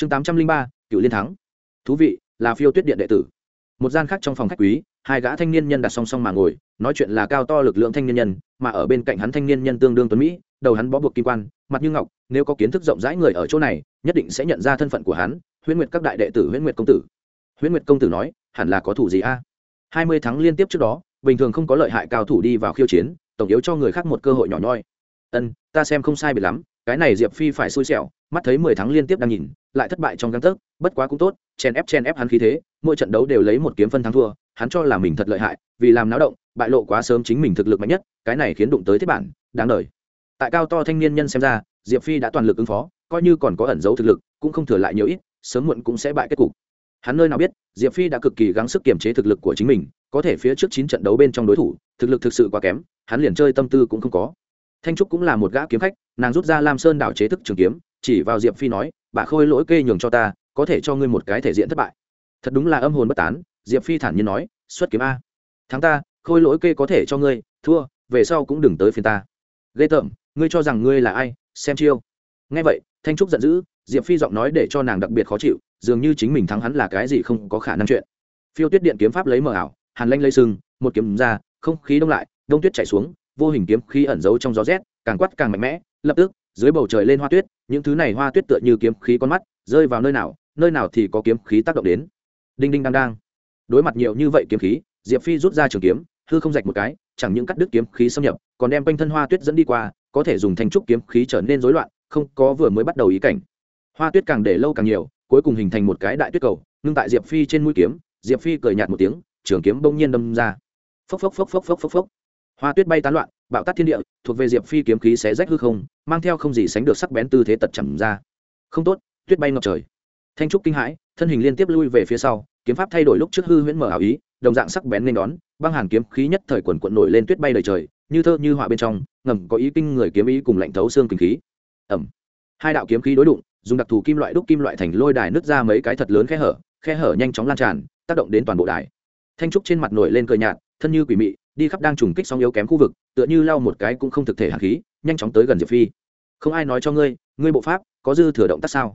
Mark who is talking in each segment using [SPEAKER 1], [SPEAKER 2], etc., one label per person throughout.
[SPEAKER 1] chương tám trăm linh ba, cựu liên thắng. Thú vị, là phiêu tuyết điện đệ tử. Một gian khác trong phòng khách quý, hai gã thanh niên nhân đặt song song mà ngồi, nói chuyện là cao to lực lượng thanh niên nhân, mà ở bên cạnh hắn thanh niên nhân tương đương tuấn mỹ, đầu hắn bó buộc kim quan, mặt như ngọc, nếu có kiến thức rộng rãi người ở chỗ này, nhất định sẽ nhận ra thân phận của hắn, huyễn nguyệt các đại đệ tử huyễn nguyệt công tử. Huyễn nguyệt công tử nói, hẳn là có thủ gì a? Hai mươi tháng liên tiếp trước đó, bình thường không có lợi hại cao thủ đi vào khiêu chiến, tổng yếu cho người khác một cơ hội nhỏ nhoi. Ân, ta xem không sai biệt lắm cái này diệp phi phải xui xẻo, mắt thấy mười tháng liên tiếp đang nhìn, lại thất bại trong găng tấc, bất quá cũng tốt chen ép chen ép hắn khí thế, mỗi trận đấu đều lấy một kiếm phân thắng thua, hắn cho là mình thật lợi hại, vì làm náo động, bại lộ quá sớm chính mình thực lực mạnh nhất, cái này khiến đụng tới thiết bản, đáng đời. Tại cao to thanh niên nhân xem ra, diệp phi đã toàn lực ứng phó, coi như còn có ẩn dấu thực lực, cũng không thừa lại nhiều ít, sớm muộn cũng sẽ bại kết cục. Hắn nơi nào biết, diệp phi đã cực kỳ gắng sức kiềm chế thực lực của chính mình, có thể phía trước chín trận đấu bên trong đối thủ, thực lực thực sự quá kém, hắn liền chơi tâm tư cũng không có thanh trúc cũng là một gã kiếm khách, nàng rút ra lam sơn đảo chế thức trường kiếm, chỉ vào diệp phi nói, bà khôi lỗi kê nhường cho ta, có thể cho ngươi một cái thể diện thất bại. Thật đúng là âm hồn bất tán, diệp phi thản nhiên nói, xuất kiếm a. Thắng ta, khôi lỗi kê có thể cho ngươi, thua, về sau cũng đừng tới phiền ta. Ghê tởm, ngươi cho rằng ngươi là ai, xem chiêu. Nghe vậy, thanh trúc giận dữ, diệp phi giọng nói để cho nàng đặc biệt khó chịu, dường như chính mình thắng hắn là cái gì không có khả năng chuyện. Phiêu tuyết điện kiếm pháp lấy mờ ảo, hàn lanh lấy sưng một kiếm ra, không khí đông lại, đông tuyết chảy xuống vô hình kiếm khí ẩn giấu trong gió rét, càng quắt càng mạnh mẽ, lập tức, dưới bầu trời lên hoa tuyết, những thứ này hoa tuyết tựa như kiếm khí con mắt, rơi vào nơi nào nơi nào thì có kiếm khí tác động đến. Đinh đinh đang đang. Đối mặt nhiều như vậy kiếm khí, diệp phi rút ra trường kiếm, hư không rạch một cái, chẳng những cắt đứt kiếm khí xâm nhập, còn đem quanh thân hoa tuyết dẫn đi qua, có thể dùng thanh trúc kiếm khí trở nên rối loạn, không có vừa mới bắt đầu ý cảnh. Hoa tuyết càng để lâu càng nhiều, cuối cùng hình thành một cái đại tuyết cầu, ngưng tại diệp phi trên mũi kiếm, diệp phi cười nhạt một tiếng, trường kiếm bỗng nhiên đâm ra. Phốc phốc phốc phốc phốc phốc phốc hoa tuyết bay tán loạn, bạo tát thiên địa, thuộc về diệp phi kiếm khí xé rách hư không, mang theo không gì sánh được sắc bén tư thế tật chầm ra. Không tốt, tuyết bay ngập trời. Thanh trúc kinh hãi, thân hình liên tiếp lui về phía sau, kiếm pháp thay đổi lúc trước hư huyễn mở ảo ý, đồng dạng sắc bén nên đón, băng hàn kiếm khí nhất thời quần quận nổi lên tuyết bay đầy trời, như thơ như họa bên trong, ngầm có ý kinh người kiếm ý cùng lạnh thấu xương kinh khí. Ẩm hai đạo kiếm khí đối đụng, dùng đặc thù kim loại đúc kim loại thành lôi đài nứt ra mấy cái thật lớn khe hở khe hở nhanh chóng lan tràn, tác động đến toàn bộ đài. Thanh trúc trên mặt nổi lên cờ nhạt, thân như quỷ mị đi khắp đang trùng kích song yếu kém khu vực, tựa như lau một cái cũng không thực thể hạt khí, nhanh chóng tới gần diệp phi. Không ai nói cho ngươi ngươi bộ pháp có dư thừa động tác sao?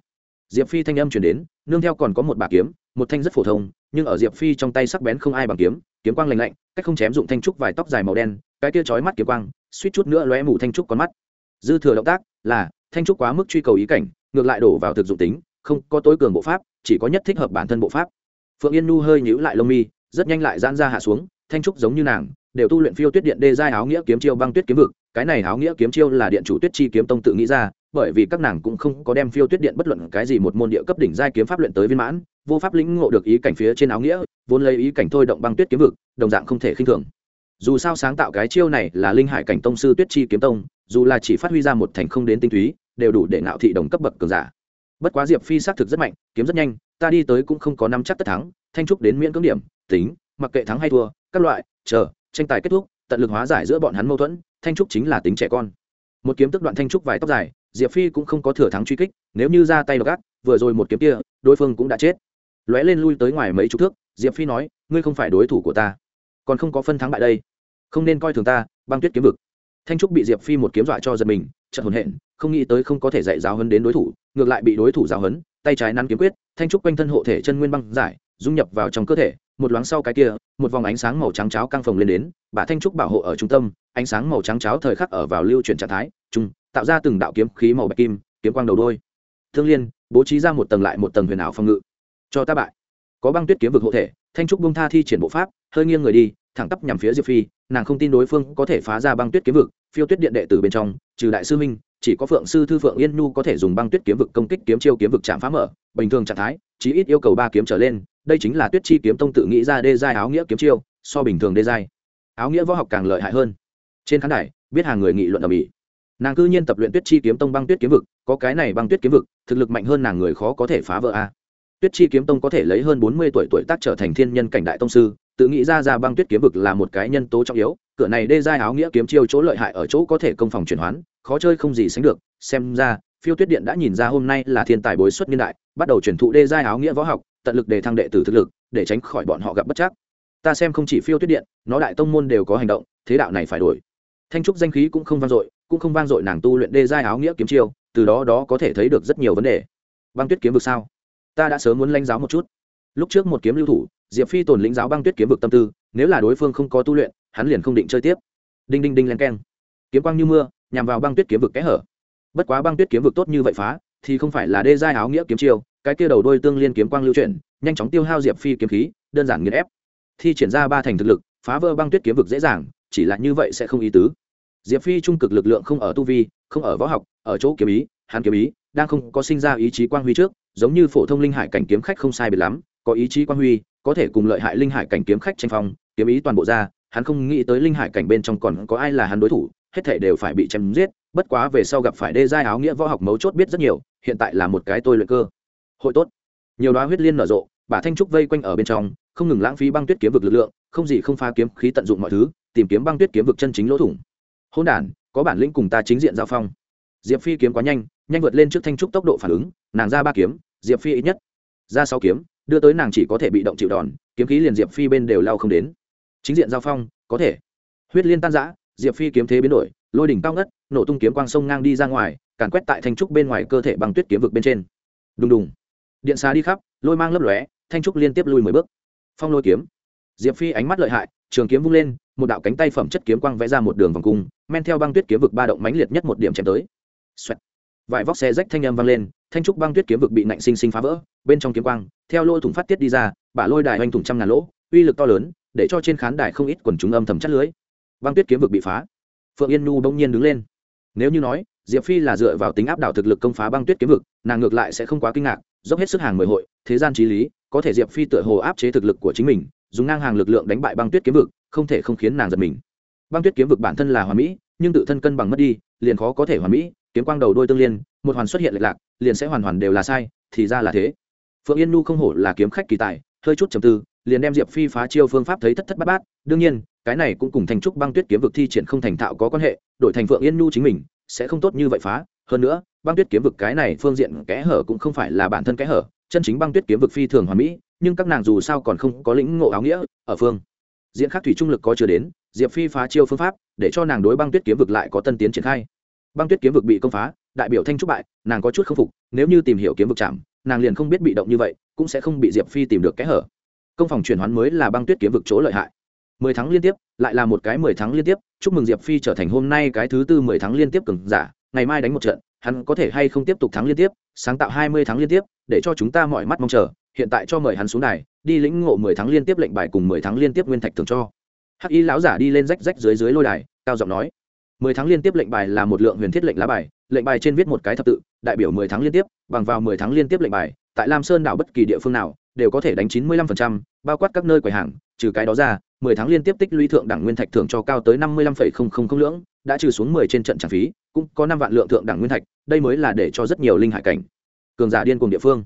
[SPEAKER 1] Diệp phi thanh âm chuyển đến, nương theo còn có một bà kiếm, một thanh rất phổ thông, nhưng ở diệp phi trong tay sắc bén không ai bằng kiếm kiếm quang lành lạnh, cách không chém dụng thanh trúc vài tóc dài màu đen, cái kia chói mắt kiếm quang, suýt chút nữa lóe mù thanh trúc con mắt. Dư thừa động tác là, thanh trúc quá mức truy cầu ý cảnh, ngược lại đổ vào thực dụng tính, không có tối cường bộ pháp, chỉ có nhất thích hợp bản thân bộ pháp. Phượng yên nu hơi nhíu lại lông mi, rất nhanh lại giãn ra hạ xuống, thanh trúc giống như nàng đều tu luyện phiêu tuyết điện đê giai áo nghĩa kiếm chiêu băng tuyết kiếm vực. Cái này áo nghĩa kiếm chiêu là điện chủ tuyết chi kiếm tông tự nghĩ ra, bởi vì các nàng cũng không có đem phiêu tuyết điện bất luận cái gì một môn địa cấp đỉnh giai kiếm pháp luyện tới viên mãn, vô pháp lĩnh ngộ được ý cảnh phía trên áo nghĩa, vốn lấy ý cảnh thôi động băng tuyết kiếm vực, đồng dạng không thể khinh thường. Dù sao sáng tạo cái chiêu này là linh hải cảnh tông sư tuyết chi kiếm tông, dù là chỉ phát huy ra một thành không đến tinh túy, đều đủ để ngạo thị đồng cấp bậc cường giả. Bất quá diệp phi xác thực rất mạnh, kiếm rất nhanh, ta đi tới cũng không có năm chắc tất thắng, thanh trúc đến miễn cưỡng điểm, tính, mặc kệ thắng hay thua, các loại, chờ tranh tài kết thúc, tận lực hóa giải giữa bọn hắn mâu thuẫn, thanh trúc chính là tính trẻ con. Một kiếm tức đoạn thanh trúc vài tóc dài, diệp phi cũng không có thừa thắng truy kích, nếu như ra tay đ gác vừa rồi một kiếm kia, đối phương cũng đã chết. Lóe lên lui tới ngoài mấy chục thước, diệp phi nói, ngươi không phải đối thủ của ta, còn không có phân thắng bại đây. Không nên coi thường ta, băng tuyết kiếm vực. Thanh trúc bị diệp phi một kiếm dọa cho giật mình chật hồn hện, không nghĩ tới không có thể dạy giáo hấn đến đối thủ, ngược lại bị đối thủ giáo hấn tay trái nắn kiếm quyết, thanh trúc quanh thân hộ thể chân nguyên băng giải dung nhập vào trong cơ thể, một loáng sau cái kia, một vòng ánh sáng màu trắng cháo căng phồng lên đến, bà thanh trúc bảo hộ ở trung tâm, ánh sáng màu trắng cháo thời khắc ở vào lưu chuyển trạng thái trung tạo ra từng đạo kiếm khí màu bạch kim, kiếm quang đầu đôi. Thương liên, bố trí ra một tầng lại một tầng huyền ảo phòng ngự. Cho ta bại. Có băng tuyết kiếm vực hộ thể, thanh trúc bung tha thi triển bộ pháp, hơi nghiêng người đi, thẳng tắp nhằm phía diệp phi, nàng không tin đối phương có thể phá ra băng tuyết kiếm vực, phiêu tuyết điện đệ từ bên trong, trừ đại sư minh chỉ có phượng sư thư phượng yên nhu có thể dùng băng tuyết kiếm vực công kích kiếm chiêu kiếm vực chạm phá mở, bình thường trạng thái, chí ít yêu cầu ba kiếm trở lên, đây chính là tuyết chi kiếm tông tự nghĩ ra đê giai áo nghĩa kiếm chiêu, so bình thường đê giai. Áo nghĩa võ học càng lợi hại hơn. Trên khán đài, biết hàng người nghị luận ở mỹ. Nàng cư nhiên tập luyện tuyết chi kiếm tông băng tuyết kiếm vực, có cái này băng tuyết kiếm vực, thực lực mạnh hơn nàng người khó có thể phá vỡ a. Tuyết chi kiếm tông có thể lấy hơn bốn mươi tuổi tuổi tác trở thành thiên nhân cảnh đại tông sư, tự nghĩ ra ra băng tuyết kiếm vực là một cái nhân tố trọng yếu, cửa này đê giai áo nghĩa kiếm chiêu chỗ lợi hại ở chỗ có thể công phòng chuyển hoán khó chơi không gì sánh được, xem ra, phiêu tuyết điện đã nhìn ra hôm nay là thiên tài bối xuất niên đại, bắt đầu chuyển thụ đê giai áo nghĩa võ học, tận lực để thăng đệ tử thực lực, để tránh khỏi bọn họ gặp bất chắc. Ta xem không chỉ phiêu tuyết điện, nó đại tông môn đều có hành động, thế đạo này phải đổi. Thanh trúc danh khí cũng không vang dội, cũng không vang dội nàng tu luyện đê giai áo nghĩa kiếm chiêu, từ đó đó có thể thấy được rất nhiều vấn đề. Băng tuyết kiếm vực sao? Ta đã sớm muốn lãnh giáo một chút. Lúc trước một kiếm lưu thủ, diệp phi tồn lĩnh giáo băng tuyết kiếm vực tâm tư, nếu là đối phương không có tu luyện, hắn liền không định chơi tiếp. Đinh đinh đinh len keng. Kiếm quang như mưa nhằm vào băng tuyết kiếm vực kẽ hở. Bất quá băng tuyết kiếm vực tốt như vậy phá, thì không phải là đê giai áo nghĩa kiếm chiêu, cái kia đầu đôi tương liên kiếm quang lưu chuyển, nhanh chóng tiêu hao diệp phi kiếm khí, đơn giản nghiền ép. Thi triển ra ba thành thực lực, phá vỡ băng tuyết kiếm vực dễ dàng, chỉ là như vậy sẽ không ý tứ. Diệp phi trung cực lực lượng không ở tu vi, không ở võ học, ở chỗ kiếm ý, hắn kiếm ý đang không có sinh ra ý chí quang huy trước, giống như phổ thông linh hải cảnh kiếm khách không sai biệt lắm, có ý chí quang huy, có thể cùng lợi hại linh hải cảnh kiếm khách tranh phong, kiếm ý toàn bộ ra, hắn không nghĩ tới linh hải cảnh bên trong còn có ai là hắn đối thủ hết thể đều phải bị chém giết, bất quá về sau gặp phải đê giai áo nghĩa võ học mấu chốt biết rất nhiều, hiện tại là một cái tôi luyện cơ. Hội tốt. Nhiều đoá huyết liên nở rộ, bà thanh trúc vây quanh ở bên trong, không ngừng lãng phí băng tuyết kiếm vực lực lượng, không gì không phá kiếm khí tận dụng mọi thứ, tìm kiếm băng tuyết kiếm vực chân chính lỗ thủng. Hôn đản, có bản lĩnh cùng ta chính diện giao phong. Diệp phi kiếm quá nhanh nhanh vượt lên trước thanh trúc tốc độ phản ứng, nàng ra ba kiếm, diệp phi ít nhất ra sáu kiếm, đưa tới nàng chỉ có thể bị động chịu đòn, kiếm khí liền diệp phi bên đều lao không đến. Chính diện giao phong, có thể. Huyết liên tan giã diệp phi kiếm thế biến đổi, lôi đỉnh cao ngất, nổ tung kiếm quang sông ngang đi ra ngoài, càn quét tại thanh trúc bên ngoài cơ thể bằng tuyết kiếm vực bên trên. Đùng đùng. Điện xà đi khắp, lôi mang lấp lóe, thanh trúc liên tiếp lui mười bước. Phong lôi kiếm. Diệp phi ánh mắt lợi hại, trường kiếm vung lên, một đạo cánh tay phẩm chất kiếm quang vẽ ra một đường vòng cung, men theo băng tuyết kiếm vực ba động mãnh liệt nhất một điểm chém tới. Xoẹt. vải vóc xe rách thanh âm vang lên, thanh trúc băng tuyết kiếm vực bị nạnh sinh sinh phá vỡ, bên trong kiếm quang, theo lôi thủng phát tiết đi ra, bả lôi đài oanh thủng trăm ngàn lỗ, uy lực to lớn, để cho trên khán đài không ít quần chúng âm thầm chất lưới băng tuyết kiếm vực bị phá. Phượng yên nhu bỗng nhiên đứng lên. Nếu như nói, diệp phi là dựa vào tính áp đảo thực lực công phá băng tuyết kiếm vực, nàng ngược lại sẽ không quá kinh ngạc, dốc hết sức hàng mười hội, thế gian trí lý, có thể diệp phi tựa hồ áp chế thực lực của chính mình, dùng ngang hàng lực lượng đánh bại băng tuyết kiếm vực, không thể không khiến nàng giật mình. Băng tuyết kiếm vực bản thân là hoàn mỹ, nhưng tự thân cân bằng mất đi, liền khó có thể hoàn mỹ, kiếm quang đầu đôi tương liên, một hoàn xuất hiện lệch lạc, liền sẽ hoàn hoàn đều là sai, thì ra là thế. Phượng yên nhu không hổ là kiếm khách kỳ tài, hơi chút trầm tư, liền đem diệp phi phá chiêu phương pháp thấy thất thất bát bát, đương nhiên cái này cũng cùng thành trúc băng tuyết kiếm vực thi triển không thành thạo có quan hệ, đổi thành phượng yên nhu chính mình, sẽ không tốt như vậy phá. Hơn nữa, băng tuyết kiếm vực cái này phương diện kẽ hở cũng không phải là bản thân kẽ hở, chân chính băng tuyết kiếm vực phi thường hoàn mỹ, nhưng các nàng dù sao còn không có lĩnh ngộ áo nghĩa ở phương. Diện khác thủy trung lực có chưa đến, diệp phi phá chiêu phương pháp, để cho nàng đối băng tuyết kiếm vực lại có tân tiến triển khai. Băng tuyết kiếm vực bị công phá, đại biểu thanh trúc bại, nàng có chút k phục, nếu như tìm hiểu kiếm vực chạm, nàng liền không biết bị động như vậy, cũng sẽ không bị diệp phi tìm được kẽ hở. Công phòng chuyển hoán mới là băng tuyết kiếm vực chỗ lợi hại mười tháng liên tiếp lại là một cái mười tháng liên tiếp chúc mừng diệp phi trở thành hôm nay cái thứ tư mười tháng liên tiếp cường giả ngày mai đánh một trận hắn có thể hay không tiếp tục thắng liên tiếp sáng tạo hai mươi tháng liên tiếp để cho chúng ta mọi mắt mong chờ hiện tại cho mời hắn xuống này đi lĩnh ngộ mười tháng liên tiếp lệnh bài cùng mười tháng liên tiếp nguyên thạch thường cho hắc y lão giả đi lên rách rách dưới dưới lôi đài cao giọng nói mười tháng liên tiếp lệnh bài là một lượng huyền thiết lệnh lá bài lệnh bài trên viết một cái thập tự đại biểu mười tháng liên tiếp bằng vào mười tháng liên tiếp lệnh bài tại lam sơn đảo bất kỳ địa phương nào đều có thể đánh chín mươi lăm phần trăm bao quát các nơi quầy hàng trừ cái đó ra, mười tháng liên tiếp tích lũy thượng đẳng nguyên thạch thưởng cho cao tới năm mươi lăm phẩy không không không lưỡng đã trừ xuống mười trên trận trả phí, cũng có năm vạn lượng thượng đẳng nguyên thạch, đây mới là để cho rất nhiều linh hải cảnh, cường giả điên cùng địa phương.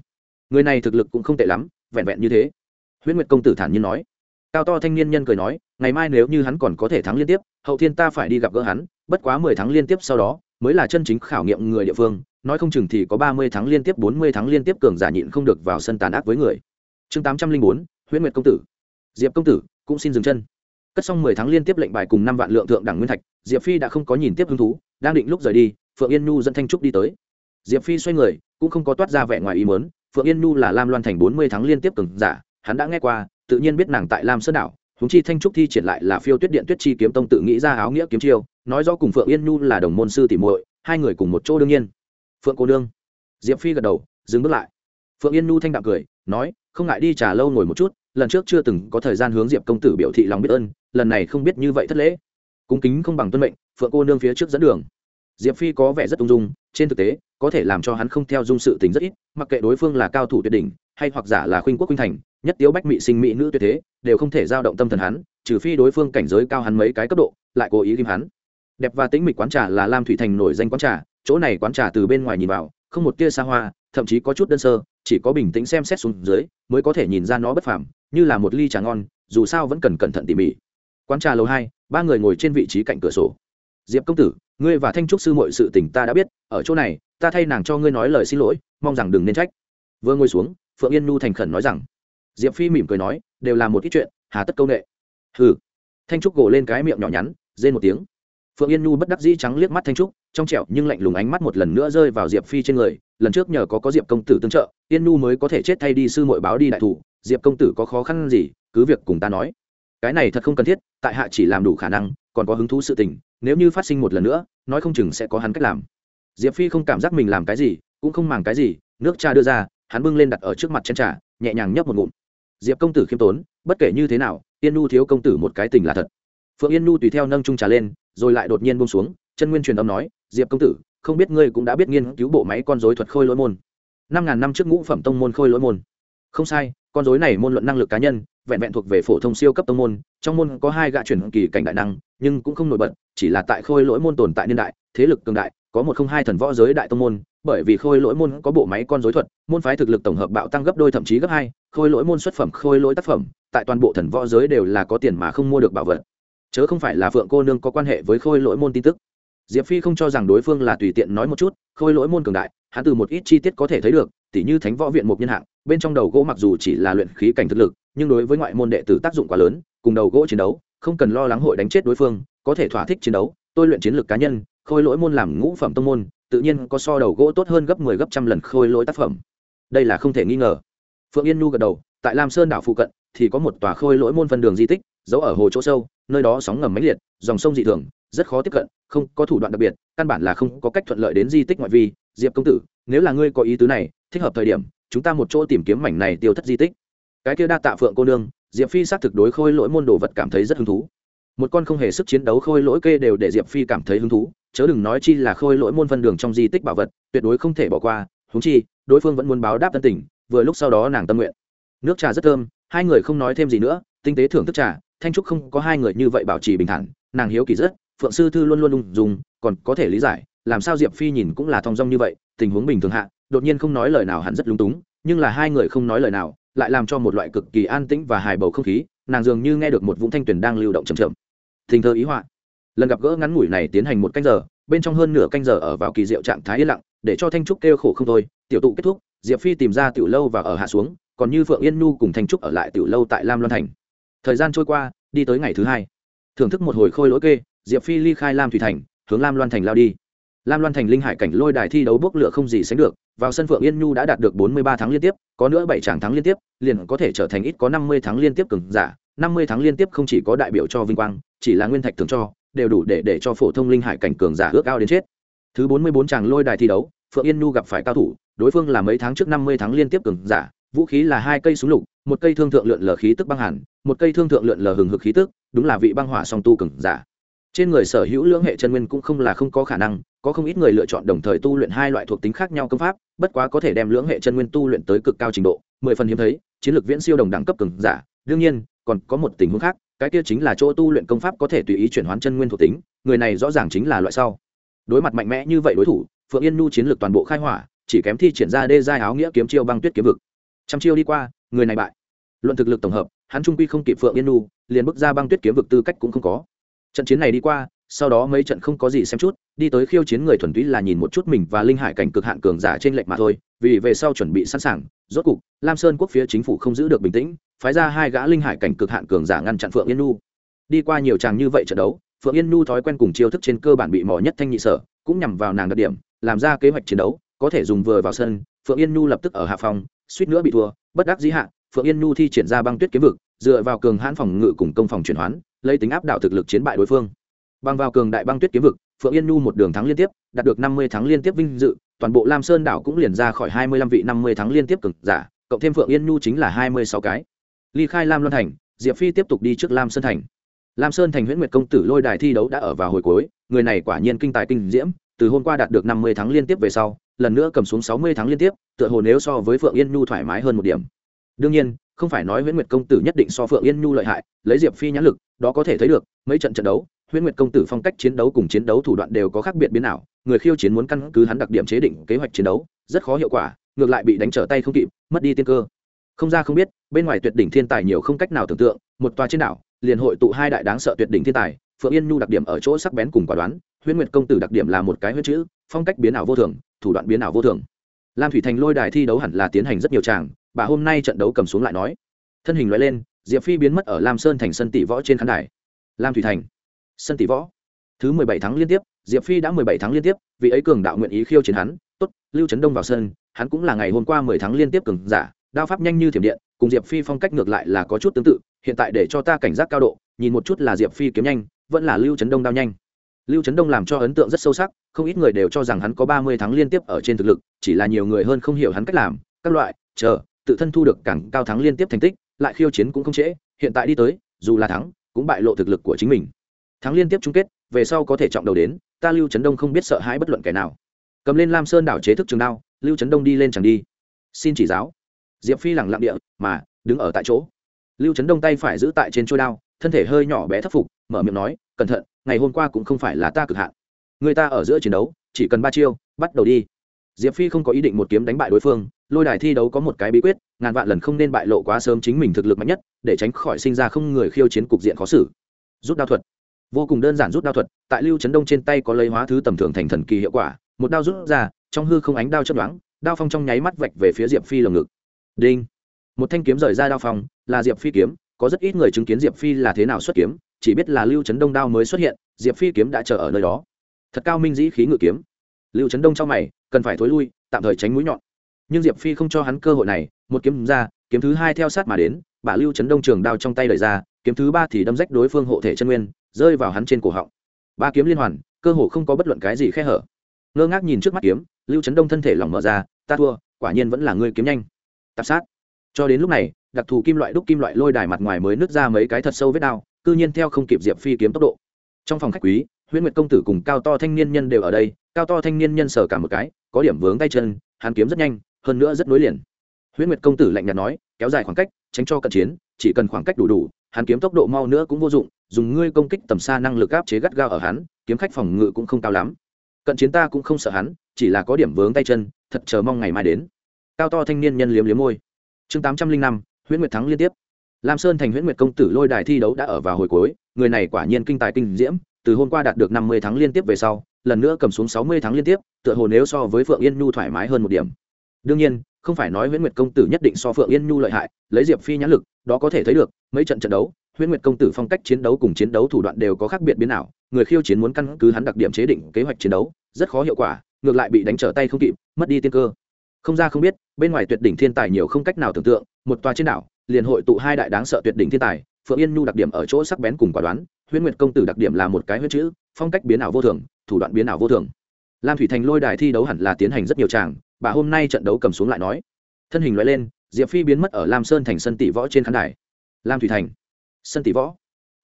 [SPEAKER 1] Người này thực lực cũng không tệ lắm, vẹn vẹn như thế. Huyễn nguyệt công tử thản nhiên nói. Cao to thanh niên nhân cười nói, ngày mai nếu như hắn còn có thể thắng liên tiếp, hậu thiên ta phải đi gặp gỡ hắn, bất quá mười tháng liên tiếp sau đó, mới là chân chính khảo nghiệm người địa phương, nói không chừng thì có ba mươi tháng liên tiếp, bốn mươi tháng liên tiếp cường giả nhịn không được vào sân tàn ác với người. Chương tám trăm linh bốn, huyễn nguyệt công tử diệp công tử, cũng xin dừng chân. Cất xong mười tháng liên tiếp lệnh bài cùng năm vạn lượng thượng đẳng nguyên thạch, diệp phi đã không có nhìn tiếp hứng thú, đang định lúc rời đi, phượng yên nhu dẫn thanh trúc đi tới. Diệp phi xoay người, cũng không có toát ra vẻ ngoài ý mớn phượng yên nhu là lam loan thành bốn mươi tháng liên tiếp từng giả, hắn đã nghe qua, tự nhiên biết nàng tại lam sơn đảo húng chi thanh trúc thi triển lại là phiêu tuyết điện tuyết chi kiếm tông tự nghĩ ra áo nghĩa kiếm chiêu, nói rõ cùng phượng yên nhu là đồng môn sư tỉ muội, hai người cùng một chỗ đương nhiên. Phượng cô đương. diệp phi gật đầu, dừng bước lại. Phượng yên nhu thanh đạo cười, nói, không ngại đi trà lâu ngồi một chút lần trước chưa từng có thời gian hướng diệp công tử biểu thị lòng biết ơn, lần này không biết như vậy thất lễ. Cung kính không bằng tuân mệnh, phượng cô nương phía trước dẫn đường. Diệp phi có vẻ rất ung dung, trên thực tế, có thể làm cho hắn không theo dung sự tình rất ít, mặc kệ đối phương là cao thủ tuyệt đỉnh, hay hoặc giả là khuynh quốc khuynh thành, nhất tiếu bách mỹ sinh mỹ nữ tuyệt thế, đều không thể giao động tâm thần hắn, trừ phi đối phương cảnh giới cao hắn mấy cái cấp độ, lại cố ý ghim hắn. Đẹp và tĩnh mịch quán trà là lam thủy thành nổi danh quán trà, chỗ này quán trà từ bên ngoài nhìn vào không một tia xa hoa, thậm chí có chút đơn sơ, chỉ có bình tĩnh xem xét xuống dưới, mới có thể nhìn ra nó bất phàm, như là một ly trà ngon, dù sao vẫn cần cẩn thận tỉ mỉ. Quán trà lầu hai, ba người ngồi trên vị trí cạnh cửa sổ. Diệp công tử, ngươi và thanh trúc sư mọi sự tình ta đã biết, ở chỗ này, ta thay nàng cho ngươi nói lời xin lỗi, mong rằng đừng nên trách. Vừa ngồi xuống, phượng yên nhu thành khẩn nói rằng, diệp phi mỉm cười nói, đều là một ít chuyện, hà tất công nghệ hừ. Thanh trúc gồ lên cái miệng nhỏ nhắn, rên một tiếng phượng yên nhu bất đắc dĩ trắng liếc mắt thanh trúc, trong trẻo nhưng lạnh lùng ánh mắt một lần nữa rơi vào diệp phi trên người, lần trước nhờ có có diệp công tử tương trợ, yên nhu mới có thể chết thay đi sư mội báo đi đại thủ, diệp công tử có khó khăn gì, cứ việc cùng ta nói. Cái này thật không cần thiết, tại hạ chỉ làm đủ khả năng, còn có hứng thú sự tình, nếu như phát sinh một lần nữa, nói không chừng sẽ có hắn cách làm. Diệp phi không cảm giác mình làm cái gì, cũng không màng cái gì, nước cha đưa ra, hắn bưng lên đặt ở trước mặt chén trà, nhẹ nhàng nhấp một ngụm. Diệp công tử khiêm tốn, bất kể như thế nào, yên nu thiếu công tử một cái tình là thật. Phượng yên nu tùy theo nâng trung trà lên rồi lại đột nhiên buông xuống, chân nguyên truyền âm nói, diệp công tử, không biết ngươi cũng đã biết nghiên cứu bộ máy con dối thuật khôi lỗi môn. Năm ngàn năm trước ngũ phẩm tông môn khôi lỗi môn. Không sai, con dối này môn luận năng lực cá nhân, vẹn vẹn thuộc về phổ thông siêu cấp tông môn, trong môn có hai gã chuyển kỳ cảnh đại năng, nhưng cũng không nổi bật, chỉ là tại khôi lỗi môn tồn tại niên đại, thế lực cường đại, có một không hai thần võ giới đại tông môn, bởi vì khôi lỗi môn có bộ máy con dối thuật, môn phái thực lực tổng hợp bạo tăng gấp đôi thậm chí gấp hai, khôi lỗi môn xuất phẩm, khôi lỗi tác phẩm, tại toàn bộ thần võ giới đều là có tiền mà không mua được bảo vật chớ không phải là phượng cô nương có quan hệ với khôi lỗi môn tin tức. Diệp phi không cho rằng đối phương là tùy tiện nói một chút, khôi lỗi môn cường đại, hắn từ một ít chi tiết có thể thấy được, tỉ như thánh võ viện một nhân hạng, bên trong đầu gỗ mặc dù chỉ là luyện khí cảnh thực lực, nhưng đối với ngoại môn đệ tử tác dụng quá lớn, cùng đầu gỗ chiến đấu, không cần lo lắng hội đánh chết đối phương, có thể thỏa thích chiến đấu, tôi luyện chiến lược cá nhân, khôi lỗi môn làm ngũ phẩm tông môn, tự nhiên có so đầu gỗ tốt hơn gấp mười 10 gấp trăm lần khôi lỗi tác phẩm. Đây là không thể nghi ngờ. Phượng yên nhu gật đầu, tại lam sơn đảo phụ cận thì có một tòa khôi lỗi môn phân đường di tích giấu ở hồ chỗ sâu, nơi đó sóng ngầm mãnh liệt, dòng sông dị thường, rất khó tiếp cận, không có thủ đoạn đặc biệt, căn bản là không có cách thuận lợi đến di tích ngoại vi. Diệp công tử, nếu là ngươi có ý tứ này, thích hợp thời điểm, chúng ta một chỗ tìm kiếm mảnh này tiêu thất di tích. Cái kia đa tạ phượng cô nương, diệp phi xác thực đối khôi lỗi môn đồ vật cảm thấy rất hứng thú. Một con không hề sức chiến đấu khôi lỗi kê đều để diệp phi cảm thấy hứng thú, chớ đừng nói chi là khôi lỗi môn phân đường trong di tích bảo vật, tuyệt đối không thể bỏ qua húng chi, đối phương vẫn muốn báo đáp tân tình, vừa lúc sau đó nàng tâm nguyện. Nước trà rất thơm, hai người không nói thêm gì nữa, tinh tế thưởng thức trà thanh trúc không có hai người như vậy bảo trì bình thản, nàng hiếu kỳ rất, phượng sư thư luôn luôn ung dung, còn có thể lý giải, làm sao diệp phi nhìn cũng là thong dong như vậy, tình huống bình thường hạ, đột nhiên không nói lời nào hẳn rất lung túng, nhưng là hai người không nói lời nào, lại làm cho một loại cực kỳ an tĩnh và hài bầu không khí, nàng dường như nghe được một vũng thanh tuyền đang lưu động chậm chậm. Thình thơ ý họa. Lần gặp gỡ ngắn ngủi này tiến hành một canh giờ, bên trong hơn nửa canh giờ ở vào kỳ diệu trạng thái yên lặng, để cho thanh trúc kêu khổ không thôi, tiểu tụ kết thúc, diệp phi tìm ra tiểu lâu và ở hạ xuống, còn như phượng yên nhu cùng thanh trúc ở lại tiểu lâu tại lam loan thành thời gian trôi qua, đi tới ngày thứ hai. Thưởng thức một hồi khôi lỗi kê, diệp phi ly khai lam thủy thành, hướng lam loan thành lao đi. Lam loan thành linh hải cảnh lôi đài thi đấu bốc lửa không gì sánh được, vào sân phượng yên nhu đã đạt được bốn mươi ba tháng liên tiếp, có nữa bảy tràng thắng liên tiếp, liền có thể trở thành ít có năm mươi tháng liên tiếp cường giả. năm mươi tháng liên tiếp không chỉ có đại biểu cho vinh quang, chỉ là nguyên thạch thường cho, đều đủ để để cho phổ thông linh hải cảnh cường giả ước ao đến chết. Thứ bốn mươi bốn tràng lôi đài thi đấu, phượng yên nhu gặp phải cao thủ, đối phương là mấy tháng trước năm mươi tháng liên tiếp cường giả, vũ khí là hai cây súng lục, một cây thương thượng lượn lờ khí tức băng hẳn một cây thương thượng lượn lờ hừng hực khí tức, đúng là vị băng hỏa song tu cường giả. Trên người sở hữu lưỡng hệ chân nguyên cũng không là không có khả năng, có không ít người lựa chọn đồng thời tu luyện hai loại thuộc tính khác nhau công pháp, bất quá có thể đem lưỡng hệ chân nguyên tu luyện tới cực cao trình độ, mười phần hiếm thấy, chiến lược viễn siêu đồng đẳng cấp cường giả. Đương nhiên, còn có một tình huống khác, cái kia chính là chỗ tu luyện công pháp có thể tùy ý chuyển hoán chân nguyên thuộc tính, người này rõ ràng chính là loại sau. Đối mặt mạnh mẽ như vậy đối thủ, phượng yên nhu chiến lược toàn bộ khai hỏa, chỉ kém thi triển ra đê giai áo nghĩa kiếm chiêu băng tuyết kiếm vực. Trăm chiêu đi qua, người này bại. Luận thực lực tổng hợp hắn trung quy không kịp phượng yên nu, liền bước ra băng tuyết kiếm vực tư cách cũng không có. Trận chiến này đi qua, sau đó mấy trận không có gì xem chút, đi tới khiêu chiến người thuần túy là nhìn một chút mình và linh hải cảnh cực hạn cường giả trên lệnh mà thôi, vì về sau chuẩn bị sẵn sàng, rốt cục, lam sơn quốc phía chính phủ không giữ được bình tĩnh, phái ra hai gã linh hải cảnh cực hạn cường giả ngăn chặn phượng yên nu. Đi qua nhiều tràng như vậy trận đấu, phượng yên nu thói quen cùng chiêu thức trên cơ bản bị mỏ nhất thanh nhị sở, cũng nhằm vào nàng đặc điểm, làm ra kế hoạch chiến đấu, có thể dùng vừa vào sân, phượng yên nu lập tức ở hạ phòng, suýt nữa bị thua, bất đắc dĩ hạ phượng yên nu thi triển ra băng tuyết kiếm vực, dựa vào cường hãn phòng ngự cùng công phòng chuyển hoán, lấy tính áp đảo thực lực chiến bại đối phương. Bằng vào cường đại băng tuyết kiếm vực, phượng yên nhu một đường thắng liên tiếp, đạt được năm mươi tháng liên tiếp vinh dự, toàn bộ lam sơn đảo cũng liền ra khỏi hai mươi lăm vị năm mươi tháng liên tiếp cực giả, cộng thêm phượng yên nhu chính là hai mươi sáu cái. Ly khai lam loan thành, diệp phi tiếp tục đi trước lam sơn thành. Lam sơn thành huyễn nguyệt công tử lôi đài thi đấu đã ở vào hồi cuối, người này quả nhiên kinh tài kinh diễm, từ hôm qua đạt được năm mươi tháng liên tiếp về sau, lần nữa cầm xuống sáu mươi tháng liên tiếp, tựa hồ nếu so với phượng yên nhu thoải mái hơn một điểm đương nhiên, không phải nói huyễn nguyệt công tử nhất định so phượng yên nhu lợi hại, lấy diệp phi nhãn lực, đó có thể thấy được, mấy trận trận đấu, huyễn nguyệt công tử phong cách chiến đấu cùng chiến đấu thủ đoạn đều có khác biệt biến nào người khiêu chiến muốn căn cứ hắn đặc điểm chế định kế hoạch chiến đấu, rất khó hiệu quả, ngược lại bị đánh trở tay không kịp, mất đi tiên cơ. Không ra không biết, bên ngoài tuyệt đỉnh thiên tài nhiều không cách nào tưởng tượng, một tòa trên đảo, liền hội tụ hai đại đáng sợ tuyệt đỉnh thiên tài, phượng yên nhu đặc điểm ở chỗ sắc bén cùng quả đoán, huyễn nguyệt công tử đặc điểm là một cái huyết chữ, phong cách biến ảo vô thường, thủ đoạn biến ảo vô thường. Lam thủy thành lôi đài thi đấu hẳn là tiến hành rất nhiều tràng bà hôm nay trận đấu cầm xuống lại nói. Thân hình loại lên, diệp phi biến mất ở lam sơn thành sân tỷ võ trên khán đài. Lam thủy thành, sân tỷ võ. Thứ mười bảy tháng liên tiếp, diệp phi đã mười bảy tháng liên tiếp vị ấy cường đạo nguyện ý khiêu chiến hắn, tốt, lưu trấn đông vào sân, hắn cũng là ngày hôm qua mười tháng liên tiếp cường giả, đao pháp nhanh như thiểm điện, cùng diệp phi phong cách ngược lại là có chút tương tự, hiện tại để cho ta cảnh giác cao độ, nhìn một chút là diệp phi kiếm nhanh, vẫn là lưu trấn đông đao nhanh. Lưu trấn đông làm cho ấn tượng rất sâu sắc, không ít người đều cho rằng hắn có ba mươi tháng liên tiếp ở trên thực lực, chỉ là nhiều người hơn không hiểu hắn cách làm, các loại, chờ tự thân thu được càng cao thắng liên tiếp thành tích, lại khiêu chiến cũng không trễ, hiện tại đi tới, dù là thắng, cũng bại lộ thực lực của chính mình. Thắng liên tiếp chung kết, về sau có thể trọng đầu đến, ta lưu trấn đông không biết sợ hãi bất luận kẻ nào. Cầm lên lam sơn đảo chế thức trường đao, lưu trấn đông đi lên chẳng đi. Xin chỉ giáo. Diệp phi lẳng lặng địa, mà, đứng ở tại chỗ. Lưu trấn đông tay phải giữ tại trên trôi đao, thân thể hơi nhỏ bé thất phục, mở miệng nói, cẩn thận, ngày hôm qua cũng không phải là ta cực hạn. Người ta ở giữa chiến đấu, chỉ cần ba chiêu, bắt đầu đi diệp phi không có ý định một kiếm đánh bại đối phương, lôi đài thi đấu có một cái bí quyết, ngàn vạn lần không nên bại lộ quá sớm chính mình thực lực mạnh nhất, để tránh khỏi sinh ra không người khiêu chiến cục diện khó xử. Rút đao thuật. Vô cùng đơn giản rút đao thuật, tại lưu trấn đông trên tay có lấy hóa thứ tầm thường thành thần kỳ hiệu quả, một đao rút ra, trong hư không ánh đao chất đoán đao phong trong nháy mắt vạch về phía diệp phi lồng ngực. Đinh. Một thanh kiếm rời ra đao phong, là diệp phi kiếm, có rất ít người chứng kiến diệp phi là thế nào xuất kiếm, chỉ biết là lưu trấn đông đao mới xuất hiện, diệp phi kiếm đã chờ ở nơi đó. Thật cao minh dĩ khí ngự kiếm lưu trấn đông trong mày, cần phải thối lui, tạm thời tránh mũi nhọn. Nhưng diệp phi không cho hắn cơ hội này, một kiếm ra, kiếm thứ hai theo sát mà đến, bà lưu trấn đông trường đao trong tay đẩy ra, kiếm thứ ba thì đâm rách đối phương hộ thể chân nguyên, rơi vào hắn trên cổ họng. Ba kiếm liên hoàn, cơ hồ không có bất luận cái gì khe hở. Ngơ ngác nhìn trước mắt kiếm, lưu trấn đông thân thể lỏng mở ra, ta thua, quả nhiên vẫn là ngươi kiếm nhanh. Tạp sát. Cho đến lúc này, đặc thù kim loại đúc kim loại lôi đài mặt ngoài mới nứt ra mấy cái thật sâu vết đao, cư nhiên theo không kịp diệp phi kiếm tốc độ. Trong phòng khách quý, huyễn nguyệt công tử cùng cao to thanh niên nhân đều ở đây cao to thanh niên nhân sở cả một cái, có điểm vướng tay chân, hắn kiếm rất nhanh, hơn nữa rất nối liền. Huyễn nguyệt công tử lạnh nhạt nói, kéo dài khoảng cách, tránh cho cận chiến, chỉ cần khoảng cách đủ đủ, hắn kiếm tốc độ mau nữa cũng vô dụng, dùng ngươi công kích tầm xa năng lực áp chế gắt gao ở hắn, kiếm khách phòng ngự cũng không cao lắm. Cận chiến ta cũng không sợ hắn, chỉ là có điểm vướng tay chân, thật chờ mong ngày mai đến. Cao to thanh niên nhân liếm liếm môi. Chương tám trăm linh năm, huyễn nguyệt thắng liên tiếp. Lam sơn thành huyễn nguyệt công tử lôi đài thi đấu đã ở vào hồi cuối, người này quả nhiên kinh tài kinh diễm, từ hôm qua đạt được năm mươi tháng liên tiếp về sau lần nữa cầm xuống sáu mươi tháng liên tiếp, tựa hồ nếu so với phượng yên nhu thoải mái hơn một điểm. Đương nhiên, không phải nói huyễn nguyệt công tử nhất định so phượng yên nhu lợi hại, lấy diệp phi nhãn lực, đó có thể thấy được, mấy trận trận đấu, huyễn nguyệt công tử phong cách chiến đấu cùng chiến đấu thủ đoạn đều có khác biệt biến nào người khiêu chiến muốn căn cứ hắn đặc điểm chế định kế hoạch chiến đấu, rất khó hiệu quả, ngược lại bị đánh trở tay không kịp, mất đi tiên cơ. Không ra không biết, bên ngoài tuyệt đỉnh thiên tài nhiều không cách nào tưởng tượng, một tòa trên đảo, liền hội tụ hai đại đáng sợ tuyệt đỉnh thiên tài phượng yên nhu đặc điểm ở chỗ sắc bén cùng quả đoán, huyễn nguyệt công tử đặc điểm là một cái huyết chữ, phong cách biến ảo vô thường, thủ đoạn biến ảo vô thường. Lam thủy thành lôi đài thi đấu hẳn là tiến hành rất nhiều tràng, bà hôm nay trận đấu cầm xuống lại nói. Thân hình loại lên, diệp phi biến mất ở lam sơn thành sân tỷ võ trên khán đài. Lam thủy thành, sân tỷ võ.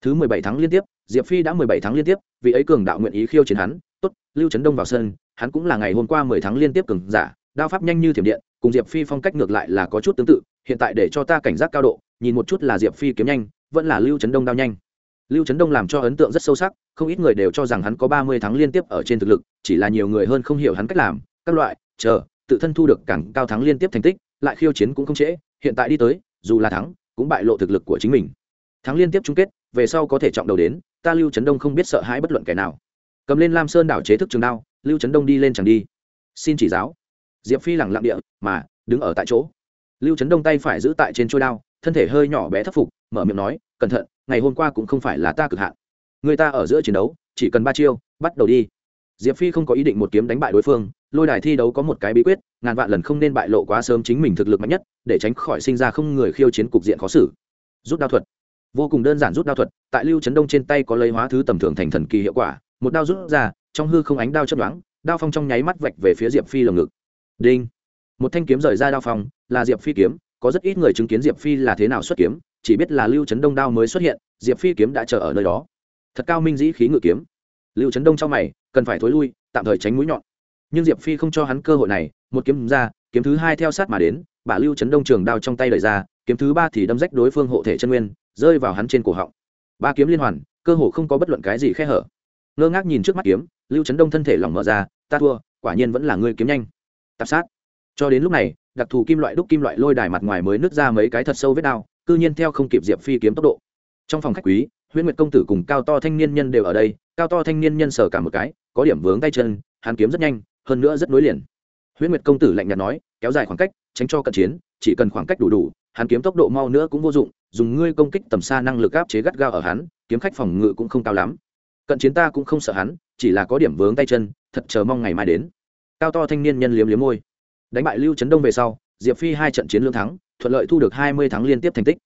[SPEAKER 1] Thứ mười bảy tháng liên tiếp, diệp phi đã mười bảy tháng liên tiếp, vì ấy cường đạo nguyện ý khiêu chiến hắn, tốt, lưu trấn đông vào sân, hắn cũng là ngày hôm qua mười tháng liên tiếp cường giả, đao pháp nhanh như thiểm điện, cùng diệp phi phong cách ngược lại là có chút tương tự, hiện tại để cho ta cảnh giác cao độ, nhìn một chút là diệp phi kiếm nhanh vẫn là lưu trấn đông đao nhanh. Lưu trấn đông làm cho ấn tượng rất sâu sắc, không ít người đều cho rằng hắn có ba mươi tháng liên tiếp ở trên thực lực, chỉ là nhiều người hơn không hiểu hắn cách làm, các loại, chờ, tự thân thu được càng cao thắng liên tiếp thành tích, lại khiêu chiến cũng không trễ, hiện tại đi tới, dù là thắng, cũng bại lộ thực lực của chính mình. Thắng liên tiếp chung kết, về sau có thể trọng đầu đến, ta lưu trấn đông không biết sợ hãi bất luận kẻ nào. Cầm lên lam sơn đảo chế thức trường đao, lưu trấn đông đi lên chẳng đi. Xin chỉ giáo. Diệp phi lẳng lặng địa, mà, đứng ở tại chỗ. Lưu trấn đông tay phải giữ tại trên trôi đao thân thể hơi nhỏ bé thất phục, mở miệng nói, cẩn thận, ngày hôm qua cũng không phải là ta cực hạn. Người ta ở giữa chiến đấu, chỉ cần ba chiêu, bắt đầu đi. Diệp phi không có ý định một kiếm đánh bại đối phương, lôi đài thi đấu có một cái bí quyết, ngàn vạn lần không nên bại lộ quá sớm chính mình thực lực mạnh nhất, để tránh khỏi sinh ra không người khiêu chiến cục diện khó xử. Rút đao thuật. Vô cùng đơn giản rút đao thuật, tại lưu trấn đông trên tay có lấy hóa thứ tầm thường thành thần kỳ hiệu quả, một đao rút ra, trong hư không ánh đao chớp đoán đao phong trong nháy mắt vạch về phía diệp phi lồng ngực. Đinh. Một thanh kiếm rời ra đao phong, là diệp phi kiếm có rất ít người chứng kiến diệp phi là thế nào xuất kiếm, chỉ biết là lưu trấn đông đao mới xuất hiện, diệp phi kiếm đã chờ ở nơi đó. Thật cao minh dĩ khí ngự kiếm. Lưu trấn đông trong mày, cần phải thối lui, tạm thời tránh mũi nhọn. Nhưng diệp phi không cho hắn cơ hội này, một kiếm ra, kiếm thứ hai theo sát mà đến bà lưu trấn đông trường đao trong tay đẩy ra, kiếm thứ ba thì đâm rách đối phương hộ thể chân nguyên, rơi vào hắn trên cổ họng. Ba kiếm liên hoàn, cơ hồ không có bất luận cái gì khe hở. Ngơ ngác nhìn trước mắt kiếm, lưu trấn đông thân thể lỏng mở ra, ta thua, quả nhiên vẫn là ngươi kiếm nhanh. Tạp sát. Cho đến lúc này đặc thù kim loại đúc kim loại lôi đài mặt ngoài mới nứt ra mấy cái thật sâu vết đao, cư nhiên theo không kịp diệp phi kiếm tốc độ. Trong phòng khách quý, huyễn nguyệt công tử cùng cao to thanh niên nhân đều ở đây, cao to thanh niên nhân sờ cả một cái, có điểm vướng tay chân, hắn kiếm rất nhanh, hơn nữa rất nối liền. Huyễn nguyệt công tử lạnh nhạt nói, kéo dài khoảng cách, tránh cho cận chiến, chỉ cần khoảng cách đủ đủ, hắn kiếm tốc độ mau nữa cũng vô dụng, dùng ngươi công kích tầm xa năng lực áp chế gắt gao ở hắn, kiếm khách phòng ngự cũng không cao lắm. Cận chiến ta cũng không sợ hắn, chỉ là có điểm vướng tay chân, thật chờ mong ngày mai đến. Cao to thanh niên nhân liếm liếm môi đánh bại lưu trấn đông về sau, diệp phi hai trận chiến lương thắng, thuận lợi thu được hai mươi tháng liên tiếp thành tích.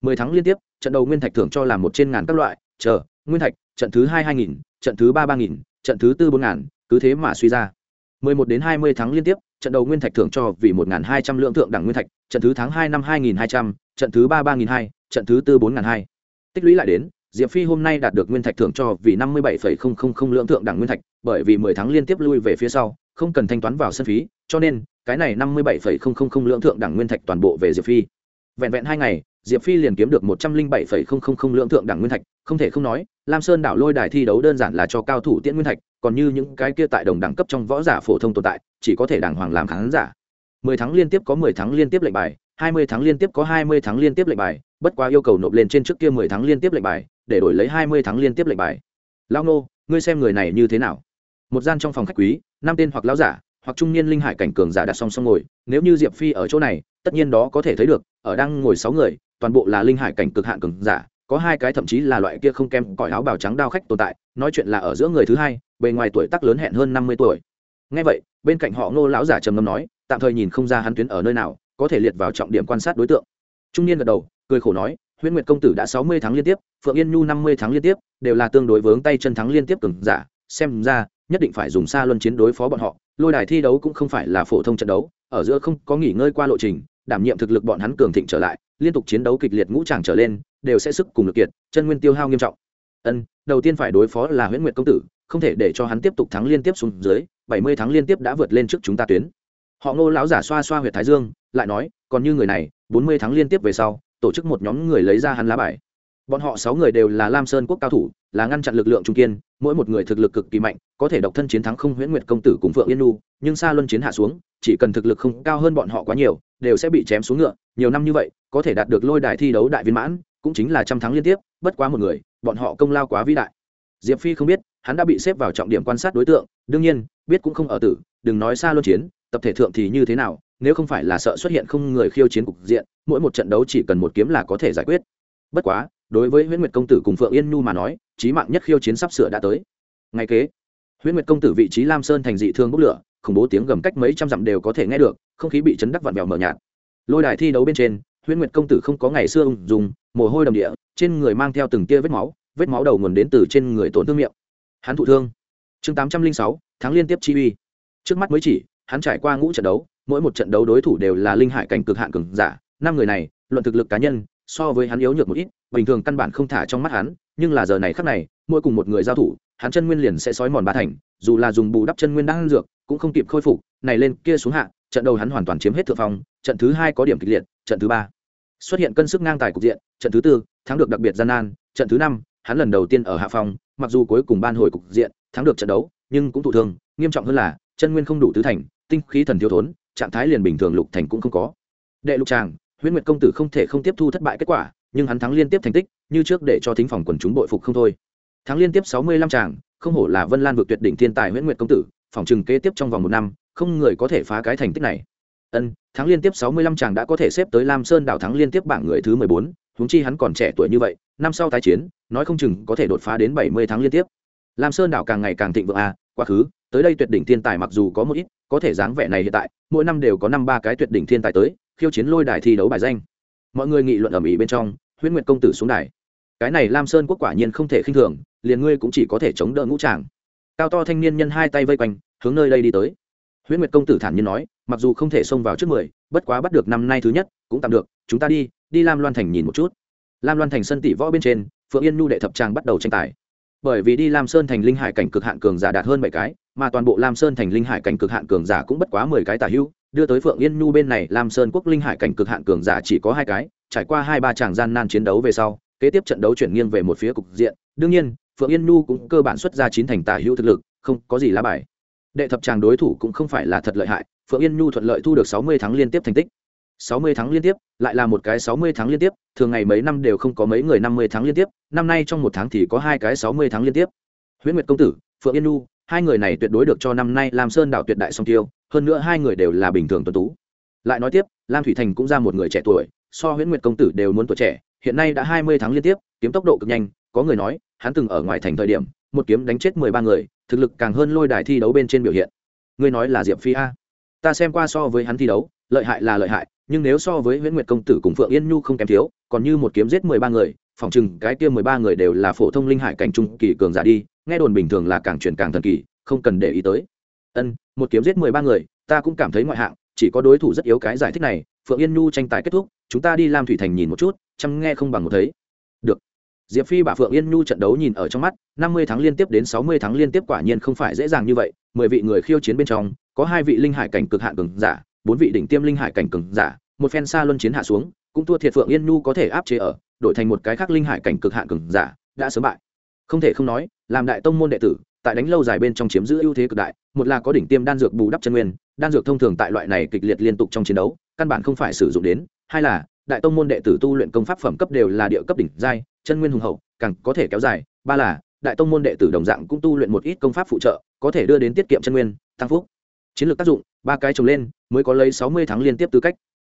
[SPEAKER 1] mười tháng liên tiếp, trận đầu nguyên thạch thưởng cho làm một trên ngàn các loại, chờ, nguyên thạch, trận thứ hai hai nghìn, trận thứ ba ba nghìn, trận thứ tư bốn ngàn, cứ thế mà suy ra. mười một đến hai mươi tháng liên tiếp, trận đầu nguyên thạch thưởng cho vì một ngàn hai trăm lượng thượng đẳng nguyên thạch, trận thứ tháng hai năm hai nghìn hai trăm, trận thứ ba ba nghìn hai, trận thứ tư bốn ngàn hai. Tích lũy lại đến, diệp phi hôm nay đạt được nguyên thạch thưởng cho vì năm mươi bảy lượng thượng đẳng nguyên thạch, bởi vì mười tháng liên tiếp lui về phía sau, không cần thanh toán vào sân phí, cho nên cái này năm mươi bảy lượng thượng đẳng nguyên thạch toàn bộ về diệp phi. Vẹn vẹn hai ngày, diệp phi liền kiếm được một trăm linh bảy lượng thượng đẳng nguyên thạch, không thể không nói, lam sơn đảo lôi đài thi đấu đơn giản là cho cao thủ tiễn nguyên thạch, còn như những cái kia tại đồng đẳng cấp trong võ giả phổ thông tồn tại, chỉ có thể đàng hoàng làm khán giả. mười tháng liên tiếp có mười tháng liên tiếp lệnh bài, hai mươi tháng liên tiếp có hai mươi tháng liên tiếp lệnh bài, bất quá yêu cầu nộp lên trên trước kia mười tháng liên tiếp lệnh bài, để đổi lấy hai mươi tháng liên tiếp lệnh bài. Lao nô, ngươi xem người này như thế nào? Một gian trong phòng khách quý, năm tên hoặc lão giả hoặc trung niên linh hải cảnh cường giả đặt song song ngồi, nếu như diệp phi ở chỗ này, tất nhiên đó có thể thấy được, ở đang ngồi sáu người, toàn bộ là linh hải cảnh cực hạn cường giả, có hai cái thậm chí là loại kia không kem cõi áo bào trắng đao khách tồn tại, nói chuyện là ở giữa người thứ hai, bề ngoài tuổi tác lớn hẹn hơn năm mươi tuổi. Ngay vậy, bên cạnh họ ngô lão giả trầm ngâm nói, tạm thời nhìn không ra hắn tuyến ở nơi nào, có thể liệt vào trọng điểm quan sát đối tượng. Trung niên gật đầu, cười khổ nói, huyễn nguyệt công tử đã sáu mươi tháng liên tiếp, phượng yên nhu năm mươi tháng liên tiếp, đều là tương đối vướng tay chân thắng liên tiếp cường giả, xem ra, nhất định phải dùng xa luân chiến đối phó bọn họ lôi đài thi đấu cũng không phải là phổ thông trận đấu, ở giữa không có nghỉ ngơi qua lộ trình, đảm nhiệm thực lực bọn hắn cường thịnh trở lại, liên tục chiến đấu kịch liệt ngũ tràng trở lên, đều sẽ sức cùng lực kiệt, chân nguyên tiêu hao nghiêm trọng. Ân, đầu tiên phải đối phó là huyễn nguyệt công tử, không thể để cho hắn tiếp tục thắng liên tiếp xuống dưới, bảy mươi tháng liên tiếp đã vượt lên trước chúng ta tuyến. Họ ngô lão giả xoa xoa huyệt thái dương, lại nói, còn như người này, bốn mươi tháng liên tiếp về sau, tổ chức một nhóm người lấy ra hắn lá bài bọn họ sáu người đều là lam sơn quốc cao thủ, là ngăn chặn lực lượng trung kiên, mỗi một người thực lực cực kỳ mạnh, có thể độc thân chiến thắng không huyễn nguyệt công tử cùng phượng yên nu nhưng xa luân chiến hạ xuống, chỉ cần thực lực không cao hơn bọn họ quá nhiều, đều sẽ bị chém xuống ngựa. Nhiều năm như vậy, có thể đạt được lôi đài thi đấu đại viên mãn, cũng chính là trăm thắng liên tiếp, bất quá một người, bọn họ công lao quá vĩ đại. Diệp phi không biết, hắn đã bị xếp vào trọng điểm quan sát đối tượng, đương nhiên, biết cũng không ở tử, đừng nói xa luân chiến, tập thể thượng thì như thế nào, nếu không phải là sợ xuất hiện không người khiêu chiến cục diện, mỗi một trận đấu chỉ cần một kiếm là có thể giải quyết. Bất quá đối với huyễn nguyệt công tử cùng phượng yên nhu mà nói trí mạng nhất khiêu chiến sắp sửa đã tới. Ngay kế, huyễn nguyệt công tử vị trí lam sơn thành dị thương bốc lửa, khủng bố tiếng gầm cách mấy trăm dặm đều có thể nghe được, không khí bị chấn đắc vặn vẹo mờ nhạt. Lôi đài thi đấu bên trên, huyễn nguyệt công tử không có ngày xưa dùng mồ hôi đầm địa, trên người mang theo từng tia vết máu vết máu đầu nguồn đến từ trên người tổn thương miệng. Hắn thụ thương. Chương tám trăm linh sáu, tháng liên tiếp chi uy. Trước mắt mới chỉ, hắn trải qua ngũ trận đấu, mỗi một trận đấu đối thủ đều là linh hải cảnh cực hạn cường giả, năm người này, luận thực lực cá nhân so với hắn yếu nhược một ít, bình thường căn bản không thả trong mắt hắn, nhưng là giờ này khắc này, mỗi cùng một người giao thủ, hắn chân nguyên liền sẽ sói mòn ba thành, dù là dùng bù đắp chân nguyên đang ăn dược, cũng không kịp khôi phục, này lên kia xuống hạ, trận đầu hắn hoàn toàn chiếm hết thượng phong, trận thứ hai có điểm kịch liệt, trận thứ ba xuất hiện cân sức ngang tài cục diện, trận thứ tư, thắng được đặc biệt gian nan, trận thứ năm, hắn lần đầu tiên ở hạ phong, mặc dù cuối cùng ban hồi cục diện, thắng được trận đấu, nhưng cũng thụ thương, nghiêm trọng hơn là, chân nguyên không đủ tứ thành, tinh khí thần thiếu thốn, trạng thái liền bình thường lục thành cũng không có. Đệ lục tràng huyễn nguyệt công tử không thể không tiếp thu thất bại kết quả, nhưng hắn thắng liên tiếp thành tích, như trước để cho thính phòng quần chúng bội phục không thôi. Thắng liên tiếp sáu mươi lăm tràng, không hổ là vân lan vượt tuyệt đỉnh thiên tài huyễn nguyệt công tử, phòng trừng kế tiếp trong vòng một năm, không người có thể phá cái thành tích này. Ân, thắng liên tiếp sáu mươi lăm tràng đã có thể xếp tới lam sơn đảo thắng liên tiếp bảng người thứ mười bốn, huống chi hắn còn trẻ tuổi như vậy, năm sau tái chiến, nói không chừng có thể đột phá đến bảy mươi tháng liên tiếp. Lam sơn đảo càng ngày càng thịnh vượng à quá khứ, tới đây tuyệt đỉnh thiên tài mặc dù có một ít, có thể dáng vẻ này hiện tại, mỗi năm đều có năm ba cái tuyệt đỉnh thiên tài tới khiêu chiến lôi đài thi đấu bài danh. Mọi người nghị luận ở ĩ bên trong, huyễn nguyệt công tử xuống đài. Cái này lam sơn quốc quả nhiên không thể khinh thường, liền ngươi cũng chỉ có thể chống đỡ ngũ tràng. Cao to thanh niên nhân hai tay vây quanh, hướng nơi đây đi tới. Huyễn nguyệt công tử thản nhiên nói, mặc dù không thể xông vào trước mười, bất quá bắt được năm nay thứ nhất, cũng tạm được, chúng ta đi đi lam loan thành nhìn một chút. Lam loan thành sân tỷ võ bên trên, phượng yên nhu đệ thập trang bắt đầu tranh tài. Bởi vì đi lam sơn thành linh hải cảnh cực hạn cường giả đạt hơn bảy cái, mà toàn bộ lam sơn thành linh hải cảnh cực hạn cường giả cũng bất quá mười cái tả hữu đưa tới phượng yên nhu bên này, lam sơn quốc linh hải cảnh cực hạn cường giả chỉ có hai cái, trải qua hai ba tràng gian nan chiến đấu về sau, kế tiếp trận đấu chuyển nghiêng về một phía cục diện. Đương nhiên, phượng yên nhu cũng cơ bản xuất ra chín thành tả hữu thực lực, không có gì lá bài. Đệ thập tràng đối thủ cũng không phải là thật lợi hại, phượng yên nhu thuận lợi thu được sáu mươi tháng liên tiếp thành tích. sáu mươi tháng liên tiếp, lại là một cái sáu mươi tháng liên tiếp, thường ngày mấy năm đều không có mấy người năm mươi tháng liên tiếp, năm nay trong một tháng thì có hai cái sáu mươi tháng liên tiếp. Huyễn nguyệt công tử, phượng yên nhu hai người này tuyệt đối được cho năm nay lam sơn đảo tuyệt đại song tiêu, hơn nữa hai người đều là bình thường tuấn tú. Lại nói tiếp, lam thủy thành cũng ra một người trẻ tuổi, so huyễn nguyệt công tử đều muốn tuổi trẻ, hiện nay đã hai mươi tháng liên tiếp, kiếm tốc độ cực nhanh, có người nói, hắn từng ở ngoài thành thời điểm, một kiếm đánh chết mười ba người, thực lực càng hơn lôi đài thi đấu bên trên biểu hiện. Ngươi nói là diệp phi a. Ta xem qua so với hắn thi đấu, lợi hại là lợi hại, nhưng nếu so với huyễn nguyệt công tử cùng phượng yên nhu không kém thiếu, còn như một kiếm giết mười ba người, phỏng chừng cái kia mười ba người đều là phổ thông linh hải cảnh trung kỳ cường giả đi nghe đồn bình thường là càng chuyển càng thần kỳ, không cần để ý tới. Ân, một kiếm giết mười ba người, ta cũng cảm thấy ngoại hạng, chỉ có đối thủ rất yếu cái giải thích này, phượng yên nhu tranh tài kết thúc, chúng ta đi lam thủy thành nhìn một chút, chăm nghe không bằng một thấy. Được. Diệp phi bà phượng yên nhu trận đấu nhìn ở trong mắt, năm mươi tháng liên tiếp đến sáu mươi tháng liên tiếp quả nhiên không phải dễ dàng như vậy, mười vị người khiêu chiến bên trong, có hai vị linh hải cảnh cực hạn cường giả, bốn vị đỉnh tiêm linh hải cảnh cường giả, một phen xa luân chiến hạ xuống, cũng thua thiệt phượng yên nhu có thể áp chế ở, đổi thành một cái khác linh hải cảnh cực hạn cường giả, đã sớm bại. Không thể không nói làm đại tông môn đệ tử, tại đánh lâu dài bên trong chiếm giữ ưu thế cực đại, một là có đỉnh tiêm đan dược bù đắp chân nguyên, đan dược thông thường tại loại này kịch liệt liên tục trong chiến đấu, căn bản không phải sử dụng đến, hai là, đại tông môn đệ tử tu luyện công pháp phẩm cấp đều là địa cấp đỉnh giai, chân nguyên hùng hậu, càng có thể kéo dài, ba là, đại tông môn đệ tử đồng dạng cũng tu luyện một ít công pháp phụ trợ, có thể đưa đến tiết kiệm chân nguyên, tăng phúc. Chiến lược tác dụng, ba cái trồng lên, mới có lấy sáu mươi tháng liên tiếp tư cách.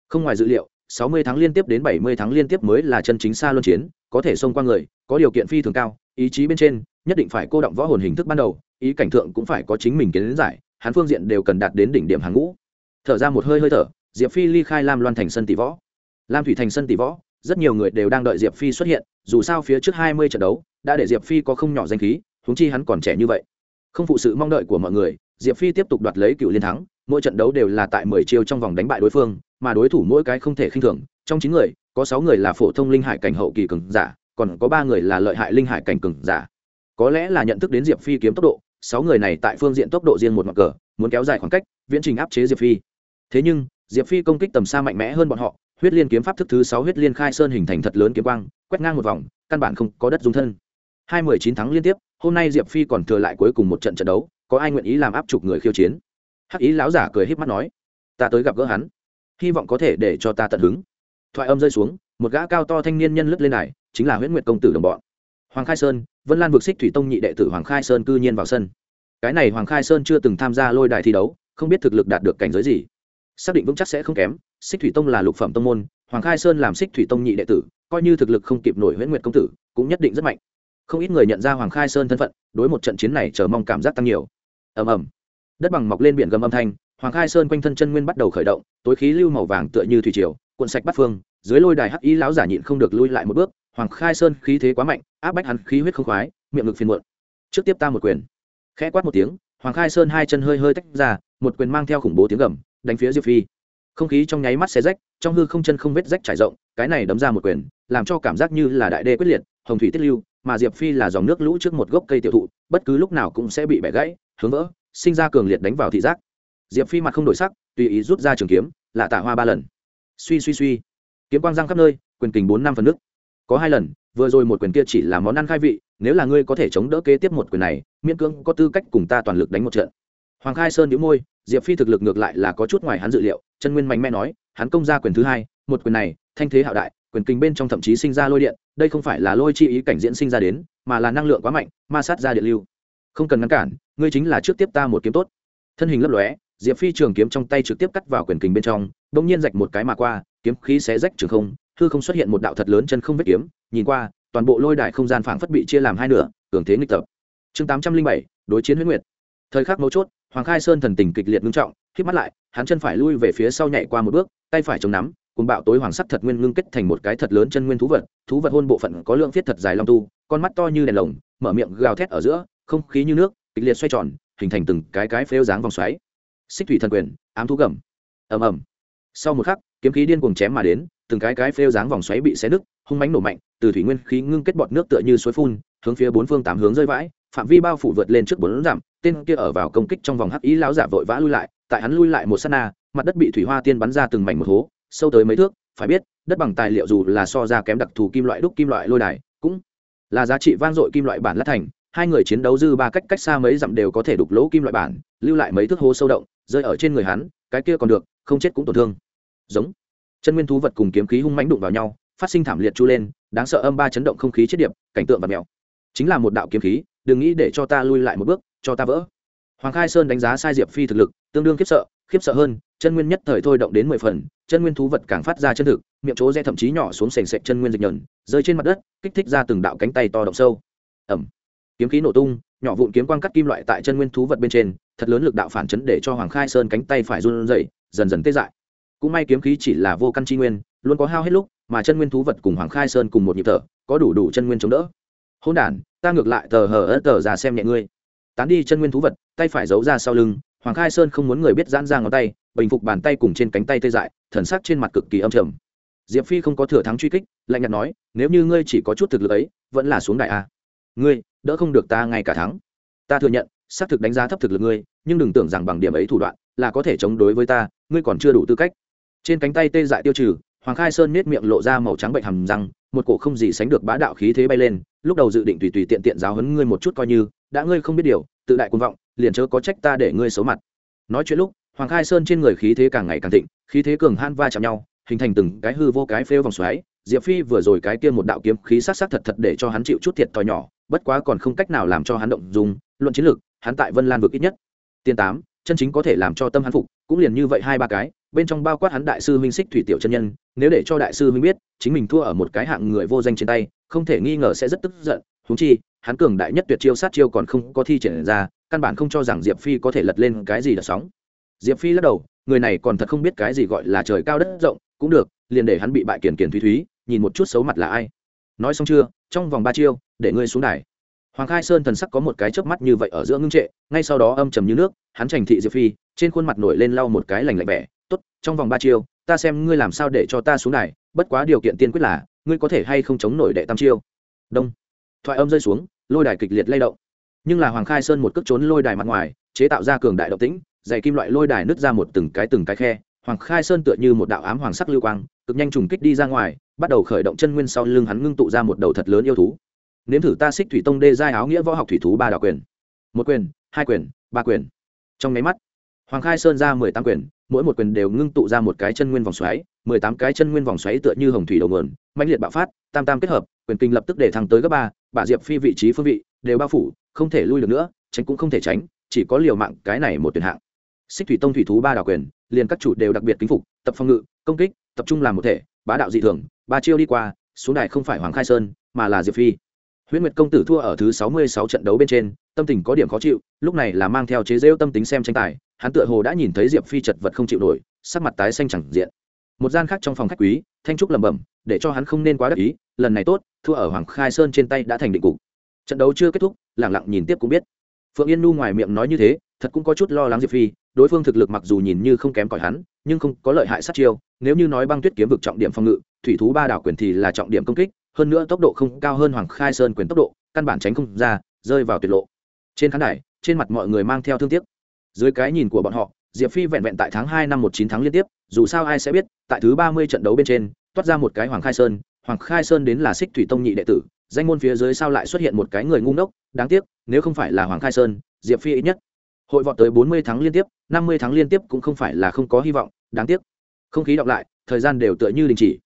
[SPEAKER 1] Không ngoài dự liệu sáu mươi tháng liên tiếp đến bảy mươi tháng liên tiếp mới là chân chính xa luân chiến, có thể xông qua người, có điều kiện phi thường cao, ý chí bên trên, nhất định phải cô động võ hồn hình thức ban đầu, ý cảnh thượng cũng phải có chính mình kiến giải, hắn phương diện đều cần đạt đến đỉnh điểm hàng ngũ. Thở ra một hơi hơi thở, diệp phi ly khai lam loan thành sân tỷ võ. Lam thủy thành sân tỷ võ, rất nhiều người đều đang đợi diệp phi xuất hiện, dù sao phía trước hai mươi trận đấu, đã để diệp phi có không nhỏ danh khí, huống chi hắn còn trẻ như vậy. Không phụ sự mong đợi của mọi người, diệp phi tiếp tục đoạt lấy cựu liên thắng, mỗi trận đấu đều là tại mười chiêu trong vòng đánh bại đối phương mà đối thủ mỗi cái không thể khinh thường. Trong chín người, có sáu người là phổ thông linh hải cảnh hậu kỳ cường giả, còn có ba người là lợi hại linh hải cảnh cường giả. Có lẽ là nhận thức đến diệp phi kiếm tốc độ, sáu người này tại phương diện tốc độ riêng một mặt cờ, muốn kéo dài khoảng cách, viễn trình áp chế diệp phi. Thế nhưng, diệp phi công kích tầm xa mạnh mẽ hơn bọn họ, huyết liên kiếm pháp thức thứ sáu huyết liên khai sơn hình thành thật lớn kiếm quang, quét ngang một vòng, căn bản không có đất dung thân. Hai mười chín tháng liên tiếp, hôm nay diệp phi còn thừa lại cuối cùng một trận trận đấu, có ai nguyện ý làm áp chụp người khiêu chiến? Hắc ý lão giả cười h í p mắt nói, ta tới gặp gỡ hắn hy vọng có thể để cho ta tận hứng. Thoại âm rơi xuống, một gã cao to thanh niên nhân lướt lên này, chính là huyễn nguyệt công tử đồng bọn. Hoàng khai sơn, vân lan vực xích thủy tông nhị đệ tử hoàng khai sơn cư nhiên vào sân. Cái này hoàng khai sơn chưa từng tham gia lôi đài thi đấu, không biết thực lực đạt được cảnh giới gì. Xác định vững chắc sẽ không kém xích thủy tông là lục phẩm tông môn, hoàng khai sơn làm xích thủy tông nhị đệ tử, coi như thực lực không kịp nổi huyễn nguyệt công tử, cũng nhất định rất mạnh. Không ít người nhận ra hoàng khai sơn thân phận, đối một trận chiến này chờ mong cảm giác tăng nhiều. Ầm ầm. Đất bằng mọc lên biển gầm âm thanh hoàng khai sơn quanh thân chân nguyên bắt đầu khởi động, tối khí lưu màu vàng tựa như thủy triều, cuộn sạch bắt phương, dưới lôi đài hắc ý lão giả nhịn không được lui lại một bước. Hoàng khai sơn khí thế quá mạnh, áp bách hắn khí huyết không khoái, miệng ngực phiền muộn. Trước tiếp ta một quyền. Khẽ quát một tiếng, hoàng khai sơn hai chân hơi hơi tách ra, một quyền mang theo khủng bố tiếng gầm, đánh phía diệp phi. Không khí trong nháy mắt xé rách, trong hư không chân không vết rách trải rộng, cái này đấm ra một quyền, làm cho cảm giác như là đại đê quyết liệt, hồng thủy tiết lưu, mà diệp phi là dòng nước lũ trước một gốc cây tiểu thụ, bất cứ lúc nào cũng sẽ bị bẻ gãy, hướng vỡ, sinh ra cường liệt đánh vào thị giác diệp phi mặt không đổi sắc, tùy ý rút ra trường kiếm, là tạ hoa ba lần. Suy suy suy. Kiếm quang giang khắp nơi, quyền kình bốn năm phần nước. Có hai lần, vừa rồi một quyền kia chỉ là món ăn khai vị, nếu là ngươi có thể chống đỡ kế tiếp một quyền này, miễn cưỡng có tư cách cùng ta toàn lực đánh một trận. Hoàng khai sơn đĩu môi, diệp phi thực lực ngược lại là có chút ngoài hắn dự liệu, chân nguyên mạnh mẽ nói, hắn công ra quyền thứ hai, một quyền này, thanh thế hạo đại, quyền kinh bên trong thậm chí sinh ra lôi điện, đây không phải là lôi chi ý cảnh diễn sinh ra đến, mà là năng lượng quá mạnh, ma sát ra điện lưu. Không cần ngăn cản, ngươi chính là trước tiếp ta một kiếm tốt. Thân hình lấp lóe diệp phi trường kiếm trong tay trực tiếp cắt vào quyền kình bên trong, bỗng nhiên rạch một cái mà qua, kiếm khí xé rách trường không, hư không xuất hiện một đạo thật lớn chân không vết kiếm, nhìn qua, toàn bộ lôi đài không gian phảng phất bị chia làm hai nửa, cường thế nghịch tập. Chương tám trăm linh bảy, đối chiến huyết nguyệt. Thời khắc mấu chốt, hoàng khai sơn thần tình kịch liệt ngưng trọng k mắt lại, hắn chân phải lui về phía sau nhảy qua một bước, tay phải chống nắm, cùng bạo tối hoàng sắc thật nguyên ngưng kết thành một cái thật lớn chân nguyên thú vật thú vật hôn bộ phận có lượng thiết thật dài long tu, con mắt to như đèn lồng, mở miệng gào thét ở giữa, không khí như nước, kịch liệt xoay tròn, hình thành từng cái cái phêu dáng vòng xoáy xích thủy thần quyền, ám thú gầm. Ầm ầm. Sau một khắc, kiếm khí điên cuồng chém mà đến, từng cái cái phêu dáng vòng xoáy bị xé nứt, hung mãnh nổ mạnh, từ thủy nguyên khí ngưng kết bọt nước tựa như suối phun, hướng phía bốn phương tám hướng rơi vãi, phạm vi bao phủ vượt lên trước bốn dặm, tên kia ở vào công kích trong vòng hắc ý lão giả vội vã lui lại, tại hắn lui lại một sát na, mặt đất bị thủy hoa tiên bắn ra từng mảnh một hố, sâu tới mấy thước, phải biết, đất bằng tài liệu dù là so ra kém đặc thù kim loại đúc kim loại lôi đài, cũng là giá trị vang dội kim loại bản lát thành hai người chiến đấu dư ba cách cách xa mấy dặm đều có thể đục lỗ kim loại bản, lưu lại mấy thước hố sâu động, rơi ở trên người hắn, cái kia còn được, không chết cũng tổn thương. Giống. Chân nguyên thú vật cùng kiếm khí hung mãnh đụng vào nhau, phát sinh thảm liệt chu lên, đáng sợ âm ba chấn động không khí chết điệp, cảnh tượng và mèo chính là một đạo kiếm khí, đừng nghĩ để cho ta lui lại một bước, cho ta vỡ. Hoàng khai sơn đánh giá sai diệp phi thực lực, tương đương khiếp sợ khiếp sợ hơn, chân nguyên nhất thời thôi động đến mười phần, chân nguyên thú vật càng phát ra chân thực, miệng chỗ rẽ thậm chí nhỏ xuống sềnh sệch chân nguyên dịch nhờn, rơi trên mặt đất, kích thích ra từng đạo cánh tay to động sâu. Ẩm kiếm khí nổ tung, nhỏ vụn kiếm quang cắt kim loại tại chân nguyên thú vật bên trên, thật lớn lực đạo phản chấn để cho hoàng khai sơn cánh tay phải run rẩy, dần dần tê dại. Cũng may kiếm khí chỉ là vô căn chi nguyên, luôn có hao hết lúc, mà chân nguyên thú vật cùng hoàng khai sơn cùng một nhịp thở, có đủ đủ chân nguyên chống đỡ. Hôn đản, ta ngược lại tờ hờ ớt tờ ra xem nhẹ ngươi. Tán đi chân nguyên thú vật, tay phải giấu ra sau lưng, hoàng khai sơn không muốn người biết giãn ra ngón tay, bình phục bàn tay cùng trên cánh tay tê dại, thần sắc trên mặt cực kỳ âm trầm. Diệp phi không có thừa thắng truy kích, lạnh nhạt nói, nếu như ngươi chỉ có chút thực lực ấy, vẫn là xuống đại a ngươi, đỡ không được ta ngay cả thắng. Ta thừa nhận, xác thực đánh giá thấp thực lực ngươi, nhưng đừng tưởng rằng bằng điểm ấy thủ đoạn là có thể chống đối với ta, ngươi còn chưa đủ tư cách. Trên cánh tay tê dại tiêu trừ, hoàng khai sơn nết miệng lộ ra màu trắng bệnh hầm răng, một cổ không gì sánh được bá đạo khí thế bay lên, lúc đầu dự định tùy tùy tiện tiện giáo hấn ngươi một chút coi như, đã ngươi không biết điều, tự đại quân vọng, liền chớ có trách ta để ngươi xấu mặt. Nói chuyện lúc, hoàng khai sơn trên người khí thế càng ngày càng thịnh, khí thế cường han va chạm nhau, hình thành từng cái hư vô cái phêu vòng xoáy, diệp phi vừa rồi cái kia một đạo kiếm khí sát sát thật thật để cho hắn chịu chút thiệt thòi nhỏ bất quá còn không cách nào làm cho hắn động dùng, luận chiến lược, hắn tại vân lan vực ít nhất. Tiên tám, chân chính có thể làm cho tâm hắn phục, cũng liền như vậy hai ba cái, bên trong bao quát hắn đại sư minh xích thủy tiểu chân nhân, nếu để cho đại sư minh biết, chính mình thua ở một cái hạng người vô danh trên tay, không thể nghi ngờ sẽ rất tức giận húng chi, hắn cường đại nhất tuyệt chiêu sát chiêu còn không có thi triển ra, căn bản không cho rằng diệp phi có thể lật lên cái gì là sóng. Diệp phi lắc đầu, người này còn thật không biết cái gì gọi là trời cao đất rộng, cũng được, liền để hắn bị bại kiền kiền thúy thúy, nhìn một chút xấu mặt là ai. Nói xong chưa, trong vòng ba chiêu để ngươi xuống đài. Hoàng khai sơn thần sắc có một cái chớp mắt như vậy ở giữa ngưng trệ, ngay sau đó âm trầm như nước, hắn trành thị diệp phi, trên khuôn mặt nổi lên lau một cái lành lạnh vẻ, tốt, trong vòng ba chiêu, ta xem ngươi làm sao để cho ta xuống đài, bất quá điều kiện tiên quyết là, ngươi có thể hay không chống nổi đệ tam chiêu. Đông. Thoại âm rơi xuống, lôi đài kịch liệt lay động. Nhưng là hoàng khai sơn một cước trốn lôi đài mặt ngoài, chế tạo ra cường đại động tĩnh, dày kim loại lôi đài nứt ra một từng cái từng cái khe, hoàng khai sơn tựa như một đạo ám hoàng sắc lưu quang, cực nhanh trùng kích đi ra ngoài, bắt đầu khởi động chân nguyên sau lưng hắn ngưng tụ ra một đầu thật lớn yêu thú nếm thử ta xích thủy tông đê giai áo nghĩa võ học thủy thú ba đạo quyền. Một quyền, hai quyền, ba quyền. Trong nháy mắt, hoàng khai sơn ra mười tám quyền, mỗi một quyền đều ngưng tụ ra một cái chân nguyên vòng xoáy, mười tám cái chân nguyên vòng xoáy tựa như hồng thủy đầu nguồn mạnh liệt bạo phát, tam tam kết hợp, quyền kinh lập tức để thăng tới gấp ba bà diệp phi vị trí phương vị, đều bao phủ, không thể lui được nữa, tránh cũng không thể tránh, chỉ có liều mạng cái này một tuyển hạng. Xích thủy tông thủy thú ba đạo quyền, liền các chủ đều đặc biệt kính phục, tập phòng ngự, công kích, tập trung làm một thể, bá đạo dị thường, ba chiêu đi qua, xuống đài không phải hoàng khai sơn, mà là diệp phi huyễn nguyệt công tử thua ở thứ sáu mươi sáu trận đấu bên trên, tâm tình có điểm khó chịu, lúc này là mang theo chế rêu tâm tính xem tranh tài, hắn tựa hồ đã nhìn thấy diệp phi chật vật không chịu nổi, sắc mặt tái xanh chẳng diện. Một gian khác trong phòng khách quý, thanh trúc lẩm bẩm, để cho hắn không nên quá đắc ý, lần này tốt, thua ở hoàng khai sơn trên tay đã thành định cục. Trận đấu chưa kết thúc lẳng lặng nhìn tiếp cũng biết. Phượng yên nu ngoài miệng nói như thế, thật cũng có chút lo lắng diệp phi, đối phương thực lực mặc dù nhìn như không kém cỏi hắn, nhưng không có lợi hại sát chiêu, nếu như nói băng tuyết kiếm vực trọng điểm phòng ngự, thủy thú ba đảo quyền thì là trọng điểm công kích hơn nữa tốc độ không cao hơn hoàng khai sơn quyền tốc độ, căn bản tránh không ra, rơi vào tuyệt lộ. Trên khán đài, trên mặt mọi người mang theo thương tiếc. Dưới cái nhìn của bọn họ, diệp phi vẹn vẹn tại tháng hai năm một chín tháng liên tiếp, dù sao ai sẽ biết, tại thứ ba mươi trận đấu bên trên, toát ra một cái hoàng khai sơn, hoàng khai sơn đến là xích thủy tông nhị đệ tử, danh môn phía dưới sao lại xuất hiện một cái người ngu ngốc, đáng tiếc, nếu không phải là hoàng khai sơn, diệp phi ít nhất hội vọt tới bốn mươi tháng liên tiếp, năm mươi tháng liên tiếp cũng không phải là không có hy vọng, đáng tiếc. Không khí đọc lại, thời gian đều tựa như đình chỉ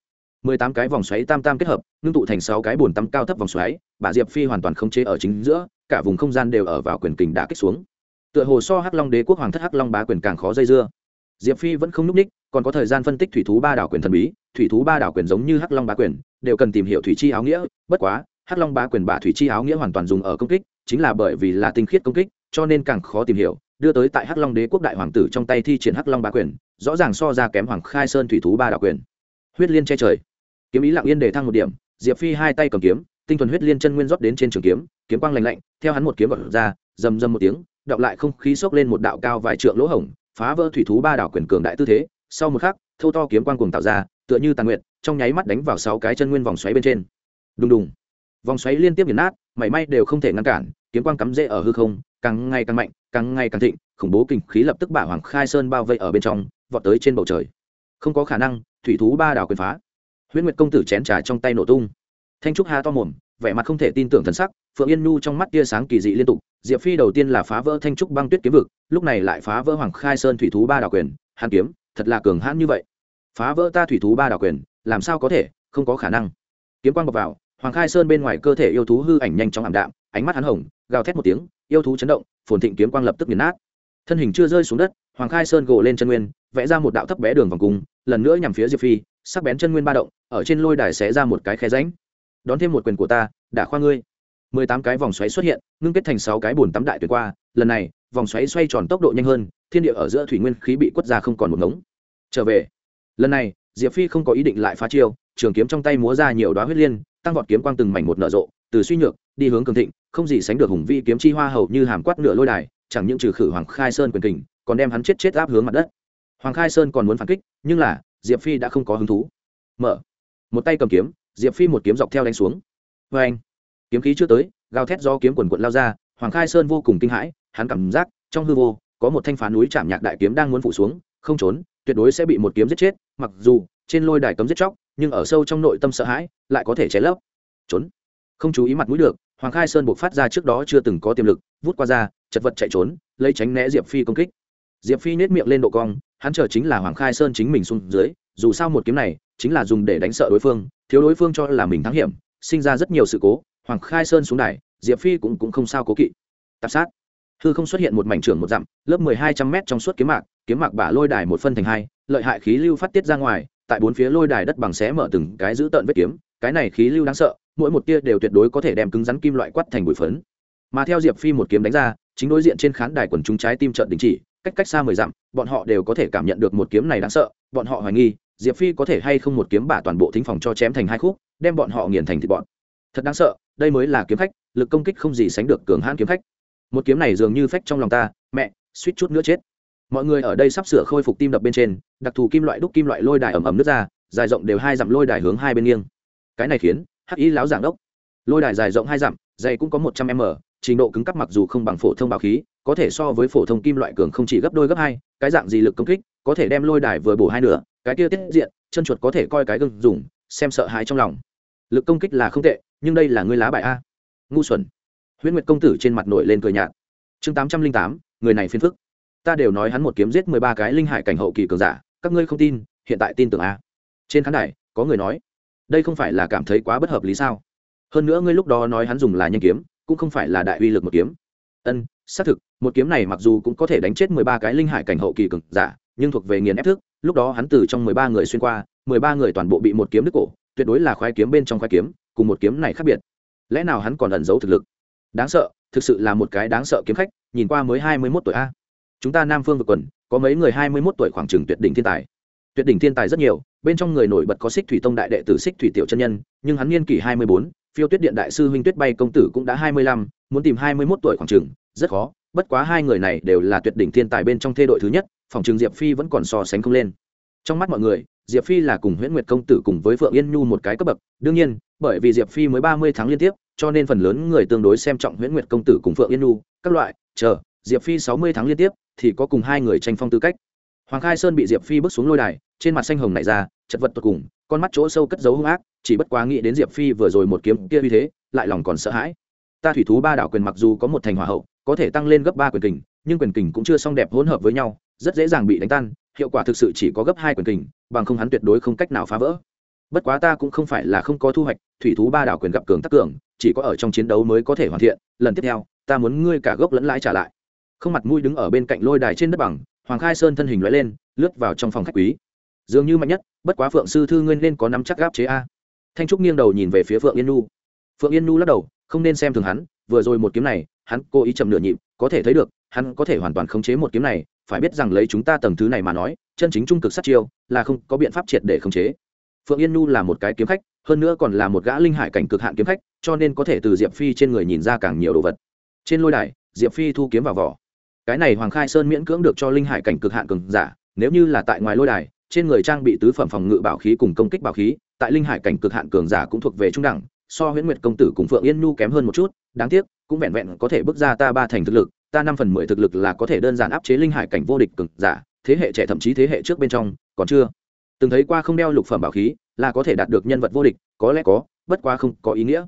[SPEAKER 1] mười tám cái vòng xoáy tam tam kết hợp, ngưng tụ thành sáu cái bồn tắm cao thấp vòng xoáy, bà diệp phi hoàn toàn không chế ở chính giữa, cả vùng không gian đều ở vào quyền kình đã kích xuống. Tựa hồ so hắc long đế quốc hoàng thất hắc long bá quyền càng khó dây dưa. Diệp phi vẫn không n ú c ních, còn có thời gian phân tích thủy thú ba đảo quyền thần bí, thủy thú ba đảo quyền giống như hắc long bá quyền, đều cần tìm hiểu thủy chi áo nghĩa, bất quá, hắc long bá quyền bả thủy chi áo nghĩa hoàn toàn dùng ở công kích, chính là bởi vì là tinh khiết công kích, cho nên càng khó tìm hiểu, đưa tới tại hắc long đế quốc đại hoàng tử trong tay thi triển hắc long bá quyền, rõ ràng so ra kém hoàng khai sơn thủy thú ba đảo quyền. Huyết liên che trời kiếm ý lặng yên để thăng một điểm, diệp phi hai tay cầm kiếm, tinh thuần huyết liên chân nguyên rót đến trên trường kiếm kiếm quang lành lạnh, theo hắn một kiếm gọt ra, rầm rầm một tiếng, đọc lại không khí xốc lên một đạo cao vài trượng lỗ hổng, phá vỡ thủy thú ba đảo quyền cường đại tư thế. Sau một khắc thâu to kiếm quang cùng tạo ra, tựa như tàn nguyện trong nháy mắt đánh vào sáu cái chân nguyên vòng xoáy bên trên. Đùng đùng. Vòng xoáy liên tiếp nghiền nát, mảy may đều không thể ngăn cản, kiếm quang cắm rễ ở hư không, càng ngày càng mạnh, càng ngày càng thịnh, khủng bố kinh khí lập tức bả hoàng khai sơn bao vây ở bên trong, vọt tới trên bầu trời. Không có khả năng, thủy thú ba đảo quyền phá huyễn nguyệt công tử chén trà trong tay nổ tung. Thanh trúc há to mồm, vẻ mặt không thể tin tưởng thần sắc, phượng yên nhu trong mắt tia sáng kỳ dị liên tục, diệp phi đầu tiên là phá vỡ thanh trúc băng tuyết kiếm vực, lúc này lại phá vỡ hoàng khai sơn thủy thú ba đảo quyền hàn kiếm, thật là cường hãn như vậy. Phá vỡ ta thủy thú ba đảo quyền, làm sao có thể, không có khả năng. Kiếm quang bọc vào, hoàng khai sơn bên ngoài cơ thể yêu thú hư ảnh nhanh chóng ảm đạm, ánh mắt hắn hồng, gào thét một tiếng, yêu thú chấn động, phồn thịnh kiếm quang lập tức nghiền nát. Thân hình chưa rơi xuống đất, hoàng khai sơn gộ lên chân nguyên, vẽ ra một đạo thấp bé đường vòng cung, lần nữa nhằm phía diệp phi sắc bén chân nguyên ba động, ở trên lôi đài sẽ ra một cái khe ránh đón thêm một quyền của ta, đã khoa ngươi. Mười tám cái vòng xoáy xuất hiện, ngưng kết thành sáu cái bồn tắm đại tuyệt qua. Lần này, vòng xoáy xoay tròn tốc độ nhanh hơn, thiên địa ở giữa thủy nguyên khí bị quất ra không còn một ngống. Trở về. Lần này, diệp phi không có ý định lại phá chiêu, trường kiếm trong tay múa ra nhiều đoá huyết liên, tăng vọt kiếm quang từng mảnh một nở rộ, từ suy nhược, đi hướng cường thịnh, không gì sánh được hùng vi kiếm chi hoa hầu như hàm quát nửa lôi đài, chẳng những trừ khử hoàng khai sơn quyền kình, còn đem hắn chết chết áp hướng mặt đất. Hoàng khai sơn còn muốn phản kích, nhưng là diệp phi đã không có hứng thú. Mở. Một tay cầm kiếm, diệp phi một kiếm dọc theo đánh xuống. Vê anh, kiếm khí chưa tới, gào thét do kiếm quần quận lao ra, hoàng khai sơn vô cùng kinh hãi, hắn cảm giác trong hư vô có một thanh phá núi chạm nhạc đại kiếm đang muốn phủ xuống, không trốn, tuyệt đối sẽ bị một kiếm giết chết, mặc dù trên lôi đài cấm giết chóc, nhưng ở sâu trong nội tâm sợ hãi, lại có thể cháy lấp. Trốn. Không chú ý mặt mũi được, hoàng khai sơn buộc phát ra trước đó chưa từng có tiềm lực, vút qua ra, chật vật chạy trốn, lấy tránh né diệp phi công kích. Diệp phi nết miệng lên độ cong hắn chờ chính là hoàng khai sơn chính mình xuống dưới dù sao một kiếm này chính là dùng để đánh sợ đối phương thiếu đối phương cho là mình thắng hiểm sinh ra rất nhiều sự cố hoàng khai sơn xuống đài diệp phi cũng, cũng không sao cố kỵ. Tạp sát. Hư không xuất hiện một mảnh trưởng một dặm lớp mười hai trăm m trong suốt kiếm mạc kiếm mạc bả lôi đài một phân thành hai lợi hại khí lưu phát tiết ra ngoài tại bốn phía lôi đài đất bằng xé mở từng cái giữ tợn vết kiếm cái này khí lưu đáng sợ mỗi một tia đều tuyệt đối có thể đem cứng rắn kim loại quắt thành bụi phấn mà theo diệp phi một kiếm đánh ra, chính đối diện trên khán đài quần chúng trái tim trợn đình chỉ, cách cách xa mười dặm, bọn họ đều có thể cảm nhận được một kiếm này đáng sợ, bọn họ hoài nghi, diệp phi có thể hay không một kiếm bả toàn bộ thính phòng cho chém thành hai khúc, đem bọn họ nghiền thành thịt bọn thật đáng sợ, đây mới là kiếm khách, lực công kích không gì sánh được cường hãn kiếm khách. Một kiếm này dường như phách trong lòng ta, mẹ, suýt chút nữa chết. Mọi người ở đây sắp sửa khôi phục tim đập bên trên, đặc thù kim loại đúc kim loại lôi đài ẩm ẩm nước ra, dài rộng đều hai dặm lôi đài hướng hai bên nghiêng. Cái này khiến hắc ý láo giảng đốc. Lôi đài dài rộng hai dặm, dày cũng có một trăm m trình độ cứng cấp mặc dù không bằng phổ thông bảo khí, có thể so với phổ thông kim loại cường không chỉ gấp đôi gấp hai, cái dạng gì lực công kích, có thể đem lôi đài vừa bổ hai nửa, cái kia tiết diện, chân chuột có thể coi cái gừng dùng, xem sợ hãi trong lòng. Lực công kích là không tệ, nhưng đây là ngươi lá bài a. Ngu xuẩn. Huyễn nguyệt công tử trên mặt nổi lên cười nhạt. Chương tám trăm linh tám, người này phiền phức. Ta đều nói hắn một kiếm giết mười ba cái linh hải cảnh hậu kỳ cường giả, các ngươi không tin, hiện tại tin tưởng a. Trên khán đài, có người nói, đây không phải là cảm thấy quá bất hợp lý sao? Hơn nữa ngươi lúc đó nói hắn dùng là nhanh kiếm cũng không phải là đại uy lực một kiếm. Ân, xác thực, một kiếm này mặc dù cũng có thể đánh chết mười ba cái linh hải cảnh hậu kỳ cường giả, nhưng thuộc về nghiền ép thức, lúc đó hắn từ trong mười ba người xuyên qua, mười ba người toàn bộ bị một kiếm đứt cổ, tuyệt đối là khoái kiếm bên trong khoái kiếm, cùng một kiếm này khác biệt. Lẽ nào hắn còn ẩn giấu thực lực? Đáng sợ, thực sự là một cái đáng sợ kiếm khách, nhìn qua mới hai mươi mốt tuổi a. Chúng ta nam phương vực quần, có mấy người hai mươi mốt tuổi khoảng trừng tuyệt đỉnh thiên tài. Tuyệt đỉnh thiên tài rất nhiều, bên trong người nổi bật có xích thủy tông đại đệ tử xích thủy tiểu chân nhân, nhưng hắn niên kỷ hai mươi bốn phiêu tuyết điện đại sư huynh tuyết bay công tử cũng đã hai mươi lăm, muốn tìm hai mươi mốt tuổi khoảng trừng rất khó, bất quá hai người này đều là tuyệt đỉnh thiên tài bên trong thê đội thứ nhất, phòng trường diệp phi vẫn còn so sánh không lên. Trong mắt mọi người, diệp phi là cùng huyễn nguyệt công tử cùng với phượng yên nhu một cái cấp bậc, đương nhiên, bởi vì diệp phi mới ba mươi tháng liên tiếp, cho nên phần lớn người tương đối xem trọng huyễn nguyệt công tử cùng phượng yên nhu, các loại, chờ, diệp phi sáu mươi tháng liên tiếp, thì có cùng hai người tranh phong tư cách. Hoàng khai sơn bị diệp phi bước xuống lôi đài, trên mặt xanh hồng này ra, chật vật tột cùng con mắt chỗ sâu cất dấu hung ác, chỉ bất quá nghĩ đến diệp phi vừa rồi một kiếm kia uy thế, lại lòng còn sợ hãi. Ta thủy thú ba đảo quyền mặc dù có một thành hỏa hậu, có thể tăng lên gấp ba quyền kình, nhưng quyền kình cũng chưa xong đẹp hỗn hợp với nhau, rất dễ dàng bị đánh tan, hiệu quả thực sự chỉ có gấp hai quyền kình, bằng không hắn tuyệt đối không cách nào phá vỡ. Bất quá ta cũng không phải là không có thu hoạch, thủy thú ba đảo quyền gặp cường tắc cường, chỉ có ở trong chiến đấu mới có thể hoàn thiện, lần tiếp theo, ta muốn ngươi cả gốc lẫn lãi trả lại. Không mặt mũi đứng ở bên cạnh lôi đài trên đất bằng, hoàng khai sơn thân hình loại lên, lướt vào trong phòng khách quý dường như mạnh nhất, bất quá phượng sư thư ngươi nên có nắm chắc gáp chế a. Thanh trúc nghiêng đầu nhìn về phía phượng yên nu. Phượng yên nu lắc đầu, không nên xem thường hắn, vừa rồi một kiếm này, hắn cố ý chậm nửa nhịp, có thể thấy được, hắn có thể hoàn toàn khống chế một kiếm này, phải biết rằng lấy chúng ta tầng thứ này mà nói, chân chính trung cực sát chiêu, là không có biện pháp triệt để khống chế. Phượng yên nu là một cái kiếm khách, hơn nữa còn là một gã linh hải cảnh cực hạn kiếm khách, cho nên có thể từ diệp phi trên người nhìn ra càng nhiều đồ vật. Trên lôi đài, diệp phi thu kiếm vào vỏ. Cái này hoàng khai sơn miễn cưỡng được cho linh hải cảnh cực hạn cường giả, nếu như là tại ngoài lôi đài trên người trang bị tứ phẩm phòng ngự bảo khí cùng công kích bảo khí, tại linh hải cảnh cực hạn cường giả cũng thuộc về trung đẳng, so huyễn nguyệt công tử cùng phượng yên nhu kém hơn một chút, đáng tiếc, cũng vẹn vẹn có thể bước ra ta ba thành thực lực, ta năm phần mười thực lực là có thể đơn giản áp chế linh hải cảnh vô địch cường giả, thế hệ trẻ thậm chí thế hệ trước bên trong, còn chưa từng thấy qua không đeo lục phẩm bảo khí, là có thể đạt được nhân vật vô địch, có lẽ có, bất quá không có ý nghĩa.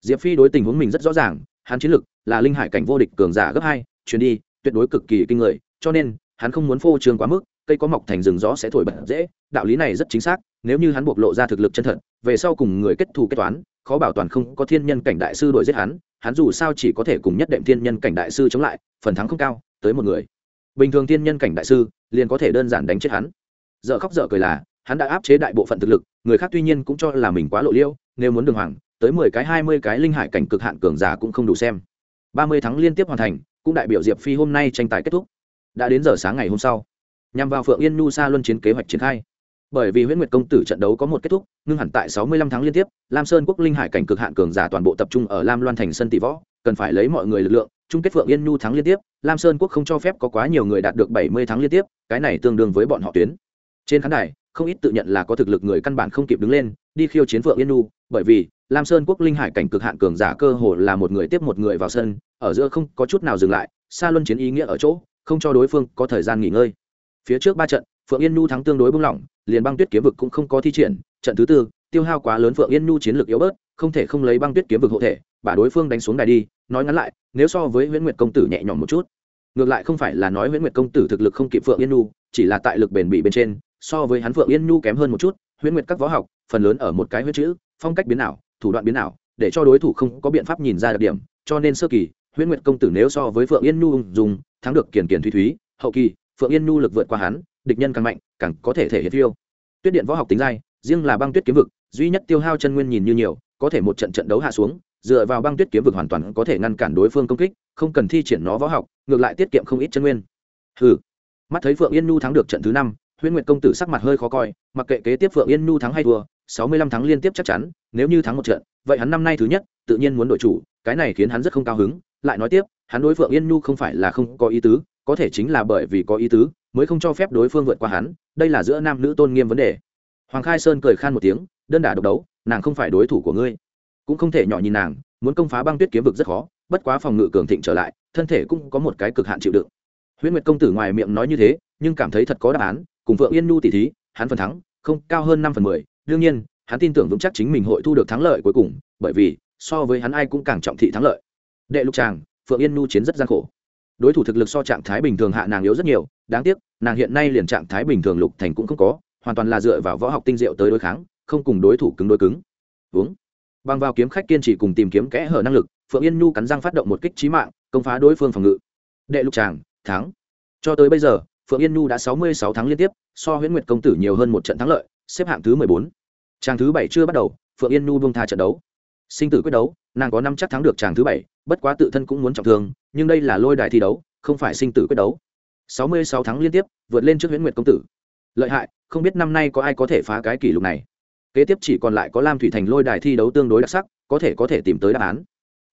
[SPEAKER 1] Diệp phi đối tình huống mình rất rõ ràng, hắn chiến lực là linh hải cảnh vô địch cường giả gấp hai chuyến đi, tuyệt đối cực kỳ kinh người, cho nên, hắn không muốn phô trương quá mức cây có mọc thành rừng gió sẽ thổi bật dễ, đạo lý này rất chính xác, nếu như hắn bộc lộ ra thực lực chân thật, về sau cùng người kết thù kết toán, khó bảo toàn không có thiên nhân cảnh đại sư đuổi giết hắn hắn dù sao chỉ có thể cùng nhất đệm thiên nhân cảnh đại sư chống lại, phần thắng không cao, tới một người. Bình thường thiên nhân cảnh đại sư, liền có thể đơn giản đánh chết hắn. Dợ khóc dợ cười là, hắn đã áp chế đại bộ phận thực lực, người khác tuy nhiên cũng cho là mình quá lộ liêu nếu muốn đường hoàng, tới mười cái, hai mươi cái linh hải cảnh cực hạn cường giả cũng không đủ xem. Ba mươi tháng liên tiếp hoàn thành, cũng đại biểu diệp phi hôm nay tranh tài kết thúc. Đã đến giờ sáng ngày hôm sau nhằm vào phượng yên nhu sa luân chiến kế hoạch triển khai. Bởi vì huyễn nguyệt công tử trận đấu có một kết thúc ngưng hẳn tại sáu mươi lăm tháng liên tiếp, lam sơn quốc linh hải cảnh cực hạn cường giả toàn bộ tập trung ở lam loan thành sân tỷ võ, cần phải lấy mọi người lực lượng, chung kết phượng yên nhu thắng liên tiếp, lam sơn quốc không cho phép có quá nhiều người đạt được bảy mươi tháng liên tiếp, cái này tương đương với bọn họ tuyến. Trên khán đài, không ít tự nhận là có thực lực người căn bản không kịp đứng lên, đi khiêu chiến phượng yên nhu bởi vì lam sơn quốc linh hải cảnh cực hạn cường giả cơ hồ là một người tiếp một người vào sân, ở giữa không có chút nào dừng lại xa luân chiến ý nghĩa ở chỗ, không cho đối phương có thời gian nghỉ ngơi phía trước ba trận, phượng yên nhu thắng tương đối bung lỏng liền băng tuyết kiếm vực cũng không có thi triển, trận thứ tư, tiêu hao quá lớn phượng yên nhu chiến lược yếu bớt, không thể không lấy băng tuyết kiếm vực hộ thể bà đối phương đánh xuống đài đi, nói ngắn lại, nếu so với huyễn nguyệt công tử nhẹ nhõm một chút. Ngược lại không phải là nói huyễn nguyệt công tử thực lực không kịp phượng yên nhu, chỉ là tại lực bền bỉ bên trên, so với hắn phượng yên nhu kém hơn một chút, huyễn nguyệt các võ học, phần lớn ở một cái huyết chữ, phong cách biến ảo, thủ đoạn biến ảo, để cho đối thủ không có biện pháp nhìn ra đặc điểm, cho nên sơ kỳ, huyễn nguyệt công tử nếu so với phượng yên nhu dùng thắng được kiền kiền thúy thúy, hậu kỳ phượng yên nhu lực vượt qua hắn, địch nhân càng mạnh, càng có thể thể hiện tiêu tuyết điện võ học tính dai riêng là băng tuyết kiếm vực, duy nhất tiêu hao chân nguyên nhìn như nhiều, có thể một trận trận đấu hạ xuống, dựa vào băng tuyết kiếm vực hoàn toàn có thể ngăn cản đối phương công kích, không cần thi triển nó võ học, ngược lại tiết kiệm không ít chân nguyên. Hừ. Mắt thấy phượng yên nhu thắng được trận thứ năm, huyễn nguyệt công tử sắc mặt hơi khó coi, mặc kệ kế tiếp phượng yên nhu thắng hay thua, sáu mươi lăm thắng liên tiếp chắc chắn, nếu như thắng một trận, vậy hắn năm nay thứ nhất, tự nhiên muốn đổi chủ, cái này khiến hắn rất không cao hứng, lại nói tiếp hắn đối phượng yên nhu không phải là không có ý tứ, có thể chính là bởi vì có ý tứ, mới không cho phép đối phương vượt qua hắn, đây là giữa nam nữ tôn nghiêm vấn đề. Hoàng khai sơn cười khan một tiếng, đơn đả độc đấu, nàng không phải đối thủ của ngươi. Cũng không thể nhỏ nhìn nàng, muốn công phá băng tuyết kiếm vực rất khó, bất quá phòng ngự cường thịnh trở lại, thân thể cũng có một cái cực hạn chịu đựng. Huyễn nguyệt công tử ngoài miệng nói như thế, nhưng cảm thấy thật có đáp án, cùng phượng yên nhu tỷ thí, hắn phần thắng, không, cao hơn năm phần mười. Đương nhiên, hắn tin tưởng vững chắc chính mình hội thu được thắng lợi cuối cùng, bởi vì, so với hắn ai cũng càng trọng thị thắng lợi. Đệ lục tràng phượng yên Nu chiến rất gian khổ. Đối thủ thực lực so trạng thái bình thường hạ nàng yếu rất nhiều, đáng tiếc, nàng hiện nay liền trạng thái bình thường lục thành cũng không có, hoàn toàn là dựa vào võ học tinh diệu tới đối kháng, không cùng đối thủ cứng đối cứng. Uống bằng vào kiếm khách kiên trì cùng tìm kiếm kẽ hở năng lực, phượng yên nhu cắn răng phát động một kích trí mạng, công phá đối phương phòng ngự. Đệ lục tràng, thắng. Cho tới bây giờ, phượng yên nhu đã sáu mươi sáu tháng liên tiếp, so huyễn nguyệt công tử nhiều hơn một trận thắng lợi, xếp hạng thứ mười bốn. Tràng thứ bảy chưa bắt đầu, phượng yên nhu buông tha trận đấu. Sinh tử quyết đấu nàng có năm chắc thắng được chàng thứ bảy, bất quá tự thân cũng muốn trọng thương, nhưng đây là lôi đài thi đấu, không phải sinh tử quyết đấu. Sáu mươi sáu tháng liên tiếp, vượt lên trước huyễn nguyệt công tử. Lợi hại, không biết năm nay có ai có thể phá cái kỷ lục này. Kế tiếp chỉ còn lại có lam thủy thành lôi đài thi đấu tương đối đặc sắc, có thể có thể tìm tới đáp án.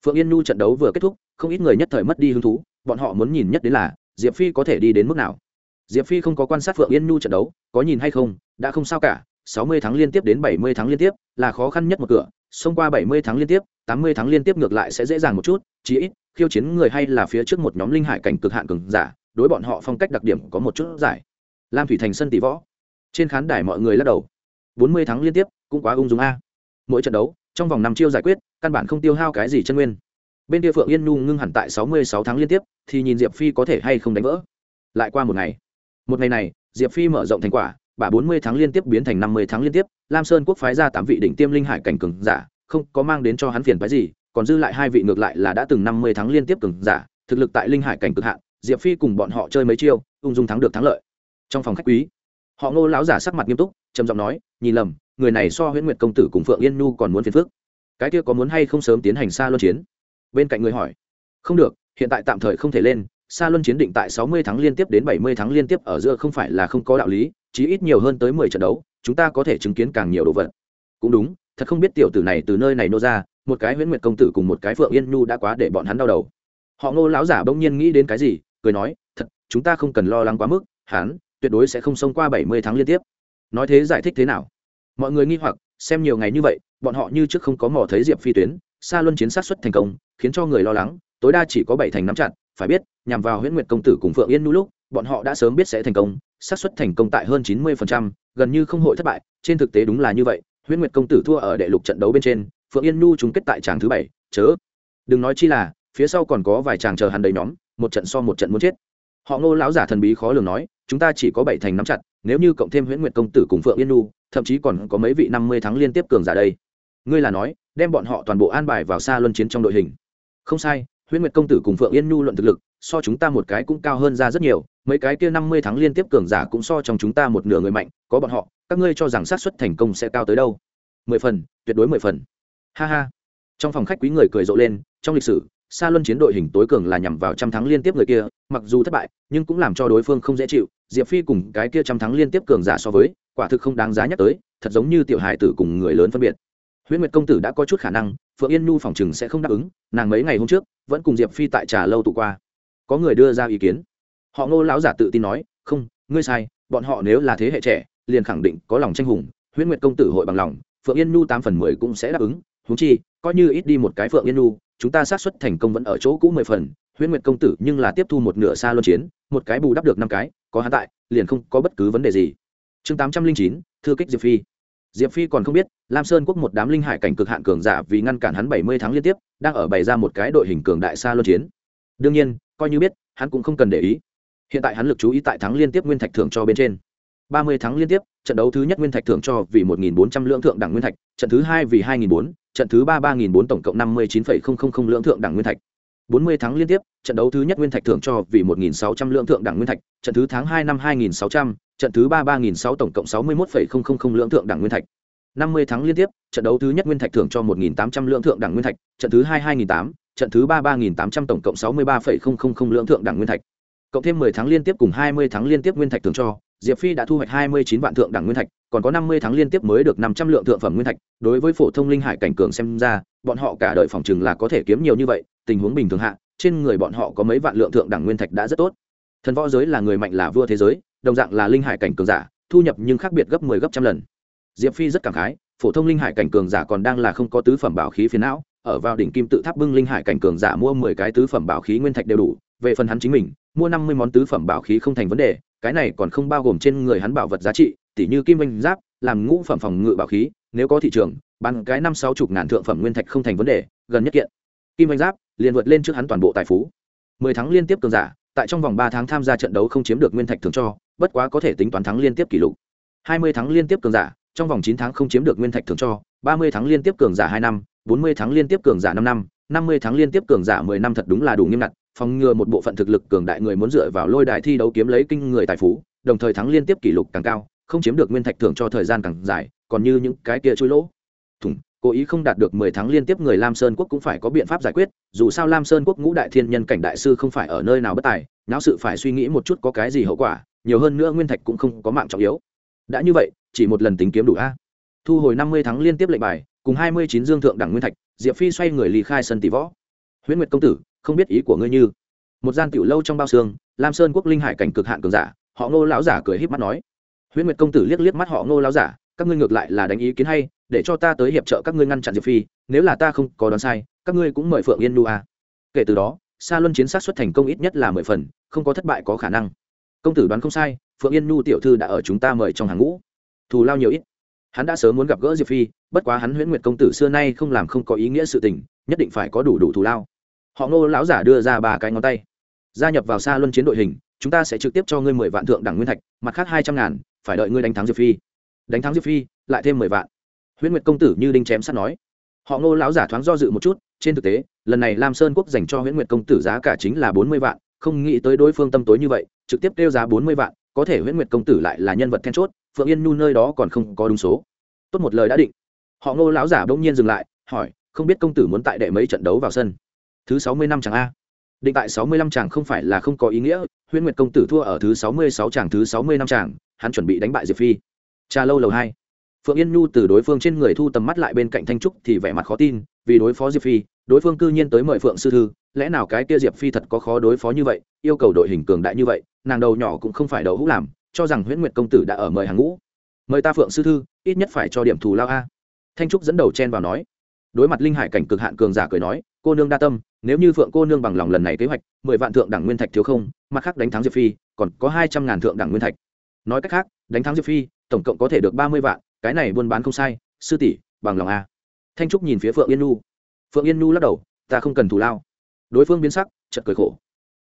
[SPEAKER 1] Phượng yên nhu trận đấu vừa kết thúc, không ít người nhất thời mất đi hứng thú, bọn họ muốn nhìn nhất đến là, diệp phi có thể đi đến mức nào. Diệp phi không có quan sát phượng yên nhu trận đấu, có nhìn hay không, đã không sao cả, sáu mươi tháng liên tiếp đến bảy mươi tháng liên tiếp, là khó khăn nhất một cửa, xông qua bảy mươi tháng liên tiếp tám mươi tháng liên tiếp ngược lại sẽ dễ dàng một chút, chí ít, khiêu chiến người hay là phía trước một nhóm linh hải cảnh cực hạn cường giả, đối bọn họ phong cách đặc điểm có một chút giải. Lam thủy thành sân tỷ võ. Trên khán đài mọi người lắc đầu. Bốn mươi tháng liên tiếp, cũng quá ung dung a. Mỗi trận đấu, trong vòng năm chiêu giải quyết, căn bản không tiêu hao cái gì chân nguyên. Bên kia phượng yên nhu ngưng hẳn tại sáu mươi sáu tháng liên tiếp, thì nhìn diệp phi có thể hay không đánh vỡ. Lại qua một ngày. Một ngày này, diệp phi mở rộng thành quả bà bốn mươi tháng liên tiếp biến thành năm mươi tháng liên tiếp, lam sơn quốc phái ra tám vị đỉnh tiêm linh hải cảnh cường giả không có mang đến cho hắn phiền phái gì, còn dư lại hai vị ngược lại là đã từng năm mươi tháng liên tiếp cường giả, thực lực tại linh hải cảnh cực hạn, diệp phi cùng bọn họ chơi mấy chiêu, ung dung thắng được thắng lợi. Trong phòng khách quý, họ ngô lão giả sắc mặt nghiêm túc, trầm giọng nói, nhìn lầm, người này so huyễn nguyệt công tử cùng phượng yên nhu còn muốn phiền phức. Cái kia có muốn hay không sớm tiến hành xa luân chiến? Bên cạnh người hỏi. Không được, hiện tại tạm thời không thể lên xa luân chiến định tại sáu mươi tháng liên tiếp đến bảy mươi tháng liên tiếp ở giữa không phải là không có đạo lý, chí ít nhiều hơn tới mười trận đấu, chúng ta có thể chứng kiến càng nhiều đồ vật. Cũng đúng thật không biết tiểu tử này từ nơi này nô ra, một cái huyễn nguyệt công tử cùng một cái phượng yên nhu đã quá để bọn hắn đau đầu. Họ ngô lão giả bỗng nhiên nghĩ đến cái gì, cười nói, thật, chúng ta không cần lo lắng quá mức, hắn tuyệt đối sẽ không xông qua bảy mươi tháng liên tiếp. Nói thế giải thích thế nào? Mọi người nghi hoặc, xem nhiều ngày như vậy, bọn họ như trước không có mò thấy diệp phi tuyến xa luân chiến sát xuất thành công, khiến cho người lo lắng, tối đa chỉ có bảy thành nắm chặt, phải biết, nhằm vào huyễn nguyệt công tử cùng phượng yên nu lúc, bọn họ đã sớm biết sẽ thành công xác suất thành công tại hơn chín mươi gần như không hội thất bại, trên thực tế đúng là như vậy huyễn nguyệt công tử thua ở đệ lục trận đấu bên trên, phượng yên nu chung kết tại tràng thứ bảy, chớ. Đừng nói chi là, phía sau còn có vài chàng chờ hắn đầy nhóm, một trận so một trận muốn chết. Họ ngô lão giả thần bí khó lường nói, chúng ta chỉ có bảy thành nắm chặt, nếu như cộng thêm huyễn nguyệt công tử cùng phượng yên nu thậm chí còn có mấy vị năm mươi tháng liên tiếp cường giả đây. Ngươi là nói, đem bọn họ toàn bộ an bài vào xa luân chiến trong đội hình. Không sai, huyễn nguyệt công tử cùng phượng yên nhu luận thực lực, so chúng ta một cái cũng cao hơn ra rất nhiều mấy cái kia năm mươi tháng liên tiếp cường giả cũng so trong chúng ta một nửa người mạnh, có bọn họ, các ngươi cho rằng xác suất thành công sẽ cao tới đâu? Mười phần, tuyệt đối mười phần. Ha ha. Trong phòng khách quý người cười rộ lên, trong lịch sử xa luân chiến đội hình tối cường là nhằm vào trăm thắng liên tiếp người kia, mặc dù thất bại, nhưng cũng làm cho đối phương không dễ chịu. Diệp phi cùng cái kia trăm thắng liên tiếp cường giả so với, quả thực không đáng giá nhắc tới, thật giống như tiểu hài tử cùng người lớn phân biệt. Huyễn nguyệt công tử đã có chút khả năng, phượng yên nhu phòng chừng sẽ không đáp ứng, nàng mấy ngày hôm trước, vẫn cùng diệp phi tại trà lâu tụ qua. Có người đưa ra ý kiến họ ngô lão giả tự tin nói, không, ngươi sai, bọn họ nếu là thế hệ trẻ, liền khẳng định có lòng tranh hùng, huyễn nguyệt công tử hội bằng lòng, phượng yên nhu tám phần mười cũng sẽ đáp ứng. Húng chi, coi như ít đi một cái phượng yên nhu, chúng ta xác suất thành công vẫn ở chỗ cũ mười phần, huyễn nguyệt công tử nhưng là tiếp thu một nửa xa luân chiến, một cái bù đắp được năm cái, có hắn tại, liền không có bất cứ vấn đề gì. Chương tám trăm linh chín, thư kích diệp phi. Diệp phi còn không biết, lam sơn quốc một đám linh hải cảnh cực hạn cường giả vì ngăn cản hắn bảy mươi tháng liên tiếp, đang ở bày ra một cái đội hình cường đại xa luân chiến. Đương nhiên, coi như biết, hắn cũng không cần để ý hiện tại hắn lực chú ý tại thắng liên tiếp nguyên thạch thưởng cho bên trên. Ba mươi tháng liên tiếp, trận đấu thứ nhất nguyên thạch thưởng cho vì một nghìn bốn trăm lượng thượng đẳng nguyên thạch, trận thứ hai vì hai nghìn bốn, trận thứ ba ba nghìn bốn tổng cộng năm mươi chín phẩy không không không lượng thượng đẳng nguyên thạch. Bốn mươi tháng liên tiếp, trận đấu thứ nhất nguyên thạch thưởng cho vì một nghìn sáu trăm lượng thượng đẳng nguyên thạch, trận thứ tháng hai năm hai nghìn sáu trăm, trận thứ ba ba nghìn sáu tổng cộng sáu mươi một phẩy không không không lượng thượng đẳng nguyên thạch. Năm mươi tháng liên tiếp, trận đấu thứ nhất nguyên thạch thưởng cho một nghìn tám trăm lượng thượng đẳng nguyên thạch, trận thứ hai hai nghìn tám, trận thứ ba ba nghìn tám trăm tổng cộng sáu mươi ba phẩy không không không lượng thượng đẳng nguyên thạch cộng thêm mười tháng liên tiếp cùng hai mươi tháng liên tiếp nguyên thạch thưởng cho, diệp phi đã thu hoạch hai mươi chín vạn thượng đẳng nguyên thạch, còn có năm mươi tháng liên tiếp mới được năm trăm lượng thượng phẩm nguyên thạch. Đối với phổ thông linh hải cảnh cường xem ra, bọn họ cả đời phòng chừng là có thể kiếm nhiều như vậy, tình huống bình thường hạ, trên người bọn họ có mấy vạn lượng thượng đẳng nguyên thạch đã rất tốt. Thần võ giới là người mạnh là vua thế giới, đồng dạng là linh hải cảnh cường giả, thu nhập nhưng khác biệt gấp mười 10 gấp trăm lần. Diệp phi rất cảm khái, phổ thông linh hải cảnh cường giả còn đang là không có tứ phẩm bảo khí phiến não, ở vào đỉnh kim tự tháp bưng linh hải cảnh cường giả mua mười cái tứ phẩm bảo khí nguyên thạch đều đủ, về phần hắn chính mình mua năm mươi món tứ phẩm bảo khí không thành vấn đề, cái này còn không bao gồm trên người hắn bảo vật giá trị, tỉ như kim vinh giáp, làm ngũ phẩm phòng ngự bảo khí, nếu có thị trường, bán cái năm sáu chục ngàn thượng phẩm nguyên thạch không thành vấn đề, gần nhất kiện. Kim vinh giáp, liền vượt lên trước hắn toàn bộ tài phú. Mười tháng liên tiếp cường giả, tại trong vòng ba tháng tham gia trận đấu không chiếm được nguyên thạch thường cho, bất quá có thể tính toán thắng liên tiếp kỷ lục. Hai mươi tháng liên tiếp cường giả, trong vòng chín tháng không chiếm được nguyên thạch thường cho, ba mươi tháng liên tiếp cường giả hai năm, bốn mươi tháng liên tiếp cường giả năm năm năm mươi tháng liên tiếp cường giả mười năm thật đúng là đủ nghiêm ngặt phòng ngừa một bộ phận thực lực cường đại người muốn dựa vào lôi đài thi đấu kiếm lấy kinh người tài phú, đồng thời thắng liên tiếp kỷ lục càng cao, không chiếm được nguyên thạch thưởng cho thời gian càng dài, còn như những cái kia chui lỗ. Thủng cố ý không đạt được mười tháng liên tiếp người lam sơn quốc cũng phải có biện pháp giải quyết, dù sao lam sơn quốc ngũ đại thiên nhân cảnh đại sư không phải ở nơi nào bất tài não sự phải suy nghĩ một chút có cái gì hậu quả, nhiều hơn nữa nguyên thạch cũng không có mạng trọng yếu. Đã như vậy, chỉ một lần tính kiếm đủ a. Thu hồi năm mươi tháng liên tiếp lệnh bài, cùng hai mươi chín dương thượng đẳng nguyên thạch, diệp phi xoay người ly khai sân tỷ võ. Huyễn nguyệt công tử không biết ý của ngươi như. Một gian tiểu lâu trong bao xương, lam sơn quốc linh hải cảnh cực hạn cường giả, họ ngô lão giả cười híp mắt nói. Huyễn nguyệt công tử liếc liếc mắt họ ngô lão giả, các ngươi ngược lại là đánh ý kiến hay, để cho ta tới hiệp trợ các ngươi ngăn chặn diệp phi, nếu là ta không có đoán sai, các ngươi cũng mời phượng yên nu a. Kể từ đó xa luân chiến sát xuất thành công ít nhất là mười phần, không có thất bại có khả năng. Công tử đoán không sai, phượng yên nu tiểu thư đã ở chúng ta mời trong hàng ngũ. Thù lao nhiều ít. Hắn đã sớm muốn gặp gỡ diệp phi, bất quá hắn huyễn nguyệt công tử xưa nay không làm không có ý nghĩa sự tình, nhất định phải có đủ đủ thù lao họ ngô lão giả đưa ra ba cái ngón tay. Gia nhập vào xa luân chiến đội hình, chúng ta sẽ trực tiếp cho ngươi mười vạn thượng đẳng nguyên thạch, mặt khác hai trăm ngàn, phải đợi ngươi đánh thắng diệp phi. Đánh thắng diệp phi, lại thêm mười vạn. Huyễn nguyệt công tử như đinh chém sắt nói. Họ ngô lão giả thoáng do dự một chút, trên thực tế, lần này lam sơn quốc dành cho huyễn nguyệt công tử giá cả chính là bốn mươi vạn, không nghĩ tới đối phương tâm tối như vậy, trực tiếp kêu giá bốn mươi vạn, có thể huyễn nguyệt công tử lại là nhân vật then chốt, phượng yên nhu nơi đó còn không có đúng số. Tốt một lời đã định. Họ ngô lão giả bỗng nhiên dừng lại, hỏi, không biết công tử muốn tại đệ mấy trận đấu vào sân? Thứ sáu mươi năm chàng a. Định tại sáu mươi lăm chàng không phải là không có ý nghĩa, huyễn nguyệt công tử thua ở thứ sáu mươi sáu chàng thứ sáu mươi năm chàng, hắn chuẩn bị đánh bại diệp phi. Cha lâu lầu hai. Phượng yên nhu từ đối phương trên người thu tầm mắt lại bên cạnh thanh trúc thì vẻ mặt khó tin, vì đối phó diệp phi, đối phương cư nhiên tới mời phượng sư thư, lẽ nào cái kia diệp phi thật có khó đối phó như vậy, yêu cầu đội hình cường đại như vậy, nàng đầu nhỏ cũng không phải đầu hũ làm, cho rằng huyễn nguyệt công tử đã ở mời hàng ngũ. Mời ta phượng sư thư, ít nhất phải cho điểm thù lao a. Thanh trúc dẫn đầu chen vào nói. Đối mặt linh hải cảnh cực hạn cường giả cười nói cô nương đa tâm, nếu như phượng cô nương bằng lòng lần này kế hoạch, mười vạn thượng đẳng nguyên thạch thiếu không, mặt khác đánh thắng diệp phi, còn có hai trăm ngàn thượng đẳng nguyên thạch. Nói cách khác, đánh thắng diệp phi, tổng cộng có thể được ba mươi vạn, cái này buôn bán không sai, sư tỷ, bằng lòng a. Thanh trúc nhìn phía phượng yên nu phượng yên nu lắc đầu, ta không cần thù lao. Đối phương biến sắc chật cười khổ.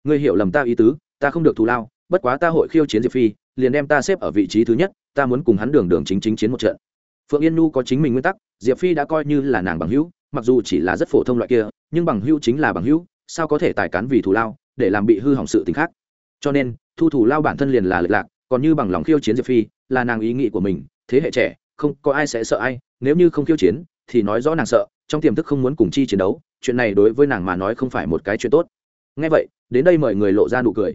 [SPEAKER 1] Ngươi hiểu lầm ta ý tứ, ta không được thù lao, bất quá ta hội khiêu chiến diệp phi, liền đem ta xếp ở vị trí thứ nhất, ta muốn cùng hắn đường đường chính chính chiến một trận phượng yên nu có chính mình nguyên tắc, diệp phi đã coi như là nàng bằng hữu, mặc dù chỉ là rất phổ thông loại kia, nhưng bằng hữu chính là bằng hữu, sao có thể tài cán vì thù lao, để làm bị hư hỏng sự t ì n h khác. Cho nên, thu thù lao bản thân liền là lệch lạc, còn như bằng lòng khiêu chiến diệp phi, là nàng ý nghĩ của mình, thế hệ trẻ, không có ai sẽ sợ ai, nếu như không khiêu chiến, thì nói rõ nàng sợ, trong tiềm thức không muốn cùng chi chiến đấu, chuyện này đối với nàng mà nói không phải một cái chuyện tốt. Ngay vậy, đến đây mời người lộ ra nụ cười.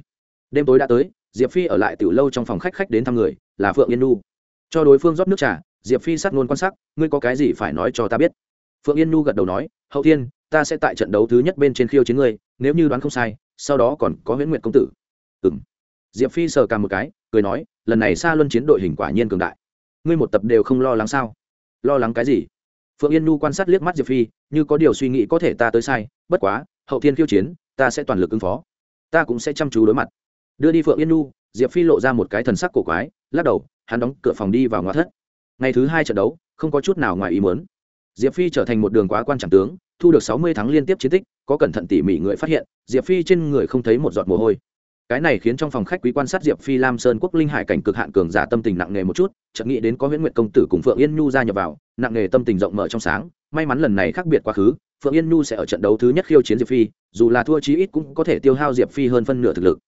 [SPEAKER 1] Đêm tối đã tới, diệp phi ở lại từ lâu trong phòng khách khách đến thăm người, là phượng yên nu cho đối phương rót nước trà diệp phi sát ngôn quan sát, ngươi có cái gì phải nói cho ta biết? Phượng yên nu gật đầu nói, hậu thiên, ta sẽ tại trận đấu thứ nhất bên trên khiêu chiến ngươi, nếu như đoán không sai, sau đó còn có huyễn nguyệt công tử. Ừ m diệp phi sờ cả một cái, cười nói, lần này xa luân chiến đội hình quả nhiên cường đại. Ngươi một tập đều không lo lắng sao? Lo lắng cái gì? Phượng yên nu quan sát liếc mắt diệp phi, như có điều suy nghĩ có thể ta tới sai, bất quá, hậu thiên khiêu chiến, ta sẽ toàn lực ứng phó. Ta cũng sẽ chăm chú đối mặt. Đưa đi phượng yên nu diệp phi lộ ra một cái thần sắc cổ quái, lắc đầu, hắn đóng cửa phòng đi vào ngoại thất ngày thứ hai trận đấu, không có chút nào ngoài ý muốn. Diệp phi trở thành một đường quá quan trọng tướng, thu được sáu mươi tháng liên tiếp chiến tích, có cẩn thận tỉ mỉ người phát hiện, diệp phi trên người không thấy một giọt mồ hôi. Cái này khiến trong phòng khách quý quan sát diệp phi lam sơn quốc linh hải cảnh cực hạn cường giả tâm tình nặng nề một chút, chợt nghĩ đến có huyễn nguyệt công tử cùng phượng yên nhu gia nhập vào, nặng nề tâm tình rộng mở trong sáng, may mắn lần này khác biệt quá khứ, phượng yên nhu sẽ ở trận đấu thứ nhất khiêu chiến diệp phi, dù là thua chí ít cũng có thể tiêu hao diệp phi hơn phân nửa thực lực.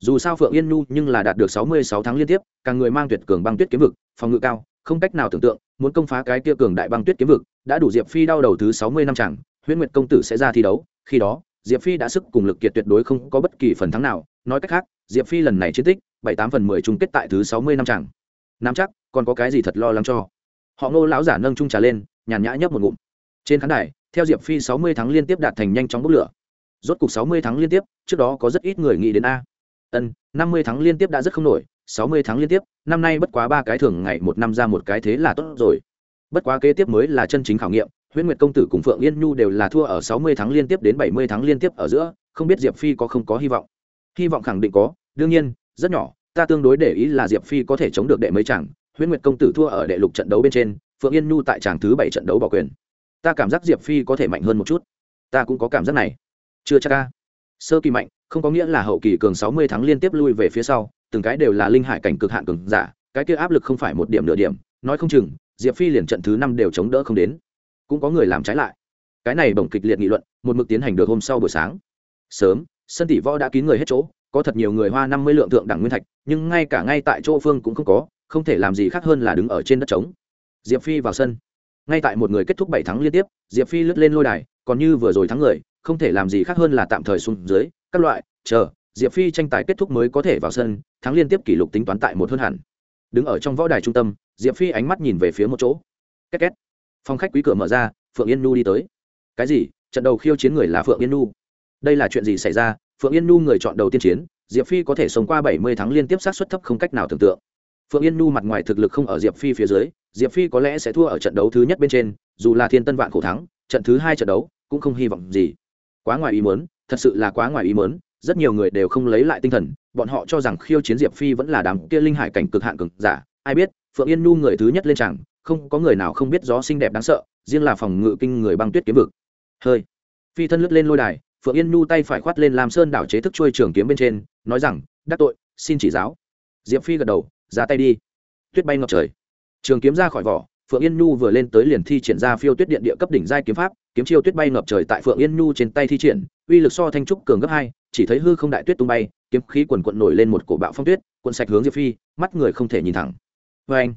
[SPEAKER 1] Dù sao phượng yên nhu nhưng là đạt được sáu mươi sáu tháng liên tiếp, càng người mang tuyệt cường băng tuyết kiếm vực, phòng ngự cao không cách nào tưởng tượng, muốn công phá cái kia cường đại băng tuyết kiếm vực, đã đủ diệp phi đau đầu thứ sáu mươi năm chẳng, huyễn nguyệt công tử sẽ ra thi đấu, khi đó, diệp phi đã sức cùng lực kiệt tuyệt đối không có bất kỳ phần thắng nào. Nói cách khác, diệp phi lần này chiến tích, bảy tám phần mười chung kết tại thứ sáu mươi năm chẳng. Nắm chắc, còn có cái gì thật lo lắng cho? Họ ngô lão giả nâng trung trà lên, nhàn nhã nhấp một ngụm. Trên khán đài, theo diệp phi sáu mươi tháng liên tiếp đạt thành nhanh chóng bốc lửa. Rốt cục sáu mươi tháng liên tiếp, trước đó có rất ít người nghĩ đến a. Ân, năm mươi tháng liên tiếp đã rất không nổi sáu mươi tháng liên tiếp, năm nay bất quá ba cái thường ngày, một năm ra một cái thế là tốt rồi. Bất quá kế tiếp mới là chân chính khảo nghiệm, huyễn nguyệt công tử cùng phượng yên nhu đều là thua ở sáu mươi tháng liên tiếp đến bảy mươi tháng liên tiếp ở giữa, không biết diệp phi có không có hy vọng. Hy vọng khẳng định có, đương nhiên, rất nhỏ, ta tương đối để ý là diệp phi có thể chống được đệ mấy chẳng huyễn nguyệt công tử thua ở đệ lục trận đấu bên trên, phượng yên nhu tại tràng thứ bảy trận đấu bỏ quyền. Ta cảm giác diệp phi có thể mạnh hơn một chút. Ta cũng có cảm giác này. Chưa chắc ca sơ kỳ mạnh, không có nghĩa là hậu kỳ cường sáu mươi tháng liên tiếp lui về phía sau từng cái đều là linh hải cảnh cực hạn cường giả, cái kia áp lực không phải một điểm nửa điểm, nói không chừng, diệp phi liền trận thứ năm đều chống đỡ không đến. Cũng có người làm trái lại. Cái này bổng kịch liệt nghị luận, một mực tiến hành được hôm sau buổi sáng. Sớm, sân tỷ võ đã kín người hết chỗ, có thật nhiều người hoa năm mươi lượng thượng đẳng nguyên thạch, nhưng ngay cả ngay tại chỗ phương cũng không có, không thể làm gì khác hơn là đứng ở trên đất trống. Diệp phi vào sân. Ngay tại một người kết thúc bảy tháng liên tiếp, diệp phi lướt lên lôi đài, còn như vừa rồi thắng người, không thể làm gì khác hơn là tạm thời xuống dưới, các loại, chờ, diệp phi tranh tài kết thúc mới có thể vào sân thắng liên tiếp kỷ lục tính toán tại một hơn hẳn. Đứng ở trong võ đài trung tâm, diệp phi ánh mắt nhìn về phía một chỗ. Két két. Phòng khách quý cửa mở ra, phượng yên nhu đi tới. Cái gì? Trận đầu khiêu chiến người là phượng yên nhu. Đây là chuyện gì xảy ra? Phượng yên nhu người chọn đầu tiên chiến, diệp phi có thể sống qua bảy mươi tháng liên tiếp sát xuất thấp không cách nào tưởng tượng. Phượng yên nhu mặt ngoài thực lực không ở diệp phi phía dưới, diệp phi có lẽ sẽ thua ở trận đấu thứ nhất bên trên, dù là thiên tân vạn khổ thắng, trận thứ hai trận đấu cũng không hy vọng gì. Quá ngoài ý muốn, thật sự là quá ngoài ý muốn, rất nhiều người đều không lấy lại tinh thần bọn họ cho rằng khiêu chiến diệp phi vẫn là đám kia linh hải cảnh cực hạn cực giả. Ai biết, phượng yên nhu người thứ nhất lên chẳng không có người nào không biết gió xinh đẹp đáng sợ, riêng là phòng ngự kinh người băng tuyết kiếm vực. Hơi. Phi thân lướt lên lôi đài, phượng yên nhu tay phải khoát lên làm sơn đảo chế thức trôi trường kiếm bên trên, nói rằng, đắc tội, xin chỉ giáo. Diệp phi gật đầu, ra tay đi. Tuyết bay ngập trời. Trường kiếm ra khỏi vỏ, phượng yên nhu vừa lên tới liền thi triển ra phiêu tuyết điện địa cấp đỉnh giai kiếm pháp, kiếm chiêu tuyết bay ngập trời tại phượng yên nhu trên tay thi triển, uy lực so thanh trúc cường gấp hai chỉ thấy hư không đại tuyết tung bay, kiếm khí quần quận nổi lên một cổ bạo phong tuyết quần sạch hướng diệp phi, mắt người không thể nhìn thẳng. Vê anh,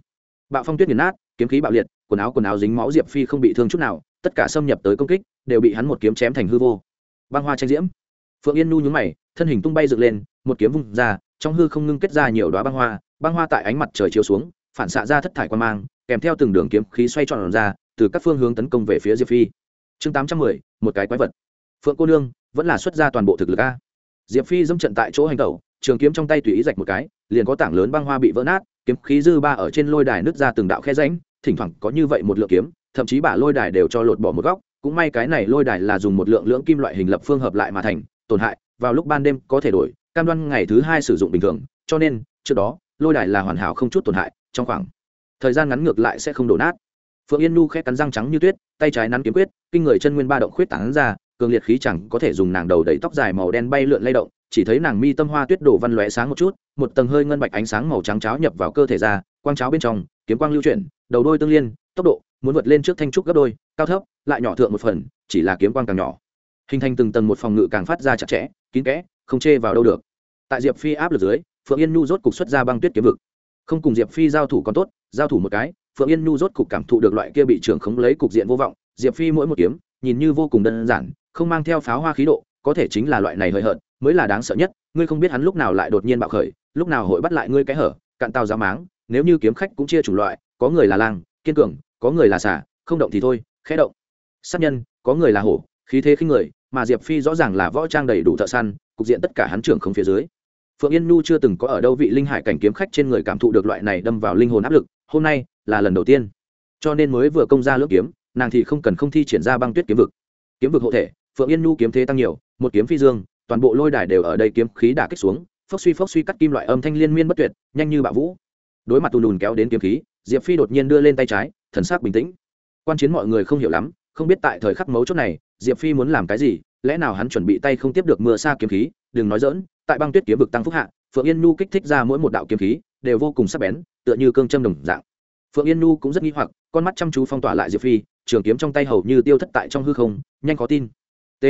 [SPEAKER 1] bạo phong tuyết nghiền nát, kiếm khí bạo liệt, quần áo quần áo dính máu diệp phi không bị thương chút nào, tất cả xâm nhập tới công kích, đều bị hắn một kiếm chém thành hư vô. Băng hoa tranh diễm. Phượng yên nu nhúng mày, thân hình tung bay dựng lên, một kiếm vung ra, trong hư không ngưng kết ra nhiều đoá băng hoa băng hoa tại ánh mặt trời chiếu xuống, phản xạ ra thất thải quan mang, kèm theo từng đường kiếm khí xoay tròn ra, từ các phương hướng tấn công về phía diệp phi. Chương tám trăm mười, một cái quái vật. Phượng cô nương, vẫn là xuất ra toàn bộ thực lực a diệp phi dẫm trận tại chỗ hành tẩu, trường kiếm trong tay tùy ý rạch một cái, liền có tảng lớn băng hoa bị vỡ nát, kiếm khí dư ba ở trên lôi đài nứt ra từng đạo khe ránh thỉnh thoảng có như vậy một lượng kiếm, thậm chí bả lôi đài đều cho lột bỏ một góc, cũng may cái này lôi đài là dùng một lượng lưỡng kim loại hình lập phương hợp lại mà thành, tổn hại, vào lúc ban đêm có thể đổi, cam đoan ngày thứ hai sử dụng bình thường, cho nên, trước đó, lôi đài là hoàn hảo không chút tổn hại, trong khoảng thời gian ngắn ngược lại sẽ không đổ nát. Phượng yên nu khẽ cắn răng trắng như tuyết, tay trái nắn kiếm quyết, kinh người chân nguyên ba động khuyết tảng ra cường liệt khí chẳng có thể dùng nàng đầu đẩy tóc dài màu đen bay lượn lay động, chỉ thấy nàng mi tâm hoa tuyết đổ văn lóe sáng một chút, một tầng hơi ngân bạch ánh sáng màu trắng cháo nhập vào cơ thể ra, quang cháo bên trong, kiếm quang lưu chuyển, đầu đôi tương liên, tốc độ, muốn vượt lên trước thanh trúc gấp đôi, cao thấp, lại nhỏ thượng một phần, chỉ là kiếm quang càng nhỏ. Hình thành từng tầng một phòng ngự càng phát ra chặt chẽ, kín kẽ, không chê vào đâu được. Tại diệp phi áp lực dưới, phượng yên nhu rốt cục xuất ra băng tuyết kiếm vực. Không cùng diệp phi giao thủ còn tốt, giao thủ một cái, phượng yên nhu rốt cục cảm thụ được loại kia bị trưởng khống lấy cục diện vô vọng, diệp phi mỗi một kiếm, nhìn như vô cùng đơn giản không mang theo pháo hoa khí độ, có thể chính là loại này hời hợt, mới là đáng sợ nhất, ngươi không biết hắn lúc nào lại đột nhiên bạo khởi, lúc nào hội bắt lại ngươi cái hở, cạn tàu giáo máng, nếu như kiếm khách cũng chia chủng loại, có người là lang kiên cường, có người là xả, không động thì thôi, khẽ động. Sát nhân, có người là hổ, khí thế khinh người, mà diệp phi rõ ràng là võ trang đầy đủ thợ săn, cục diện tất cả hắn trưởng không phía dưới. Phượng yên nhu chưa từng có ở đâu vị linh hải cảnh kiếm khách trên người cảm thụ được loại này đâm vào linh hồn áp lực, hôm nay là lần đầu tiên. Cho nên mới vừa công ra lưỡng kiếm, nàng thì không cần không thi triển ra băng tuyết kiếm vực. Kiếm vực hộ thể phượng yên nhu kiếm thế tăng nhiều, một kiếm phi dương, toàn bộ lôi đài đều ở đây kiếm khí đả kích xuống, phốc suy phốc suy cắt kim loại âm thanh liên miên bất tuyệt, nhanh như bạo vũ. Đối mặt tù lùn kéo đến kiếm khí, diệp phi đột nhiên đưa lên tay trái, thần sắc bình tĩnh. Quan chiến mọi người không hiểu lắm, không biết tại thời khắc mấu chốt này, diệp phi muốn làm cái gì, lẽ nào hắn chuẩn bị tay không tiếp được mưa xa kiếm khí, đừng nói dỡn tại băng tuyết kiếm vực tăng phúc hạ, phượng yên nhu kích thích ra mỗi một đạo kiếm khí, đều vô cùng sắc bén, tựa như cương châm đồng dạng. Phượng yên nhu cũng rất nghi hoặc, con mắt chăm chú phong tỏa lại diệp phi, trường kiếm trong tay hầu như tiêu thất tại trong hư không, nhanh có tin t.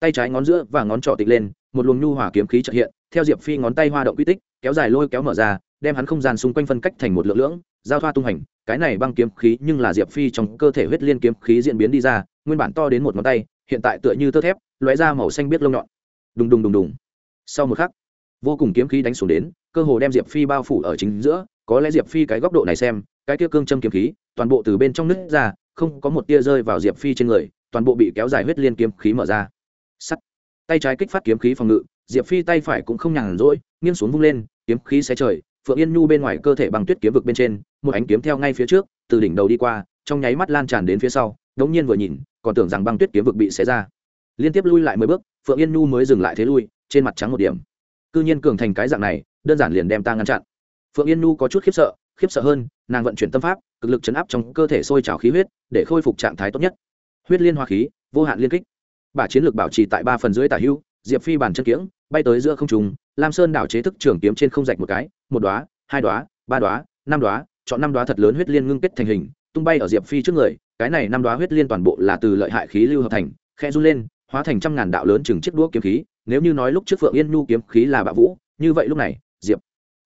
[SPEAKER 1] Tay trái ngón giữa và ngón trỏ tịch lên, một luồng nhu hỏa kiếm khí trợ hiện, theo diệp phi ngón tay hoa động quy tích, kéo dài lôi kéo mở ra, đem hắn không gian xung quanh phân cách thành một lượng lưỡng, giao thoa tung hành, cái này băng kiếm khí nhưng là diệp phi trong cơ thể huyết liên kiếm khí diễn biến đi ra, nguyên bản to đến một ngón tay, hiện tại tựa như tơ thép, lóe ra màu xanh biết lông nhọn. Đùng đùng đùng đùng. Sau một khắc, vô cùng kiếm khí đánh xuống đến, cơ hồ đem diệp phi bao phủ ở chính giữa, có lẽ diệp phi cái góc độ này xem, cái kia cương châm kiếm khí, toàn bộ từ bên trong nứt ra, không có một tia rơi vào diệp phi trên người toàn bộ bị kéo dài huyết liên kiếm khí mở ra. Sắt. Tay trái kích phát kiếm khí phòng ngự, diệp phi tay phải cũng không nhàn rỗi, nghiêng xuống vung lên, kiếm khí xé trời, phượng yên nhu bên ngoài cơ thể bằng tuyết kiếm vực bên trên, một ánh kiếm theo ngay phía trước, từ đỉnh đầu đi qua, trong nháy mắt lan tràn đến phía sau, đống nhiên vừa nhìn, còn tưởng rằng băng tuyết kiếm vực bị xé ra. Liên tiếp lui lại mười bước, phượng yên nhu mới dừng lại thế lui, trên mặt trắng một điểm. Cư nhiên cường thành cái dạng này, đơn giản liền đem ta ngăn chặn. Phượng yên nhu có chút khiếp sợ khiếp sợ hơn, nàng vận chuyển tâm pháp, cực lực chấn áp trong cơ thể sôi trào khí huyết, để khôi phục trạng thái tốt nhất huyết liên hoa khí, vô hạn liên kích. Bà chiến lược bảo trì tại ba phần dưới tả hưu, diệp phi bàn chân kiễng bay tới giữa không trùng lam sơn đảo chế thức trường kiếm trên không rạch một cái, một đoá hai đoá ba đoá năm đoá chọn năm đoá thật lớn huyết liên ngưng kết thành hình, tung bay ở diệp phi trước người, cái này năm đoá huyết liên toàn bộ là từ lợi hại khí lưu hợp thành khe run lên, hóa thành trăm ngàn đạo lớn chừng chiếc đũa kiếm khí, nếu như nói lúc trước phượng yên nhu kiếm khí là bạo vũ, như vậy lúc này, diệp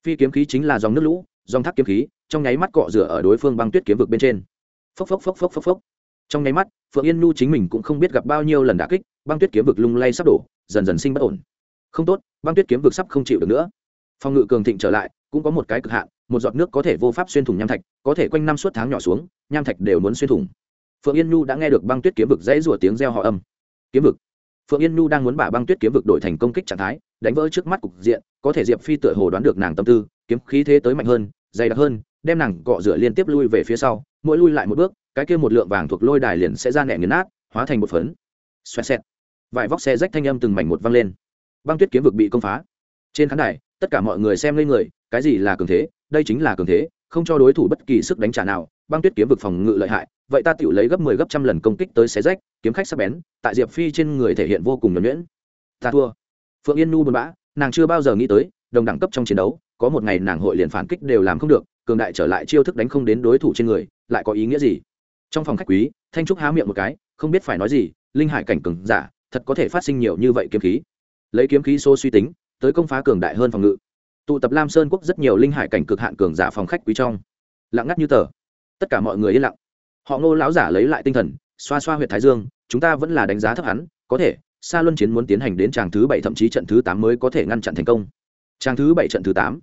[SPEAKER 1] phi kiếm khí chính là dòng nước lũ, dòng thác kiếm khí, trong nháy mắt cọ rửa ở đối phương băng tuyết kiếm vực bên trên. Phốc phốc phốc phốc phốc phốc trong nháy mắt, phượng yên nhu chính mình cũng không biết gặp bao nhiêu lần đả kích, băng tuyết kiếm vực lung lay sắp đổ, dần dần sinh bất ổn. Không tốt, băng tuyết kiếm vực sắp không chịu được nữa. Phòng ngự cường thịnh trở lại, cũng có một cái cực hạn, một giọt nước có thể vô pháp xuyên thủng nham thạch, có thể quanh năm suốt tháng nhỏ xuống, nham thạch đều muốn xuyên thủng. Phượng yên nhu đã nghe được băng tuyết kiếm vực dãy rủa tiếng reo họ âm. Kiếm vực. Phượng yên nhu đang muốn bả băng tuyết kiếm vực đổi thành công kích trạng thái, đánh vỡ trước mắt cục diện, có thể diệp phi tựa hồ đoán được nàng tâm tư, kiếm khí thế tới mạnh hơn, dày đặc hơn đem nàng cọ rửa liên tiếp lui về phía sau, mỗi lui lại một bước, cái kia một lượng vàng thuộc lôi đài liền sẽ ra nẻ nghiền nát, hóa thành một phấn. Xoẹt xẹt. Vải vóc xe rách thanh âm từng mảnh một văng lên. Băng tuyết kiếm vực bị công phá. Trên khán đài, tất cả mọi người xem lên người, cái gì là cường thế, đây chính là cường thế, không cho đối thủ bất kỳ sức đánh trả nào, băng tuyết kiếm vực phòng ngự lợi hại, vậy ta tự lấy gấp mười 10 gấp trăm lần công kích tới xé rách, kiếm khách sắc bén, tại diệp phi trên người thể hiện vô cùng nhuẩn nhuyễn. Ta thua. Phượng yên nu buồn bã, nàng chưa bao giờ nghĩ tới, đồng đẳng cấp trong chiến đấu, có một ngày nàng hội liền phản kích đều làm không được cường đại trở lại chiêu thức đánh không đến đối thủ trên người, lại có ý nghĩa gì? Trong phòng khách quý, thanh trúc há miệng một cái, không biết phải nói gì, linh hải cảnh cường giả, thật có thể phát sinh nhiều như vậy kiếm khí. Lấy kiếm khí xô suy tính, tới công phá cường đại hơn phòng ngự. Tụ tập lam sơn quốc rất nhiều linh hải cảnh cực hạn cường giả phòng khách quý trong. Lặng ngắt như tờ. Tất cả mọi người yên lặng. Họ ngô lão giả lấy lại tinh thần, xoa xoa h u y ệ t thái dương, chúng ta vẫn là đánh giá thấp hắn, có thể xa luân chiến muốn tiến hành đến tràng thứ bảy thậm chí trận thứ tám mới có thể ngăn chặn thành công. Tràng thứ bảy trận thứ tám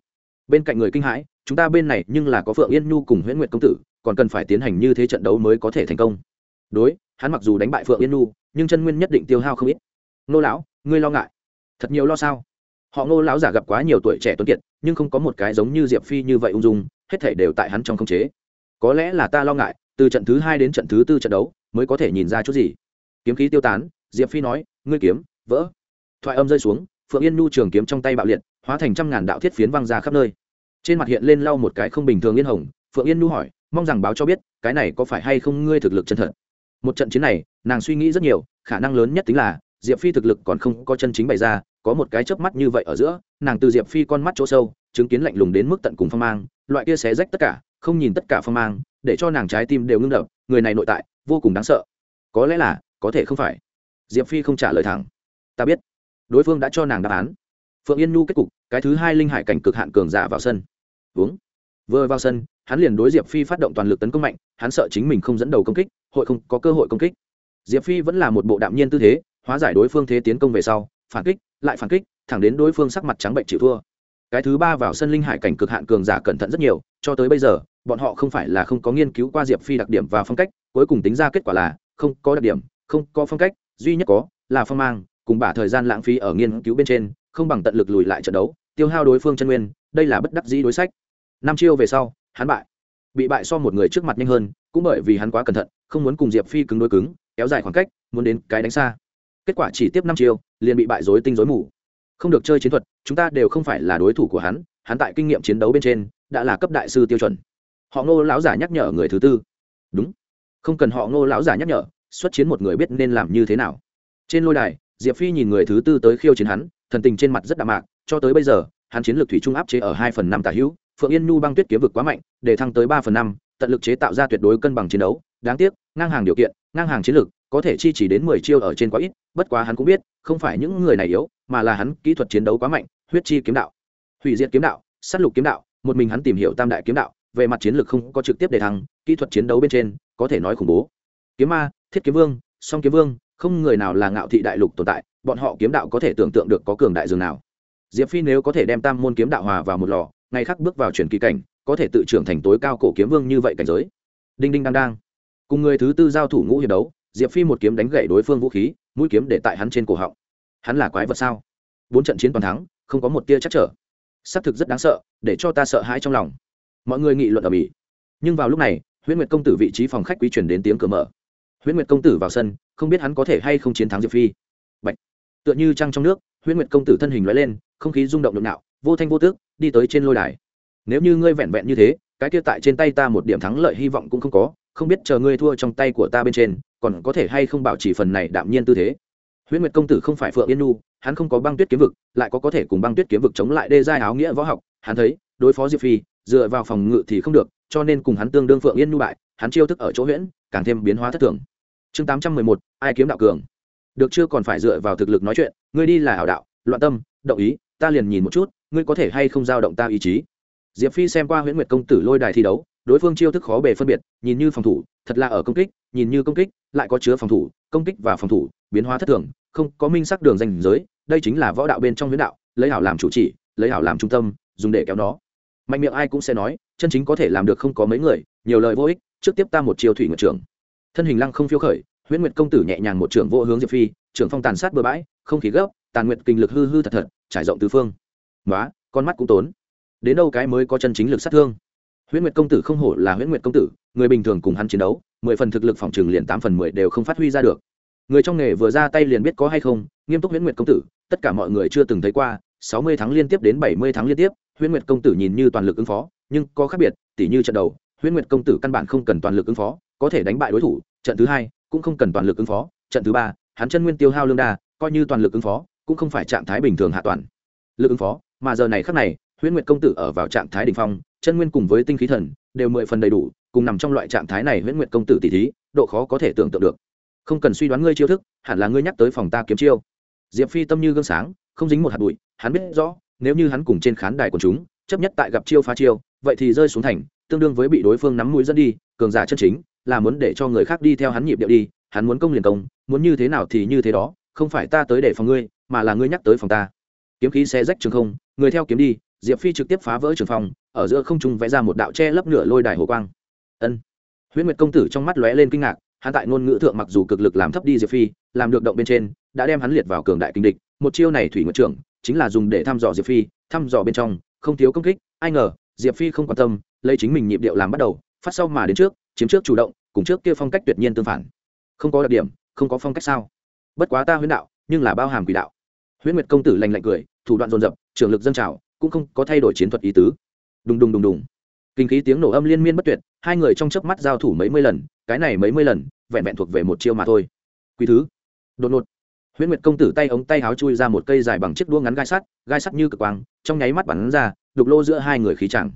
[SPEAKER 1] bên cạnh người kinh hãi, chúng ta bên này nhưng là có phượng yên nhu cùng huyễn nguyệt công tử, còn cần phải tiến hành như thế trận đấu mới có thể thành công. Đối, hắn mặc dù đánh bại phượng yên nhu, nhưng chân nguyên nhất định tiêu hao không ít. Nô lão, ngươi lo ngại. Thật nhiều lo sao? Họ ngô lão giả gặp quá nhiều tuổi trẻ tuấn kiệt, nhưng không có một cái giống như diệp phi như vậy ung dung, hết thể đều tại hắn trong khống chế. Có lẽ là ta lo ngại, từ trận thứ hai đến trận thứ tư trận đấu, mới có thể nhìn ra chút gì. Kiếm khí tiêu tán, diệp phi nói, ngươi kiếm, vỡ. Thoại âm rơi xuống phượng yên nhu trường kiếm trong tay bạo liệt, hóa thành trăm ngàn đạo thiết phiến văng ra khắp nơi. Trên mặt hiện lên lau một cái không bình thường yên hồng, phượng yên nhu hỏi, mong rằng báo cho biết, cái này có phải hay không ngươi thực lực chân thật? Một trận chiến này, nàng suy nghĩ rất nhiều, khả năng lớn nhất tính là, diệp phi thực lực còn không có chân chính bày ra, có một cái chớp mắt như vậy ở giữa, nàng từ diệp phi con mắt chỗ sâu, chứng kiến lạnh lùng đến mức tận cùng phong mang, loại kia xé rách tất cả, không nhìn tất cả phong mang, để cho nàng trái tim đều ngưng đập, người này nội tại, vô cùng đáng sợ. Có lẽ là, có thể không phải. Diệp phi không trả lời thẳng. Ta biết đối phương đã cho nàng đáp án. Phượng yên nhu kết cục, cái thứ hai linh hải cảnh cực hạn cường giả vào sân. Uống. Vừa vào sân, hắn liền đối diệp phi phát động toàn lực tấn công mạnh, hắn sợ chính mình không dẫn đầu công kích, hội không, có cơ hội công kích. Diệp phi vẫn là một bộ đạm nhiên tư thế, hóa giải đối phương thế tiến công về sau, phản kích, lại phản kích, thẳng đến đối phương sắc mặt trắng bệnh chịu thua. Cái thứ ba vào sân linh hải cảnh cực hạn cường giả cẩn thận rất nhiều, cho tới bây giờ, bọn họ không phải là không có nghiên cứu qua diệp phi đặc điểm và phong cách, cuối cùng tính ra kết quả là, không có đặc điểm, không có phong cách, duy nhất có là phong mang cùng bả thời gian lãng phí ở nghiên cứu bên trên, không bằng tận lực lùi lại trận đấu, tiêu hao đối phương chân nguyên, đây là bất đắc dĩ đối sách. Năm chiêu về sau, hắn bại. Bị bại so một người trước mặt nhanh hơn, cũng bởi vì hắn quá cẩn thận, không muốn cùng diệp phi cứng đối cứng, kéo dài khoảng cách, muốn đến cái đánh xa. Kết quả chỉ tiếp năm chiêu, liền bị bại dối tinh dối mù. Không được chơi chiến thuật, chúng ta đều không phải là đối thủ của hắn hắn tại kinh nghiệm chiến đấu bên trên, đã là cấp đại sư tiêu chuẩn. Họ ngô lão giả nhắc nhở người thứ tư. Đúng. Không cần họ ngô lão giả nhắc nhở, xuất chiến một người biết nên làm như thế nào. Trên lôi đài diệp phi nhìn người thứ tư tới khiêu chiến hắn, thần tình trên mặt rất đạm mạc, cho tới bây giờ, hắn chiến lược thủy trung áp chế ở hai phần năm tả hữu, phượng yên nhu băng tuyết kiếm vực quá mạnh, để thăng tới ba phần năm, tận lực chế tạo ra tuyệt đối cân bằng chiến đấu, đáng tiếc, ngang hàng điều kiện, ngang hàng chiến lược, có thể chi chỉ đến mười chiêu ở trên quá ít, bất quá hắn cũng biết, không phải những người này yếu, mà là hắn kỹ thuật chiến đấu quá mạnh, huyết chi kiếm đạo, hủy diệt kiếm đạo s á t lục kiếm đạo, một mình hắn tìm hiểu tam đại kiếm đạo, về mặt chiến lược không có trực tiếp để thăng, kỹ thuật chiến đấu bên trên, có thể nói khủng bố. Kiếm ma, thiết kiếm vương, song kiếm vương không người nào là ngạo thị đại lục tồn tại, bọn họ kiếm đạo có thể tưởng tượng được có cường đại dường nào. Diệp phi nếu có thể đem tam môn kiếm đạo hòa vào một lò, ngày khác bước vào truyền kỳ cảnh, có thể tự trưởng thành tối cao cổ kiếm vương như vậy cảnh giới. Đinh đinh đang đang. Cùng người thứ tư giao thủ ngũ hiệp đấu, diệp phi một kiếm đánh gậy đối phương vũ khí, mũi kiếm để tại hắn trên cổ họng. Hắn là quái vật sao? Bốn trận chiến toàn thắng, không có một tia chắc trở. Xác thực rất đáng sợ, để cho ta sợ hãi trong lòng. Mọi người nghị luận ở mỹ. Nhưng vào lúc này, huyễn nguyệt công tử vị trí phòng khách quý chuyển đến tiếng cửa mở. Huyễn nguyệt công tử vào sân không biết hắn có thể hay không chiến thắng diệp phi. Bạch. tựa như trăng trong nước, huyễn nguyệt công tử thân hình loại lên, không khí rung động nhộn nạo vô thanh vô tước đi tới trên lôi đài. Nếu như ngươi vẹn vẹn như thế, cái kia tại trên tay ta một điểm thắng lợi hy vọng cũng không có, không biết chờ ngươi thua trong tay của ta bên trên, còn có thể hay không bảo trì phần này đạm nhiên tư thế. Huyễn nguyệt công tử không phải phượng yên nu hắn không có băng tuyết kiếm vực, lại có có thể cùng băng tuyết kiếm vực chống lại đê giai áo nghĩa võ học. Hắn thấy, đối phó diệp phi, dựa vào phòng ngự thì không được, cho nên cùng hắn tương đương phượng yên nu bại, hắn chiêu thức ở chỗ huyễn, càng thêm biến hóa thất thường chương tám trăm mười một, ai kiếm đạo cường. Được chưa còn phải dựa vào thực lực nói chuyện, ngươi đi là hảo đạo, loạn tâm, động ý, ta liền nhìn một chút, ngươi có thể hay không giao động ta ý chí. Diệp phi xem qua huyễn nguyệt công tử lôi đài thi đấu, đối phương chiêu thức khó bề phân biệt, nhìn như phòng thủ, thật là ở công kích, nhìn như công kích, lại có chứa phòng thủ, công kích và phòng thủ, biến hóa thất thường, không có minh sắc đường danh giới, đây chính là võ đạo bên trong huyễn đạo, lấy hảo làm chủ chỉ, lấy hảo làm trung tâm, dùng để kéo nó. Mạnh miệng ai cũng sẽ nói, chân chính có thể làm được không có mấy người, nhiều lời vô ích, trước tiếp ta một chiêu thủy ngược trưởng thân hình lăng không phiêu khởi, huyễn nguyệt công tử nhẹ nhàng một trưởng vô hướng diệp phi, trưởng phong tàn sát bừa bãi, không khí gấp, tàn nguyệt kinh lực hư hư thật thật, trải rộng tứ phương. Nói con mắt cũng tốn. Đến đâu cái mới có chân chính lực sát thương? Huyễn nguyệt công tử không hổ là huyễn nguyệt công tử, người bình thường cùng hắn chiến đấu, mười phần thực lực phòng trừng liền tám phần mười đều không phát huy ra được. Người trong nghề vừa ra tay liền biết có hay không, nghiêm túc huyễn nguyệt công tử, tất cả mọi người chưa từng thấy qua, sáu mươi tháng liên tiếp đến bảy mươi tháng liên tiếp, huyễn nguyệt công tử nhìn như toàn lực ứng phó, nhưng có khác biệt, tỉ như trận đầu, huyễn nguyệt công tử căn bản không cần toàn lực ứng phó có thể đánh bại đối thủ, trận thứ hai cũng không cần toàn lực ứng phó, trận thứ ba, hắn chân nguyên tiêu hao lương đa, coi như toàn lực ứng phó, cũng không phải trạng thái bình thường hạ toàn. Lực ứng phó, mà giờ này khác này, huyễn nguyệt công tử ở vào trạng thái đ ỉ n h phong, chân nguyên cùng với tinh khí thần đều mười phần đầy đủ, cùng nằm trong loại trạng thái này huyễn nguyệt công tử tỷ thí, độ khó có thể tưởng tượng được. Không cần suy đoán ngươi chiêu thức, hẳn là ngươi nhắc tới phòng ta kiếm chiêu. Diệp phi tâm như gương sáng, không dính một hạt bụi, hắn biết rõ, nếu như hắn cùng trên khán đài của chúng, chấp nhất tại gặp chiêu phá chiêu, vậy thì rơi xuống thành tương đương với bị đối phương nắm mũi dẫn đi, cường giả chân chính, là muốn để cho người khác đi theo hắn nhịp điệu đi, hắn muốn công liền công, muốn như thế nào thì như thế đó, không phải ta tới để phòng ngươi, mà là ngươi nhắc tới phòng ta. Kiếm khí xe rách trường không, người theo kiếm đi, diệp phi trực tiếp phá vỡ trường phòng, ở giữa không trung vẽ ra một đạo che lấp nửa lôi đài hồ quang. Ân. Huyễn nguyệt công tử trong mắt lóe lên kinh ngạc, hắn tại ngôn ngữ thượng mặc dù cực lực làm thấp đi diệp phi, làm được động bên trên, đã đem hắn liệt vào cường đại kinh địch. Một chiêu này thủy nguyệt trưởng, chính là dùng để thăm dò diệp phi, thăm dò bên trong, không thiếu công kích, ai ngờ diệp phi không quan tâm, lấy chính mình nhịp điệu làm bắt đầu, phát sau mà đến trước, chiếm trước chủ động, cùng trước kia phong cách tuyệt nhiên tương phản. Không có đặc điểm, không có phong cách sao? Bất quá ta huyễn đạo, nhưng là bao hàm quỷ đạo. Huyễn nguyệt công tử lành lạnh cười, thủ đoạn dồn dập, trường lực dân trào, cũng không có thay đổi chiến thuật ý tứ. Đùng đùng đùng đùng. Kinh khí tiếng nổ âm liên miên bất tuyệt, hai người trong chớp mắt giao thủ mấy mươi lần, cái này mấy mươi lần, vẹn vẹn thuộc về một chiêu mà thôi. Quý thứ. Đột ngột. Huyễn nguyệt công tử tay ống tay háo chui ra một cây dài bằng chiếc đua ngắn gai sắt gai sắt như cực quang, trong nháy mắt bắn ra đục lô giữa hai người khí chẳng.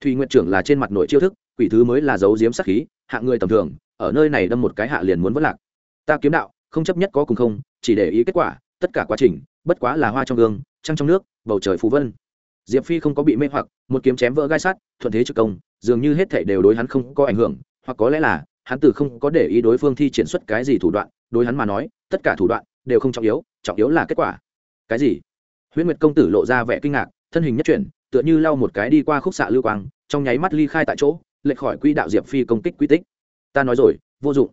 [SPEAKER 1] Thùy nguyệt trưởng là trên mặt nội chiêu thức, quỷ thứ mới là dấu diếm sắc khí hạng người tầm thường, ở nơi này đâm một cái hạ liền muốn vất lạc. Ta kiếm đạo, không chấp nhất có cùng không, chỉ để ý kết quả, tất cả quá trình, bất quá là hoa trong gương, trăng trong nước, bầu trời phú vân. Diệp phi không có bị mê hoặc, một kiếm chém vỡ gai sắt, thuận thế trực công, dường như hết thể đều đối hắn không có ảnh hưởng, hoặc có lẽ là, hắn từ không có để ý đối phương thi triển xuất cái gì thủ đoạn, đối hắn mà nói, tất cả thủ đoạn đều không trọng yếu trọng yếu là kết quả. Cái gì? Huyễn nguyệt công tử lộ ra vẻ kinh ngạc, thân hình nhất chuyển tựa như lau một cái đi qua khúc xạ lưu quang, trong nháy mắt ly khai tại chỗ, lệch khỏi quỹ đạo diệp phi công kích quy tích. Ta nói rồi, vô dụng.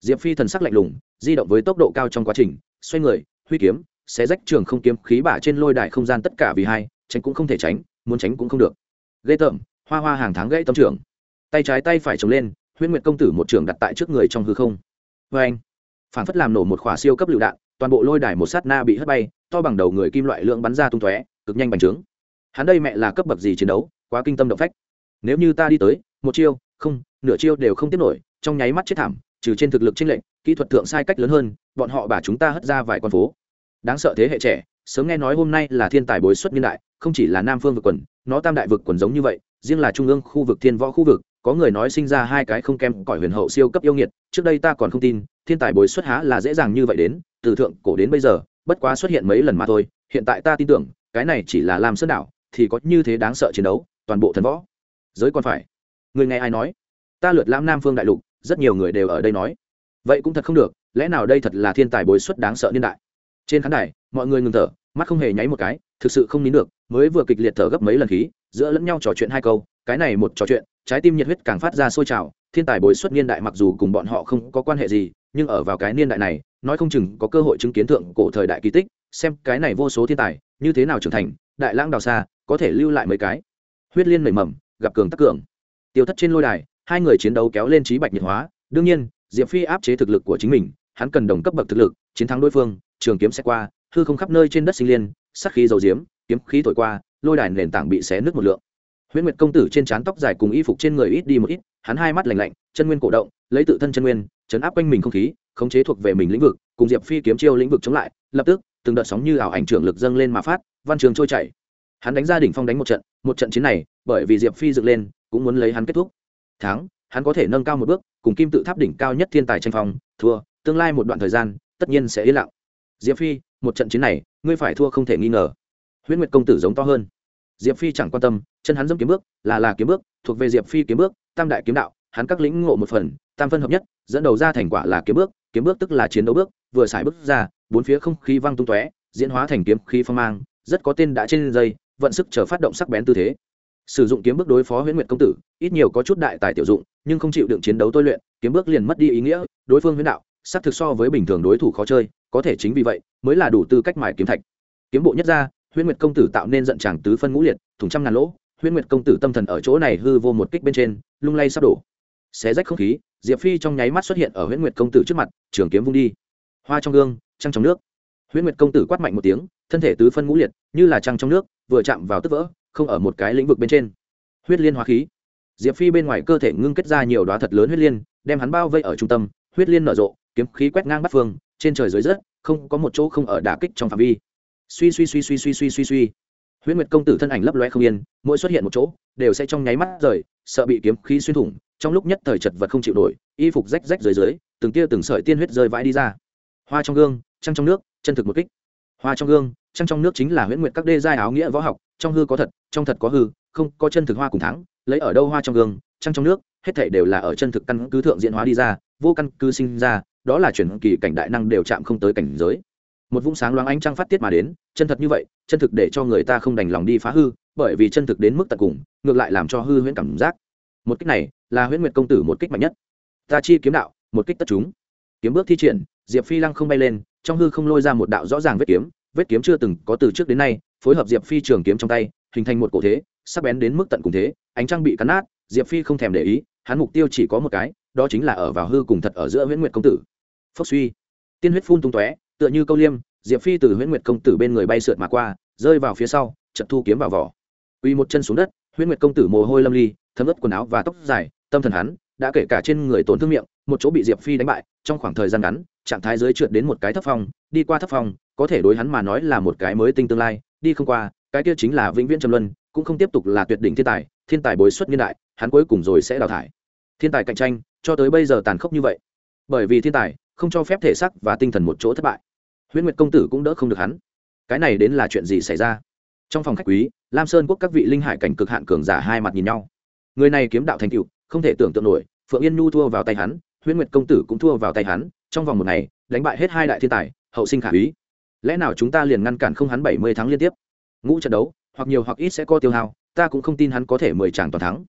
[SPEAKER 1] Diệp phi thần sắc lạnh lùng, di động với tốc độ cao trong quá trình, xoay người, huy kiếm, xé rách trường không kiếm khí bả trên lôi đài không gian tất cả vì hai, tránh cũng không thể tránh, muốn tránh cũng không được. Ghê tởm, hoa hoa hàng tháng gãy tâm trưởng tay trái tay phải trồng lên, huyễn nguyệt công tử một trường đặt tại trước người trong hư không. Vê anh phản phất làm nổ một khỏa siêu cấp lựu đạn, toàn bộ lôi đài một sát na bị hất bay, to bằng đầu người kim loại lượng bắn ra tung tóe, cực nhanh bành trướng hắn đây mẹ là cấp bậc gì chiến đấu, quá kinh tâm động phách. Nếu như ta đi tới, một chiêu, không, nửa chiêu đều không tiếp nổi, trong nháy mắt chết thảm, trừ trên thực lực trên lệnh kỹ thuật thượng sai cách lớn hơn, bọn họ bà chúng ta hất ra vài con phố. Đáng sợ thế hệ trẻ, sớm nghe nói hôm nay là thiên tài bối xuất niên đại, không chỉ là nam phương vực quần, nó tam đại vực quần giống như vậy, riêng là trung ương khu vực, thiên võ khu vực, có người nói sinh ra hai cái không kém cõi huyền hậu siêu cấp yêu nghiệt, trước đây ta còn không tin, thiên tài bồi xuất há là dễ dàng như vậy đến, từ thượng cổ đến bây giờ, bất quá xuất hiện mấy lần mà thôi, hiện tại ta tin tưởng, cái này chỉ là làm sơn đảo thì có như thế đáng sợ chiến đấu, toàn bộ thần võ. Giới còn phải. Người nghe ai nói? Ta lượt lãm nam phương đại lục, rất nhiều người đều ở đây nói. Vậy cũng thật không được, lẽ nào đây thật là thiên tài bồi xuất đáng sợ niên đại? Trên khán đài, mọi người ngừng thở, mắt không hề nháy một cái, thực sự không nín được, mới vừa kịch liệt thở gấp mấy lần khí, giữa lẫn nhau trò chuyện hai câu, cái này một trò chuyện, trái tim nhiệt huyết càng phát ra sôi trào, thiên tài bồi xuất niên đại mặc dù cùng bọn họ không có quan hệ gì, nhưng ở vào cái niên đại này, nói không chừng có cơ hội chứng kiến thượng cổ thời đại kỳ tích, xem cái này vô số thiên tài, như thế nào trưởng thành, đại lãng đào xa có thể lưu lại mấy cái. Huyết liên nảy mầm, gặp cường tắc cường. Tiêu thất trên lôi đài, hai người chiến đấu kéo lên trí bạch nhiệt hóa. Đương nhiên, diệp phi áp chế thực lực của chính mình, hắn cần đồng cấp bậc thực lực, chiến thắng đối phương, trường kiếm sẽ qua, hư không khắp nơi trên đất sinh liên sắc khí dầu diếm, kiếm khí thổi qua, lôi đài nền tảng bị xé nứt một lượng. Huyễn nguyệt công tử trên trán tóc dài cùng y phục trên người ít đi một ít, hắn hai mắt lạnh lạnh, chân nguyên cổ động, lấy tự thân chân nguyên, chấn áp quanh mình không khí, khống chế thuộc về mình lĩnh vực, cùng diệp phi kiếm chiêu lĩnh vực chống lại, lập tức, từng đợt sóng như ảo ảnh trưởng lực dâng lên mà phát, văn trường trôi chảy hắn đánh ra đỉnh phong đánh một trận một trận chiến này, bởi vì diệp phi dựng lên, cũng muốn lấy hắn kết thúc. Thắng, hắn có thể nâng cao một bước, cùng kim tự tháp đỉnh cao nhất thiên tài tranh phong, thua, tương lai một đoạn thời gian, tất nhiên sẽ yên lặng. Diệp phi, một trận chiến này, ngươi phải thua không thể nghi ngờ. Huyễn nguyệt công tử giống to hơn. Diệp phi chẳng quan tâm, chân hắn dâm kiếm bước, là là kiếm bước, thuộc về diệp phi kiếm bước, tam đại kiếm đạo, hắn các lĩnh ngộ một phần, tam phân hợp nhất, dẫn đầu ra thành quả là kiếm bước kiếm bước tức là chiến đấu bước, vừa xài bước ra, bốn phía không khí văng tung tóe, diễn hóa thành kiếm khí phong mang, rất có tên đã trên dây vận sức chờ phát động sắc bén tư thế. Sử dụng kiếm bước đối phó huyễn nguyệt công tử, ít nhiều có chút đại tài tiểu dụng, nhưng không chịu đựng chiến đấu tôi luyện, kiếm bước liền mất đi ý nghĩa, đối phương huyễn đạo, sắc thực so với bình thường đối thủ khó chơi, có thể chính vì vậy mới là đủ tư cách mài kiếm thạch. Kiếm bộ nhất ra, huyễn nguyệt công tử tạo nên giận tràng tứ phân ngũ liệt thùng trăm ngàn lỗ, huyễn nguyệt công tử tâm thần ở chỗ này hư vô một kích bên trên, lung lay sắp đổ. Xé rách không khí, diệp phi trong nháy mắt xuất hiện ở huyễn nguyệt công tử trước mặt, trường kiếm vung đi. Hoa trong gương, trăng trong nước. Huyễn nguyệt công tử quát mạnh một tiếng, thân thể tứ phân ngũ liệt, như là trăng trong nước vừa chạm vào tức vỡ, không ở một cái lĩnh vực bên trên. Huyết liên hóa khí. Diệp phi bên ngoài cơ thể ngưng kết ra nhiều đoá thật lớn huyết liên, đem hắn bao vây ở trung tâm, huyết liên nở rộ, kiếm khí quét ngang bắt phương, trên trời dưới rớt, không có một chỗ không ở đả kích trong phạm vi. Suy suy suy suy suy suy suy suy. Huyễn nguyệt công tử thân ảnh lấp loe không yên, mỗi xuất hiện một chỗ, đều sẽ trong nháy mắt rời, sợ bị kiếm khí xuyên thủng, trong lúc nhất thời chật vật không chịu nổi, y phục rách rách dưới dưới, từng tia từng sợi tiên huyết rơi vãi đi ra. Hoa trong gương, trăng trong nước, chân thực một kích. Hoa trong gương trăng trong nước chính là huyễn nguyệt các đê giai áo nghĩa võ học, trong hư có thật, trong thật có hư, không có chân thực hoa cùng thắng, lấy ở đâu hoa trong gương, trăng trong nước, hết thảy đều là ở chân thực căn cứ thượng diễn hóa đi ra, vô căn cứ sinh ra, đó là chuyển kỳ cảnh đại năng đều chạm không tới cảnh giới. Một vũng sáng loáng ánh trăng phát tiết mà đến, chân thật như vậy, chân thực để cho người ta không đành lòng đi phá hư, bởi vì chân thực đến mức tận cùng, ngược lại làm cho hư huyễn cảm giác. Một kích này là huyễn nguyệt công tử một kích mạnh nhất. Ta chi kiếm đạo, một kích tất chúng. Kiếm bước thi triển, diệp phi lăng không bay lên, trong hư không lôi ra một đạo rõ ràng vết kiếm vết kiếm chưa từng có từ trước đến nay phối hợp diệp phi trường kiếm trong tay hình thành một cổ thế sắc bén đến mức tận cùng thế ánh trăng bị cắn nát diệp phi không thèm để ý hắn mục tiêu chỉ có một cái đó chính là ở vào hư cùng thật ở giữa huyễn nguyệt công tử phốc suy tiên huyết phun tung tóe tựa như câu liêm diệp phi từ huyễn nguyệt công tử bên người bay sượt mà qua rơi vào phía sau chật thu kiếm vào vỏ uy một chân xuống đất huyễn nguyệt công tử mồ hôi lâm ly thấm ướt quần áo và tóc dài tâm thần hắn đã kể cả trên người tổn thương miệng một chỗ bị diệp phi đánh bại trong khoảng thời gian ngắn trạng thái dưới trượt đến một cái thấp phòng, đi qua thấp phòng có thể đối hắn mà nói là một cái mới tinh tương lai, đi không qua, cái kia chính là vĩnh viễn trầm luân, cũng không tiếp tục là tuyệt đỉnh thiên tài thiên tài bối xuất niên đại, hắn cuối cùng rồi sẽ đào thải. Thiên tài cạnh tranh, cho tới bây giờ tàn khốc như vậy. Bởi vì thiên tài, không cho phép thể xác và tinh thần một chỗ thất bại. Huyễn nguyệt công tử cũng đỡ không được hắn. Cái này đến là chuyện gì xảy ra? Trong phòng khách quý, lam sơn quốc các vị linh hải cảnh cực hạn cường giả hai mặt nhìn nhau. Người này kiếm đạo thành cựu không thể tưởng tượng nổi, phượng yên nhu thua vào tay hắn, huyễn nguyệt công tử cũng thua vào tay hắn, trong vòng một ngày, đánh bại hết hai đại thiên tài, hậu sinh khả úy lẽ nào chúng ta liền ngăn cản không hắn bảy mươi tháng liên tiếp? Ngũ trận đấu, hoặc nhiều hoặc ít sẽ có tiêu hao, ta cũng không tin hắn có thể mười tràng toàn thắng.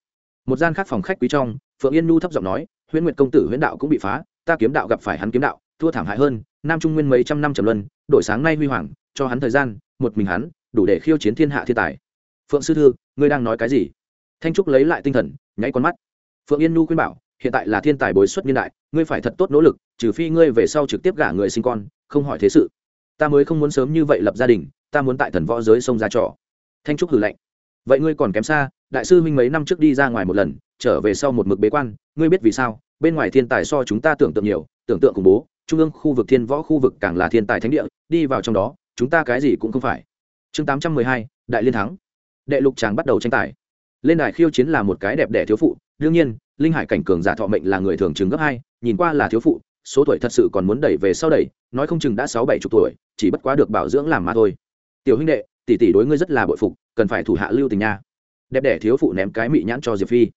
[SPEAKER 1] Một gian khác phòng khách quý trong, phượng yên nhu thấp giọng nói, huyễn nguyệt công tử huyễn đạo cũng bị phá, ta kiếm đạo gặp phải hắn kiếm đạo, thua thảm hại hơn, nam trung nguyên mấy trăm năm trầm luân, đổi sáng nay huy hoàng, cho hắn thời gian, một mình hắn, đủ để khiêu chiến thiên hạ thiên tài. Phượng sư thư, ngươi đang nói cái gì? Thanh trúc lấy lại tinh thần, nháy con mắt. Phượng yên nhu khuyên bảo, hiện tại là thiên tài bồi xuất niên đại, ngươi phải thật tốt nỗ lực, trừ phi ngươi về sau trực tiếp gả người sinh con, không hỏi thế sự ta mới không muốn sớm như vậy lập gia đình, ta muốn tại thần võ giới sông ra trò. Thanh trúc hử lạnh. Vậy ngươi còn kém xa, đại sư huynh mấy năm trước đi ra ngoài một lần, trở về sau một mực bế quan, ngươi biết vì sao? Bên ngoài thiên tài so chúng ta tưởng tượng nhiều, tưởng tượng khủng bố, trung ương khu vực thiên võ khu vực càng là thiên tài thánh địa, đi vào trong đó, chúng ta cái gì cũng không phải. Chương tám trăm mười hai, đại liên thắng. Đệ lục tràng bắt đầu tranh tài. Lên đài khiêu chiến là một cái đẹp đẽ thiếu phụ, đương nhiên, linh hải cảnh cường giả thọ mệnh là người thường chừng gấp hai, nhìn qua là thiếu phụ, số tuổi thật sự còn muốn đẩy về sau đẩy, nói không chừng đã sáu bảy chục tuổi chỉ bất quá được bảo dưỡng làm mà thôi. Tiểu huynh đệ, tỷ tỷ đối ngươi rất là bội phục, cần phải thủ hạ lưu tình nha. Đẹp đẽ thiếu phụ ném cái mị nhãn cho diệp phi.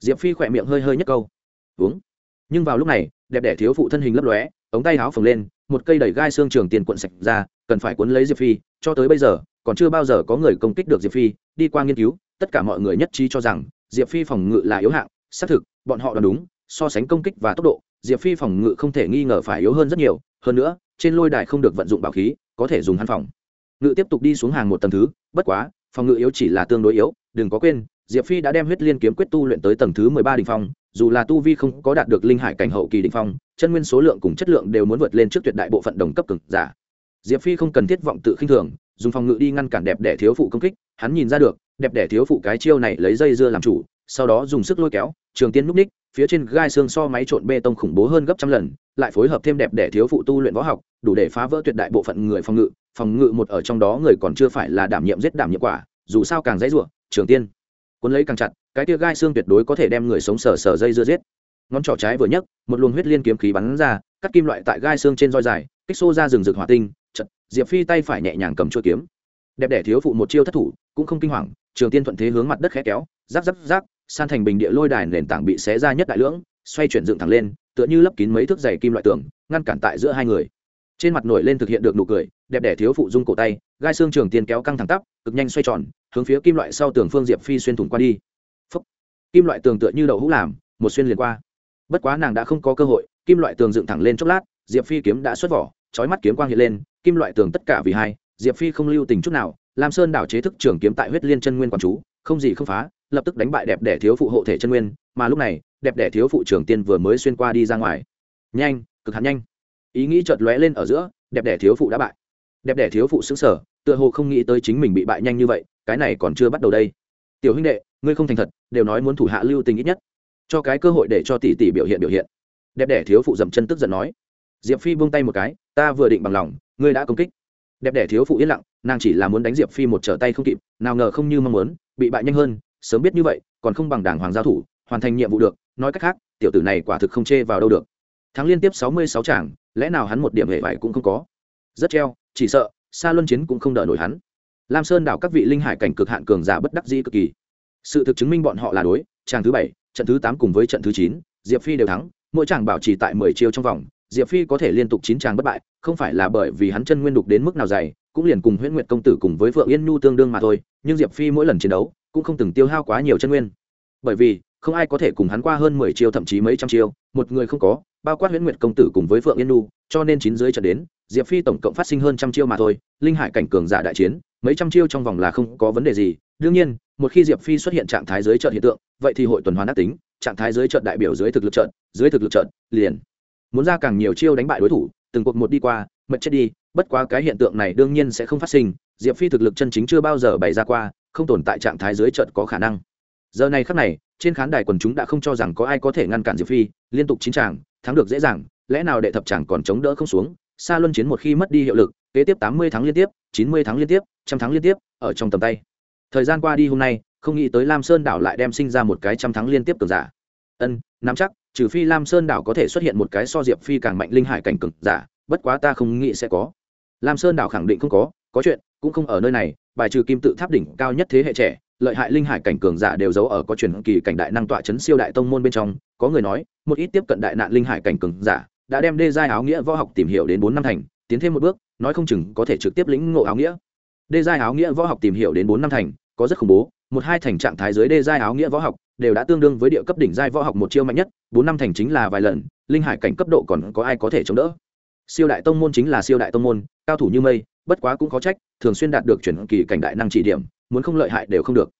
[SPEAKER 1] Diệp phi khỏe miệng hơi hơi nhất câu. Uống. Nhưng vào lúc này, đẹp đẽ thiếu phụ thân hình lấp lóe, ống tay áo phồng lên, một cây đẩy gai xương trường tiền cuộn sạch ra, cần phải cuốn lấy diệp phi, cho tới bây giờ, còn chưa bao giờ có người công kích được diệp phi, đi qua nghiên cứu, tất cả mọi người nhất trí cho rằng, diệp phi phòng ngự là yếu hạng, xác thực, bọn họ đoán đúng, so sánh công kích và tốc độ, diệp phi phòng ngự không thể nghi ngờ phải yếu hơn rất nhiều, hơn nữa trên lôi đài không được vận dụng bảo khí, có thể dùng hắn phòng. Ngự tiếp tục đi xuống hàng một tầng thứ, bất quá, phòng ngự yếu chỉ là tương đối yếu, đừng có quên, diệp phi đã đem huyết liên kiếm quyết tu luyện tới tầng thứ mười ba đ phong, dù là tu vi không có đạt được linh hải cảnh hậu kỳ đỉnh phong, chân nguyên số lượng cùng chất lượng đều muốn vượt lên trước tuyệt đại bộ phận đồng cấp cực giả. Diệp phi không cần thiết vọng tự khinh thường, dùng phòng ngự đi ngăn cản đẹp đẻ thiếu phụ công kích, hắn nhìn ra được, đẹp đẻ thiếu phụ cái chiêu này lấy dây dưa làm chủ, sau đó dùng sức lôi kéo, trường tiên núp ních phía trên gai xương so máy trộn bê tông khủng bố hơn gấp trăm lần, lại phối hợp thêm đẹp để thiếu phụ tu luyện võ học, đủ để phá vỡ tuyệt đại bộ phận người phòng ngự. Phòng ngự một ở trong đó người còn chưa phải là đảm nhiệm giết đảm nhiệm quả, dù sao càng dãy ruộng, trường tiên, cuốn lấy càng chặt, cái tia gai xương tuyệt đối có thể đem người sống sờ sờ dây dưa giết. Ngón trỏ trái vừa nhấc, một luồng huyết liên kiếm khí bắn ra, cắt kim loại tại gai xương trên roi dài, kích xô ra rừng rực hỏa tinh, chật, diệp phi tay phải nhẹ nhàng cầm chuôi kiếm. Đẹp đẻ thiếu phụ một chiêu thất thủ, cũng không kinh hoàng trường tiên thuận thế hướng mặt đất khẽ kéo rác rác rác san thành bình địa lôi đài nền tảng bị xé ra nhất đại lưỡng, xoay chuyển dựng thẳng lên, tựa như lấp kín mấy thước dày kim loại tường, ngăn cản tại giữa hai người. Trên mặt nổi lên thực hiện được nụ cười, đẹp đẻ thiếu phụ dung cổ tay, gai xương trường tiên kéo căng thẳng tắp, cực nhanh xoay tròn, hướng phía kim loại sau tường phương diệp phi xuyên thủng qua đi. Phúc. kim loại tường tựa như đậu hũ làm, một xuyên liền qua. Bất quá nàng đã không có cơ hội, kim loại tường dựng thẳng lên chốc lát, diệp phi kiếm đã xuất vỏ trói mắt kiếm quang hiện lên, kim loại tường tất cả vì hai, diệp phi không lưu tình chút nào lam sơn đảo chế thức trường kiếm tại huyết liên chân nguyên quản chú, không gì không phá, lập tức đánh bại đẹp đẻ thiếu phụ hộ thể chân nguyên, mà lúc này, đẹp đẻ thiếu phụ trường tiên vừa mới xuyên qua đi ra ngoài. Nhanh, cực hạn nhanh. Ý nghĩ chợt lóe lên ở giữa, đẹp đẻ thiếu phụ đã bại. Đẹp đẻ thiếu phụ xứng sở tựa hồ không nghĩ tới chính mình bị bại nhanh như vậy, cái này còn chưa bắt đầu đây. Tiểu huynh đệ, ngươi không thành thật, đều nói muốn thủ hạ lưu tình ít nhất. Cho cái cơ hội để cho tỷ tỷ biểu hiện biểu hiện. Đẹp đẻ thiếu phụ dậm chân tức giận nói. Diệp phi buông tay một cái, ta vừa định bằng lòng, ngươi đã công kích đẹp đẻ thiếu phụ yên lặng, nàng chỉ là muốn đánh diệp phi một trở tay không kịp, nào ngờ không như mong muốn, bị bại nhanh hơn, sớm biết như vậy, còn không bằng đảng hoàng giao thủ, hoàn thành nhiệm vụ được, nói cách khác, tiểu tử này quả thực không chê vào đâu được. Thắng liên tiếp sáu mươi sáu tràng lẽ nào hắn một điểm hệ vải cũng không có? Rất treo, chỉ sợ xa luân chiến cũng không đỡ nổi hắn. Lam sơn đảo các vị linh hải cảnh cực hạn cường giả bất đắc dĩ cực kỳ. Sự thực chứng minh bọn họ là đối, chàng thứ bảy, trận thứ tám cùng với trận thứ chín, diệp phi đều thắng, mỗi chàng bảo trì tại mười chiêu trong vòng diệp phi có thể liên tục chín tràng bất bại, không phải là bởi vì hắn chân nguyên đục đến mức nào dày, cũng liền cùng huyễn nguyệt công tử cùng với phượng yên nhu tương đương mà thôi, nhưng diệp phi mỗi lần chiến đấu cũng không từng tiêu hao quá nhiều chân nguyên. Bởi vì, không ai có thể cùng hắn qua hơn mười chiêu thậm chí mấy trăm chiêu, một người không có, bao quát huyễn nguyệt công tử cùng với phượng yên nhu, cho nên chín dưới trận đến, diệp phi tổng cộng phát sinh hơn trăm chiêu mà thôi, linh hải cảnh cường giả đại chiến, mấy trăm chiêu trong vòng là không có vấn đề gì. Đương nhiên, một khi diệp phi xuất hiện trạng thái dưới trận hiện tượng, vậy thì hội tuần hoàn ác tính, trạng thái dưới trận đại biểu dưới thực lực trận dưới thực lực trận liền muốn ra càng nhiều chiêu đánh bại đối thủ, từng cuộc một đi qua mật chết đi, bất quá cái hiện tượng này đương nhiên sẽ không phát sinh, diệp phi thực lực chân chính chưa bao giờ bày ra qua, không tồn tại trạng thái dưới trận có khả năng. Giờ này khắc này, trên khán đài quần chúng đã không cho rằng có ai có thể ngăn cản diệp phi, liên tục chín chàng, thắng được dễ dàng, lẽ nào đệ thập chàng còn chống đỡ không xuống xa luân chiến một khi mất đi hiệu lực, kế tiếp tám mươi tháng liên tiếp, chín mươi tháng liên tiếp, trăm tháng liên tiếp, ở trong tầm tay. Thời gian qua đi hôm nay, không nghĩ tới lam sơn đảo lại đem sinh ra một cái trăm tháng liên tiếp cường giả. Ân, nắm chắc trừ phi lam sơn đảo có thể xuất hiện một cái so diệp phi càng mạnh linh hải cảnh cường giả, bất quá ta không nghĩ sẽ có. Lam sơn đảo khẳng định không có có chuyện, cũng không ở nơi này, bài trừ kim tự tháp đỉnh cao nhất thế hệ trẻ, lợi hại linh hải cảnh cường giả đều giấu ở có truyền kỳ cảnh đại năng tọa chấn siêu đại tông môn bên trong, có người nói, một ít tiếp cận đại nạn linh hải cảnh cường giả, đã đem đê giai áo nghĩa võ học tìm hiểu đến bốn năm thành, tiến thêm một bước, nói không chừng có thể trực tiếp lĩnh ngộ áo nghĩa. Đê giai áo nghĩa võ học tìm hiểu đến bốn năm thành, có rất khủng bố, một hai thành trạng thái dưới đê giai áo nghĩa võ học đều đã tương đương với địa cấp đỉnh giai võ học một chiêu mạnh nhất, bốn năm thành chính là vài lần, linh hải cảnh cấp độ còn có ai có thể chống đỡ? Siêu đại tông môn chính là siêu đại tông môn, cao thủ như mây, bất quá cũng khó trách, thường xuyên đạt được chuyển kỳ cảnh đại năng chỉ điểm, muốn không lợi hại đều không được.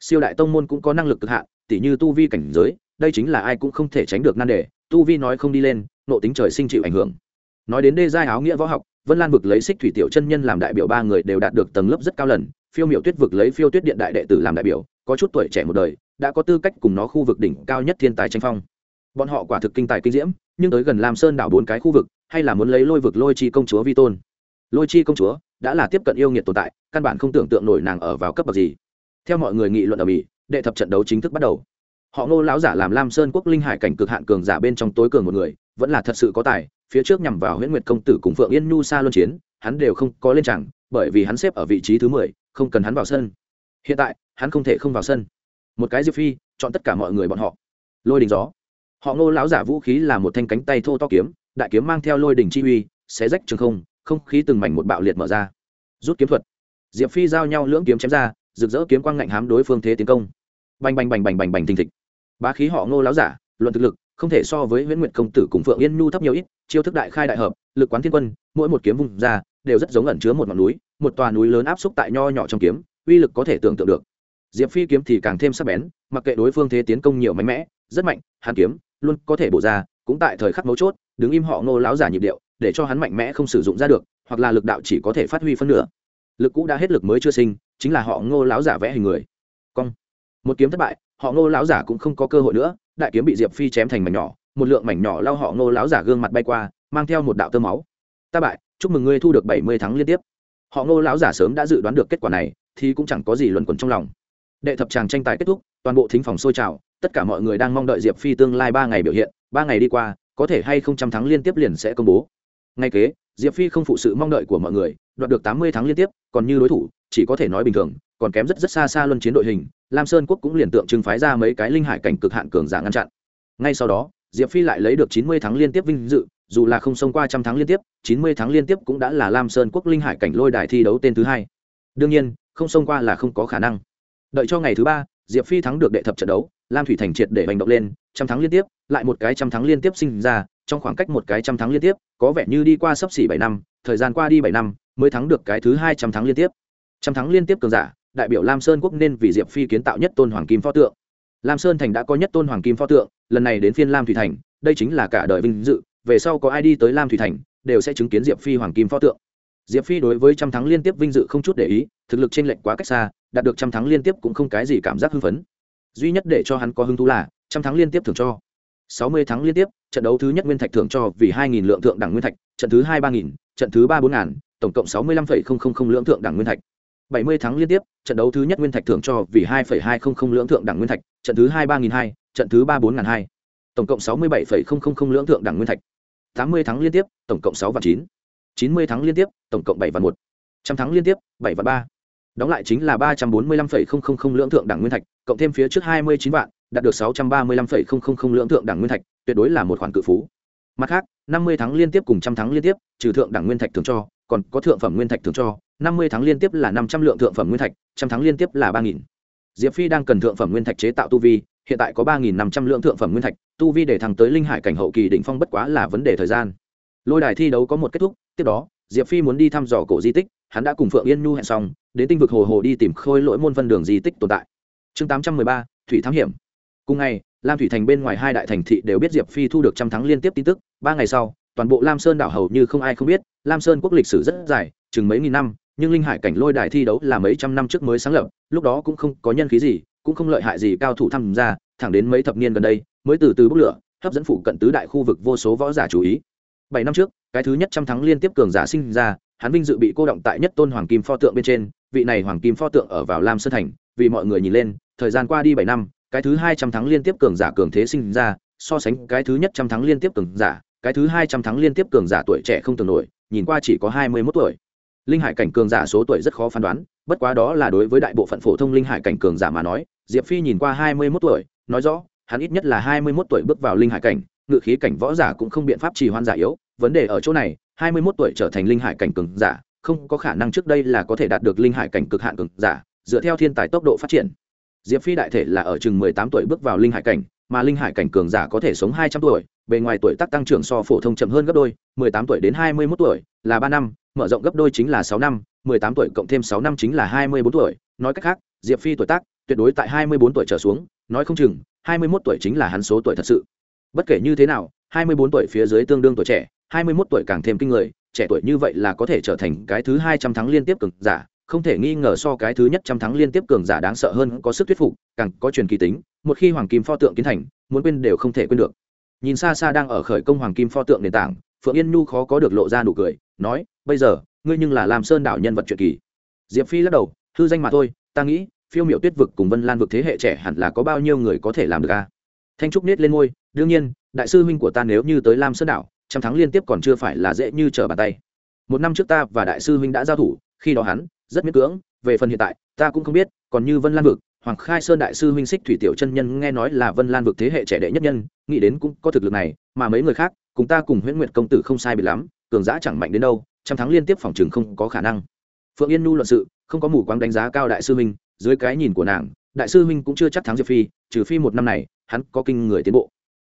[SPEAKER 1] Siêu đại tông môn cũng có năng lực cực hạn, tỉ như tu vi cảnh giới, đây chính là ai cũng không thể tránh được nan đề, tu vi nói không đi lên nộ tính trời sinh chịu ảnh hưởng. Nói đến đê giai áo nghĩa võ học, vân lan vực lấy xích thủy tiểu chân nhân làm đại biểu ba người đều đạt được tầng lớp rất cao lần, phiêu miểu tuyết vực lấy phiêu tuyết điện đại đệ tử làm đại biểu, có chút tuổi trẻ một đời đã có tư cách cùng nó khu vực đỉnh cao nhất thiên tài tranh phong. Bọn họ quả thực kinh tài kinh diễm, nhưng tới gần lam sơn đảo bốn cái khu vực, hay là muốn lấy lôi vực lôi chi công chúa vi tôn. Lôi chi công chúa đã là tiếp cận yêu nghiệt tồn tại, căn bản không tưởng tượng nổi nàng ở vào cấp bậc gì. Theo mọi người nghị luận ở mỹ, đệ thập trận đấu chính thức bắt đầu. Họ ngô lão giả làm lam sơn quốc linh hải cảnh cực hạn cường giả bên trong tối cường một người, vẫn là thật sự có tài, phía trước nhằm vào huyễn nguyệt công tử cùng phượng yên nhu sa luân chiến, hắn đều không có lên chẳng, bởi vì hắn xếp ở vị trí thứ mười, không cần hắn vào sân. Hiện tại, hắn không thể không vào sân một cái diệp phi, chọn tất cả mọi người bọn họ. Lôi đình gió. Họ ngô lão giả vũ khí là một thanh cánh tay thô to kiếm, đại kiếm mang theo lôi đình chi uy, xé rách trường không không khí từng mảnh một bạo liệt mở ra. Rút kiếm thuật. Diệp phi giao nhau lưỡng kiếm chém ra, rực rỡ kiếm quang ngạnh hám đối phương thế tiến công. Bành bành bành bành bành bành thình thịch. Bá khí họ ngô láo giả, luận thực lực, không thể so với huyễn nguyệt công tử cùng phượng yên nhu thấp nhiều ít, chiêu thức đại khai đại hợp, lực quán thiên quân, mỗi một kiếm vùng ra, đều rất giống ẩn chứa một ngọn núi, một tòa núi lớn áp xúc tại nho nhỏ trong kiếm, uy lực có thể tưởng tượng được diệp phi kiếm thì càng thêm sắc bén, mặc kệ đối phương thế tiến công nhiều mạnh mẽ, rất mạnh, hàn kiếm, luôn có thể bổ ra, cũng tại thời khắc mấu chốt, đứng im họ ngô láo giả nhịp điệu, để cho hắn mạnh mẽ không sử dụng ra được, hoặc là lực đạo chỉ có thể phát huy phân nửa. Lực cũ đã hết lực mới chưa sinh, chính là họ ngô láo giả vẽ hình người. Cong. Một kiếm thất bại, họ ngô láo giả cũng không có cơ hội nữa, đại kiếm bị diệp phi chém thành mảnh nhỏ, một lượng mảnh nhỏ lao họ ngô láo giả gương mặt bay qua, mang theo một đạo tơ máu. Ta bại, chúc mừng ngươi thu được bảy mươi tháng liên tiếp. Họ ngô láo giả sớm đã dự đoán được kết quả này, thì cũng chẳng có gì luẩn quẩn trong lòng đệ thập tràng tranh tài kết thúc, toàn bộ thính phòng sôi trào, tất cả mọi người đang mong đợi diệp phi tương lai ba ngày biểu hiện, ba ngày đi qua, có thể hay không trăm thắng liên tiếp liền sẽ công bố. Ngay kế, diệp phi không phụ sự mong đợi của mọi người, đoạt được tám mươi tháng liên tiếp, còn như đối thủ, chỉ có thể nói bình thường, còn kém rất rất xa xa luân chiến đội hình, lam sơn quốc cũng liền tượng trưng phái ra mấy cái linh hải cảnh cực hạn cường giả ngăn chặn. Ngay sau đó, diệp phi lại lấy được chín mươi tháng liên tiếp vinh dự, dù là không xông qua trăm tháng liên tiếp, chín mươi tháng liên tiếp cũng đã là lam sơn quốc linh hải cảnh lôi đài thi đấu tên thứ hai. Đương nhiên, không xông qua là không có khả năng đợi cho ngày thứ ba, diệp phi thắng được đệ thập trận đấu, lam thủy thành triệt để hành động lên, trăm thắng liên tiếp, lại một cái trăm thắng liên tiếp sinh ra, trong khoảng cách một cái trăm thắng liên tiếp, có vẻ như đi qua sấp xỉ bảy năm, thời gian qua đi bảy năm, mới thắng được cái thứ hai trăm thắng liên tiếp. Trăm thắng liên tiếp cường giả, đại biểu lam sơn quốc nên vì diệp phi kiến tạo nhất tôn hoàng kim pho tượng. Lam sơn thành đã có nhất tôn hoàng kim pho tượng, lần này đến phiên lam thủy thành, đây chính là cả đời vinh dự, về sau có ai đi tới lam thủy thành, đều sẽ chứng kiến diệp phi hoàng kim pho tượng. Diệp phi đối với trăm thắng liên tiếp vinh dự không chút để ý thực lực trên lệnh quá cách xa, đạt được trăm thắng liên tiếp cũng không cái gì cảm giác hưng phấn. Duy nhất để cho hắn có hứng thú là, trăm thắng liên tiếp thường cho. Sáu mươi thắng liên tiếp, trận đấu thứ nhất nguyên thạch thưởng cho vì hai nghìn lượng thượng đẳng nguyên thạch, trận thứ hai ba nghìn, trận thứ ba bốn ngàn, tổng cộng sáu mươi lăm không không không lượng thượng đẳng nguyên thạch. Bảy mươi thắng liên tiếp, trận đấu thứ nhất nguyên thạch thưởng cho vì hai phẩy hai không không lượng thượng đẳng nguyên thạch, trận thứ hai ba nghìn hai, trận thứ ba bốn ngàn hai, tổng cộng sáu mươi bảy không không không lượng thượng đẳng nguyên thạch. Tám mươi thắng liên tiếp, tổng cộng sáu và chín. Chín mươi thắng liên tiếp, tổng cộng bảy và một. Trăm thắng liên tiếp, bảy và ba đóng lại chính là ba trăm bốn mươi lăm phẩy không không không lượng thượng đẳng nguyên thạch, cộng thêm phía trước hai mươi chín vạn, đạt được sáu trăm ba mươi lăm phẩy không không không lượng thượng đẳng nguyên thạch, tuyệt đối là một khoản cự phú. Mặt khác, năm mươi tháng liên tiếp cùng trăm tháng liên tiếp, trừ thượng đẳng nguyên thạch thường cho, còn có thượng phẩm nguyên thạch thường cho, năm mươi tháng liên tiếp là năm trăm lượng thượng phẩm nguyên thạch, trăm tháng liên tiếp là ba nghìn. Diệp phi đang cần thượng phẩm nguyên thạch chế tạo tu vi, hiện tại có ba nghìn năm trăm lượng thượng phẩm nguyên thạch, tu vi để thăng tới linh hải cảnh hậu kỳ đỉnh phong bất quá là vấn đề thời gian. Lôi đài thi đấu có một kết thúc, tiếp đó, diệp phi muốn đi thăm dò cổ di tích hắn đã cùng phượng yên nhu hẹn xong, đến tinh vực hồ hồ đi tìm khôi lỗi môn phân đường di tích tồn tại. Chương tám trăm mười ba, thủy thám hiểm. Cùng ngày, lam thủy thành bên ngoài hai đại thành thị đều biết diệp phi thu được trăm thắng liên tiếp tin tức. Ba ngày sau, toàn bộ lam sơn đảo hầu như không ai không biết, lam sơn quốc lịch sử rất dài, chừng mấy nghìn năm, nhưng linh hải cảnh lôi đài thi đấu là mấy trăm năm trước mới sáng lập, lúc đó cũng không có nhân khí gì, cũng không lợi hại gì cao thủ tham gia, thẳng đến mấy thập niên gần đây, mới từ từ bốc lửa, hấp dẫn phụ cận tứ đại khu vực vô số võ giả chú ý. Bảy năm trước, cái thứ nhất trăm thắng liên tiếp cường giả sinh ra hắn vinh dự bị cô động tại nhất tôn hoàng kim pho tượng bên trên, vị này hoàng kim pho tượng ở vào lam sơn thành, vì mọi người nhìn lên, thời gian qua đi bảy năm, cái thứ hai trăm thắng liên tiếp cường giả cường thế sinh ra, so sánh cái thứ nhất trăm thắng liên tiếp cường giả, cái thứ hai trăm thắng liên tiếp cường giả tuổi trẻ không tưởng nổi, nhìn qua chỉ có hai mươi mốt tuổi. Linh hải cảnh cường giả số tuổi rất khó phán đoán, bất quá đó là đối với đại bộ phận phổ thông linh hải cảnh cường giả mà nói, diệp phi nhìn qua hai mươi mốt tuổi, nói rõ, hắn ít nhất là hai mươi mốt tuổi bước vào linh hải cảnh, ngự khí cảnh võ giả cũng không biện pháp trì hoan giả yếu vấn đề ở chỗ này, hai mươi mốt tuổi trở thành linh hải cảnh cường giả, không có khả năng trước đây là có thể đạt được linh hải cảnh cực hạn cường giả, dựa theo thiên tài tốc độ phát triển. Diệp phi đại thể là ở chừng mười tám tuổi bước vào linh hải cảnh, mà linh hải cảnh cường giả có thể sống hai trăm tuổi, bề ngoài tuổi tác tăng trưởng so phổ thông chậm hơn gấp đôi, mười tám tuổi đến hai mươi mốt tuổi là ba năm, mở rộng gấp đôi chính là sáu năm, mười tám tuổi cộng thêm sáu năm chính là hai mươi bốn tuổi. Nói cách khác, diệp phi tuổi tác tuyệt đối tại hai mươi bốn tuổi trở xuống, nói không chừng, hai mươi mốt tuổi chính là hắn số tuổi thật sự. Bất kể như thế nào, hai mươi bốn tuổi phía dưới tương đương tuổi trẻ hai mươi mốt tuổi càng thêm kinh người, trẻ tuổi như vậy là có thể trở thành cái thứ hai trăm thắng liên tiếp cường giả, không thể nghi ngờ so cái thứ nhất trăm thắng liên tiếp cường giả đáng sợ hơn có sức thuyết phục, càng có truyền kỳ tính, một khi hoàng kim pho tượng kiến thành, muốn quên đều không thể quên được. Nhìn xa xa đang ở khởi công hoàng kim pho tượng nền tảng, phượng yên nhu khó có được lộ ra nụ cười, nói, bây giờ, ngươi nhưng là làm sơn đảo nhân vật truyền kỳ. Diệp phi lắc đầu, hư danh mà thôi, ta nghĩ, phiêu miệu tuyết vực cùng vân lan vực thế hệ trẻ hẳn là có bao nhiêu người có thể làm được a? Thanh trúc nết lên ngôi đương nhiên, đại sư huynh của ta nếu như tới lam sơn đảo trăm tháng liên tiếp còn chưa phải là dễ như trở bàn tay. Một năm trước ta và đại sư huynh đã giao thủ, khi đó hắn rất miễn cưỡng, về phần hiện tại, ta cũng không biết, còn như vân lan vực, hoàng khai sơn đại sư huynh xích thủy tiểu chân nhân nghe nói là vân lan vực thế hệ trẻ đệ nhất nhân, nghĩ đến cũng có thực lực này, mà mấy người khác, cùng ta cùng huyễn nguyệt công tử không sai bị lắm, cường giã chẳng mạnh đến đâu, trăm tháng liên tiếp phòng trường không có khả năng. Phượng yên nu luận sự, không có mù quáng đánh giá cao đại sư huynh, dưới cái nhìn của nàng, đại sư huynh cũng chưa chắc thắng diệp phi, trừ phi một năm này, hắn có kinh người tiến bộ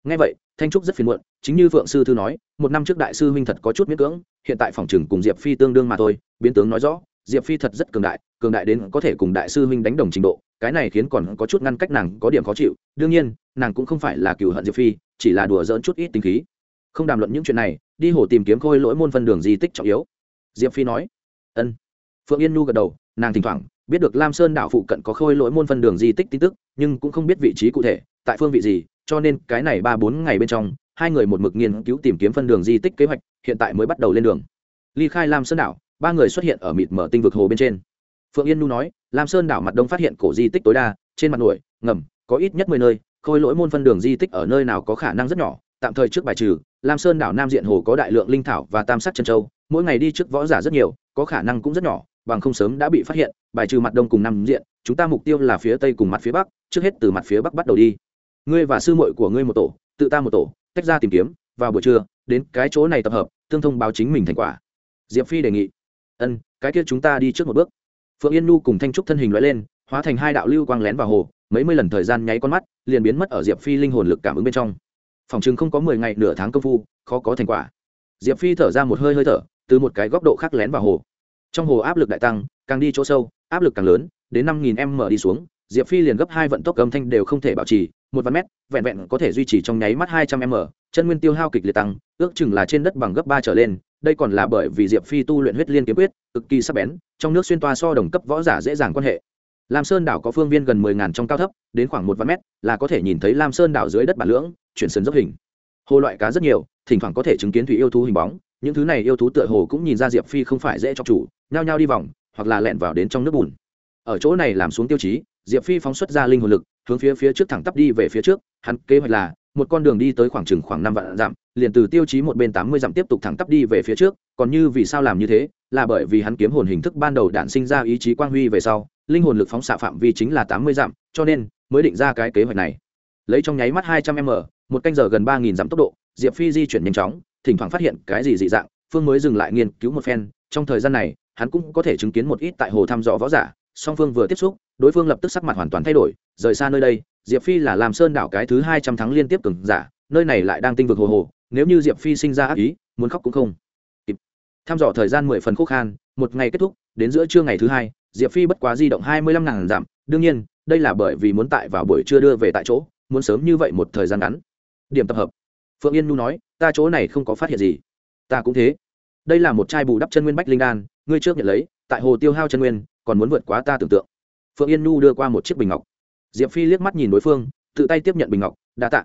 [SPEAKER 1] ngay vậy, thanh trúc rất phiền muộn, chính như phượng sư thư nói, một năm trước đại sư huynh thật có chút miễn cưỡng, hiện tại phòng trường cùng diệp phi tương đương mà thôi, biến tướng nói rõ, diệp phi thật rất cường đại cường đại đến có thể cùng đại sư huynh đánh đồng trình độ, cái này khiến còn có chút ngăn cách nàng có điểm khó chịu, đương nhiên, nàng cũng không phải là cựu hận diệp phi, chỉ là đùa dỡn chút ít tinh khí. Không đàm luận những chuyện này, đi hồ tìm kiếm khôi lỗi môn phân đường di tích trọng yếu. Diệp phi nói, ân. Phượng yên nhu gật đầu, nàng thỉnh thoảng biết được lam sơn đảo phụ cận có khôi lỗi môn phân đường di tích tin tức, nhưng cũng không biết vị trí cụ thể, tại phương vị gì cho nên cái này ba bốn ngày bên trong, hai người một mực nghiên cứu tìm kiếm phân đường di tích kế hoạch, hiện tại mới bắt đầu lên đường. Ly khai lam sơn đảo, ba người xuất hiện ở mịt mở tinh vực hồ bên trên. Phượng yên nu nói, lam sơn đảo mặt đông phát hiện cổ di tích tối đa, trên mặt nổi, ngầm, có ít nhất mười nơi, khôi lỗi môn phân đường di tích ở nơi nào có khả năng rất nhỏ, tạm thời trước bài trừ, lam sơn đảo nam diện hồ có đại lượng linh thảo và tam sắc chân châu, mỗi ngày đi trước võ giả rất nhiều, có khả năng cũng rất nhỏ, bằng không sớm đã bị phát hiện, bài trừ mặt đông cùng nam diện, chúng ta mục tiêu là phía tây cùng mặt phía bắc, trước hết từ mặt phía bắc bắt đầu đi ngươi và sư muội của ngươi một tổ, tự ta một tổ, tách ra tìm kiếm, vào buổi trưa, đến cái chỗ này tập hợp, tương thông báo chính mình thành quả. Diệp phi đề nghị. Ân, cái kia chúng ta đi trước một bước. Phượng yên nu cùng thanh trúc thân hình loại lên, hóa thành hai đạo lưu quang lén vào hồ, mấy mươi lần thời gian nháy con mắt, liền biến mất ở diệp phi linh hồn lực cảm ứng bên trong. Phòng chừng không có mười ngày, nửa tháng công phu, khó có thành quả. Diệp phi thở ra một hơi hơi thở, từ một cái góc độ khác lén vào hồ. Trong hồ áp lực đại tăng, càng đi chỗ sâu, áp lực càng lớn, đến năm nghìn m đi xuống, diệp phi liền gấp hai vận tốc âm thanh đều không thể bảo trì một vạn mét, vẹn vẹn có thể duy trì trong nháy mắt hai trăm m, chân nguyên tiêu hao kịch liệt tăng, ước chừng là trên đất bằng gấp ba trở lên, đây còn là bởi vì diệp phi tu luyện huyết liên kiếm quyết, cực kỳ sắc bén, trong nước xuyên toa so đồng cấp võ giả dễ dàng quan hệ. Lam sơn đảo có phương viên gần mười ngàn trong cao thấp, đến khoảng một vạn mét, là có thể nhìn thấy lam sơn đảo dưới đất bản lưỡng, chuyển sân dốc hình. Hồ loại cá rất nhiều, thỉnh thoảng có thể chứng kiến thủy yêu thú hình bóng, những thứ này yêu thú tựa hồ cũng nhìn ra diệp phi không phải dễ cho chủ, nhao nhao đi vòng, hoặc là lẹn vào đến trong nước bùn. Ở chỗ này làm xuống tiêu chí, diệp phi phóng xuất ra linh hồn lực hướng phía phía trước thẳng tắp đi về phía trước, hắn kế hoạch là, một con đường đi tới khoảng chừng khoảng năm vạn dặm, liền từ tiêu chí một bên tám mươi dặm tiếp tục thẳng tắp đi về phía trước, còn như vì sao làm như thế, là bởi vì hắn kiếm hồn hình thức ban đầu đạn sinh ra ý chí quang huy về sau, linh hồn lực phóng xạ phạm vi chính là tám mươi dặm, cho nên, mới định ra cái kế hoạch này. Lấy trong nháy mắt hai trăm m, một canh giờ gần ba nghìn dặm tốc độ, diệp phi di chuyển nhanh chóng, thỉnh thoảng phát hiện cái gì dị dạng, phương mới dừng lại nghiên cứu một phen, trong thời gian này, hắn cũng có thể chứng kiến một ít tại hồ thăm dò võ giả, song phương vừa tiếp xúc đối phương lập tức sắc mặt hoàn toàn thay đổi, rời xa nơi đây, diệp phi là làm sơn đảo cái thứ hai trăm tháng liên tiếp cường giả, nơi này lại đang tinh vực hồ hồ, nếu như diệp phi sinh ra ác ý, muốn khóc cũng không kịp. Thăm dò thời gian mười phần khúc khan, một ngày kết thúc, đến giữa trưa ngày thứ hai, diệp phi bất quá di động hai mươi lăm ngàn giảm. Đương nhiên, đây là bởi vì muốn tại vào buổi trưa đưa về tại chỗ, muốn sớm như vậy một thời gian ngắn. Điểm tập hợp. Phượng yên nu nói, ta chỗ này không có phát hiện gì. Ta cũng thế. Đây là một chai bù đắp chân nguyên bách linh đan, ngươi trước nhận lấy, tại hồ tiêu hao chân nguyên, còn muốn vượt quá ta tưởng tượng phượng yên nu đưa qua một chiếc bình ngọc. Diệp phi liếc mắt nhìn đối phương, tự tay tiếp nhận bình ngọc, đa t ạ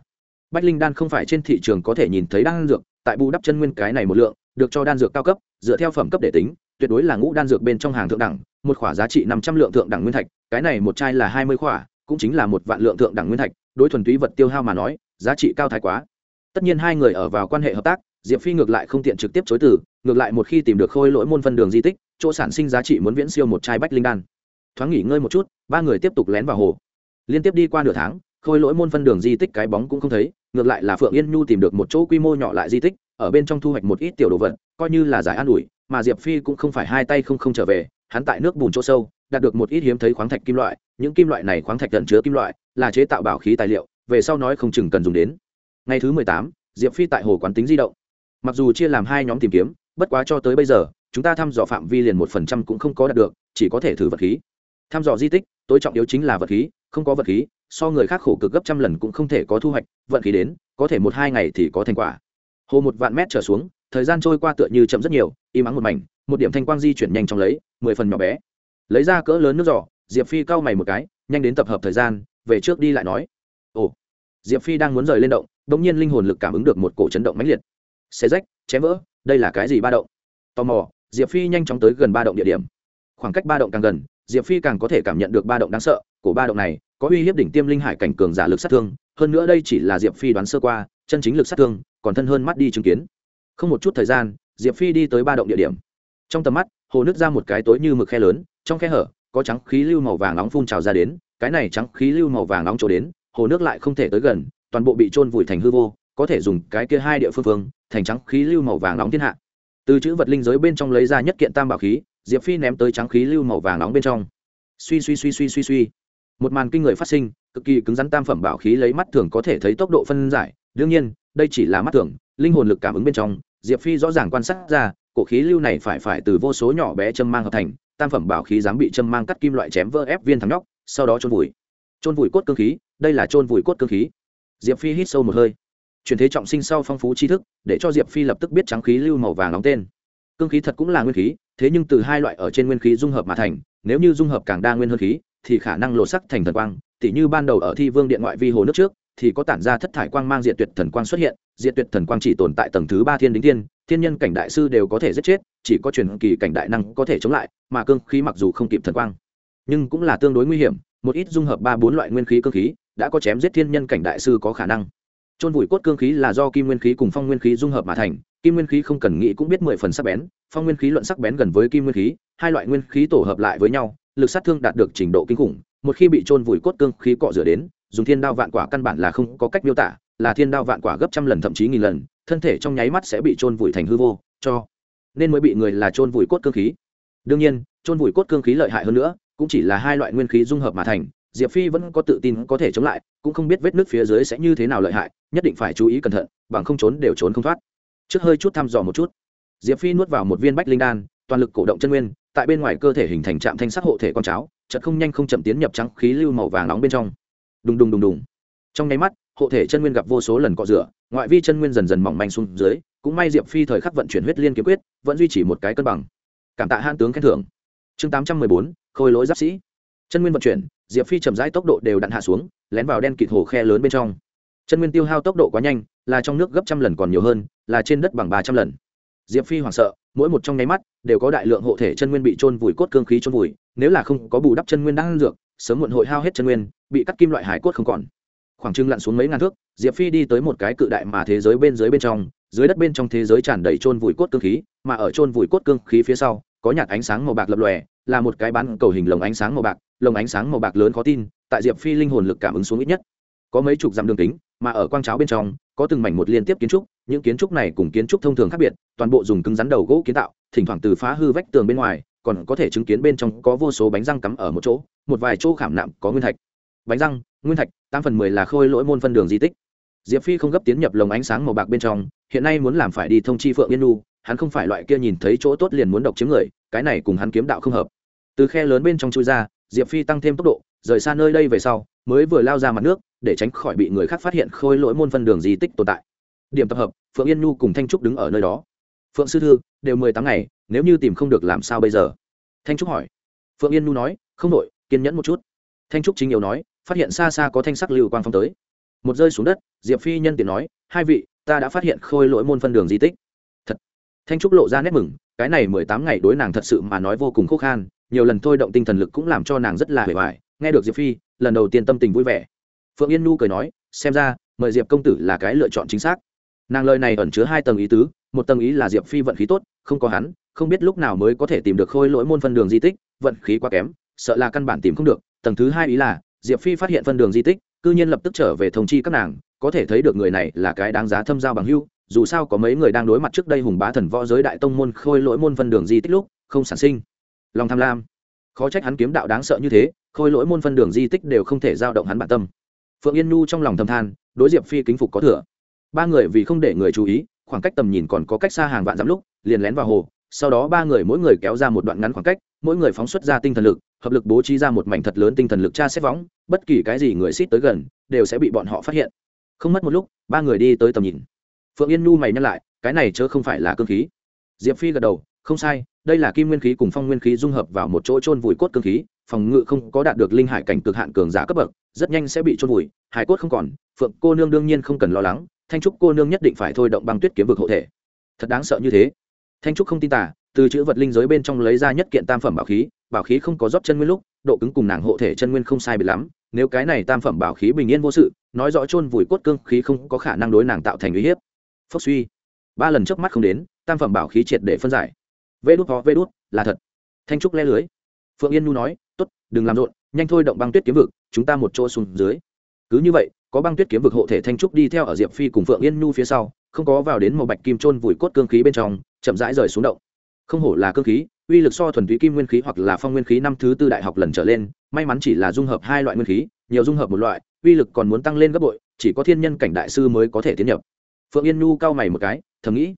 [SPEAKER 1] bách linh đan không phải trên thị trường có thể nhìn thấy đan dược, tại bù đắp chân nguyên cái này một lượng, được cho đan dược cao cấp, dựa theo phẩm cấp để tính, tuyệt đối là ngũ đan dược bên trong hàng thượng đẳng, một khỏa giá trị năm trăm lượng thượng đẳng nguyên thạch, cái này một chai là hai mươi khỏa, cũng chính là một vạn lượng thượng đẳng nguyên thạch, đối thuần túy vật tiêu hao mà nói, giá trị cao thái quá. Tất nhiên hai người ở vào quan hệ hợp tác, diệp phi ngược lại không tiện trực tiếp chối từ, ngược lại một khi tìm được khôi lỗi môn phân đường di tích, chỗ sản sinh giá trị muốn viễn siêu một chai bách linh đan thoáng nghỉ ngơi một chút, ba người tiếp tục lén vào hồ. Liên tiếp đi qua nửa tháng, khôi lỗi môn phân đường di tích cái bóng cũng không thấy, ngược lại là phượng yên nhu tìm được một chỗ quy mô nhỏ lại di tích, ở bên trong thu hoạch một ít tiểu đồ vật, coi như là giải an ủi, mà diệp phi cũng không phải hai tay không không trở về, hắn tại nước bùn chỗ sâu, đạt được một ít hiếm thấy khoáng thạch kim loại, những kim loại này khoáng thạch tận chứa kim loại, là chế tạo bảo khí tài liệu, về sau nói không chừng cần dùng đến. Ngày thứ mười tám, diệp phi tại hồ quán tính di động. Mặc dù chia làm hai nhóm tìm kiếm, bất quá cho tới bây giờ, chúng ta thăm dò phạm vi liền một phần trăm cũng không có đạt được, chỉ có thể thử vật khí thăm dò di tích, tối trọng yếu chính là vật khí, không có vật khí, so người khác khổ cực gấp trăm lần cũng không thể có thu hoạch, vận khí đến, có thể một hai ngày thì có thành quả. Hồ một vạn mét trở xuống, thời gian trôi qua tựa như chậm rất nhiều im ắng một mảnh, một điểm thanh quang di chuyển nhanh trong lấy, mười phần nhỏ bé. Lấy ra cỡ lớn nước giỏ diệp phi cau mày một cái, nhanh đến tập hợp thời gian, về trước đi lại nói. Ồ. Diệp phi đang muốn rời lên động đ ỗ n g nhiên linh hồn lực cảm ứng được một cổ chấn động mãnh liệt. Xe rách, chém vỡ, đây là cái gì ba động? Tò mò, diệp phi nhanh chóng tới gần ba động địa điểm. Khoảng cách ba động càng gần diệp phi càng có thể cảm nhận được ba động đáng sợ của ba động này có uy hiếp đỉnh tiêm linh hải cảnh cường giả lực sát thương, hơn nữa đây chỉ là diệp phi đoán sơ qua, chân chính lực sát thương, còn thân hơn mắt đi chứng kiến. Không một chút thời gian, diệp phi đi tới ba động địa điểm. Trong tầm mắt, hồ nước ra một cái tối như mực khe lớn, trong khe hở, có trắng khí lưu màu vàng nóng phun trào ra đến, cái này trắng khí lưu màu vàng nóng trổ đến, hồ nước lại không thể tới gần, toàn bộ bị trôn vùi thành hư vô, có thể dùng cái kia hai địa phương phương, thành trắng khí lưu màu vàng nóng thiên hạ. Từ chữ vật linh giới bên trong lấy ra nhất kiện tam bảo khí diệp phi ném tới trắng khí lưu màu vàng nóng bên trong. Suy suy suy suy suy suy. Một màn kinh người phát sinh, cực kỳ cứng rắn tam phẩm bảo khí lấy mắt thường có thể thấy tốc độ phân giải. Đương nhiên, đây chỉ là mắt thường, linh hồn lực cảm ứng bên trong, diệp phi rõ ràng quan sát ra, cổ khí lưu này phải phải từ vô số nhỏ bé châm mang hợp thành, tam phẩm bảo khí dám bị châm mang cắt kim loại chém vỡ ép viên thắng nhóc, sau đó trôn vùi. Trôn vùi cốt cơ khí, đây là trôn vùi cốt cơ khí. Diệp phi hít sâu một hơi. Chuyển thế trọng sinh sau phong phú tri thức, để cho diệp phi lập tức biết trắng khí lưu màu vàng nóng tên. Cương khí thật cũng là nguyên khí thế nhưng từ hai loại ở trên nguyên khí dung hợp mà thành, nếu như dung hợp càng đa nguyên hơn khí, thì khả năng lộ sắc thành thần quang, tỉ như ban đầu ở thi vương điện ngoại vi hồ nước trước, thì có tản ra thất thải quang mang diệt tuyệt thần quang xuất hiện, diệt tuyệt thần quang chỉ tồn tại tầng thứ ba thiên đính thiên thiên nhân cảnh đại sư đều có thể giết chết, chỉ có truyền kỳ cảnh đại năng có thể chống lại, mà cương khí mặc dù không kịp thần quang, nhưng cũng là tương đối nguy hiểm, một ít dung hợp ba bốn loại nguyên khí cương khí đã có chém giết thiên nhân cảnh đại sư có khả năng. Trôn vùi cốt cương khí là do kim nguyên khí cùng phong nguyên khí dung hợp mà thành kim nguyên khí không cần nghĩ cũng biết mười phần sắc bén, phong nguyên khí luận sắc bén gần với kim nguyên khí, hai loại nguyên khí tổ hợp lại với nhau, lực sát thương đạt được trình độ kinh khủng, một khi bị trôn vùi cốt cương khí cọ rửa đến, dùng thiên đao vạn quả căn bản là không có cách miêu tả, là thiên đao vạn quả gấp trăm lần thậm chí nghìn lần, thân thể trong nháy mắt sẽ bị trôn vùi thành hư vô, cho nên mới bị người là trôn vùi cốt cương khí. Đương nhiên trôn vùi cốt cương khí lợi hại hơn nữa, cũng chỉ là hai loại nguyên khí dung hợp mà thành, diệp phi vẫn có tự tin có thể chống lại, cũng không biết vết nước phía dưới sẽ như thế nào lợi hại, nhất định phải chú ý cẩn thận, bằng không trốn đều trốn không thoát trước hơi chút thăm dò một chút. Diệp phi nuốt vào một viên bách linh đan, toàn lực cổ động chân nguyên, tại bên ngoài cơ thể hình thành trạm thanh sắc hộ thể con cháo chật không nhanh không chậm tiến nhập trắng khí lưu màu vàng nóng bên trong. Đùng đùng đùng đùng. Trong nháy mắt, hộ thể chân nguyên gặp vô số lần cọ rửa, ngoại vi chân nguyên dần dần mỏng manh xuống dưới, cũng may diệp phi thời khắc vận chuyển huyết liên kiếm quyết, vẫn duy trì một cái cân bằng. Cảm tạ han tướng khen thưởng. Chương tám trăm mười bốn, khôi lỗi giáp sĩ. Chân nguyên vận chuyển, diệp phi chậm rãi tốc độ đều đặn hạ xuống, lén vào đen kịt hồ khe lớn bên trong. Chân nguyên tiêu hao tốc độ quá nhanh là trong nước gấp trăm lần còn nhiều hơn, là trên đất bằng ba trăm lần. Diệp phi hoảng sợ, mỗi một trong nháy mắt, đều có đại lượng hộ thể chân nguyên bị trôn vùi cốt cương khí trôn vùi, nếu là không có bù đắp chân nguyên đang ăn dược, sớm muộn hội hao hết chân nguyên, bị cắt kim loại hải cốt không còn. Khoảng trưng lặn xuống mấy ngàn thước, diệp phi đi tới một cái cự đại mà thế giới bên dưới bên trong, dưới đất bên trong thế giới tràn đầy trôn vùi cốt cương khí, mà ở trôn vùi cốt cương khí phía sau, có nhạt ánh sáng màu bạc lập lòe, là một cái bán cầu hình lồng ánh sáng màu bạc, lồng ánh sáng màu bạc lớn khó tin, tại diệp phi linh hồn lực cảm ứng xuống ít nhất có mấy chục dặm đường kính mà ở quang cháo bên trong, có từng mảnh một liên tiếp kiến trúc, những kiến trúc này cùng kiến trúc thông thường khác biệt, toàn bộ dùng cứng rắn đầu gỗ kiến tạo, thỉnh thoảng từ phá hư vách tường bên ngoài, còn có thể chứng kiến bên trong có vô số bánh răng cắm ở một chỗ, một vài chỗ khảm nạm có nguyên thạch. Bánh răng, nguyên thạch, tám phần mười là khôi lỗi môn phân đường di tích. Diệp phi không gấp tiến nhập lồng ánh sáng màu bạc bên trong, hiện nay muốn làm phải đi thông chi phượng yên nu hắn không phải loại kia nhìn thấy chỗ tốt liền muốn độc chiếm người, cái này cùng hắn kiếm đạo không hợp. Từ khe lớn bên trong chui ra, diệp phi tăng thêm tốc độ, rời xa nơi đây về sau, mới vừa lao ra mặt nước để tránh khỏi bị người khác phát hiện khôi lỗi môn phân đường di tích tồn tại. Điểm tập hợp, phượng yên nhu cùng thanh trúc đứng ở nơi đó. Phượng sư thư, đều mười tám ngày, nếu như tìm không được làm sao bây giờ? Thanh trúc hỏi. Phượng yên nhu nói, không đội kiên nhẫn một chút. Thanh trúc chính yếu nói, phát hiện xa xa có thanh sắc lưu quang phong tới. Một rơi xuống đất, diệp phi nhân tiện nói, hai vị, ta đã phát hiện khôi lỗi môn phân đường di tích. Thật. Thanh trúc lộ ra nét mừng, cái này mười tám ngày đối nàng thật sự mà nói vô cùng khô khan, nhiều lần thôi động tinh thần lực cũng làm cho nàng rất là hề hoài. Nghe được diệp phi, lần đầu tiên tâm tình vui vẻ phượng yên nu cười nói, xem ra, mời diệp công tử là cái lựa chọn chính xác. Nàng lời này ẩn chứa hai tầng ý tứ, một tầng ý là diệp phi vận khí tốt, không có hắn, không biết lúc nào mới có thể tìm được khôi lỗi môn phân đường di tích, vận khí quá kém, sợ là căn bản tìm không được. Tầng thứ hai ý là, diệp phi phát hiện phân đường di tích, cư nhiên lập tức trở về thông chi các nàng, có thể thấy được người này là cái đáng giá thâm giao bằng hưu, dù sao có mấy người đang đối mặt trước đây hùng bá thần võ giới đại tông môn khôi lỗi môn phân đường di tích lúc, không sản sinh. Lòng tham lam. Khó trách hắn kiếm đạo đáng sợ như thế, khôi lỗi môn phân đường di tích đều không thể giao động hắn bản tâm phượng yên nhu trong lòng thầm than, đối diệp phi kính phục có thừa. Ba người vì không để người chú ý, khoảng cách tầm nhìn còn có cách xa hàng vạn dặm lúc, liền lén vào hồ, sau đó ba người mỗi người kéo ra một đoạn ngắn khoảng cách, mỗi người phóng xuất ra tinh thần lực, hợp lực bố trí ra một mảnh thật lớn tinh thần lực tra xét võng, bất kỳ cái gì người xít tới gần, đều sẽ bị bọn họ phát hiện. Không mất một lúc, ba người đi tới tầm nhìn. Phượng yên nhu mày nhắc lại, cái này chớ không phải là cơ khí. Diệp phi gật đầu, không sai, đây là kim nguyên khí cùng phong nguyên khí dung hợp vào một chỗ trôn vùi cốt cơ khí phòng ngự không có đạt được linh hải cảnh cực hạn cường giả cấp bậc, rất nhanh sẽ bị trôn vùi, hải cốt không còn, phượng cô nương đương nhiên không cần lo lắng, thanh trúc cô nương nhất định phải thôi động băng tuyết kiếm vực hộ thể. Thật đáng sợ như thế. Thanh trúc không tin tả từ chữ vật linh giới bên trong lấy ra nhất kiện tam phẩm bảo khí bảo khí không có rót chân nguyên lúc, độ cứng cùng nàng hộ thể chân nguyên không sai biệt lắm, nếu cái này tam phẩm bảo khí bình yên vô sự, nói rõ chôn vùi cốt cương khí không có khả năng đối nàng tạo thành uy hiếp. Phốc suy. Ba lần trước mắt không đến, tam phẩm bảo khí triệt để phân giải. Vê đút ho vê đút, là thật. Thanh trúc le lưới. Phượng yên nhu nói tốt, đừng làm rộn, nhanh thôi động băng tuyết kiếm vực, chúng ta một chỗ xuống dưới. Cứ như vậy, có băng tuyết kiếm vực hộ thể thanh trúc đi theo ở diệp phi cùng phượng yên nhu phía sau, không có vào đến màu bạch kim trôn vùi cốt cương khí bên trong, chậm rãi rời xuống động. Không hổ là cương khí, uy lực so thuần túy kim nguyên khí hoặc là phong nguyên khí năm thứ tư đại học lần trở lên, may mắn chỉ là dung hợp hai loại nguyên khí, nhiều dung hợp một loại, uy lực còn muốn tăng lên gấp bội, chỉ có thiên nhân cảnh đại sư mới có thể tiến nhập. Phượng yên nhu cau mày một cái, thầm nghĩ,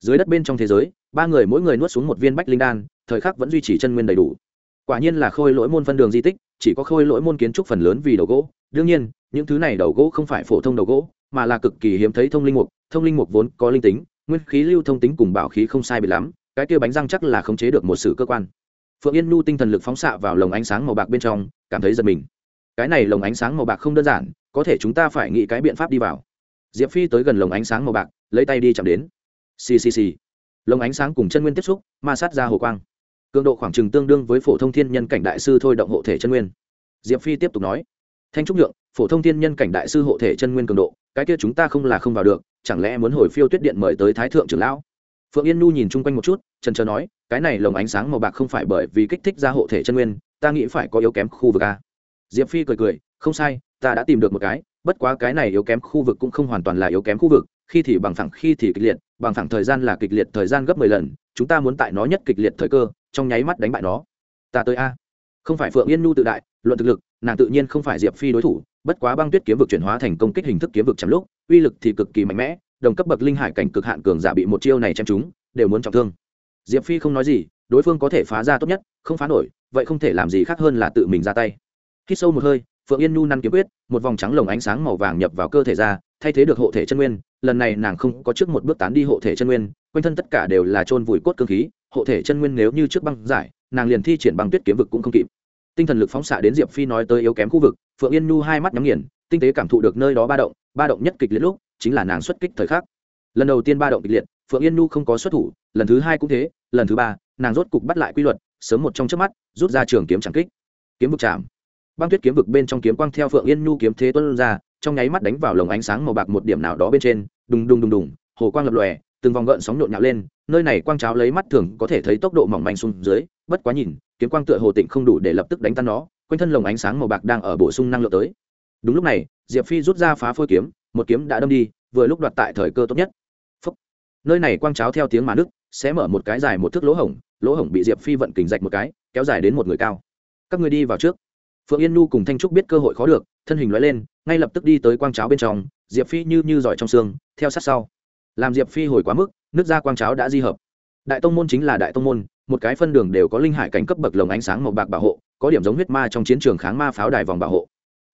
[SPEAKER 1] dưới đất bên trong thế giới, ba người mỗi người nuốt xuống một viên bách linh đan, thời khắc vẫn duy trì chân nguyên đầy đủ quả nhiên là khôi lỗi môn phân đường di tích, chỉ có khôi lỗi môn kiến trúc phần lớn vì đầu gỗ. Đương nhiên, những thứ này đầu gỗ không phải phổ thông đầu gỗ, mà là cực kỳ hiếm thấy thông linh mục. Thông linh mục vốn có linh tính, nguyên khí lưu thông tính cùng bảo khí không sai bị lắm, cái kia bánh răng chắc là khống chế được một sự cơ quan. Phượng yên nhu tinh thần lực phóng xạ vào lồng ánh sáng màu bạc bên trong, cảm thấy giật mình. Cái này lồng ánh sáng màu bạc không đơn giản, có thể chúng ta phải nghĩ cái biện pháp đi vào. Diệp phi tới gần lồng ánh sáng màu bạc, lấy tay đi chạm đến. Ccc lồng ánh sáng cùng chân nguyên tiếp xúc, ma sát ra hồ quang cường độ khoảng chừng tương đương với phổ thông thiên nhân cảnh đại sư thôi động hộ thể chân nguyên. Diệp phi tiếp tục nói, thanh trúc nhượng, phổ thông thiên nhân cảnh đại sư hộ thể chân nguyên cường độ, cái kia chúng ta không là không vào được, chẳng lẽ muốn hồi phiêu tuyết điện mời tới thái thượng trưởng lão? Phượng yên nu nhìn chung quanh một chút trần trờ nói, cái này lồng ánh sáng màu bạc không phải bởi vì kích thích ra hộ thể chân nguyên, ta nghĩ phải có yếu kém khu vực a diệp phi cười cười, không sai, ta đã tìm được một cái, bất quá cái này yếu kém khu vực cũng không hoàn toàn là yếu kém khu vực, khi thì bằng phẳng, khi thì kịch liệt, bằng phẳng thời gian là kịch liệt thời gian gấp mười lần, chúng ta muốn tại nó nhất kịch liệt thời cơ trong nháy mắt đánh bại nó. Ta tới a. Không phải phượng yên nhu tự đại, luận thực lực, nàng tự nhiên không phải diệp phi đối thủ, bất quá băng tuyết kiếm vực chuyển hóa thành công kích hình thức kiếm vực chém lúc, uy lực thì cực kỳ mạnh mẽ, đồng cấp bậc linh hải cảnh cực hạn cường giả bị một chiêu này chém chúng đều muốn trọng thương. Diệp phi không nói gì, đối phương có thể phá ra tốt nhất, không phá nổi, vậy không thể làm gì khác hơn là tự mình ra tay. Khi sâu một hơi, phượng yên nhu năn kiếm quyết, một vòng trắng lồng ánh sáng màu vàng nhập vào cơ thể ra, thay thế được hộ thể chân nguyên, lần này nàng không có trước một bước tán đi hộ thể chân nguyên, quanh thân tất cả đều là trôn vùi cốt cơ khí hộ thể chân nguyên nếu như trước băng giải, nàng liền thi triển băng tuyết kiếm vực cũng không kịp. Tinh thần lực phóng xạ đến diệp phi nói tới yếu kém khu vực, phượng yên nhu hai mắt nhắm nghiền, tinh tế cảm thụ được nơi đó ba động ba động nhất kịch liệt lúc, chính là nàng xuất kích thời khắc. Lần đầu tiên ba động kịch liệt, phượng yên nhu không có xuất thủ, lần thứ hai cũng thế, lần thứ ba, nàng rốt cục bắt lại quy luật, sớm một trong trước mắt, rút ra trường kiếm tràng kích. Kiếm vực chạm. Băng tuyết kiếm vực bên trong kiếm quang theo phượng yên nhu kiếm thế tuân ra, trong nháy mắt đánh vào lồng ánh sáng màu bạc một điểm nào đó bên trên, đùng đùng đùng đùng, hồ quang lập lòe từng vòng gợn sóng nhộn nhạo lên, nơi này quang cháo lấy mắt thường có thể thấy tốc độ mỏng manh xuống dưới, bất quá nhìn, kiếm quang tựa hồ tịnh không đủ để lập tức đánh tan nó, quanh thân lồng ánh sáng màu bạc đang ở bổ sung năng lượng tới. Đúng lúc này, diệp phi rút ra phá phôi kiếm, một kiếm đã đâm đi, vừa lúc đoạt tại thời cơ tốt nhất. Phúc. nơi này quang cháo theo tiếng mà nước sẽ mở một cái dài một thước lỗ hổng lỗ hổng bị diệp phi vận kình rạch một cái, kéo dài đến một người cao. Các người đi vào trước. Phượng yên Nu cùng thanh trúc biết cơ hội khó được, thân hình loại lên, ngay lập tức đi tới quang cháo bên trong, diệp phi như như giỏi trong xương, theo sát sau làm diệp phi hồi quá mức, nước da quang cháo đã di hợp. Đại tông môn chính là đại tông môn, một cái phân đường đều có linh hải cảnh cấp bậc lồng ánh sáng màu bạc bảo hộ, có điểm giống huyết ma trong chiến trường kháng ma pháo đài vòng bảo hộ.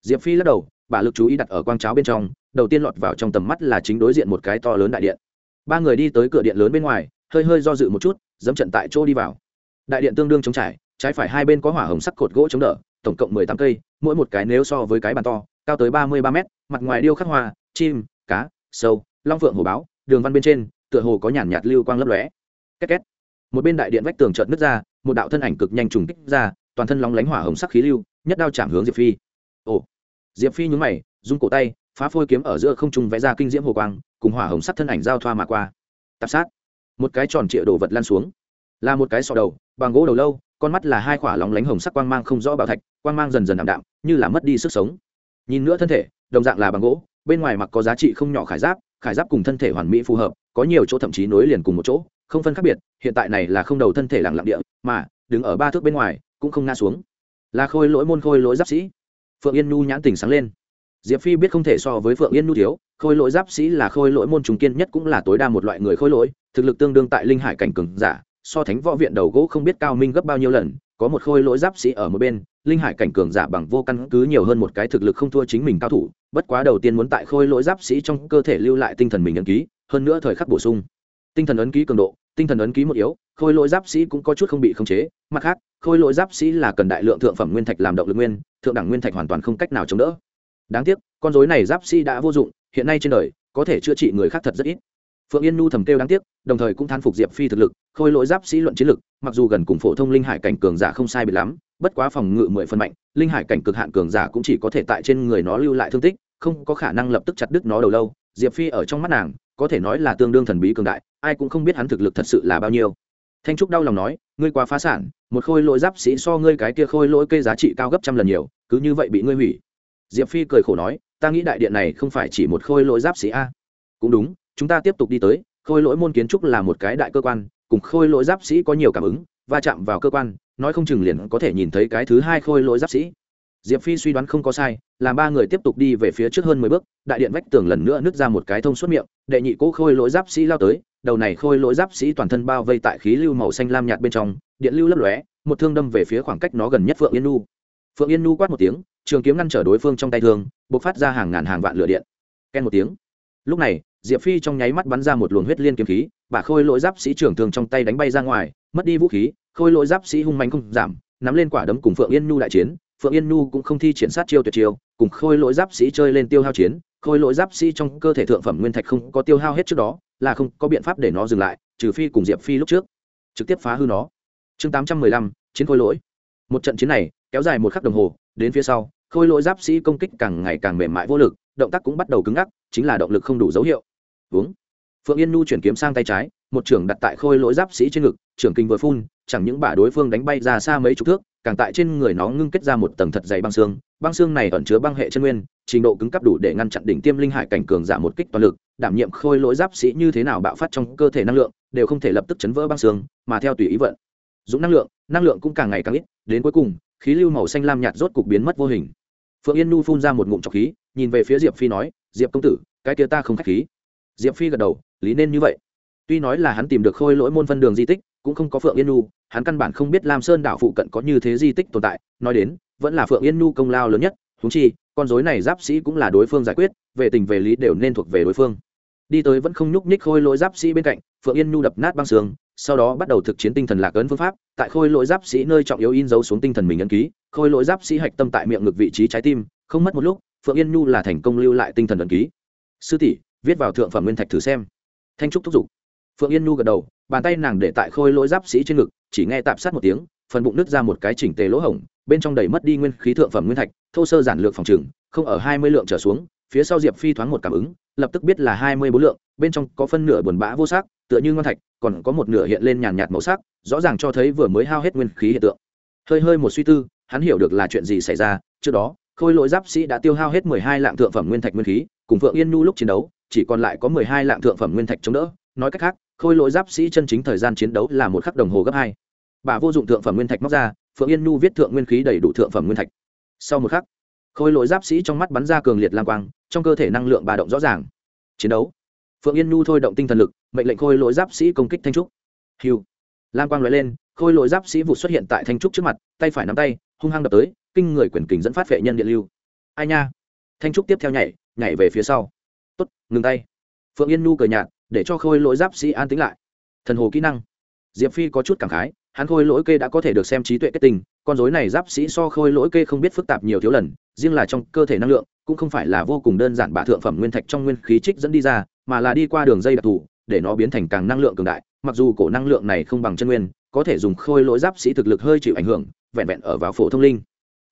[SPEAKER 1] Diệp phi lắc đầu, bà lực chú ý đặt ở quang cháo bên trong, đầu tiên lọt vào trong tầm mắt là chính đối diện một cái to lớn đại điện. Ba người đi tới cửa điện lớn bên ngoài, hơi hơi do dự một chút, dẫm trận tại chỗ đi vào. Đại điện tương đương chống trải, trái phải hai bên có hỏa hồng sắc cột gỗ chống đỡ, tổng cộng mười tám cây, mỗi một cái nếu so với cái bàn to, cao tới ba mươi ba mét, mặt ngoài điêu khắc hoa, chim, cá, sâu, long phượng hồ báo đường văn bên trên, tựa hồ có nhàn nhạt lưu quang lấp lóe. Két két. Một bên đại điện vách tường chợt nứt ra, một đạo thân ảnh cực nhanh trùng kích ra, toàn thân lóng lánh hỏa hồng sắc khí lưu, nhất đao chạm hướng diệp phi. Ồ. Diệp phi nhún mày, rung cổ tay, phá phôi kiếm ở giữa không trung vẽ ra kinh diễm hồ quang, cùng hỏa hồng sắc thân ảnh giao thoa mà qua. Tạp sát. Một cái tròn trịa đồ vật lan xuống. Là một cái sọ đầu, bằng gỗ đầu lâu, con mắt là hai khỏa lóng lánh hồng sắc quang mang không rõ bảo thạch, quang mang dần dần ảm đạm, như là mất đi sức sống. Nhìn nữa thân thể, đồng dạng là bằng gỗ, bên ngoài mặc có giá trị không nhỏ khải giáp khải giáp cùng thân thể hoàn mỹ phù hợp, có nhiều chỗ thậm chí nối liền cùng một chỗ, không phân khác biệt, hiện tại này là không đầu thân thể lặng lặng địa, mà đứng ở ba thước bên ngoài cũng không ngã xuống. Là khôi lỗi môn khôi lỗi giáp sĩ. Phượng yên nhu nhãn tình sáng lên. Diệp phi biết không thể so với phượng yên nhu thiếu, khôi lỗi giáp sĩ là khôi lỗi môn trùng kiên nhất cũng là tối đa một loại người khôi lỗi, thực lực tương đương tại linh hải cảnh cường giả, so thánh võ viện đầu gỗ không biết cao minh gấp bao nhiêu lần có một khôi lỗi giáp sĩ ở một bên, linh hải cảnh cường giả bằng vô căn cứ nhiều hơn một cái thực lực không thua chính mình cao thủ, bất quá đầu tiên muốn tại khôi lỗi giáp sĩ trong cơ thể lưu lại tinh thần mình ấn ký, hơn nữa thời khắc bổ sung. Tinh thần ấn ký cường độ, tinh thần ấn ký một yếu, khôi lỗi giáp sĩ cũng có chút không bị khống chế, mặt khác, khôi lỗi giáp sĩ là cần đại lượng thượng phẩm nguyên thạch làm động lực nguyên, thượng đẳng nguyên thạch hoàn toàn không cách nào chống đỡ. Đáng tiếc, con dối này giáp sĩ đã vô dụng, hiện nay trên đời, có thể chữa trị người khác thật rất ít phượng yên nu thầm kêu đáng tiếc, đồng thời cũng than phục diệp phi thực lực, khôi lỗi giáp sĩ luận chiến lực, mặc dù gần cùng phổ thông linh hải cảnh cường giả không sai biệt lắm, bất quá phòng ngự mười phần mạnh, linh hải cảnh cực hạn cường giả cũng chỉ có thể tại trên người nó lưu lại thương tích, không có khả năng lập tức chặt đứt nó đầu lâu. Diệp phi ở trong mắt nàng, có thể nói là tương đương thần bí cường đại, ai cũng không biết hắn thực lực thật sự là bao nhiêu. Thanh trúc đau lòng nói, ngươi quá phá sản, một khôi lỗi giáp sĩ so ngươi cái kia khôi lỗi cây giá trị cao gấp trăm lần nhiều, cứ như vậy bị ngươi hủy. Diệp phi cười khổ nói, ta nghĩ đại điện này không phải chỉ một khôi lỗi giáp sĩ a. Cũng đúng chúng ta tiếp tục đi tới, khôi lỗi môn kiến trúc là một cái đại cơ quan, cùng khôi lỗi giáp sĩ có nhiều cảm ứng, va chạm vào cơ quan, nói không chừng liền có thể nhìn thấy cái thứ hai khôi lỗi giáp sĩ. Diệp phi suy đoán không có sai, làm ba người tiếp tục đi về phía trước hơn mười bước, đại điện vách tường lần nữa nứt ra một cái thông suốt miệng, đệ nhị cỗ khôi lỗi giáp sĩ lao tới, đầu này khôi lỗi giáp sĩ toàn thân bao vây tại khí lưu màu xanh lam nhạt bên trong, điện lưu lấp lóe, một thương đâm về phía khoảng cách nó gần nhất phượng yên nu. Phượng yên nu quát một tiếng, trường kiếm ngăn trở đối phương trong tay thương b ộ c phát ra hàng ngàn hàng vạn lửa điện. Ken một tiếng. Lúc này diệp phi trong nháy mắt bắn ra một luồng huyết liên kiếm khí và khôi lỗi giáp sĩ trưởng thường trong tay đánh bay ra ngoài, mất đi vũ khí, khôi lỗi giáp sĩ hung mạnh không giảm, nắm lên quả đấm cùng phượng yên nhu đại chiến, phượng yên nhu cũng không thi triển sát chiêu tuyệt chiêu, cùng khôi lỗi giáp sĩ chơi lên tiêu hao chiến, khôi lỗi giáp sĩ trong cơ thể thượng phẩm nguyên thạch không có tiêu hao hết trước đó, là không có biện pháp để nó dừng lại, trừ phi cùng diệp phi lúc trước, trực tiếp phá hư nó. Chương tám trăm mười lăm, chiến khôi lỗi. Một trận chiến này, kéo dài một khắc đồng hồ, đến phía sau, khôi lỗi giáp sĩ công kích càng ngày càng mềm mại vô lực, động tác cũng bắt đầu cứng ngắc, chính là động lực không đủ dấu hiệu uống. Phượng yên nhu chuyển kiếm sang tay trái, một trưởng đặt tại khôi lỗi giáp sĩ trên ngực, trưởng kinh vừa phun, chẳng những bả đối phương đánh bay ra xa mấy chục thước, càng tại trên người nó ngưng kết ra một tầng thật dày băng xương. Băng xương này ẩn chứa băng hệ chân nguyên, trình độ cứng cấp đủ để ngăn chặn đỉnh tiêm linh hải cảnh cường giảm một kích toàn lực. Đảm nhiệm khôi lỗi giáp sĩ như thế nào bạo phát trong cơ thể năng lượng, đều không thể lập tức chấn vỡ băng xương, mà theo tùy ý vận. Dụng năng lượng năng lượng cũng càng ngày càng ít, đến cuối cùng, khí lưu màu xanh lam nhạt rốt cục biến mất vô hình. Phượng yên nu phun ra một ngụm trọc khí, nhìn về phía diệp phi nói, diệp công tử, cái kia ta không khách khí diệp phi gật đầu, lý nên như vậy. Tuy nói là hắn tìm được khôi lỗi môn phân đường di tích, cũng không có phượng yên nu hắn căn bản không biết lam sơn đảo phụ cận có như thế di tích tồn tại, nói đến, vẫn là phượng yên nu công lao lớn nhất thú chi, con dối này giáp sĩ cũng là đối phương giải quyết, về tình về lý đều nên thuộc về đối phương. Đi tới vẫn không nhúc nhích khôi lỗi giáp sĩ bên cạnh, phượng yên nhu đập nát băng xương, sau đó bắt đầu thực chiến tinh thần lạc ấn phương pháp, tại khôi lỗi giáp sĩ nơi trọng yếu in dấu xuống tinh thần mình ấn ký, khôi lỗi giáp sĩ hạch tâm tại miệng ngực vị trí trái tim, không mất một lúc, phượng yên nhu là thành công lưu lại tinh thần ấn ký. Sư tỷ viết vào thượng phẩm nguyên thạch thử xem. Thanh trúc thúc giục. Phượng yên nhu gật đầu, bàn tay nàng để tại khôi lỗi giáp sĩ trên ngực, chỉ nghe tạp sát một tiếng, phần bụng nứt ra một cái chỉnh tề lỗ hổng, bên trong đầy mất đi nguyên khí thượng phẩm nguyên thạch, thô sơ giản lược phòng trừng không ở hai mươi lượng trở xuống, phía sau diệp phi thoáng một cảm ứng, lập tức biết là hai mươi bốn lượng, bên trong có phân nửa buồn bã vô sắc, tựa như ngon thạch, còn có một nửa hiện lên nhàn nhạt màu sắc, rõ ràng cho thấy vừa mới hao hết nguyên khí hiện tượng. Hơi hơi một suy tư, hắn hiểu được là chuyện gì xảy ra, trước đó, khôi lỗi giáp sĩ đã tiêu hao hết mười hai lạng thượng phẩm nguyên thạch nguyên khí, cùng phượng yên nhu lúc chiến đấu chỉ còn lại có mười hai lạng thượng phẩm nguyên thạch chống đỡ. Nói cách khác, khôi lỗi giáp sĩ chân chính thời gian chiến đấu là một khắc đồng hồ gấp hai. Bà vô dụng thượng phẩm nguyên thạch móc ra, phượng yên nhu viết thượng nguyên khí đầy đủ thượng phẩm nguyên thạch. Sau một khắc, khôi lỗi giáp sĩ trong mắt bắn ra cường liệt lang quang, trong cơ thể năng lượng bà động rõ ràng. Chiến đấu. Phượng yên nhu thôi động tinh thần lực, mệnh lệnh khôi lỗi giáp sĩ công kích thanh trúc. Hiu lang quang l lên, khôi lỗi giáp sĩ vụ xuất hiện tại thanh trúc trước mặt, tay phải nắm tay, hung hăng đập tới, kinh người quyền kình dẫn phát vệ nhân điện lưu. Ai nha. Thanh trúc tiếp theo nhảy nhảy về phía sau tốt, ngừng tay. Phượng yên nhu cười nhạt, để cho khôi lỗi giáp sĩ an tính lại. Thần hồ kỹ năng. Diệp phi có chút cảm khái, hắn khôi lỗi kê đã có thể được xem trí tuệ kết tinh, con dối này giáp sĩ so khôi lỗi kê không biết phức tạp nhiều thiếu lần, riêng là trong cơ thể năng lượng, cũng không phải là vô cùng đơn giản bả thượng phẩm nguyên thạch trong nguyên khí trích dẫn đi ra, mà là đi qua đường dây đặc thù, để nó biến thành càng năng lượng cường đại. Mặc dù cổ năng lượng này không bằng chân nguyên, có thể dùng khôi lỗi giáp sĩ thực lực hơi chịu ảnh hưởng, vẹn vẹn ở vào phổ thông linh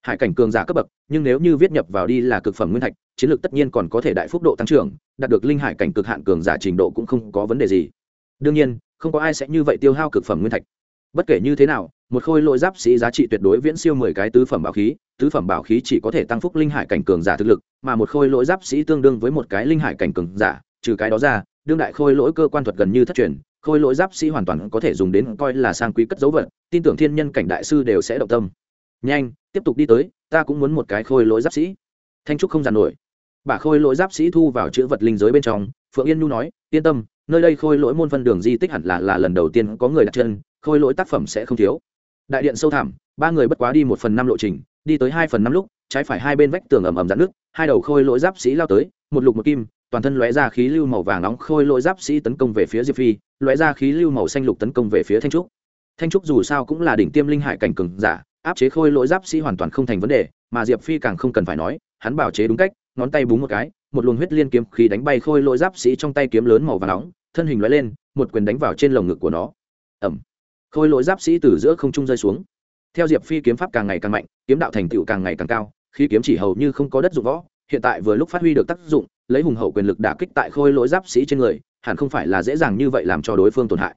[SPEAKER 1] hải cảnh cường giả cấp bậc, nhưng nếu như viết nhập vào đi là cực phẩm nguyên thạch, chiến lược tất nhiên còn có thể đại phúc độ tăng trưởng, đạt được linh hải cảnh cực hạn cường giả trình độ cũng không có vấn đề gì. Đương nhiên, không có ai sẽ như vậy tiêu hao cực phẩm nguyên thạch. Bất kể như thế nào, một khôi lội giáp sĩ giá trị tuyệt đối viễn siêu mười cái tứ phẩm bảo khí, tứ phẩm bảo khí chỉ có thể tăng phúc linh hải cảnh cường giả thực lực, mà một khôi lỗi giáp sĩ tương đương với một cái linh hải cảnh cường giả, trừ cái đó ra, đương đại khôi lỗi cơ quan thuật gần như thất truyền, khôi lỗi giáp sĩ hoàn toàn có thể dùng đến coi là sang quý cất dấu vật, tin tưởng thiên nhân cảnh đại sư đều sẽ động tâm nhanh, tiếp tục đi tới, ta cũng muốn một cái khôi lỗi giáp sĩ. Thanh trúc không giàn nổi. Bà khôi lỗi giáp sĩ thu vào chữ vật linh giới bên trong, phượng yên nhu nói, yên tâm, nơi đây khôi lỗi môn phân đường di tích hẳn là là lần đầu tiên có người đặt chân, khôi lỗi tác phẩm sẽ không thiếu. Đại điện sâu thẳm, ba người bất quá đi một phần năm lộ trình, đi tới hai phần năm lúc, trái phải hai bên vách tường ầm ầm dạn nước hai đầu khôi lỗi giáp sĩ lao tới, một lục một kim, toàn thân lóe ra khí lưu màu vàng nóng, khôi lỗi giáp sĩ tấn công về phía diệp phi, lóe ra khí lưu màu xanh lục tấn công về phía thanh trúc. Thanh trúc dù sao cũng là đỉnh tiêm linh hải cảnh cường giả áp chế khôi lỗi giáp sĩ hoàn toàn không thành vấn đề, mà diệp phi càng không cần phải nói, hắn bảo chế đúng cách, ngón tay búng một cái, một luồng huyết liên kiếm khí đánh bay khôi lỗi giáp sĩ trong tay kiếm lớn màu vàng nóng, thân hình loại lên, một quyền đánh vào trên lồng ngực của nó. Ẩm khôi lỗi giáp sĩ từ giữa không trung rơi xuống. Theo diệp phi kiếm pháp càng ngày càng mạnh, kiếm đạo thành tựu càng ngày càng cao khi kiếm chỉ hầu như không có đất dụng võ, hiện tại vừa lúc phát huy được tác dụng, lấy hùng hậu quyền lực đả kích tại khôi lỗi giáp sĩ trên người, hẳn không phải là dễ dàng như vậy làm cho đối phương tổn hại.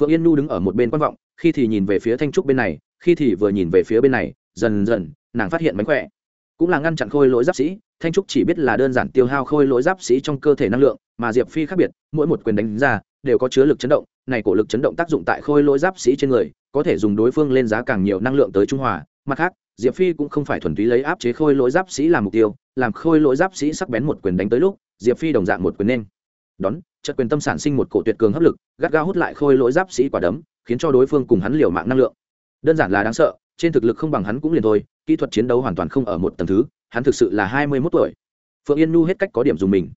[SPEAKER 1] Phượng yên nhu đứng ở một bên quan vọng khi thì nhìn về phía thanh trúc bên này, khi thì vừa nhìn về phía bên này, dần dần, nàng phát hiện mánh khỏe. Cũng là ngăn chặn khôi lỗi giáp sĩ, thanh trúc chỉ biết là đơn giản tiêu hao khôi lỗi giáp sĩ trong cơ thể năng lượng, mà diệp phi khác biệt, mỗi một quyền đánh ra, đều có chứa lực chấn động, này cổ lực chấn động tác dụng tại khôi lỗi giáp sĩ trên người, có thể dùng đối phương lên giá càng nhiều năng lượng tới trung hòa. Mặt khác, diệp phi cũng không phải thuần túy lấy áp chế khôi lỗi giáp sĩ làm mục tiêu, làm khôi lỗi giáp sĩ sắc bén một quyền đánh tới lúc, diệp phi đồng dạng một quyền nên. Đón trận quyền tâm sản sinh một cổ tuyệt cường hấp lực, gắt gao hút lại khôi lỗi giáp sĩ quả đấm khiến cho đối phương cùng hắn liều mạng năng lượng. Đơn giản là đáng sợ, trên thực lực không bằng hắn cũng liền thôi, kỹ thuật chiến đấu hoàn toàn không ở một tầng thứ, hắn thực sự là hai mươi mốt tuổi. Phượng yên nhu hết cách có điểm dùng mình.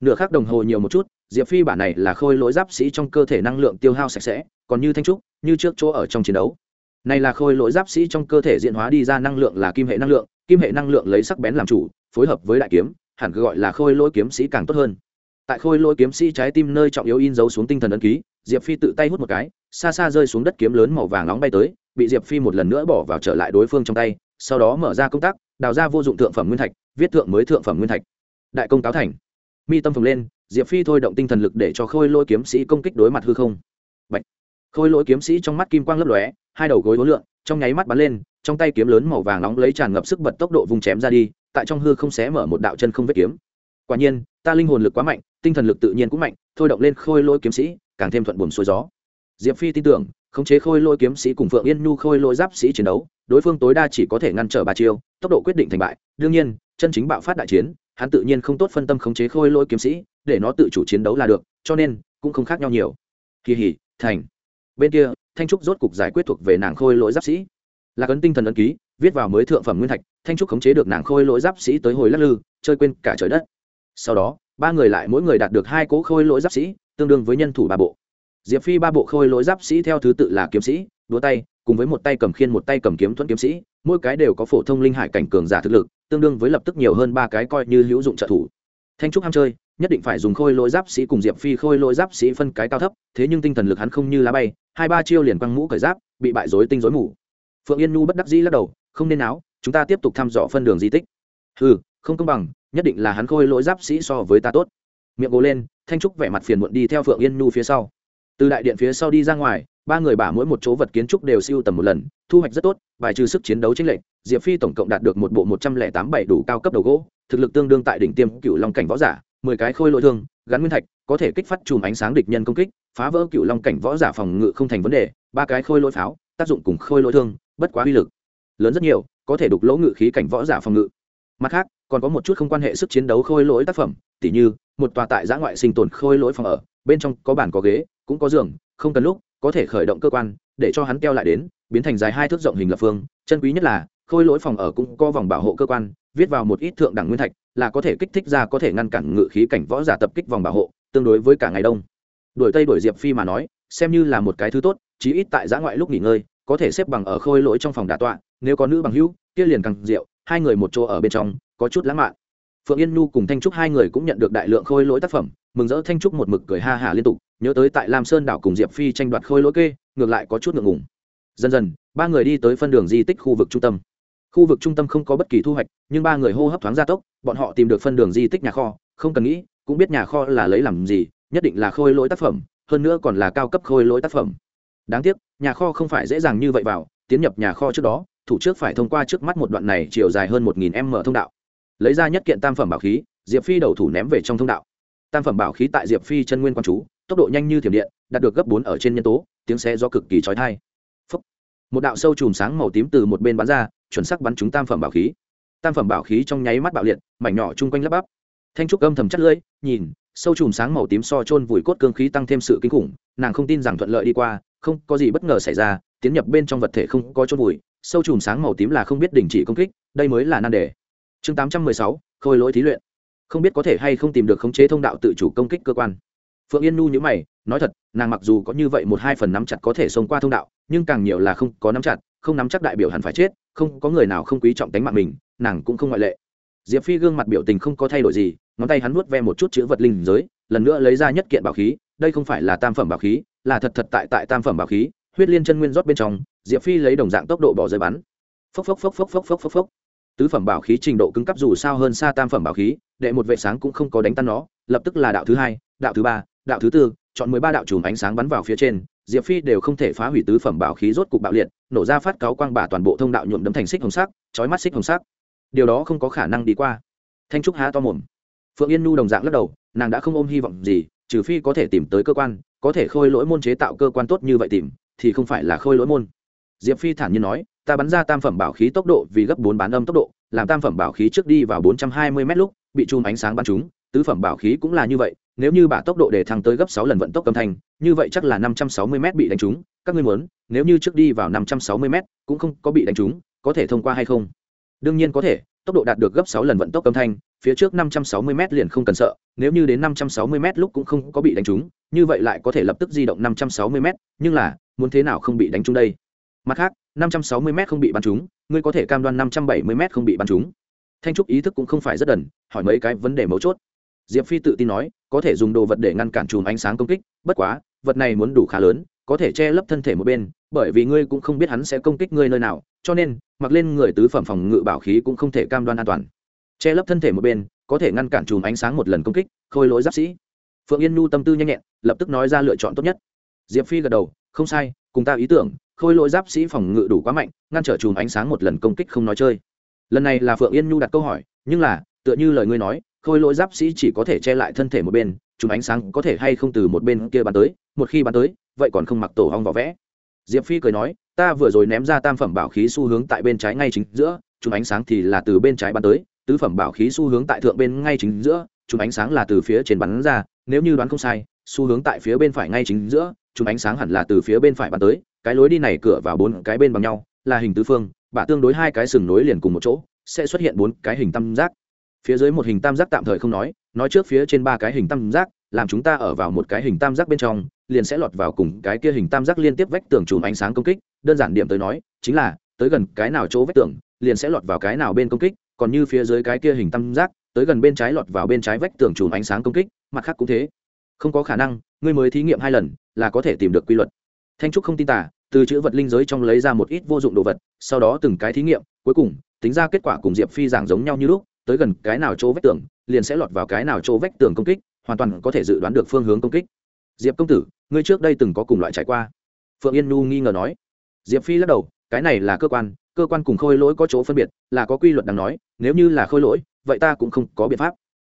[SPEAKER 1] Nửa khác đồng hồ nhiều một chút, diệp phi bản này là khôi lỗi giáp sĩ trong cơ thể năng lượng tiêu hao sạch sẽ, còn như thanh trúc, như trước chỗ ở trong chiến đấu. Này là khôi lỗi giáp sĩ trong cơ thể diện hóa đi ra năng lượng là kim hệ năng lượng, kim hệ năng lượng lấy sắc bén làm chủ, phối hợp với đại kiếm, hẳn cứ gọi là khôi lỗi kiếm sĩ càng tốt hơn. Tại khôi lỗi kiếm sĩ trái tim nơi trọng yếu in dấu xuống tinh thần ấn ký diệp phi tự tay hút một cái, xa xa rơi xuống đất kiếm lớn màu vàng nóng bay tới, bị diệp phi một lần nữa bỏ vào trở lại đối phương trong tay, sau đó mở ra công tác đào ra vô dụng thượng phẩm nguyên thạch, viết thượng mới thượng phẩm nguyên thạch. Đại công cáo thành. Mi tâm phồng lên, diệp phi thôi động tinh thần lực để cho khôi lỗi kiếm sĩ công kích đối mặt hư không. Bạch. khôi lỗi kiếm sĩ trong mắt kim quang lấp lóe, hai đầu gối hối lượng trong nháy mắt bắn lên, trong tay kiếm lớn màu vàng nóng lấy tràn ngập sức bật tốc độ vùng chém ra đi, tại trong hư không xé mở một đạo chân không vết kiếm. Quả nhiên, ta linh hồn lực quá mạnh, tinh thần lực tự nhiên cũng mạnh, thôi động lên khôi lỗi kiếm sĩ càng thêm thuận buồm xuôi gió. Diệp phi tin tưởng, khống chế khôi lôi kiếm sĩ cùng phượng yên nhu khôi lôi giáp sĩ chiến đấu, đối phương tối đa chỉ có thể ngăn trở ba chiêu, tốc độ quyết định thành bại. Đương nhiên, chân chính bạo phát đại chiến, hắn tự nhiên không tốt phân tâm khống chế khôi lôi kiếm sĩ, để nó tự chủ chiến đấu là được, cho nên cũng không khác nhau nhiều. Kỳ hỉ, thành. Bên kia, thanh trúc rốt cục giải quyết thuộc về nàng khôi lỗi giáp sĩ. Là cấn tinh thần ấn ký, viết vào mới thượng phẩm nguyên thạch, thanh trúc khống chế được nàng khôi lỗi giáp sĩ tới hồi lắc lư, chơi quên cả trời đất. Sau đó, ba người lại mỗi người đạt được hai cỗ khôi lỗi giáp sĩ tương đương với nhân thủ ba bộ. Diệp phi ba bộ khôi lỗi giáp sĩ theo thứ tự là kiếm sĩ, đũa tay, cùng với một tay cầm khiên, một tay cầm kiếm thuẫn kiếm sĩ, mỗi cái đều có phổ thông linh hải cảnh cường giả thực lực, tương đương với lập tức nhiều hơn ba cái coi như hữu dụng trợ thủ. Thanh trúc ham chơi, nhất định phải dùng khôi lỗi giáp sĩ cùng diệp phi khôi lỗi giáp sĩ phân cái cao thấp, thế nhưng tinh thần lực hắn không như lá bay, hai ba chiêu liền quăng mũ cởi giáp, bị bại rối tinh rối mù. Phượng yên nhu bất đắc dĩ lắc đầu, không nên áo chúng ta tiếp tục thăm dò phân đường di tích. Ừ không công bằng, nhất định là hắn khôi lỗi giáp sĩ so với ta tốt miệng gồ lên, thanh trúc vẻ mặt phiền muộn đi theo phượng yên nhu phía sau. Từ đại điện phía sau đi ra ngoài, ba người bả mỗi một chỗ vật kiến trúc đều siêu tầm một lần, thu hoạch rất tốt, bài trừ sức chiến đấu chính lệnh diệp phi tổng cộng đạt được một bộ một trăm lẻ tám bảy đủ cao cấp đầu gỗ, thực lực tương đương tại đỉnh tiêm cựu long cảnh võ giả, mười cái khôi lỗi thương, gắn nguyên thạch, có thể kích phát chùm ánh sáng địch nhân công kích, phá vỡ cựu long cảnh võ giả phòng ngự không thành vấn đề, ba cái khôi lỗi pháo, tác dụng cùng khôi lỗi thương, bất quá uy lực lớn rất nhiều, có thể đục lỗ ngự khí cảnh võ giả phòng ngự mặt khác, còn có một chút không quan hệ sức chiến đấu khôi lỗi tác phẩm, tỉ như, một tòa tại giã ngoại sinh tồn khôi lỗi phòng ở, bên trong có bàn có ghế, cũng có giường, không cần lúc, có thể khởi động cơ quan, để cho hắn keo lại đến, biến thành dài hai thước rộng hình lập phương. Chân quý nhất là, khôi lỗi phòng ở cũng có vòng bảo hộ cơ quan, viết vào một ít thượng đẳng nguyên thạch, là có thể kích thích ra có thể ngăn cản ngự khí cảnh võ giả tập kích vòng bảo hộ, tương đối với cả ngày đông. Đổi tây đổi diệp phi mà nói, xem như là một cái thứ tốt, chí ít tại giã ngoại lúc nghỉ ngơi, có thể xếp bằng ở khôi lỗi trong phòng đà tọa, nếu có nữ bằng hữu, kia liền càng rượu hai người một chỗ ở bên trong, có chút lãng mạn. Phượng yên nhu cùng thanh trúc hai người cũng nhận được đại lượng khôi lỗi tác phẩm, mừng rỡ thanh trúc một mực cười ha hả liên tục, nhớ tới tại lam sơn đảo cùng diệp phi tranh đoạt khôi lỗi kê, ngược lại có chút ngượng ngùng. Dần dần, ba người đi tới phân đường di tích khu vực trung tâm. Khu vực trung tâm không có bất kỳ thu hoạch, nhưng ba người hô hấp thoáng gia tốc, bọn họ tìm được phân đường di tích nhà kho, không cần nghĩ, cũng biết nhà kho là lấy làm gì, nhất định là khôi lỗi tác phẩm, hơn nữa còn là cao cấp khôi lỗi tác phẩm. Đáng tiếc, nhà kho không phải dễ dàng như vậy vào, tiến nhập nhà kho trước đó thủ trước phải thông qua trước mắt một đoạn này chiều dài hơn một nghìn m thông đạo. Lấy ra nhất kiện tam phẩm bảo khí, diệp phi đầu thủ ném về trong thông đạo. Tam phẩm bảo khí tại diệp phi chân nguyên quan chú, tốc độ nhanh như thiểm điện, đạt được gấp bốn ở trên nhân tố, tiếng xe do cực kỳ trói thai một đạo sâu chùm sáng màu tím từ một bên bắn ra, chuẩn sắc bắn trúng tam phẩm bảo khí. Tam phẩm bảo khí trong nháy mắt bạo liệt, mảnh nhỏ chung quanh lắp bắp. Thanh trúc âm thầm chất lưỡi, nhìn, sâu chùm sáng màu tím so chôn vùi cốt cương khí tăng thêm sự kinh khủng, nàng không tin rằng thuận lợi đi qua, không có gì bất ngờ xảy ra, tiến nhập bên trong vật thể không có chôn vùi sâu chùm sáng màu tím là không biết đình chỉ công kích, đây mới là nan đề. Chương tám trăm mười sáu, khôi lỗi thí luyện. Không biết có thể hay không tìm được khống chế thông đạo tự chủ công kích cơ quan. Phượng yên nu nhữ mày, nói thật, nàng mặc dù có như vậy một hai phần nắm chặt có thể xông qua thông đạo, nhưng càng nhiều là không có nắm chặt, không nắm chắc đại biểu hẳn phải chết, không có người nào không quý trọng tính mạng mình, nàng cũng không ngoại lệ. Diệp phi gương mặt biểu tình không có thay đổi gì, ngón tay hắn nuốt ve một chút chữ vật linh giới, lần nữa lấy ra nhất kiện bảo khí, đây không phải là tam phẩm bảo khí, là thật thật tại tại tam phẩm bảo khí, huyết liên chân nguyên rót bên trong diệp phi lấy đồng dạng tốc độ bỏ rơi bắn. Phốc phốc phốc phốc phốc phốc phốc phốc. Tứ phẩm bảo khí trình độ cứng cấp dù sao hơn xa tam phẩm bảo khí, đệ một vệ sáng cũng không có đánh tan nó, lập tức là đạo thứ hai, đạo thứ ba, đạo thứ tư, chọn mười ba đạo chùm ánh sáng bắn vào phía trên, diệp phi đều không thể phá hủy tứ phẩm bảo khí rốt cục bạo liệt, nổ ra phát cáo quang bà toàn bộ thông đạo nhuộm đấm thành xích hồng sắc, chói mắt xích hồng sắc. Điều đó không có khả năng đi qua. Thanh trúc há to mồm. Phượng yên nu đồng dạng lắc đầu, nàng đã không ôm hy vọng gì, trừ phi có thể tìm tới cơ quan, có thể khôi lỗi môn chế tạo cơ quan tốt như vậy tìm, thì không phải là khôi lỗi môn diệp phi thản nhiên nói, ta bắn ra tam phẩm bảo khí tốc độ vì gấp bốn bán âm tốc độ, làm tam phẩm bảo khí trước đi vào bốn trăm hai mươi m lúc, bị chùm ánh sáng bắn trúng, tứ phẩm bảo khí cũng là như vậy, nếu như bả tốc độ để thăng tới gấp sáu lần vận tốc âm thanh, như vậy chắc là năm trăm sáu mươi m bị đánh trúng, các ngươi muốn, nếu như trước đi vào năm trăm sáu mươi m cũng không có bị đánh trúng, có thể thông qua hay không? Đương nhiên có thể, tốc độ đạt được gấp sáu lần vận tốc âm thanh, phía trước năm trăm sáu mươi m liền không cần sợ, nếu như đến năm trăm sáu mươi m lúc cũng không có bị đánh trúng, như vậy lại có thể lập tức di động năm trăm sáu mươi m nhưng là, muốn thế nào không bị đánh trúng đây? Mặt khác, năm trăm sáu mươi m không bị bắn trúng, ngươi có thể cam đoan năm trăm bảy mươi m không bị bắn trúng. Thanh trúc ý thức cũng không phải rất đần, hỏi mấy cái vấn đề mấu chốt. Diệp phi tự tin nói, có thể dùng đồ vật để ngăn cản chùm ánh sáng công kích, bất quá, vật này muốn đủ khá lớn, có thể che lấp thân thể một bên, bởi vì ngươi cũng không biết hắn sẽ công kích ngươi nơi nào, cho nên, mặc lên người tứ phẩm phòng ngự bảo khí cũng không thể cam đoan an toàn. Che lấp thân thể một bên, có thể ngăn cản chùm ánh sáng một lần công kích, khôi lỗi giáp sĩ. Phượng yên nhu tâm tư nhanh nhẹn, lập tức nói ra lựa chọn tốt nhất. Diệp phi gật đầu, không sai, cùng ta ý tưởng khôi lỗi giáp sĩ phòng ngự đủ quá mạnh, ngăn trở chùm ánh sáng một lần công kích không nói chơi. Lần này là phượng yên nhu đặt câu hỏi, nhưng là, tựa như lời ngươi nói, khôi lỗi giáp sĩ chỉ có thể che lại thân thể một bên, chùm ánh sáng có thể hay không từ một bên kia bắn tới, một khi bắn tới, vậy còn không mặc tổ hong vỏ vẽ. Diệp phi cười nói, ta vừa rồi ném ra tam phẩm bảo khí xu hướng tại bên trái ngay chính giữa, chùm ánh sáng thì là từ bên trái bắn tới, tứ phẩm bảo khí xu hướng tại thượng bên ngay chính giữa, chùm ánh sáng là từ phía trên bắn ra, nếu như đoán không sai, xu hướng tại phía bên phải ngay chính giữa, chùm ánh sáng hẳn là từ phía bên phải bắn tới cái lối đi này cửa vào bốn cái bên bằng nhau, là hình tứ phương, bả tương đối hai cái sừng nối liền cùng một chỗ, sẽ xuất hiện bốn cái hình tam giác. Phía dưới một hình tam giác tạm thời không nói nói trước phía trên ba cái hình tam giác, làm chúng ta ở vào một cái hình tam giác bên trong, liền sẽ lọt vào cùng cái kia hình tam giác liên tiếp vách tường chùm ánh sáng công kích. Đơn giản điểm tới nói, chính là, tới gần cái nào chỗ vách tường, liền sẽ lọt vào cái nào bên công kích, còn như phía dưới cái kia hình tam giác, tới gần bên trái lọt vào bên trái vách tường chùm ánh sáng công kích, mặt khác cũng thế. Không có khả năng, ngươi mới thí nghiệm hai lần, là có thể tìm được quy luật thanh trúc không tin tả từ chữ vật linh giới trong lấy ra một ít vô dụng đồ vật, sau đó từng cái thí nghiệm, cuối cùng, tính ra kết quả cùng diệp phi giảng giống nhau như lúc, tới gần cái nào chỗ vách tường, liền sẽ lọt vào cái nào chỗ vách tường công kích, hoàn toàn có thể dự đoán được phương hướng công kích. Diệp công tử, ngươi trước đây từng có cùng loại trải qua? Phượng yên nhu nghi ngờ nói. Diệp phi lắc đầu, cái này là cơ quan cơ quan cùng khôi lỗi có chỗ phân biệt, là có quy luật đáng nói, nếu như là khôi lỗi, vậy ta cũng không có biện pháp.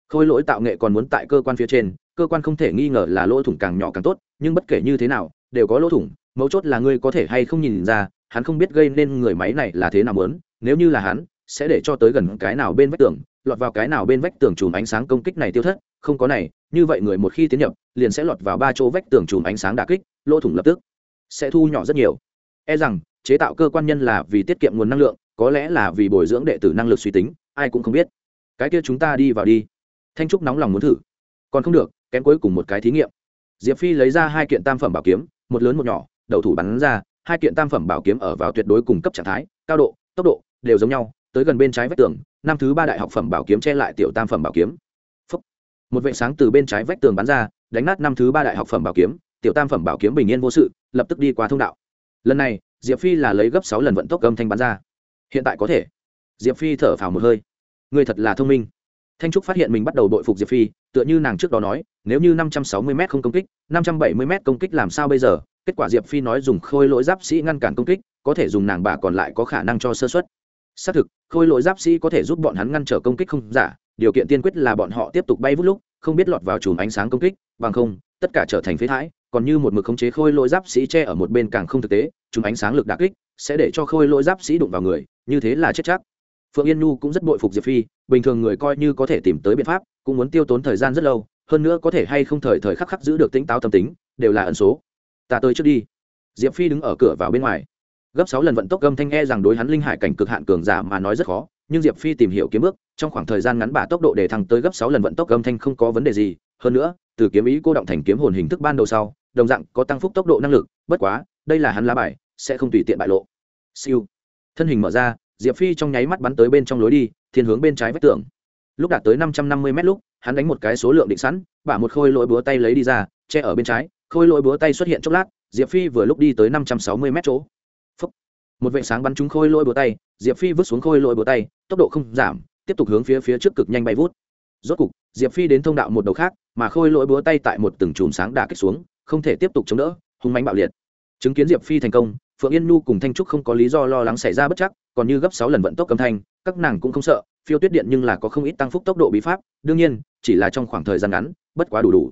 [SPEAKER 1] Khôi lỗi tạo nghệ còn muốn tại cơ quan phía trên, cơ quan không thể nghi ngờ là lỗ thủng càng nhỏ càng tốt, nhưng bất kể như thế nào đều có lỗ thủng, mấu chốt là ngươi có thể hay không nhìn ra, hắn không biết gây nên người máy này là thế nào muốn, nếu như là hắn, sẽ để cho tới gần cái nào bên vách tường, lọt vào cái nào bên vách tường chùm ánh sáng công kích này tiêu thất, không có này, như vậy người một khi tiến nhập, liền sẽ lọt vào ba chỗ vách tường chùm ánh sáng đà kích, lỗ thủng lập tức sẽ thu nhỏ rất nhiều. E rằng, chế tạo cơ quan nhân là vì tiết kiệm nguồn năng lượng, có lẽ là vì bồi dưỡng đệ tử năng lực suy tính, ai cũng không biết. Cái kia chúng ta đi vào đi. Thanh trúc nóng lòng muốn thử. Còn không được, kém cuối cùng một cái thí nghiệm. Diệp phi lấy ra hai kiện tam phẩm bảo kiếm một lớn một nhỏ, đầu thủ bắn ra, hai kiện tam phẩm bảo kiếm ở vào tuyệt đối cùng cấp trạng thái, cao độ, tốc độ đều giống nhau, tới gần bên trái vách tường, năm thứ ba đại học phẩm bảo kiếm che lại tiểu tam phẩm bảo kiếm. Phúc. một vệ sáng từ bên trái vách tường bắn ra, đánh nát năm thứ ba đại học phẩm bảo kiếm, tiểu tam phẩm bảo kiếm bình yên vô sự, lập tức đi qua thông đạo. Lần này, diệp phi là lấy gấp sáu lần vận tốc âm thanh bắn ra. Hiện tại có thể. Diệp phi thở phào một hơi. Người thật là thông minh. Thanh trúc phát hiện mình bắt đầu đội phục diệp phi tựa như nàng trước đó nói, nếu như năm trăm sáu mươi m không công kích, năm trăm bảy mươi m công kích làm sao bây giờ? Kết quả diệp phi nói dùng khôi lỗi giáp sĩ ngăn cản công kích, có thể dùng nàng bà còn lại có khả năng cho sơ xuất xác thực, khôi lỗi giáp sĩ có thể giúp bọn hắn ngăn trở công kích không giả, điều kiện tiên quyết là bọn họ tiếp tục bay vút lúc, không biết lọt vào chùm ánh sáng công kích, bằng không, tất cả trở thành phế thải, còn như một mực khống chế khôi lỗi giáp sĩ che ở một bên càng không thực tế, chùm ánh sáng lực đặc kích sẽ để cho khôi lỗi giáp sĩ đụng vào người, như thế là chết chắc phượng yên nhu cũng rất bội phục diệp phi, bình thường người coi như có thể tìm tới biện pháp, cũng muốn tiêu tốn thời gian rất lâu, hơn nữa có thể hay không thời thời khắc khắc giữ được tính táo tâm tính, đều là ẩn số. Ta tới trước đi. Diệp phi đứng ở cửa vào bên ngoài. Gấp sáu lần vận tốc gâm thanh e rằng đối hắn linh hải cảnh cực hạn cường giả mà nói rất khó, nhưng diệp phi tìm hiểu kiếm bước, trong khoảng thời gian ngắn bả tốc độ để thăng tới gấp sáu lần vận tốc gâm thanh không có vấn đề gì. Hơn nữa, từ kiếm ý cô động thành kiếm hồn hình thức ban đầu sau, đồng dạng có tăng phúc tốc độ năng lực, bất quá, đây là hắn lá bài, sẽ không tùy tiện bại lộ. Siêu. Thân hình mở ra diệp phi trong nháy mắt bắn tới bên trong lối đi, thiên hướng bên trái vách tường. Lúc đạt tới năm trăm năm mươi mét lúc, hắn đánh một cái số lượng định sẵn, bả một khôi lỗi búa tay lấy đi ra, che ở bên trái, khôi lỗi búa tay xuất hiện chốc lát, diệp phi vừa lúc đi tới năm trăm sáu mươi mét chỗ. Phúc. một vệ sáng bắn trúng khôi lỗi búa tay, diệp phi vứt xuống khôi lỗi búa tay, tốc độ không giảm, tiếp tục hướng phía phía trước cực nhanh bay vút. Rốt cục, diệp phi đến thông đạo một đầu khác, mà khôi lỗi búa tay tại một từng chùm sáng đà kích xuống, không thể tiếp tục chống đỡ, hung mạnh bạo liệt. Chứng kiến diệp phi thành công phượng yên nhu cùng thanh trúc không có lý do lo lắng xảy ra bất chắc, còn như gấp sáu lần vận tốc âm thanh, các nàng cũng không sợ, phiêu tuyết điện nhưng là có không ít tăng phúc tốc độ bí pháp, đương nhiên, chỉ là trong khoảng thời gian ngắn, bất quá đủ đủ.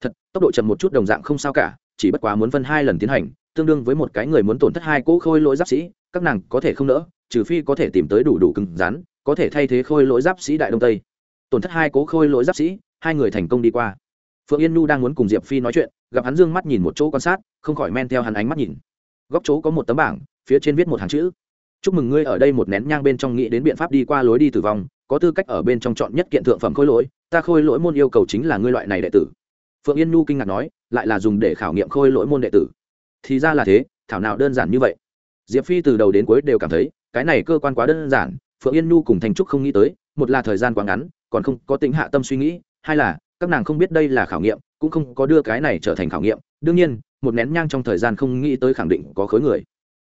[SPEAKER 1] Thật, tốc độ chậm một chút đồng dạng không sao cả, chỉ bất quá muốn phân hai lần tiến hành, tương đương với một cái người muốn tổn thất hai cỗ khôi lỗi giáp sĩ, các nàng có thể không nỡ, trừ phi có thể tìm tới đủ đủ cứng rắn, có thể thay thế khôi lỗi giáp sĩ đại đông tây. Tổn thất hai cố khôi lỗi giáp sĩ, hai người thành công đi qua. Phượng yên nhu đang muốn cùng diệp phi nói chuyện, gặp hắn dương mắt nhìn một chỗ quan sát, không khỏi men theo hắn ánh mắt nhìn góc chỗ có một tấm bảng, phía trên viết một hàng chữ. Chúc mừng ngươi ở đây một nén nhang bên trong nghĩ đến biện pháp đi qua lối đi tử vong, có tư cách ở bên trong chọn nhất kiện thượng phẩm khôi lỗi, ta khôi lỗi môn yêu cầu chính là ngươi loại này đệ tử. Phượng yên nhu kinh ngạc nói, lại là dùng để khảo nghiệm khôi lỗi môn đệ tử. Thì ra là thế, thảo nào đơn giản như vậy. Diệp phi từ đầu đến cuối đều cảm thấy, cái này cơ quan quá đơn giản, phượng yên nhu cùng thành trúc không nghĩ tới, một là thời gian quá ngắn, còn không có tính hạ tâm suy nghĩ, hai là, các nàng không biết đây là khảo nghiệm cũng không có đưa cái này trở thành khảo nghiệm. Đương nhiên, một nén nhang trong thời gian không nghĩ tới khẳng định có khối người.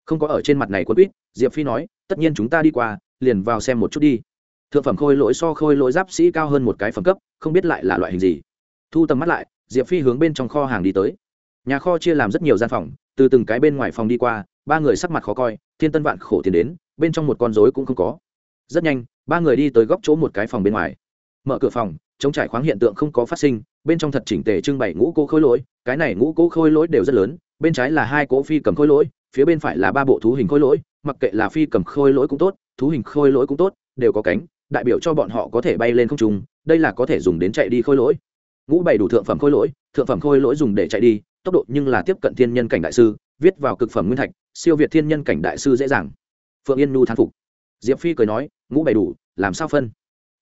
[SPEAKER 1] Không có ở trên mặt này quất quýt, diệp phi nói, tất nhiên chúng ta đi qua, liền vào xem một chút đi. Thượng phẩm khôi lỗi so khôi lỗi giáp sĩ cao hơn một cái phẩm cấp, không biết lại là loại hình gì. Thu tầm mắt lại, diệp phi hướng bên trong kho hàng đi tới. Nhà kho chia làm rất nhiều gian phòng, từ từng cái bên ngoài phòng đi qua, ba người sắc mặt khó coi, thiên tân vạn khổ tiền đến, bên trong một con rối cũng không có. Rất nhanh, ba người đi tới góc chỗ một cái phòng bên ngoài. Mở cửa phòng chống trải khoáng hiện tượng không có phát sinh bên trong thật chỉnh tề trưng bày ngũ cỗ khôi lỗi, cái này ngũ cỗ khôi lỗi đều rất lớn, bên trái là hai cỗ phi cầm khôi lỗi, phía bên phải là ba bộ thú hình khôi lỗi, mặc kệ là phi cầm khôi lỗi cũng tốt, thú hình khôi lỗi cũng tốt, đều có cánh, đại biểu cho bọn họ có thể bay lên không trung, đây là có thể dùng đến chạy đi khôi lỗi. Ngũ bày đủ thượng phẩm khôi lỗi, thượng phẩm khôi lỗi dùng để chạy đi, tốc độ nhưng là tiếp cận thiên nhân cảnh đại sư, viết vào cực phẩm nguyên thạch, siêu việt thiên nhân cảnh đại sư dễ dàng. Phượng yên nu thán phục. Diệp phi cười nói, ngũ bày đủ, làm sao phân?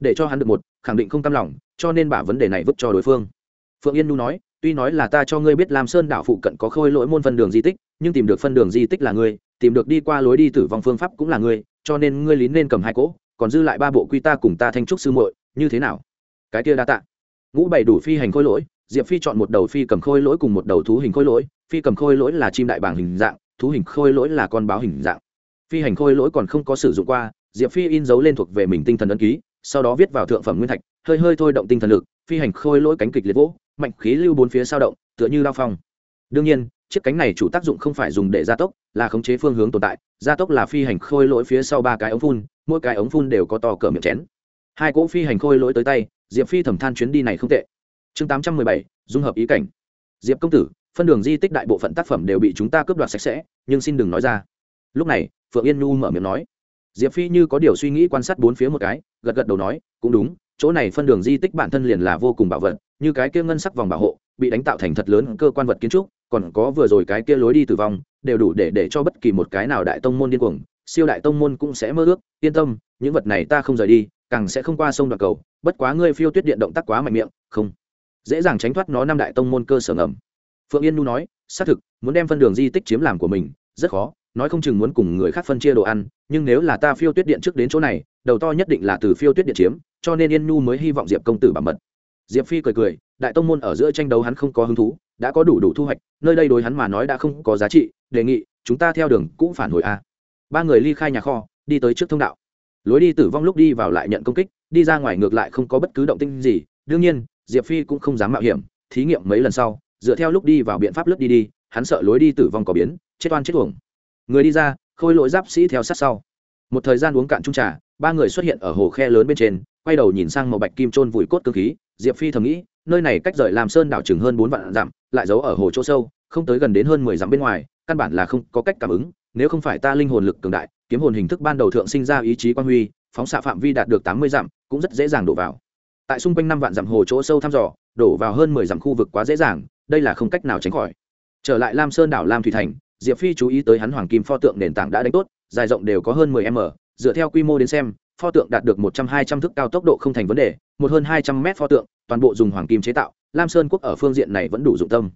[SPEAKER 1] Để cho hắn được một, khẳng định không cam lòng, cho nên bả vấn đề này vứt cho đối phương. Phượng yên nu nói, tuy nói là ta cho ngươi biết lam sơn đảo phụ cận có khôi lỗi môn phân đường di tích, nhưng tìm được phân đường di tích là ngươi, tìm được đi qua lối đi tử vong phương pháp cũng là ngươi, cho nên ngươi lín nên cầm hai cỗ, còn dư lại ba bộ quy ta cùng ta thanh trúc sư muội, như thế nào? Cái kia đa tạ. Ngũ bảy đủ phi hành khôi lỗi, diệp phi chọn một đầu phi cầm khôi lỗi cùng một đầu thú hình khôi lỗi, phi cầm khôi lỗi là chim đại bảng hình dạng, thú hình khôi lỗi là con báo hình dạng. Phi hành khôi lỗi còn không có sử dụng qua, diệp phi in dấu lên thuộc về mình tinh thần ấn ký sau đó viết vào thượng phẩm nguyên thạch, hơi hơi thôi động tinh thần lực, phi hành khôi lỗi cánh kịch liệt vỗ, mạnh khí lưu bốn phía sao động, tựa như lao phong. Đương nhiên, chiếc cánh này chủ tác dụng không phải dùng để gia tốc, là khống chế phương hướng tồn tại, gia tốc là phi hành khôi lỗi phía sau ba cái ống phun, mỗi cái ống phun đều có to cỡ miệng chén. Hai cỗ phi hành khôi lỗi tới tay, diệp phi thẩm than chuyến đi này không tệ. Chương tám trăm mười bảy, dung hợp ý cảnh. Diệp công tử, phân đường di tích đại bộ phận tác phẩm đều bị chúng ta cướp đoạt sạch sẽ, nhưng xin đừng nói ra. Lúc này, phượng yên nhu mở miệng nói diệp phi như có điều suy nghĩ quan sát bốn phía một cái, gật gật đầu nói, cũng đúng, chỗ này phân đường di tích bản thân liền là vô cùng bảo vật, như cái kia ngân sắc vòng bảo hộ, bị đánh tạo thành thật lớn cơ quan vật kiến trúc, còn có vừa rồi cái kia lối đi tử vong, đều đủ để để cho bất kỳ một cái nào đại tông môn điên cuồng, siêu đại tông môn cũng sẽ mơ ước, yên tâm, những vật này ta không rời đi, càng sẽ không qua sông đoạn cầu, bất quá ngươi phiêu tuyết điện động tác quá mạnh miệng, không dễ dàng tránh thoát nó năm đại tông môn cơ sở ngầm. Phượng yên nu nói, xác thực, muốn đem phân đường di tích chiếm làm của mình, rất khó nói không chừng muốn cùng người khác phân chia đồ ăn, nhưng nếu là ta phiêu tuyết điện trước đến chỗ này, đầu to nhất định là từ phiêu tuyết điện chiếm, cho nên yên nhu mới hy vọng diệp công tử bảo mật. Diệp phi cười cười, đại tông môn ở giữa tranh đấu hắn không có hứng thú, đã có đủ đủ thu hoạch, nơi đây đối hắn mà nói đã không có giá trị, đề nghị, chúng ta theo đường cũng phản hồi a. Ba người ly khai nhà kho, đi tới trước thông đạo. Lối đi tử vong lúc đi vào lại nhận công kích, đi ra ngoài ngược lại không có bất cứ động tinh gì, đương nhiên, diệp phi cũng không dám mạo hiểm, thí nghiệm mấy lần sau, dựa theo lúc đi vào biện pháp lướt đi đi, hắn sợ lối đi tử vong có biến, chết oan chết uổng người đi ra, khôi lỗi giáp sĩ theo sát sau. Một thời gian uống cạn trung trà, ba người xuất hiện ở hồ khe lớn bên trên, quay đầu nhìn sang màu bạch kim trôn vùi cốt cơ khí. Diệp phi thầm nghĩ, nơi này cách rời làm sơn đảo chừng hơn bốn vạn dặm, lại giấu ở hồ chỗ sâu, không tới gần đến hơn mười dặm bên ngoài, căn bản là không có cách cảm ứng, nếu không phải ta linh hồn lực cường đại, kiếm hồn hình thức ban đầu thượng sinh ra ý chí quan huy, phóng xạ phạm vi đạt được tám mươi dặm, cũng rất dễ dàng đổ vào. Tại xung quanh năm vạn dặm hồ chỗ sâu thăm dò, đổ vào hơn mười dặm khu vực quá dễ dàng, đây là không cách nào tránh khỏi. Trở lại lam sơn đảo lam thủy thành diệp phi chú ý tới hắn hoàng kim pho tượng nền tảng đã đánh tốt, dài rộng đều có hơn mười m, dựa theo quy mô đến xem, pho tượng đạt được một trăm hai trăm thước cao tốc độ không thành vấn đề, một hơn hai trăm mét pho tượng, toàn bộ dùng hoàng kim chế tạo, lam sơn quốc ở phương diện này vẫn đủ dụng tâm.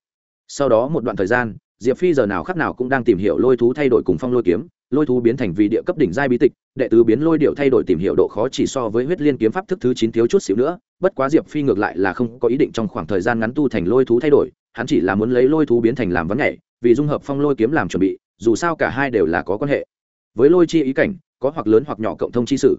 [SPEAKER 1] Sau đó một đoạn thời gian, diệp phi giờ nào khắc nào cũng đang tìm hiểu lôi thú thay đổi cùng phong lôi kiếm, lôi thú biến thành vì địa cấp đỉnh giai bí tịch, đệ tứ biến lôi điệu thay đổi tìm hiểu độ khó chỉ so với huyết liên kiếm pháp thức thứ chín thiếu chút xíu nữa, bất quá diệp phi ngược lại là không có ý định trong khoảng thời gian ngắn tu thành lôi thú thay đổi, hắn chỉ là muốn lấy lôi thú biến thành làm vấn nhảy vì dung hợp phong lôi kiếm làm chuẩn bị, dù sao cả hai đều là có quan hệ. Với lôi chi ý cảnh, có hoặc lớn hoặc nhỏ cộng thông chi sử.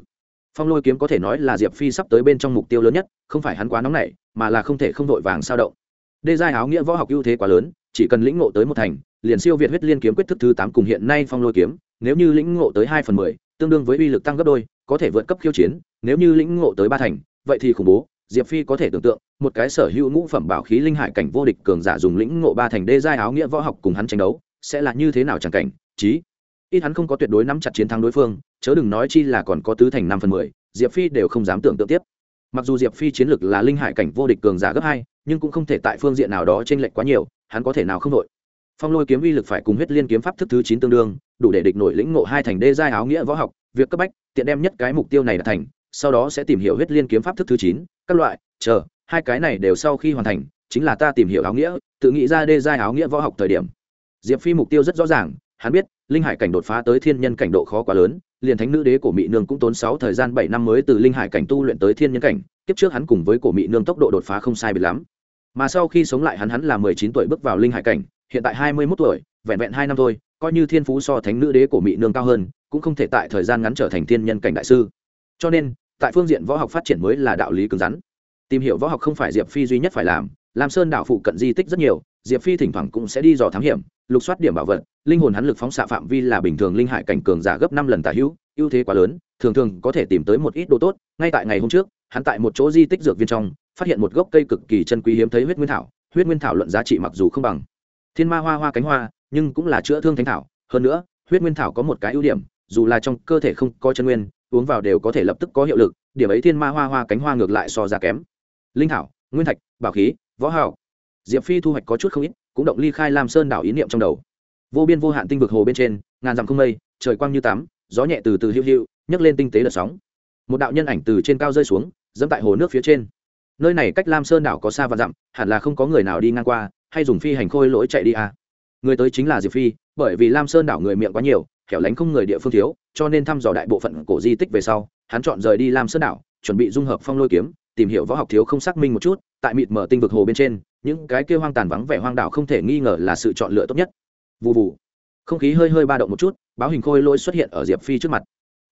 [SPEAKER 1] Phong lôi kiếm có thể nói là diệp phi sắp tới bên trong mục tiêu lớn nhất, không phải hắn quá nóng nảy, mà là không thể không vội vàng sao động. Đê giai áo nghĩa võ học ưu thế quá lớn, chỉ cần lĩnh ngộ tới một thành, liền siêu việt huyết liên kiếm quyết thức thứ tám cùng hiện nay phong lôi kiếm, nếu như lĩnh ngộ tới hai phần mười, tương đương với uy lực tăng gấp đôi, có thể vượt cấp khiêu chiến, nếu như lĩnh ngộ tới ba thành, vậy thì khủng bố diệp phi có thể tưởng tượng, một cái sở hữu ngũ phẩm bảo khí linh hải cảnh vô địch cường giả dùng lĩnh ngộ ba thành đê giai áo nghĩa võ học cùng hắn tranh đấu, sẽ là như thế nào chẳng cảnh, chí? Ít hắn không có tuyệt đối nắm chặt chiến thắng đối phương, chớ đừng nói chi là còn có tứ thành năm phần mười, diệp phi đều không dám tưởng tượng tiếp. Mặc dù diệp phi chiến lực là linh hải cảnh vô địch cường giả gấp hai, nhưng cũng không thể tại phương diện nào đó t r ê n lệch quá nhiều, hắn có thể nào không đội. Phong lôi kiếm uy lực phải cùng huyết liên kiếm pháp thức thứ chín tương đương, đủ để địch nổi lĩnh ngộ hai thành đê giai áo nghĩa võ học, việc cấp bách, tiện đem nhất cái mục tiêu này đã thành, sau đó sẽ tìm hiểu huyết liên kiếm pháp thức thứ chín các loại, chờ, hai cái này đều sau khi hoàn thành, chính là ta tìm hiểu áo nghĩa, tự nghĩ ra đê giai áo nghĩa võ học thời điểm. Diệp phi mục tiêu rất rõ ràng, hắn biết, linh hải cảnh đột phá tới thiên nhân cảnh độ khó quá lớn, liền thánh nữ đế của mỹ nương cũng tốn sáu thời gian bảy năm mới từ linh hải cảnh tu luyện tới thiên nhân cảnh tiếp trước hắn cùng với cổ mỹ nương tốc độ đột phá không sai biệt lắm. Mà sau khi sống lại hắn hắn là mười chín tuổi bước vào linh hải cảnh, hiện tại hai mươi mốt tuổi, vẹn vẹn hai năm thôi, coi như thiên phú so thánh nữ đế của mỹ nương cao hơn, cũng không thể tại thời gian ngắn trở thành thiên nhân cảnh đại sư. Cho nên tại phương diện võ học phát triển mới là đạo lý cứng rắn. Tìm hiểu võ học không phải diệp phi duy nhất phải làm, lam sơn đảo phụ cận di tích rất nhiều, diệp phi thỉnh thoảng cũng sẽ đi dò thám hiểm, lục soát điểm bảo vật, linh hồn hắn lực phóng xạ phạm vi là bình thường linh hải cảnh cường giả gấp năm lần tả hữu, ưu thế quá lớn, thường thường có thể tìm tới một ít đồ tốt. Ngay tại ngày hôm trước, hắn tại một chỗ di tích dược viên trong, phát hiện một gốc cây cực kỳ chân quý hiếm thấy huyết nguyên thảo, huyết nguyên thảo luận giá trị mặc dù không bằng. Thiên ma hoa hoa cánh hoa, nhưng cũng là chữa thương thánh thảo. Hơn nữa, huyết nguyên thảo có một cái ưu điểm, dù là trong cơ thể không có chân nguyên uống vào đều có thể lập tức có hiệu lực, điểm ấy thiên ma hoa hoa cánh hoa ngược lại so ra kém. Linh thảo nguyên thạch, bảo khí, võ hảo diệp phi thu hoạch có chút không ít, cũng động ly khai lam sơn đảo ý niệm trong đầu. Vô biên vô hạn tinh vực hồ bên trên, ngàn dặm không mây, trời quang như tắm, gió nhẹ từ từ hiu hiu, nhấc lên tinh tế đợt sóng. Một đạo nhân ảnh từ trên cao rơi xuống, dẫm tại hồ nước phía trên. Nơi này cách lam sơn đảo có xa và dặm, hẳn là không có người nào đi ngang qua, hay dùng phi hành khôi lỗi chạy đi à. người tới chính là diệp phi, bởi vì lam sơn đảo người miệng quá nhiều hẻo lánh không người địa phương thiếu, cho nên thăm dò đại bộ phận cổ di tích về sau, hắn chọn rời đi lam sơn đảo, chuẩn bị dung hợp phong lôi kiếm, tìm hiểu võ học thiếu không xác minh một chút, tại mịt mở tinh vực hồ bên trên, những cái kêu hoang tàn vắng vẻ hoang đảo không thể nghi ngờ là sự chọn lựa tốt nhất. Vụ vụ không khí hơi hơi ba động một chút, báo hình khôi lỗi xuất hiện ở diệp phi trước mặt.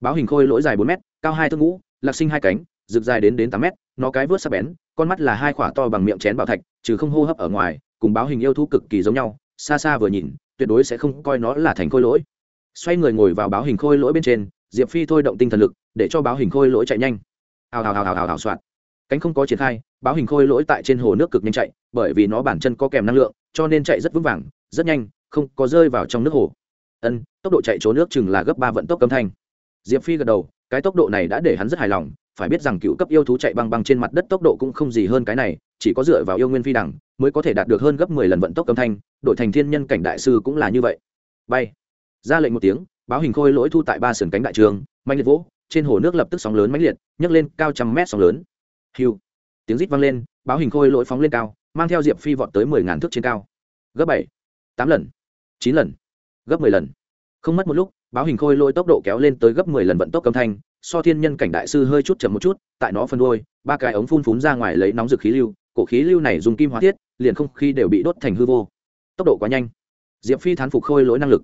[SPEAKER 1] Báo hình khôi lỗi dài bốn m cao hai thước ngũ, lạc sinh hai cánh, rực dài đến đến tám m nó cái vớt sắc bén, con mắt là hai khỏa to bằng miệng chén bảo thạch, trừ không hô hấp ở ngoài, cùng báo hình yêu thú cực kỳ giống nhau, xa xa vừa nhìn, tuyệt đối sẽ không coi nó là thành khôi lỗi xoay người ngồi vào báo hình khôi lỗi bên trên, diệp phi thôi động tinh thần lực, để cho báo hình khôi lỗi chạy nhanh. Hào hào hào hào hào hào soạn cánh không có triển khai, báo hình khôi lỗi tại trên hồ nước cực nhanh chạy, bởi vì nó bản chân có kèm năng lượng, cho nên chạy rất vững vàng, rất nhanh, không có rơi vào trong nước hồ. Ân, tốc độ chạy trốn nước chừng là gấp ba vận tốc âm thanh. Diệp phi gật đầu, cái tốc độ này đã để hắn rất hài lòng, phải biết rằng cựu cấp yêu thú chạy băng băng trên mặt đất tốc độ cũng không gì hơn cái này, chỉ có dựa vào yêu nguyên phi đẳng, mới có thể đạt được hơn gấp mười lần vận tốc âm thanh đội thành thiên nhân cảnh đại sư cũng là như vậy. Bay ra lệnh một tiếng, báo hình khôi lỗi thu tại ba sườn cánh đại trường, mạnh liệt vỗ, trên hồ nước lập tức sóng lớn mãnh liệt, nhấc lên cao trăm mét sóng lớn. Hiu. Tiếng rít vang lên, báo hình khôi lỗi phóng lên cao, mang theo diệp phi vọt tới mười ngàn thước trên cao. Gấp bảy, tám lần, chín lần, gấp mười lần. Không mất một lúc, báo hình khôi lỗi tốc độ kéo lên tới gấp mười lần vận tốc âm thanh, so thiên nhân cảnh đại sư hơi chút chậm một chút, tại nó phân đôi ba cái ống phun phún ra ngoài lấy nóng rực khí lưu, cổ khí lưu này dùng kim hóa thiết, liền không khí đều bị đốt thành hư vô. Tốc độ quá nhanh. Diệp phi thán phục khôi lỗi năng lực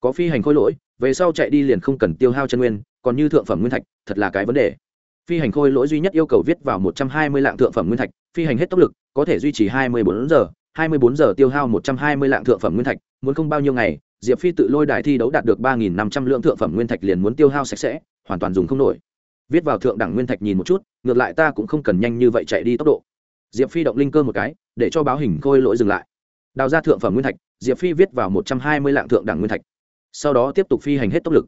[SPEAKER 1] có phi hành khôi lỗi, về sau chạy đi liền không cần tiêu hao chân nguyên, còn như thượng phẩm nguyên thạch, thật là cái vấn đề. Phi hành khôi lỗi duy nhất yêu cầu viết vào một trăm hai mươi lạng thượng phẩm nguyên thạch, phi hành hết tốc lực, có thể duy trì hai mươi bốn giờ, hai mươi bốn giờ tiêu hao một trăm hai mươi lạng thượng phẩm nguyên thạch, muốn không bao nhiêu ngày, diệp phi tự lôi đài thi đấu đạt được ba nghìn năm trăm lượng thượng phẩm nguyên thạch liền muốn tiêu hao sạch sẽ, hoàn toàn dùng không nổi. Viết vào thượng đẳng nguyên thạch nhìn một chút, ngược lại ta cũng không cần nhanh như vậy chạy đi tốc độ. Diệp phi động linh cơ một cái, để cho báo hình khôi lỗi dừng lại. Đào ra thượng phẩm nguyên thạch, diệp phi viết vào một trăm hai mươi lạng thượng đẳng nguyên thạch sau đó tiếp tục phi hành hết tốc lực.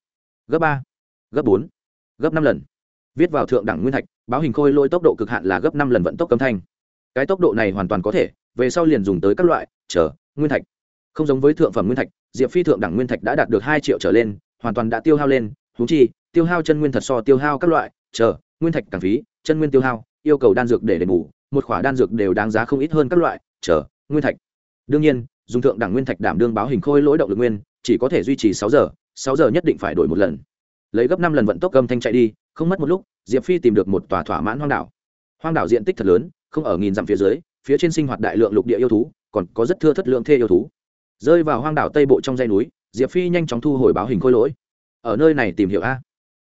[SPEAKER 1] Gấp ba, gấp bốn, gấp năm lần. Viết vào thượng đẳng nguyên thạch, báo hình khôi lôi tốc độ cực hạn là gấp năm lần vận tốc cấm thanh. Cái tốc độ này hoàn toàn có thể, về sau liền dùng tới các loại, chờ, nguyên thạch. Không giống với thượng phẩm nguyên thạch, diệp phi thượng đẳng nguyên thạch đã đạt được hai triệu trở lên, hoàn toàn đã tiêu hao lên thú chi, tiêu hao chân nguyên thật so tiêu hao các loại, chờ, nguyên thạch càng phí, chân nguyên tiêu hao, yêu cầu đan dược để đền bù, một khỏa đan dược đều đáng giá không ít hơn các loại, chờ, nguyên thạch. Đương nhiên, dùng thượng đẳng nguyên thạch đảm đương báo hình khôi lỗi động lực nguyên chỉ có thể duy trì sáu giờ sáu giờ nhất định phải đổi một lần. Lấy gấp năm lần vận tốc âm thanh chạy đi, không mất một lúc, diệp phi tìm được một tòa thỏa mãn hoang đảo. Hoang đảo diện tích thật lớn, không ở nghìn dặm phía dưới, phía trên sinh hoạt đại lượng lục địa yêu thú, còn có rất thưa thất lượng thê yêu thú. Rơi vào hoang đảo tây bộ trong dây núi, diệp phi nhanh chóng thu hồi báo hình khôi lỗi. Ở nơi này tìm hiểu a.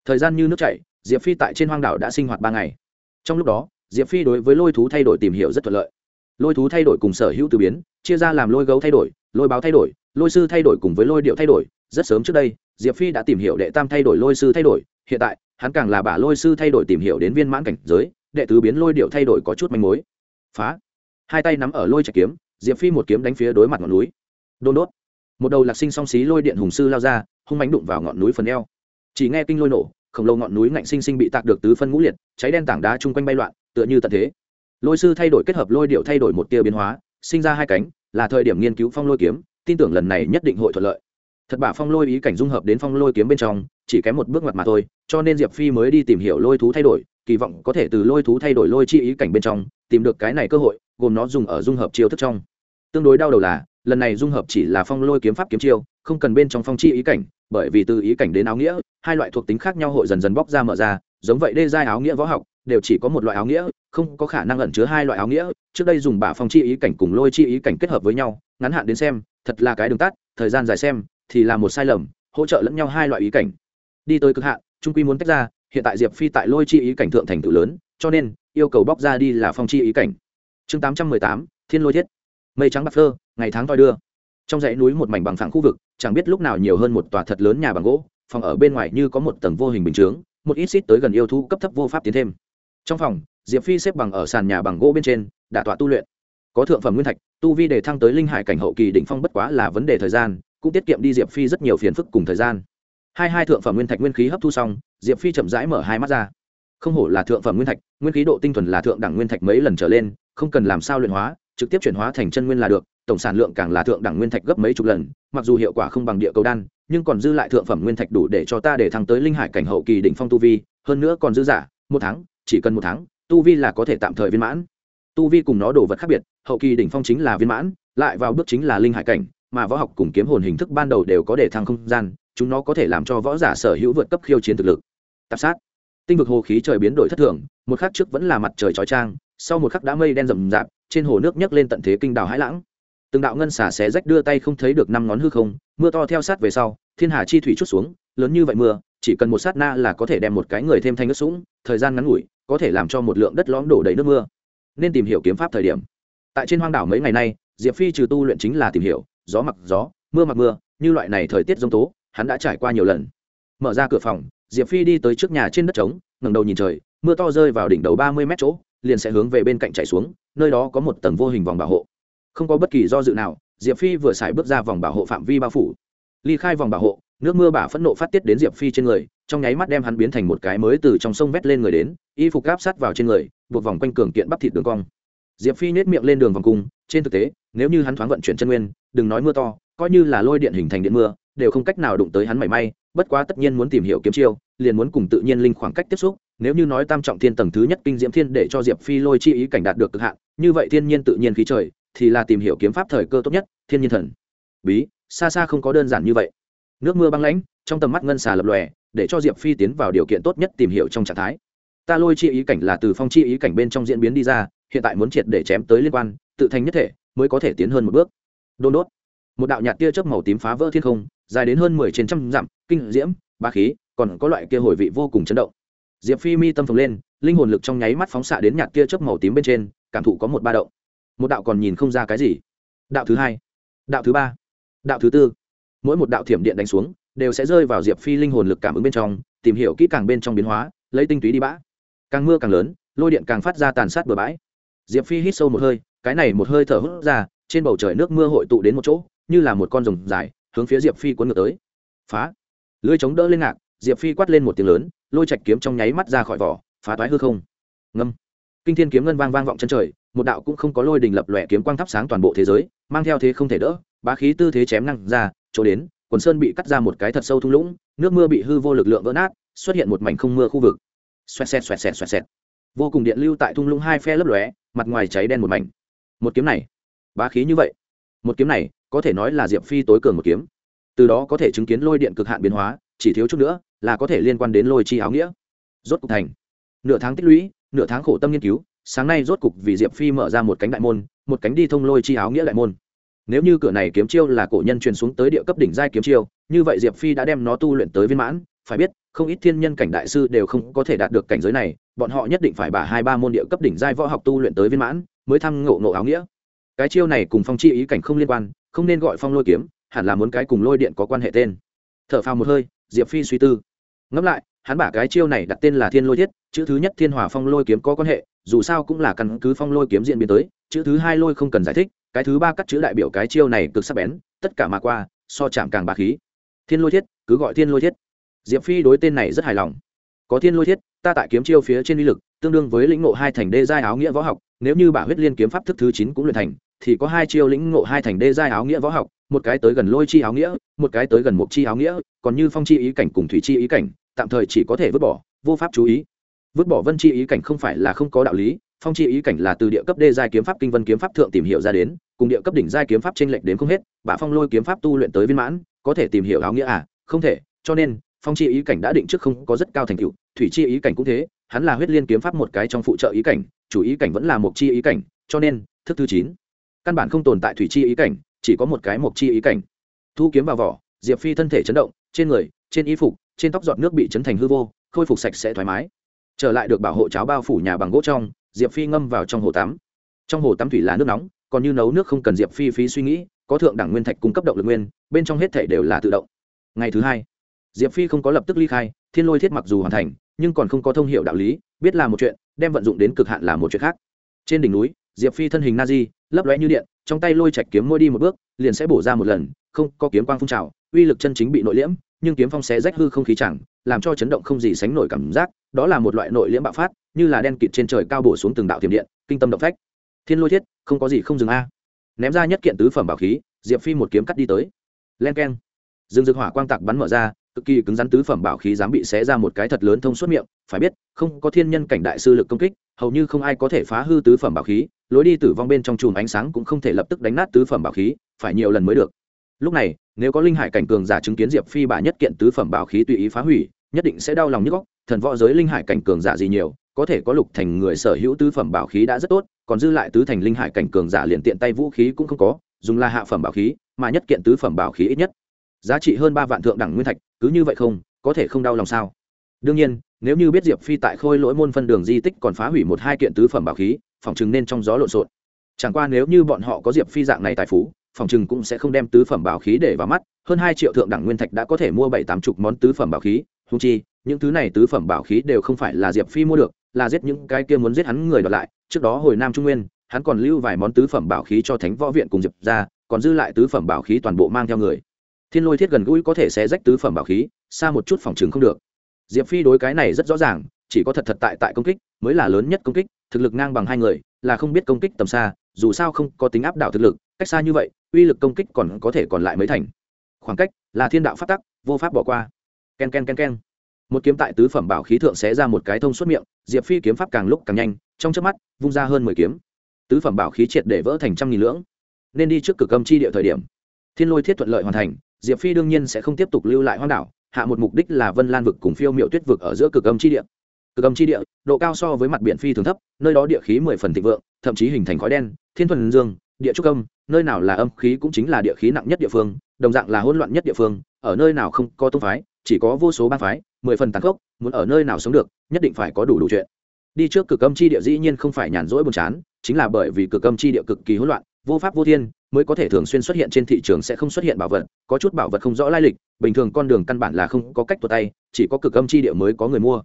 [SPEAKER 1] Thời gian như nước chảy, diệp phi tại trên hoang đảo đã sinh hoạt ba ngày. Trong lúc đó, diệp phi đối với lôi thú thay đổi tìm hiểu rất thuận lợi. Lôi thú thay đổi cùng sở hữu từ biến, chia ra làm lôi gấu thay đổi lôi báo thay đổi, lôi sư thay đổi cùng với lôi điệu thay đổi, rất sớm trước đây, diệp phi đã tìm hiểu đệ tam thay đổi lôi sư thay đổi, hiện tại, hắn càng là bả lôi sư thay đổi tìm hiểu đến viên mãn cảnh giới, đệ tứ biến lôi điệu thay đổi có chút manh mối. Phá. Hai tay nắm ở lôi trạch kiếm, diệp phi một kiếm đánh phía đối mặt ngọn núi. Đôn đốt. Một đầu lạc sinh song xí lôi điện hùng sư lao ra, hung mánh đụng vào ngọn núi phần eo. Chỉ nghe kinh lôi nổ, khổng lồ ngọn núi ngạnh sinh sinh bị tạc được tứ phân ngũ liệt, cháy đen tảng đá chung quanh bay loạn, tựa như tận thế. Lôi sư thay đổi kết hợp lôi điệu thay đổi một tia biến hóa, sinh ra hai cánh là thời điểm nghiên cứu phong lôi kiếm, tin tưởng lần này nhất định hội thuận lợi. Thật bả phong lôi ý cảnh dung hợp đến phong lôi kiếm bên trong, chỉ kém một bước ngoặt mà thôi, cho nên diệp phi mới đi tìm hiểu lôi thú thay đổi, kỳ vọng có thể từ lôi thú thay đổi lôi chi ý cảnh bên trong, tìm được cái này cơ hội, gồm nó dùng ở dung hợp chiêu thức trong. Tương đối đau đầu là, lần này dung hợp chỉ là phong lôi kiếm pháp kiếm chiêu, không cần bên trong phong chi ý cảnh, bởi vì từ ý cảnh đến áo nghĩa, hai loại thuộc tính khác nhau hội dần dần bóc ra mở ra, giống vậy đê giai áo nghĩa võ học, đều chỉ có một loại áo nghĩa không có khả năng ẩn chứa hai loại áo nghĩa, trước đây dùng bả phong chi ý cảnh cùng lôi chi ý cảnh kết hợp với nhau, ngắn hạn đến xem, thật là cái đường tắt, thời gian dài xem, thì là một sai lầm, hỗ trợ lẫn nhau hai loại ý cảnh. Đi tới cực hạn, trung quy muốn tách ra, hiện tại diệp phi tại lôi chi ý cảnh thượng thành tựu lớn, cho nên, yêu cầu bóc ra đi là phong chi ý cảnh. Chương tám trăm mười tám, thiên lôi thiết. Mây trắng bạc phơ, ngày tháng toi đưa. Trong dãy núi một mảnh bằng phẳng khu vực, chẳng biết lúc nào nhiều hơn một tòa thật lớn nhà bằng gỗ, phòng ở bên ngoài như có một tầng vô hình bình chướng, một ít xít tới gần yêu thú cấp thấp vô pháp tiến thêm. Trong phòng diệp phi xếp bằng ở sàn nhà bằng gỗ bên trên, đả tọa tu luyện. Có thượng phẩm nguyên thạch, tu vi để thăng tới linh hải cảnh hậu kỳ đỉnh phong bất quá là vấn đề thời gian, cũng tiết kiệm đi diệp phi rất nhiều phiền phức cùng thời gian. Hai hai thượng phẩm nguyên thạch nguyên khí hấp thu xong, diệp phi chậm rãi mở hai mắt ra. Không hổ là thượng phẩm nguyên thạch, nguyên khí độ tinh thuần là thượng đẳng nguyên thạch mấy lần trở lên, không cần làm sao luyện hóa, trực tiếp chuyển hóa thành chân nguyên là được, tổng sản lượng càng là thượng đẳng nguyên thạch gấp mấy chục lần, mặc dù hiệu quả không bằng địa cầu đan, nhưng còn dư lại thượng phẩm nguyên thạch đủ để cho ta để thăng tới linh hải cảnh hậu kỳ đỉnh phong tu vi, hơn nữa còn dư giả, một tháng, chỉ cần một tháng tu vi là có thể tạm thời viên mãn. Tu vi cùng nó đồ vật khác biệt, hậu kỳ đỉnh phong chính là viên mãn, lại vào bước chính là linh hải cảnh, mà võ học cùng kiếm hồn hình thức ban đầu đều có để thăng không gian, chúng nó có thể làm cho võ giả sở hữu vượt cấp khiêu chiến thực lực. Tạp sát. Tinh vực hồ khí trời biến đổi thất thường, một khắc trước vẫn là mặt trời chói trang sau một khắc đã mây đen rậm rạp, trên hồ nước nhấc lên tận thế kinh đào hãi lãng. Từng đạo ngân xả xé rách đưa tay không thấy được năm ngón hư không, mưa to theo sát về sau, thiên hà chi thủy chút xuống, lớn như vậy mưa, chỉ cần một sát na là có thể đem một cái người thêm thanh ướt sũng, thời gian ngắn ngủi có thể làm cho một lượng đất lõm đổ đầy nước mưa. Nên tìm hiểu kiếm pháp thời điểm. Tại trên hoang đảo mấy ngày nay, diệp phi trừ tu luyện chính là tìm hiểu, gió mặc gió, mưa mặc mưa, như loại này thời tiết g tố, hắn đã trải qua nhiều lần. Mở ra cửa phòng, diệp phi đi tới trước nhà trên đất trống, ngẩng đầu nhìn trời, mưa to rơi vào đỉnh đầu ba mươi mét chỗ, liền sẽ hướng về bên cạnh chạy xuống, nơi đó có một tầng vô hình vòng bảo hộ. Không có bất kỳ do dự nào, diệp phi vừa xài bước ra vòng bảo hộ phạm vi bao phủ. Ly khai vòng bảo hộ nước mưa bả phẫn nộ phát tiết đến diệp phi trên người, trong nháy mắt đem hắn biến thành một cái mới từ trong sông vét lên người đến, y phục gáp sát vào trên người, buộc vòng quanh cường kiện bắp thịt đường cong. Diệp phi nết miệng lên đường vòng cung, trên thực tế, nếu như hắn thoáng vận chuyển chân nguyên, đừng nói mưa to, coi như là lôi điện hình thành điện mưa, đều không cách nào đụng tới hắn mảy may, bất quá tất nhiên muốn tìm hiểu kiếm chiêu, liền muốn cùng tự nhiên linh khoảng cách tiếp xúc, nếu như nói tam trọng thiên tầng thứ nhất kinh diễm thiên để cho diệp phi lôi chi ý cảnh đạt được cực hạn, như vậy thiên nhiên tự nhiên khí trời, thì là tìm hiểu kiếm pháp thời cơ tốt nhất, thiên nhiên thần. Bí, xa xa không có đơn giản như vậy nước mưa băng lãnh, trong tầm mắt ngân xà lập lòe, để cho diệp phi tiến vào điều kiện tốt nhất tìm hiểu trong trạng thái. Ta lôi chi ý cảnh là từ phong chi ý cảnh bên trong diễn biến đi ra, hiện tại muốn triệt để chém tới liên quan, tự thành nhất thể, mới có thể tiến hơn một bước. Đôn đốt. Một đạo nhạt tia chớp màu tím phá vỡ thiên không, dài đến hơn mười trên trăm dặm, kinh diễm ba khí, còn có loại kia hồi vị vô cùng chấn động. Diệp phi mi tâm phồng lên, linh hồn lực trong nháy mắt phóng xạ đến nhạt tia chớp màu tím bên trên, cảm thụ có một ba động. Một đạo còn nhìn không ra cái gì. Đạo thứ hai. Đạo thứ ba. Đạo thứ tư mỗi một đạo thiểm điện đánh xuống, đều sẽ rơi vào diệp phi linh hồn lực cảm ứng bên trong, tìm hiểu kỹ càng bên trong biến hóa, lấy tinh túy đi bã. Càng mưa càng lớn, lôi điện càng phát ra tàn sát bừa bãi. Diệp phi hít sâu một hơi, cái này một hơi thở hút ra, trên bầu trời nước mưa hội tụ đến một chỗ, như là một con rồng dài, hướng phía diệp phi cuốn ngược tới. Phá! Lưới chống đỡ lên ngạc, diệp phi quát lên một tiếng lớn, lôi chạch kiếm trong nháy mắt ra khỏi vỏ, phá toái hư không. Ngâm! Kinh thiên kiếm ngân vang vang vọng chân trời, một đạo cũng không có lôi đình lập lòe kiếm quang thắp sáng toàn bộ thế giới, mang theo thế không thể đỡ bá khí tư thế chém năng ra, chỗ đến, quần sơn bị cắt ra một cái thật sâu thung lũng, nước mưa bị hư vô lực lượng vỡ nát, xuất hiện một mảnh không mưa khu vực. Xoẹt xẹt xoẹt xẹt xoẹt xẹt. Vô cùng điện lưu tại thung lũng hai phe lấp lóe, mặt ngoài cháy đen một mảnh. Một kiếm này, bá khí như vậy. Một kiếm này, có thể nói là diệp phi tối cường một kiếm. Từ đó có thể chứng kiến lôi điện cực hạn biến hóa, chỉ thiếu chút nữa là có thể liên quan đến lôi chi áo nghĩa. Rốt cục thành. Nửa tháng tích lũy, nửa tháng khổ tâm nghiên cứu, sáng nay rốt cục vì diệp phi mở ra một cánh đại môn, một cánh đi thông lôi chi áo nghĩa đại môn nếu như cửa này kiếm chiêu là cổ nhân truyền xuống tới địa cấp đỉnh giai kiếm chiêu, như vậy diệp phi đã đem nó tu luyện tới viên mãn. Phải biết, không ít thiên nhân cảnh đại sư đều không có thể đạt được cảnh giới này, bọn họ nhất định phải bả hai ba môn địa cấp đỉnh giai võ học tu luyện tới viên mãn, mới thăng ngộ ngộ áo nghĩa. Cái chiêu này cùng phong chi ý cảnh không liên quan, không nên gọi phong lôi kiếm, hẳn là muốn cái cùng lôi điện có quan hệ tên. Thở phào một hơi, diệp phi suy tư. Ngẫm lại, hắn bả cái chiêu này đặt tên là thiên lôi thiết, chữ thứ nhất thiên hòa phong lôi kiếm có quan hệ, dù sao cũng là căn cứ phong lôi kiếm diễn biến tới, chữ thứ hai lôi không cần giải thích cái thứ ba cắt chữ đại biểu cái chiêu này cực sắc bén, tất cả mà qua, so chạm càng bà khí. Thiên lôi thiết, cứ gọi thiên lôi thiết. Diệp phi đối tên này rất hài lòng. Có thiên lôi thiết, ta tại kiếm chiêu phía trên uy lực, tương đương với lĩnh ngộ hai thành đê giai áo nghĩa võ học, nếu như bà huyết liên kiếm pháp thức thứ chín cũng luyện thành, thì có hai chiêu lĩnh ngộ hai thành đê giai áo nghĩa võ học, một cái tới gần lôi chi áo nghĩa, một cái tới gần mục chi áo nghĩa, còn như phong chi ý cảnh cùng thủy chi ý cảnh, tạm thời chỉ có thể vứt bỏ, vô pháp chú ý. Vứt bỏ vân chi ý cảnh không phải là không có đạo lý phong chi ý cảnh là từ địa cấp đê giai kiếm pháp kinh vân kiếm pháp thượng tìm hiểu ra đến, cùng địa cấp đỉnh giai kiếm pháp trên lệch đến không hết, bả phong lôi kiếm pháp tu luyện tới viên mãn, có thể tìm hiểu áo nghĩa à? Không thể, cho nên, phong chi ý cảnh đã định trước không có rất cao thành tựu, thủy chi ý cảnh cũng thế, hắn là huyết liên kiếm pháp một cái trong phụ trợ ý cảnh, chủ ý cảnh vẫn là một chi ý cảnh, cho nên, thức thứ chín. Căn bản không tồn tại thủy chi ý cảnh, chỉ có một cái một chi ý cảnh. Thu kiếm vào vỏ, diệp phi thân thể chấn động, trên người, trên y phục, trên tóc giọt nước bị chấn thành hư vô, khôi phục sạch sẽ thoải mái. Trở lại được bảo hộ cháo bao phủ nhà bằng gỗ trong diệp phi ngâm vào trong hồ tắm. Trong hồ tắm thủy là nước nóng, còn như nấu nước không cần diệp phi phí suy nghĩ, có thượng đẳng nguyên thạch cung cấp động lực nguyên, bên trong hết thể đều là tự động. Ngày thứ hai, diệp phi không có lập tức ly khai, thiên lôi thiết mặc dù hoàn thành, nhưng còn không có thông hiệu đạo lý, biết là một chuyện, đem vận dụng đến cực hạn là một chuyện khác. Trên đỉnh núi, diệp phi thân hình na di, lấp lóe như điện, trong tay lôi chạch kiếm môi đi một bước, liền sẽ bổ ra một lần, không có kiếm quang phun trào, uy lực chân chính bị nội liễm, nhưng kiếm phong sẽ rách hư không khí chẳng, làm cho chấn động không gì sánh nổi cảm giác, đó là một loại nội liễm bạo phát như là đen kịt trên trời cao bổ xuống từng đạo tiềm điện, kinh tâm động phách. Thiên lôi thiết, không có gì không dừng a. Ném ra nhất kiện tứ phẩm bảo khí, diệp phi một kiếm cắt đi tới. Len k e n dương dược hỏa quang tạc bắn mở ra, cực kỳ cứng rắn tứ phẩm bảo khí dám bị xé ra một cái thật lớn thông suốt miệng, phải biết, không có thiên nhân cảnh đại sư lực công kích, hầu như không ai có thể phá hư tứ phẩm bảo khí, lối đi tử vong bên trong chùm ánh sáng cũng không thể lập tức đánh nát tứ phẩm bảo khí, phải nhiều lần mới được. Lúc này, nếu có linh hải cảnh cường giả chứng kiến diệp phi bà nhất kiện tứ phẩm bảo khí tùy ý phá hủy nhất định sẽ đau lòng như góc thần võ giới linh hải cảnh cường giả gì nhiều, có thể có lục thành người sở hữu tứ phẩm bảo khí đã rất tốt, còn dư lại tứ thành linh hải cảnh cường giả liền tiện tay vũ khí cũng không có, dùng là hạ phẩm bảo khí, mà nhất kiện tứ phẩm bảo khí ít nhất. Giá trị hơn ba vạn thượng đẳng nguyên thạch, cứ như vậy không, có thể không đau lòng sao? Đương nhiên, nếu như biết diệp phi tại khôi lỗi môn phân đường di tích còn phá hủy một hai kiện tứ phẩm bảo khí, phòng chừng nên trong gió lộn xộn. Chẳng qua nếu như bọn họ có diệp phi dạng này tài phú, phòng chừng cũng sẽ không đem tứ phẩm bảo khí để vào mắt, hơn hai triệu thượng đẳng nguyên thạch đã có thể mua bảy tám chục món tứ phẩm bảo khí húng chi, những thứ này tứ phẩm bảo khí đều không phải là diệp phi mua được, là giết những cái kia muốn giết hắn người đoạt lại. Trước đó hồi nam trung nguyên, hắn còn lưu vài món tứ phẩm bảo khí cho thánh võ viện cùng diệp ra còn dư lại tứ phẩm bảo khí toàn bộ mang theo người. Thiên lôi thiết gần gũi có thể sẽ rách tứ phẩm bảo khí, xa một chút phòng chừng không được. Diệp phi đối cái này rất rõ ràng, chỉ có thật thật tại tại công kích, mới là lớn nhất công kích, thực lực ngang bằng hai người, là không biết công kích tầm xa, dù sao không có tính áp đảo thực lực, cách xa như vậy, uy lực công kích còn có thể còn lại mới thành. Khoảng cách là thiên đạo phát tắc, vô pháp bỏ qua k e n k e n k e n k e n một kiếm tại tứ phẩm bảo khí thượng xé ra một cái thông suốt miệng, diệp phi kiếm pháp càng lúc càng nhanh, trong trước mắt, vung ra hơn mười kiếm. Tứ phẩm bảo khí triệt để vỡ thành trăm nghìn lưỡng. Nên đi trước cửa âm chi địa thời điểm. Thiên lôi thiết thuận lợi hoàn thành, diệp phi đương nhiên sẽ không tiếp tục lưu lại hoang đảo, hạ một mục đích là vân lan vực cùng phiêu m i ệ u tuyết vực ở giữa cực âm chi địa. Cực âm chi địa, độ cao so với mặt biển phi thường thấp, nơi đó địa khí mười phần thịnh vượng, thậm chí hình thành khói đen, thiên thuần dương, địa trúc âm, nơi nào là âm khí cũng chính là địa khí nặng nhất địa phương, đồng dạng là hỗn loạn nhất địa phương, ở nơi nào không có tông phái chỉ có vô số bang phái, mười phần tàn khốc, muốn ở nơi nào sống được, nhất định phải có đủ đủ chuyện. Đi trước cực âm chi địa dĩ nhiên không phải nhàn rỗi buồn chán, chính là bởi vì cực âm chi địa cực kỳ hỗn loạn, vô pháp vô thiên, mới có thể thường xuyên xuất hiện trên thị trường sẽ không xuất hiện bảo vật, có chút bảo vật không rõ lai lịch, bình thường con đường căn bản là không có cách tuột tay, chỉ có cực âm chi địa mới có người mua.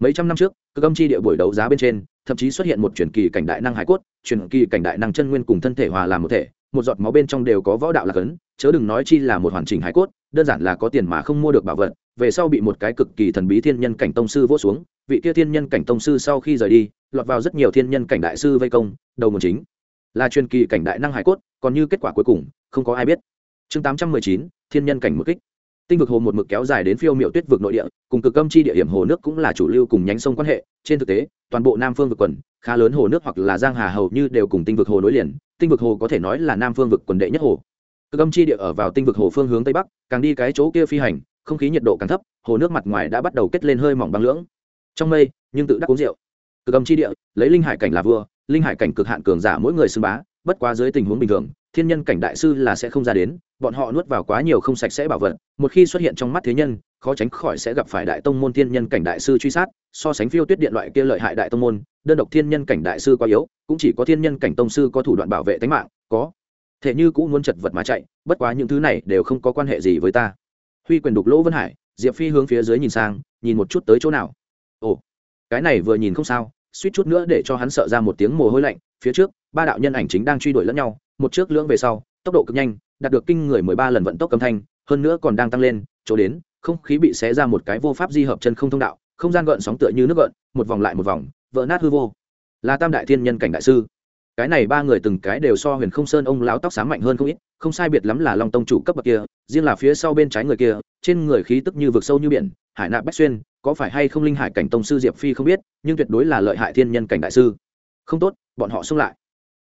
[SPEAKER 1] Mấy trăm năm trước, cực âm chi địa buổi đấu giá bên trên, thậm chí xuất hiện một truyền kỳ cảnh đại năng hải cốt, truyền kỳ cảnh đại năng chân nguyên cùng thân thể hòa làm một thể, một giọt máu bên trong đều có võ đạo lạc ấn chớ đừng nói chi là một hoàn chỉnh hải cốt, đơn giản là có tiền mà không mua được bảo vật về sau bị một cái cực kỳ thần bí thiên nhân cảnh tông sư vỗ xuống, vị kia thiên nhân cảnh tông sư sau khi rời đi, lọt vào rất nhiều thiên nhân cảnh đại sư vây công, đầu nguồn chính là truyền kỳ cảnh đại năng hải cốt, còn như kết quả cuối cùng, không có ai biết. Chương tám trăm mười chín, thiên nhân cảnh một kích. Tinh vực hồ một mực kéo dài đến phiêu miệu tuyết vực nội địa, cùng cực âm chi địa hiểm hồ nước cũng là chủ lưu cùng nhánh sông quan hệ. Trên thực tế, toàn bộ nam phương vực quần, khá lớn hồ nước hoặc là giang hà hầu như đều cùng tinh vực hồ nối liền. Tinh vực hồ có thể nói là nam phương vực quần đệ nhất hồ. Cực âm chi địa ở vào tinh vực hồ phương hướng tây bắc, càng đi cái chỗ kia phi hành không khí nhiệt độ càng thấp, hồ nước mặt ngoài đã bắt đầu kết lên hơi mỏng băng lưỡng. Trong mây, nhưng tự đắc uống rượu. Cực âm chi địa, lấy linh hải cảnh là vua, linh hải cảnh cực hạn cường giả mỗi người xưng bá, bất quá dưới tình huống bình thường, thiên nhân cảnh đại sư là sẽ không ra đến, bọn họ nuốt vào quá nhiều không sạch sẽ bảo vật, một khi xuất hiện trong mắt thế nhân, khó tránh khỏi sẽ gặp phải đại tông môn thiên nhân cảnh đại sư truy sát, so sánh phiêu tuyết điện loại kia lợi hại đại tông môn, đơn độc thiên nhân cảnh đại sư quá yếu, cũng chỉ có thiên nhân cảnh tông sư có thủ đoạn bảo vệ tính mạng, có. Thể như cũng muốn chật vật mà chạy, bất quá những thứ này đều không có quan hệ gì với ta huy quyền đục lỗ vân hải, diệp phi hướng phía dưới nhìn sang, nhìn một chút tới chỗ nào. Ồ, cái này vừa nhìn không sao, suýt chút nữa để cho hắn sợ ra một tiếng mồ hôi lạnh, phía trước, ba đạo nhân ảnh chính đang truy đuổi lẫn nhau, một trước lưỡng về sau, tốc độ cực nhanh, đạt được kinh người mười ba lần vận tốc âm thanh, hơn nữa còn đang tăng lên, chỗ đến, không khí bị xé ra một cái vô pháp di hợp chân không thông đạo, không gian gợn sóng tựa như nước gợn, một vòng lại một vòng, vỡ nát hư vô. Là tam đại thiên nhân cảnh đại sư. Cái này ba người từng cái đều so huyền không sơn ông lão tóc sáng mạnh hơn không ít, không sai biệt lắm là long tông chủ cấp bậc kia riêng là phía sau bên trái người kia, trên người khí tức như vực sâu như biển, hải nạp bách xuyên, có phải hay không linh hải cảnh tông sư diệp phi không biết, nhưng tuyệt đối là lợi hại thiên nhân cảnh đại sư. Không tốt, bọn họ xông lại.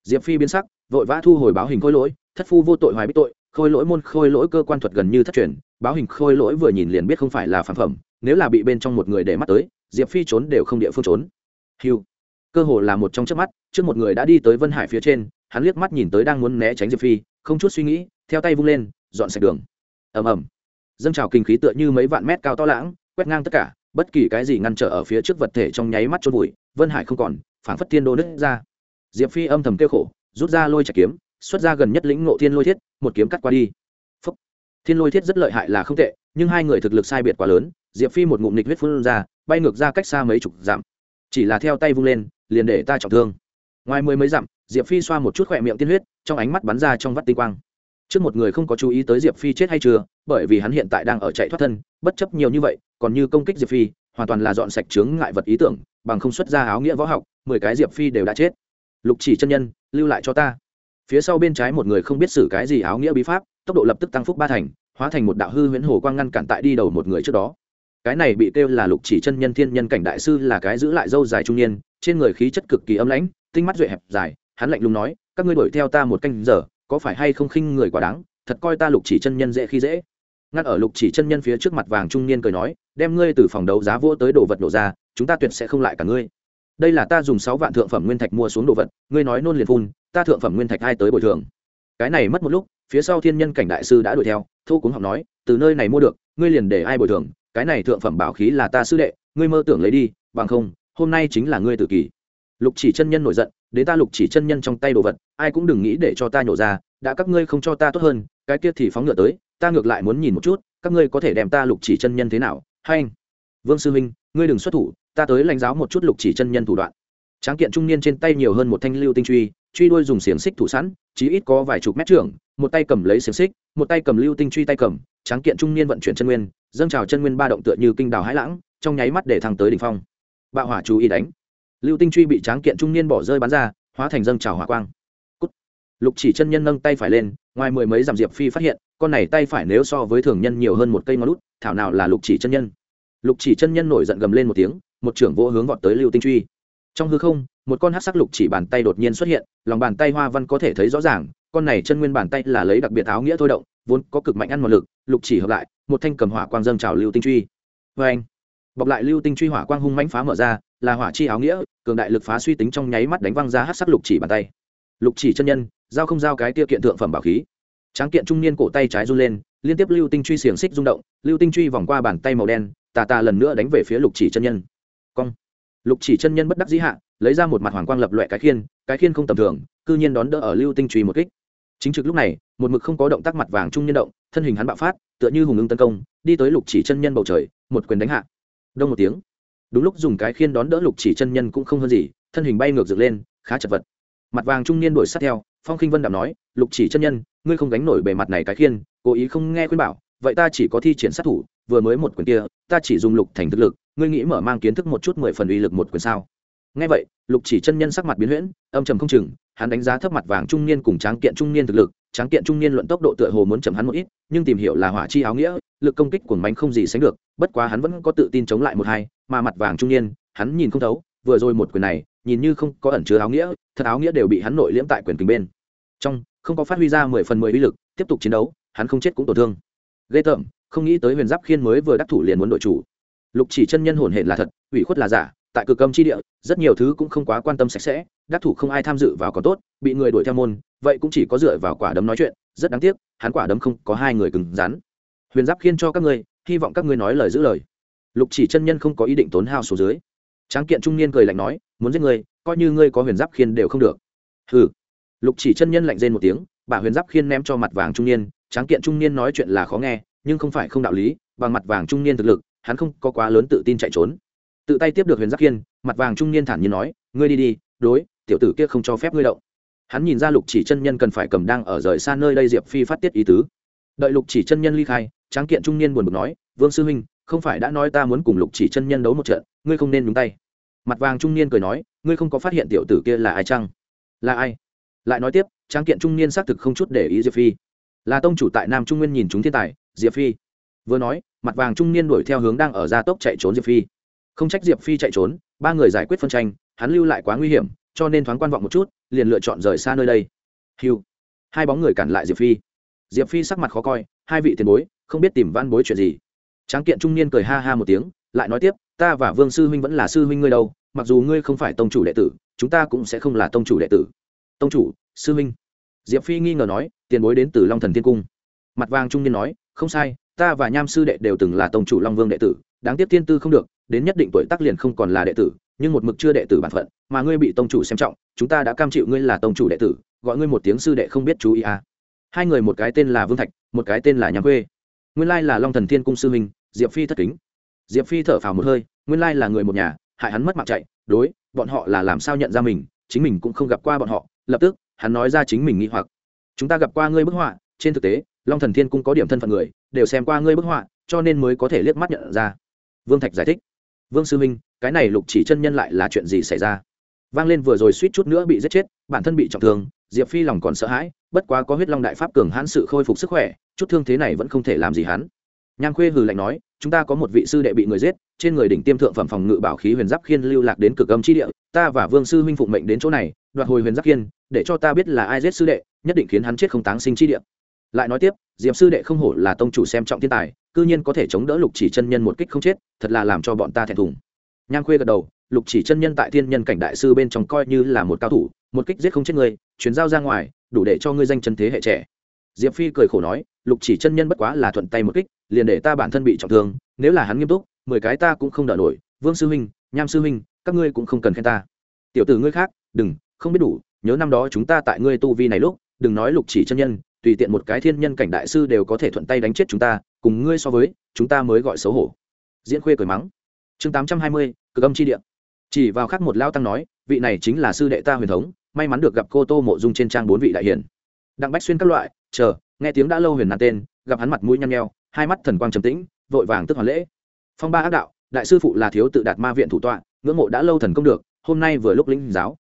[SPEAKER 1] Diệp phi biến sắc, vội vã thu hồi báo hình khôi lỗi, thất phu vô tội hoài bích tội, khôi lỗi môn, khôi lỗi cơ quan thuật gần như thất truyền, báo hình khôi lỗi vừa nhìn liền biết không phải là phản phẩm, nếu là bị bên trong một người để mắt tới, diệp phi trốn đều không địa phương trốn. Hiu cơ hồ là một trong trước mắt, trước một người đã đi tới vân hải phía trên, hắn liếc mắt nhìn tới đang muốn né tránh diệp phi, không chút suy nghĩ, theo tay vung lên, dọn sạch đường ầm ầm. Dâng trào kinh khí tựa như mấy vạn mét cao to lãng, quét ngang tất cả, bất kỳ cái gì ngăn trở ở phía trước vật thể trong nháy mắt trôn vùi, vân hải không còn, phảng phất thiên đô nứt ra. Diệp phi âm thầm kêu khổ, rút ra lôi chạy kiếm, xuất ra gần nhất lĩnh ngộ thiên lôi thiết, một kiếm cắt qua đi. Phúc. thiên lôi thiết rất lợi hại là không tệ, nhưng hai người thực lực sai biệt quá lớn, diệp phi một ngụm nịch huyết phun ra, bay ngược ra cách xa mấy chục dặm. Chỉ là theo tay vung lên, liền để ta trọng thương. Ngoài mười mấy dặm, diệp phi xoa một chút khỏe miệng tiên huyết, trong ánh mắt bắn ra trong vắt tinh quang trước một người không có chú ý tới diệp phi chết hay chưa bởi vì hắn hiện tại đang ở chạy thoát thân bất chấp nhiều như vậy còn như công kích diệp phi hoàn toàn là dọn sạch chướng ngại vật ý tưởng bằng không xuất ra áo nghĩa võ học mười cái diệp phi đều đã chết lục chỉ chân nhân lưu lại cho ta phía sau bên trái một người không biết xử cái gì áo nghĩa bí pháp tốc độ lập tức tăng phúc ba thành hóa thành một đạo hư huyễn hồ quang ngăn cản tại đi đầu một người trước đó cái này bị kêu là lục chỉ chân nhân thiên nhân cảnh đại sư là cái giữ lại dâu dài trung niên trên người khí chất cực kỳ âm lãnh tinh mắt duệ hẹp dài hắn lạnh lùng nói các ngươi đuổi theo ta một canh giờ có phải hay không khinh người quá đáng, thật coi ta lục chỉ chân nhân dễ khi dễ. Ngắt ở lục chỉ chân nhân phía trước mặt vàng trung niên cười nói, đem ngươi từ phòng đấu giá vô tới đồ vật đổ ra, chúng ta tuyệt sẽ không lại cả ngươi. Đây là ta dùng sáu vạn thượng phẩm nguyên thạch mua xuống đồ vật, ngươi nói nôn liền phun, ta thượng phẩm nguyên thạch ai tới bồi thường. Cái này mất một lúc, phía sau thiên nhân cảnh đại sư đã đuổi theo thu cũng học nói, từ nơi này mua được, ngươi liền để ai bồi thường, cái này thượng phẩm bảo khí là ta sư đệ, ngươi mơ tưởng lấy đi, bằng không, hôm nay chính là ngươi tự kỷ lục chỉ chân nhân nổi giận, đến ta lục chỉ chân nhân trong tay đồ vật, ai cũng đừng nghĩ để cho ta nhổ ra, đã các ngươi không cho ta tốt hơn, cái kia thì phóng ngựa tới, ta ngược lại muốn nhìn một chút, các ngươi có thể đem ta lục chỉ chân nhân thế nào, hay anh? Vương sư huynh, ngươi đừng xuất thủ, ta tới lãnh giáo một chút lục chỉ chân nhân thủ đoạn. Tráng kiện trung niên trên tay nhiều hơn một thanh lưu tinh truy truy đuôi dùng xiềng xích thủ sẵn, chí ít có vài chục mét trưởng, một tay cầm lấy xiềng xích, một tay cầm lưu tinh truy tay cầm, tráng kiện trung niên vận chuyển chân nguyên, dâng trào chân nguyên ba động tựa như kinh đào hãi lãng, trong nháy mắt để thăng tới đỉnh phong. Bạo hỏa chú ý đánh lưu tinh truy bị tráng kiện trung niên bỏ rơi bắn ra, hóa thành dâng trào hỏa quang、Cút. Lục chỉ chân nhân nâng tay phải lên, ngoài mười mấy dặm diệp phi phát hiện, con này tay phải nếu so với thường nhân nhiều hơn một cây ngón lút thảo nào là lục chỉ chân nhân. Lục chỉ chân nhân nổi giận gầm lên một tiếng, một trưởng vô hướng vọt tới lưu tinh truy. Trong hư không, một con hát sắc lục chỉ bàn tay đột nhiên xuất hiện, lòng bàn tay hoa văn có thể thấy rõ ràng, con này chân nguyên bàn tay là lấy đặc biệt áo nghĩa thôi động, vốn có cực mạnh ăn một lực, lục chỉ hợp lại, một thanh cầm hỏa quang dâng trào lưu tinh truy. Vê anh bọc lại lưu tinh truy hỏa quang hung mãnh phá mở ra, là hỏa chi áo nghĩa, cường đại lực phá suy tính trong nháy mắt đánh văng ra hát sắc lục chỉ bàn tay. Lục chỉ chân nhân, giao không giao cái tiêu kiện thượng phẩm bảo khí. Tráng kiện trung niên cổ tay trái run lên, liên tiếp lưu tinh truy xiềng xích rung động, lưu tinh truy vòng qua bàn tay màu đen, tà tà lần nữa đánh về phía lục chỉ chân nhân. Cong. Lục chỉ chân nhân bất đắc dĩ hạ, lấy ra một mặt hoàng quang lập loại cái khiên cái khiên không tầm thường, cư nhiên đón đỡ ở lưu tinh truy một kích. Chính trực lúc này, một mực không có động tác mặt vàng trung nhân động, thân hình hắn bạo phát, tựa như hùng ứng tấn công, đi tới lục chỉ chân nhân bầu trời, một quyền đánh hạ đông một tiếng. Đúng lúc dùng cái khiên đón đỡ lục chỉ chân nhân cũng không hơn gì, thân hình bay ngược dựng lên, khá chật vật. Mặt vàng trung niên đuổi sát theo, phong khinh vân đạm nói, lục chỉ chân nhân, ngươi không gánh nổi bề mặt này cái khiên, cố ý không nghe khuyên bảo, vậy ta chỉ có thi triển sát thủ, vừa mới một quyền kia, ta chỉ dùng lục thành thực lực, ngươi nghĩ mở mang kiến thức một chút mười phần uy lực một quyền sao? Nghe vậy, lục chỉ chân nhân sắc mặt biến huyễn, âm trầm không chừng, hắn đánh giá thấp mặt vàng trung niên cùng tráng kiện trung niên thực lực, tráng kiện trung niên luận tốc độ tựa hồ muốn chậm hắn một ít, nhưng tìm hiểu là hỏa chi áo nghĩa, lực công kích của mánh không gì sánh được, bất quá hắn vẫn có tự tin chống lại một hai, mà mặt vàng trung niên, hắn nhìn không thấu, vừa rồi một quyền này, nhìn như không có ẩn chứa áo nghĩa, thật áo nghĩa đều bị hắn nội liễm tại quyền kình bên. Trong, không có phát huy ra mười phần mười uy lực, tiếp tục chiến đấu, hắn không chết cũng tổn thương. Ghê tởm, không nghĩ tới huyền giáp khiên mới vừa đắc thủ liền muốn đội chủ. Lục chỉ chân nhân hồn hển là thật, ủy khuất là giả tại cực âm chi địa, rất nhiều thứ cũng không quá quan tâm sạch sẽ, đắc thủ không ai tham dự vào có tốt, bị người đuổi theo môn, vậy cũng chỉ có dựa vào quả đấm nói chuyện, rất đáng tiếc, hắn quả đấm không có hai người cứng rắn. Huyền giáp khiên cho các ngươi, hy vọng các ngươi nói lời giữ lời. Lục chỉ chân nhân không có ý định tốn hao số dưới. Tráng kiện trung niên cười lạnh nói, muốn giết ngươi, coi như ngươi có huyền giáp khiên đều không được. Hừ. Lục chỉ chân nhân lạnh rên một tiếng, bà huyền giáp khiên ném cho mặt vàng trung niên, tráng kiện trung niên nói chuyện là khó nghe, nhưng không phải không đạo lý, bằng mặt vàng trung niên thực lực, hắn không có quá lớn tự tin chạy trốn tự tay tiếp được huyền giáp kiên, mặt vàng trung niên thản nhiên nói ngươi đi đi đối tiểu tử kia không cho phép ngươi động. Hắn nhìn ra lục chỉ chân nhân cần phải cầm đang ở rời xa nơi đây diệp phi phát tiết ý tứ. Đợi lục chỉ chân nhân ly khai tráng kiện trung niên buồn bực nói vương sư huynh không phải đã nói ta muốn cùng lục chỉ chân nhân đấu một trận ngươi không nên nhúng tay. Mặt vàng trung niên cười nói ngươi không có phát hiện tiểu tử kia là ai chăng? Là ai? Lại nói tiếp tráng kiện trung niên xác thực không chút để ý diệp phi. Là tông chủ tại nam trung nguyên nhìn chúng thiên tài diệp phi. Vừa nói mặt vàng trung niên đuổi theo hướng đang ở gia tốc chạy trốn diệp phi không trách diệp phi chạy trốn, ba người giải quyết phân tranh, hắn lưu lại quá nguy hiểm, cho nên thoáng quan vọng một chút, liền lựa chọn rời xa nơi đây. Hiu hai bóng người cản lại diệp phi. Diệp phi sắc mặt khó coi, hai vị tiền bối, không biết tìm van bối chuyện gì. Tráng kiện trung niên cười ha ha một tiếng, lại nói tiếp, ta và vương sư huynh vẫn là sư huynh ngươi đâu, mặc dù ngươi không phải tông chủ đệ tử, chúng ta cũng sẽ không là tông chủ đệ tử. Tông chủ, sư huynh? Diệp phi nghi ngờ nói, tiền bối đến từ long thần tiên cung. Mặt vàng trung niên nói, không sai, ta và nham sư đệ đều từng là tông chủ long vương đệ tử, đáng tiếc tiên tư không được đến nhất định tuổi tác liền không còn là đệ tử, nhưng một mực chưa đệ tử bản phận, mà ngươi bị tông chủ xem trọng, chúng ta đã cam chịu ngươi là tông chủ đệ tử, gọi ngươi một tiếng sư đệ không biết chú ý à. hai người một cái tên là vương thạch, một cái tên là nham quê nguyên lai là long thần thiên cung sư minh diệp phi thất kính. Diệp phi thở phào một hơi, nguyên lai là người một nhà, hại hắn mất mạng chạy, đối, bọn họ là làm sao nhận ra mình, chính mình cũng không gặp qua bọn họ, lập tức, hắn nói ra chính mình nghĩ hoặc. Chúng ta gặp qua ngươi bức họa, trên thực tế, long thần thiên cung có điểm thân phận người, đều xem qua ngươi bức họa, cho nên mới có thể liếc mắt nhận ra. Vương thạch giải thích vương sư minh, cái này lục chỉ chân nhân lại là chuyện gì xảy ra? Vang lên vừa rồi suýt chút nữa bị giết chết, bản thân bị trọng thương, diệp phi lòng còn sợ hãi, bất quá có huyết long đại pháp cường hãn sự khôi phục sức khỏe, chút thương thế này vẫn không thể làm gì hắn. Nham khuê hừ lạnh nói, chúng ta có một vị sư đệ bị người giết, trên người đỉnh tiêm thượng phẩm phòng ngự bảo khí huyền giáp khiên lưu lạc đến cực âm chi địa, ta và vương sư huynh phụng mệnh đến chỗ này, đoạt hồi huyền giáp khiên, để cho ta biết là ai giết sư đệ, nhất định khiến hắn chết không táng sinh chi địa lại nói tiếp, diệp sư đệ không hổ là tông chủ xem trọng thiên tài, cư nhiên có thể chống đỡ lục chỉ chân nhân một kích không chết, thật là làm cho bọn ta thẹn thùng. Nham khuê gật đầu, lục chỉ chân nhân tại thiên nhân cảnh đại sư bên trong coi như là một cao thủ, một kích giết không chết người chuyến giao ra ngoài, đủ để cho ngươi danh chân thế hệ trẻ. Diệp phi cười khổ nói, lục chỉ chân nhân bất quá là thuận tay một kích, liền để ta bản thân bị trọng thương, nếu là hắn nghiêm túc, mười cái ta cũng không đỡ nổi, vương sư huynh, nham sư huynh, các ngươi cũng không cần khen ta. Tiểu tử ngươi khác, đừng, không biết đủ, nhớ năm đó chúng ta tại ngươi tu vi này lúc, đừng nói lục chỉ chân nhân tùy tiện một cái thiên nhân cảnh đại sư đều có thể thuận tay đánh chết chúng ta, cùng ngươi so với, chúng ta mới gọi xấu hổ. Diễn khuê cười mắng. Chương tám trăm hai mươi, cực âm chi điện chỉ vào khắc một lao tăng nói, vị này chính là sư đệ ta huyền thống, may mắn được gặp cô tô mộ dung trên trang bốn vị đại hiển. Đặng bách xuyên các loại, chờ, nghe tiếng đã lâu huyền nàn tên, gặp hắn mặt mũi nhăn nheo, hai mắt thần quang trầm tĩnh, vội vàng tức hoàn lễ. Phong ba ác đạo, đại sư phụ là thiếu tự đạt ma viện thủ tọa, ngưỡng mộ đã lâu thần công được, hôm nay vừa lúc lĩnh giáo.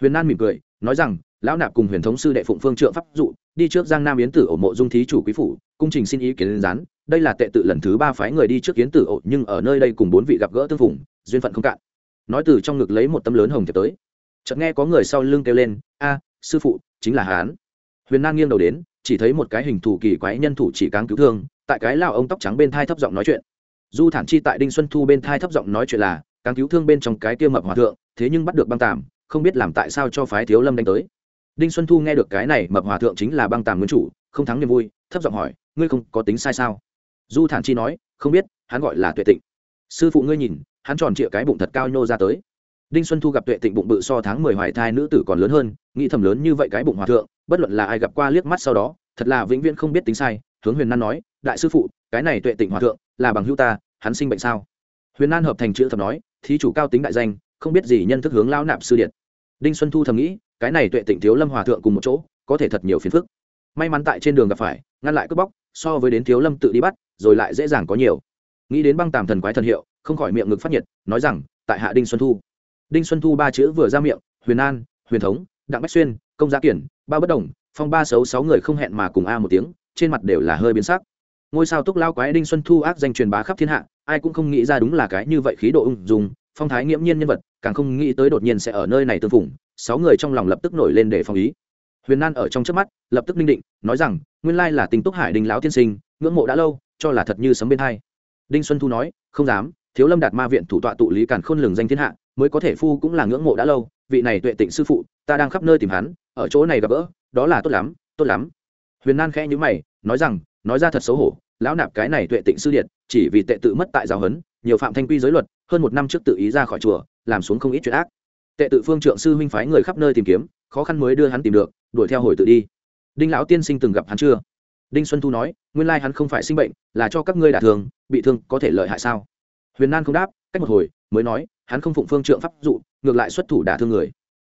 [SPEAKER 1] Huyền nan mỉm cười, nói rằng lão nạp cùng huyền thống sư đệ phụng phương trượng pháp dụ, đi trước giang nam yến tử ổ mộ dung thí chủ quý phủ, cung trình xin ý kiến rán gián. Đây là tệ tự lần thứ ba phái người đi trước yến tử ổ, nhưng ở nơi đây cùng bốn vị gặp gỡ tương phùng, duyên phận không cạn. Nói từ trong ngực lấy một tấm lớn hồng thiệp tới. Chợt nghe có người sau lưng kêu lên, a, sư phụ, chính là hán. Huyền nan nghiêng đầu đến, chỉ thấy một cái hình thủ kỳ quái nhân thủ chỉ cáng cứu thương, tại cái lao ông tóc trắng bên thai thấp giọng nói chuyện. Du thản chi tại đinh xuân thu bên thai thấp giọng nói chuyện là, cáng cứu thương bên trong cái tiêu mập hòa thượng, thế nhưng bắt được băng tàm, không biết làm tại sao cho phái thiếu lâm đánh tới đinh xuân thu nghe được cái này, mập hòa thượng chính là băng tàm nguyên chủ, không thắng niềm vui, thấp giọng hỏi, ngươi không có tính sai sao? Du thản chi nói, không biết, hắn gọi là tuệ tịnh. Sư phụ ngươi nhìn, hắn tròn trịa cái bụng thật cao nhô ra tới. Đinh xuân thu gặp tuệ tịnh bụng bự so tháng mười hoài thai nữ tử còn lớn hơn, nghĩ thầm lớn như vậy cái bụng hòa thượng, bất luận là ai gặp qua liếc mắt sau đó, thật là vĩnh viễn không biết tính sai, hướng huyền nan nói, đại sư phụ, cái này tuệ tịnh hòa thượng là bằng hữu ta, hắn sinh bệnh sao? Huyền nan hợp thành chữ thập nói, thí chủ cao tính đại danh, không biết gì nhân thức hướng lao nạp sư điện. Đinh xuân thu thầm nghĩ cái này tuệ tịnh thiếu lâm hòa thượng cùng một chỗ, có thể thật nhiều phiền phức. May mắn tại trên đường gặp phải, ngăn lại cướp bóc, so với đến thiếu lâm tự đi bắt, rồi lại dễ dàng có nhiều. Nghĩ đến băng tàm thần quái thần hiệu, không khỏi miệng ngực phát nhiệt, nói rằng, tại hạ đinh xuân thu. Đinh xuân thu ba chữ vừa ra miệng, huyền an, huyền thống, đặng bách xuyên, công gia kiển ba bất đồng, phong ba xấu sáu người không hẹn mà cùng a một tiếng, trên mặt đều là hơi biến sắc. Ngôi sao túc lao quái đinh xuân thu ác danh truyền bá khắp thiên hạ, ai cũng không nghĩ ra đúng là cái như vậy khí độ ung dùng phong thái nghiễm nhiên nhân vật, càng không nghĩ tới đột nhiên sẽ ở nơi này tương phủng sáu người trong lòng lập tức nổi lên để phòng ý. Huyền nan ở trong trước mắt, lập tức ninh định, nói rằng, nguyên lai là tình túc hải đình lão tiên sinh, ngưỡng mộ đã lâu, cho là thật như sấm bên hai. Đinh xuân thu nói, không dám, thiếu lâm đạt ma viện thủ tọa tụ lý càn khôn lường danh thiên hạ, mới có thể phu cũng là ngưỡng mộ đã lâu, vị này tuệ tịnh sư phụ, ta đang khắp nơi tìm hắn, ở chỗ này gặp gỡ, đó là tốt lắm tốt lắm. Huyền nan khẽ nhữ mày, nói rằng, nói ra thật xấu hổ, lão nạp cái này tuệ tịnh sư điện chỉ vì tệ tự mất tại giáo huấn, nhiều phạm thanh quy giới luật, hơn một năm trước tự ý ra khỏi chùa, làm xuống không ít chuyện ác tệ tự phương trượng sư huynh phái người khắp nơi tìm kiếm, khó khăn mới đưa hắn tìm được, đuổi theo hồi tự đi. Đinh lão tiên sinh từng gặp hắn chưa? Đinh xuân thu nói, nguyên lai hắn không phải sinh bệnh, là cho các ngươi đả thương, bị thương có thể lợi hại sao? Huyền nan không đáp, cách một hồi, mới nói, hắn không phụng phương trượng pháp dụ, ngược lại xuất thủ đả thương người.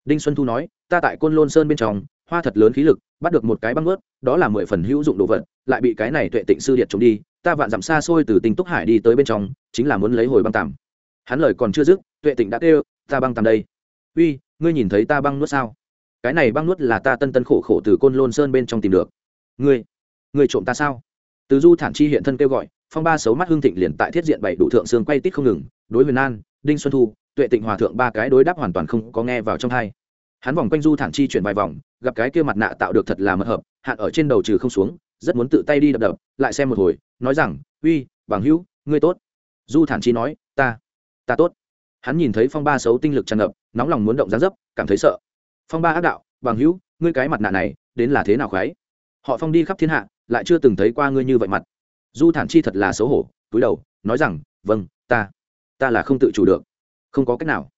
[SPEAKER 1] Đinh xuân thu nói, ta tại côn lôn sơn bên trong, hoa thật lớn khí lực, bắt được một cái băng ướt, đó là mười phần hữu dụng đồ vật, lại bị cái này tuệ tịnh sư điệt trộm đi, ta vạn dặm xa xôi từ tinh túc hải đi tới bên trong, chính là muốn lấy hồi băng tàm hắn lời còn chưa dứt, tuệ tịnh đã kêu, ta băng tàm đây uy, ngươi nhìn thấy ta băng nuốt sao? Cái này băng nuốt là ta tân tân khổ khổ từ côn lôn sơn bên trong tìm được. Ngươi ngươi trộm ta sao? Từ du thản chi hiện thân kêu gọi, phong ba xấu mắt hương thịnh liền tại thiết diện bảy đủ thượng xương quay tít không ngừng, đối huyền an, đinh xuân thu, tuệ tịnh hòa thượng ba cái đối đáp hoàn toàn không có nghe vào trong hai. Hắn vòng quanh du thản chi chuyển vài vòng, gặp cái kia mặt nạ tạo được thật là mật hợp, hạn ở trên đầu trừ không xuống, rất muốn tự tay đi đập đập, lại xem một hồi, nói rằng, uy, bằng hữu, ngươi tốt. Du thản chi nói, ta ta tốt hắn nhìn thấy phong ba xấu tinh lực tràn ngập, nóng lòng muốn động gián dấp, cảm thấy sợ. Phong ba ác đạo, bằng hữu, ngươi cái mặt nạ này, đến là thế nào khoái? Họ phong đi khắp thiên hạ, lại chưa từng thấy qua ngươi như vậy mặt. Du thản chi thật là xấu hổ, túi đầu, nói rằng vâng ta ta là không tự chủ được. Không có cách nào.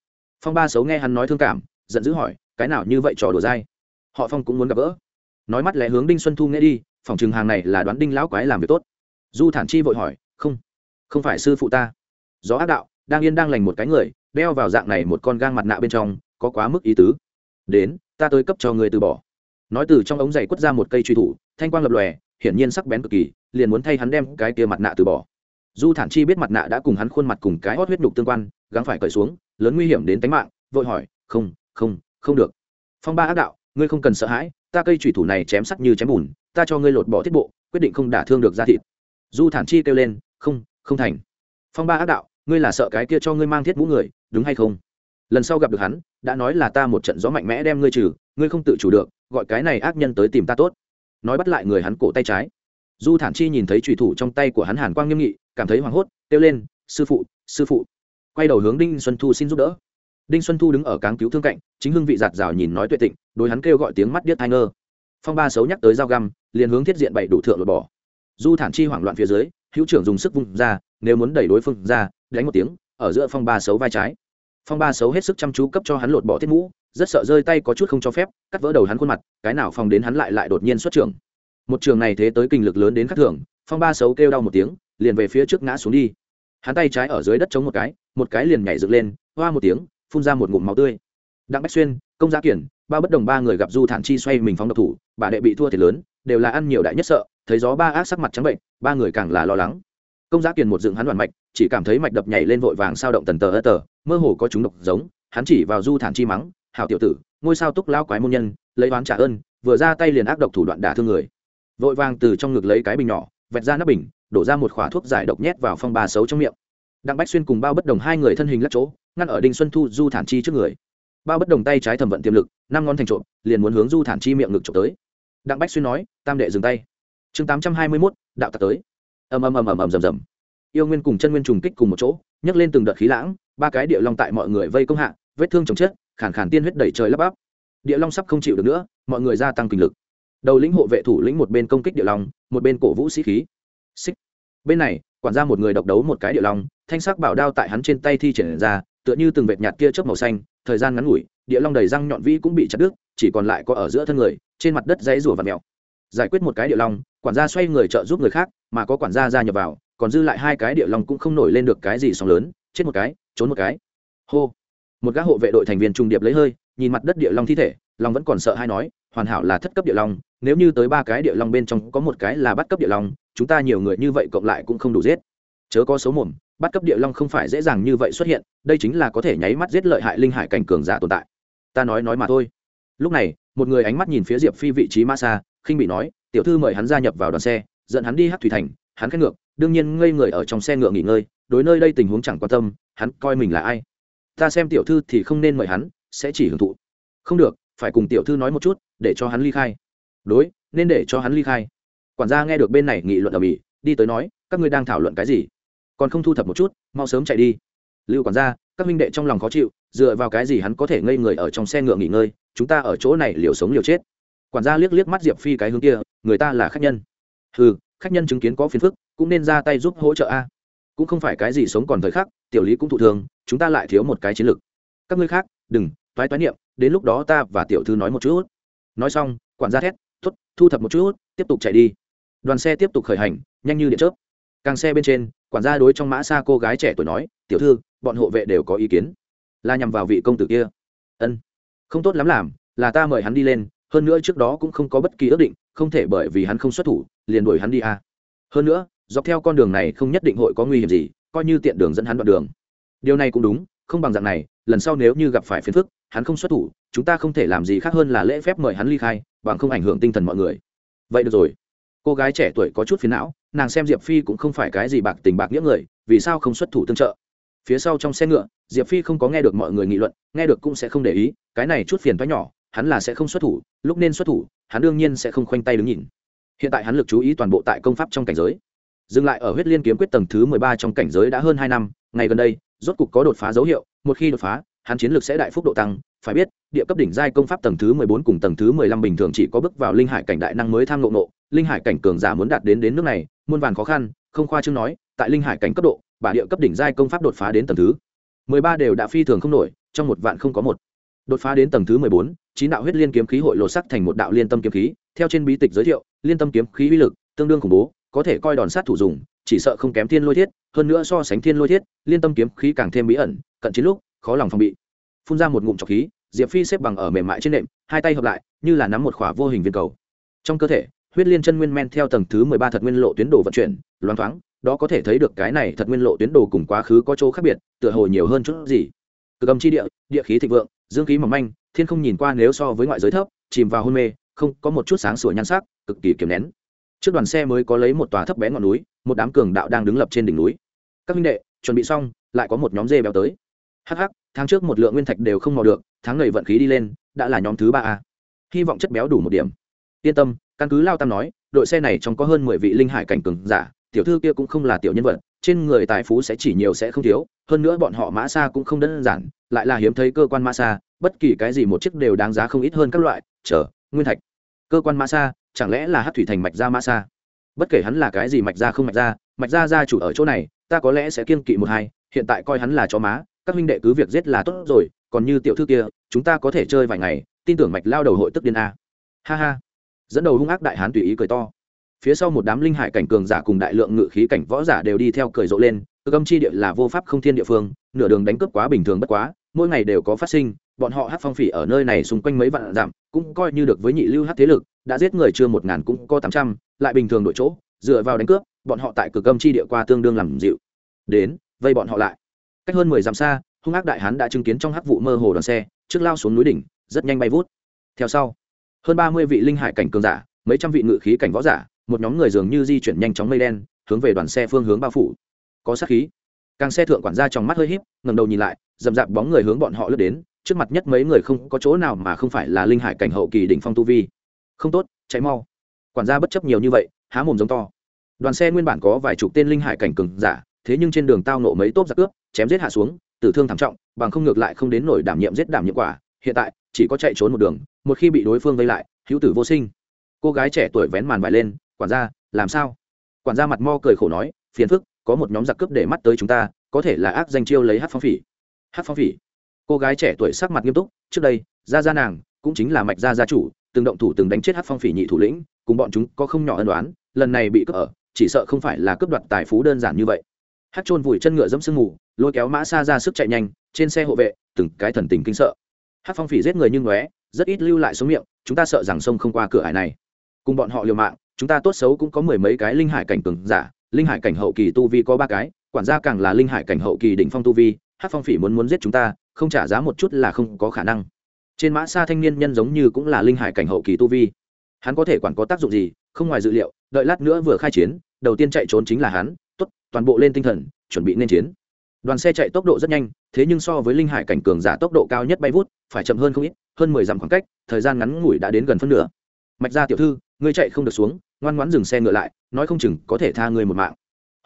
[SPEAKER 1] Phong ba xấu nghe hắn nói thương cảm, giận dữ hỏi, cái nào như vậy trò đùa dai? Họ phong cũng muốn gặp gỡ. Nói mắt lẽ hướng đinh xuân thu nghe đi, phòng trường hàng này là đoán đinh lão quái làm việc tốt. Du thản chi vội hỏi, không không phải sư phụ ta. Gió ác đạo, đang yên đang lành một cái người đeo vào dạng này một con gang mặt nạ bên trong, có quá mức ý tứ. Đến, ta tới cấp cho người từ bỏ. Nói từ trong ống giày quất ra một cây truy thủ, thanh quang lập lòe, hiển nhiên sắc bén cực kỳ, liền muốn thay hắn đem cái kia mặt nạ từ bỏ. Du thản chi biết mặt nạ đã cùng hắn khuôn mặt cùng cái hót huyết nhục tương quan, gắng phải cởi xuống, lớn nguy hiểm đến tính mạng, vội hỏi, không không không được. Phong ba ác đạo, ngươi không cần sợ hãi, ta cây thủy thủ này chém sắc như chém bùn, ta cho ngươi lột bỏ thiết bộ, quyết định không đả thương được da thịt. Du thản chi kêu lên, không không thành. Phong ba ác đạo, ngươi là sợ cái kia cho ngươi mang thiết mũ người đúng hay không? Lần sau gặp được hắn, đã nói là ta một trận gió mạnh mẽ đem ngươi trừ, ngươi không tự chủ được, gọi cái này ác nhân tới tìm ta tốt. Nói bắt lại người hắn cổ tay trái. Du thản chi nhìn thấy trùy thủ trong tay của hắn hàn quang nghiêm nghị, cảm thấy hoảng hốt, kêu lên, sư phụ sư phụ. Quay đầu hướng đinh xuân thu xin giúp đỡ. Đinh xuân thu đứng ở cáng cứu thương cạnh, chính hưng vị giạt rào nhìn nói tuệ tịnh, đối hắn kêu gọi tiếng mắt điếc thai ngơ. Phong ba xấu nhắc tới dao găm, liền hướng thiết diện bảy đủ thượng lột bỏ. Du thản chi hoảng loạn phía dưới, hữu trưởng dùng sức vung ra, nếu muốn đẩy đối phương ra, đánh một tiếng ở giữa phong ba xấu vai trái. Phong ba xấu hết sức chăm chú cấp cho hắn lột bỏ thiết mũ, rất sợ rơi tay có chút không cho phép, cắt vỡ đầu hắn khuôn mặt, cái nào phòng đến hắn lại lại đột nhiên xuất trưởng. Một trường này thế tới kinh lực lớn đến khắc thường, phong ba xấu kêu đau một tiếng, liền về phía trước ngã xuống đi. Hắn tay trái ở dưới đất chống một cái một cái liền nhảy dựng lên, hoa một tiếng, phun ra một ngụm máu tươi. Đặng bách xuyên, công gia kiển, ba bất đồng ba người gặp du thản chi xoay mình phóng độc thủ, bà đệ bị thua thiệt lớn, đều là ăn nhiều đại nhất sợ, thấy gió ba ác sắc mặt trắng bệnh, ba người càng là lo lắng công giá kiền một dựng hắn đoạn mạch, chỉ cảm thấy mạch đập nhảy lên vội vàng sao động tần tờ ơ tờ, mơ hồ có chúng độc giống, hắn chỉ vào du thản chi mắng, hảo tiểu tử, ngôi sao túc lao quái môn nhân, lấy oán trả ơn, vừa ra tay liền ác độc thủ đoạn đả thương người. Vội vàng từ trong ngực lấy cái bình nhỏ vẹt ra nắp bình, đổ ra một khỏa thuốc giải độc nhét vào phong bà xấu trong miệng. Đặng bách xuyên cùng bao bất đồng hai người thân hình lắc chỗ, ngăn ở đinh xuân thu, du thản chi trước người. Bao bất đồng tay trái thẩm vận tiềm lực, năm ngón thành trộm, liền muốn hướng du thản chi miệng ngực trộm tới. Đặng bách xuyên nói, tam đệ dừng tay. Chương tám trăm hai mươi mốt, đạo tạc tới ầm ầm ầm ầm ầm rầm rầm. Yêu nguyên cùng chân nguyên trùng kích cùng một chỗ, nhấc lên từng đợt khí lãng, ba cái địa long tại mọi người vây công hạ, vết thương chồng chết khản khản tiên huyết đẩy trời lấp bắp. Địa long sắp không chịu được nữa, mọi người gia tăng kinh lực. Đầu lĩnh hộ vệ thủ lĩnh một bên công kích địa long, một bên cổ vũ sĩ khí. Xích. Bên này, quản ra một người độc đấu một cái địa long, thanh sắc bảo đao tại hắn trên tay thi triển ra, tựa như từng vệt nhạt kia chớp màu xanh, thời gian ngắn ngủi, địa long đầy răng nhọn vĩ cũng bị chặt đứt, chỉ còn lại có ở giữa thân người, trên mặt đất dãy rủa và mèo. Giải quyết một cái địa long, quản gia xoay người trợ giúp người khác mà có quản gia gia nhập vào, còn dư lại hai cái địa long cũng không nổi lên được cái gì sóng lớn, chết một cái, trốn một cái. Hô. Một gã hộ vệ đội thành viên trung điệp lấy hơi, nhìn mặt đất địa long thi thể long vẫn còn sợ hay nói, hoàn hảo là thất cấp địa long nếu như tới ba cái địa long bên trong có một cái là bắt cấp địa long chúng ta nhiều người như vậy cộng lại cũng không đủ giết. Chớ có số mồm, bắt cấp địa long không phải dễ dàng như vậy xuất hiện, đây chính là có thể nháy mắt giết lợi hại linh hải cảnh cường giả tồn tại. Ta nói nói mà thôi. Lúc này, một người ánh mắt nhìn phía diệp phi vị trí ma xa khinh bị nói, tiểu thư mời hắn gia nhập vào đoàn xe dẫn hắn đi hát thủy thành, hắn khét ngược, đương nhiên ngây người ở trong xe ngựa nghỉ ngơi, đối nơi đây tình huống chẳng quan tâm, hắn coi mình là ai. Ta xem tiểu thư thì không nên mời hắn, sẽ chỉ hưởng thụ. Không được, phải cùng tiểu thư nói một chút, để cho hắn ly khai. Đối, nên để cho hắn ly khai. Quản gia nghe được bên này nghị luận ở mỹ, đi tới nói, các ngươi đang thảo luận cái gì? Còn không thu thập một chút, mau sớm chạy đi. Lưu quản gia, các minh đệ trong lòng khó chịu, dựa vào cái gì hắn có thể ngây người ở trong xe ngựa nghỉ ngơi, chúng ta ở chỗ này liều sống liều chết. Quản gia liếc liếc mắt diệp phi cái hướng kia, người ta là khách nhân ừ khách nhân chứng kiến có phiền phức cũng nên ra tay giúp hỗ trợ a. Cũng không phải cái gì sống còn thời khắc tiểu lý cũng thụ thường chúng ta lại thiếu một cái chiến lược. Các ngươi khác đừng toái toái niệm đến lúc đó ta và tiểu thư nói một chút. Nói xong quản gia thét thốt, thu thập một chút tiếp tục chạy đi. Đoàn xe tiếp tục khởi hành nhanh như điện chớp. Càng xe bên trên quản gia đối trong mã xa cô gái trẻ tuổi nói tiểu thư bọn hộ vệ đều có ý kiến. Là nhằm vào vị công tử kia. Ân không tốt lắm làm là ta mời hắn đi lên hơn nữa trước đó cũng không có bất kỳ ước định không thể bởi vì hắn không xuất thủ, liền đuổi hắn đi à. hơn nữa, dọc theo con đường này không nhất định hội có nguy hiểm gì, coi như tiện đường dẫn hắn đoạn đường. Điều này cũng đúng, không bằng dạng này, lần sau nếu như gặp phải phiền phức, hắn không xuất thủ, chúng ta không thể làm gì khác hơn là lễ phép mời hắn ly khai, bằng không ảnh hưởng tinh thần mọi người. Vậy được rồi. Cô gái trẻ tuổi có chút phiền não, nàng xem diệp phi cũng không phải cái gì bạc tình bạc nghĩa người, vì sao không xuất thủ tương trợ? Phía sau trong xe ngựa, diệp phi không có nghe được mọi người nghị luận, nghe được cũng sẽ không để ý, cái này chút phiền thoái nhỏ hắn là sẽ không xuất thủ, lúc nên xuất thủ, hắn đương nhiên sẽ không khoanh tay đứng nhìn. Hiện tại hắn lực chú ý toàn bộ tại công pháp trong cảnh giới. Dừng lại ở huyết liên kiếm quyết tầng thứ mười ba trong cảnh giới đã hơn hai năm, ngày gần đây, rốt cục có đột phá dấu hiệu, một khi đột phá, hắn chiến lược sẽ đại phúc độ tăng, phải biết, địa cấp đỉnh giai công pháp tầng thứ mười bốn cùng tầng thứ mười lăm bình thường chỉ có bước vào linh hải cảnh đại năng mới tham ngộ nộ linh hải cảnh cường giả muốn đạt đến đến nước này, muôn vàn khó khăn, không khoa chương nói, tại linh hải cảnh cấp độ bản địa cấp đỉnh giai công pháp đột phá đến tầng thứ mười ba đều đã phi thường không nổi, trong một vạn không có một. Đột phá đến tầng thứ mười bốn chín đạo huyết liên kiếm khí hội lộ sắc thành một đạo liên tâm kiếm khí, theo trên bí tịch giới thiệu, liên tâm kiếm khí uy lực tương đương khủng bố, có thể coi đòn sát thủ dùng, chỉ sợ không kém thiên lôi thiết, hơn nữa so sánh thiên lôi thiết, liên tâm kiếm khí càng thêm bí ẩn, cận chiến lúc, khó lòng phòng bị. Phun ra một ngụm trọc khí, diệp phi xếp bằng ở mềm mại trên nệm, hai tay hợp lại, như là nắm một khỏa vô hình viên cầu. Trong cơ thể, huyết liên chân nguyên men theo tầng thứ mười ba thật nguyên lộ tuyến đồ vận chuyển, loáng thoáng, đó có thể thấy được cái này thật nguyên lộ tuyến đồ cùng quá khứ có chỗ khác biệt, tựa hồ nhiều hơn chút gì. Cực âm chi địa địa khí thịnh vượng, dương khí mỏng manh thiên không nhìn qua nếu so với ngoại giới thấp, chìm vào hôn mê, không, có một chút sáng sủa nhan sắc, cực kỳ kiềm nén. Trước đoàn xe mới có lấy một tòa thấp bé ngọn núi, một đám cường đạo đang đứng lập trên đỉnh núi. Các minh đệ, chuẩn bị xong, lại có một nhóm dê béo tới. Hh tháng trước một lượng nguyên thạch đều không mò được, tháng này vận khí đi lên, đã là nhóm thứ ba a. Hy vọng chất béo đủ một điểm. Yên tâm, căn cứ lao tam nói, đội xe này trong có hơn mười vị linh hải cảnh cường giả, tiểu thư kia cũng không là tiểu nhân vật trên người tài phú sẽ chỉ nhiều sẽ không thiếu, hơn nữa bọn họ mã xa cũng không đơn giản, lại là hiếm thấy cơ quan mã xa, bất kỳ cái gì một chiếc đều đáng giá không ít hơn các loại. Chờ, nguyên thạch, cơ quan mã xa, chẳng lẽ là hát thủy thành mạch ra mã xa? Bất kể hắn là cái gì mạch ra không mạch ra mạch ra ra chủ ở chỗ này, ta có lẽ sẽ kiên kỵ một hai, hiện tại coi hắn là chó má, các huynh đệ cứ việc giết là tốt rồi, còn như tiểu thư kia, chúng ta có thể chơi vài ngày, tin tưởng mạch lao đầu hội tức điên a. Ha ha. Dẫn đầu hung ác đại hán tùy ý cười to phía sau một đám linh hải cảnh cường giả cùng đại lượng ngự khí cảnh võ giả đều đi theo cười rộ lên, cực âm chi địa là vô pháp không thiên địa phương, nửa đường đánh cướp quá bình thường bất quá, mỗi ngày đều có phát sinh, bọn họ hát phong phỉ ở nơi này xung quanh mấy vạn giảm cũng coi như được với nhị lưu hát thế lực, đã giết người chưa một ngàn cũng có tám trăm, lại bình thường đội chỗ, dựa vào đánh cướp, bọn họ tại cực âm chi địa qua tương đương làm dịu. Đến, vây bọn họ lại. Cách hơn mười dặm xa, hung ác đại hán đã chứng kiến trong hắc vụ mơ hồ đoàn xe, trước lao xuống núi đỉnh, rất nhanh bay vút. Theo sau, hơn ba mươi vị linh hải cảnh cường giả, mấy trăm vị ngự khí cảnh võ giả một nhóm người dường như di chuyển nhanh chóng mây đen, hướng về đoàn xe phương hướng bao phủ. Có sát khí. Càng xe thượng quản gia trong mắt hơi híp ngầm đầu nhìn lại dầm dạp bóng người hướng bọn họ lướt đến, trước mặt nhất mấy người không có chỗ nào mà không phải là linh hải cảnh hậu kỳ đỉnh phong tu vi. Không tốt cháy mau. Quản gia bất chấp nhiều như vậy, há mồm giống to. Đoàn xe nguyên bản có vài chục tên linh hải cảnh cường giả, thế nhưng trên đường tao nộ mấy tốp giặc cướp, chém giết hạ xuống, tử thương thảm trọng, bằng không ngược lại không đến nổi đảm nhiệm giết đảm nhiệm quả. Hiện tại, chỉ có chạy trốn một đường, một khi bị đối phương vây lại, hữu tử vô sinh. Cô gái trẻ tuổi vén màn vải lên quản gia làm sao? Quản gia mặt mo cười khổ nói phiền phức có một nhóm giặc cướp để mắt tới chúng ta có thể là ác danh chiêu lấy hát phong phỉ. Hát phong phỉ? Cô gái trẻ tuổi sắc mặt nghiêm túc trước đây gia gia nàng cũng chính là mạch gia gia chủ từng động thủ từng đánh chết hát phong phỉ nhị thủ lĩnh cùng bọn chúng có không nhỏ ân đoán lần này bị cướp ở chỉ sợ không phải là cướp đoạt tài phú đơn giản như vậy. Hát trôn vùi chân ngựa dẫm sương ngủ, lôi kéo mã xa ra sức chạy nhanh trên xe hộ vệ từng cái thần tình kinh sợ. Hát phong phỉ giết người như ngóe rất ít lưu lại số miệng chúng ta sợ rằng sông không qua cửa hải này cùng bọn họ liều mạng, chúng ta tốt xấu cũng có mười mấy cái linh hải cảnh cường giả, linh hải cảnh hậu kỳ tu vi có ba cái, quản gia càng là linh hải cảnh hậu kỳ đỉnh phong tu vi hát phong phỉ muốn muốn giết chúng ta, không trả giá một chút là không có khả năng. Trên mã xa thanh niên nhân giống như cũng là linh hải cảnh hậu kỳ tu vi. Hắn có thể quản có tác dụng gì, không ngoài dự liệu, đợi lát nữa vừa khai chiến, đầu tiên chạy trốn chính là hắn t ố t toàn bộ lên tinh thần, chuẩn bị nên chiến. Đoàn xe chạy tốc độ rất nhanh, thế nhưng so với linh hải cảnh cường giả tốc độ cao nhất bay vút, phải chậm hơn không ít, hơn mười dặm khoảng cách, thời gian ngắn ngủi đã đến gần phân nửa. Mạch ra tiểu thư ngươi chạy không được xuống, ngoan ngoãn dừng xe ngựa lại, nói không chừng có thể tha ngươi một mạng.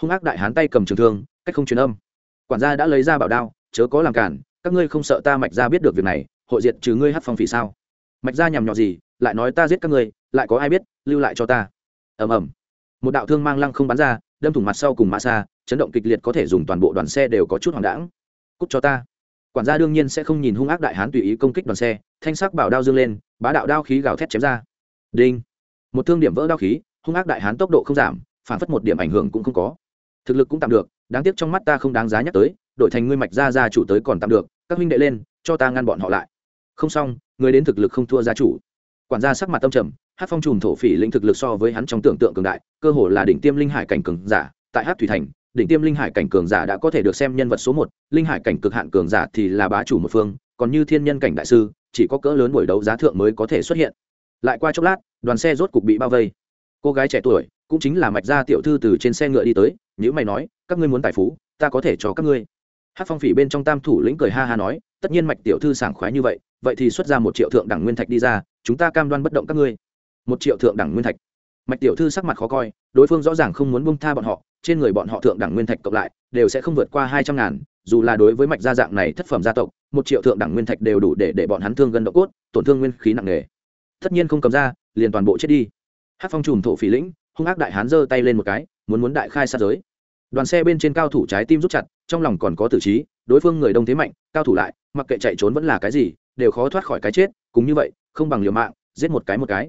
[SPEAKER 1] Hung ác đại hán tay cầm trường thương, cách không truyền âm. Quản gia đã lấy ra bảo đao, chớ có làm cản, các ngươi không sợ ta mạch ra biết được việc này, hội diệt trừ ngươi hát phong phỉ sao? Mạch ra nhằm nhọ gì, lại nói ta giết các ngươi, lại có ai biết, lưu lại cho ta. Ầm ầm. Một đạo thương mang lăng không bắn ra, đâm thủng mặt sau cùng mã xa, chấn động kịch liệt có thể dùng toàn bộ đoàn xe đều có chút hoàng đãng. Cút cho ta. Quản gia đương nhiên sẽ không nhìn hung ác đại hán tùy ý công kích đoàn xe, thanh sắc bảo đao dương lên, bá đạo đao khí gào thét chém ra. Đinh một thương điểm vỡ đao khí, hung ác đại hán tốc độ không giảm, phản phất một điểm ảnh hưởng cũng không có. Thực lực cũng tạm được, đáng tiếc trong mắt ta không đáng giá nhắc tới đổi thành ngươi mạch gia gia chủ tới còn tạm được, các huynh đệ lên, cho ta ngăn bọn họ lại. Không xong, người đến thực lực không thua gia chủ. Quản gia sắc mặt tâm trầm, hát phong trùm thổ phỉ lĩnh thực lực so với hắn trong tưởng tượng cường đại, cơ hồ là đỉnh tiêm linh hải cảnh cường giả, tại hát thủy thành, đỉnh tiêm linh hải cảnh cường giả đã có thể được xem nhân vật số một, linh hải cảnh cực hạn cường giả thì là bá chủ một phương, còn như thiên nhân cảnh đại sư, chỉ có cỡ lớn buổi đấu giá thượng mới có thể xuất hiện lại qua chốc lát, đoàn xe rốt cục bị bao vây. Cô gái trẻ tuổi, cũng chính là mạch gia tiểu thư từ trên xe ngựa đi tới nếu mày nói, các ngươi muốn tài phú, ta có thể cho các ngươi. Hát phong phỉ bên trong tam thủ lĩnh cười ha ha nói, tất nhiên mạch tiểu thư sảng khoái như vậy vậy thì xuất ra một triệu thượng đẳng nguyên thạch đi ra, chúng ta cam đoan bất động các ngươi. Một triệu thượng đẳng nguyên thạch. Mạch tiểu thư sắc mặt khó coi, đối phương rõ ràng không muốn bông tha bọn họ, trên người bọn họ thượng đẳng nguyên thạch cộng lại, đều sẽ không vượt qua hai trăm ngàn, dù là đối với mạch gia dạng này thất phẩm gia tộc, một triệu thượng đẳng nguyên thạch đều đủ để để bọn hắn thương gân độ cốt, tổn thương nguyên khí nặng nề tất nhiên không cầm ra, liền toàn bộ chết đi. Hát phong trùm thổ phỉ lĩnh, hung ác đại hán giơ tay lên một cái, muốn muốn đại khai sát giới. Đoàn xe bên trên cao thủ trái tim rút chặt, trong lòng còn có tử trí, đối phương người đông thế mạnh, cao thủ lại, mặc kệ chạy trốn vẫn là cái gì, đều khó thoát khỏi cái chết cũng như vậy, không bằng liều mạng, giết một cái một cái.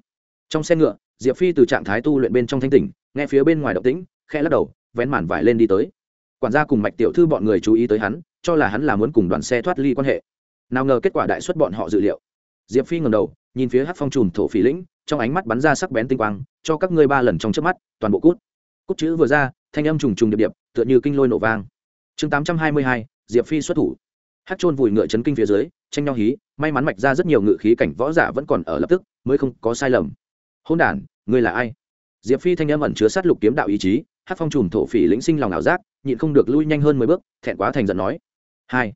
[SPEAKER 1] Trong xe ngựa, diệp phi từ trạng thái tu luyện bên trong thanh tỉnh, nghe phía bên ngoài động tĩnh khe lắc đầu, vén màn vải lên đi tới. Quản gia cùng mạch tiểu thư bọn người chú ý tới hắn, cho là hắn là muốn cùng đoàn xe thoát ly quan hệ. Nào ngờ kết quả đại xuất bọn họ dự liệu. Diệp phi ngầm đầu nhìn phía hát phong trùm thổ phỉ lĩnh, trong ánh mắt bắn ra sắc bén tinh quang, cho các ngươi ba lần trong trước mắt, toàn bộ cút. Cút chữ vừa ra, thanh âm trùng trùng điệp điệp, tựa như kinh lôi nổ vang. Chương tám trăm hai mươi hai, diệp phi xuất thủ. Hát trôn vùi ngựa chấn kinh phía dưới, tranh nhau hí, may mắn mạch ra rất nhiều ngự khí cảnh võ giả vẫn còn ở lập tức, mới không có sai lầm. Hôn đ ngươi là ai? Diệp phi thanh âm ẩn chứa sát lục kiếm đạo ý chí, hát phong trùm thổ phỉ lĩnh sinh lòng ảo giác, nhịn không được lui nhanh hơn mười bước, thẹn quá thành giận nói. Hai.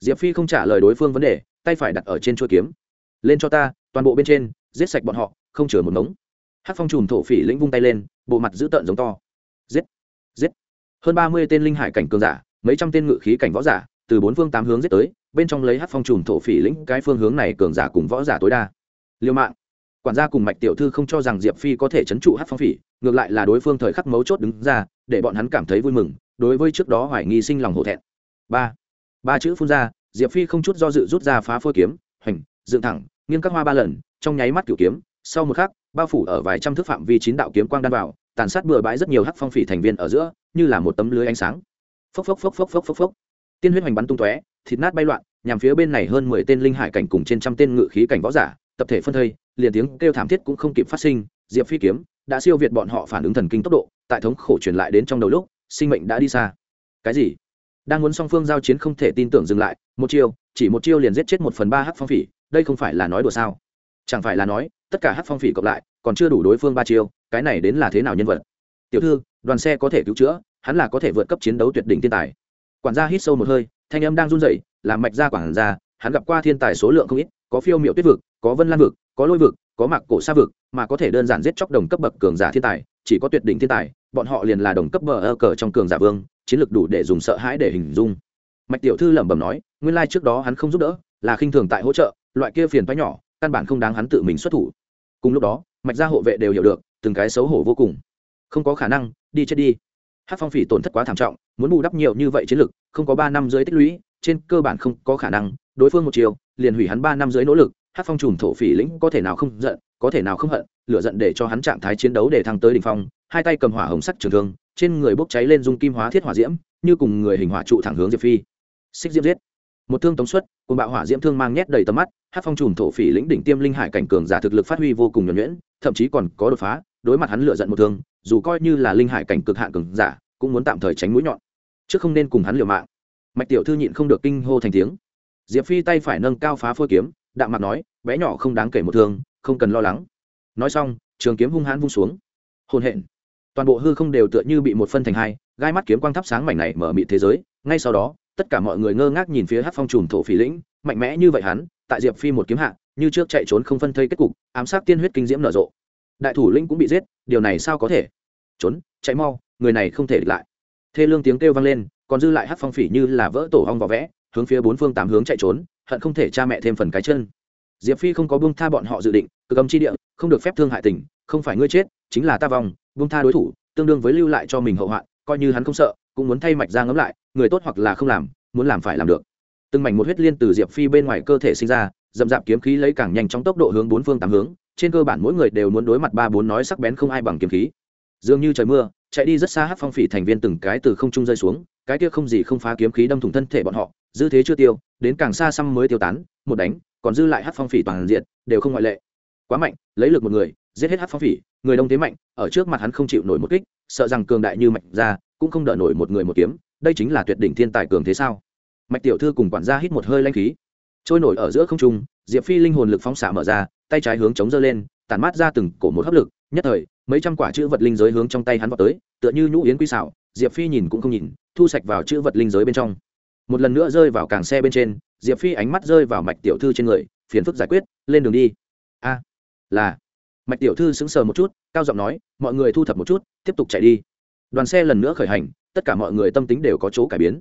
[SPEAKER 1] Diệp phi không trả lời đối phương vấn đề, tay phải đặt ở trên chuôi kiếm. Lên cho ta toàn bộ bên trên, giết sạch bọn họ, không chừa một ngống. Hát phong trùm thổ phỉ lĩnh vung tay lên, bộ mặt dữ tợn giống to. Giết giết. Hơn ba mươi tên linh hải cảnh cường giả, mấy trăm tên ngự khí cảnh võ giả, từ bốn phương tám hướng giết tới, bên trong lấy hát phong trùm thổ phỉ lĩnh cái phương hướng này cường giả cùng võ giả tối đa. Liêu mạng. Quản gia cùng mạch tiểu thư không cho rằng diệp phi có thể chấn trụ hát phong phỉ, ngược lại là đối phương thời khắc mấu chốt đứng ra, để bọn hắn cảm thấy vui mừng, đối với trước đó hoài nghi sinh lòng hổ thẹn. Ba ba chữ phun ra, diệp phi không chút do dự rút ra phá phôi kiếm, hoành, dựng thẳng nghiêng các hoa ba lần, trong nháy mắt cửu kiếm, sau một khắc, bao phủ ở vài trăm thước phạm vi chín đạo kiếm quang đan vào, tàn sát bừa bãi rất nhiều hắc phong phỉ thành viên ở giữa, như là một tấm lưới ánh sáng. Phốc phốc phốc phốc phốc phốc phốc. Tiên huyết hoành bắn tung tóe, thịt nát bay loạn, nhằm phía bên này hơn mười tên linh hải cảnh cùng trên trăm tên ngự khí cảnh võ giả, tập thể phân thây, liền tiếng kêu thảm thiết cũng không kịp phát sinh, diệp phi kiếm đã siêu việt bọn họ phản ứng thần kinh tốc độ, tại thống khổ truyền lại đến trong đầu lúc, sinh mệnh đã đi xa. Cái gì? Đang muốn song phương giao chiến không thể tin tưởng dừng lại, một chiêu, chỉ một chiêu liền giết chết một phần ba hắc phong phỉ đây không phải là nói đùa sao? Chẳng phải là nói, tất cả hát phong phỉ cộng lại, còn chưa đủ đối phương ba chiêu, cái này đến là thế nào nhân vật? Tiểu thư, đoàn xe có thể cứu chữa, hắn là có thể vượt cấp chiến đấu tuyệt đỉnh thiên tài. Quản gia hít sâu một hơi, thanh âm đang run rẩy làm mạch ra quản gia, hắn gặp qua thiên tài số lượng không ít, có phiêu miệu tuyết vực, có vân lan vực, có lôi vực, có mạc cổ sa vực, mà có thể đơn giản giết chóc đồng cấp bậc cường giả thiên tài, chỉ có tuyệt đỉnh thiên tài, bọn họ liền là đồng cấp bờ ơ cờ trong cường giả vương, chiến lược đủ để dùng sợ hãi để hình dung. Mạch tiểu thư lẩm bẩm nói, nguyên lai trước đó hắn không giúp đỡ, là khinh thường tại hỗ trợ loại kia phiền toái nhỏ, căn bản không đáng hắn tự mình xuất thủ. Cùng lúc đó, mạch gia hộ vệ đều hiểu được, từng cái xấu hổ vô cùng. Không có khả năng, đi chết đi. Hát phong phỉ tổn thất quá thảm trọng, muốn bù đắp nhiều như vậy chiến lực, không có ba năm dưới tích lũy, trên cơ bản không có khả năng, đối phương một chiều, liền hủy hắn ba năm dưới nỗ lực hát phong trùm thổ phỉ lĩnh có thể nào không giận, có thể nào không hận lựa giận để cho hắn trạng thái chiến đấu để thăng tới đỉnh phong, hai tay cầm hỏa hồng sắc trường thương, trên người bốc cháy lên dung kim hóa thiết hỏa diễm, như cùng người hình hỏa trụ thẳng hướng diệp phi. Xích diễm giết một thương tống xuất, cùng bạo hỏa diễm thương mang nhét đầy tầm mắt, hát phong trùm thổ phỉ lĩnh đỉnh tiêm linh hải cảnh cường giả thực lực phát huy vô cùng nhuẩn nhuyễn, thậm chí còn có đột phá, đối mặt hắn lựa giận một thương, dù coi như là linh hải cảnh cực hạn cường giả, cũng muốn tạm thời tránh mũi nhọn chứ không nên cùng hắn liều mạng. Mạch tiểu thư nhịn không được kinh hô thành tiếng. Diệp phi tay phải nâng cao phá phôi kiếm, đạm mặt nói, bé nhỏ không đáng kể một thương, không cần lo lắng. Nói xong, trường kiếm hung hãn vung xuống. Hôn hẹn toàn bộ hư không đều tựa như bị một phân thành hai, gai mắt kiếm quang thắp sáng mảnh này mở mịt thế giới, ngay sau đó tất cả mọi người ngơ ngác nhìn phía hát phong trùm thổ phỉ lĩnh, mạnh mẽ như vậy hắn, tại diệp phi một kiếm hạ, như trước chạy trốn không phân thây kết cục, ám sát tiên huyết kinh diễm nở rộ. Đại thủ lĩnh cũng bị giết, điều này sao có thể? Trốn, chạy mau, người này không thể địch lại. Thê lương tiếng kêu vang lên, còn dư lại hát phong phỉ như là vỡ tổ hong vỏ vẽ, hướng phía bốn phương tám hướng chạy trốn, hận không thể cha mẹ thêm phần cái chân. Diệp phi không có buông tha bọn họ dự định, cực âm chi địa, không được phép thương hại tình, không phải ngươi chết, chính là ta vòng buông tha đối thủ, tương đương với lưu lại cho mình hậu hoạn, coi như hắn không sợ, cũng muốn thay mạch ra ngấm lại người tốt hoặc là không làm, muốn làm phải làm được. Từng mảnh một huyết liên từ diệp phi bên ngoài cơ thể sinh ra, dậm dạp kiếm khí lấy càng nhanh trong tốc độ hướng bốn phương tám hướng, trên cơ bản mỗi người đều muốn đối mặt ba bốn nói sắc bén không ai bằng kiếm khí. Dường như trời mưa, chạy đi rất xa hát phong phỉ thành viên từng cái từ không trung rơi xuống, cái kia không gì không phá kiếm khí đâm thủng thân thể bọn họ, dư thế chưa tiêu, đến càng xa xăm mới tiêu tán, một đánh, còn dư lại hát phong phỉ toàn diện, đều không ngoại lệ. Quá mạnh, lấy lực một người, giết hết hát phong phỉ, người đông thế mạnh, ở trước mặt hắn không chịu nổi một kích, sợ rằng cường đại như mạnh ra, cũng không đỡ nổi một người một kiếm đây chính là tuyệt đỉnh thiên tài cường thế sao? Mạch tiểu thư cùng quản gia hít một hơi lanh khí. Trôi nổi ở giữa không trung, diệp phi linh hồn lực phóng xạ mở ra, tay trái hướng chống dơ lên, tản mát ra từng cổ một hấp lực, nhất thời, mấy trăm quả chữ vật linh giới hướng trong tay hắn vào tới, tựa như nhũ yến quy xảo, diệp phi nhìn cũng không nhìn, thu sạch vào chữ vật linh giới bên trong. Một lần nữa rơi vào càng xe bên trên, diệp phi ánh mắt rơi vào mạch tiểu thư trên người, phiền phức giải quyết, lên đường đi. A, là. Mạch tiểu thư sững sờ một chút, cao giọng nói, mọi người thu thập một chút, tiếp tục chạy đi. Đoàn xe lần nữa khởi hành tất cả mọi người tâm tính đều có chỗ cải biến.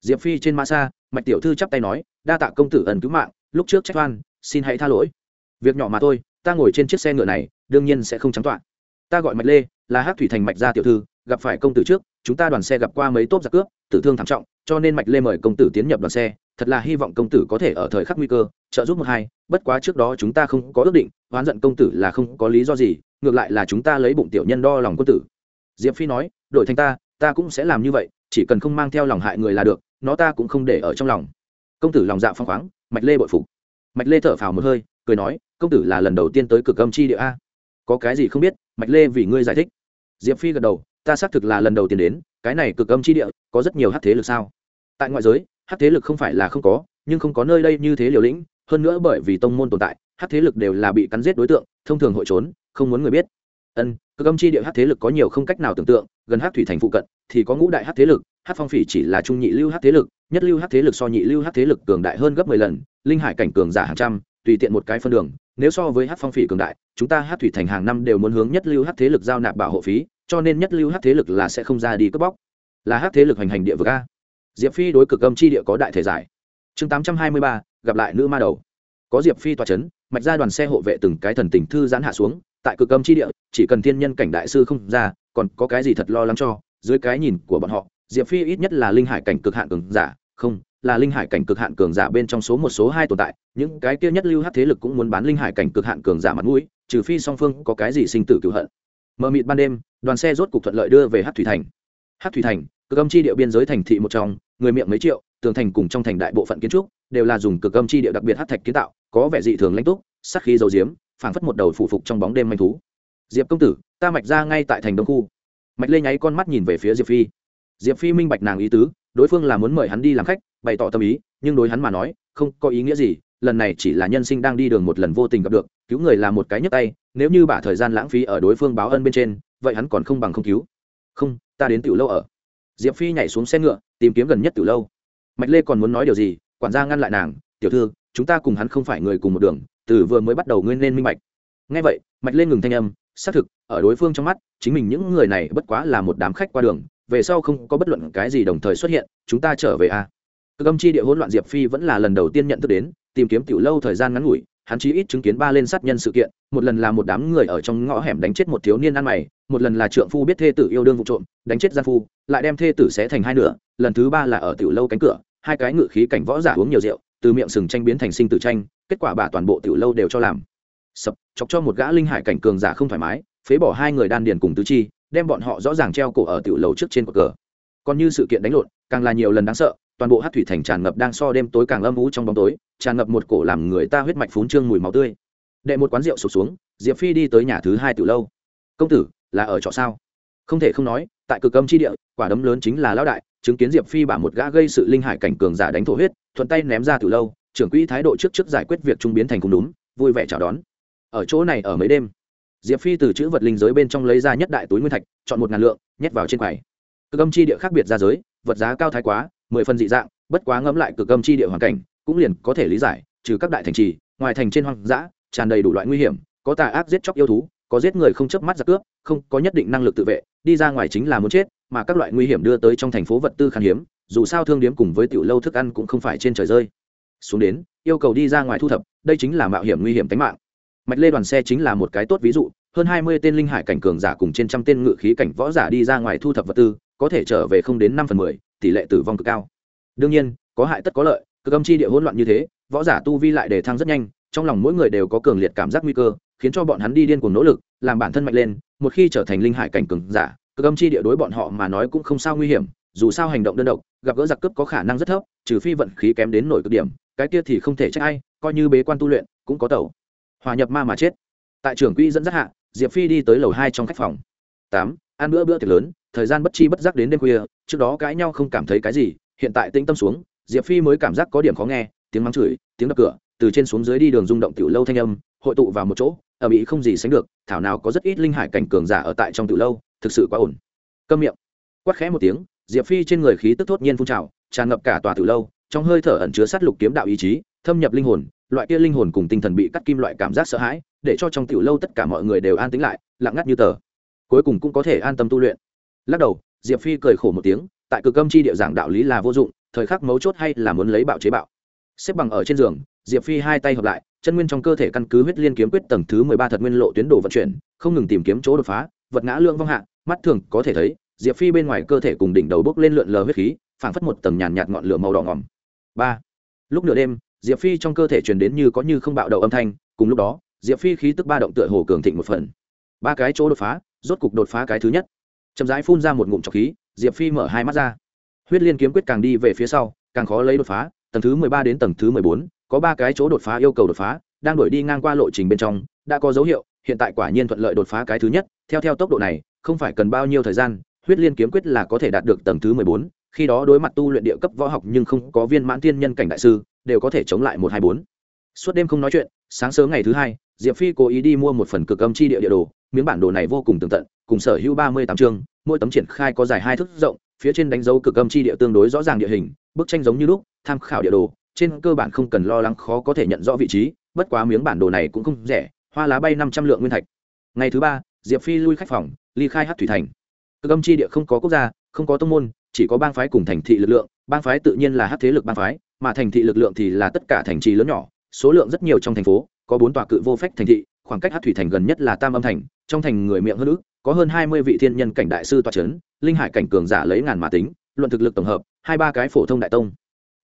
[SPEAKER 1] Diệp phi trên ma xa mạch tiểu thư chắp tay nói, đa tạ công tử ẩn cứu mạng, lúc trước trách oan, xin hãy tha lỗi. Việc nhỏ mà thôi, ta ngồi trên chiếc xe ngựa này, đương nhiên sẽ không trắng toạn. Ta gọi mạch lê, là hát thủy thành mạch gia tiểu thư, gặp phải công tử trước, chúng ta đoàn xe gặp qua mấy tốp giặc cướp, tử thương thảm trọng, cho nên mạch lê mời công tử tiến nhập đoàn xe, thật là hy vọng công tử có thể ở thời khắc nguy cơ, trợ giúp một hai, bất quá trước đó chúng ta không có ước định, oán giận công tử là không có lý do gì, ngược lại là chúng ta lấy bụng tiểu nhân đo lòng quân tử. Diệp phi nói, đổi thành ta ta cũng sẽ làm như vậy, chỉ cần không mang theo lòng hại người là được, nó ta cũng không để ở trong lòng. Công tử lòng dạ phong khoáng, mạch lê bội phục. Mạch lê thở phào một hơi, cười nói, công tử là lần đầu tiên tới cực âm chi địa a. Có cái gì không biết, mạch lê vì ngươi giải thích. Diệp phi gật đầu, ta xác thực là lần đầu tiên đến, cái này cực âm chi địa, có rất nhiều hát thế lực sao? Tại ngoại giới hát thế lực không phải là không có, nhưng không có nơi đây như thế liều lĩnh, hơn nữa bởi vì tông môn tồn tại hát thế lực đều là bị cắn giết đối tượng, thông thường hội trốn, không muốn người biết. Ân, cực âm chi địa hát thế lực có nhiều không cách nào tưởng tượng gần hát thủy thành phụ cận, thì có ngũ đại hát thế lực, hát phong phỉ chỉ là trung nhị lưu hát thế lực, nhất lưu hát thế lực so nhị lưu hát thế lực cường đại hơn gấp mười lần, linh hải cảnh cường giả hàng trăm, tùy tiện một cái phân đường, nếu so với hát phong phỉ cường đại, chúng ta hát thủy thành hàng năm đều muốn hướng nhất lưu hát thế lực giao nạp bảo hộ phí, cho nên nhất lưu hát thế lực là sẽ không ra đi cướp bóc. Là hát thế lực hành hành địa vực a. Diệp phi đối cực âm chi địa có đại thể giải. Chương tám trăm hai mươi ba, gặp lại nữ ma đầu. Có diệp phi tòa c h ấ n mạch ra đoàn xe hộ vệ từng cái thần tình thư giãn hạ xuống tại cực âm chi địa, chỉ cần thiên nhân cảnh đại sư không ra, còn có cái gì thật lo lắng cho? Dưới cái nhìn của bọn họ, diệp phi ít nhất là linh hải cảnh cực hạn cường giả, không, là linh hải cảnh cực hạn cường giả bên trong số một, số hai tồn tại. Những cái kia nhất lưu hát thế lực cũng muốn bán linh hải cảnh cực hạn cường giả mặt mũi, trừ phi song phương có cái gì sinh tử cựu hận. Mờ mịt ban đêm, đoàn xe rốt cục thuận lợi đưa về hát thủy thành. Hát thủy thành, cực âm chi địa biên giới thành thị một trong, người miệng mấy triệu, tường thành cùng trong thành đại bộ phận kiến trúc, đều là dùng cực âm chi địa đặc biệt hát thạch kiến tạo, có vẻ dị thường lãnh túc sắc khí dầu diếm phảng phất một đầu phủ phục trong bóng đêm manh thú. Diệp công tử, ta mạch ra ngay tại thành đông khu. Mạch lê nháy con mắt nhìn về phía diệp phi. Diệp phi minh bạch nàng ý tứ, đối phương là muốn mời hắn đi làm khách, bày tỏ tâm ý, nhưng đối hắn mà nói, không có ý nghĩa gì, lần này chỉ là nhân sinh đang đi đường một lần vô tình gặp được, cứu người là một cái nhấp tay, nếu như bả thời gian lãng phí ở đối phương báo ân bên trên, vậy hắn còn không bằng không cứu. Không, ta đến tiểu lâu ở. Diệp phi nhảy xuống xe ngựa, tìm kiếm gần nhất tiểu lâu. Mạch lê còn muốn nói điều gì, quản gia ngăn lại nàng, tiểu thư, chúng ta cùng hắn không phải người cùng một đường từ vừa mới bắt đầu ngươi nên minh bạch ngay vậy, mạch lên ngừng thanh âm, xác thực, ở đối phương trong mắt, chính mình những người này bất quá là một đám khách qua đường, về sau không có bất luận cái gì đồng thời xuất hiện, chúng ta trở về a à. cực âm chi địa hỗn loạn diệp phi vẫn là lần đầu tiên nhận thức đến, tìm kiếm tiểu lâu thời gian ngắn ngủi, hắn chí ít chứng kiến ba lên sát nhân sự kiện, một lần là một đám người ở trong ngõ hẻm đánh chết một thiếu niên ăn mày, một lần là trượng phu biết thê tử yêu đương vụ trộm, đánh chết gian phu, lại đem thê tử xé thành hai nửa, lần thứ ba là ở tiểu lâu cánh cửa, hai cái ngự khí cảnh võ giả uống nhiều rượu từ miệng sừng tranh biến thành sinh tử tranh kết quả bà toàn bộ tiểu lâu đều cho làm. Sập, chọc cho một gã linh hải cảnh cường giả không thoải mái, phế bỏ hai người đan điền cùng tứ chi, đem bọn họ rõ ràng treo cổ ở tiểu lầu trước trên cột cờ. Còn như sự kiện đánh lộn, càng là nhiều lần đáng sợ, toàn bộ hát thủy thành tràn ngập đang so đêm tối càng âm ú trong bóng tối, tràn ngập một cổ làm người ta huyết mạch phún trương mùi máu tươi. Đệ một quán rượu sụp xuống, diệp phi đi tới nhà thứ hai từ lâu. Công tử, là ở trọ sao? Không thể không nói, tại cực âm chi địa, quả đấm lớn chính là lão đại chứng kiến diệp phi bả một gã gây sự linh hải cảnh cường giả đánh thổ huyết, thuận tay ném ra từ lâu, trưởng quỹ thái độ trước trước giải quyết việc trung biến thành cùng đúng, vui vẻ chào đón. Ở chỗ này ở mấy đêm, diệp phi từ chữ vật linh giới bên trong lấy ra nhất đại túi nguyên thạch, chọn một ngàn lượng, nhét vào trên quầy. Cực âm chi địa khác biệt ra giới, vật giá cao thái quá, mười phần dị dạng, bất quá ngẫm lại cực âm chi địa hoàn cảnh, cũng liền có thể lý giải, trừ các đại thành trì, ngoài thành trên hoang dã, tràn đầy đủ loại nguy hiểm, có tà ác giết chóc yêu thú có giết người không chớp mắt giặc cướp, không có nhất định năng lực tự vệ, đi ra ngoài chính là muốn chết, mà các loại nguy hiểm đưa tới trong thành phố vật tư khan hiếm, dù sao thương điếm cùng với tiểu lâu thức ăn cũng không phải trên trời rơi. Xuống đến, yêu cầu đi ra ngoài thu thập, đây chính là mạo hiểm nguy hiểm tính mạng. Mạch lê đoàn xe chính là một cái tốt ví dụ, hơn hai mươi tên linh hải cảnh cường giả cùng trên trăm tên ngự khí cảnh võ giả đi ra ngoài thu thập vật tư, có thể trở về không đến năm phần mười, tỷ lệ tử vong cực cao. Đương nhiên, có hại tất có lợi, cực âm chi địa hỗn loạn như thế, võ giả tu vi lại để thăng rất nhanh, trong lòng mỗi người đều có cường liệt cảm giác nguy cơ khiến cho bọn hắn đi điên cuồng nỗ lực, làm bản thân mạnh lên, một khi trở thành linh hải cảnh cường giả, cực âm chi địa đối bọn họ mà nói cũng không sao nguy hiểm, dù sao hành động đơn độc, gặp gỡ giặc cướp có khả năng rất thấp, trừ phi vận khí kém đến nổi cực điểm, cái kia thì không thể trách ai, coi như bế quan tu luyện, cũng có tẩu. Hòa nhập ma mà chết. Tại trưởng quỹ dẫn dắt hạ, diệp phi đi tới lầu hai trong khách phòng. Tám, ăn bữa bữa tiệc lớn, thời gian bất chi bất giác đến đêm khuya, trước đó cãi nhau không cảm thấy cái gì, hiện tại tĩnh tâm xuống, diệp phi mới cảm giác có điểm khó nghe, tiếng mắng chửi, tiếng đập cửa, từ trên xuống dưới đi đường rung động tiểu lâu thanh âm, hội tụ vào một chỗ ở mỹ không gì sánh được, thảo nào có rất ít linh hải cảnh cường giả ở tại trong tiểu lâu, thực sự quá ổn. Câm miệng. Quát khẽ một tiếng, diệp phi trên người khí tức thốt nhiên phun trào, tràn ngập cả tòa tiểu lâu, trong hơi thở ẩn chứa sát lục kiếm đạo ý chí, thâm nhập linh hồn, loại kia linh hồn cùng tinh thần bị cắt kim loại cảm giác sợ hãi, để cho trong tiểu lâu tất cả mọi người đều an tĩnh lại, lặng ngắt như tờ. Cuối cùng cũng có thể an tâm tu luyện. Lắc đầu, diệp phi cười khổ một tiếng, tại cực âm chi địa giảng đạo lý là vô dụng, thời khắc mấu chốt hay là muốn lấy bạo chế bạo. Xếp bằng ở trên giường diệp phi hai tay hợp lại, chân nguyên trong cơ thể căn cứ huyết liên kiếm quyết tầng thứ mười ba thật nguyên lộ tuyến đồ vận chuyển, không ngừng tìm kiếm chỗ đột phá, vật ngã lượng vong hạ, mắt thường có thể thấy, diệp phi bên ngoài cơ thể cùng đỉnh đầu bốc lên lượn lờ huyết khí, phảng phất một tầng nhàn nhạt ngọn lửa màu đỏ ngỏm ba. Lúc nửa đêm, diệp phi trong cơ thể truyền đến như có như không bạo đầu âm thanh, cùng lúc đó, diệp phi khí tức ba động tựa hồ cường thịnh một phần. Ba cái chỗ đột phá, rốt cục đột phá cái thứ nhất. Chậm rãi phun ra một ngụm trọc khí, diệp phi mở hai mắt ra. Huyết liên kiếm quyết càng đi về phía sau, càng khó lấy đột phá, tầng thứ mười ba đến tầng thứ mười bốn có ba cái chỗ đột phá yêu cầu đột phá, đang đổi đi ngang qua lộ trình bên trong, đã có dấu hiệu, hiện tại quả nhiên thuận lợi đột phá cái thứ nhất, theo theo tốc độ này, không phải cần bao nhiêu thời gian, huyết liên kiếm quyết là có thể đạt được tầng thứ mười bốn, khi đó đối mặt tu luyện địa cấp võ học nhưng không có viên mãn tiên nhân cảnh đại sư, đều có thể chống lại một hai bốn. Suốt đêm không nói chuyện, sáng sớm ngày thứ hai, diệp phi cố ý đi mua một phần cực âm chi địa địa đồ, miếng bản đồ này vô cùng tường tận, cùng sở hữu ba mươi tám chương, mỗi tấm triển khai có dài hai thước rộng, phía trên đánh dấu cực âm chi địa tương đối rõ ràng địa hình, bức tranh giống như lúc, tham khảo địa đồ trên cơ bản không cần lo lắng, khó có thể nhận rõ vị trí, bất quá miếng bản đồ này cũng không rẻ, hoa lá bay năm trăm lượng nguyên thạch. Ngày thứ ba, diệp phi lui khách phòng, ly khai hát thủy thành. Cơ âm chi địa không có quốc gia, không có tông môn, chỉ có bang phái cùng thành thị lực lượng, bang phái tự nhiên là hát thế lực bang phái, mà thành thị lực lượng thì là tất cả thành trì lớn nhỏ, số lượng rất nhiều trong thành phố, có bốn tòa cự vô phách thành thị, khoảng cách hát thủy thành gần nhất là tam âm thành, trong thành người miệng hơn ước, có hơn hai mươi vị thiên nhân cảnh đại sư tòa c h ấ n linh hải cảnh cường giả lấy ngàn mà tính, luận thực lực tổng hợp, hai ba cái phổ thông đại tông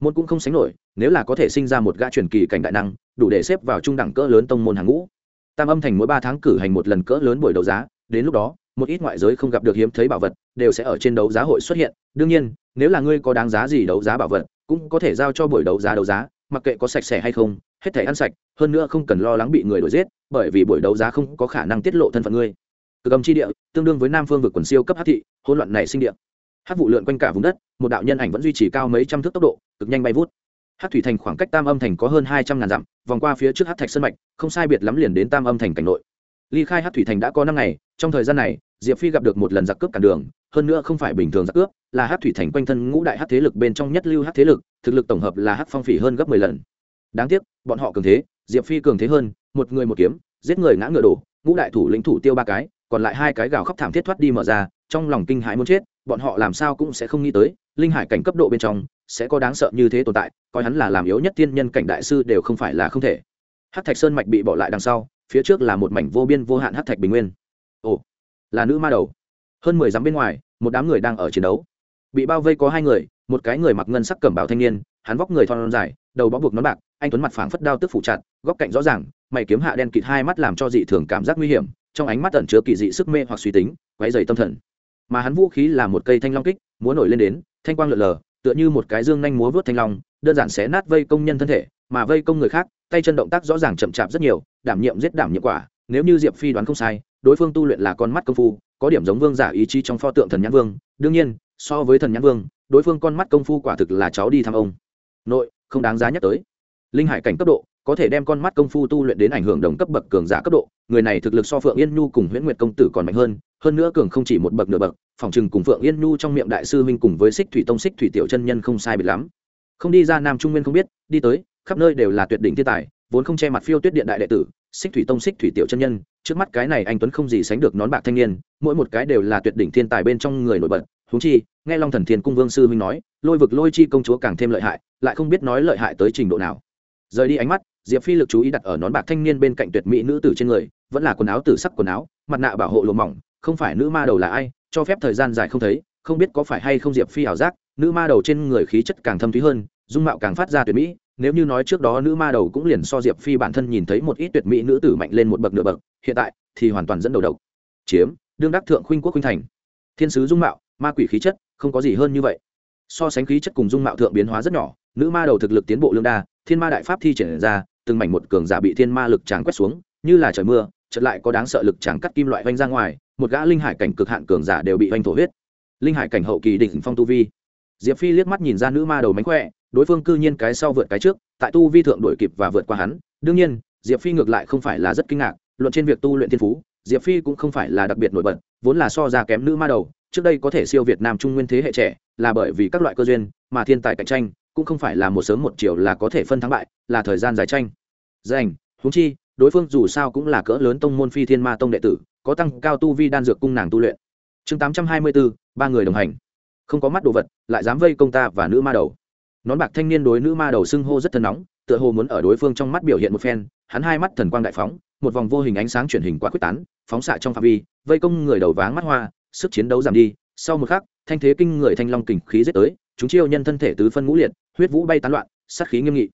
[SPEAKER 1] môn cũng không sánh nổi, nếu là có thể sinh ra một gã truyền kỳ cảnh đại năng, đủ để xếp vào trung đẳng cỡ lớn tông môn hàng ngũ. Tam âm thành mỗi ba tháng cử hành một lần cỡ lớn buổi đấu giá, đến lúc đó, một ít ngoại giới không gặp được hiếm thấy bảo vật, đều sẽ ở trên đấu giá hội xuất hiện. Đương nhiên, nếu là ngươi có đáng giá gì đấu giá bảo vật, cũng có thể giao cho buổi đấu giá đấu giá, mặc kệ có sạch sẽ hay không, hết thể ăn sạch, hơn nữa không cần lo lắng bị người đuổi giết, bởi vì buổi đấu giá không có khả năng tiết lộ thân phận ngươi. Cực âm chi địa, tương đương với nam phương vực quần siêu cấp hát thị, hỗn loạn này sinh địa hát vụ lượn quanh cả vùng đất, một đạo nhân ảnh vẫn duy trì cao mấy trăm thước tốc độ, cực nhanh bay vút. Hát thủy thành khoảng cách tam âm thành có hơn hai trăm ngàn dặm, vòng qua phía trước hát thạch sân mạch, không sai biệt lắm liền đến tam âm thành cảnh nội. Ly khai hát thủy thành đã có năm ngày, trong thời gian này, diệp phi gặp được một lần giặc cướp cản đường, hơn nữa không phải bình thường giặc cướp, là hát thủy thành quanh thân ngũ đại hát thế lực bên trong nhất lưu hát thế lực, thực lực tổng hợp là hát phong phỉ hơn gấp mười lần. Đáng tiếc, bọn họ cường thế, diệp phi cường thế hơn, một người một kiếm, giết người ngã ngựa đổ, ngũ đại thủ lĩnh thủ tiêu ba cái, còn lại hai cái gào khóc thảm thiết thoát đi mở ra, trong lòng kinh hãi muốn chết bọn họ làm sao cũng sẽ không nghĩ tới, linh hải cảnh cấp độ bên trong, sẽ có đáng sợ như thế tồn tại, coi hắn là làm yếu nhất tiên nhân cảnh đại sư đều không phải là không thể. Hát thạch sơn mạch bị bỏ lại đằng sau, phía trước là một mảnh vô biên vô hạn hát thạch bình nguyên. Ồ, là nữ ma đầu. Hơn mười dặm bên ngoài, một đám người đang ở chiến đấu. Bị bao vây có hai người, một cái người mặc ngân sắc cẩm bào thanh niên, hắn vóc người thon dài, đầu bó buộc nón bạc, anh tuấn mặt phảng phất đao tức phủ chặt, góc cạnh rõ ràng, mày kiếm hạ đen kịt hai mắt làm cho dị thường cảm giác nguy hiểm, trong ánh mắt tẩn chứa kỳ dị sức mê hoặc suy tính, quấy dày tâm thần mà hắn vũ khí là một cây thanh long kích, múa nổi lên đến, thanh quang lượn lờ, tựa như một cái dương nhanh múa vớt thanh long, đơn giản xé nát vây công nhân thân thể, mà vây công người khác, tay chân động tác rõ ràng chậm chạp rất nhiều, đảm nhiệm giết đảm nhiệm quả, nếu như diệp phi đoán không sai, đối phương tu luyện là con mắt công phu, có điểm giống vương giả ý chí trong pho tượng thần nhãn vương. Đương nhiên, so với thần nhãn vương, đối phương con mắt công phu quả thực là cháu đi thăm ông. Nội, không đáng giá nhắc tới. Linh hải cảnh cấp độ, có thể đem con mắt công phu tu luyện đến ảnh hưởng đồng cấp bậc cường giả cấp độ, người này thực lực so phượng yên nhu cùng huyễn nguyệt công tử còn mạnh hơn hơn nữa cường không chỉ một bậc nửa bậc, phòng chừng cùng phượng yên nhu trong miệng đại sư minh cùng với xích thủy tông xích thủy tiểu chân nhân không sai biệt lắm. Không đi ra nam trung nguyên không biết, đi tới, khắp nơi đều là tuyệt đỉnh thiên tài, vốn không che mặt phiêu tuyết điện đại đệ tử xích thủy tông xích thủy tiểu chân nhân, trước mắt cái này anh tuấn không gì sánh được nón bạc thanh niên, mỗi một cái đều là tuyệt đỉnh thiên tài bên trong người nổi bật. Huống chi, nghe long thần thiên cung vương sư huynh nói, lôi vực lôi chi công chúa càng thêm lợi hại, lại không biết nói lợi hại tới trình độ nào. Rời đi ánh mắt, diệp phi lực chú ý đặt ở nón bạc thanh niên bên cạnh tuyệt mỹ nữ tử trên người, vẫn là quần áo tử sắc quần áo, mặt nạ bảo hộ lùa mỏng không phải nữ ma đầu là ai, cho phép thời gian dài không thấy, không biết có phải hay không diệp phi ảo giác, nữ ma đầu trên người khí chất càng thâm thúy hơn, dung mạo càng phát ra tuyệt mỹ, nếu như nói trước đó nữ ma đầu cũng liền so diệp phi bản thân nhìn thấy một ít tuyệt mỹ nữ tử mạnh lên một bậc nửa bậc, hiện tại thì hoàn toàn dẫn đầu độc. Chiếm, đương đắc thượng khuynh quốc khuynh thành. Thiên sứ dung mạo, ma quỷ khí chất, không có gì hơn như vậy. So sánh khí chất cùng dung mạo thượng biến hóa rất nhỏ, nữ ma đầu thực lực tiến bộ lương đa, thiên ma đại pháp thi triển ra, từng mảnh một cường giả bị thiên ma lực tràng quét xuống, như là trời mưa, chợt lại có đáng sợ lực tràng cắt kim loại vanh ra ngoài một gã linh hải cảnh cực hạn cường giả đều bị vanh thổ huyết. Linh hải cảnh hậu kỳ đỉnh phong tu vi. Diệp phi liếc mắt nhìn ra nữ ma đầu mánh khỏe, đối phương cư nhiên cái sau vượt cái trước, tại tu vi thượng đổi kịp và vượt qua hắn. Đương nhiên, diệp phi ngược lại không phải là rất kinh ngạc, luận trên việc tu luyện thiên phú, diệp phi cũng không phải là đặc biệt nổi bật, vốn là so ra kém nữ ma đầu, trước đây có thể siêu việt nam trung nguyên thế hệ trẻ, là bởi vì các loại cơ duyên mà thiên tài cạnh tranh, cũng không phải là một sớm một chiều là có thể phân thắng bại, là thời gian dài tranh. Dành húng chi, đối phương dù sao cũng là cỡ lớn tông môn phi thiên ma tông đệ tử có tăng cao tu vi đan dược cung nàng tu luyện. Chương tám trăm hai mươi bốn ba người đồng hành. Không có mắt đồ vật, lại dám vây công ta và nữ ma đầu. Nón bạc thanh niên đối nữ ma đầu xưng hô rất thân nóng, tựa hồ muốn ở đối phương trong mắt biểu hiện một phen, hắn hai mắt thần quang đại phóng, một vòng vô hình ánh sáng chuyển hình quá quyết tán, phóng xạ trong phạm vi, vây công người đầu váng mắt hoa, sức chiến đấu giảm đi. Sau một khắc, thanh thế kinh người thanh long kình khí giết tới, chúng chiêu nhân thân thể tứ phân ngũ liệt, huyết vũ bay tán loạn, sát khí nghiêm nghị.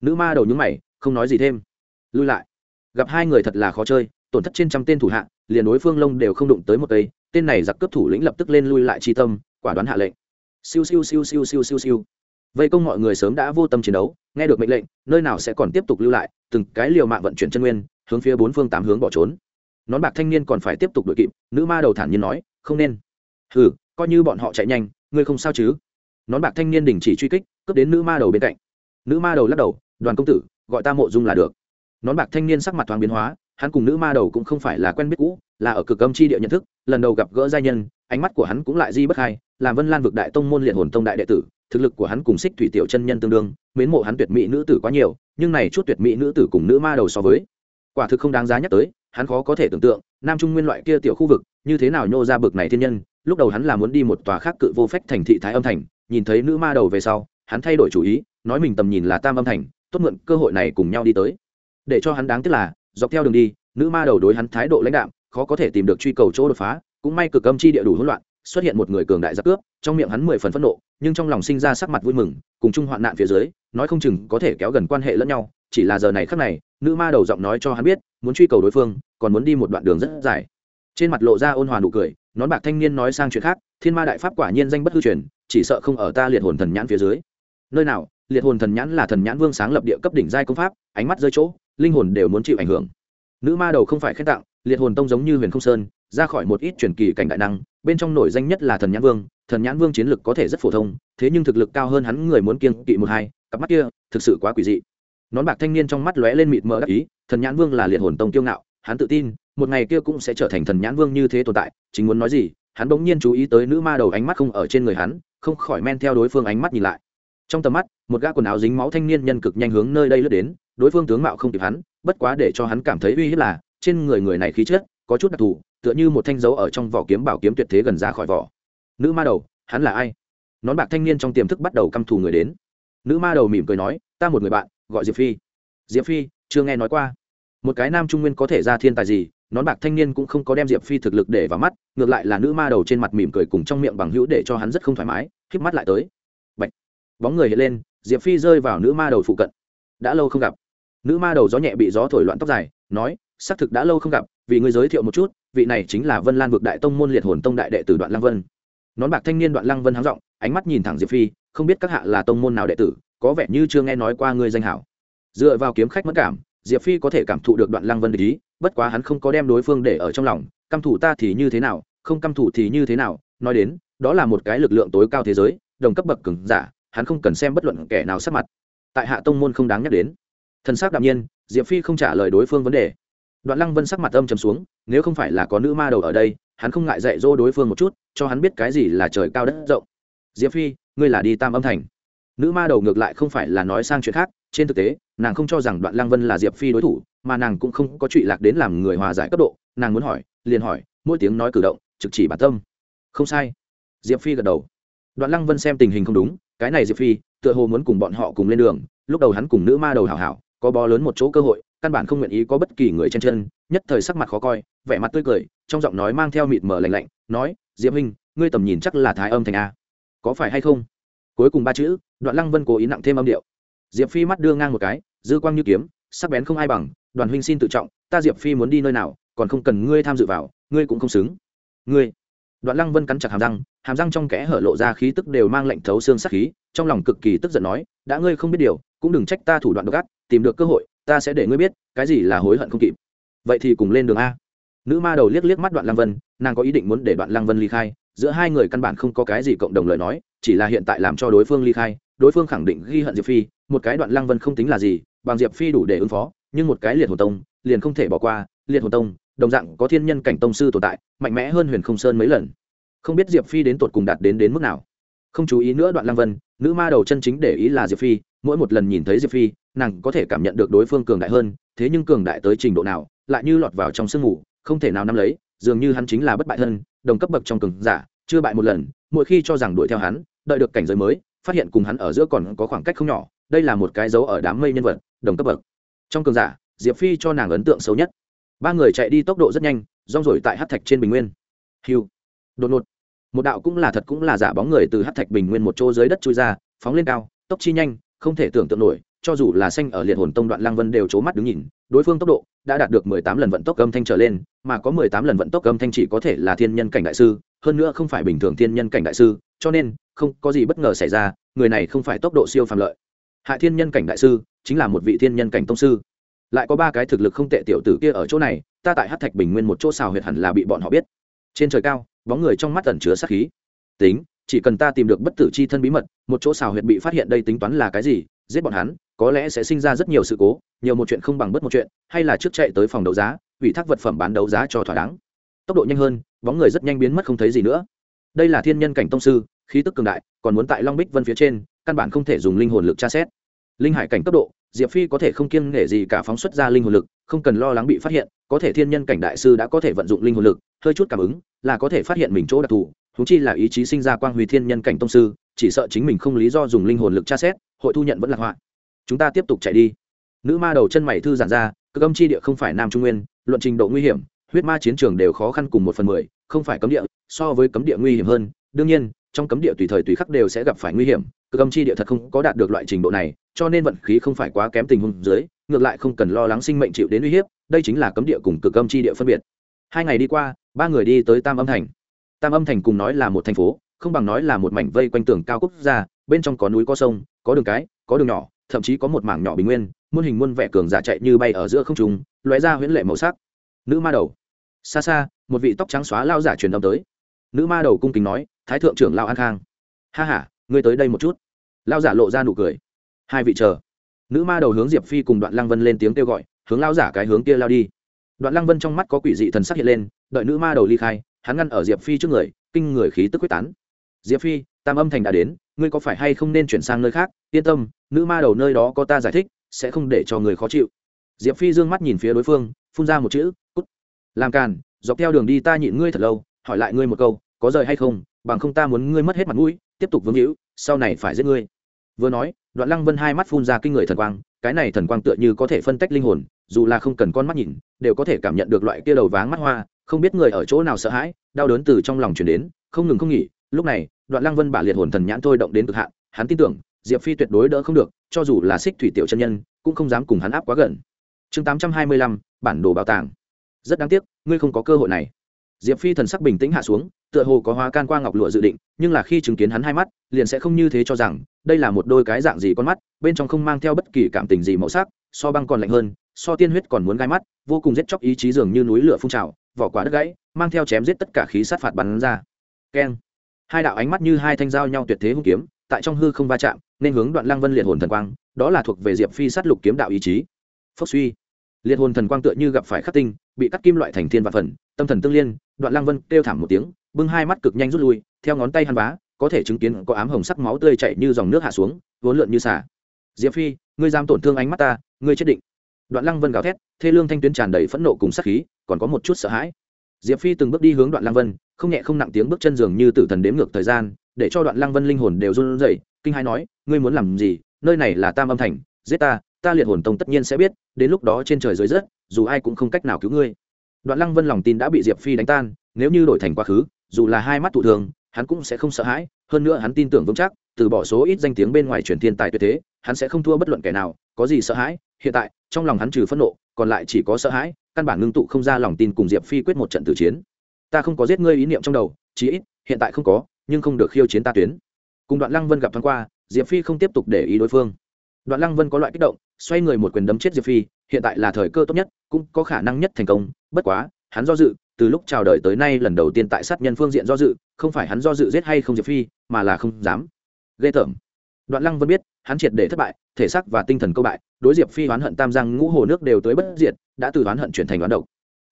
[SPEAKER 1] Nữ ma đầu nhúng mày, không nói gì thêm. Lui lại. Gặp hai người thật là khó chơi tổn thất trên trăm tên thủ hạ, liền đối phương lông đều không đụng tới một cây, tên này giặc cướp thủ lĩnh lập tức lên lui lại chi tâm, quả đoán hạ lệnh. Siêu siêu siêu siêu siêu siêu siêu. Vây công mọi người sớm đã vô tâm chiến đấu, nghe được mệnh lệnh, nơi nào sẽ còn tiếp tục lưu lại, từng cái liều mạng vận chuyển chân nguyên, hướng phía bốn phương tám hướng bỏ trốn. Nón bạc thanh niên còn phải tiếp tục đuổi kịp, nữ ma đầu thản nhiên nói, không nên. Hừ, coi như bọn họ chạy nhanh, ngươi không sao chứ? Nón bạc thanh niên đình chỉ truy kích, cướp đến nữ ma đầu bên cạnh. Nữ ma đầu lắc đầu, đoàn công tử, gọi ta mộ dung là được. Nón bạc thanh niên sắc mặt thoáng biến hóa hắn cùng nữ ma đầu cũng không phải là quen biết cũ, là ở cực âm chi địa nhận thức, lần đầu gặp gỡ giai nhân, ánh mắt của hắn cũng lại di bất hai làm vân lan vực đại tông môn liệt hồn tông đại đệ tử, thực lực của hắn cùng xích thủy tiểu chân nhân tương đương, mến mộ hắn tuyệt mỹ nữ tử quá nhiều, nhưng này chút tuyệt mỹ nữ tử cùng nữ ma đầu so với, quả thực không đáng giá nhắc tới, hắn khó có thể tưởng tượng, nam trung nguyên loại kia tiểu khu vực, như thế nào nhô ra bực này thiên nhân, lúc đầu hắn là muốn đi một tòa khác cự vô phách thành thị thái âm thành, nhìn thấy nữ ma đầu về sau, hắn thay đổi chủ ý, nói mình tầm nhìn là tam âm thành, tốt mượn cơ hội này cùng nhau đi tới. Để cho hắn đáng tiếc là dọc theo đường đi, nữ ma đầu đối hắn thái độ lãnh đạm, khó có thể tìm được truy cầu chỗ đột phá, cũng may cực âm chi địa đủ hỗn loạn, xuất hiện một người cường đại giặc cướp, trong miệng hắn mười phần phẫn nộ, nhưng trong lòng sinh ra sắc mặt vui mừng, cùng chung hoạn nạn phía dưới, nói không chừng có thể kéo gần quan hệ lẫn nhau, chỉ là giờ này khắc này, nữ ma đầu giọng nói cho hắn biết, muốn truy cầu đối phương, còn muốn đi một đoạn đường rất dài. Trên mặt lộ ra ôn hòa nụ cười, nón bạc thanh niên nói sang chuyện khác, thiên ma đại pháp quả nhiên danh bất hư truyền, chỉ sợ không ở ta liệt hồn thần nhãn phía dưới. Nơi nào, liệt hồn thần nhãn là thần nhãn vương sáng lập địa cấp đỉnh giai công pháp, ánh mắt rơi chỗ linh hồn đều muốn chịu ảnh hưởng. Nữ ma đầu không phải khen tặng, liệt hồn tông giống như huyền không sơn, ra khỏi một ít truyền kỳ cảnh đại năng, bên trong nổi danh nhất là thần nhãn vương, thần nhãn vương chiến lực có thể rất phổ thông, thế nhưng thực lực cao hơn hắn người muốn kiêng kỵ một hai, cặp mắt kia, thực sự quá quỷ dị. Nón bạc thanh niên trong mắt lóe lên mịt mờ đắc ý, thần nhãn vương là liệt hồn tông kiêu ngạo, hắn tự tin, một ngày kia cũng sẽ trở thành thần nhãn vương như thế tồn tại, chính muốn nói gì, hắn bỗng nhiên chú ý tới nữ ma đầu ánh mắt không ở trên người hắn, không khỏi men theo đối phương ánh mắt nhìn lại. Trong tầm mắt, một gã quần áo dính máu thanh niên nhân cực nhanh hướng nơi đây lướt đến đối phương tướng mạo không kịp hắn, bất quá để cho hắn cảm thấy uy hiếp là, trên người người này khí chất, có chút đặc thù, tựa như một thanh dấu ở trong vỏ kiếm bảo kiếm tuyệt thế gần ra khỏi vỏ. Nữ ma đầu, hắn là ai? Nón bạc thanh niên trong tiềm thức bắt đầu căm thù người đến. Nữ ma đầu mỉm cười nói, ta một người bạn, gọi diệp phi. Diệp phi, chưa nghe nói qua. Một cái nam trung nguyên có thể ra thiên tài gì, nón bạc thanh niên cũng không có đem diệp phi thực lực để vào mắt, ngược lại là nữ ma đầu trên mặt mỉm cười cùng trong miệng bằng hữu để cho hắn rất không thoải mái híp mắt lại tới. Bạch. bóng người hiện lên, diệp phi rơi vào nữ ma đầu phụ cận. Đã lâu không gặp nữ ma đầu gió nhẹ bị gió thổi loạn tóc dài, nói, xác thực đã lâu không gặp, vì ngươi giới thiệu một chút, vị này chính là vân lan vực đại tông môn liệt hồn tông đại đệ tử đoạn lăng vân. Nón bạc thanh niên đoạn lăng vân háng giọng, ánh mắt nhìn thẳng diệp phi, không biết các hạ là tông môn nào đệ tử, có vẻ như chưa nghe nói qua ngươi danh hảo. Dựa vào kiếm khách mất cảm, diệp phi có thể cảm thụ được đoạn lăng vân ý, bất quá hắn không có đem đối phương để ở trong lòng, căm thủ ta thì như thế nào, không căm thủ thì như thế nào. Nói đến, đó là một cái lực lượng tối cao thế giới, đồng cấp bậc cứng giả, hắn không cần xem bất luận kẻ nào sát mặt. Tại hạ tông môn không đáng nhắc đến thân xác đạm nhiên, diệp phi không trả lời đối phương vấn đề. Đoạn lăng vân sắc mặt âm trầm xuống, nếu không phải là có nữ ma đầu ở đây, hắn không ngại dạy dỗ đối phương một chút, cho hắn biết cái gì là trời cao đất rộng. Diệp phi, ngươi là đi tam âm thành. Nữ ma đầu ngược lại không phải là nói sang chuyện khác, trên thực tế, nàng không cho rằng đoạn lăng vân là diệp phi đối thủ, mà nàng cũng không có trụy lạc đến làm người hòa giải cấp độ, nàng muốn hỏi, liền hỏi, mỗi tiếng nói cử động, trực chỉ bản tâm. Không sai. Diệp phi gật đầu. Đoạn lăng vân xem tình hình không đúng, cái này diệp phi, tựa hồ muốn cùng bọn họ cùng lên đường, lúc đầu hắn cùng nữ ma đầu hảo hảo có bó lớn một chỗ cơ hội, căn bản không nguyện ý có bất kỳ người trên chân, nhất thời sắc mặt khó coi, vẻ mặt tươi cười, trong giọng nói mang theo mịt mờ lạnh lạnh, nói, diệp huynh, ngươi tầm nhìn chắc là thái âm thành a. Có phải hay không? Cuối cùng ba chữ, đoạn lăng vân cố ý nặng thêm âm điệu. Diệp phi mắt đưa ngang một cái, dư quang như kiếm, sắc bén không ai bằng đoàn huynh xin tự trọng, ta diệp phi muốn đi nơi nào, còn không cần ngươi tham dự vào, ngươi cũng không xứng. Ngươi? Đoạn lăng vân cắn chặt hàm răng hàm răng trong kẽ hở lộ ra khí tức đều mang lệnh thấu xương sắc khí, trong lòng cực kỳ tức giận nói, đã ngươi không biết điều, cũng đừng trách ta thủ đoạn độc ác, tìm được cơ hội, ta sẽ để ngươi biết, cái gì là hối hận không kịp. Vậy thì cùng lên đường a. Nữ ma đầu liếc liếc mắt đoạn lăng vân, nàng có ý định muốn để đoạn lăng vân ly khai, giữa hai người căn bản không có cái gì cộng đồng lời nói, chỉ là hiện tại làm cho đối phương ly khai, đối phương khẳng định ghi hận diệp phi, một cái đoạn lăng vân không tính là gì, bằng diệp phi đủ để ứng phó, nhưng một cái liệt hồn tông, liền không thể bỏ qua, liệt hồn tông đồng dạng có thiên nhân cảnh tông sư tồn tại, mạnh mẽ hơn huyền không sơn mấy lần. Không biết diệp phi đến tột cùng đạt đến đến mức nào. Không chú ý nữa đoạn lăng vân, nữ ma đầu chân chính để ý là diệp phi, mỗi một lần nhìn thấy diệp phi, nàng có thể cảm nhận được đối phương cường đại hơn, thế nhưng cường đại tới trình độ nào, lại như lọt vào trong sương mù, không thể nào nắm lấy, dường như hắn chính là bất bại thân, đồng cấp bậc trong cường giả, chưa bại một lần, mỗi khi cho rằng đuổi theo hắn, đợi được cảnh giới mới, phát hiện cùng hắn ở giữa còn có khoảng cách không nhỏ, đây là một cái dấu ở đám mây nhân vật, đồng cấp bậc. Trong cường giả, diệp phi cho nàng ấn tượng xấu nhất ba người chạy đi tốc độ rất nhanh, rong rổi tại hát thạch trên bình nguyên. Hiu. Đột ngột. Một đạo cũng là thật cũng là giả bóng người từ hát thạch bình nguyên một chỗ dưới đất trôi ra, phóng lên cao, tốc chi nhanh, không thể tưởng tượng nổi, cho dù là xanh ở liệt hồn tông đoạn lang vân đều c mắt đứng nhìn, đối phương tốc độ đã đạt được mười tám lần vận tốc âm thanh trở lên, mà có mười tám lần vận tốc âm thanh chỉ có thể là thiên nhân cảnh đại sư, hơn nữa không phải bình thường thiên nhân cảnh đại sư, cho nên không có gì bất ngờ xảy ra, người này không phải tốc độ siêu phàm lợi. Hại thiên nhân cảnh đại sư chính là một vị thiên nhân cảnh tông sư lại có ba cái thực lực không tệ tiểu tử kia ở chỗ này, ta tại hát thạch bình nguyên một chỗ xào huyệt hẳn là bị bọn họ biết. Trên trời cao, bóng người trong mắt ẩn chứa sát khí. Tính, chỉ cần ta tìm được bất tử c h i thân bí mật, một chỗ xào huyệt bị phát hiện đây tính toán là cái gì, giết bọn hắn, có lẽ sẽ sinh ra rất nhiều sự cố, nhiều một chuyện không bằng bất một chuyện, hay là trước chạy tới phòng đấu giá, ủy thác vật phẩm bán đấu giá cho thỏa đáng. Tốc độ nhanh hơn, bóng người rất nhanh biến mất không thấy gì nữa. Đây là thiên nhân cảnh tông sư, khí tức cường đại, còn muốn tại long bích vân phía trên, căn bản không thể dùng linh hồn lực tra xét linh hải cảnh cấp độ, diệp phi có thể không kiêng nể gì cả phóng xuất ra linh hồn lực, không cần lo lắng bị phát hiện, có thể thiên nhân cảnh đại sư đã có thể vận dụng linh hồn lực, hơi chút cảm ứng, là có thể phát hiện mình chỗ đặc thù thú chi là ý chí sinh ra quang huy thiên nhân cảnh tông sư, chỉ sợ chính mình không lý do dùng linh hồn lực tra xét, hội thu nhận vẫn là họa. Chúng ta tiếp tục chạy đi. Nữ ma đầu chân mày thư giản ra, cực âm chi địa không phải nam trung nguyên, luận trình độ nguy hiểm, huyết ma chiến trường đều khó khăn cùng một phần mười, không phải cấm địa, so với cấm địa nguy hiểm hơn, đương nhiên, trong cấm địa tùy thời tùy khắc đều sẽ gặp phải nguy hiểm cực âm chi địa thật không có đạt được loại trình độ này, cho nên vận khí không phải quá kém tình huống dưới, ngược lại không cần lo lắng sinh mệnh chịu đến uy hiếp, đây chính là cấm địa cùng cực âm chi địa phân biệt. Hai ngày đi qua, ba người đi tới tam âm thành. Tam âm thành cùng nói là một thành phố, không bằng nói là một mảnh vây quanh tường cao quốc gia, bên trong có núi có sông, có đường cái, có đường nhỏ, thậm chí có một mảng nhỏ bình nguyên, muôn hình muôn vẻ cường giả chạy như bay ở giữa không trung, lóe ra huyễn lệ màu sắc. Nữ ma đầu. Xa xa, một vị tóc trắng xóa lao giả truyền âm tới. Nữ ma đầu cung kính nói, thái thượng trưởng lao an khang. Ha h a ngươi tới đây một chút lao giả lộ ra nụ cười hai vị chờ nữ ma đầu hướng diệp phi cùng đoạn lăng vân lên tiếng kêu gọi hướng lao giả cái hướng kia lao đi đoạn lăng vân trong mắt có quỷ dị thần sắc hiện lên đợi nữ ma đầu ly khai hắn ngăn ở diệp phi trước người kinh người khí tức quyết tán diệp phi tam âm thành đã đến ngươi có phải hay không nên chuyển sang nơi khác yên tâm nữ ma đầu nơi đó có ta giải thích sẽ không để cho người khó chịu diệp phi d ư ơ n g mắt nhìn phía đối phương phun ra một chữ cút làm càn dọc theo đường đi ta nhịn ngươi thật lâu hỏi lại ngươi một câu có rời hay không bằng không ta muốn ngươi mất hết mặt mũi tiếp tục vương hữu, sau này phải giết ngươi. Vừa nói, đoạn lăng vân hai mắt phun ra kinh người thần quang, cái này thần quang tựa như có thể phân tách linh hồn, dù là không cần con mắt nhìn, đều có thể cảm nhận được loại kia đầu váng mắt hoa, không biết người ở chỗ nào sợ hãi, đau đớn từ trong lòng chuyển đến, không ngừng không nghỉ. Lúc này, đoạn lăng vân bả liệt hồn thần nhãn thôi động đến cực hạn, hắn tin tưởng, diệp phi tuyệt đối đỡ không được, cho dù là xích thủy tiểu chân nhân, cũng không dám cùng hắn áp quá gần. Chương tám trăm hai mươi lăm, bản đồ bảo tàng. Rất đáng tiếc, ngươi không có cơ hội này diệp phi thần sắc bình tĩnh hạ xuống, tựa hồ có hóa can qua ngọc lụa dự định, nhưng là khi chứng kiến hắn hai mắt, liền sẽ không như thế cho rằng, đây là một đôi cái dạng gì con mắt, bên trong không mang theo bất kỳ cảm tình gì màu sắc, so băng còn lạnh hơn, so tiên huyết còn muốn gai mắt, vô cùng giết chóc ý chí dường như núi lửa phun trào, vỏ quả đất gãy, mang theo chém giết tất cả khí sát phạt bắn ra. Keng. Hai đạo ánh mắt như hai thanh dao nhau tuyệt thế hung kiếm, tại trong hư không va chạm, nên hướng đoạn lăng vân liệt hồn thần quang, đó là thuộc về diệp phi sát lục kiếm đạo ý chí. Phốc suy. Liệt hồn thần quang tựa như gặp phải khắc tinh, bị cắt kim loại thành thiên và phần, tâm thần tương liên đoạn lăng vân kêu thảm một tiếng, bưng hai mắt cực nhanh rút lui, theo ngón tay hắn vá, có thể chứng kiến có ám hồng sắc máu tươi chảy như dòng nước hạ xuống, vốn lượn như xả diệp phi, ngươi dám tổn thương ánh mắt ta, ngươi chết định. Đoạn lăng vân gào thét, thê lương thanh tuyến tràn đầy phẫn nộ cùng sắc khí, còn có một chút sợ hãi. Diệp phi từng bước đi hướng đoạn lăng vân, không nhẹ không nặng tiếng bước chân giường như tử thần đếm ngược thời gian, để cho đoạn lăng vân linh hồn đều run rẩy, kinh hai nói, ngươi muốn làm gì? Nơi này là tam âm thành, giết ta ta liệt hồn tông tất nhiên sẽ biết, đến lúc đó trên trời dưới rớt, dù ai cũng không cách nào cứu ngươi đoạn lăng vân lòng tin đã bị diệp phi đánh tan, nếu như đổi thành quá khứ, dù là hai mắt thụ thường, hắn cũng sẽ không sợ hãi, hơn nữa hắn tin tưởng vững chắc, từ bỏ số ít danh tiếng bên ngoài truyền thiên tài tuyệt thế, hắn sẽ không thua bất luận kẻ nào, có gì sợ hãi, hiện tại, trong lòng hắn trừ phẫn nộ, còn lại chỉ có sợ hãi, căn bản ngưng tụ không ra lòng tin cùng diệp phi quyết một trận tử chiến. Ta không có giết ngươi ý niệm trong đầu, chí ít, hiện tại không có, nhưng không được khiêu chiến ta tuyến. Cùng đoạn lăng vân gặp thoáng qua, diệp phi không tiếp tục để ý đối phương. Đoạn lăng vân có loại kích động, xoay người một quyền đấm chết diệp phi hiện tại là thời cơ tốt nhất, cũng có khả năng nhất thành công, bất quá, hắn do dự, từ lúc chào đời tới nay lần đầu tiên tại sát nhân phương diện do dự, không phải hắn do dự giết hay không diệp phi, mà là không dám. Ghê tởm. Đoạn lăng vân biết, hắn triệt để thất bại, thể xác và tinh thần câu bại, đối diệp phi oán hận tam giang ngũ hồ nước đều tới bất diệt, đã từ oán hận chuyển thành oán độc.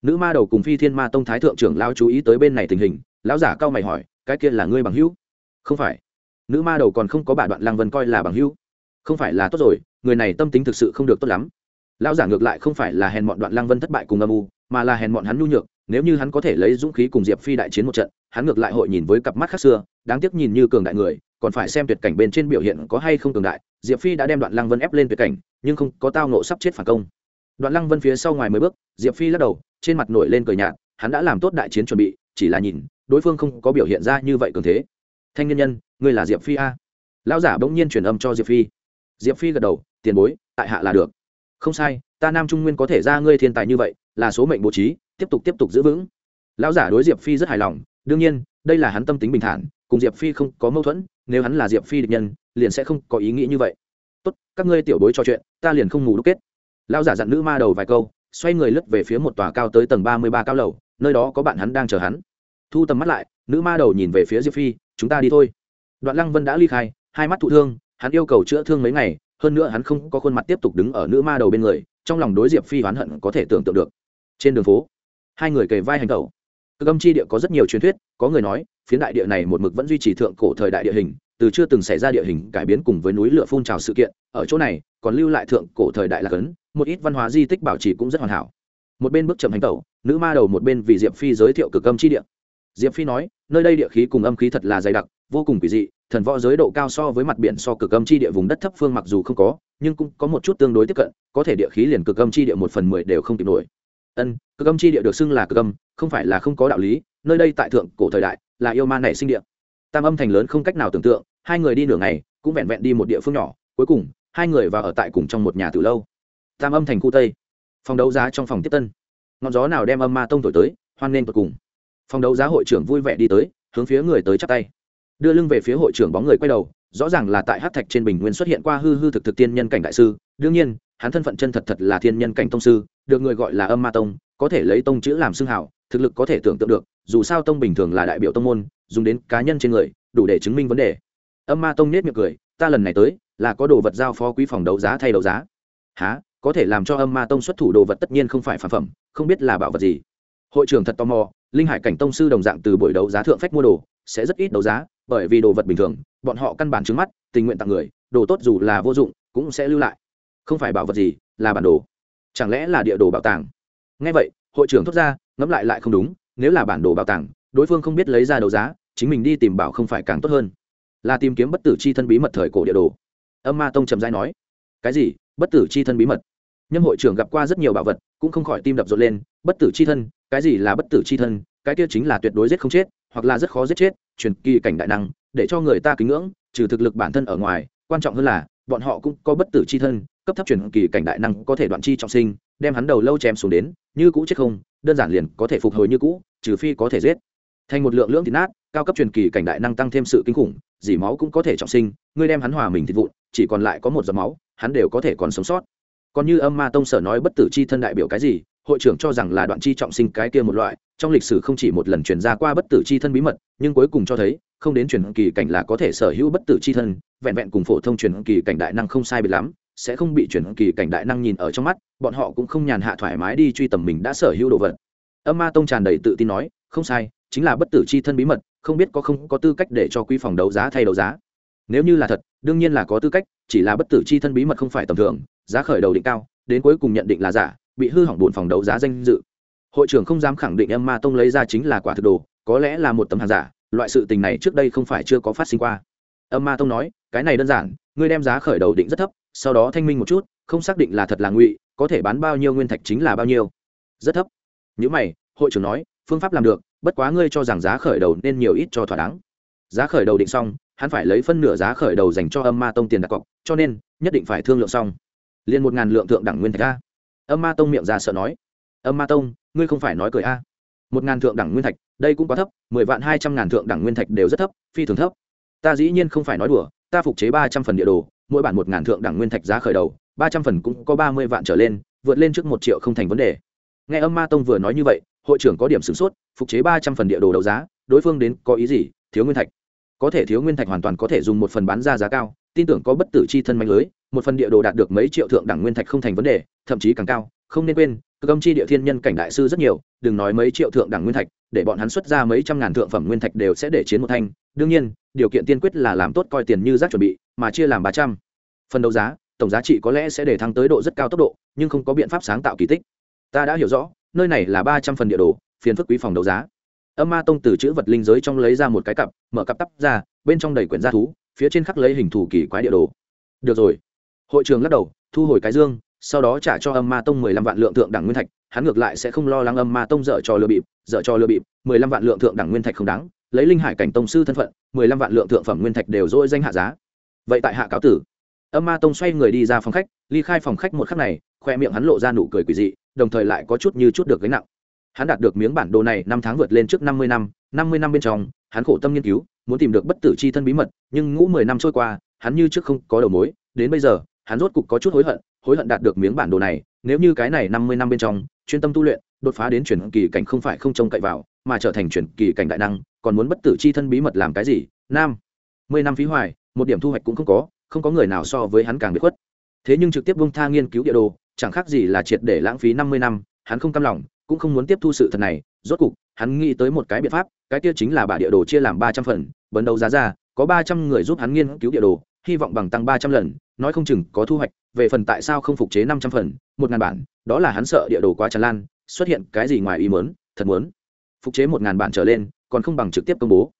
[SPEAKER 1] Nữ ma đầu cùng phi thiên ma tông thái thượng trưởng lao chú ý tới bên này tình hình, lão giả cao mày hỏi, cái kia là ngươi bằng hữu? Không phải. Nữ ma đầu còn không có bà đoạn lăng vân coi là bằng hữu. Không phải là tốt rồi, người này tâm tính thực sự không được tốt lắm lão giả ngược lại không phải là hèn mọn đoạn lăng vân thất bại cùng âm u, mà là hèn mọn hắn nhu nhược, nếu như hắn có thể lấy dũng khí cùng diệp phi đại chiến một trận, hắn ngược lại hội nhìn với cặp mắt khác xưa, đáng tiếc nhìn như cường đại người, còn phải xem tuyệt cảnh bên trên biểu hiện có hay không cường đại. Diệp phi đã đem đoạn lăng vân ép lên tuyệt cảnh, nhưng không có tao nộ sắp chết phản công. Đoạn lăng vân phía sau ngoài mới bước, diệp phi lắc đầu, trên mặt nổi lên cười nhạt, hắn đã làm tốt đại chiến chuẩn bị, chỉ là nhìn, đối phương không có biểu hiện ra như vậy cường thế. Thanh nhân nhân, ngươi là diệp phi a? Lão giả bỗng nhiên truyền âm cho diệp phi. Diệp phi gật đầu, tiền bối, tại hạ là được không sai, ta nam trung nguyên có thể ra ngươi thiên tài như vậy, là số mệnh bố trí, tiếp tục tiếp tục giữ vững. Lão giả đối diệp phi rất hài lòng, đương nhiên, đây là hắn tâm tính bình thản, cùng diệp phi không có mâu thuẫn, nếu hắn là diệp phi địch nhân, liền sẽ không có ý nghĩ như vậy. Tốt, các ngươi tiểu bối trò chuyện, ta liền không ngủ đúc kết. Lão giả dặn nữ ma đầu vài câu, xoay người lướt về phía một tòa cao tới tầng ba mươi ba cao lầu, nơi đó có bạn hắn đang chờ hắn. Thu tầm mắt lại, nữ ma đầu nhìn về phía diệp phi, chúng ta đi thôi. Đoạn lăng vân đã ly khai, hai mắt thụ thương, hắn yêu cầu chữa thương mấy ngày hơn nữa hắn không có khuôn mặt tiếp tục đứng ở nữ ma đầu bên người, trong lòng đối diệp phi oán hận có thể tưởng tượng được. Trên đường phố, hai người kề vai hành tẩu. Cực âm chi địa có rất nhiều truyền thuyết, có người nói, phiến đại địa này một mực vẫn duy trì thượng cổ thời đại địa hình, từ chưa từng xảy ra địa hình cải biến cùng với núi lửa phun trào sự kiện, ở chỗ này, còn lưu lại thượng cổ thời đại lạc ấn, một ít văn hóa di tích bảo trì cũng rất hoàn hảo. Một bên bước chậm hành tẩu, nữ ma đầu một bên vì diệp phi giới thiệu cực âm chi địa. Diệp phi nói nơi đây địa khí cùng âm khí thật là dày đặc, vô cùng kỳ dị, thần võ giới độ cao so với mặt biển so cực âm chi địa vùng đất thấp phương mặc dù không có, nhưng cũng có một chút tương đối tiếp cận, có thể địa khí liền cực âm chi địa một phần mười đều không kịp nổi. Ân, cực âm chi địa được xưng là cực âm, không phải là không có đạo lý, nơi đây tại thượng cổ thời đại là yêu ma nảy sinh địa. Tam âm thành lớn không cách nào tưởng tượng, hai người đi nửa ngày, cũng vẹn vẹn đi một địa phương nhỏ, cuối cùng, hai người vào ở tại cùng trong một nhà từ lâu. Tam âm thành khu tây, phòng đấu giá trong phòng tiếp tân. Ngọn gió nào đem âm ma tông thổi tới, hoan nên tột cùng phòng đấu giá hội trưởng vui vẻ đi tới, hướng phía người tới chắp tay. Đưa lưng về phía hội trưởng bóng người quay đầu, rõ ràng là tại hát thạch trên bình nguyên xuất hiện qua hư hư thực thực tiên nhân cảnh đại sư. Đương nhiên, hắn thân phận chân thật thật là thiên nhân cảnh tông sư, được người gọi là âm ma tông, có thể lấy tông chữ làm xưng hảo thực lực có thể tưởng tượng được, dù sao tông bình thường là đại biểu tông môn, dùng đến cá nhân trên người, đủ để chứng minh vấn đề. Âm ma tông nết miệng cười, ta lần này tới, là có đồ vật giao phó quý phòng đấu giá thay đấu giá. Há có thể làm cho âm ma tông xuất thủ đồ vật tất nhiên không phải phản phẩm, không biết là bảo vật gì. Hội trưởng thật tò mò linh hải cảnh tông sư đồng dạng từ buổi đấu giá thượng phách mua đồ, sẽ rất ít đấu giá, bởi vì đồ vật bình thường, bọn họ căn bản trứng mắt, tình nguyện tặng người, đồ tốt dù là vô dụng, cũng sẽ lưu lại. Không phải bảo vật gì, là bản đồ. Chẳng lẽ là địa đồ bảo tàng? Ngay vậy, hội trưởng thốt ra, ngẫm lại lại không đúng, nếu là bản đồ bảo tàng, đối phương không biết lấy ra đấu giá, chính mình đi tìm bảo không phải càng tốt hơn. Là tìm kiếm bất tử c h i thân bí mật thời cổ địa đồ. Âm ma tông trầm dai nói. Cái gì? Bất tử c h i thân bí mật? Nhâm hội trưởng gặp qua rất nhiều bảo vật, cũng không khỏi tim đập rộn lên, bất tử c h i thân cái gì là bất tử c h i thân, cái kia chính là tuyệt đối giết không chết, hoặc là rất khó giết chết, truyền kỳ cảnh đại năng, để cho người ta kính ngưỡng, trừ thực lực bản thân ở ngoài, quan trọng hơn là, bọn họ cũng có bất tử c h i thân, cấp thấp truyền kỳ cảnh đại năng có thể đoạn chi trọng sinh, đem hắn đầu lâu chém xuống đến, như cũ chết không, đơn giản liền có thể phục hồi như cũ, trừ phi có thể giết. Thành một lượng lưỡng thịt nát, cao cấp truyền kỳ cảnh đại năng tăng thêm sự kinh khủng dỉ máu cũng có thể trọng sinh, ngươi đem hắn hòa mình thịt vụn, chỉ còn lại có một giọt máu, hắn đều có thể còn sống sót. Còn như âm ma tông sở nói bất tử chi thân đại biểu cái gì hội trưởng cho rằng là đoạn chi trọng sinh cái kia một loại, trong lịch sử không chỉ một lần truyền ra qua bất tử chi thân bí mật, nhưng cuối cùng cho thấy, không đến truyền kỳ cảnh là có thể sở hữu bất tử chi thân, vẹn vẹn cùng phổ thông truyền kỳ cảnh đại năng không sai biệt lắm, sẽ không bị truyền kỳ cảnh đại năng nhìn ở trong mắt, bọn họ cũng không nhàn hạ thoải mái đi truy tầm mình đã sở hữu đồ vật. Âm ma tông tràn đầy tự tin nói, không sai, chính là bất tử chi thân bí mật, không biết có không có tư cách để cho quý phòng đấu giá thay đấu giá. Nếu như là thật, đương nhiên là có tư cách, chỉ là bất tử chi thân bí mật không phải tầm thường, giá khởi đầu định cao, đến cuối cùng nhận định là giả bị hư hỏng bổn phòng đấu giá danh dự. Hội trưởng không dám khẳng định âm ma tông lấy ra chính là quả thực đồ, có lẽ là một tấm hàng giả, loại sự tình này trước đây không phải chưa có phát sinh qua. Âm ma tông nói, cái này đơn giản, ngươi đem giá khởi đầu định rất thấp, sau đó thanh minh một chút, không xác định là thật là ngụy, có thể bán bao nhiêu nguyên thạch chính là bao nhiêu. Rất thấp. Những mày, hội trưởng nói, phương pháp làm được, bất quá ngươi cho rằng giá khởi đầu nên nhiều ít cho thỏa đáng. Giá khởi đầu định xong, hắn phải lấy phân nửa giá khởi đầu dành cho âm ma tông tiền đặt cọc, cho nên, nhất định phải thương lượng xong. Liền một ngàn lượng thượng đẳng nguyên thạch a âm ma tông miệng ra sợ nói. Âm ma tông, ngươi không phải nói cười a? Một ngàn thượng đẳng nguyên thạch, đây cũng quá thấp, mười vạn hai trăm ngàn thượng đẳng nguyên thạch đều rất thấp, phi thường thấp. Ta dĩ nhiên không phải nói đùa, ta phục chế ba trăm phần địa đồ, mỗi bản một ngàn thượng đẳng nguyên thạch giá khởi đầu, ba trăm phần cũng có ba mươi vạn trở lên, vượt lên trước một triệu không thành vấn đề. Nghe âm ma tông vừa nói như vậy, hội trưởng có điểm sửng sốt, phục chế ba trăm phần địa đồ đấu giá, đối phương đến có ý gì? Thiếu nguyên thạch. Có thể thiếu nguyên thạch hoàn toàn có thể dùng một phần bán ra giá cao, tin tưởng có bất tử chi thân mạnh lưới một phần địa đồ đạt được mấy triệu thượng đẳng nguyên thạch không thành vấn đề, thậm chí càng cao, không nên quên cực âm chi địa thiên nhân cảnh đại sư rất nhiều, đừng nói mấy triệu thượng đẳng nguyên thạch, để bọn hắn xuất ra mấy trăm ngàn thượng phẩm nguyên thạch đều sẽ để chiến một thanh. Đương nhiên, điều kiện tiên quyết là làm tốt coi tiền như rác chuẩn bị, mà chia làm ba trăm. Phần đấu giá, tổng giá trị có lẽ sẽ để thăng tới độ rất cao tốc độ, nhưng không có biện pháp sáng tạo kỳ tích. Ta đã hiểu rõ, nơi này là ba trăm phần địa đồ, phiền phức quý phòng đấu giá. Âm ma tông từ chữ vật linh giới trong lấy ra một cái cặp, mở cặp tắp ra, bên trong đầy quyển gia thú, phía trên khắc lấy hình thủ kỳ quái địa đồ. Được rồi hội trường lắc đầu, thu hồi cái dương, sau đó trả cho âm ma tông mười lăm vạn lượng thượng đẳng nguyên thạch, hắn ngược lại sẽ không lo lắng âm ma tông dở cho lừa bịp, dở cho lừa bịp, mười lăm vạn lượng thượng đẳng nguyên thạch không đáng, lấy linh hải cảnh tông sư thân phận, mười lăm vạn lượng thượng phẩm nguyên thạch đều dỗi danh hạ giá. Vậy tại hạ cáo tử. Âm ma tông xoay người đi ra phòng khách, ly khai phòng khách một khắc này, khoe miệng hắn lộ ra nụ cười quỳ dị, đồng thời lại có chút như chút được gánh nặng. Hắn đạt được miếng bản đồ này năm tháng vượt lên trước năm mươi năm năm mươi năm bên trong, hắn khổ tâm nghiên cứu, muốn tìm được bất tử c h i thân bí mật, nhưng ngũ mười năm trôi qua, hắn như trước không có đầu mối, đến bây giờ hắn rốt cục có chút hối hận hối hận đạt được miếng bản đồ này, nếu như cái này năm mươi năm bên trong, chuyên tâm tu luyện, đột phá đến chuyển kỳ cảnh không phải không trông cậy vào, mà trở thành chuyển kỳ cảnh đại năng, còn muốn bất tử chi thân bí mật làm cái gì? Nam, mười năm phí hoài, một điểm thu hoạch cũng không có không có người nào so với hắn càng bị khuất. Thế nhưng trực tiếp bông tha nghiên cứu địa đồ, chẳng khác gì là triệt để lãng phí năm mươi năm, hắn không cam lòng, cũng không muốn tiếp thu sự thật này. Rốt cục, hắn nghĩ tới một cái biện pháp, cái kia chính là bả địa đồ chia làm ba trăm phần, bấn đầu giá ra, có ba trăm người giúp hắn nghiên cứu địa đồ, hy vọng bằng tăng ba trăm lần nói không chừng có thu hoạch, về phần tại sao không phục chế năm trăm phần, một ngàn bản, đó là hắn sợ địa đồ quá tràn lan, xuất hiện cái gì ngoài ý muốn, thật muốn. Phục chế một ngàn bản trở lên, còn không bằng trực tiếp công bố.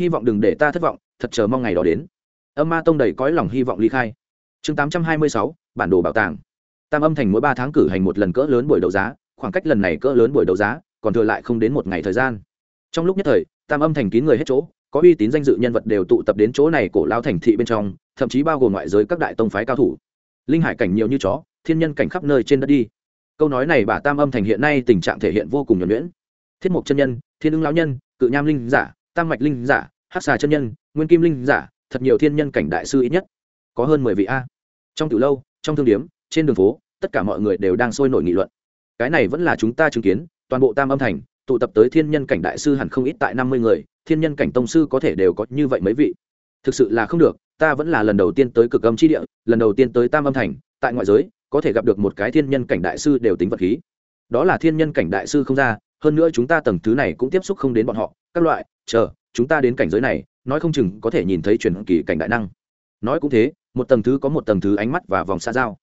[SPEAKER 1] Hy vọng đừng để ta thất vọng, thật chờ mong ngày đó đến. Âm ma tông đầy cõi lòng hy vọng ly khai. Chương tám trăm hai mươi sáu, bản đồ bảo tàng. Tam âm thành mỗi ba tháng cử hành một lần cỡ lớn buổi đấu giá, khoảng cách lần này cỡ lớn buổi đấu giá, còn thừa lại không đến một ngày thời gian. Trong lúc nhất thời, tam âm thành kín người hết chỗ có uy tín danh dự nhân vật đều tụ tập đến chỗ này cổ lao thành thị bên trong, thậm chí bao gồm ngoại giới các đại tông phái cao thủ. Linh hải cảnh nhiều như chó, thiên nhân cảnh khắp nơi trên đất đi. Câu nói này bà tam âm thành hiện nay tình trạng thể hiện vô cùng nhuẩn nhuyễn. Thiết mục chân nhân, thiên ưng lão nhân, cự nham linh giả, tam mạch linh giả hát xà chân nhân, nguyên kim linh giả, thật nhiều thiên nhân cảnh đại sư ít nhất có hơn mười vị a. Trong từ lâu, trong thương điếm, trên đường phố, tất cả mọi người đều đang sôi nổi nghị luận. Cái này vẫn là chúng ta chứng kiến, toàn bộ tam âm thành tụ tập tới thiên nhân cảnh đại sư hẳn không ít tại năm mươi người thiên nhân cảnh tông sư có thể đều có như vậy mấy vị. Thực sự là không được, ta vẫn là lần đầu tiên tới cực âm chi địa, lần đầu tiên tới tam âm thành, tại ngoại giới, có thể gặp được một cái thiên nhân cảnh đại sư đều tính vật khí. Đó là thiên nhân cảnh đại sư không ra, hơn nữa chúng ta tầng thứ này cũng tiếp xúc không đến bọn họ, các loại, chờ, chúng ta đến cảnh giới này, nói không chừng có thể nhìn thấy truyền kỳ cảnh đại năng. Nói cũng thế, một tầng thứ có một tầng thứ ánh mắt và vòng xa giao.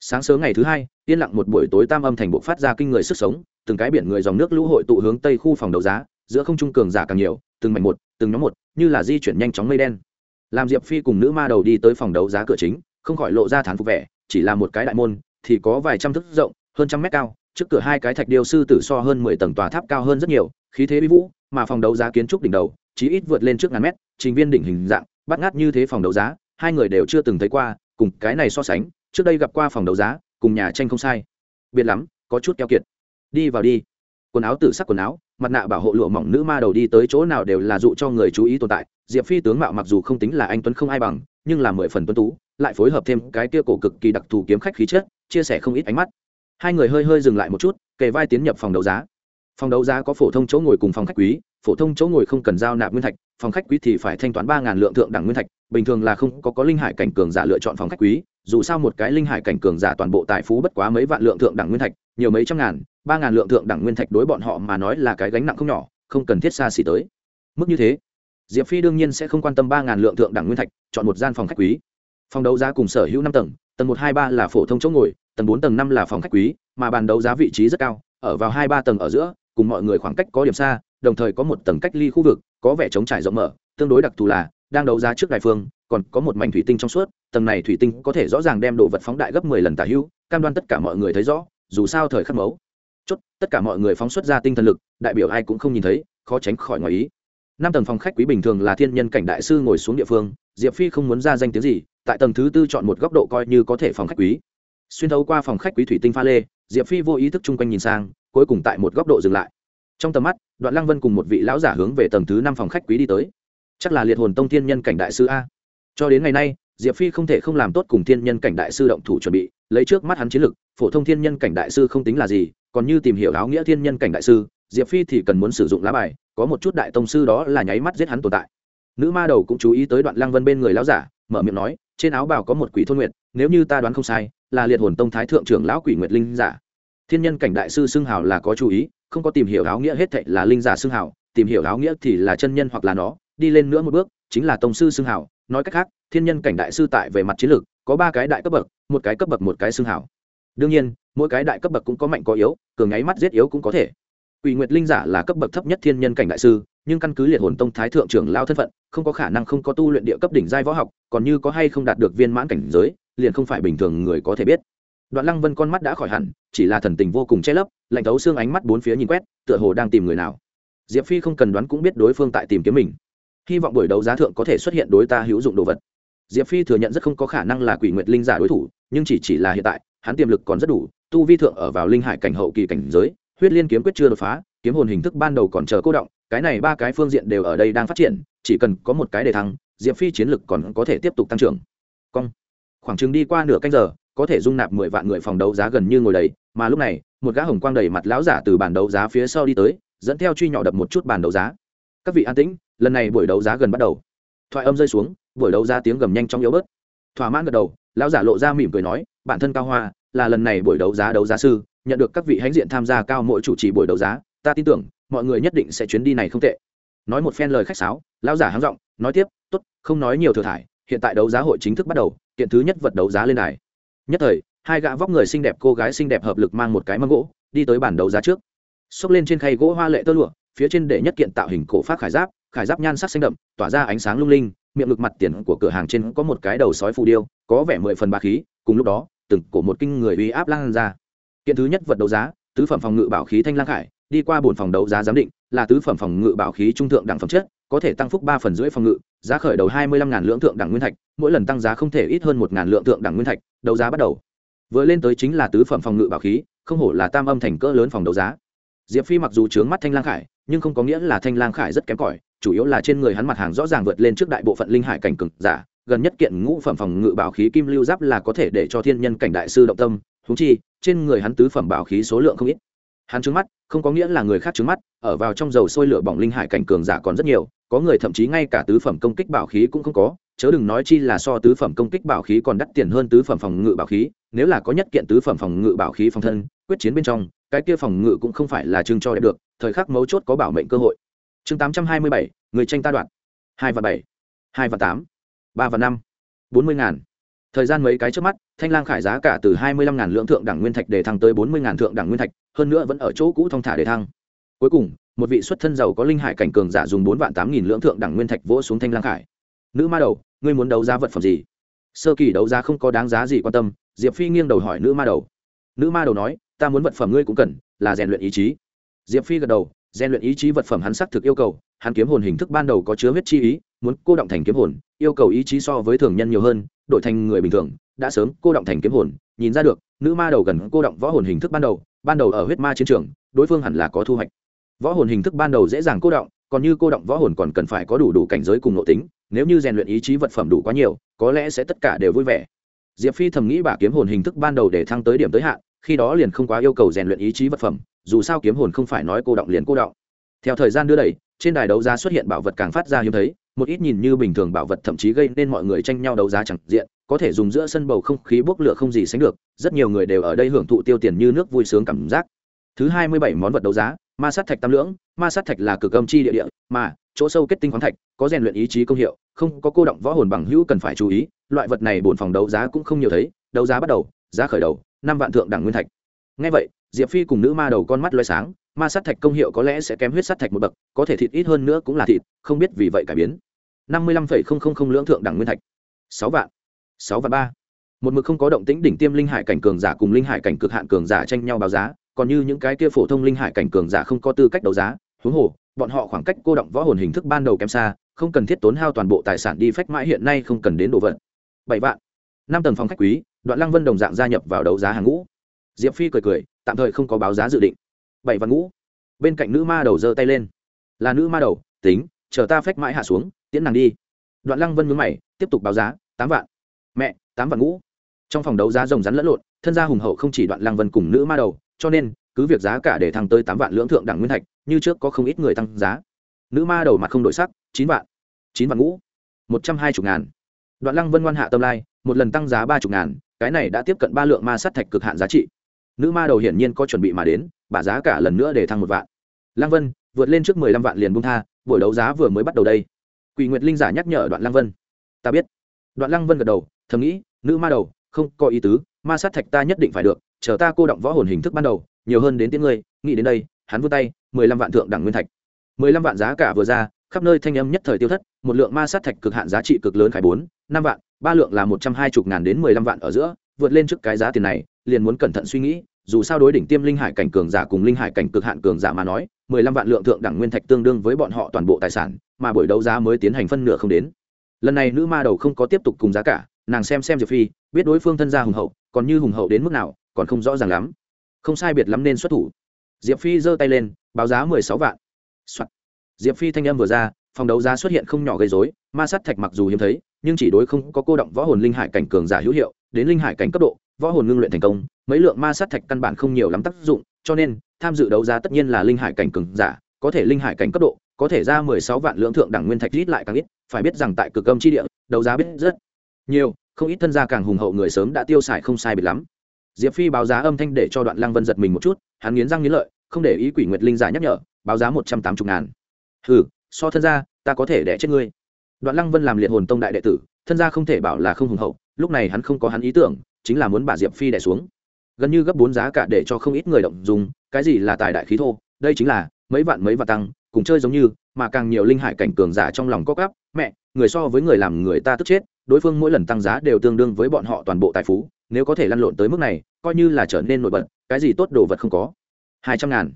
[SPEAKER 1] Sáng sớm ngày thứ hai, yên lặng một buổi tối tam âm thành bộ phát ra kinh người sức sống, từng cái biển người dòng nước lũ hội tụ hướng tây khu phòng đấu giá, giữa không trung cường giả càng nhiều từng mảnh một, từng nhóm một, như là di chuyển nhanh chóng mây đen. Làm diệp phi cùng nữ ma đầu đi tới phòng đấu giá cửa chính, không khỏi lộ ra thán phục vẻ, chỉ là một cái đại môn, thì có vài trăm thước rộng, hơn trăm mét cao, trước cửa hai cái thạch điêu sư tử so hơn mười tầng tòa tháp cao hơn rất nhiều, khí thế bí vũ, mà phòng đấu giá kiến trúc đỉnh đầu, chí ít vượt lên trước ngàn mét, trình viên đỉnh hình dạng, bắt ngát như thế phòng đấu giá, hai người đều chưa từng thấy qua, cùng cái này so sánh, trước đây gặp qua phòng đấu giá, cùng nhà tranh không sai. Biệt lắm, có chút keo kiệt. Đi vào đi quần áo tử sắc quần áo, mặt nạ bảo hộ lụa mỏng nữ ma đầu đi tới chỗ nào đều là dụ cho người chú ý tồn tại. Diệp phi tướng mạo mặc dù không tính là anh tuấn không ai bằng, nhưng là mười phần tuấn tú, lại phối hợp thêm cái kia cổ cực kỳ đặc thù kiếm khách khí chất, chia sẻ không ít ánh mắt. Hai người hơi hơi dừng lại một chút, kề vai tiến nhập phòng đấu giá. Phòng đấu giá có phổ thông chỗ ngồi cùng phòng khách quý, phổ thông chỗ ngồi không cần giao nạp nguyên thạch, phòng khách quý thì phải thanh toán ba ngàn lượng thượng đẳng nguyên thạch, bình thường là không có có linh hải cảnh cường giả lựa chọn phòng khách quý, dù sao một cái linh hải cảnh cường giả toàn bộ tài phú bất quá mấy vạn lượng thượng đẳng nguyên thạch, nhiều mấy trăm ngàn ba ngàn lượng thượng đẳng nguyên thạch đối bọn họ mà nói là cái gánh nặng không nhỏ, không cần thiết xa xỉ tới. Mức như thế, diệp phi đương nhiên sẽ không quan tâm ba ngàn lượng thượng đẳng nguyên thạch, chọn một gian phòng khách quý. Phòng đấu giá cùng sở hữu năm tầng tầng một hai ba là phổ thông chỗ ngồi, tầng bốn tầng năm là phòng khách quý, mà bàn đấu giá vị trí rất cao, ở vào hai ba tầng ở giữa, cùng mọi người khoảng cách có điểm xa, đồng thời có một tầng cách ly khu vực, có vẻ chống trải rộng mở, tương đối đặc thù là, đang đấu giá trước đại phương, còn có một mảnh thủy tinh trong suốt, tầng này thủy tinh có thể rõ ràng đem đồ vật phóng đại gấp mười lần tả hữu, cam đoan tất cả mọi người thấy rõ, dù sao thời khắc mấu chốt, tất cả mọi người phóng xuất ra tinh thần lực, đại biểu ai cũng không nhìn thấy, khó tránh khỏi ngoài ý. Năm tầng phòng khách quý bình thường là thiên nhân cảnh đại sư ngồi xuống địa phương, diệp phi không muốn ra danh tiếng gì, tại tầng thứ tư chọn một góc độ coi như có thể phòng khách quý. Xuyên thấu qua phòng khách quý thủy tinh pha lê, diệp phi vô ý thức chung quanh nhìn sang, cuối cùng tại một góc độ dừng lại. Trong tầm mắt, đoạn lăng vân cùng một vị lão giả hướng về tầng thứ năm phòng khách quý đi tới. Chắc là liệt hồn tông thiên nhân cảnh đại sư a. Cho đến ngày nay, diệp phi không thể không làm tốt cùng thiên nhân cảnh đại sư động thủ chuẩn bị, lấy trước mắt hắn chiến lực, phổ thông thiên nhân cảnh đại sư không tính là gì còn như tìm hiểu áo nghĩa thiên nhân cảnh đại sư, diệp phi thì cần muốn sử dụng lá bài, có một chút đại tông sư đó là nháy mắt giết hắn tồn tại. Nữ ma đầu cũng chú ý tới đoạn lăng vân bên người lão giả, mở miệng nói, trên áo bào có một quỷ thôn nguyệt, nếu như ta đoán không sai, là liệt hồn tông thái thượng trưởng lão quỷ nguyệt linh giả. Thiên nhân cảnh đại sư xưng hào là có chú ý, không có tìm hiểu áo nghĩa hết thệ là linh giả xưng hào, tìm hiểu áo nghĩa thì là chân nhân hoặc là nó, đi lên nữa một bước, chính là tông sư xưng hào. Nói cách khác, thiên nhân cảnh đại sư tại về mặt chiến lược, có ba cái đại cấp bậc, một cái cấp bậc một cái xưng hào. Đương nhiên mỗi cái đại cấp bậc cũng có mạnh có yếu, cường nháy mắt giết yếu cũng có thể. Quỷ nguyệt linh giả là cấp bậc thấp nhất thiên nhân cảnh đại sư, nhưng căn cứ liệt hồn tông thái thượng trưởng lao thân phận, không có khả năng không có tu luyện địa cấp đỉnh giai võ học, còn như có hay không đạt được viên mãn cảnh giới, liền không phải bình thường người có thể biết. Đoạn lăng vân con mắt đã khỏi hẳn, chỉ là thần tình vô cùng che lấp, lạnh thấu xương ánh mắt bốn phía nhìn quét, tựa hồ đang tìm người nào. Diệp phi không cần đoán cũng biết đối phương tại tìm kiếm mình. Hy vọng buổi đấu giá thượng có thể xuất hiện đối ta hữu dụng đồ vật. Diệp phi thừa nhận rất không có khả năng là quỷ nguyệt linh giả đối thủ, nhưng chỉ chỉ là hiện tại, hắn tiềm lực còn rất đủ tu vi thượng ở vào linh hải cảnh hậu kỳ cảnh giới, huyết liên kiếm quyết chưa đột phá, kiếm hồn hình thức ban đầu còn chờ cô động, cái này ba cái phương diện đều ở đây đang phát triển, chỉ cần có một cái để thăng, diệp phi chiến lực còn có thể tiếp tục tăng trưởng. Cong. Khoảng chừng đi qua nửa canh giờ, có thể dung nạp mười vạn người phòng đấu giá gần như ngồi đầy, mà lúc này, một gã hồng quang đầy mặt lão giả từ bàn đấu giá phía sau đi tới, dẫn theo truy nhỏ đập một chút bàn đấu giá. Các vị an tĩnh, lần này buổi đấu giá gần bắt đầu. Thoại âm rơi xuống, buổi đấu giá tiếng gầm nhanh trong yếu bớt. Thỏa mãn gật đầu, lão giả lộ ra mỉm cười nói, bản thân cao hoa là lần này buổi đấu giá đấu giá sư, nhận được các vị hãnh diện tham gia cao mỗi chủ trì buổi đấu giá, ta tin tưởng, mọi người nhất định sẽ chuyến đi này không tệ. Nói một phen lời khách sáo, lão giả háng giọng, nói tiếp, tốt, không nói nhiều thừa thải, hiện tại đấu giá hội chính thức bắt đầu, kiện thứ nhất vật đấu giá lên này nhất thời, hai gã vóc người xinh đẹp cô gái xinh đẹp hợp lực mang một cái mâm gỗ, đi tới bản đấu giá trước. Xốc lên trên khay gỗ hoa lệ tơ lụa, phía trên để nhất kiện tạo hình cổ phát khải giáp khải giáp nhan sắc xanh đậm, tỏa ra ánh sáng lung linh, miệng ngực mặt tiền của cửa hàng trên có một cái đầu sói phù điêu, có vẻ mười phần ba khí, cùng lúc đó từng cổ một kinh người uy áp lan ra. Kiện thứ nhất vật đấu giá, tứ phẩm phòng ngự bảo khí thanh lang khải, đi qua bồn phòng đấu giá giám định, là tứ phẩm phòng ngự bảo khí trung thượng đẳng phẩm chất, có thể tăng phúc ba phần rưỡi phòng ngự, giá khởi đầu hai mươi lăm ngàn lượng thượng đẳng nguyên thạch, mỗi lần tăng giá không thể ít hơn một ngàn lượng thượng đẳng nguyên thạch, đấu giá bắt đầu. Vừa lên tới chính là tứ phẩm phòng ngự bảo khí, không hổ là tam âm thành cỡ lớn phòng đấu giá. Diệp phi mặc dù trướng mắt thanh lang khải, nhưng không có nghĩa là thanh lang khải rất kém cỏi, chủ yếu là trên người hắn mặt hàng rõ ràng vượt lên trước đại bộ phận linh hải cảnh cực giả gần nhất kiện ngũ phẩm phòng ngự bảo khí kim lưu giáp là có thể để cho thiên nhân cảnh đại sư động tâm húng chi, trên người hắn tứ phẩm bảo khí số lượng không ít. Hắn trứng mắt, không có nghĩa là người khác trứng mắt, ở vào trong dầu sôi lửa bỏng linh hải cảnh cường giả còn rất nhiều, có người thậm chí ngay cả tứ phẩm công kích bảo khí cũng không có, chớ đừng nói chi là so tứ phẩm công kích bảo khí còn đắt tiền hơn tứ phẩm phòng ngự bảo khí, nếu là có nhất kiện tứ phẩm phòng ngự bảo khí phòng thân, quyết chiến bên trong, cái kia phòng ngự cũng không phải là chương cho đẹp được, thời khắc mấu chốt có bảo mệnh cơ hội. Chương tám trăm hai mươi bảy, người tranh ta đoạn hai và bảy. Hai và tám ba và năm. Bốn mươi ngàn. Thời gian mấy cái trước mắt, thanh lang khải giá cả từ hai mươi lăm ngàn lượng thượng đẳng nguyên thạch để thăng tới bốn mươi ngàn thượng đẳng nguyên thạch, hơn nữa vẫn ở chỗ cũ thong thả để thăng. Cuối cùng, một vị xuất thân giàu có linh hải cảnh cường giả dùng bốn vạn tám nghìn lượng thượng đẳng nguyên thạch vỗ xuống thanh lang khải. Nữ ma đầu, ngươi muốn đấu giá vật phẩm gì? Sơ kỳ đấu giá không có đáng giá gì quan tâm, diệp phi nghiêng đầu hỏi nữ ma đầu. Nữ ma đầu nói, ta muốn vật phẩm ngươi cũng cần, là rèn luyện ý chí. Diệp phi gật đầu, rèn luyện ý chí vật phẩm hắn xác thực yêu cầu hắn kiếm hồn hình thức ban đầu có chứa huyết chi ý, muốn cô động thành kiếm hồn, yêu cầu ý chí so với thường nhân nhiều hơn, đổi thành người bình thường, đã sớm cô động thành kiếm hồn, nhìn ra được, nữ ma đầu gần cô động võ hồn hình thức ban đầu ban đầu ở huyết ma chiến trường, đối phương hẳn là có thu hoạch. Võ hồn hình thức ban đầu dễ dàng cô động, còn như cô động võ hồn còn cần phải có đủ đủ cảnh giới cùng nội tính, nếu như rèn luyện ý chí vật phẩm đủ quá nhiều, có lẽ sẽ tất cả đều vui vẻ. Diệp phi thầm nghĩ bà kiếm hồn hình thức ban đầu để thăng tới điểm tới hạn, khi đó liền không quá yêu cầu rèn luyện ý chí vật phẩm, dù sao kiếm hồn không phải nói cô động liền cô động theo thời gian đưa đẩy, trên đài đấu giá xuất hiện bảo vật càng phát ra hiếm thấy, một ít nhìn như bình thường bảo vật thậm chí gây nên mọi người tranh nhau đấu giá chẳng diện, có thể dùng giữa sân bầu không khí bốc lửa không gì sánh được, rất nhiều người đều ở đây hưởng thụ tiêu tiền như nước vui sướng cảm giác. Thứ hai mươi bảy món vật đấu giá, ma sát thạch tam lưỡng, ma sát thạch là cực âm chi địa địa, mà, chỗ sâu kết tinh khoáng thạch, có rèn luyện ý chí công hiệu, không có cô động võ hồn bằng hữu cần phải chú ý, loại vật này bổn phòng đấu giá cũng không nhiều thấy, đấu giá bắt đầu, giá khởi đầu, năm vạn thượng đẳng nguyên thạch. Ngay vậy, diệp phi cùng nữ ma đầu con mắt loay sáng ma sát thạch công hiệu có lẽ sẽ kém huyết sát thạch một bậc, có thể thịt ít hơn nữa cũng là thịt, không biết vì vậy cải biến. năm mươi lăm phẩy không không không lưỡng thượng đẳng nguyên thạch. Sáu vạn. Sáu vạn ba. Một mực không có động tĩnh đỉnh tiêm linh hải cảnh cường giả cùng linh hải cảnh cực hạn cường giả tranh nhau báo giá, còn như những cái kia phổ thông linh hải cảnh cường giả không có tư cách đấu giá, huống hồ, bọn họ khoảng cách cô động võ hồn hình thức ban đầu kém xa, không cần thiết tốn hao toàn bộ tài sản đi phách mãi hiện nay không cần đến đồ vật. Bảy vạn. Năm tầng phòng khách quý, đoạn lăng vân đồng dạng gia nhập vào đấu giá hàng ngũ. Diệp phi cười cười, tạm thời không có báo giá dự định bảy vạn ngũ. Bên cạnh nữ ma đầu giơ tay lên. Là nữ ma đầu, tính, chờ ta phách mãi hạ xuống, tiễn nàng đi. Đoạn lăng vân mướn mày, tiếp tục báo giá, tám vạn. Mẹ, tám vạn ngũ. Trong phòng đấu giá rồng rắn lẫn lộn, thân gia hùng hậu không chỉ đoạn lăng vân cùng nữ ma đầu, cho nên, cứ việc giá cả để thăng tới tám vạn lưỡng thượng đẳng nguyên thạch, như trước có không ít người tăng giá. Nữ ma đầu mặt không đổi sắc, chín vạn. Chín vạn ngũ. Một trăm hai mươi ngàn. Đoạn lăng vân ngoan hạ tâm lai, một lần tăng giá ba chục ngàn, cái này đã tiếp cận ba lượng ma sắt thạch cực hạn giá trị. Nữ ma đầu hiển nhiên có chuẩn bị mà đến bả giá cả lần nữa để thăng một vạn. Lăng vân, vượt lên trước mười lăm vạn liền bung tha, buổi đấu giá vừa mới bắt đầu đây. Quỷ nguyệt linh giả nhắc nhở đoạn lăng vân. Ta biết. Đoạn lăng vân gật đầu, thầm nghĩ, nữ ma đầu, không có ý tứ, ma sát thạch ta nhất định phải được, chờ ta cô động võ hồn hình thức ban đầu, nhiều hơn đến tiếng ngươi, nghĩ đến đây, hắn vươn tay, mười lăm vạn thượng đẳng nguyên thạch. mười lăm vạn giá cả vừa ra, khắp nơi thanh âm nhất thời tiêu thất, một lượng ma sát thạch cực hạn giá trị cực lớn khải bốn, năm vạn, ba lượng là một trăm hai mươi ngàn đến mười lăm vạn ở giữa, vượt lên trước cái giá tiền này, liền muốn cẩn thận suy nghĩ dù sao đối đỉnh tiêm linh hải cảnh cường giả cùng linh hải cảnh cực hạn cường giả mà nói, mười lăm vạn lượng thượng đẳng nguyên thạch tương đương với bọn họ toàn bộ tài sản, mà buổi đấu giá mới tiến hành phân nửa không đến. Lần này nữ ma đầu không có tiếp tục cùng giá cả, nàng xem xem diệp phi, biết đối phương thân gia hùng hậu, còn như hùng hậu đến mức nào, còn không rõ ràng lắm. Không sai biệt lắm nên xuất thủ. Diệp phi giơ tay lên, báo giá mười sáu vạn、Soạn. diệp phi thanh âm vừa ra phòng đấu giá xuất hiện không nhỏ gây dối ma sát thạch mặc dù hiếm thấy, nhưng chỉ đối không có cô động võ hồn linh hải cảnh cường giả hữu hiệu, đến linh hải cảnh cấp độ, võ hồn ngưng luyện thành công, mấy lượng ma sát thạch căn bản không nhiều lắm tác dụng, cho nên, tham dự đấu giá tất nhiên là linh hải cảnh cường giả, có thể linh hải cảnh cấp độ, có thể ra mười sáu vạn lượng thượng đẳng nguyên thạch ít lại càng ít, phải biết rằng tại cực âm chi địa, đấu giá biết rất nhiều, không ít thân gia càng hùng hậu người sớm đã tiêu xài không sai biệt lắm. Diệp phi báo giá âm thanh để cho đoạn lăng vân giật mình một chút, hắn nghiến răng nghiến lợi, không để ý quỷ nguyệt linh giả nhắc nhở, báo giá một trăm tám mươi ngàn. Hừ so thân gia, ta có thể đẻ chết ngươi. Đoạn lăng vân làm liệt hồn tông đại đệ tử, thân gia không thể bảo là không hùng hậu, lúc này hắn không có hắn ý tưởng, chính là muốn bà diệp phi đẻ xuống. Gần như gấp bốn giá cả để cho không ít người động dùng, cái gì là tài đại khí thô, đây chính là mấy vạn mấy vạn tăng, cùng chơi giống như, mà càng nhiều linh hải cảnh cường giả trong lòng có gắp mẹ, người so với người làm người ta tức chết, đối phương mỗi lần tăng giá đều tương đương với bọn họ toàn bộ tài phú, nếu có thể lăn lộn tới mức này, coi như là trở nên nổi bật, cái gì tốt đồ vật không có. Hai trăm ngàn.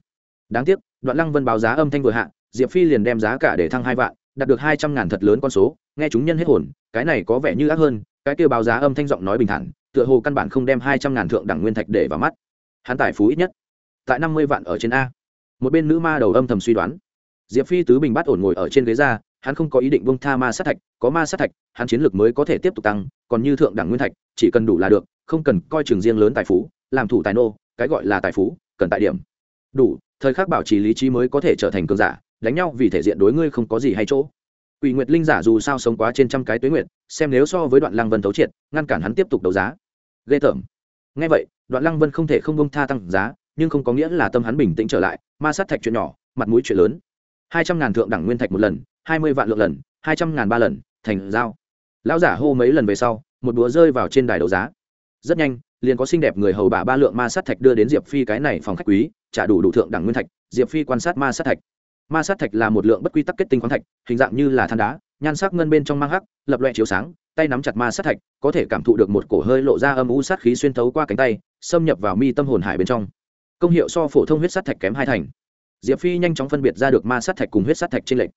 [SPEAKER 1] Đáng tiếc, đoạn lăng vân báo giá âm thanh vừa hạ diệp phi liền đem giá cả để thăng hai vạn, đạt được hai trăm ngàn thật lớn con số, nghe chúng nhân hết hồn, cái này có vẻ như ác hơn, cái kêu báo giá âm thanh giọng nói bình thản, tựa hồ căn bản không đem hai trăm ngàn thượng đẳng nguyên thạch để vào mắt. Hắn tài phú ít nhất, tại năm mươi vạn ở trên a. Một bên nữ ma đầu âm thầm suy đoán. Diệp phi tứ bình bắt ổn ngồi ở trên ghế ra, hắn không có ý định bông tha ma sát thạch, có ma sát thạch, hắn chiến lược mới có thể tiếp tục tăng, còn như thượng đẳng nguyên thạch, chỉ cần đủ là được, không cần coi trường riêng lớn tài phú, làm thủ tài nô, cái gọi là tài phú, cần tại điểm. Đủ, thời khắc bảo trì lý trí mới có thể trở thành cường giả đánh nhau vì thể diện đối ngươi không có gì hay chỗ Quỷ Nguyệt Linh giả dù sao sống quá trên trăm cái tuế nguyệt, xem nếu so với Đoạn Lăng Vân tấu triệt, ngăn cản hắn tiếp tục đấu giá. Ghê tởm. Nghe vậy, Đoạn Lăng Vân không thể không ung tha tăng giá, nhưng không có nghĩa là tâm hắn bình tĩnh trở lại, ma sát thạch chuyện nhỏ, mặt mũi chuyện lớn. hai trăm ngàn thượng đẳng nguyên thạch một lần, hai mươi vạn lượng lần, hai trăm ngàn ba lần, thành giao. Lão giả hô mấy lần về sau, một búa rơi vào trên đài đấu giá. Rất nhanh, liền có xinh đẹp người hầu bà ba lượng ma sát thạch đưa đến Diệp Phi cái này phòng khách quý, trả đủ đủ thượng đẳng nguyên thạch, Diệp Phi quan sát ma sát thạch ma sát thạch là một lượng bất quy tắc kết tinh khoáng thạch, hình dạng như là than đá, nhan sắc ngân bên trong mang hắc, lập loe chiếu sáng, tay nắm chặt ma sát thạch, có thể cảm thụ được một cổ hơi lộ ra âm u sát khí xuyên thấu qua cánh tay, xâm nhập vào mi tâm hồn hải bên trong. Công hiệu so phổ thông huyết sát thạch kém hai thành. Diệp phi nhanh chóng phân biệt ra được ma sát thạch cùng huyết sát thạch trên lệnh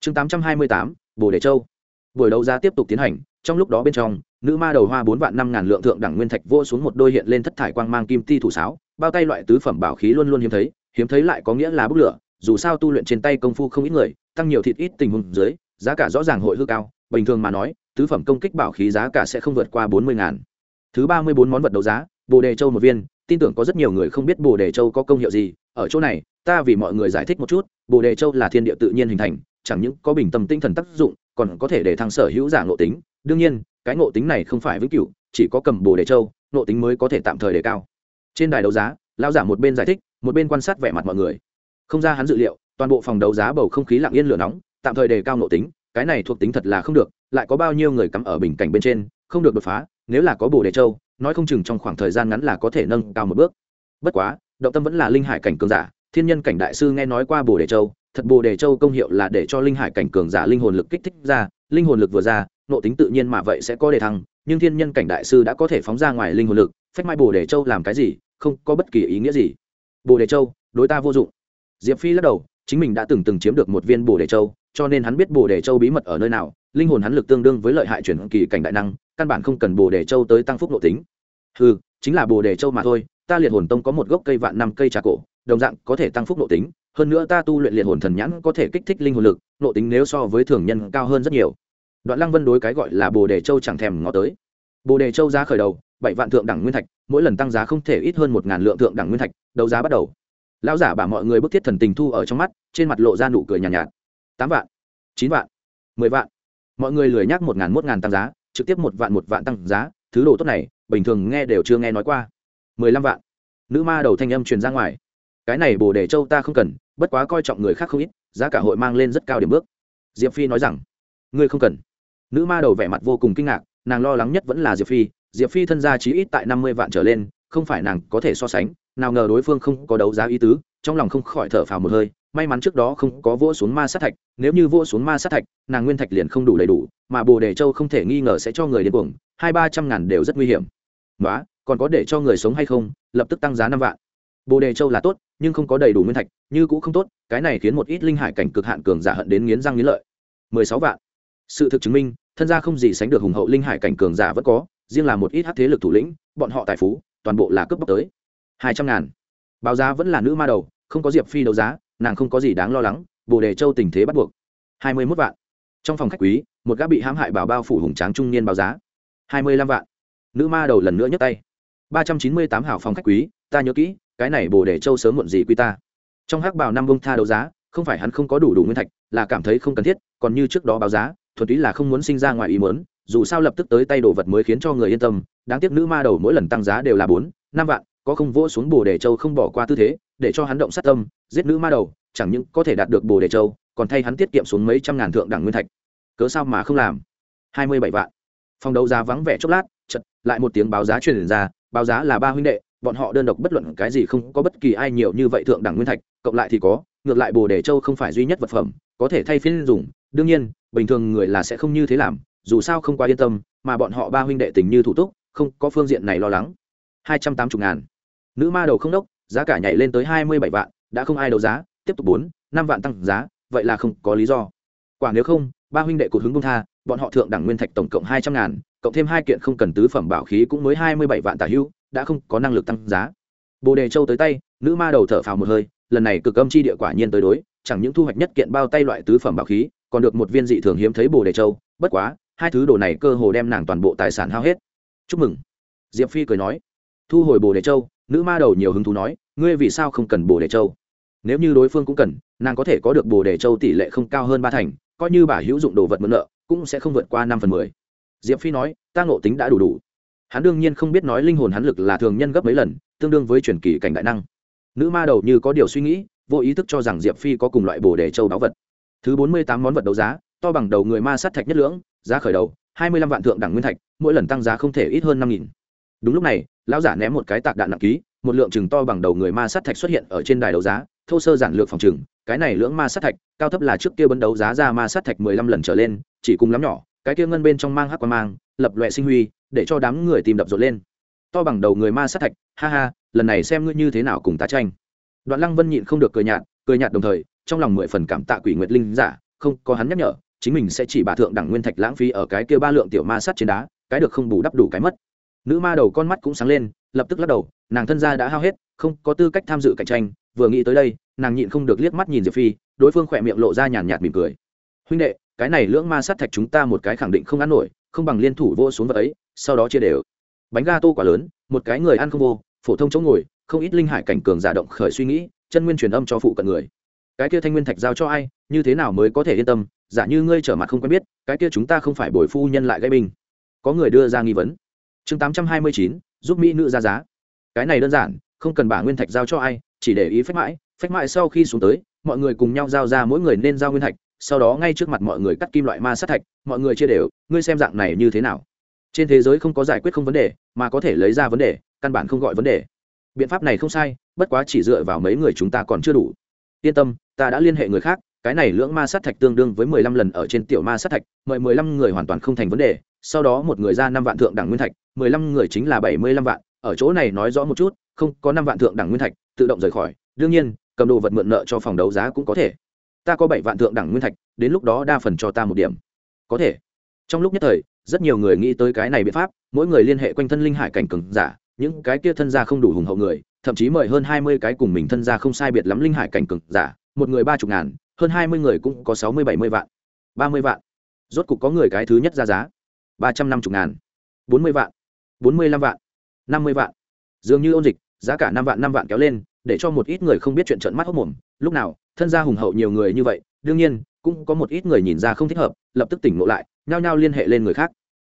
[SPEAKER 1] chương tám trăm hai mươi tám, bồ đề châu. Buổi đấu giá tiếp tục tiến hành, trong lúc đó bên trong, nữ ma đầu hoa bốn vạn năm ngàn lượng thượng đẳng nguyên thạch vô xuống một đôi hiện lên thất thải quang mang kim ti thủ sáo, bao tay loại tứ phẩm bảo khí luôn luôn hiếm thấy hiếm thấy lại có nghĩa là bức lửa dù sao tu luyện trên tay công phu không ít người, tăng nhiều thịt ít tình huống dưới, giá cả rõ ràng hội hư cao, bình thường mà nói, tứ phẩm công kích bảo khí giá cả sẽ không vượt qua bốn mươi ngàn. Thứ ba mươi bốn món vật đấu giá, bồ đề châu một viên, tin tưởng có rất nhiều người không biết bồ đề châu có công hiệu gì, ở chỗ này, ta vì mọi người giải thích một chút, bồ đề châu là thiên địa tự nhiên hình thành, chẳng những có bình tâm tinh thần tác dụng, còn có thể để thăng sở hữu giả ngộ tính. Đương nhiên, cái ngộ tính này không phải vĩnh cửu, chỉ có cầm bồ đề châu, ngộ tính mới có thể tạm thời đề cao. Trên đài đấu giá lao giả một bên giải thích, một bên quan sát vẻ mặt mọi người không ra hắn dự liệu, toàn bộ phòng đấu giá bầu không khí lặng yên lửa nóng, tạm thời đề cao nội tính, cái này thuộc tính thật là không được, lại có bao nhiêu người cắm ở bình cảnh bên trên, không được đột phá, nếu là có bồ đề châu, nói không chừng trong khoảng thời gian ngắn là có thể nâng cao một bước. Bất quá, động tâm vẫn là linh hải cảnh cường giả, thiên nhân cảnh đại sư nghe nói qua bồ đề châu, thật bồ đề châu công hiệu là để cho linh hải cảnh cường giả linh hồn lực kích thích ra, linh hồn lực vừa ra nộ tính tự nhiên mà vậy sẽ có đề thăng, nhưng thiên nhân cảnh đại sư đã có thể phóng ra ngoài linh hồn lực, phách mai bồ đề châu làm cái gì, không có bất kỳ ý nghĩa gì. Bồ đề châu, đối ta vô dụng diệp phi lắc đầu, chính mình đã từng từng chiếm được một viên bồ đề châu, cho nên hắn biết bồ đề châu bí mật ở nơi nào, linh hồn hắn lực tương đương với lợi hại chuyển kỳ cảnh đại năng, căn bản không cần bồ đề châu tới tăng phúc nội tính. Ừ chính là bồ đề châu mà thôi, ta liệt hồn tông có một gốc cây vạn năm cây trà cổ, đồng dạng có thể tăng phúc nội tính, hơn nữa ta tu luyện liệt hồn thần nhãn có thể kích thích linh hồn lực, nội tính nếu so với thường nhân cao hơn rất nhiều. Đoạn lăng vân đối cái gọi là bồ đề châu chẳng thèm ngó tới. Bồ đề châu giá khởi đầu, bảy vạn thượng đẳng nguyên thạch, mỗi lần tăng giá không thể ít hơn một ngàn lượng thượng đẳng nguyên thạch, đấu giá bắt đầu lão giả bà mọi người bức thiết thần tình thu ở trong mắt trên mặt lộ ra nụ cười nhàn nhạt, nhạt. Tám vạn chín vạn mười vạn. Mọi người lười nhắc một ngàn một ngàn tăng giá trực tiếp một vạn một vạn tăng giá thứ đồ tốt này bình thường nghe đều chưa nghe nói qua. Mười lăm vạn. Nữ ma đầu thanh âm truyền ra ngoài. Cái này bồ đề châu ta không cần bất quá coi trọng người khác không ít giá cả hội mang lên rất cao điểm bước. Diệp phi nói rằng ngươi không cần. Nữ ma đầu vẻ mặt vô cùng kinh ngạc nàng lo lắng nhất vẫn là diệp phi. Diệp phi thân gia chí ít tại năm mươi vạn trở lên không phải nàng có thể so sánh nào ngờ đối phương không có đấu giá ý tứ, trong lòng không khỏi thở phào một hơi, may mắn trước đó không có vỗ xuống ma sát thạch, nếu như vỗ xuống ma sát thạch, nàng nguyên thạch liền không đủ đầy đủ, mà bồ đề châu không thể nghi ngờ sẽ cho người điên cuồng, hai ba trăm ngàn đều rất nguy hiểm. Đó còn có để cho người sống hay không, lập tức tăng giá năm vạn. Bồ đề châu là tốt, nhưng không có đầy đủ nguyên thạch, như cũng không tốt, cái này khiến một ít linh hải cảnh cực hạn cường giả hận đến nghiến răng nghiến lợi. Mười sáu vạn. Sự thực chứng minh, thân gia không gì sánh được hùng hậu linh hải cảnh cường giả vẫn có, riêng là một ít hát thế lực thủ lĩnh, bọn họ tài phú, toàn bộ là cướp bóc tới hai trăm ngàn. Báo giá vẫn là nữ ma đầu, không có diệp phi đấu giá, nàng không có gì đáng lo lắng, bồ đề châu tình thế bắt buộc. Hai mươi mốt vạn. Trong phòng khách quý, một gã bị hãm hại bảo bao phủ hùng tráng trung niên báo giá. Hai mươi lăm vạn. Nữ ma đầu lần nữa nhấc tay. ba trăm chín mươi tám hảo phòng khách quý, ta nhớ kỹ, cái này bồ đề châu sớm muộn gì quy ta. Trong hắc bảo năm bông tha đấu giá, không phải hắn không có đủ đủ nguyên thạch, là cảm thấy không cần thiết, còn như trước đó báo giá, thuần túy là không muốn sinh ra ngoài ý muốn, dù sao lập tức tới tay đồ vật mới khiến cho người yên tâm, đáng tiếc nữ ma đầu mỗi lần tăng giá đều là bốn, năm vạn có không vỗ xuống bồ đề châu không bỏ qua tư thế, để cho hắn động sát tâm, giết nữ ma đầu, chẳng những có thể đạt được bồ đề châu, còn thay hắn tiết kiệm xuống mấy trăm ngàn thượng đẳng nguyên thạch. Cớ sao mà không làm? Hai mươi bảy vạn. Phòng đấu giá vắng vẻ chốc lát chật lại một tiếng báo giá truyền ra, báo giá là ba huynh đệ, bọn họ đơn độc bất luận cái gì không có bất kỳ ai nhiều như vậy thượng đẳng nguyên thạch, cộng lại thì có, ngược lại bồ đề châu không phải duy nhất vật phẩm, có thể thay phiên dùng. Đương nhiên, bình thường người là sẽ không như thế làm, dù sao không quá yên tâm, mà bọn họ ba huynh đệ tình như thủ túc, không có phương diện này lo lắng. Hai trăm tám mươi ngàn nữ ma đầu không đốc, giá cả nhảy lên tới hai mươi bảy vạn, đã không ai đấu giá, tiếp tục bốn, năm vạn tăng giá, vậy là không có lý do. Quả nếu không, ba huynh đệ cụt hứng công tha, bọn họ thượng đẳng nguyên thạch tổng cộng hai trăm ngàn, cộng thêm hai kiện không cần tứ phẩm bảo khí cũng mới hai mươi bảy vạn tả hưu, đã không có năng lực tăng giá. Bồ đề châu tới tay, nữ ma đầu thở phào một hơi, lần này cực âm chi địa quả nhiên tới đối, chẳng những thu hoạch nhất kiện bao tay loại tứ phẩm bảo khí, còn được một viên dị thường hiếm thấy bồ đề châu, bất quá, hai thứ đồ này cơ hồ đem nàng toàn bộ tài sản hao hết. Chúc mừng. Diệp phi cười nói. Thu hồi bồ đề châu nữ ma đầu nhiều hứng thú nói, ngươi vì sao không cần bồ đề châu? Nếu như đối phương cũng cần, nàng có thể có được bồ đề châu tỷ lệ không cao hơn ba thành, coi như bà hữu dụng đồ vật mượn nợ, cũng sẽ không vượt qua năm phần mười. Diệp phi nói, ta ngộ tính đã đủ đủ. Hắn đương nhiên không biết nói linh hồn hắn lực là thường nhân gấp mấy lần, tương đương với truyền kỳ cảnh đại năng. Nữ ma đầu như có điều suy nghĩ, vô ý thức cho rằng diệp phi có cùng loại bồ đề châu báu vật. Thứ bốn mươi tám món vật đấu giá, to bằng đầu người ma sát thạch nhất lưỡng, giá khởi đầu, hai mươi lăm vạn thượng đẳng nguyên thạch, mỗi lần tăng giá không thể ít hơn năm nghìn đúng lúc này, lão giả ném một cái tạc đạn nặng ký, một lượng chừng to bằng đầu người ma sát thạch xuất hiện ở trên đài đấu giá, thô sơ giản lược phòng chừng cái này lưỡng ma sát thạch, cao thấp là trước kia bấn đấu giá ra ma sát thạch mười lăm lần trở lên, chỉ cùng lắm nhỏ, cái kia ngân bên trong mang hắc quan mang, lập loẹ sinh huy, để cho đám người tìm đập rộn lên. To bằng đầu người ma sát thạch, ha ha, lần này xem ngươi như thế nào cùng tá tranh. Đoạn lăng vân nhịn không được cười nhạt cười nhạt đồng thời, trong lòng mười phần cảm tạ quỷ nguyệt linh giả, không, có hắn nhắc nhở, chính mình sẽ chỉ bà thượng đẳng nguyên thạch lãng phí ở cái kia ba lượng tiểu ma sát trên đá, cái được không bù đắp đủ cái mất nữ ma đầu con mắt cũng sáng lên, lập tức lắc đầu, nàng thân gia đã hao hết, không có tư cách tham dự cạnh tranh, vừa nghĩ tới đây, nàng nhịn không được liếc mắt nhìn diệp phi, đối phương khỏe miệng lộ ra nhàn nhạt mỉm cười. Huynh đệ, cái này lưỡng ma sát thạch chúng ta một cái khẳng định không ăn nổi, không bằng liên thủ vô xuống vật ấy, sau đó chia đều. Bánh ga tô quả lớn, một cái người ăn không vô, phổ thông chỗ ngồi, không ít linh hải cảnh cường giả động khởi suy nghĩ, chân nguyên truyền âm cho phụ cận người. Cái kia thanh nguyên thạch giao cho ai, như thế nào mới có thể yên tâm? Giả như ngươi trở mặt không quen biết, cái kia chúng ta không phải bồi phu nhân lại gây binh. Có người đưa ra nghi vấn chương tám trăm hai mươi chín, giúp mỹ nữ ra giá. Cái này đơn giản, không cần bả nguyên thạch giao cho ai, chỉ để ý phách mãi phách mãi sau khi xuống tới, mọi người cùng nhau giao ra mỗi người nên giao nguyên thạch, sau đó ngay trước mặt mọi người cắt kim loại ma sát thạch, mọi người chia đều, ngươi xem dạng này như thế nào. Trên thế giới không có giải quyết không vấn đề, mà có thể lấy ra vấn đề, căn bản không gọi vấn đề. Biện pháp này không sai, bất quá chỉ dựa vào mấy người chúng ta còn chưa đủ. Yên tâm, ta đã liên hệ người khác cái này lưỡng ma sát thạch tương đương với mười lăm lần ở trên tiểu ma sát thạch, mời mười lăm người hoàn toàn không thành vấn đề, sau đó một người ra năm vạn thượng đẳng nguyên thạch, mười lăm người chính là bảy mươi lăm vạn, ở chỗ này nói rõ một chút, không, có năm vạn thượng đẳng nguyên thạch, tự động rời khỏi, đương nhiên, cầm đồ vật mượn nợ cho phòng đấu giá cũng có thể. Ta có bảy vạn thượng đẳng nguyên thạch, đến lúc đó đa phần cho ta một điểm. Có thể. Trong lúc nhất thời, rất nhiều người nghĩ tới cái này biện pháp, mỗi người liên hệ quanh thân linh hải cảnh cường giả, những cái kia thân gia không đủ hùng hậu người, thậm chí mời hơn hai mươi cái cùng mình thân gia không sai biệt lắm linh hải cảnh cường giả, một người ba chục ngàn hơn hai mươi người cũng có sáu mươi bảy mươi vạn, ba mươi vạn. Rốt cục có người cái thứ nhất ra giá, ba trăm năm mươi ngàn, bốn mươi vạn, bốn mươi lăm vạn, năm mươi vạn. Dường như ôn dịch, giá cả năm vạn năm vạn kéo lên, để cho một ít người không biết chuyện trận mắt hốc mồm. Lúc nào, thân gia hùng hậu nhiều người như vậy, đương nhiên, cũng có một ít người nhìn ra không thích hợp, lập tức tỉnh ngộ lại, nhao nhao liên hệ lên người khác.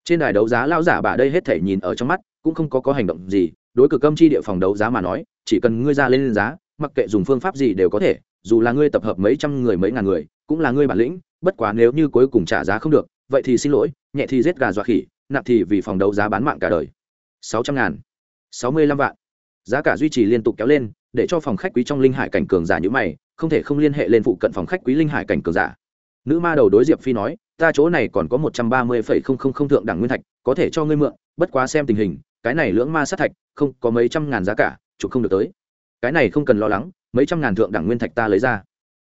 [SPEAKER 1] Trên đài đấu giá lao giả bà đây hết thể nhìn ở trong mắt, cũng không có có hành động gì, đối cực âm chi địa phòng đấu giá mà nói, chỉ cần ngươi ra lên giá, mặc kệ dùng phương pháp gì đều có thể dù là ngươi tập hợp mấy trăm người mấy ngàn người, cũng là ngươi bản lĩnh, bất quá nếu như cuối cùng trả giá không được, vậy thì xin lỗi, nhẹ thì giết gà dọa khỉ, nặng thì vì phòng đấu giá bán mạng cả đời. Sáu trăm ngàn. Sáu mươi lăm vạn. Giá cả duy trì liên tục kéo lên, để cho phòng khách quý trong linh hải cảnh cường giả như mày, không thể không liên hệ lên phụ cận phòng khách quý linh hải cảnh cường giả. Nữ ma đầu đối diệp phi nói, ta chỗ này còn có một trăm ba mươi phẩy không không không thượng đẳng nguyên thạch, có thể cho ngươi mượn, bất quá xem tình hình, cái này lưỡng ma sát thạch, không có mấy trăm ngàn giá cả, chụp không được tới. Cái này không cần lo lắng mấy trăm ngàn thượng đẳng nguyên thạch ta lấy ra.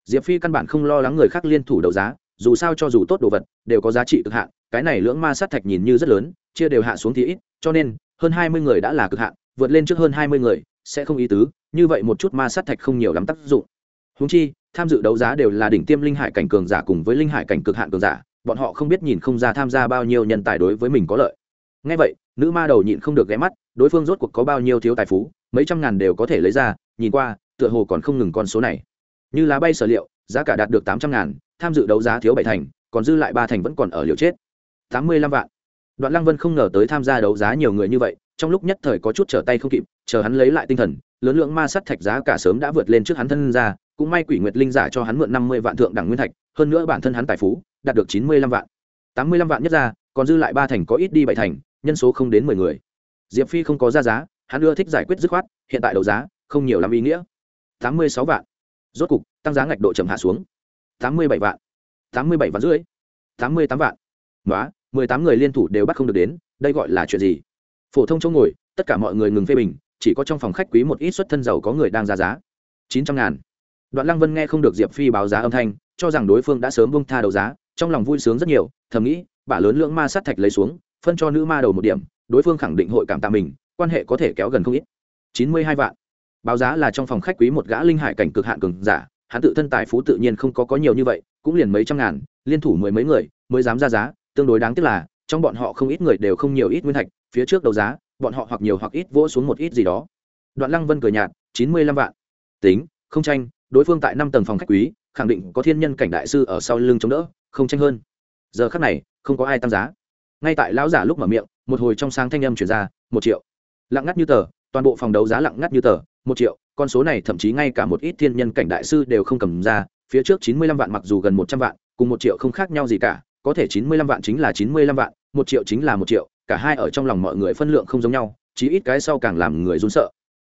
[SPEAKER 1] Diệp phi căn bản không lo lắng người khác liên thủ đấu giá, dù sao cho dù tốt đồ vật, đều có giá trị cực hạn, cái này lưỡng ma sát thạch nhìn như rất lớn, chia đều hạ xuống thì ít, cho nên, hơn hai mươi người đã là cực hạn, vượt lên trước hơn hai mươi người, sẽ không ý tứ, như vậy một chút ma sát thạch không nhiều lắm tác dụng. Húng chi, tham dự đấu giá đều là đỉnh tiêm linh hải cảnh cường giả cùng với linh hải cảnh cực hạn cường giả, bọn họ không biết nhìn không ra tham gia bao nhiêu nhân tài đối với mình có lợi. Ngay vậy, nữ ma đầu nhịn không được ghé mắt, đối phương rốt cuộc có bao nhiêu thiếu tài phú, mấy trăm ngàn đều có thể lấy ra, nhìn qua tựa hồ còn không ngừng con số này. Như lá bay sở liệu, giá cả đạt được tám trăm ngàn, tham dự đấu giá thiếu bảy thành, còn dư lại ba thành vẫn còn ở liều chết. Tám mươi lăm vạn. Đoạn lăng vân không ngờ tới tham gia đấu giá nhiều người như vậy, trong lúc nhất thời có chút trở tay không kịp, chờ hắn lấy lại tinh thần, lớn lượng ma sắt thạch giá cả sớm đã vượt lên trước hắn thân ra, cũng may quỷ nguyệt linh giả cho hắn mượn năm mươi vạn thượng đẳng nguyên thạch, hơn nữa bản thân hắn tài phú, đạt được chín mươi lăm vạn. Tám mươi lăm vạn nhất ra, còn dư lại ba thành có ít đi bảy thành, nhân số không đến mười người. Diệp phi không có ra giá, hắn ưa thích giải quyết dứt khoát, hiện tại đấu giá, không nhiều làm ý nghĩa tám mươi sáu vạn. Rốt cục, tăng giá ngạch độ chậm hạ xuống. tám mươi bảy vạn. tám mươi bảy vạn rưỡi. tám mươi tám vạn. Nói mười tám người liên thủ đều bắt không được đến, đây gọi là chuyện gì? Phổ thông chỗ ngồi, tất cả mọi người ngừng phê bình, chỉ có trong phòng khách quý một ít xuất thân giàu có người đang ra giá. chín trăm ngàn. Đoạn lăng vân nghe không được diệp phi báo giá âm thanh, cho rằng đối phương đã sớm bông tha đầu giá, trong lòng vui sướng rất nhiều, thầm nghĩ, bả lớn lượng ma sát thạch lấy xuống, phân cho nữ ma đầu một điểm, đối phương khẳng định hội cảm tạ mình, quan hệ có thể kéo gần không ít. chín mươi hai vạn báo giá là trong phòng khách quý một gã linh hải cảnh cực hạn cường giả, hắn tự thân tài phú tự nhiên không có có nhiều như vậy, cũng liền mấy trăm ngàn, liên thủ mười mấy người, mới dám ra giá, tương đối đáng tiếc là, trong bọn họ không ít người đều không nhiều ít nguyên thạch, phía trước đấu giá, bọn họ hoặc nhiều hoặc ít vỗ xuống một ít gì đó. Đoạn lăng vân cười nhạt, chín mươi lăm vạn. Tính, không tranh, đối phương tại năm tầng phòng khách quý, khẳng định có thiên nhân cảnh đại sư ở sau lưng chống đỡ, không tranh hơn. Giờ khác này, không có ai tăng giá. Ngay tại lão giả lúc mở miệng, một hồi trong sáng thanh âm chuyển ra, một triệu. Lặng ngắt như tờ, toàn bộ phòng đấu giá lặng ngắt như tờ một triệu, con số này thậm chí ngay cả một ít thiên nhân cảnh đại sư đều không cầm ra, phía trước chín mươi lăm vạn mặc dù gần một trăm vạn, cùng một triệu không khác nhau gì cả, có thể chín mươi lăm vạn chính là chín mươi lăm vạn, một triệu chính là một triệu, cả hai ở trong lòng mọi người phân lượng không giống nhau, chí ít cái sau càng làm người run sợ.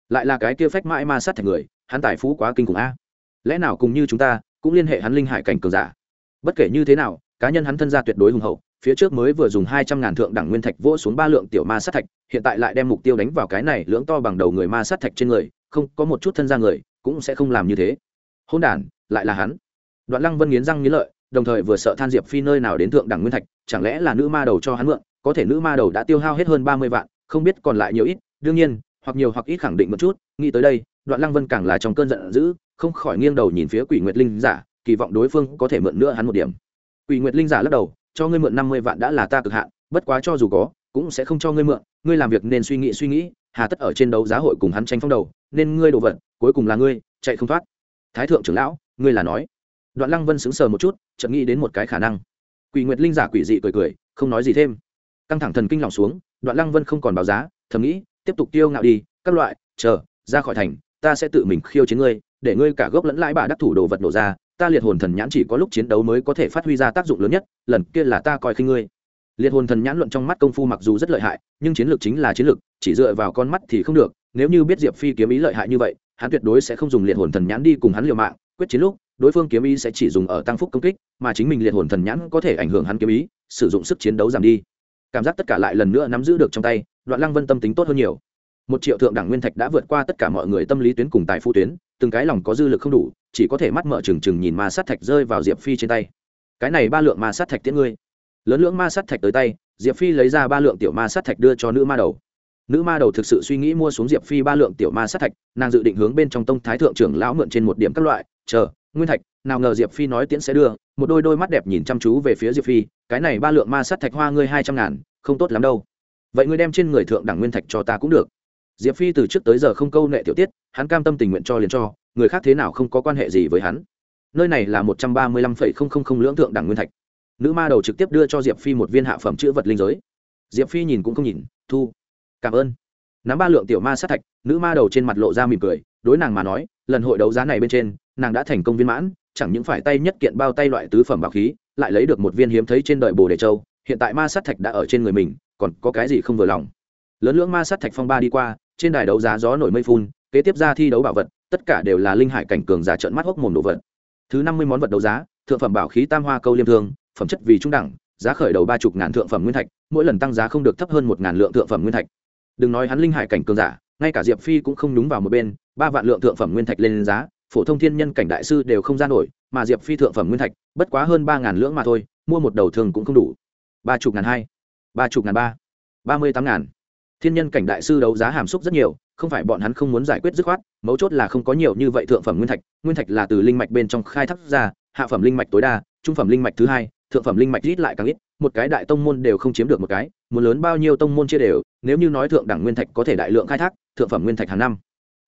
[SPEAKER 1] Lại là cái kia phách mãi ma sát thành người, hắn tài phú quá kinh khủng a. Lẽ nào cùng như chúng ta, cũng liên hệ hắn linh hải cảnh cường giả? Bất kể như thế nào, cá nhân hắn thân gia tuyệt đối hùng hậu phía trước mới vừa dùng hai trăm ngàn thượng đẳng nguyên thạch vỗ xuống ba lượng tiểu ma sát thạch, hiện tại lại đem mục tiêu đánh vào cái này lưỡng to bằng đầu người ma sát thạch trên người, không, có một chút thân ra người, cũng sẽ không làm như thế. Hôn đ lại là hắn. Đoạn lăng vân nghiến răng nghiến lợi, đồng thời vừa sợ than diệp phi nơi nào đến thượng đẳng nguyên thạch, chẳng lẽ là nữ ma đầu cho hắn mượn, có thể nữ ma đầu đã tiêu hao hết hơn ba mươi vạn, không biết còn lại nhiều ít, đương nhiên, hoặc nhiều hoặc ít khẳng định một chút, nghĩ tới đây, đoạn lăng vân càng là trong cơn giận dữ, không khỏi nghiêng đầu nhìn phía quỷ nguyệt linh giả, kỳ vọng đối phương có thể mượn nữa hắn một điểm. Quỷ nguyệt linh giả lắc đầu cho ngươi mượn năm mươi vạn đã là ta cực hạn, bất quá cho dù có, cũng sẽ không cho ngươi mượn. Ngươi làm việc nên suy nghĩ suy nghĩ, hà tất ở trên đấu giá hội cùng hắn tranh phong đầu, nên ngươi đồ vật cuối cùng là ngươi, chạy không thoát. Thái thượng trưởng lão, ngươi là nói. Đoạn lăng vân sững sờ một chút, chợt nghĩ đến một cái khả năng. Quỷ nguyệt linh giả quỷ dị cười cười, không nói gì thêm. Căng thẳng thần kinh lòng xuống, đoạn lăng vân không còn báo giá, thầm nghĩ, tiếp tục tiêu ngạo đi, các loại, chờ, ra khỏi thành, ta sẽ tự mình khiêu chiến ngươi, để ngươi cả gốc lẫn lãi bà đắc thủ đồ vật nổ ra ta liệt hồn thần nhãn chỉ có lúc chiến đấu mới có thể phát huy ra tác dụng lớn nhất, lần kia là ta coi khinh ngươi. Liệt hồn thần nhãn luận trong mắt công phu mặc dù rất lợi hại, nhưng chiến lược chính là chiến lược, chỉ dựa vào con mắt thì không được, nếu như biết diệp phi kiếm ý lợi hại như vậy, hắn tuyệt đối sẽ không dùng liệt hồn thần nhãn đi cùng hắn liều mạng, quyết chiến lúc, đối phương kiếm ý sẽ chỉ dùng ở tăng phúc công kích, mà chính mình liệt hồn thần nhãn có thể ảnh hưởng hắn kiếm ý, sử dụng sức chiến đấu giảm đi. Cảm giác tất cả lại lần nữa nắm giữ được trong tay, đoạn lăng vân tâm tính tốt hơn nhiều. Một triệu thượng đẳng nguyên thạch đã vượt qua tất cả mọi người tâm lý tuyến cùng tài phu tuyến từng cái lòng có dư lực không đủ, chỉ có thể mắt mở trừng trừng nhìn ma sát thạch rơi vào diệp phi trên tay. Cái này ba lượng ma sát thạch tiễn ngươi. Lớn lưỡng ma sát thạch tới tay, diệp phi lấy ra ba lượng tiểu ma sát thạch đưa cho nữ ma đầu. Nữ ma đầu thực sự suy nghĩ mua xuống diệp phi ba lượng tiểu ma sát thạch, nàng dự định hướng bên trong tông thái thượng trưởng lão mượn trên một điểm các loại, chờ, nguyên thạch, nào ngờ diệp phi nói tiễn sẽ đưa. Một đôi đôi mắt đẹp nhìn chăm chú về phía diệp phi, cái này ba lượng ma sát thạch hoa ngươi hai trăm ngàn, không tốt lắm đâu. Vậy ngươi đem trên người thượng đẳng nguyên thạch cho ta cũng được diệp phi từ trước tới giờ không câu nệ tiểu tiết, hắn cam tâm tình nguyện cho liền cho, người khác thế nào không có quan hệ gì với hắn. Nơi này là một trăm ba mươi lăm phẩy không không không lưỡng thượng đẳng nguyên thạch. Nữ ma đầu trực tiếp đưa cho diệp phi một viên hạ phẩm chữ vật linh giới. Diệp phi nhìn cũng không nhìn, thu. Cảm ơn. Nắm ba lượng tiểu ma sát thạch, nữ ma đầu trên mặt lộ ra mỉm cười, đối nàng mà nói, lần hội đấu giá này bên trên, nàng đã thành công viên mãn, chẳng những phải tay nhất kiện bao tay loại tứ phẩm bảo khí, lại lấy được một viên hiếm thấy trên đời bồ đề châu, hiện tại ma sát thạch đã ở trên người mình, còn có cái gì không vừa lòng. Lớn lưỡng ma sát thạch phong ba đi qua trên đài đấu giá gió nổi mây phun, kế tiếp ra thi đấu bảo vật, tất cả đều là linh hải cảnh cường giả trợn mắt hốc mồm đồ vật. Thứ năm mươi món vật đấu giá, thượng phẩm bảo khí tam hoa câu liêm thương, phẩm chất vì trung đẳng, giá khởi đầu ba chục ngàn thượng phẩm nguyên thạch, mỗi lần tăng giá không được thấp hơn một ngàn lượng thượng phẩm nguyên thạch. Đừng nói hắn linh hải cảnh cường giả, ngay cả diệp phi cũng không đúng vào một bên, ba vạn lượng thượng phẩm nguyên thạch lên giá, phổ thông thiên nhân cảnh đại sư đều không ra nổi, mà diệp phi thượng phẩm nguyên thạch, bất quá hơn ba ngàn lưỡng mà thôi, mua một đầu thường cũng không đủ. Ba chục ngàn hai, ba chục ngàn ba ba mươi tám ngàn thiên nhân cảnh đại sư đấu giá hàm xúc rất nhiều, không phải bọn hắn không muốn giải quyết dứt khoát, mấu chốt là không có nhiều như vậy thượng phẩm nguyên thạch nguyên thạch là từ linh mạch bên trong khai thác ra, hạ phẩm linh mạch tối đa, trung phẩm linh mạch thứ hai, thượng phẩm linh mạch ít lại càng ít, một cái đại tông môn đều không chiếm được một cái, muốn lớn bao nhiêu tông môn chia đều, nếu như nói thượng đẳng nguyên thạch có thể đại lượng khai thác, thượng phẩm nguyên thạch hàng năm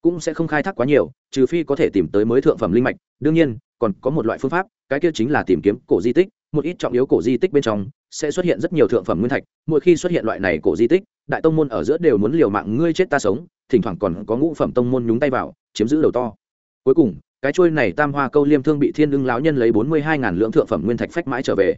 [SPEAKER 1] cũng sẽ không khai thác quá nhiều, trừ phi có thể tìm tới mới thượng phẩm linh mạch. Đương nhiên, còn có một loại phương pháp, cái kia chính là tìm kiếm cổ di tích, một ít trọng yếu cổ di tích bên trong sẽ xuất hiện rất nhiều thượng phẩm nguyên thạch, mỗi khi xuất hiện loại này cổ di tích đại tông môn ở giữa đều muốn liều mạng ngươi chết ta sống, thỉnh thoảng còn có ngũ phẩm tông môn nhúng tay vào, chiếm giữ đầu to. Cuối cùng, cái chuôi này tam hoa câu liêm thương bị thiên lưng lão nhân lấy bốn mươi hai ngàn lượng thượng phẩm nguyên thạch phách mãi trở về.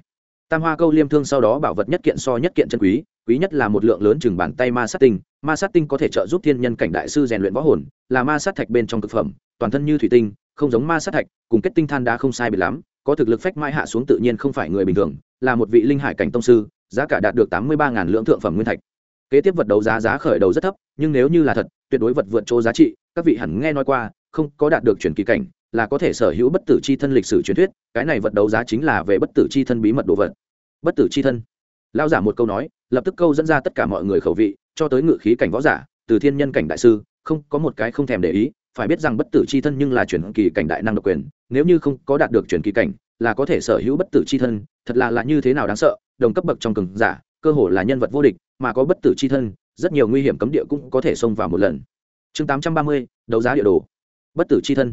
[SPEAKER 1] Tam hoa câu liêm thương sau đó bảo vật nhất kiện so nhất kiện chân quý quý nhất là một lượng lớn chừng bàn tay ma sát tinh, ma sát tinh có thể trợ giúp thiên nhân cảnh đại sư rèn luyện võ hồn, là ma sát thạch bên trong thực phẩm, toàn thân như thủy tinh, không giống ma sát thạch, cùng kết tinh than đá không sai biệt lắm, có thực lực phách mãi hạ xuống tự nhiên không phải người bình thường, là một vị linh hải cảnh tông sư, giá cả đạt được tám mươi ba ngàn lượng thượng phẩm nguyên thạch kế tiếp vật đấu giá giá khởi đầu rất thấp, nhưng nếu như là thật, tuyệt đối vật vượt chỗ giá trị, các vị hẳn nghe nói qua, không có đạt được chuyển kỳ cảnh, là có thể sở hữu bất tử c h i thân lịch sử truyền thuyết, cái này vật đấu giá chính là về bất tử c h i thân bí mật đồ vật. Bất tử c h i thân. Lao giả một câu nói, lập tức câu dẫn ra tất cả mọi người khẩu vị, cho tới ngự khí cảnh võ giả, từ thiên nhân cảnh đại sư, không có một cái không thèm để ý, phải biết rằng bất tử c h i thân nhưng là chuyển kỳ cảnh đại năng độc quyền, nếu như không có đạt được chuyển kỳ cảnh, là có thể sở hữu bất tử c h i thân, thật là là như thế nào đáng sợ, đồng cấp bậc trong cường giả, cơ hồ là nhân vật vô địch mà có bất tử c h i thân, rất nhiều nguy hiểm cấm địa cũng có thể xông vào một lần. Chương tám trăm ba mươi, đấu giá địa đồ. Bất tử c h i thân.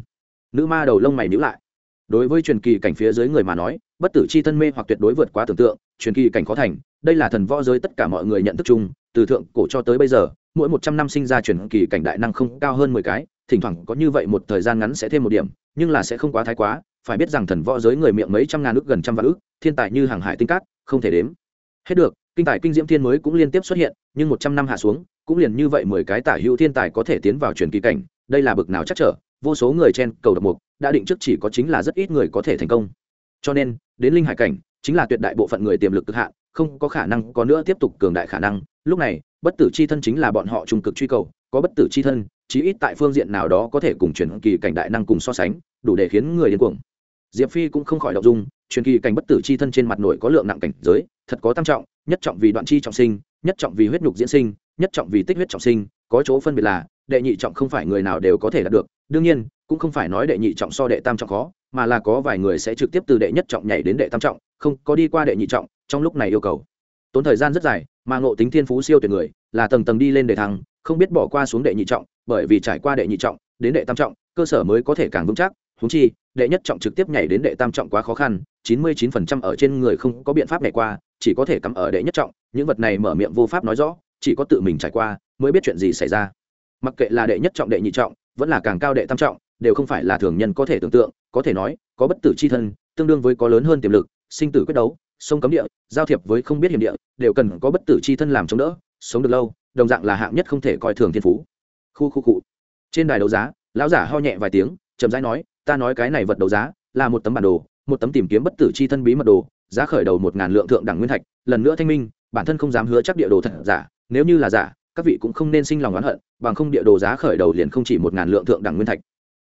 [SPEAKER 1] Nữ ma đầu lông mày nhữ lại. Đối với truyền kỳ cảnh phía dưới người mà nói, bất tử c h i thân mê hoặc tuyệt đối vượt quá tưởng tượng, truyền kỳ cảnh khó thành, đây là thần võ giới tất cả mọi người nhận thức chung, từ thượng cổ cho tới bây giờ, mỗi một trăm năm sinh ra truyền kỳ cảnh đại năng không cao hơn mười cái, thỉnh thoảng có như vậy một thời gian ngắn sẽ thêm một điểm, nhưng là sẽ không quá thái quá, phải biết rằng thần võ giới người miệng mấy trăm ngàn ước gần trăm vạn ước, thiên tài như hàng hải tinh cát, không thể đếm. Hết được kinh tài kinh diễm thiên mới cũng liên tiếp xuất hiện, nhưng một trăm năm hạ xuống, cũng liền như vậy mười cái tả hữu thiên tài có thể tiến vào truyền kỳ cảnh, đây là bực nào chắc trở, vô số người trên cầu độc mục, đã định trước chỉ có chính là rất ít người có thể thành công. Cho nên, đến linh hải cảnh, chính là tuyệt đại bộ phận người tiềm lực cực hạn, không có khả năng có nữa tiếp tục cường đại khả năng. Lúc này, bất tử c h i thân chính là bọn họ trung cực truy cầu, có bất tử c h i thân, chí ít tại phương diện nào đó có thể cùng truyền kỳ cảnh đại năng cùng so sánh, đủ để khiến người điên cuồng. Diệp phi cũng không khỏi đọc dung, truyền kỳ cảnh bất tử c h i thân trên mặt nổi có lượng nặng cảnh giới, thật có tam trọng nhất trọng vì đoạn chi trọng sinh, nhất trọng vì huyết nhục diễn sinh, nhất trọng vì tích huyết trọng sinh, có chỗ phân biệt là, đệ nhị trọng không phải người nào đều có thể đạt được. Đương nhiên, cũng không phải nói đệ nhị trọng so đệ tam trọng khó, mà là có vài người sẽ trực tiếp từ đệ nhất trọng nhảy đến đệ tam trọng, không có đi qua đệ nhị trọng, trong lúc này yêu cầu. Tốn thời gian rất dài, mà ngộ tính thiên phú siêu tuyệt người, là tầng tầng đi lên để thăng, không biết bỏ qua xuống đệ nhị trọng, bởi vì trải qua đệ nhị trọng, đến đệ tam trọng, cơ sở mới có thể càng vững chắc. Húng chi, đệ nhất trọng trực tiếp nhảy đến đệ tam trọng quá khó khăn, chín mươi chín phần trăm ở trên người không có biện pháp nhảy qua chỉ có thể cắm ở đệ nhất trọng, những vật này mở miệng vô pháp nói rõ, chỉ có tự mình trải qua mới biết chuyện gì xảy ra. Mặc kệ là đệ nhất trọng, đệ nhị trọng, vẫn là càng cao đệ tam trọng, đều không phải là thường nhân có thể tưởng tượng, có thể nói, có bất tử c h i thân, tương đương với có lớn hơn tiềm lực, sinh tử quyết đấu, sông cấm địa, giao thiệp với không biết hiểm địa, đều cần có bất tử c h i thân làm chống đỡ, sống được lâu, đồng dạng là hạng nhất không thể coi thường thiên phú. Khu khu cụ trên đài đấu giá, lão giả ho nhẹ vài tiếng, chậm rãi nói, ta nói cái này vật đấu giá là một tấm bản đồ, một tấm tìm kiếm bất tử c h i thân bí mật đồ giá khởi đầu một ngàn lượng thượng đẳng nguyên thạch, lần nữa thanh minh, bản thân không dám hứa chắc địa đồ thật giả, nếu như là giả, các vị cũng không nên sinh lòng oán hận, bằng không địa đồ giá khởi đầu liền không chỉ một ngàn lượng thượng đẳng nguyên thạch.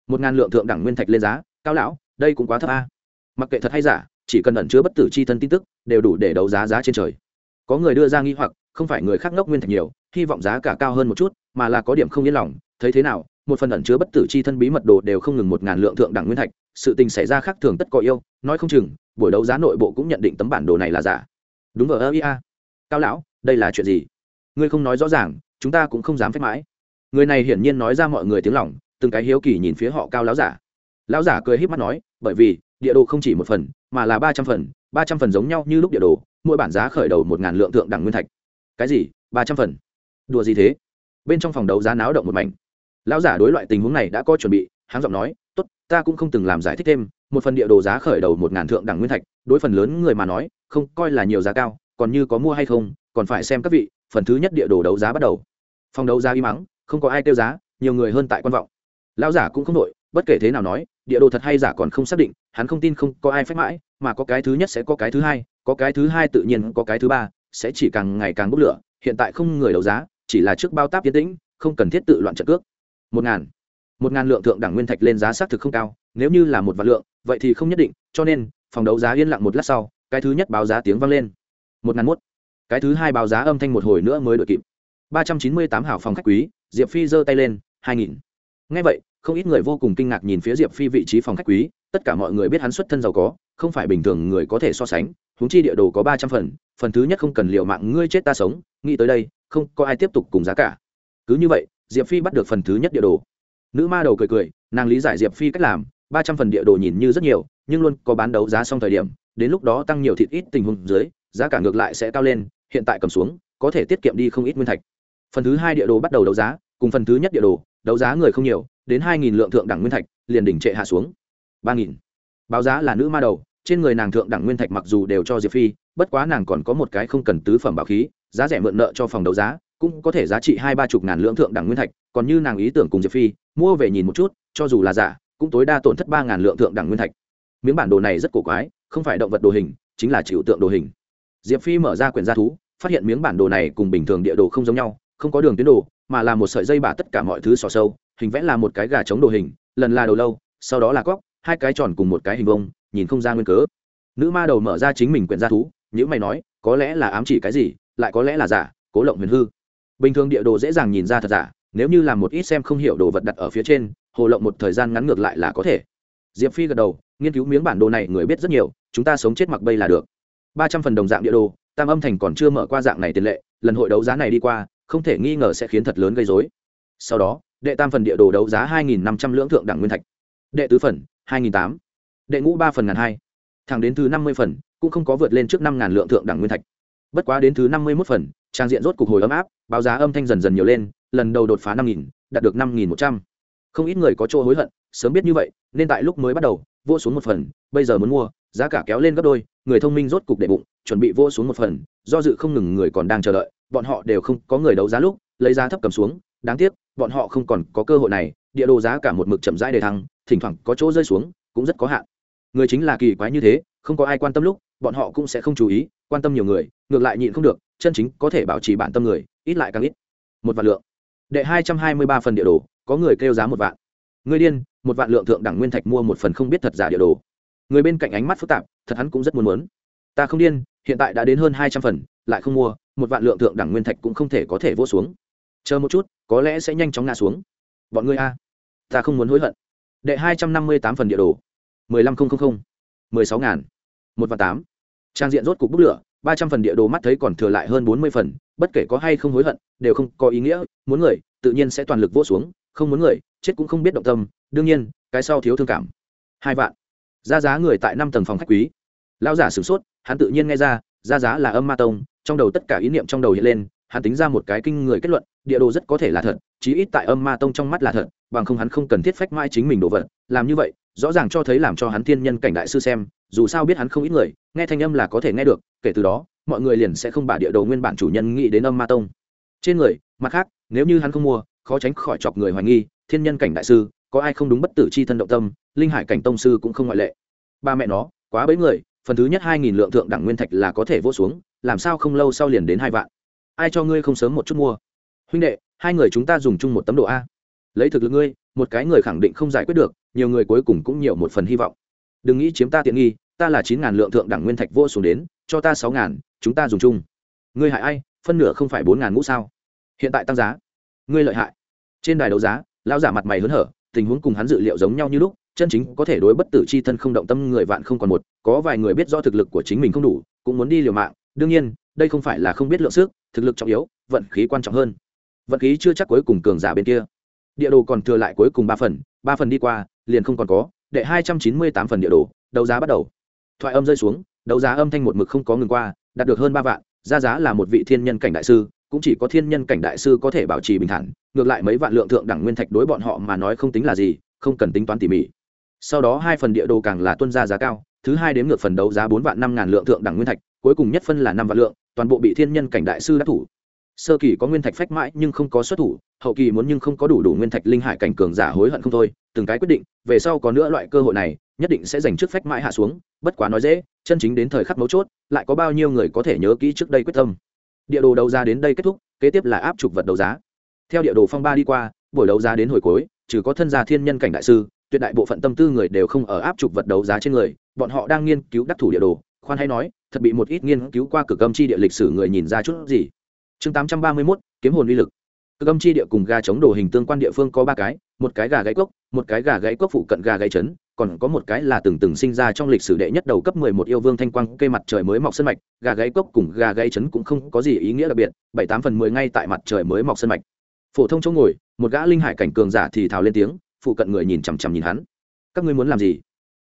[SPEAKER 1] Một ngàn lượng thượng đẳng nguyên thạch lên giá, cao lão, đây cũng quá thấp a. Mặc kệ thật hay giả, chỉ cần ẩn chứa bất tử c h i thân tin tức, đều đủ để đấu giá giá trên trời. Có người đưa ra nghi hoặc, không phải người khác ngốc nguyên thạch nhiều, hy vọng giá cả cao hơn một chút, mà là có điểm không yên lòng, thấy thế nào, một phần ẩn chứa bất tử c h i thân bí mật đồ đều không ngừng một ngàn lượng thượng đẳng nguyên thạch sự tình xảy ra khác thường tất có yêu, nói không chừng, buổi đấu giá nội bộ cũng nhận định tấm bản đồ này là giả. Đúng vờ ơ ia cao lão, đây là chuyện gì? Ngươi không nói rõ ràng, chúng ta cũng không dám phép mãi. Người này hiển nhiên nói ra mọi người tiếng lòng, từng cái hiếu kỳ nhìn phía họ cao lão giả. Lão giả cười h í p mắt nói, bởi vì, địa đồ không chỉ một phần, mà là ba trăm phần, ba trăm phần giống nhau như lúc địa đồ, mỗi bản giá khởi đầu một ngàn lượng thượng đẳng nguyên thạch. Cái gì? Ba trăm phần? Đùa gì thế? Bên trong phòng đấu giá náo động một mảnh. Lão giả đối loại tình huống này đã có chuẩn bị Hắn giọng nói, tốt, ta cũng không từng làm giải thích thêm, một phần địa đồ giá khởi đầu một ngàn thượng đẳng nguyên thạch, đối phần lớn người mà nói, không coi là nhiều giá cao, còn như có mua hay không, còn phải xem các vị, phần thứ nhất địa đồ đấu giá bắt đầu. Phòng đấu giá y mắng không có ai kêu giá, nhiều người hơn tại quan vọng. Lão giả cũng không đội bất kể thế nào nói, địa đồ thật hay giả còn không xác định, hắn không tin không có ai phép mãi, mà có cái thứ nhất sẽ có cái thứ hai, có cái thứ hai tự nhiên có cái thứ ba, sẽ chỉ càng ngày càng bốc lửa, hiện tại không người đấu giá, chỉ là trước bao táp tiến tĩnh, không cần thiết tự loạn trận cước. Một ngàn một ngàn lượng thượng đẳng nguyên thạch lên giá xác thực không cao, nếu như là một vạn lượng, vậy thì không nhất định, cho nên, phòng đấu giá yên lặng một lát sau, cái thứ nhất báo giá tiếng vang lên. Một ngàn mốt. Cái thứ hai báo giá âm thanh một hồi nữa mới đội kịp. Ba trăm chín mươi tám hảo phòng khách quý, diệp phi giơ tay lên, hai nghìn. Ngay vậy, không ít người vô cùng kinh ngạc nhìn phía diệp phi vị trí phòng khách quý, tất cả mọi người biết hắn xuất thân giàu có, không phải bình thường người có thể so sánh húng chi địa đồ có ba trăm phần phần thứ nhất không cần liều mạng, ngươi chết ta sống, nghĩ tới đây, không có ai tiếp tục cùng giá cả. Cứ như vậy, diệp phi bắt được phần thứ nhất địa đồ nữ ma đầu cười cười, nàng lý giải diệp phi cách làm, ba trăm phần địa đồ nhìn như rất nhiều, nhưng luôn có bán đấu giá xong thời điểm, đến lúc đó tăng nhiều thịt ít tình huống dưới, giá cả ngược lại sẽ cao lên, hiện tại cầm xuống, có thể tiết kiệm đi không ít nguyên thạch. Phần thứ hai địa đồ bắt đầu đấu giá, cùng phần thứ nhất địa đồ, đấu giá người không nhiều, đến hai nghìn lượng thượng đẳng nguyên thạch, liền đỉnh trệ hạ xuống. Ba nghìn. Báo giá là nữ ma đầu, trên người nàng thượng đẳng nguyên thạch mặc dù đều cho diệp phi, bất quá nàng còn có một cái không cần tứ phẩm bảo khí, giá rẻ mượn nợ cho phòng đấu giá cũng có thể giá trị hai ba chục ngàn lượng thượng đẳng nguyên thạch, còn như nàng ý tưởng cùng diệp phi, mua về nhìn một chút, cho dù là giả, cũng tối đa tổn thất ba ngàn lượng thượng đẳng nguyên thạch. Miếng bản đồ này rất cổ quái, không phải động vật đồ hình, chính là chịu tượng đồ hình. Diệp phi mở ra quyển gia thú, phát hiện miếng bản đồ này cùng bình thường địa đồ không giống nhau, không có đường tuyến đồ, mà là một sợi dây bả tất cả mọi thứ xỏ sâu, hình vẽ là một cái gà chống đồ hình, lần là đầu lâu, sau đó là cóc, hai cái tròn cùng một cái hình vông nhìn không ra nguyên cớ. Nữ ma đầu mở ra chính mình quyển gia thú những mày nói, có lẽ là ám chỉ cái gì, lại có lẽ là giả, cố lộng huyền hư bình thường địa đồ dễ dàng nhìn ra thật giả, nếu như làm một ít xem không hiểu đồ vật đặt ở phía trên, hồ lộng một thời gian ngắn ngược lại là có thể. Diệp phi gật đầu, nghiên cứu miếng bản đồ này người biết rất nhiều, chúng ta sống chết mặc bây là được. Ba trăm phần đồng dạng địa đồ, tam âm thành còn chưa mở qua dạng này tiền lệ, lần hội đấu giá này đi qua, không thể nghi ngờ sẽ khiến thật lớn gây dối sau đó, đệ tam phần địa đồ đấu giá hai nghìn năm trăm lưỡng thượng đẳng nguyên thạch. Đệ tứ phần, hai nghìn tám đệ ngũ ba phần ngàn hai. Thẳng đến thứ năm mươi phần, cũng không có vượt lên trước năm ngàn lượng thượng đẳng nguyên thạch. Bất quá đến thứ năm mươi mốt phần trang diện rốt cục hồi ấm áp, báo giá âm thanh dần dần nhiều lên, lần đầu đột phá năm nghìn, đạt được năm nghìn một trăm. Không ít người có chỗ hối hận, sớm biết như vậy, nên tại lúc mới bắt đầu vô xuống một phần, bây giờ muốn mua, giá cả kéo lên gấp đôi, người thông minh rốt cục để bụng, chuẩn bị vô xuống một phần, do dự không ngừng người còn đang chờ đợi, bọn họ đều không có người đấu giá lúc, lấy giá thấp cầm xuống, đáng tiếc, bọn họ không còn có cơ hội này, địa đồ giá cả một mực chậm rãi đề thăng, thỉnh thoảng có chỗ rơi xuống, cũng rất có hạn. Người chính là kỳ quái như thế, không có ai quan tâm lúc bọn họ cũng sẽ không chú ý, quan tâm nhiều người, ngược lại nhịn không được, chân chính có thể bảo trì bản tâm người, ít lại càng ít. Một vạn lượng. Đệ hai trăm hai mươi ba phần địa đồ, có người kêu giá một vạn. Người điên, một vạn lượng thượng đẳng nguyên thạch mua một phần không biết thật giả địa đồ. Người bên cạnh ánh mắt phức tạp, thật hắn cũng rất muốn muốn. Ta không điên, hiện tại đã đến hơn hai trăm phần, lại không mua, một vạn lượng thượng đẳng nguyên thạch cũng không thể có thể vỗ xuống. Chờ một chút, có lẽ sẽ nhanh chóng ngã xuống. Bọn ngươi a, ta không muốn hối hận. Đệ hai trăm năm mươi tám phần địa đồ. mười lăm nghìn mười sáu ngàn. Một vạn tám trang diện rốt cục bức lửa, ba trăm phần địa đồ mắt thấy còn thừa lại hơn bốn mươi phần, bất kể có hay không hối hận, đều không có ý nghĩa, muốn người, tự nhiên sẽ toàn lực vỗ xuống, không muốn người, chết cũng không biết động tâm, đương nhiên, cái sau thiếu thương cảm. Hai vạn. Ra giá người tại năm tầng phòng khách quý. Lão giả sửng sốt, hắn tự nhiên nghe ra ra giá là âm ma tông, trong đầu tất cả ý niệm trong đầu hiện lên hắn tính ra một cái kinh người kết luận, địa đồ rất có thể là thật, chí ít tại âm ma tông trong mắt là thật, bằng không hắn không cần thiết phách mãi chính mình đồ vật. Làm như vậy, rõ ràng cho thấy làm cho hắn thiên nhân cảnh đại sư xem, dù sao biết hắn không ít người, nghe thanh âm là có thể nghe được, kể từ đó, mọi người liền sẽ không bả địa đồ nguyên bản chủ nhân nghĩ đến âm ma tông. Trên người, mặt khác, nếu như hắn không mua, khó tránh khỏi chọc người hoài nghi, thiên nhân cảnh đại sư, có ai không đúng bất tử c h i thân động tâm, linh hải cảnh tông sư cũng không ngoại lệ. Ba mẹ nó, quá bấy người, phần thứ nhất hai nghìn lượng thượng đẳng nguyên thạch là có thể vô xuống, làm sao không lâu sau liền đến hai vạn ai cho ngươi không sớm một chút mua? Huynh đệ, hai người chúng ta dùng chung một tấm độ a. Lấy thực lực ngươi, một cái người khẳng định không giải quyết được, nhiều người cuối cùng cũng nhiều một phần hy vọng. Đừng nghĩ chiếm ta tiện nghi, ta là chín ngàn lượng thượng đẳng nguyên thạch vô xuống đến, cho ta sáu ngàn, chúng ta dùng chung. Ngươi hại ai, phân nửa không phải bốn ngàn ngũ sao? Hiện tại tăng giá. Ngươi lợi hại. Trên đài đấu giá, lão giả mặt mày hớn hở, tình huống cùng hắn dự liệu giống nhau như lúc, chân chính có thể đối bất tử c h i thân không động tâm người vạn không còn một, có vài người biết do thực lực của chính mình không đủ, cũng muốn đi liều mạng. Đương nhiên đây không phải là không biết lượng sức, thực lực trọng yếu, vận khí quan trọng hơn. Vận khí chưa chắc cuối cùng cường giả bên kia. Địa đồ còn thừa lại cuối cùng ba phần ba phần đi qua, liền không còn có, đệ hai trăm chín mươi tám phần địa đồ, đấu giá bắt đầu. Thoại âm rơi xuống, đấu giá âm thanh một mực không có ngừng qua, đạt được hơn ba vạn, ra giá là một vị thiên nhân cảnh đại sư, cũng chỉ có thiên nhân cảnh đại sư có thể bảo trì bình thản, ngược lại mấy vạn lượng thượng đẳng nguyên thạch đối bọn họ mà nói không tính là gì, không cần tính toán tỉ mỉ. Sau đó hai phần địa đồ càng là tuân ra giá cao, thứ hai đếm ngược phần đấu giá bốn vạn năm ngàn lượng thượng đẳng nguyên thạch, cuối cùng nhất phân là năm vạn lượng toàn bộ bị thiên nhân cảnh đại sư đắc thủ. Sơ kỳ có nguyên thạch phách mãi nhưng không có xuất thủ, hậu kỳ muốn nhưng không có đủ đủ nguyên thạch linh hải cảnh cường giả hối hận không thôi, từng cái quyết định, về sau có nữa loại cơ hội này, nhất định sẽ dành trước phách mãi hạ xuống, bất quá nói dễ, chân chính đến thời khắc mấu chốt, lại có bao nhiêu người có thể nhớ kỹ trước đây quyết tâm. Địa đồ đấu giá đến đây kết thúc, kế tiếp là áp trục vật đấu giá. Theo địa đồ phong ba đi qua, buổi đấu giá đến hồi cuối, trừ có thân gia thiên nhân cảnh đại sư, tuyệt đại bộ phận tâm tư người đều không ở áp trục vật đấu giá trên người, bọn họ đang nghiên cứu đắc thủ địa đồ, khoan hay nói thật bị một ít nghiên cứu qua cực âm chi địa lịch sử người nhìn ra chút gì. Chương tám trăm ba mươi mốt, kiếm hồn uy lực. Cực âm chi địa cùng gà chống đồ hình tương quan địa phương có ba cái, một cái gà gáy cốc, một cái gà gãy cốc phụ cận gà gáy trấn, còn có một cái là từng từng sinh ra trong lịch sử đệ nhất đầu cấp mười một yêu vương thanh quang cây mặt trời mới mọc sân mạch. Gà gáy cốc cùng gà gáy trấn cũng không có gì ý nghĩa đặc biệt, bảy tám phần mười ngay tại mặt trời mới mọc sân mạch. Phổ thông chỗ ngồi, một gã linh hải cảnh cường giả thì thào lên tiếng, phụ cận người nhìn chằm chằm nhìn hắn. Các ngươi muốn làm gì?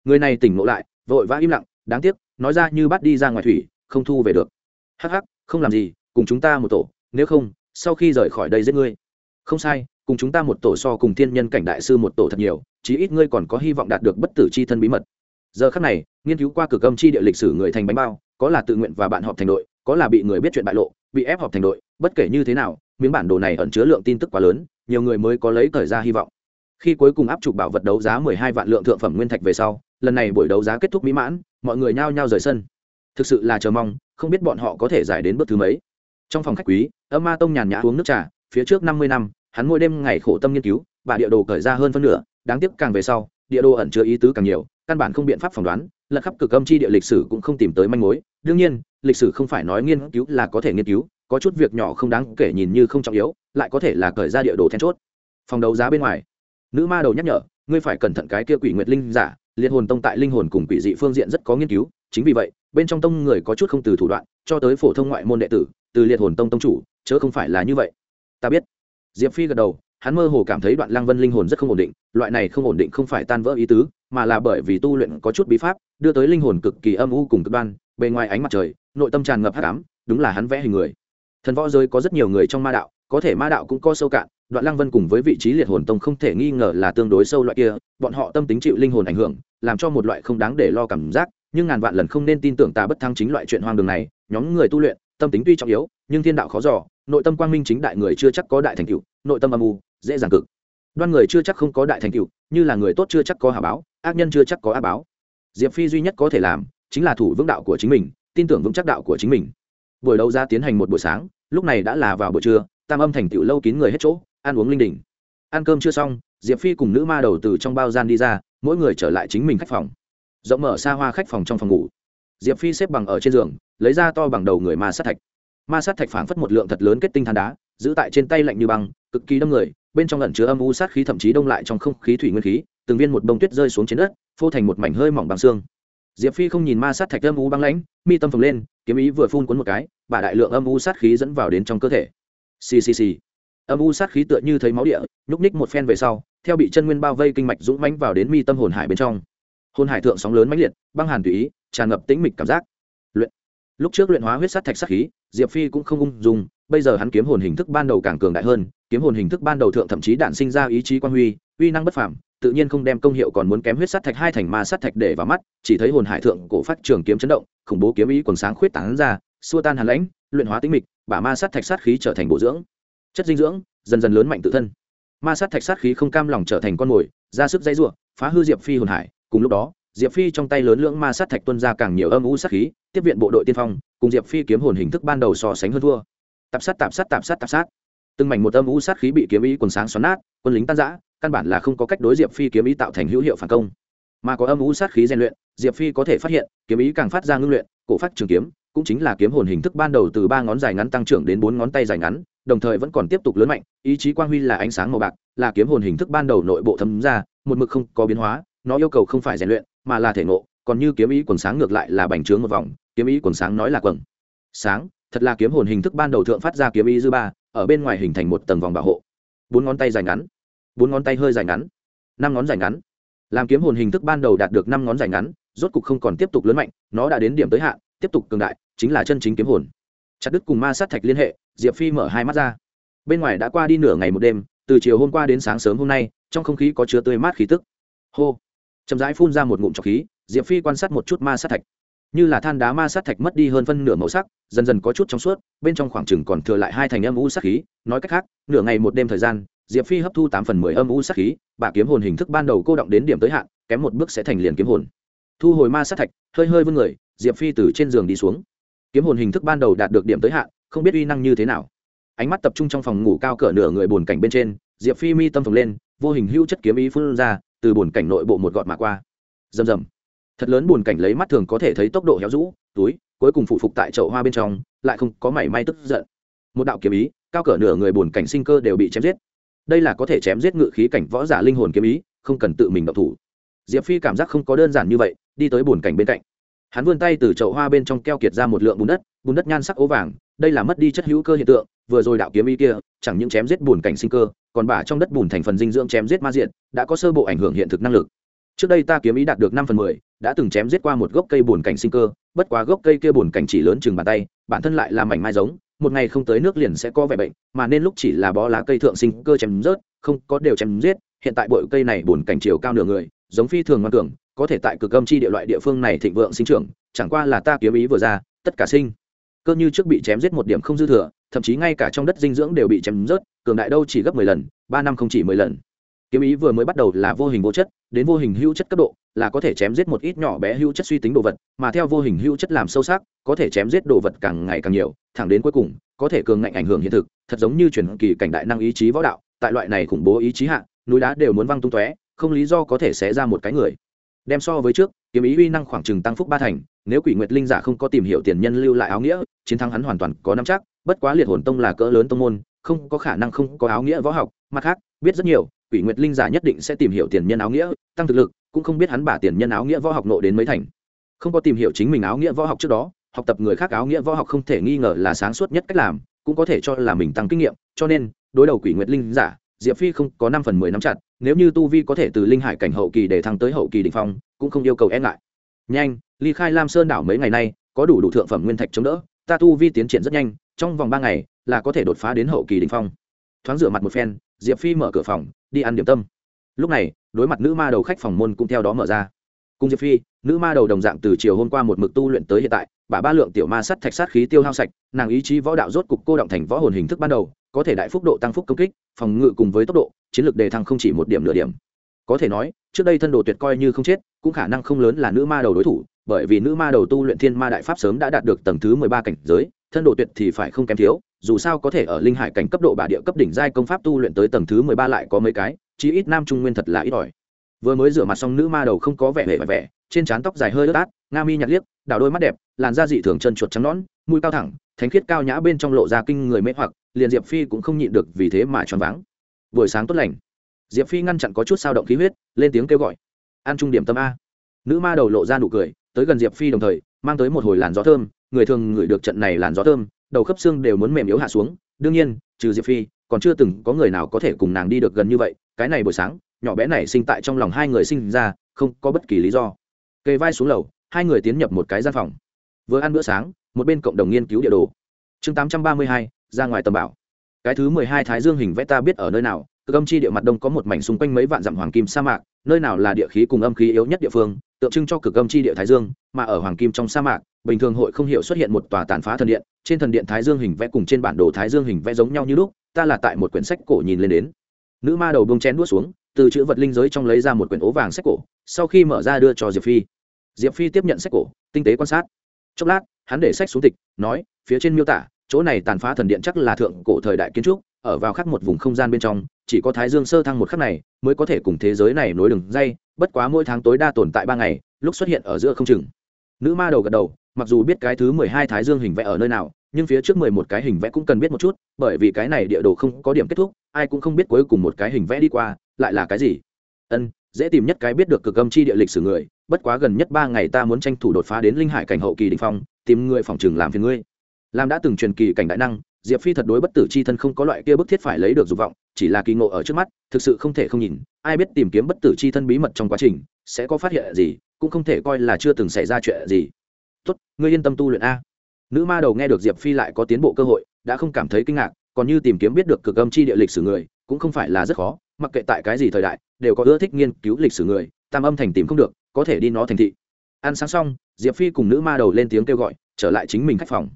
[SPEAKER 1] Người này tỉnh ngộ lại, vội vã im lặng, đáng tiếc nói ra như bắt đi ra ngoài thủy, không thu về được. Hắc hắc, không làm gì, cùng chúng ta một tổ, nếu không, sau khi rời khỏi đây giết ngươi. Không sai, cùng chúng ta một tổ so cùng thiên nhân cảnh đại sư một tổ thật nhiều, chí ít ngươi còn có hy vọng đạt được bất tử c h i thân bí mật. Giờ khắc này, nghiên cứu qua cực âm c h i địa lịch sử người thành bánh bao, có là tự nguyện và bạn họp thành đội, có là bị người biết chuyện bại lộ, bị ép họp thành đội, bất kể như thế nào, miếng bản đồ này ẩn chứa lượng tin tức quá lớn, nhiều người mới có lấy thời ra hy vọng. Khi cuối cùng áp trục bảo vật đấu giá mười hai vạn lượng thượng phẩm nguyên thạch về sau lần này buổi đấu giá kết thúc mỹ mãn, mọi người nhao nhao rời sân. Thực sự là chờ mong, không biết bọn họ có thể giải đến bước thứ mấy. Trong phòng khách quý, âm ma tông nhàn nhã uống nước trà, phía trước năm mươi năm, hắn mỗi đêm ngày khổ tâm nghiên cứu và địa đồ cởi ra hơn phân nửa, đáng tiếc càng về sau, địa đồ ẩn chứa ý tứ càng nhiều, căn bản không biện pháp phỏng đoán, lật khắp cực âm chi địa lịch sử cũng không tìm tới manh mối. Đương nhiên, lịch sử không phải nói nghiên cứu là có thể nghiên cứu, có chút việc nhỏ không đáng kể nhìn như không trọng yếu, lại có thể là cởi ra địa đồ then chốt. Phòng đấu giá bên ngoài, nữ ma đầu nhắc nhở, ngươi phải cẩn thận cái kia quỷ nguyệt linh giả liệt hồn tông tại linh hồn cùng quỷ dị phương diện rất có nghiên cứu, chính vì vậy, bên trong tông người có chút không từ thủ đoạn, cho tới phổ thông ngoại môn đệ tử, từ liệt hồn tông tông chủ, chớ không phải là như vậy. Ta biết. Diệp phi gật đầu, hắn mơ hồ cảm thấy đoạn lăng vân linh hồn rất không ổn định, loại này không ổn định không phải tan vỡ ý tứ, mà là bởi vì tu luyện có chút bí pháp, đưa tới linh hồn cực kỳ âm u cùng cực đoan, bề ngoài ánh mặt trời, nội tâm tràn ngập hắc ám, đúng là hắn vẽ hình người. Thần võ giới có rất nhiều người trong ma đạo, có thể ma đạo cũng có sâu cạn đoạn lăng vân cùng với vị trí liệt hồn tông không thể nghi ngờ là tương đối sâu loại kia, bọn họ tâm tính chịu linh hồn ảnh hưởng, làm cho một loại không đáng để lo cảm giác, nhưng ngàn vạn lần không nên tin tưởng ta bất thăng chính loại chuyện hoang đường này, nhóm người tu luyện, tâm tính tuy trọng yếu, nhưng thiên đạo khó dò, nội tâm quang minh chính đại người chưa chắc có đại thành tựu, nội tâm âm u, dễ dàng cực. Đoan người chưa chắc không có đại thành tựu, như là người tốt chưa chắc có hà báo, ác nhân chưa chắc có ác báo. Diệp phi duy nhất có thể làm, chính là thủ vững đạo của chính mình, tin tưởng vững chắc đạo của chính mình. Buổi đấu ra tiến hành một buổi sáng, lúc này đã là vào buổi trưa, tam âm thành tựu lâu kín người hết chỗ ăn uống linh đình. Ăn cơm chưa xong, diệp phi cùng nữ ma đầu từ trong bao gian đi ra, mỗi người trở lại chính mình khách phòng. Rộng mở xa hoa khách phòng trong phòng ngủ. Diệp phi xếp bằng ở trên giường, lấy ra to bằng đầu người ma sát thạch. Ma sát thạch phảng phất một lượng thật lớn kết tinh than đá, giữ tại trên tay lạnh như băng, cực kỳ đâm người, bên trong lẩn chứa âm u sát khí thậm chí đông lại trong không khí thủy nguyên khí, từng viên một bông tuyết rơi xuống trên đất, phô thành một mảnh hơi mỏng bằng xương. Diệp phi không nhìn ma sát thạch âm u băng lãnh, mi tâm phồng lên, kiếm ý vừa phun cuốn một cái và đại lượng âm u sát khí dẫn vào đến trong cơ thể. Ccc âm u sát khí tựa như thấy máu địa nhúc ních một phen về sau theo bị chân nguyên bao vây kinh mạch dũng mãnh vào đến mi tâm hồn hải bên trong. Hồn hải thượng sóng lớn mãnh liệt băng hàn tùy ý tràn ngập tĩnh mịch cảm giác. Luyện. Lúc trước luyện hóa huyết sát thạch sát khí diệp phi cũng không ung dung, bây giờ hắn kiếm hồn hình thức ban đầu càng cường đại hơn kiếm hồn hình thức ban đầu thượng thậm chí đạn sinh ra ý chí quan huy uy năng bất phàm tự nhiên không đem công hiệu còn muốn kém huyết sát thạch hai thành ma sát thạch để vào mắt chỉ thấy hồn hải thượng cổ phát trường kiếm chấn động khủng bố kiếm ý quần sáng khuyết tán ra xua tan hàn lãnh luyện hóa tính mịch bả ma sát thạch sát khí trở thành bổ dưỡng chất dinh dưỡng, dần dần lớn mạnh tự thân. Ma sát thạch sát khí không cam lòng trở thành con mồi, ra sức dây ruộng, phá hư diệp phi hồn hải. Cùng lúc đó, diệp phi trong tay lớn lưỡng ma sát thạch tuân ra càng nhiều âm u sát khí, tiếp viện bộ đội tiên phong, cùng diệp phi kiếm hồn hình thức ban đầu so sánh hơn thua. Tạp sát tạp sát tạp sát tạp sát. Từng mảnh một âm u sát khí bị kiếm ý quần sáng xoắn nát, quân lính tan giã căn bản là không có cách đối diệp phi kiếm ý tạo thành hữu hiệu phản công. Mà có âm u sát khí rèn luyện, diệp phi có thể phát hiện, kiếm ý càng phát ra ngưng luyện, cổ phát trường kiếm, cũng chính là kiếm hồn hình thức ban đầu từ ba ngón dài ngắn tăng trưởng đến bốn ngón tay dài ngắn đồng thời vẫn còn tiếp tục lớn mạnh, ý chí quang huy là ánh sáng màu bạc, là kiếm hồn hình thức ban đầu nội bộ thấm ra, một mực không có biến hóa, nó yêu cầu không phải rèn luyện, mà là thể ngộ, còn như kiếm ý quần sáng ngược lại là bành trướng một vòng, kiếm ý quần sáng nói là quần sáng, thật là kiếm hồn hình thức ban đầu thượng phát ra kiếm ý dư ba, ở bên ngoài hình thành một tầng vòng bảo hộ. Bốn ngón tay dài ngắn, bốn ngón tay hơi dài ngắn, năm ngón dài ngắn. Làm kiếm hồn hình thức ban đầu đạt được năm ngón dài ngắn, rốt cục không còn tiếp tục lớn mạnh, nó đã đến điểm tới hạn, tiếp tục cường đại, chính là chân chính kiếm hồn chặt đứt cùng ma sát thạch liên hệ, diệp phi mở hai mắt ra. Bên ngoài đã qua đi nửa ngày một đêm, từ chiều hôm qua đến sáng sớm hôm nay, trong không khí có chứa tươi mát khí tức. Hô! Chậm rãi phun ra một ngụm trọc khí, diệp phi quan sát một chút ma sát thạch. Như là than đá ma sát thạch mất đi hơn phân nửa màu sắc, dần dần có chút trong suốt, bên trong khoảng chừng còn thừa lại hai thành âm u sát khí. Nói cách khác, nửa ngày một đêm thời gian, diệp phi hấp thu tám phần mười âm u sát khí, bà kiếm hồn hình thức ban đầu cô động đến điểm tới hạn, kém một bước sẽ thành liền kiếm hồn. Thu hồi ma sát thạch, hơi hơi vươn người, diệp phi từ trên giường đi xuống kiếm hồn hình thức ban đầu đạt được điểm tới hạn, không biết uy năng như thế nào. Ánh mắt tập trung trong phòng ngủ cao cỡ nửa người bồn cảnh bên trên, diệp phi mi tâm phồng lên, vô hình hữu chất kiếm ý phun ra, từ bồn cảnh nội bộ một gọt mà qua. Rầm rầm. Thật lớn bồn cảnh lấy mắt thường có thể thấy tốc độ héo rũ, túi, cuối cùng phụ phục tại chậu hoa bên trong, lại không có mảy may tức giận. Một đạo kiếm ý, cao cỡ nửa người bồn cảnh sinh cơ đều bị chém giết. Đây là có thể chém giết ngự khí cảnh võ giả linh hồn kiếm ý, không cần tự mình độc thủ. Diệp phi cảm giác không có đơn giản như vậy, đi tới bồn cảnh bên cạnh hắn vươn tay từ chậu hoa bên trong keo kiệt ra một lượng bùn đất bùn đất nhan sắc ố vàng, đây là mất đi chất hữu cơ hiện tượng, vừa rồi đạo kiếm ý kia, chẳng những chém giết bùn cảnh sinh cơ, còn bả trong đất bùn thành phần dinh dưỡng chém giết ma diện, đã có sơ bộ ảnh hưởng hiện thực năng lực. Trước đây ta kiếm ý đạt được năm phần mười, đã từng chém giết qua một gốc cây bùn cảnh sinh cơ, bất quá gốc cây kia bùn cảnh chỉ lớn chừng bàn tay, bản thân lại là mảnh mai giống, một ngày không tới nước liền sẽ có vẻ bệnh, mà nên lúc chỉ là bó lá cây thượng sinh cơ chém rớt, không có đều chém giết, hiện tại bội cây này bùn cảnh chiều cao nửa người, giống phi thường ngoan cường có thể tại cực âm chi địa loại địa phương này thịnh vượng sinh trưởng, chẳng qua là ta kiếm ý vừa ra, tất cả sinh. Cơ như trước bị chém giết một điểm không dư thừa, thậm chí ngay cả trong đất dinh dưỡng đều bị chém rớt, cường đại đâu chỉ gấp mười lần, ba năm không chỉ mười lần. Kiếm ý vừa mới bắt đầu là vô hình vô chất, đến vô hình hữu chất cấp độ, là có thể chém giết một ít nhỏ bé hữu chất suy tính đồ vật, mà theo vô hình hữu chất làm sâu sắc, có thể chém giết đồ vật càng ngày càng nhiều, thẳng đến cuối cùng, có thể cường ngạnh ảnh hưởng hiện thực, thật giống như truyền kỳ cảnh đại năng ý chí võ đạo, tại loại này khủng bố ý chí hạ, núi đá đều muốn văng tung tóe, không lý do có thể xé ra một cái người đem so với trước, kiếm ý uy năng khoảng chừng tăng phúc ba thành, nếu quỷ nguyệt linh giả không có tìm hiểu tiền nhân lưu lại áo nghĩa, chiến thắng hắn hoàn toàn có năm chắc, bất quá liệt hồn tông là cỡ lớn tông môn, không có khả năng không có áo nghĩa võ học, mặt khác, biết rất nhiều, quỷ nguyệt linh giả nhất định sẽ tìm hiểu tiền nhân áo nghĩa, tăng thực lực, cũng không biết hắn bả tiền nhân áo nghĩa võ học nộ đến mấy thành. Không có tìm hiểu chính mình áo nghĩa võ học trước đó, học tập người khác áo nghĩa võ học không thể nghi ngờ là sáng suốt nhất cách làm, cũng có thể cho là mình tăng kinh nghiệm, cho nên, đối đầu quỷ nguyệt linh giả diệp phi không có năm phần mười năm chặt, nếu như tu vi có thể từ linh hải cảnh hậu kỳ để thăng tới hậu kỳ đ ỉ n h phong, cũng không yêu cầu e ngại. Nhanh, ly khai lam sơn đảo mấy ngày nay, có đủ đủ thượng phẩm nguyên thạch chống đỡ, ta tu vi tiến triển rất nhanh, trong vòng ba ngày là có thể đột phá đến hậu kỳ đ ỉ n h phong. Thoáng rửa mặt một phen, diệp phi mở cửa phòng, đi ăn điểm tâm. Lúc này, đối mặt nữ ma đầu khách phòng môn cũng theo đó mở ra. Cùng diệp phi, nữ ma đầu đồng dạng từ chiều hôm qua một mực tu luyện tới hiện tại, bà ba lượng tiểu ma sắt thạch sát khí tiêu hao sạch, nàng ý chí võ đạo rốt cục cô động thành võ hồn hình thức ban đầu có thể đại phúc độ tăng phúc công kích, phòng ngự cùng với tốc độ, chiến lược đề thăng không chỉ một điểm nửa điểm. Có thể nói, trước đây thân đồ tuyệt coi như không chết, cũng khả năng không lớn là nữ ma đầu đối thủ, bởi vì nữ ma đầu tu luyện thiên ma đại pháp sớm đã đạt được tầng thứ mười ba cảnh giới, thân độ tuyệt thì phải không kém thiếu, dù sao có thể ở linh hải cảnh cấp độ bà địa cấp đỉnh giai công pháp tu luyện tới tầng thứ mười ba lại có mấy cái, chí ít nam trung nguyên thật là ít ỏi. Vừa mới rửa mặt xong nữ ma đầu không có vẻ vẻ vẻ trên trán tóc dài hơi ướt át, nga mi nhặt liếc đào đôi mắt đẹp, làn da dị thường chân chuột trắng nõn, mũi cao thẳng, thánh khiết cao nhã bên trong lộ ra kinh người mê hoặc liền diệp phi cũng không nhịn được vì thế mà choáng váng. Buổi sáng tốt lành. Diệp phi ngăn chặn có chút sao động khí huyết lên tiếng kêu gọi. An trung điểm tâm a. Nữ ma đầu lộ ra nụ cười tới gần diệp phi đồng thời mang tới một hồi làn gió thơm người thường ngửi được trận này làn gió thơm đầu khớp xương đều muốn mềm yếu hạ xuống. Đương nhiên trừ diệp phi còn chưa từng có người nào có thể cùng nàng đi được gần như vậy. Cái này buổi sáng nhỏ bé này sinh tại trong lòng hai người sinh ra không có bất kỳ lý do. Kề vai xuống lầu hai người tiến nhập một cái gian phòng. Vừa ăn bữa sáng một bên cộng đồng nghiên cứu địa đồ. Chương 832, ra ngoài tầm bảo. Cái thứ mười hai thái dương hình vẽ ta biết ở nơi nào, cực âm chi địa mặt đông có một mảnh xung quanh mấy vạn dặm hoàng kim sa mạc, nơi nào là địa khí cùng âm khí yếu nhất địa phương, tượng trưng cho cực âm chi địa thái dương, mà ở hoàng kim trong sa mạc, bình thường hội không hiểu xuất hiện một tòa tàn phá thần điện, trên thần điện thái dương hình vẽ cùng trên bản đồ thái dương hình vẽ giống nhau như lúc, ta là tại một quyển sách cổ nhìn lên đến. Nữ ma đầu bông chén đuốt xuống, từ chữ vật linh giới trong lấy ra một quyển ố vàng sách cổ, sau khi mở ra đưa cho diệp phi. Diệp phi tiếp nhận sách cổ, tinh tế quan sát. Chốc lát, hắn để sách xuống tịch, nói, phía trên miêu tả chỗ này tàn phá thần điện chắc là thượng cổ thời đại kiến trúc, ở vào khắc một vùng không gian bên trong, chỉ có thái dương sơ thăng một khắc này mới có thể cùng thế giới này nối đường dây, bất quá mỗi tháng tối đa tồn tại ba ngày, lúc xuất hiện ở giữa không chừng. Nữ ma đầu gật đầu, mặc dù biết cái thứ mười hai thái dương hình vẽ ở nơi nào, nhưng phía trước mười một cái hình vẽ cũng cần biết một chút, bởi vì cái này địa đồ không có điểm kết thúc, ai cũng không biết cuối cùng một cái hình vẽ đi qua, lại là cái gì. Ân, dễ tìm nhất cái biết được cực âm chi địa lịch sử người, bất quá gần nhất ba ngày ta muốn tranh thủ đột phá đến linh hải cảnh hậu kỳ đình phong, tìm người phòng trường làm phiền ngươi làm đã từng truyền kỳ cảnh đại năng, diệp phi thật đối bất tử c h i thân không có loại kia bức thiết phải lấy được dục vọng, chỉ là kỳ ngộ ở trước mắt, thực sự không thể không nhìn, ai biết tìm kiếm bất tử c h i thân bí mật trong quá trình, sẽ có phát hiện gì, cũng không thể coi là chưa từng xảy ra chuyện gì. Tốt, ngươi yên tâm tu luyện a. Nữ ma đầu nghe được diệp phi lại có tiến bộ cơ hội, đã không cảm thấy kinh ngạc, còn như tìm kiếm biết được cực âm chi địa lịch sử người, cũng không phải là rất khó, mặc kệ tại cái gì thời đại, đều có ưa thích nghiên cứu lịch sử người, tam âm thành tìm không được, có thể đi nó thành thị. Ăn sáng xong, diệp phi cùng nữ ma đầu lên tiếng kêu gọi, trở lại chính mình khách phòng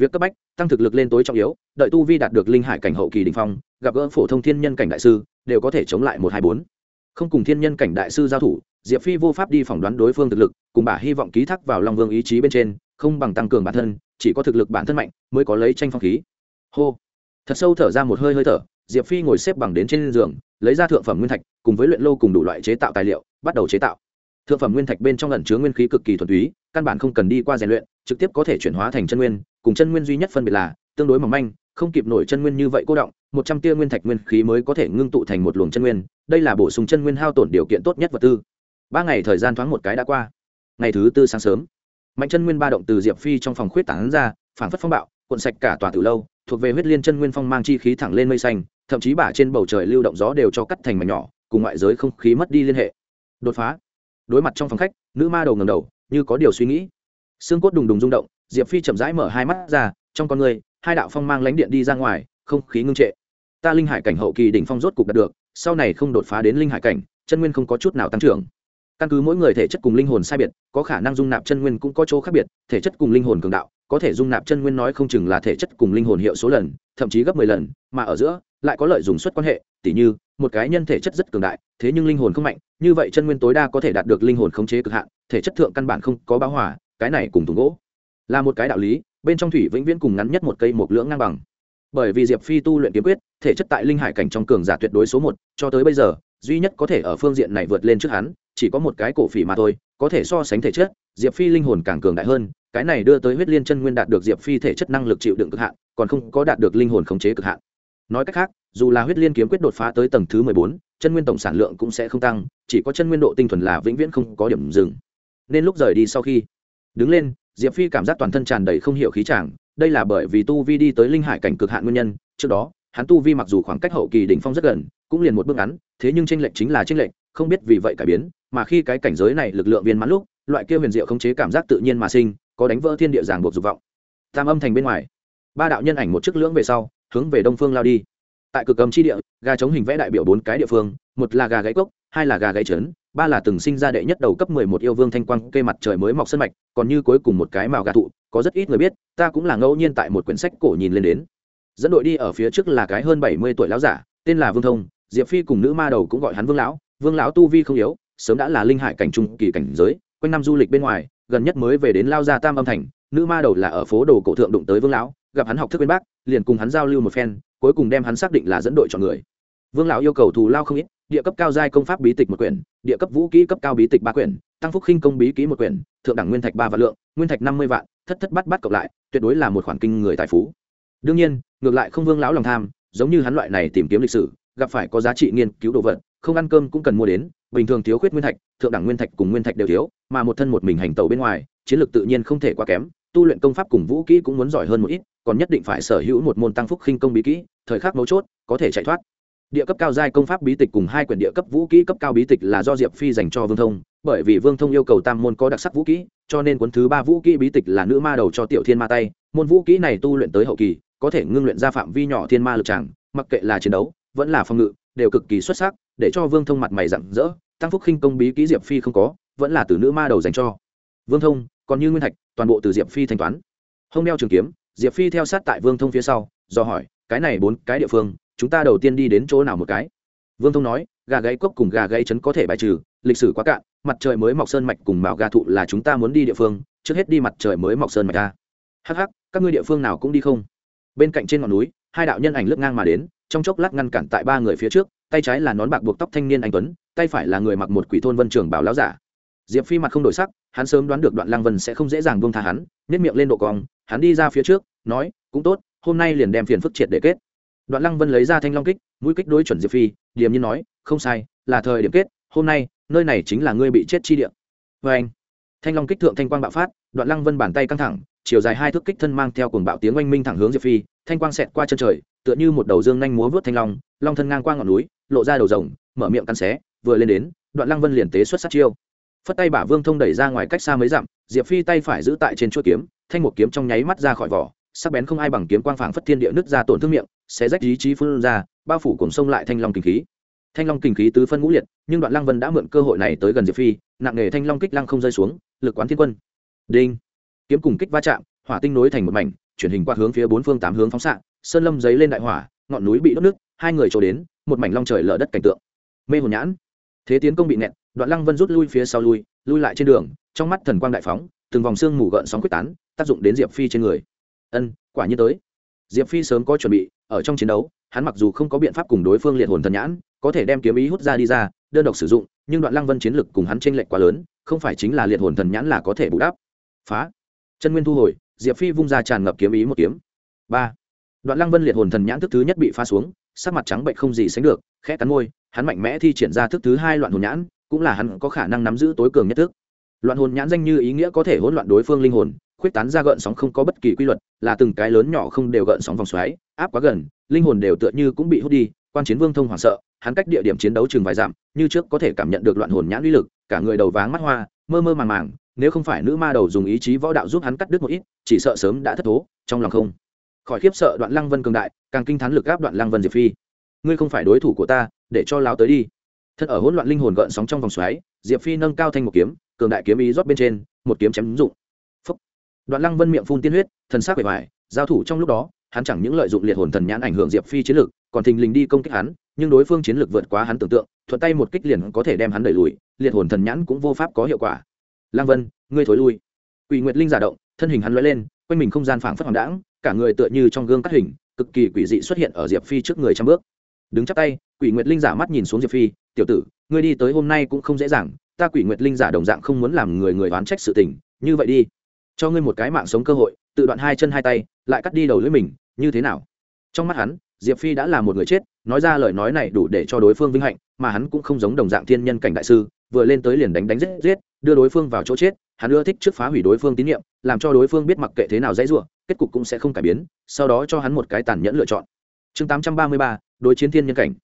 [SPEAKER 1] việc cấp bách, tăng thực lực lên tối trọng yếu, đợi tu vi đạt được linh hải cảnh hậu kỳ đình phong, gặp gỡ phổ thông thiên nhân cảnh đại sư, đều có thể chống lại một hai bốn. Không cùng thiên nhân cảnh đại sư giao thủ, diệp phi vô pháp đi phỏng đoán đối phương thực lực, cùng bà hy vọng ký thác vào long vương ý chí bên trên, không bằng tăng cường bản thân, chỉ có thực lực bản thân mạnh, mới có lấy tranh phong khí. Hô. Thật sâu thở ra một hơi hơi thở, diệp phi ngồi xếp bằng đến trên giường, lấy ra thượng phẩm nguyên thạch, cùng với luyện lô cùng đủ loại chế tạo tài liệu, bắt đầu chế tạo. Thượng phẩm nguyên thạch bên trong ẩn chứa nguyên khí cực kỳ thuần túy, căn bản không cần đi qua rèn luyện trực tiếp có thể chuyển hóa thành chân nguyên, cùng chân nguyên duy nhất phân biệt là tương đối mỏng manh, không kịp nổi chân nguyên như vậy cô động, một trăm tia nguyên thạch nguyên khí mới có thể ngưng tụ thành một luồng chân nguyên, đây là bổ sung chân nguyên hao tổn điều kiện tốt nhất vật tư. Ba ngày thời gian thoáng một cái đã qua. Ngày thứ tư sáng sớm, mạnh chân nguyên ba động từ diệp phi trong phòng khuyết tảng ra, phảng phất phong bạo, cuộn sạch cả tòa từ lâu, thuộc về huyết liên chân nguyên phong mang chi khí thẳng lên mây xanh, thậm chí bả trên bầu trời lưu động gió đều cho cắt thành mảnh nhỏ, cùng ngoại giới không khí mất đi liên hệ. Đột phá. Đối mặt trong phòng khách, nữ ma đầu ngầm đầu, như có điều suy nghĩ xương cốt đùng đùng rung động, diệp phi chậm rãi mở hai mắt ra, trong con người, hai đạo phong mang lánh điện đi ra ngoài, không khí ngưng trệ. Ta linh hải cảnh hậu kỳ đỉnh phong rốt cục đạt được, sau này không đột phá đến linh hải cảnh, chân nguyên không có chút nào tăng trưởng. Căn cứ mỗi người thể chất cùng linh hồn sai biệt, có khả năng dung nạp chân nguyên cũng có chỗ khác biệt, thể chất cùng linh hồn cường đạo, có thể dung nạp chân nguyên nói không chừng là thể chất cùng linh hồn hiệu số lần, thậm chí gấp mười lần, mà ở giữa, lại có lợi dùng suất quan hệ, tỉ như, một cái nhân thể chất rất cường đại, thế nhưng linh hồn không mạnh, như vậy chân nguyên tối đa có thể đạt được linh hồn khống chế cực hạn, thể chất thượng căn bản không có báo hòa cái này cùng thùng gỗ là một cái đạo lý, bên trong thủy vĩnh viễn cùng ngắn nhất một cây một lưỡng ngang bằng. Bởi vì diệp phi tu luyện kiếm quyết, thể chất tại linh hải cảnh trong cường giả tuyệt đối số một, cho tới bây giờ, duy nhất có thể ở phương diện này vượt lên trước hắn, chỉ có một cái cổ phỉ mà thôi, có thể so sánh thể chất, diệp phi linh hồn càng cường đại hơn, cái này đưa tới huyết liên chân nguyên đạt được diệp phi thể chất năng lực chịu đựng cực hạn, còn không có đạt được linh hồn khống chế cực hạn. Nói cách khác, dù là huyết liên kiếm quyết đột phá tới tầng thứ mười bốn, chân nguyên tổng sản lượng cũng sẽ không tăng, chỉ có chân nguyên độ tinh thuần là vĩnh viễn không có điểm dừng. Nên lúc rời đi sau khi đứng lên, diệp phi cảm giác toàn thân tràn đầy không hiểu khí tràng đây là bởi vì tu vi đi tới linh hải cảnh cực hạn nguyên nhân, trước đó, hắn tu vi mặc dù khoảng cách hậu kỳ đỉnh phong rất gần, cũng liền một bước ngắn, thế nhưng tranh lệch chính là tranh lệch, không biết vì vậy cải biến, mà khi cái cảnh giới này lực lượng viên mãn lúc, loại kia huyền diệu khống chế cảm giác tự nhiên mà sinh, có đánh vỡ thiên địa giảng buộc dục vọng. Tam âm thành bên ngoài, ba đạo nhân ảnh một chiếc lưỡng về sau, hướng về đông phương lao đi. Tại cực cầm chi địa, gà chống hình vẽ đại biểu bốn cái địa phương, một là gà gãy cốc hai là gà gáy trấn, ba là từng sinh ra đệ nhất đầu cấp mười một yêu vương thanh quang cây mặt trời mới mọc sân mạch, còn như cuối cùng một cái màu gà thụ, có rất ít người biết, ta cũng là ngẫu nhiên tại một quyển sách cổ nhìn lên đến. Dẫn đội đi ở phía trước là cái hơn bảy mươi tuổi lão giả, tên là vương thông, diệp phi cùng nữ ma đầu cũng gọi hắn vương lão. Vương lão tu vi không yếu, sớm đã là linh hải cảnh trung kỳ cảnh giới, quanh năm du lịch bên ngoài, gần nhất mới về đến lao gia tam âm thành, nữ ma đầu là ở phố đồ cổ thượng đụng tới vương lão, gặp hắn học thức bên bác, liền cùng hắn giao lưu một phen, cuối cùng đem hắn xác định là dẫn đội chọn người. Vương lão yêu cầu thù lao không ít địa cấp cao giai công pháp bí tịch một quyển, địa cấp vũ kỹ cấp cao bí tịch ba quyển, tăng phúc khinh công bí kỹ một quyển, thượng đẳng nguyên thạch ba vạn lượng, nguyên thạch năm mươi vạn, thất thất bắt bắt cộng lại, tuyệt đối là một khoản kinh người tài phú. Đương nhiên, ngược lại không vương lão lòng tham, giống như hắn loại này tìm kiếm lịch sử, gặp phải có giá trị nghiên cứu đồ vật, không ăn cơm cũng cần mua đến, bình thường thiếu khuyết nguyên thạch, thượng đẳng nguyên thạch cùng nguyên thạch đều thiếu, mà một thân một mình hành tàu bên ngoài, chiến lược tự nhiên không thể quá kém, tu luyện công pháp cùng vũ kỹ cũng muốn giỏi hơn một ít, còn nhất định phải sở hữu một môn tăng phúc khinh công bí kỹ, thời khắc mấu chốt, có thể chạy thoát địa cấp cao giai công pháp bí tịch cùng hai quyển địa cấp vũ kỹ cấp cao bí tịch là do diệp phi dành cho vương thông, bởi vì vương thông yêu cầu tam môn có đặc sắc vũ kỹ, cho nên cuốn thứ ba vũ kỹ bí tịch là nữ ma đầu cho tiểu thiên ma tay. Môn vũ kỹ này tu luyện tới hậu kỳ, có thể ngưng luyện ra phạm vi nhỏ thiên ma lực tràng, mặc kệ là chiến đấu, vẫn là phòng ngự, đều cực kỳ xuất sắc, để cho vương thông mặt mày rặng rỡ, tăng phúc khinh công bí kỹ diệp phi không có, vẫn là từ nữ ma đầu dành cho. Vương thông, còn như nguyên thạch, toàn bộ từ diệp phi thanh toán. Hông đeo trường kiếm, diệp phi theo sát tại vương thông phía sau, do hỏi, cái này bốn cái địa phương chúng ta đầu tiên đi đến chỗ nào một cái? Vương thông nói, gà gáy cốc cùng gà gáy trấn có thể bài trừ, lịch sử quá cạn, mặt trời mới mọc sơn mạch cùng mạo gà thụ là chúng ta muốn đi địa phương, trước hết đi mặt trời mới mọc sơn mạch ta hắc các ngươi địa phương nào cũng đi không? Bên cạnh trên ngọn núi, hai đạo nhân ảnh lướt ngang mà đến, trong chốc lát ngăn cản tại ba người phía trước, tay trái là nón bạc buộc tóc thanh niên anh tuấn, tay phải là người mặc một quỷ thôn vân trường bảo láo giả. Diệp phi mặt không đổi sắc, hắn sớm đoán được đoạn lang vân sẽ không dễ dàng buông tha hắn nếp miệng lên độ cong, hắn đi ra phía trước, nói, cũng tốt, hôm nay liền đem phiền phức triệt để kết đoạn lăng vân lấy ra thanh long kích, mũi kích đối chuẩn diệp phi, điềm nhiên nói, không sai, là thời điểm kết, hôm nay, nơi này chính là ngươi bị chết chi địa. Vê anh, thanh long kích thượng thanh quang bạo phát, đoạn lăng vân bàn tay căng thẳng, chiều dài hai thước kích thân mang theo cuồng bạo tiếng oanh minh thẳng hướng diệp phi, thanh quang xẹt qua chân trời, tựa như một đầu dương nhanh múa vớt thanh long long thân ngang qua ngọn núi, lộ ra đầu rồng, mở miệng cắn xé, vừa lên đến, đoạn lăng vân liền tế xuất sát chiêu. Phất tay bả vương thông đẩy ra ngoài cách xa mấy dặm, diệp phi tay phải giữ tại trên chuỗi kiếm, thanh một kiếm trong nháy mắt ra khỏi vỏ, sắc bén không ai bằng kiếm quang phảng phất thiên địa nứt ra tổn thương miệng sẽ rách ý chí phun ra, bao phủ cùng sông lại thanh long kinh khí. Thanh long kinh khí tứ phân ngũ liệt, nhưng đoạn lăng vân đã mượn cơ hội này tới gần diệp phi, nặng nghề thanh long kích lăng không rơi xuống, lực quán thiên quân. Đinh. Kiếm cùng kích va chạm, hỏa tinh nối thành một mảnh, chuyển hình qua hướng phía bốn phương tám hướng phóng xạ, sơn lâm giấy lên đại hỏa, ngọn núi bị đốt nước, hai người trổ đến, một mảnh long trời lở đất cảnh tượng. Mê hồn nhãn. Thế tiến công bị nẹt, đoạn lăng vân rút lui phía sau lui lui lại trên đường, trong mắt thần quang đại phóng, từng vòng xương mù gợn sóng quyết tán, tác dụng đến diệp phi trên người. Ân, quả nhiên tới diệp phi sớm có chuẩn bị, ở trong chiến đấu, hắn mặc dù không có biện pháp cùng đối phương liệt hồn thần nhãn, có thể đem kiếm ý hút ra đi ra, đơn độc sử dụng, nhưng đoạn lăng vân chiến lực cùng hắn tranh lệch quá lớn, không phải chính là liệt hồn thần nhãn là có thể bù đắp. Phá. Chân nguyên thu hồi, diệp phi vung ra tràn ngập kiếm ý một kiếm. Ba. Đoạn lăng vân liệt hồn thần nhãn thức thứ nhất bị phá xuống, sắc mặt trắng bệnh không gì sánh được, khẽ cắn môi, hắn mạnh mẽ thi triển ra thức thứ hai loạn hồn nhãn, cũng là hắn có khả năng nắm giữ tối cường nhất thức. Loạn hồn nhãn danh như ý nghĩa có thể hỗn loạn đối phương linh hồn khuyết tán ra gợn sóng không có bất kỳ quy luật, là từng cái lớn nhỏ không đều gợn sóng vòng xoáy, áp quá gần, linh hồn đều tựa như cũng bị hút đi, quan chiến vương thông hoảng sợ, hắn cách địa điểm chiến đấu chừng vài dặm, như trước có thể cảm nhận được loạn hồn nhãn uy lực, cả người đầu váng mắt hoa, mơ mơ màng màng, nếu không phải nữ ma đầu dùng ý chí võ đạo giúp hắn cắt đứt một ít, chỉ sợ sớm đã thất thố, trong lòng không khỏi khiếp sợ đoạn lăng vân cường đại, càng kinh thán lực gáp đoạn lăng vân diệp phi. Ngươi không phải đối thủ của ta, để cho láo tới đi. Thân ở hỗn loạn linh hồn gợn sóng trong vòng xoáy, diệp phi nâng cao thanh một kiếm, cường đại kiếm ý rót bên trên, một kiếm chém ứng dụng đoạn lăng vân miệng phun tiên huyết thần sắc vẻ vải, giao thủ trong lúc đó hắn chẳng những lợi dụng liệt hồn thần nhãn ảnh hưởng diệp phi chiến lược còn thình lình đi công kích hắn nhưng đối phương chiến lược vượt quá hắn tưởng tượng thuận tay một kích liền có thể đem hắn đẩy lùi liệt hồn thần nhãn cũng vô pháp có hiệu quả. Lăng vân ngươi thối lui. Quỷ nguyệt linh giả động thân hình hắn lóe lên quanh mình không gian phảng phất hoàng đãng cả người tựa như trong gương cắt hình cực kỳ quỷ dị xuất hiện ở diệp phi trước người trăm bước. Đứng chắp tay quỷ nguyệt linh giả mắt nhìn xuống diệp phi tiểu tử ngươi đi tới hôm nay cũng không dễ dàng ta quỷ nguyệt linh giả đồng dạng không muốn làm người người oán trách sự tình như vậy đi cho ngươi một cái mạng sống cơ hội, tự đoạn hai chân hai tay, lại cắt đi đầu lưỡi mình, như thế nào? Trong mắt hắn, diệp phi đã là một người chết, nói ra lời nói này đủ để cho đối phương vinh hạnh, mà hắn cũng không giống đồng dạng thiên nhân cảnh đại sư, vừa lên tới liền đánh đánh giết giết, đưa đối phương vào chỗ chết, hắn ưa thích trước phá hủy đối phương tín nhiệm, làm cho đối phương biết mặc kệ thế nào dễ dụa kết cục cũng sẽ không cải biến, sau đó cho hắn một cái tàn nhẫn lựa chọn. Chương tám trăm ba mươi ba, đối chiến thiên nhân cảnh.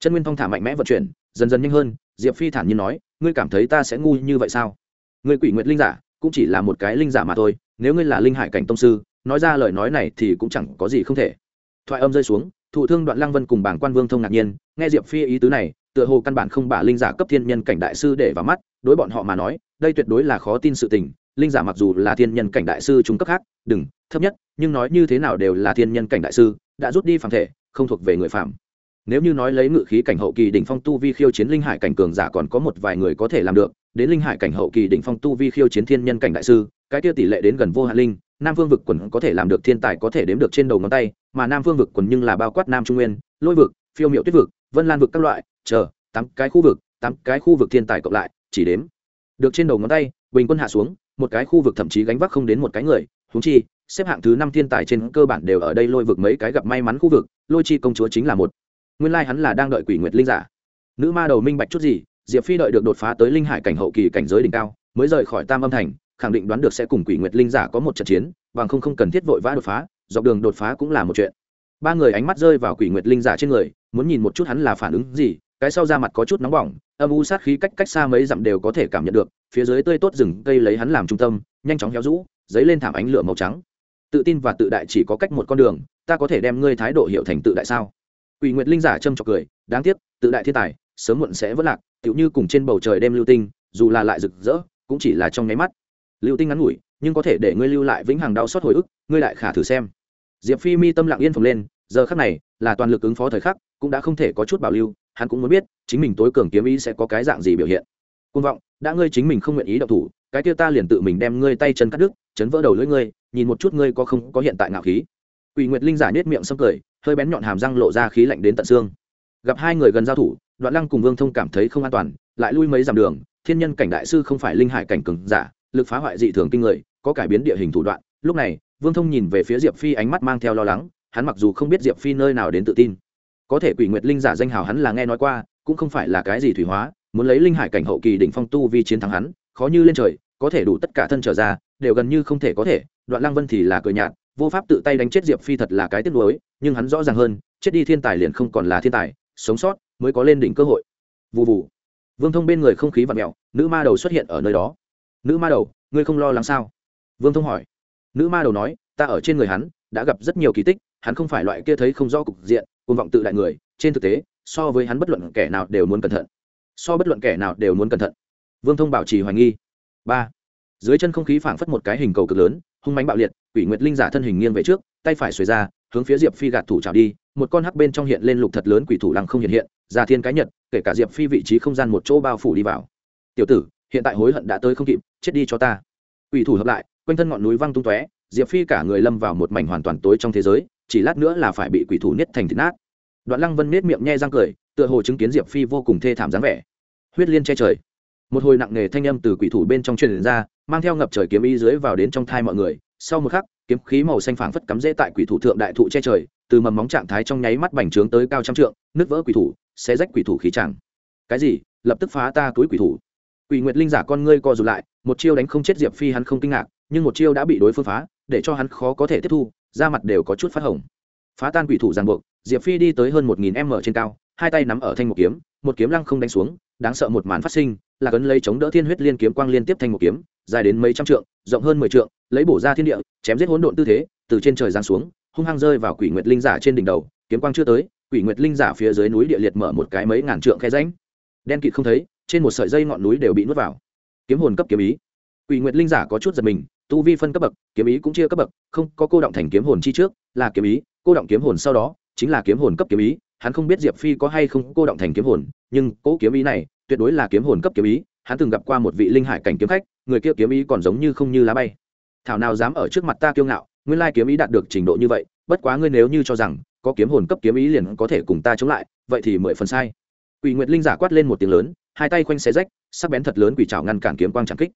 [SPEAKER 1] Chân nguyên phong thả mạnh mẽ vận chuyển, dần dần nhanh hơn, diệp phi thản nhiên nói, ngươi cảm thấy ta sẽ ngu như vậy sao? Ngươi quỷ nguyệt linh giả cũng chỉ là một cái linh giả mà thôi, nếu ngươi là linh hải cảnh tông sư, nói ra lời nói này thì cũng chẳng có gì không thể. Thoại âm rơi xuống, thụ thương đoạn lăng vân cùng bảng quan vương thông ngạc nhiên, nghe diệp phi ý tứ này, tựa hồ căn bản không bả linh giả cấp thiên nhân cảnh đại sư để vào mắt, đối bọn họ mà nói, đây tuyệt đối là khó tin sự tình, linh giả mặc dù là thiên nhân cảnh đại sư trung cấp khác, đừng, thấp nhất, nhưng nói như thế nào đều là thiên nhân cảnh đại sư, đã rút đi phàm thể, không thuộc về người phạm nếu như nói lấy ngự khí cảnh hậu kỳ đỉnh phong tu vi khiêu chiến linh hải cảnh cường giả còn có một vài người có thể làm được đến linh hải cảnh hậu kỳ đỉnh phong tu vi khiêu chiến thiên nhân cảnh đại sư, cái kia tỷ lệ đến gần vô hạn linh, nam phương vực quần có thể làm được thiên tài có thể đếm được trên đầu ngón tay, mà nam phương vực quần nhưng là bao quát nam trung nguyên, lôi vực, phiêu miệu tuyết vực, vân lan vực các loại, chờ, tám cái khu vực, tám cái khu vực thiên tài cộng lại, chỉ đếm được trên đầu ngón tay, bình quân hạ xuống, một cái khu vực thậm chí gánh vác không đến một cái người húng chi, xếp hạng thứ năm thiên tài trên cơ bản đều ở đây lôi vực mấy cái gặp may mắn khu vực, lôi chi công chúa chính là một. Nguyên lai hắn là đang đợi quỷ nguyệt linh giả. Nữ ma đầu minh bạch chút gì diệp phi đợi được đột phá tới linh hải cảnh hậu kỳ cảnh giới đỉnh cao mới rời khỏi tam âm thành khẳng định đoán được sẽ cùng quỷ nguyệt linh giả có một trận chiến bằng không không cần thiết vội vã đột phá dọc đường đột phá cũng là một chuyện. Ba người ánh mắt rơi vào quỷ nguyệt linh giả trên người muốn nhìn một chút hắn là phản ứng gì cái sau ra mặt có chút nóng bỏng âm u sát khí cách cách xa mấy dặm đều có thể cảm nhận được phía dưới tươi tốt rừng cây lấy hắn làm trung tâm nhanh chóng héo rũ dấy lên thảm ánh lửa màu trắng. Tự tin và tự đại chỉ có cách một con đường ta có thể đem ngươi thái độ hiệu thành tự đại sao? Quỷ Nguyệt Linh giả châm trọc cười, đáng tiếc, tự đại thiên tài, sớm muộn sẽ vỡ lạc, tựu như cùng trên bầu trời đêm lưu tinh, dù là lại rực rỡ, cũng chỉ là trong nháy mắt. Lưu tinh ngắn ngủi, nhưng có thể để ngươi lưu lại vĩnh hằng đau xót hồi ức, ngươi lại khả thử xem. Diệp Phi mi tâm lặng yên phồng lên, giờ khắc này, là toàn lực ứng phó thời khắc, cũng đã không thể có chút bảo lưu, hắn cũng muốn biết, chính mình tối cường kiếm ý sẽ có cái dạng gì biểu hiện. Côn vọng, đã ngươi chính mình không nguyện ý động thủ, cái kia ta liền tự mình đem ngươi tay chân cắt đứt, chấn vỡ đầu lưỡi ngươi, nhìn một chút ngươi có không có hiện tại ngạo khí. Quỷ Nguyệt Linh giả nhếch miệng sâm cười, hơi bén nhọn hàm răng lộ ra khí lạnh đến tận xương gặp hai người gần giao thủ đoạn lăng cùng vương thông cảm thấy không an toàn, lại lui mấy dặm đường, thiên nhân cảnh đại sư không phải linh hải cảnh cường giả, lực phá hoại dị thường kinh người, có cải biến địa hình thủ đoạn. Lúc này, vương thông nhìn về phía diệp phi ánh mắt mang theo lo lắng, hắn mặc dù không biết diệp phi nơi nào đến tự tin. Có thể quỷ nguyệt linh giả danh hào hắn là nghe nói qua, cũng không phải là cái gì thủy hóa, muốn lấy linh hải cảnh hậu kỳ đỉnh phong tu vi chiến thắng hắn, khó như lên trời, có thể đủ tất cả thân trở ra, đều gần như không thể có thể. Đoạn lăng vân thì là cười nhạt, vô pháp tự tay đánh chết diệp phi thật là cái tiếc nuối, nhưng hắn rõ ràng hơn, chết đi thiên tài liền không còn là thiên tài, sống sót mới có lên đỉnh cơ hội. Vụ vụ vương thông bên người không khí vặn mẹo nữ ma đầu xuất hiện ở nơi đó. Nữ ma đầu, ngươi không lo lắng sao? Vương thông hỏi. Nữ ma đầu nói, ta ở trên người hắn, đã gặp rất nhiều kỳ tích, hắn không phải loại kia thấy không rõ cục diện côn vọng tự đại người, trên thực tế, so với hắn bất luận kẻ nào đều muốn cẩn thận. So bất luận kẻ nào đều muốn cẩn thận. Vương thông bảo trì hoài nghi. Ba. Dưới chân không khí phảng phất một cái hình cầu cực lớn, hung mánh bạo liệt, quỷ nguyệt linh giả thân hình nghiêng về trước, tay phải xuề ra, hướng phía diệp phi gạt thủ trào đi một con hắc bên trong hiện lên lục thật lớn quỷ thủ lăng không hiện hiện, ra thiên cái nhật, kể cả diệp phi vị trí không gian một chỗ bao phủ đi vào. Tiểu tử, hiện tại hối hận đã tới không kịp, chết đi cho ta. Quỷ thủ hợp lại, quanh thân ngọn núi văng tung tóe, diệp phi cả người lâm vào một mảnh hoàn toàn tối trong thế giới, chỉ lát nữa là phải bị quỷ thủ niết thành thịt nát. Đoạn lăng vân nết miệng nhe răng cười, tựa hồ chứng kiến diệp phi vô cùng thê thảm dáng vẻ. Huyết liên che trời. Một hồi nặng nề thanh âm từ quỷ thủ bên trong truyền ra, mang theo ngập trời kiếm ý dưới vào đến trong thai mọi người. Sau một khắc, kiếm khí màu xanh phảng phất cắm rễ tại quỷ thủ thượng đại thụ che trời từ mầm móng trạng thái trong nháy mắt bành trướng tới cao trăm trượng, nứt vỡ quỷ thủ sẽ rách quỷ thủ khí chẳng. Cái gì? Lập tức phá ta túi quỷ thủ. Quỷ nguyệt linh giả con ngươi co rụt lại, một chiêu đánh không chết diệp phi hắn không kinh ngạc, nhưng một chiêu đã bị đối phương phá, để cho hắn khó có thể tiếp thu, da mặt đều có chút phát hồng. Phá tan quỷ thủ ràng buộc, diệp phi đi tới hơn một nghìn m trên cao, hai tay nắm ở thanh một kiếm một kiếm lăng không đánh xuống, đáng sợ một màn phát sinh, là cấn lấy chống đỡ thiên huyết liên kiếm quang liên tiếp thanh một kiếm, dài đến mấy trăm trượng, rộng hơn mười trượng, lấy bổ ra thiên địa, chém giết hỗn độn tư thế, từ trên trời giáng xuống hung hăng rơi vào quỷ nguyệt linh giả trên đỉnh đầu, kiếm quang chưa tới, quỷ nguyệt linh giả phía dưới núi địa liệt mở một cái mấy ngàn trượng khe ránh đen kịt không thấy, trên một sợi dây ngọn núi đều bị nuốt vào. Kiếm hồn cấp kiếm ý. Quỷ nguyệt linh giả có chút giật mình, tu vi phân cấp bậc, kiếm ý cũng chia cấp bậc, không, có cô động thành kiếm hồn chi trước, là kiếm ý, cô động kiếm hồn sau đó, chính là kiếm hồn cấp kiếm ý, hắn không biết diệp phi có hay không cô động thành kiếm hồn, nhưng cỗ kiếm ý này tuyệt đối là kiếm hồn cấp kiếm ý, hắn từng gặp qua một vị linh hải cảnh kiếm khách, người kia kiếm ý còn giống như không như lá bay. Thảo nào dám ở trước mặt ta kiêu ngạo nguyên lai kiếm ý đạt được trình độ như vậy, bất quá ngươi nếu như cho rằng có kiếm hồn cấp kiếm ý liền có thể cùng ta chống lại, vậy thì mười phần sai. Quỷ nguyệt linh giả quát lên một tiếng lớn, hai tay khoanh xé rách, sắc bén thật lớn quỷ trào ngăn cản kiếm quang tràng kích.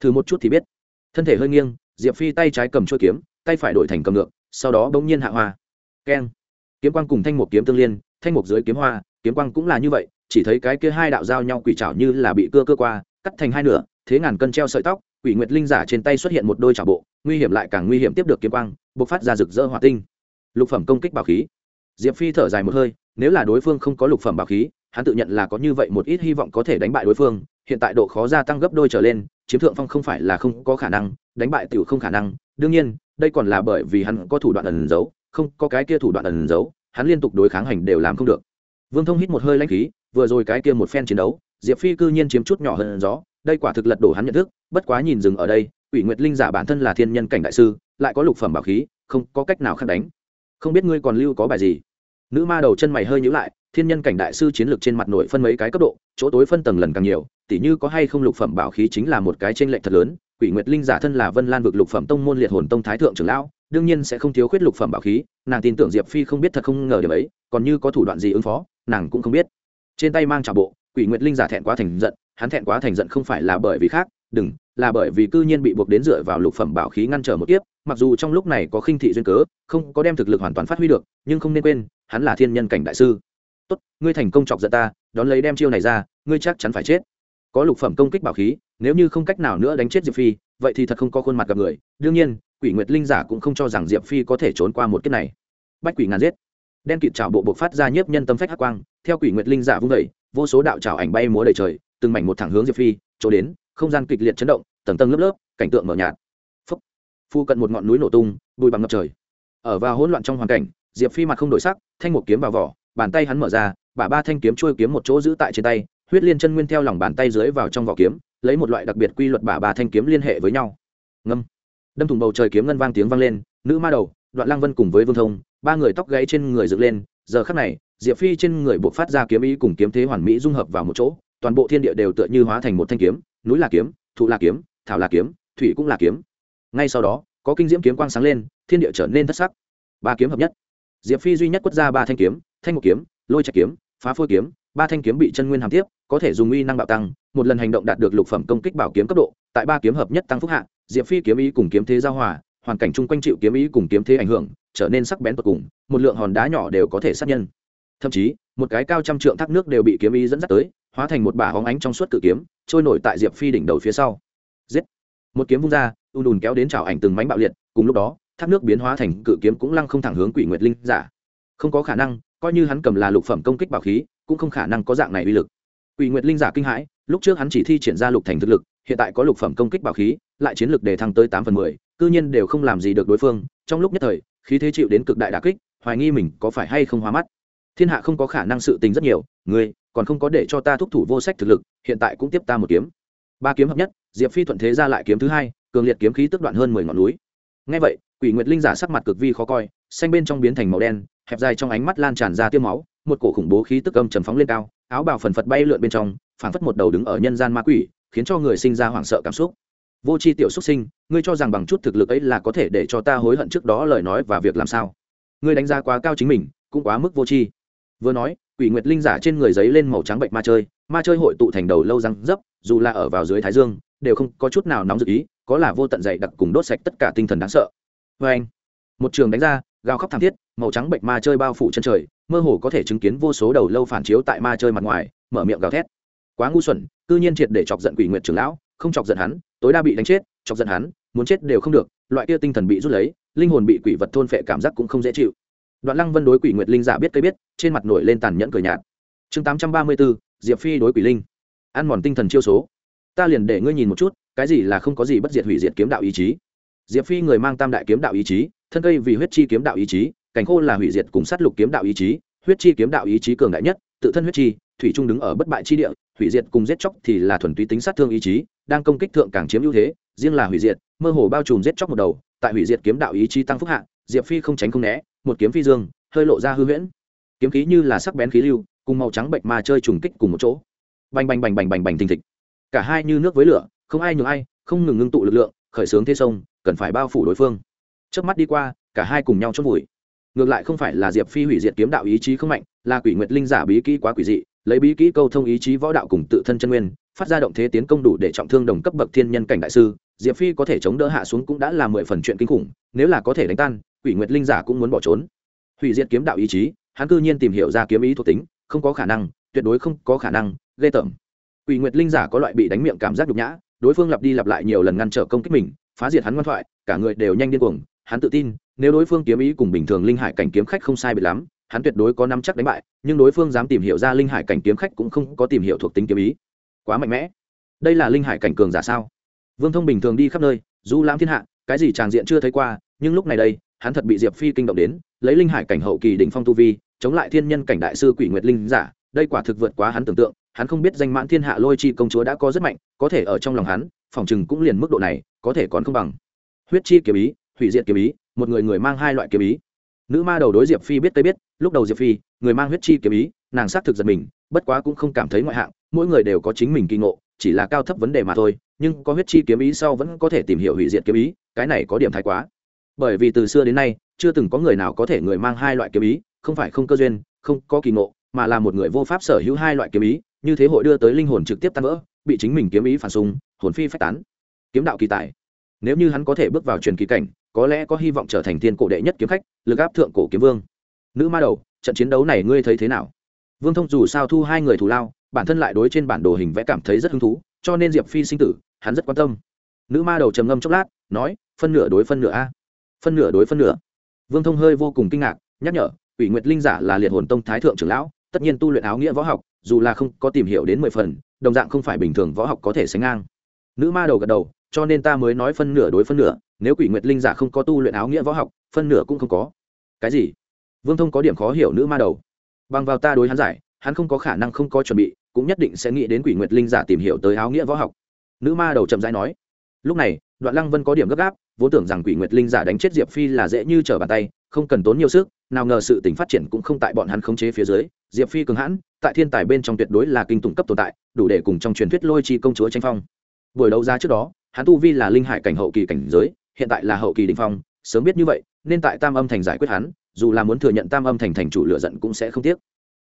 [SPEAKER 1] Thử một chút thì biết. Thân thể hơi nghiêng, diệp phi tay trái cầm chuôi kiếm, tay phải đổi thành cầm ngược, sau đó bỗng nhiên hạ hoa. Keng. Kiếm quang cùng thanh một kiếm tương liên, thanh một dưới kiếm hoa, kiếm quang cũng là như vậy, chỉ thấy cái kia hai đạo giao nhau quỷ trảo như là bị cưa cưa qua, cắt thành hai nửa, thế ngàn cân treo sợi tóc quỷ nguyệt linh giả trên tay xuất hiện một đôi trả bộ, nguy hiểm lại càng nguy hiểm tiếp được kiếm quang, bộc phát ra rực rỡ hỏa tinh. Lục phẩm công kích bảo khí. Diệp phi thở dài một hơi, nếu là đối phương không có lục phẩm bảo khí, hắn tự nhận là có như vậy một ít hy vọng có thể đánh bại đối phương, hiện tại độ khó gia tăng gấp đôi trở lên, chiếm thượng phong không phải là không có khả năng, đánh bại tiểu không khả năng. Đương nhiên, đây còn là bởi vì hắn có thủ đoạn ẩn giấu, không có cái kia thủ đoạn ẩn giấu, hắn liên tục đối kháng hành đều làm không được. Vương thông hít một hơi lãnh khí, vừa rồi cái kia một phen chiến đấu, diệp phi cư nhiên chiếm chút nhỏ hơn gió đây quả thực lật đổ hắn nhận thức bất quá nhìn dừng ở đây ủy nguyệt linh giả bản thân là thiên nhân cảnh đại sư, lại có lục phẩm bảo khí, không có cách nào khác đánh. Không biết ngươi còn lưu có bài gì? Nữ ma đầu chân mày hơi nhữ lại, thiên nhân cảnh đại sư chiến lược trên mặt nội phân mấy cái cấp độ, chỗ tối phân tầng lần càng nhiều, tỉ như có hay không lục phẩm bảo khí chính là một cái trên lệnh thật lớn. Quỷ nguyệt linh giả thân là vân lan vực lục phẩm tông môn liệt hồn tông thái thượng trưởng lão, đương nhiên sẽ không thiếu khuyết lục phẩm bảo khí, nàng tin tưởng diệp phi không biết thật không ngờ điều ấy, còn như có thủ đoạn gì ứng phó, nàng cũng không biết. Trên tay mang trả bộ, quỷ nguyệt linh giả thẹn quá thành giận, hắn thẹn quá thành giận không phải là bởi vì khác đừng, là bởi vì cư nhiên bị buộc đến dựa vào lục phẩm bảo khí ngăn trở một kiếp, mặc dù trong lúc này có khinh thị duyên cớ, không có đem thực lực hoàn toàn phát huy được, nhưng không nên quên, hắn là thiên nhân cảnh đại sư. Tốt, ngươi thành công chọc giận ta, đón lấy đem chiêu này ra, ngươi chắc chắn phải chết. Có lục phẩm công kích bảo khí, nếu như không cách nào nữa đánh chết diệp phi, vậy thì thật không có khuôn mặt gặp người. Đương nhiên, quỷ nguyệt linh giả cũng không cho rằng diệp phi có thể trốn qua một kiếp này. Bách quỷ ngàn giết. Đen kịt trào bộ bộc phát ra nhiếp nhân tâm phách hắc quang, theo quỷ nguyệt linh giả vung vẩy vô số đạo trào ảnh bay múa đầy trời, từng mảnh một thẳng hướng diệp phi, chỗ đến không gian kịch liệt chấn động, tầng tầng lớp lớp, cảnh tượng mở nhạt. Phúc. Phu cận một ngọn núi nổ tung, bụi bằng ngập trời. Ở vào hỗn loạn trong hoàn cảnh, diệp phi mặt không đổi sắc, thanh một kiếm vào vỏ, bàn tay hắn mở ra, bả ba thanh kiếm trôi kiếm một chỗ giữ tại trên tay, huyết liên chân nguyên theo lòng bàn tay dưới vào trong vỏ kiếm, lấy một loại đặc biệt quy luật bả ba thanh kiếm liên hệ với nhau. Ngâm. Đâm thủng bầu trời kiếm ngân vang tiếng vang lên, nữ ma đầu, đoạn lang vân cùng với vương thông, ba người tóc gáy trên người dựng lên, giờ khắc này, diệp phi trên người buộc phát ra kiếm ý cùng kiếm thế hoàn mỹ dung hợp vào một chỗ toàn bộ thiên địa đều tựa như hóa thành một thanh kiếm, núi là kiếm, thụ là kiếm, thảo là kiếm, thủy cũng là kiếm. Ngay sau đó, có kinh diễm kiếm quang sáng lên, thiên địa trở nên thất sắc. Ba kiếm hợp nhất. Diệp phi duy nhất quất ra ba thanh kiếm, thanh một kiếm, lôi trạch kiếm, phá phôi kiếm, ba thanh kiếm bị chân nguyên hàm tiếp, có thể dùng uy năng bạo tăng, một lần hành động đạt được lục phẩm công kích bảo kiếm cấp độ, tại ba kiếm hợp nhất tăng phúc hạ, diệp phi kiếm ý cùng kiếm thế giao hòa, hoàn cảnh chung quanh chịu kiếm ý cùng kiếm thế ảnh hưởng, trở nên sắc bén tột cùng, một lượng hòn đá nhỏ đều có thể sát nhân. Thậm chí một cái cao trăm trượng thác nước đều bị kiếm ý dẫn dắt tới, hóa thành một bả hóng ánh trong suốt cự kiếm, trôi nổi tại diệp phi đỉnh đầu phía sau. Giết! Một kiếm vung ra u đùn kéo đến chảo ảnh từng mánh bạo liệt, cùng lúc đó, thác nước biến hóa thành cự kiếm cũng lăng không thẳng hướng quỷ nguyệt linh giả. Không có khả năng, coi như hắn cầm là lục phẩm công kích bảo khí, cũng không khả năng có dạng này uy lực. Quỷ nguyệt linh giả kinh hãi, lúc trước hắn chỉ thi triển ra lục thành thực lực, hiện tại có lục phẩm công kích bảo khí, lại chiến lực để thăng tới tám phần mười, cư nhiên đều không làm gì được đối phương, trong lúc nhất thời, khí thế chịu đến cực đại đà kích, hoài nghi mình có phải hay không hóa mắt thiên hạ không có khả năng sự tình rất nhiều, ngươi còn không có để cho ta thúc thủ vô sách thực lực, hiện tại cũng tiếp ta một kiếm. Ba kiếm hợp nhất, diệp phi thuận thế ra lại kiếm thứ hai, cường liệt kiếm khí tức đoạn hơn mười ngọn núi. Ngay vậy, quỷ nguyệt linh giả sắc mặt cực vi khó coi, xanh bên trong biến thành màu đen, hẹp dài trong ánh mắt lan tràn ra tiêu máu, một cổ khủng bố khí tức âm trầm phóng lên cao, áo bào phần phật bay lượn bên trong, phảng phất một đầu đứng ở nhân gian ma quỷ, khiến cho người sinh ra hoảng sợ cảm xúc. Vô c h i tiểu xuất sinh, ngươi cho rằng bằng chút thực lực ấy là có thể để cho ta hối hận trước đó lời nói và việc làm sao? Ngươi đánh giá quá cao chính mình, cũng quá mức vô tri vừa nói, quỷ nguyệt linh giả trên người giấy lên màu trắng bệnh ma chơi ma chơi hội tụ thành đầu lâu răng dấp, dù là ở vào dưới thái dương, đều không có chút nào nóng dự ý, có là vô tận dày đặc cùng đốt sạch tất cả tinh thần đáng sợ. Vê anh, một trường đánh ra, gào khóc thảm thiết, màu trắng bệnh ma chơi bao phủ chân trời, mơ hồ có thể chứng kiến vô số đầu lâu phản chiếu tại ma chơi mặt ngoài, mở miệng gào thét. Quá ngu xuẩn, cư nhiên triệt để chọc giận quỷ nguyệt trưởng lão, không chọc giận hắn, tối đa bị đánh chết, chọc giận hắn, muốn chết đều không được, loại kia tinh thần bị rút lấy, linh hồn bị quỷ vật thôn phệ cảm giác cũng không dễ chịu đoạn lăng vân đối quỷ nguyệt linh giả biết cây biết, trên mặt nổi lên tàn nhẫn cười nhạt. Chương tám trăm ba mươi bốn diệp phi đối quỷ linh. Ăn mòn tinh thần chiêu số. Ta liền để ngươi nhìn một chút, cái gì là không có gì bất diệt hủy diệt kiếm đạo ý chí. Diệp phi người mang tam đại kiếm đạo ý chí, thân cây vì huyết chi kiếm đạo ý chí cảnh khô là hủy diệt cùng sát lục kiếm đạo ý chí, huyết chi kiếm đạo ý chí cường đại nhất, tự thân huyết chi, thủy trung đứng ở bất bại chi địa, hủy diệt cùng giết chóc thì là thuần túy tính sát thương ý chí, đang công kích thượng càng chiếm ưu thế, riêng là hủy diệt, mơ hồ bao trùm giết chóc một đầu, tại hủy diệt kiếm đạo ý chí tăng phúc hạ, diệp phi không tránh không né một kiếm phi dương, hơi lộ ra hư huyễn. Kiếm khí như là sắc bén khí lưu, cùng màu trắng bệnh mà chơi trùng kích cùng một chỗ. Bành bành bành bành bành bành thình thịch. Cả hai như nước với lửa, không ai nhường ai, không ngừng ngưng tụ lực lượng, khởi xướng thế sông, cần phải bao phủ đối phương. Trước mắt đi qua, cả hai cùng nhau chốt vùi. Ngược lại không phải là diệp phi hủy diệt kiếm đạo ý chí không mạnh, là quỷ nguyệt linh giả bí kỹ quá quỷ dị, lấy bí kỹ câu thông ý chí võ đạo cùng tự thân chân nguyên, phát ra động thế tiến công đủ để trọng thương đồng cấp bậc thiên nhân cảnh đại sư. Diệp phi có thể chống đỡ hạ xuống cũng đã là mười phần chuyện kinh khủng, nếu là có thể đánh tan quỷ nguyệt linh giả cũng muốn bỏ trốn. Hủy diệt kiếm đạo ý chí, hắn cư nhiên tìm hiểu ra kiếm ý thuộc tính, không có khả năng, tuyệt đối không có khả năng, ghê tởm. Quỷ nguyệt linh giả có loại bị đánh miệng cảm giác nhục nhã, đối phương lặp đi lặp lại nhiều lần ngăn trở công kích mình, phá diệt hắn ngoan thoại, cả người đều nhanh điên cuồng, hắn tự tin, nếu đối phương kiếm ý cùng bình thường linh hải cảnh kiếm khách không sai biệt lắm, hắn tuyệt đối có năm chắc đánh bại, nhưng đối phương dám tìm hiểu ra linh hải cảnh kiếm khách cũng không có tìm hiểu thuộc tính kiếm ý. Quá mạnh mẽ. Đây là linh hải cảnh cường giả sao? Vương thông bình thường đi khắp nơi, du lãm thiên hạ, cái gì tràng diện chưa thấy qua, nhưng lúc này đây hắn thật bị diệp phi kinh động đến, lấy linh hải cảnh hậu kỳ đỉnh phong tu vi, chống lại thiên nhân cảnh đại sư quỷ nguyệt linh giả, đây quả thực vượt quá hắn tưởng tượng, hắn không biết danh mãn thiên hạ lôi chi công chúa đã có rất mạnh, có thể ở trong lòng hắn, phòng chừng cũng liền mức độ này, có thể còn không bằng. Huyết chi kiếm ý, hủy diệt kiếm ý, một người người mang hai loại kiếm ý. Nữ ma đầu đối diệp phi biết tây biết, lúc đầu diệp phi, người mang huyết chi kiếm ý, nàng xác thực giật mình, bất quá cũng không cảm thấy ngoại hạng, mỗi người đều có chính mình kỳ ngộ, chỉ là cao thấp vấn đề mà thôi, nhưng có huyết chi kiếm ý sau vẫn có thể tìm hiểu hủy diệt kiếm ý, cái này có điểm thái quá bởi vì từ xưa đến nay, chưa từng có người nào có thể người mang hai loại kiếm ý, không phải không cơ duyên, không có kỳ ngộ, mà là một người vô pháp sở hữu hai loại kiếm ý, như thế hội đưa tới linh hồn trực tiếp tan vỡ, bị chính mình kiếm ý phản xung, hồn phi phách tán. Kiếm đạo kỳ tài. Nếu như hắn có thể bước vào truyền kỳ cảnh, có lẽ có hy vọng trở thành thiên cổ đệ nhất kiếm khách, lực áp thượng cổ kiếm vương. Nữ ma đầu, trận chiến đấu này ngươi thấy thế nào? Vương thông dù sao thu hai người thù lao, bản thân lại đối trên bản đồ hình vẽ cảm thấy rất hứng thú, cho nên diệp phi sinh tử, hắn rất quan tâm. Nữ ma đầu trầm ngâm chốc lát, nói, phân nửa đối phân nửa a phân nửa đối phân nửa. Vương thông hơi vô cùng kinh ngạc, nhắc nhở ủy nguyệt linh giả là liệt hồn tông thái thượng trưởng lão, tất nhiên tu luyện áo nghĩa võ học, dù là không có tìm hiểu đến mười phần, đồng dạng không phải bình thường võ học có thể sánh ngang. Nữ ma đầu gật đầu, cho nên ta mới nói phân nửa đối phân nửa, nếu quỷ nguyệt linh giả không có tu luyện áo nghĩa võ học, phân nửa cũng không có. Cái gì? Vương thông có điểm khó hiểu nữ ma đầu. Bằng vào ta đối hắn giải, hắn không có khả năng không có chuẩn bị, cũng nhất định sẽ nghĩ đến quỷ nguyệt linh giả tìm hiểu tới áo nghĩa võ học. Nữ ma đầu chậm rãi nói. Lúc này, đoạn lăng vân có điểm gấp gáp vốn tưởng rằng quỷ nguyệt linh giả đánh chết diệp phi là dễ như trở bàn tay, không cần tốn nhiều sức, nào ngờ sự tình phát triển cũng không tại bọn hắn khống chế phía dưới, diệp phi cường hãn, tại thiên tài bên trong tuyệt đối là kinh tụng cấp tồn tại, đủ để cùng trong truyền thuyết lôi chi công chúa tranh phong. Buổi đấu giá trước đó, hắn tu vi là linh hải cảnh hậu kỳ cảnh giới, hiện tại là hậu kỳ đình phong, sớm biết như vậy, nên tại tam âm thành giải quyết hắn, dù là muốn thừa nhận tam âm thành thành chủ lựa giận cũng sẽ không tiếc.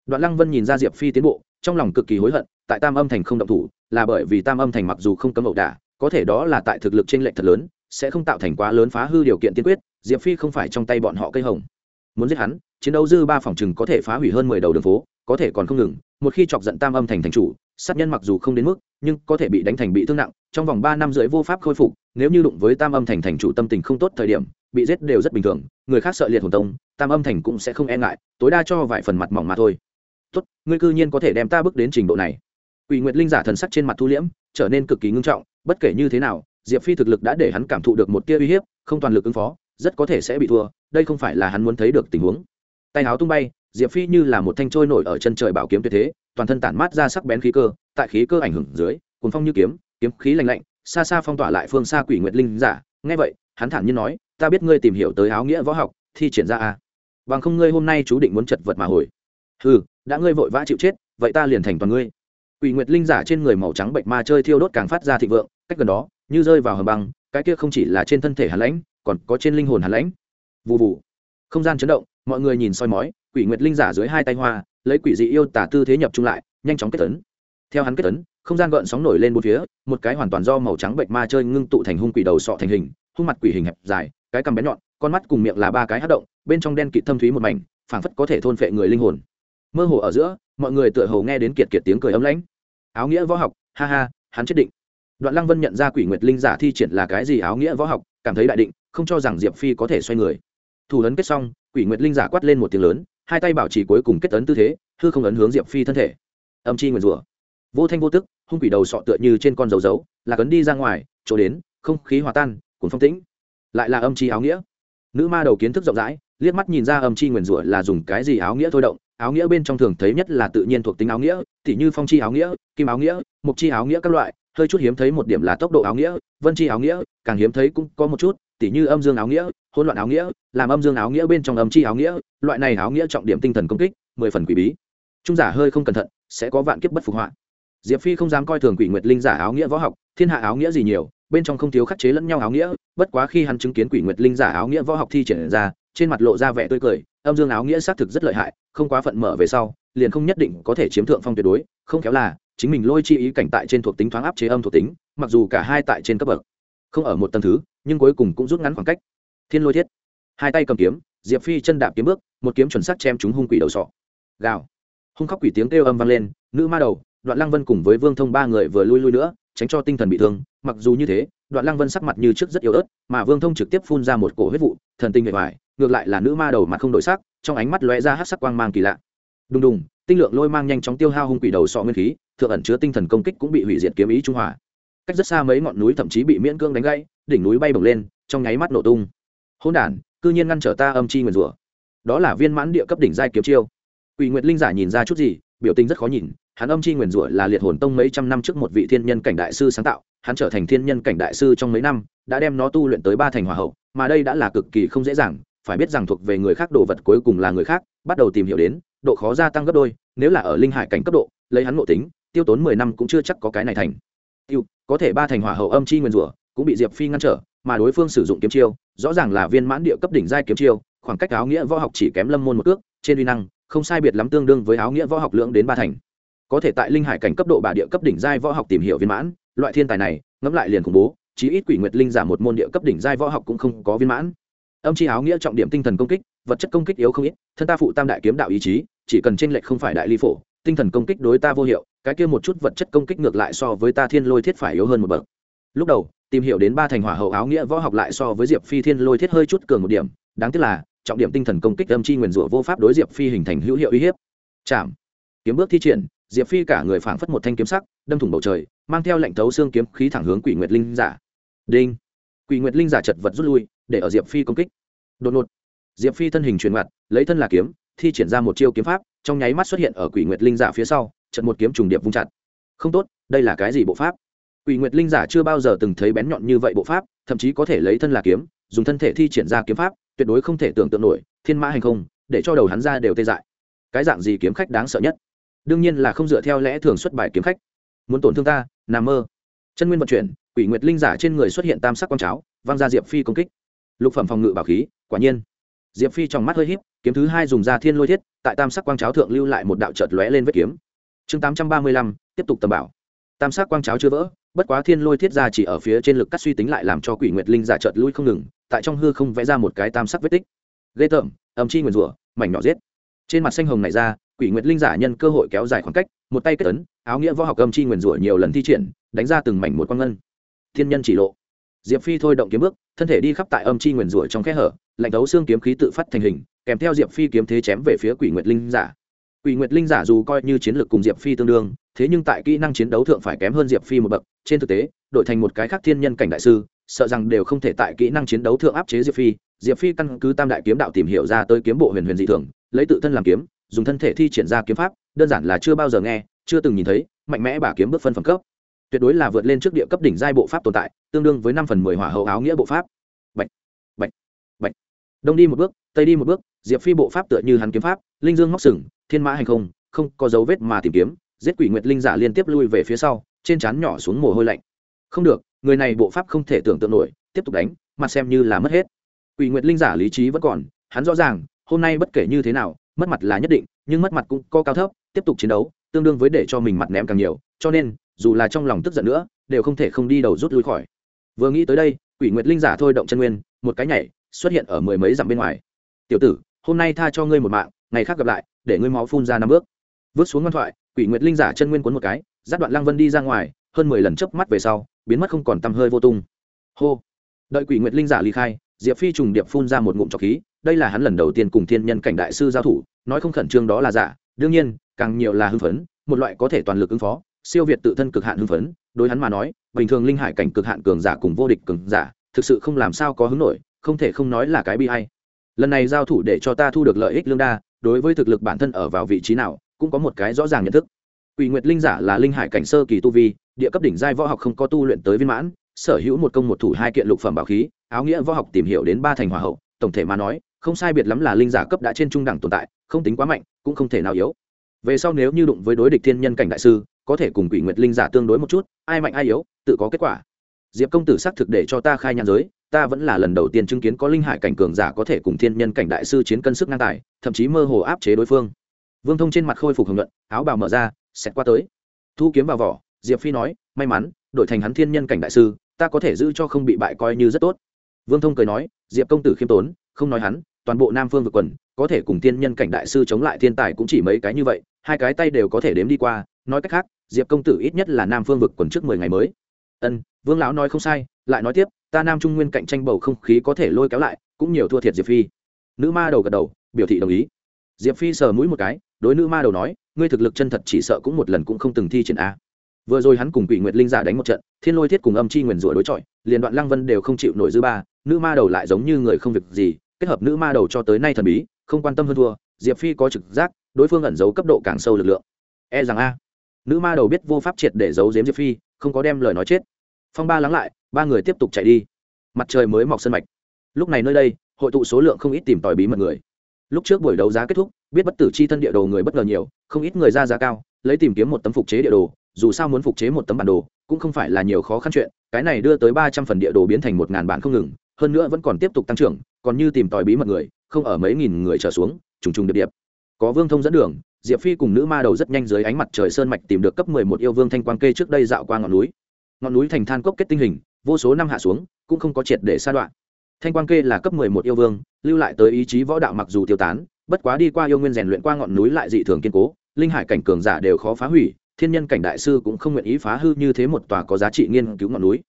[SPEAKER 1] Đoạn lăng vân nhìn ra diệp phi tiến bộ, trong lòng cực kỳ hối hận, tại tam âm thành không động thủ, là bởi vì tam âm thành mặc dù không cấm ẩu đả, có thể đó là tại thực lực trên lệnh thật lớn sẽ không tạo thành quá lớn phá hư điều kiện tiên quyết diệp phi không phải trong tay bọn họ cây hồng. Muốn giết hắn chiến đấu dư ba phòng chừng có thể phá hủy hơn mười đầu đường phố có thể còn không ngừng một khi chọc giận tam âm thành thành chủ sát nhân mặc dù không đến mức nhưng có thể bị đánh thành bị thương nặng trong vòng ba năm rưỡi vô pháp khôi phục nếu như đụng với tam âm thành thành chủ tâm tình không tốt thời điểm bị giết đều rất bình thường người khác sợ liệt hồn tông tam âm thành cũng sẽ không e ngại tối đa cho vài phần mặt mỏng mà thôi. Tốt ngươi cư nhiên có thể đem ta bước đến trình độ này. Quỷ Nguyệt Linh giả thần sắc trên mặt thu liễm, trở nên cực kỳ ngưng trọng, bất kể như thế nào, Diệp Phi thực lực đã để hắn cảm thụ được một tia uy hiếp, không toàn lực ứng phó, rất có thể sẽ bị thua, đây không phải là hắn muốn thấy được tình huống. Tay áo tung bay, Diệp Phi như là một thanh trôi nổi ở chân trời bảo kiếm tuyệt thế, toàn thân tản mát ra sắc bén khí cơ, tại khí cơ ảnh hưởng dưới, cuồng phong như kiếm, kiếm khí lạnh lạnh, xa xa phong tỏa lại phương xa Quỷ Nguyệt Linh giả, nghe vậy, hắn thản nhiên nói, ta biết ngươi tìm hiểu tới áo nghĩa võ học, thi triển ra à? Bằng không ngươi hôm nay chú định muốn chật vật mà hồi. Hừ, đã ngươi vội vã chịu chết, vậy ta liền thành toàn ngươi Quỷ Nguyệt linh giả trên người màu trắng bệnh ma chơi thiêu đốt càng phát ra thịnh vượng, cách gần đó, như rơi vào hầm băng, cái kia không chỉ là trên thân thể hàn lãnh, còn có trên linh hồn hàn lãnh. Vụ vụ, Không gian chấn động, mọi người nhìn soi mói, Quỷ Nguyệt linh giả dưới hai tay hoa, lấy quỷ dị yêu tả tư thế nhập trung lại, nhanh chóng kết tấn. Theo hắn kết tấn, không gian gợn sóng nổi lên bốn phía, một cái hoàn toàn do màu trắng bệnh ma chơi ngưng tụ thành hung quỷ đầu sọ thành hình, hung mặt quỷ hình hẹp dài, cái cằm bé nhọn, con mắt cùng miệng là ba cái hát động, bên trong đen kịt thâm thúy một mảnh, phảng phất có thể thôn phệ người linh hồn. Mơ hồ ở giữa, mọi người tựa hồ nghe đến kiệt kiệt tiếng cười ấm lãnh áo nghĩa võ học ha ha hắn chết định đoạn lăng vân nhận ra quỷ nguyệt linh giả thi triển là cái gì áo nghĩa võ học, cảm thấy đại định, không cho rằng diệp phi có thể xoay người. Thủ ấn kết xong, quỷ nguyệt linh giả quát lên một tiếng lớn, hai tay bảo trì cuối cùng kết ấn tư thế, hư không ấn hướng diệp phi thân thể. Âm chi nguyền rủa. Vô thanh vô tức, hung quỷ đầu sọ tựa như trên con dấu dấu, là cấn đi ra ngoài, chỗ đến, không khí hòa tan, cuốn phong tĩnh. Lại là âm chi áo nghĩa. Nữ ma đầu kiến thức rộng rãi, liếc mắt nhìn ra âm chi nguyền rủa là dùng cái gì áo nghĩa thôi động, áo nghĩa bên trong thường thấy nhất là tự nhiên thuộc tính áo nghĩa, tỉ như phong chi áo nghĩa, kim áo nghĩa mục chi áo nghĩa các loại hơi chút hiếm thấy một điểm là tốc độ áo nghĩa, vân chi áo nghĩa, càng hiếm thấy cũng có một chút, tỉ như âm dương áo nghĩa, hỗn loạn áo nghĩa, làm âm dương áo nghĩa bên trong âm chi áo nghĩa, loại này áo nghĩa trọng điểm tinh thần công kích, mười phần quỷ bí. Trung giả hơi không cẩn thận, sẽ có vạn kiếp bất phục họa. Diệp phi không dám coi thường quỷ nguyệt linh giả áo nghĩa võ học, thiên hạ áo nghĩa gì nhiều, bên trong không thiếu khắc chế lẫn nhau áo nghĩa, bất quá khi hắn chứng kiến quỷ nguyệt linh giả áo nghĩa võ học thi triển ra, trên mặt lộ ra vẻ tươi cười, âm dương áo nghĩa xác thực rất lợi hại, không quá phận mở về sau, liền không nhất định có thể chiếm thượng phong tuyệt đối, không kéo là chính mình lôi chi ý cảnh tại trên thuộc tính thoáng áp chế âm thuộc tính, mặc dù cả hai tại trên cấp bậc, không ở một tầng thứ, nhưng cuối cùng cũng rút ngắn khoảng cách. Thiên lôi thiết. Hai tay cầm kiếm, diệp phi chân đạp kiếm bước, một kiếm chuẩn sắc chém chúng hung quỷ đầu sọ. Gào. Hung khóc quỷ tiếng kêu âm vang lên, nữ ma đầu, đoạn lăng vân cùng với vương thông ba người vừa lui lui nữa, tránh cho tinh thần bị thương, mặc dù như thế, đoạn lăng vân sắc mặt như trước rất yếu ớt, mà vương thông trực tiếp phun ra một cổ huyết vụ, thần tinh bề ngoài, ngược lại là nữ ma đầu mặt không đổi sắc, trong ánh mắt lóe ra hát sắc quang mang kỳ lạ. Đùng đùng, tinh lượng lôi mang nhanh chóng tiêu hao hung quỷ đầu sọ nguyên khí thượng ẩn chứa tinh thần công kích cũng bị hủy diệt kiếm ý trung hòa. Cách rất xa mấy ngọn núi thậm chí bị miễn cương đánh gãy, đỉnh núi bay bổng lên, trong nháy mắt nổ tung. Hôn đản, cư nhiên ngăn trở ta âm chi nguyền rủa. Đó là viên mãn địa cấp đỉnh giai kiếm chiêu. Quỷ nguyệt linh giả nhìn ra chút gì, biểu tình rất khó nhìn, hắn âm chi nguyền rủa là liệt hồn tông mấy trăm năm trước một vị thiên nhân cảnh đại sư sáng tạo, hắn trở thành thiên nhân cảnh đại sư trong mấy năm, đã đem nó tu luyện tới ba thành hòa hậu, mà đây đã là cực kỳ không dễ dàng, phải biết rằng thuộc về người khác đồ vật cuối cùng là người khác, bắt đầu tìm hiểu đến, độ khó gia tăng gấp đôi, nếu là ở linh hải cảnh cấp độ, lấy hắn ngộ tính tiêu tốn mười năm cũng chưa chắc có cái này thành. Tiêu, có thể ba thành hỏa hậu âm chi nguyên rủa, cũng bị diệp phi ngăn trở, mà đối phương sử dụng kiếm chiêu, rõ ràng là viên mãn địa cấp đỉnh giai kiếm chiêu, khoảng cách áo nghĩa võ học chỉ kém lâm môn một cước, trên uy năng, không sai biệt lắm tương đương với áo nghĩa võ học lượng đến ba thành. Có thể tại linh hải cảnh cấp độ bà địa cấp đỉnh giai võ học tìm hiểu viên mãn, loại thiên tài này, ngẫm lại liền khủng bố, chí ít quỷ nguyệt linh giả một môn địa cấp đỉnh giai võ học cũng không có viên mãn. Âm chi áo nghĩa trọng điểm tinh thần công kích, vật chất công kích yếu không ít, thân ta phụ tam đại kiếm đạo ý chí, chỉ cần trên lệch không phải đại ly phổ, tinh thần công kích đối ta vô hiệu cái kia một chút vật chất công kích ngược lại so với ta thiên lôi thiết phải yếu hơn một bậc. Lúc đầu, tìm hiểu đến ba thành hỏa hậu áo nghĩa võ học lại so với diệp phi thiên lôi thiết hơi chút cường một điểm, đáng tiếc là, trọng điểm tinh thần công kích âm chi nguyền rủa vô pháp đối diệp phi hình thành hữu hiệu uy hiếp. Chạm. Kiếm bước thi triển, diệp phi cả người phảng phất một thanh kiếm sắc, đâm thủng bầu trời, mang theo lệnh thấu xương kiếm khí thẳng hướng quỷ nguyệt linh giả. Đinh. Quỷ nguyệt linh giả chật vật rút lui, để ở diệp phi công kích. Đột ngột, diệp phi thân hình truyền mặt, lấy thân là kiếm, thi triển ra một chiêu kiếm pháp, trong nháy mắt xuất hiện ở quỷ nguyệt linh giả phía sau trận một kiếm trùng điệp vung chặt. Không tốt, đây là cái gì bộ pháp? Quỷ nguyệt linh giả chưa bao giờ từng thấy bén nhọn như vậy bộ pháp, thậm chí có thể lấy thân là kiếm, dùng thân thể thi triển ra kiếm pháp, tuyệt đối không thể tưởng tượng nổi, thiên mã hành không, để cho đầu hắn ra đều tê dại. Cái dạng gì kiếm khách đáng sợ nhất? Đương nhiên là không dựa theo lẽ thường xuất bài kiếm khách. Muốn tổn thương ta, nằm mơ. Chân nguyên vận chuyển, quỷ nguyệt linh giả trên người xuất hiện tam sắc quang cháo văng ra diệp phi công kích. Lục phẩm phòng ngự bảo khí, quả nhiên. Diệp phi trong mắt hơi híp, kiếm thứ hai dùng ra thiên lôi thiết, tại tam sắc quang cháo thượng lưu lại một đạo chợt lóe lên vết kiếm chương tám trăm ba mươi lăm, tiếp tục tầm bảo. Tam sắc quang cháo chưa vỡ, bất quá thiên lôi thiết ra chỉ ở phía trên lực cắt suy tính lại làm cho quỷ nguyệt linh giả chợt lui không ngừng, tại trong hư không vẽ ra một cái tam sắc vết tích. Ghê tởm âm chi nguyền rủa, mảnh nhỏ giết. Trên mặt xanh hồng này ra, quỷ nguyệt linh giả nhân cơ hội kéo dài khoảng cách, một tay kết ấn, áo nghĩa võ học âm chi nguyền rủa nhiều lần thi triển, đánh ra từng mảnh một quang ngân. Thiên nhân chỉ lộ. Diệp phi thôi động kiếm bước, thân thể đi khắp tại âm chi nguyền rủa trong kẽ hở, lạnh thấu xương kiếm khí tự phát thành hình, kèm theo diệp phi kiếm thế chém về phía quỷ nguyệt linh giả quỷ nguyệt linh giả dù coi như chiến lược cùng diệp phi tương đương thế nhưng tại kỹ năng chiến đấu thượng phải kém hơn diệp phi một bậc. Trên thực tế đổi thành một cái khác thiên nhân cảnh đại sư sợ rằng đều không thể tại kỹ năng chiến đấu thượng áp chế diệp phi. Diệp phi căn cứ tam đại kiếm đạo tìm hiểu ra tới kiếm bộ huyền huyền dị thường lấy tự thân làm kiếm dùng thân thể thi triển ra kiếm pháp đơn giản là chưa bao giờ nghe chưa từng nhìn thấy mạnh mẽ bả kiếm bước phân phẩm cấp. Tuyệt đối là vượt lên trước địa cấp đỉnh giai bộ pháp tồn tại tương đương với năm phần mười hỏa hậu áo nghĩa bộ pháp. Bạch, bạch, bạch. đông đi một bước tây đi một bước diệp phi bộ pháp tựa như hắn kiếm pháp linh dương móc sừng thiên mã hành không không có dấu vết mà tìm kiếm, giết quỷ nguyệt linh giả liên tiếp lui về phía sau, trên trán nhỏ xuống mồ hôi lạnh. Không được, người này bộ pháp không thể tưởng tượng nổi, tiếp tục đánh, mặt xem như là mất hết. Quỷ nguyệt linh giả lý trí vẫn còn, hắn rõ ràng, hôm nay bất kể như thế nào, mất mặt là nhất định, nhưng mất mặt cũng có cao thấp, tiếp tục chiến đấu, tương đương với để cho mình mặt ném càng nhiều, cho nên, dù là trong lòng tức giận nữa, đều không thể không đi đầu rút lui khỏi. Vừa nghĩ tới đây, quỷ nguyệt linh giả thôi động chân nguyên, một cái nhảy, xuất hiện ở mười mấy dặm bên ngoài. Tiểu tử, hôm nay tha cho ngươi một mạng, ngày khác gặp lại để ngươi máu phun ra năm bước. Vứt xuống ngoan thoại, quỷ nguyệt linh giả chân nguyên cuốn một cái giáp đoạn lăng vân đi ra ngoài, hơn mười lần chớp mắt về sau, biến mất không còn tăm hơi vô tung. Hô! Đợi quỷ nguyệt linh giả ly khai, diệp phi trùng điệp phun ra một ngụm trọc khí, đây là hắn lần đầu tiên cùng thiên nhân cảnh đại sư giao thủ, nói không khẩn trương đó là giả. Đương nhiên, càng nhiều là hưng phấn, một loại có thể toàn lực ứng phó, siêu việt tự thân cực hạn hưng phấn, đối hắn mà nói, bình thường linh hải cảnh cực hạn cường giả cùng vô địch cường giả, thực sự không làm sao có hứng nổi, không thể không nói là cái bi hay lần này giao thủ để cho ta thu được lợi ích lương đa đối với thực lực bản thân ở vào vị trí nào cũng có một cái rõ ràng nhận thức Quỷ Nguyệt Linh giả là linh hải cảnh sơ kỳ tu vi, địa cấp đỉnh giai võ học không có tu luyện tới viên mãn, sở hữu một công một thủ hai kiện lục phẩm bảo khí, áo nghĩa võ học tìm hiểu đến ba thành hòa hậu, tổng thể mà nói, không sai biệt lắm là linh giả cấp đã trên trung đẳng tồn tại, không tính quá mạnh, cũng không thể nào yếu. Về sau nếu như đụng với đối địch thiên nhân cảnh đại sư, có thể cùng Quỷ Nguyệt Linh giả tương đối một chút, ai mạnh ai yếu, tự có kết quả. Diệp công tử xác thực để cho ta khai nhãn giới, ta vẫn là lần đầu tiên chứng kiến có linh hải cảnh cường giả có thể cùng thiên nhân cảnh đại sư chiến cân sức ngang tài, thậm chí mơ hồ áp chế đối phương. Vương Thông trên mặt khôi phục hồng nhuận, áo bào mở ra, xẹt qua tới. Thu kiếm vào vỏ diệp phi nói may mắn đổi thành hắn thiên nhân cảnh đại sư ta có thể giữ cho không bị bại coi như rất tốt. Vương thông cười nói diệp công tử khiêm tốn không nói hắn toàn bộ nam phương vực quần có thể cùng thiên nhân cảnh đại sư chống lại thiên tài cũng chỉ mấy cái như vậy hai cái tay đều có thể đếm đi qua nói cách khác diệp công tử ít nhất là nam phương vực quần trước mười ngày mới. Ân vương lão nói không sai lại nói tiếp ta nam trung nguyên cạnh tranh bầu không khí có thể lôi kéo lại, cũng nhiều thua thiệt diệp phi. Nữ ma đầu gật đầu, biểu thị đồng ý. Diệp phi sờ mũi một cái, đối nữ ma đầu nói, ngươi thực lực chân thật chỉ sợ cũng một lần cũng không từng thi triển a. Vừa rồi hắn cùng quỷ nguyệt linh giả đánh một trận, thiên lôi thiết cùng âm chi nguyền rủa đối chọi, liền đoạn lăng vân đều không chịu nổi dư ba, nữ ma đầu lại giống như người không việc gì, kết hợp nữ ma đầu cho tới nay thần bí, không quan tâm hơn thua, diệp phi có trực giác, đối phương ẩn giấu cấp độ càng sâu lực lượng. E rằng a. Nữ ma đầu biết vô pháp triệt để giấu giếm diệp phi, không có đem lời nói chết. Phong ba lắng lại ba người tiếp tục chạy đi. Mặt trời mới mọc sân mạch. Lúc này nơi đây, hội tụ số lượng không ít tìm tòi bí mật người. Lúc trước buổi đấu giá kết thúc, biết bất tử chi thân địa đồ người bất ngờ nhiều, không ít người ra giá cao, lấy tìm kiếm một tấm phục chế địa đồ, dù sao muốn phục chế một tấm bản đồ, cũng không phải là nhiều khó khăn chuyện, cái này đưa tới ba trăm phần địa đồ biến thành một ngàn bản không ngừng, hơn nữa vẫn còn tiếp tục tăng trưởng, còn như tìm tòi bí mật người, không ở mấy nghìn người trở xuống, trùng trùng điệp điệp. Có vương thông dẫn đường, diệp phi cùng nữ ma đầu rất nhanh dưới ánh mặt trời sơn mạch tìm được cấp mười một yêu vương thanh quang kê trước đây dạo qua ngọn núi. Ngọn núi thành than cốc kết tinh hình vô số năm hạ xuống, cũng không có triệt để sa đoạn. Thanh quang kê là cấp mười một yêu vương, lưu lại tới ý chí võ đạo mặc dù tiêu tán, bất quá đi qua yêu nguyên rèn luyện qua ngọn núi lại dị thường kiên cố, linh hải cảnh cường giả đều khó phá hủy, thiên nhân cảnh đại sư cũng không nguyện ý phá hư như thế một tòa có giá trị nghiên cứu ngọn núi.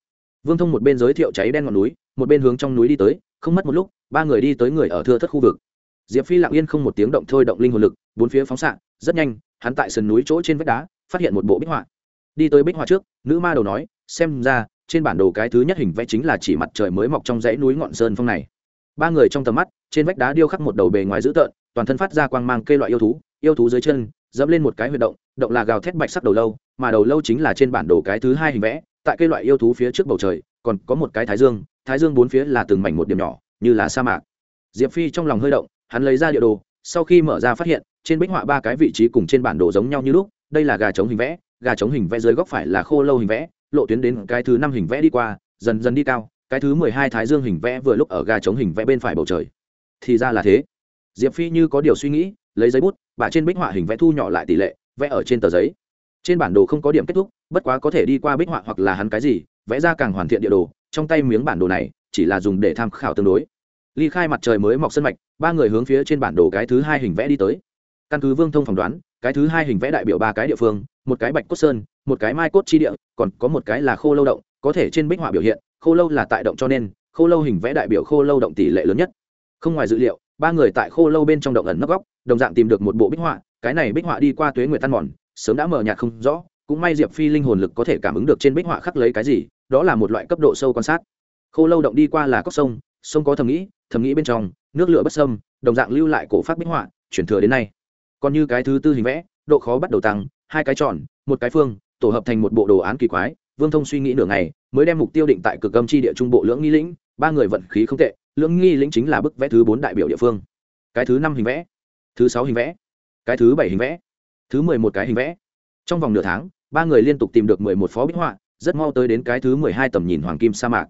[SPEAKER 1] Vương thông một bên giới thiệu cháy đen ngọn núi, một bên hướng trong núi đi tới, không mất một lúc, ba người đi tới người ở thưa thất khu vực. Diệp phi lặng yên không một tiếng động thôi động linh hồn lực, bốn phía phóng xạ, rất nhanh, hắn tại sườn núi chỗ trên vách đá, phát hiện một bộ bích họa. Đi tới bích họa trước, nữ ma đầu nói, xem ra trên bản đồ cái thứ nhất hình vẽ chính là chỉ mặt trời mới mọc trong dãy núi ngọn sơn phong này. Ba người trong tầm mắt, trên vách đá điêu khắc một đầu bề ngoài dữ tợn, toàn thân phát ra quang mang cây loại yêu thú yêu thú dưới chân, dẫm lên một cái huyệt động động là gào thét bạch sắc đầu lâu, mà đầu lâu chính là trên bản đồ cái thứ hai hình vẽ, tại cây loại yêu thú phía trước bầu trời, còn có một cái thái dương thái dương bốn phía là từng mảnh một điểm nhỏ, như là sa mạc. Diệp phi trong lòng hơi động, hắn lấy ra địa đồ, sau khi mở ra phát hiện, trên bích họa ba cái vị trí cùng trên bản đồ giống nhau như lúc, đây là gà trống hình vẽ, gà trống hình vẽ dưới góc phải là khô lâu hình vẽ lộ tuyến đến cái thứ năm hình vẽ đi qua, dần dần đi cao, cái thứ mười hai thái dương hình vẽ vừa lúc ở gà trống hình vẽ bên phải bầu trời. Thì ra là thế. Diệp phi như có điều suy nghĩ, lấy giấy bút và trên bích họa hình vẽ thu nhỏ lại tỷ lệ, vẽ ở trên tờ giấy. Trên bản đồ không có điểm kết thúc, bất quá có thể đi qua bích họa hoặc là hắn cái gì, vẽ ra càng hoàn thiện địa đồ, trong tay miếng bản đồ này, chỉ là dùng để tham khảo tương đối. Ly khai mặt trời mới mọc sân mạch, ba người hướng phía trên bản đồ cái thứ hai hình vẽ đi tới. Căn cứ vương thông phỏng đoán cái thứ hai hình vẽ đại biểu ba cái địa phương, một cái bạch cốt sơn, một cái mai cốt chi địa, còn có một cái là khô lâu động, có thể trên bích họa biểu hiện, khô lâu là tại động cho nên, khô lâu hình vẽ đại biểu khô lâu động tỷ lệ lớn nhất. Không ngoài dữ liệu, ba người tại khô lâu bên trong động ẩn nấp góc, đồng dạng tìm được một bộ bích họa, cái này bích họa đi qua tuế nguyệt tan mòn, sớm đã mở nhạt không rõ, cũng may diệp phi linh hồn lực có thể cảm ứng được trên bích họa khắc lấy cái gì, đó là một loại cấp độ sâu quan sát. Khô lâu động đi qua là cốc sông sông có thầm nghĩ thầm nghĩ bên trong, nước lửa bất sâm đồng dạng lưu lại cổ phát bích họa, chuyển thừa đến nay còn như cái thứ tư hình vẽ, độ khó bắt đầu tăng, hai cái tròn, một cái phương, tổ hợp thành một bộ đồ án kỳ quái. Vương thông suy nghĩ nửa ngày, mới đem mục tiêu định tại cực âm chi địa trung bộ lưỡng nghi lĩnh. Ba người vận khí không tệ, lưỡng nghi lĩnh chính là bức vẽ thứ bốn đại biểu địa phương. Cái thứ năm hình vẽ, thứ sáu hình vẽ, cái thứ bảy hình vẽ, thứ mười một cái hình vẽ. Trong vòng nửa tháng, ba người liên tục tìm được mười một phó bích họa, rất mau tới đến cái thứ mười hai tầm nhìn hoàng kim sa mạc.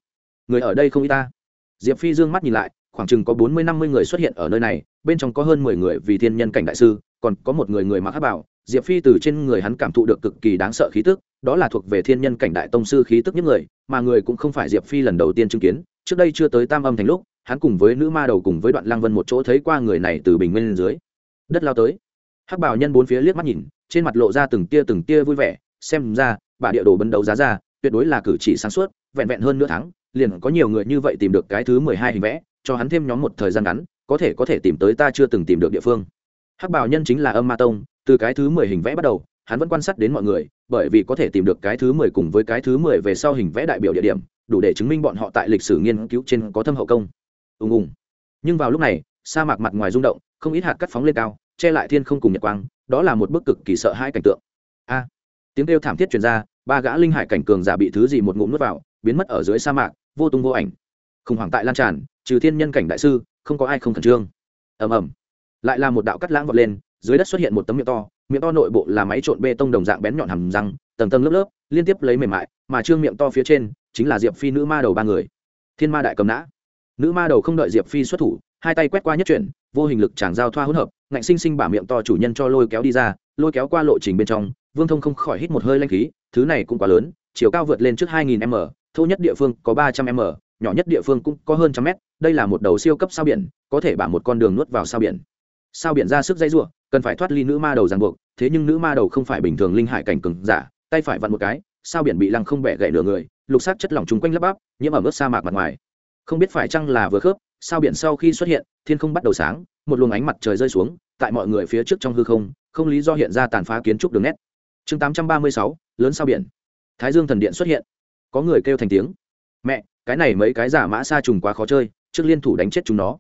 [SPEAKER 1] Người ở đây không y ta. Diệp phi dương mắt nhìn lại khoảng chừng có bốn mươi, năm mươi người xuất hiện ở nơi này, bên trong có hơn mười người vì thiên nhân cảnh đại sư, còn có một người người mặc hát bảo. Diệp phi từ trên người hắn cảm thụ được cực kỳ đáng sợ khí tức, đó là thuộc về thiên nhân cảnh đại tông sư khí tức những người, mà người cũng không phải diệp phi lần đầu tiên chứng kiến. Trước đây chưa tới tam âm thành lúc, hắn cùng với nữ ma đầu cùng với đoạn lang vân một chỗ thấy qua người này từ bình nguyên lên dưới. Đất lao tới. Hắc bảo nhân bốn phía liếc mắt nhìn, trên mặt lộ ra từng tia từng tia vui vẻ, xem ra, bà địa đồ bấn đấu giá ra, tuyệt đối là cử chỉ sáng suốt, vẹn vẹn hơn nửa tháng, liền có nhiều người như vậy tìm được cái thứ mười hai hình vẽ cho hắn thêm nhóm một thời gian ngắn, có thể có thể tìm tới ta chưa từng tìm được địa phương. Hắc bảo nhân chính là âm ma tông, từ cái thứ mười hình vẽ bắt đầu, hắn vẫn quan sát đến mọi người, bởi vì có thể tìm được cái thứ mười cùng với cái thứ mười về sau hình vẽ đại biểu địa điểm, đủ để chứng minh bọn họ tại lịch sử nghiên cứu trên có thâm hậu công. Ùng ùng. Nhưng vào lúc này, sa mạc mặt ngoài rung động, không ít hạt cắt phóng lên cao, che lại thiên không cùng nhật quang, đó là một bức cực kỳ sợ hai cảnh tượng. A! Tiếng kêu thảm thiết truyền ra, ba gã linh hải cảnh cường giả bị thứ gì một ngụm nuốt vào, biến mất ở dưới sa mạc, vô tung vô ảnh khủng hoảng tại lan tràn, trừ thiên nhân cảnh đại sư, không có ai không khẩn trương. Ầm ầm. Lại là một đạo cắt lãng vọt lên, dưới đất xuất hiện một tấm miệng to miệng to nội bộ là máy trộn bê tông đồng dạng bén nhọn hầm răng, tầng tầng lớp lớp, liên tiếp lấy mềm mại, mà trương miệng to phía trên chính là diệp phi nữ ma đầu ba người. Thiên ma đại cầm nã. Nữ ma đầu không đợi diệp phi xuất thủ, hai tay quét qua nhất chuyển, vô hình lực chàng giao thoa hỗn hợp, ngạnh sinh sinh bả miệng to chủ nhân cho lôi kéo đi ra, lôi kéo qua lộ trình bên trong, vương thông không khỏi hít một hơi lanh khí, thứ này cũng quá lớn, chiều cao vượt lên trước 2000 m, thô nhất địa phương có 300 m nhỏ nhất địa phương cũng có hơn trăm mét, đây là một đầu siêu cấp sao biển, có thể bả một con đường nuốt vào sao biển. Sao biển ra sức dây rủa, cần phải thoát ly nữ ma đầu ràng buộc, thế nhưng nữ ma đầu không phải bình thường linh hải cảnh cường giả, tay phải vặn một cái, sao biển bị lăng không bẻ gãy nửa người, lục sắc chất lỏng chung quanh lấp bắp, nhiễm ở mức sa mạc mặt ngoài. Không biết phải chăng là vừa khớp, sao biển sau khi xuất hiện, thiên không bắt đầu sáng, một luồng ánh mặt trời rơi xuống, tại mọi người phía trước trong hư không không lý do hiện ra tàn phá kiến trúc đường nét. Chương tám trăm ba mươi sáu, lớn sao biển. Thái dương thần điện xuất hiện. Có người kêu thành tiếng. Mẹ cái này mấy cái giả mã sa trùng quá khó chơi, trước liên thủ đánh chết chúng nó.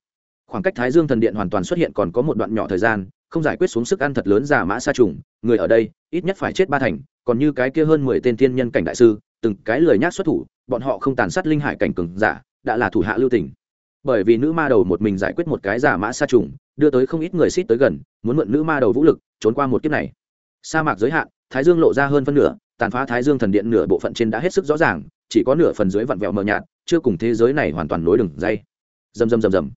[SPEAKER 1] Khoảng cách thái dương thần điện hoàn toàn xuất hiện còn có một đoạn nhỏ thời gian, không giải quyết xuống sức ăn thật lớn giả mã sa trùng, người ở đây, ít nhất phải chết ba thành, còn như cái kia hơn mười tên thiên nhân cảnh đại sư, từng cái lời nhác xuất thủ, bọn họ không tàn sát linh hải cảnh cường giả, đã là thủ hạ lưu tình. Bởi vì nữ ma đầu một mình giải quyết một cái giả mã sa trùng, đưa tới không ít người xít tới gần, muốn mượn nữ ma đầu vũ lực, trốn qua một kiếp này. Sa mạc giới hạn, thái dương lộ ra hơn phân nửa, tàn phá thái dương thần điện nửa bộ phận trên đã hết sức rõ ràng chỉ có nửa phần dưới vặn vẹo mờ nhạt, chưa cùng thế giới này hoàn toàn nối đường dây. Dầm dầm dầm dầm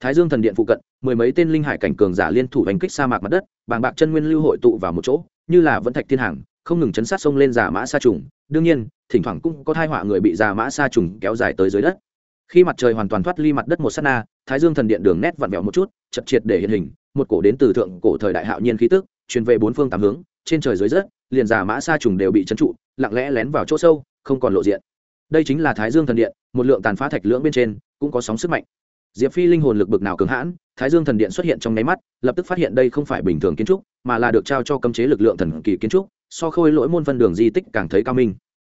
[SPEAKER 1] thái dương thần điện phụ cận, mười mấy tên linh hải cảnh cường giả liên thủ đánh kích sa mạc mặt đất, bàng bạc chân nguyên lưu hội tụ vào một chỗ, như là vẫn thạch thiên hàng, không ngừng chấn sát sông lên giả mã sa trùng. Đương nhiên, thỉnh thoảng cũng có thai họa người bị giả mã sa trùng kéo dài tới dưới đất. Khi mặt trời hoàn toàn thoát ly mặt đất một s á t na, thái dương thần điện đường nét vặn vẹo một chút, chật triệt để hiện hình, một cổ đến từ thượng cổ thời đại hạo nhiên khí tức, truyền về bốn phương tám hướng, trên trời dưới đất, liền giả mã sa trùng đều bị trấn trụ, lặng lẽ lén vào chỗ sâu, không còn lộ diện đây chính là thái dương thần điện, một lượng tàn phá thạch lưỡng bên trên, cũng có sóng sức mạnh. Diệp phi linh hồn lực bực nào cường hãn, thái dương thần điện xuất hiện trong nháy mắt, lập tức phát hiện đây không phải bình thường kiến trúc, mà là được trao cho cấm chế lực lượng thần kỳ kiến trúc, so khôi lỗi môn phân đường di tích càng thấy cao minh.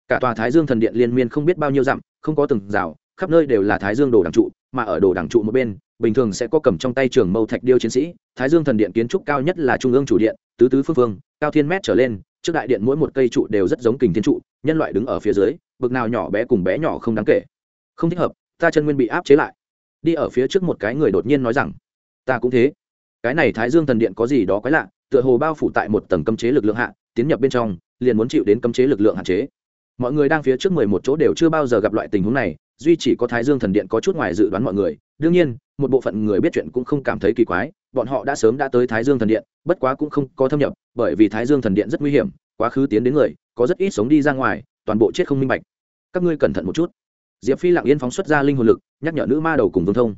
[SPEAKER 1] Cả tòa thái dương thần điện liên miên không biết bao nhiêu dặm, không có từng rào, khắp nơi đều là thái dương đồ đằng trụ, mà ở đồ đằng trụ một bên, bình thường sẽ có cầm trong tay trường mâu thạch điêu chiến sĩ, thái dương thần điện kiến trúc cao nhất là trung ương chủ điện, tứ tứ phương phương, cao thiên mét trở lên trước đại điện mỗi một cây trụ đều rất giống kình thiên trụ, nhân loại đứng ở phía dưới, bực nào nhỏ bé cùng bé nhỏ không đáng kể. Không thích hợp, ta chân nguyên bị áp chế lại. Đi ở phía trước một cái người đột nhiên nói rằng, ta cũng thế. Cái này thái dương thần điện có gì đó quái lạ, tựa hồ bao phủ tại một tầng cấm chế lực lượng hạ, tiến nhập bên trong, liền muốn chịu đến cấm chế lực lượng hạn chế. Mọi người đang phía trước mười một chỗ đều chưa bao giờ gặp loại tình huống này, duy chỉ có thái dương thần điện có chút ngoài dự đoán mọi người. Đương nhiên, một bộ phận người biết chuyện cũng không cảm thấy kỳ quái bọn họ đã sớm đã tới thái dương thần điện, bất quá cũng không có thâm nhập, bởi vì thái dương thần điện rất nguy hiểm, quá khứ tiến đến người, có rất ít sống đi ra ngoài, toàn bộ chết không minh bạch. Các ngươi cẩn thận một chút. Diệp phi lặng yên phóng xuất ra linh hồn lực, nhắc nhở nữ ma đầu cùng vương thông.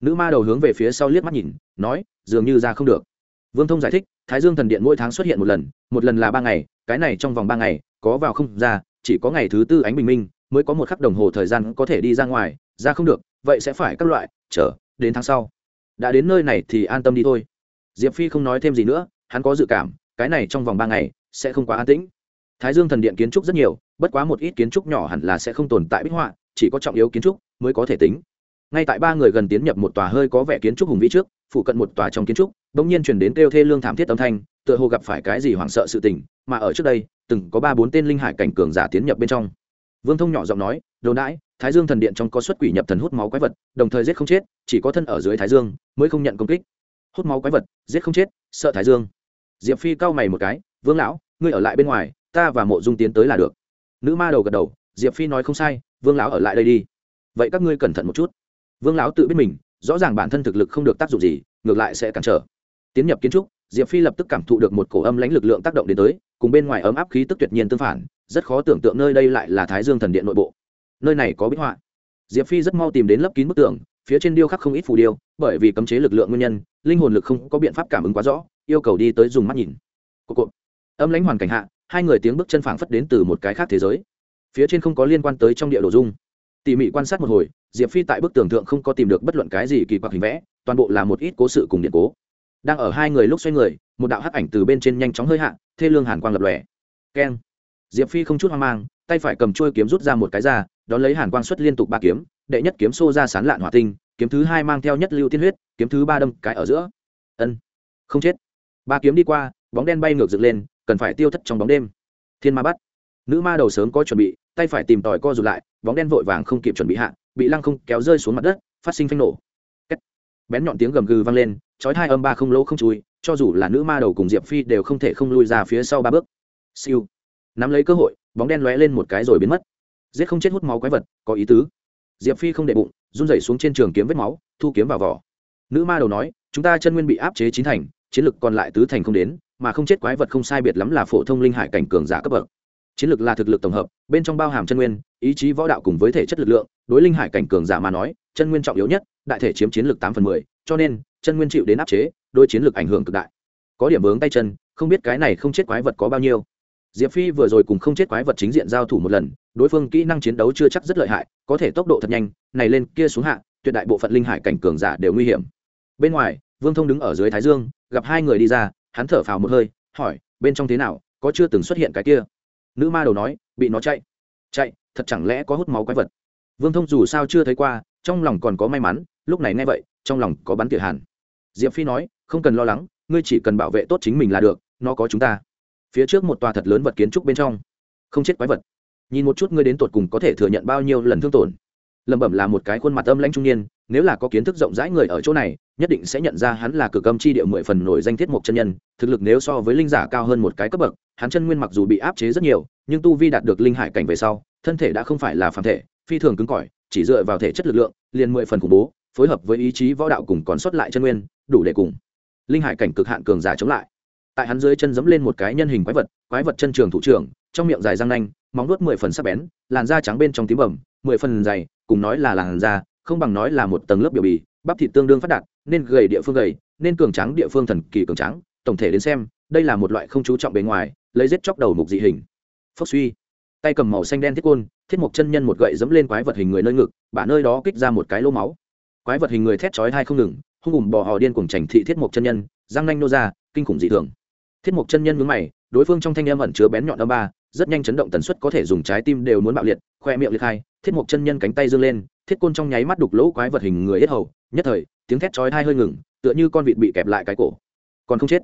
[SPEAKER 1] Nữ ma đầu hướng về phía sau liếc mắt nhìn, nói, dường như ra không được. Vương thông giải thích, thái dương thần điện mỗi tháng xuất hiện một lần một lần là ba ngày, cái này trong vòng ba ngày, có vào không ra, chỉ có ngày thứ tư ánh bình minh, mới có một khắc đồng hồ thời gian có thể đi ra ngoài, ra không được, vậy sẽ phải các loại, chờ, đến tháng sau đã đến nơi này thì an tâm đi thôi. Diệp phi không nói thêm gì nữa, hắn có dự cảm, cái này trong vòng ba ngày sẽ không quá an tĩnh. Thái dương thần điện kiến trúc rất nhiều, bất quá một ít kiến trúc nhỏ hẳn là sẽ không tồn tại bích họa, chỉ có trọng yếu kiến trúc mới có thể tính. Ngay tại ba người gần tiến nhập một tòa hơi có vẻ kiến trúc hùng vĩ trước, phụ cận một tòa trong kiến trúc, bỗng nhiên chuyển đến kêu thê lương thảm thiết âm thanh, tựa hồ gặp phải cái gì hoảng sợ sự tình, mà ở trước đây, từng có ba bốn tên linh hải cảnh cường giả tiến nhập bên trong. Vương thông nhỏ giọng nói đồ đãi thái dương thần điện trong có xuất quỷ nhập thần hút máu quái vật, đồng thời giết không chết, chỉ có thân ở dưới thái dương mới không nhận công kích. Hút máu quái vật, giết không chết, sợ thái dương. Diệp phi cau mày một cái, vương lão, ngươi ở lại bên ngoài, ta và mộ dung tiến tới là được. Nữ ma đầu gật đầu, diệp phi nói không sai, vương lão ở lại đây đi. Vậy các ngươi cẩn thận một chút. Vương lão tự biết mình, rõ ràng bản thân thực lực không được tác dụng gì, ngược lại sẽ cản trở. Tiến nhập kiến trúc, diệp phi lập tức cảm thụ được một cổ âm lãnh lực lượng tác động đến tới, cùng bên ngoài ấm áp khí tức tuyệt nhiên tương phản, rất khó tưởng tượng nơi đây lại là thái dương thần điện nội bộ nơi này có bích họa. Diệp phi rất mau tìm đến lấp kín bức tường, phía trên điêu khắc không ít phù điêu, bởi vì cấm chế lực lượng nguyên nhân, linh hồn lực không có biện pháp cảm ứng quá rõ, yêu cầu đi tới dùng mắt nhìn. Cô cộp. âm lãnh hoàn cảnh hạ, hai người tiếng bước chân phảng phất đến từ một cái khác thế giới. Phía trên không có liên quan tới trong địa đồ dung. Tỉ mỉ quan sát một hồi, diệp phi tại bức tường thượng không có tìm được bất luận cái gì kỳ quặc hình vẽ, toàn bộ là một ít cố sự cùng điện cố. Đang ở hai người lúc xoay người, một đạo hắc ảnh từ bên trên nhanh chóng hơi hạ, thê lương hàn quang lập lòe. Keng. Diệp phi không chút hoang mang tay phải cầm trôi kiếm rút ra một cái ra, đón lấy hàn quang xuất liên tục ba kiếm, đệ nhất kiếm xô ra sán lạn hỏa tinh, kiếm thứ hai mang theo nhất lưu tiên huyết, kiếm thứ ba đâm cái ở giữa. Ân, không chết. Ba kiếm đi qua, bóng đen bay ngược dựng lên, cần phải tiêu thất trong bóng đêm. Thiên ma bắt. Nữ ma đầu sớm có chuẩn bị, tay phải tìm tòi co rụt lại, bóng đen vội vàng không kịp chuẩn bị hạ, bị lăng không kéo rơi xuống mặt đất, phát sinh phanh nổ. Kết. bén nhọn tiếng gầm gừ vang lên, chói hai âm ba không lỗ không chui, cho dù là nữ ma đầu cùng diệp phi đều không thể không lui ra phía sau ba bước. Siêu. Nắm lấy cơ hội bóng đen lóe lên một cái rồi biến mất. Giết không chết hút máu quái vật, có ý tứ. Diệp phi không để bụng, run rẩy xuống trên trường kiếm vết máu, thu kiếm vào vỏ. Nữ ma đầu nói, chúng ta chân nguyên bị áp chế chín thành, chiến lực còn lại tứ thành không đến, mà không chết quái vật không sai biệt lắm là phổ thông linh hải cảnh cường giả cấp bậc. Chiến lực là thực lực tổng hợp, bên trong bao hàm chân nguyên, ý chí võ đạo cùng với thể chất lực lượng, đối linh hải cảnh cường giả mà nói, chân nguyên trọng yếu nhất, đại thể chiếm chiến lực tám phần mười, cho nên, chân nguyên chịu đến áp chế đôi chiến lực ảnh hưởng cực đại. Có điểm vướng tay chân, không biết cái này không chết quái vật có bao nhiêu diệp phi vừa rồi cùng không chết quái vật chính diện giao thủ một lần, đối phương kỹ năng chiến đấu chưa chắc rất lợi hại, có thể tốc độ thật nhanh, này lên kia xuống hạ, tuyệt đại bộ phận linh hải cảnh cường giả đều nguy hiểm. Bên ngoài, vương thông đứng ở dưới thái dương, gặp hai người đi ra, hắn thở phào một hơi, hỏi, bên trong thế nào, có chưa từng xuất hiện cái kia? Nữ ma đầu nói, bị nó chạy. Chạy? Thật chẳng lẽ có hút máu quái vật? Vương thông dù sao chưa thấy qua, trong lòng còn có may mắn, lúc này nghe vậy, trong lòng có bắn tỉa hàn. Diệp phi nói, không cần lo lắng, ngươi chỉ cần bảo vệ tốt chính mình là được, nó có chúng ta phía trước một tòa thật lớn vật kiến trúc bên trong. Không chết quái vật. Nhìn một chút ngươi đến tột cùng có thể thừa nhận bao nhiêu lần thương tổn. Lẩm bẩm là một cái khuôn mặt âm lãnh trung niên, nếu là có kiến thức rộng rãi người ở chỗ này, nhất định sẽ nhận ra hắn là cực âm chi địa mười phần nổi danh thiết mục chân nhân, thực lực nếu so với linh giả cao hơn một cái cấp bậc, hắn chân nguyên mặc dù bị áp chế rất nhiều, nhưng tu vi đạt được linh hải cảnh về sau, thân thể đã không phải là phàm thể, phi thường cứng cỏi, chỉ dựa vào thể chất lực lượng, liền mười phần khủng bố, phối hợp với ý chí võ đạo cùng còn sót lại chân nguyên, đủ để cùng linh hải cảnh cực hạn cường giả chống lại tại hắn dưới chân dẫm lên một cái nhân hình quái vật quái vật chân trường thủ trưởng, trong miệng dài răng nanh, móng nuốt mười phần sắc bén, làn da trắng bên trong tím bẩm mười phần dày, cùng nói là làn da, không bằng nói là một tầng lớp biểu bì, bắp thịt tương đương phát đạt, nên gầy địa phương gầy, nên cường trắng địa phương thần kỳ cường trắng tổng thể đến xem, đây là một loại không chú trọng bề ngoài, lấy giết chóc đầu mục dị hình. Phốc suy. Tay cầm màu xanh đen thiết côn, thiết mục chân nhân một gậy dẫm lên quái vật hình người nơi ngực, bả nơi đó kích ra một cái lô máu. Quái vật hình người thét chói hai không ngừng, hung ủng bò hò điên cuồng chảnh thị thiết mục chân nhân, răng nanh nô ra, kinh khủng dị thường thiết mục chân nhân mướn mày, đối phương trong thanh âm ẩn chứa bén nhọn âm ba, rất nhanh chấn động tần suất có thể dùng trái tim đều muốn bạo liệt, khoe miệng liệt hai, thiết mục chân nhân cánh tay dương lên, thiết côn trong nháy mắt đục lỗ quái vật hình người yết hầu, nhất thời, tiếng thét chói hai hơi ngừng, tựa như con vịt bị kẹp lại cái cổ. Còn không chết.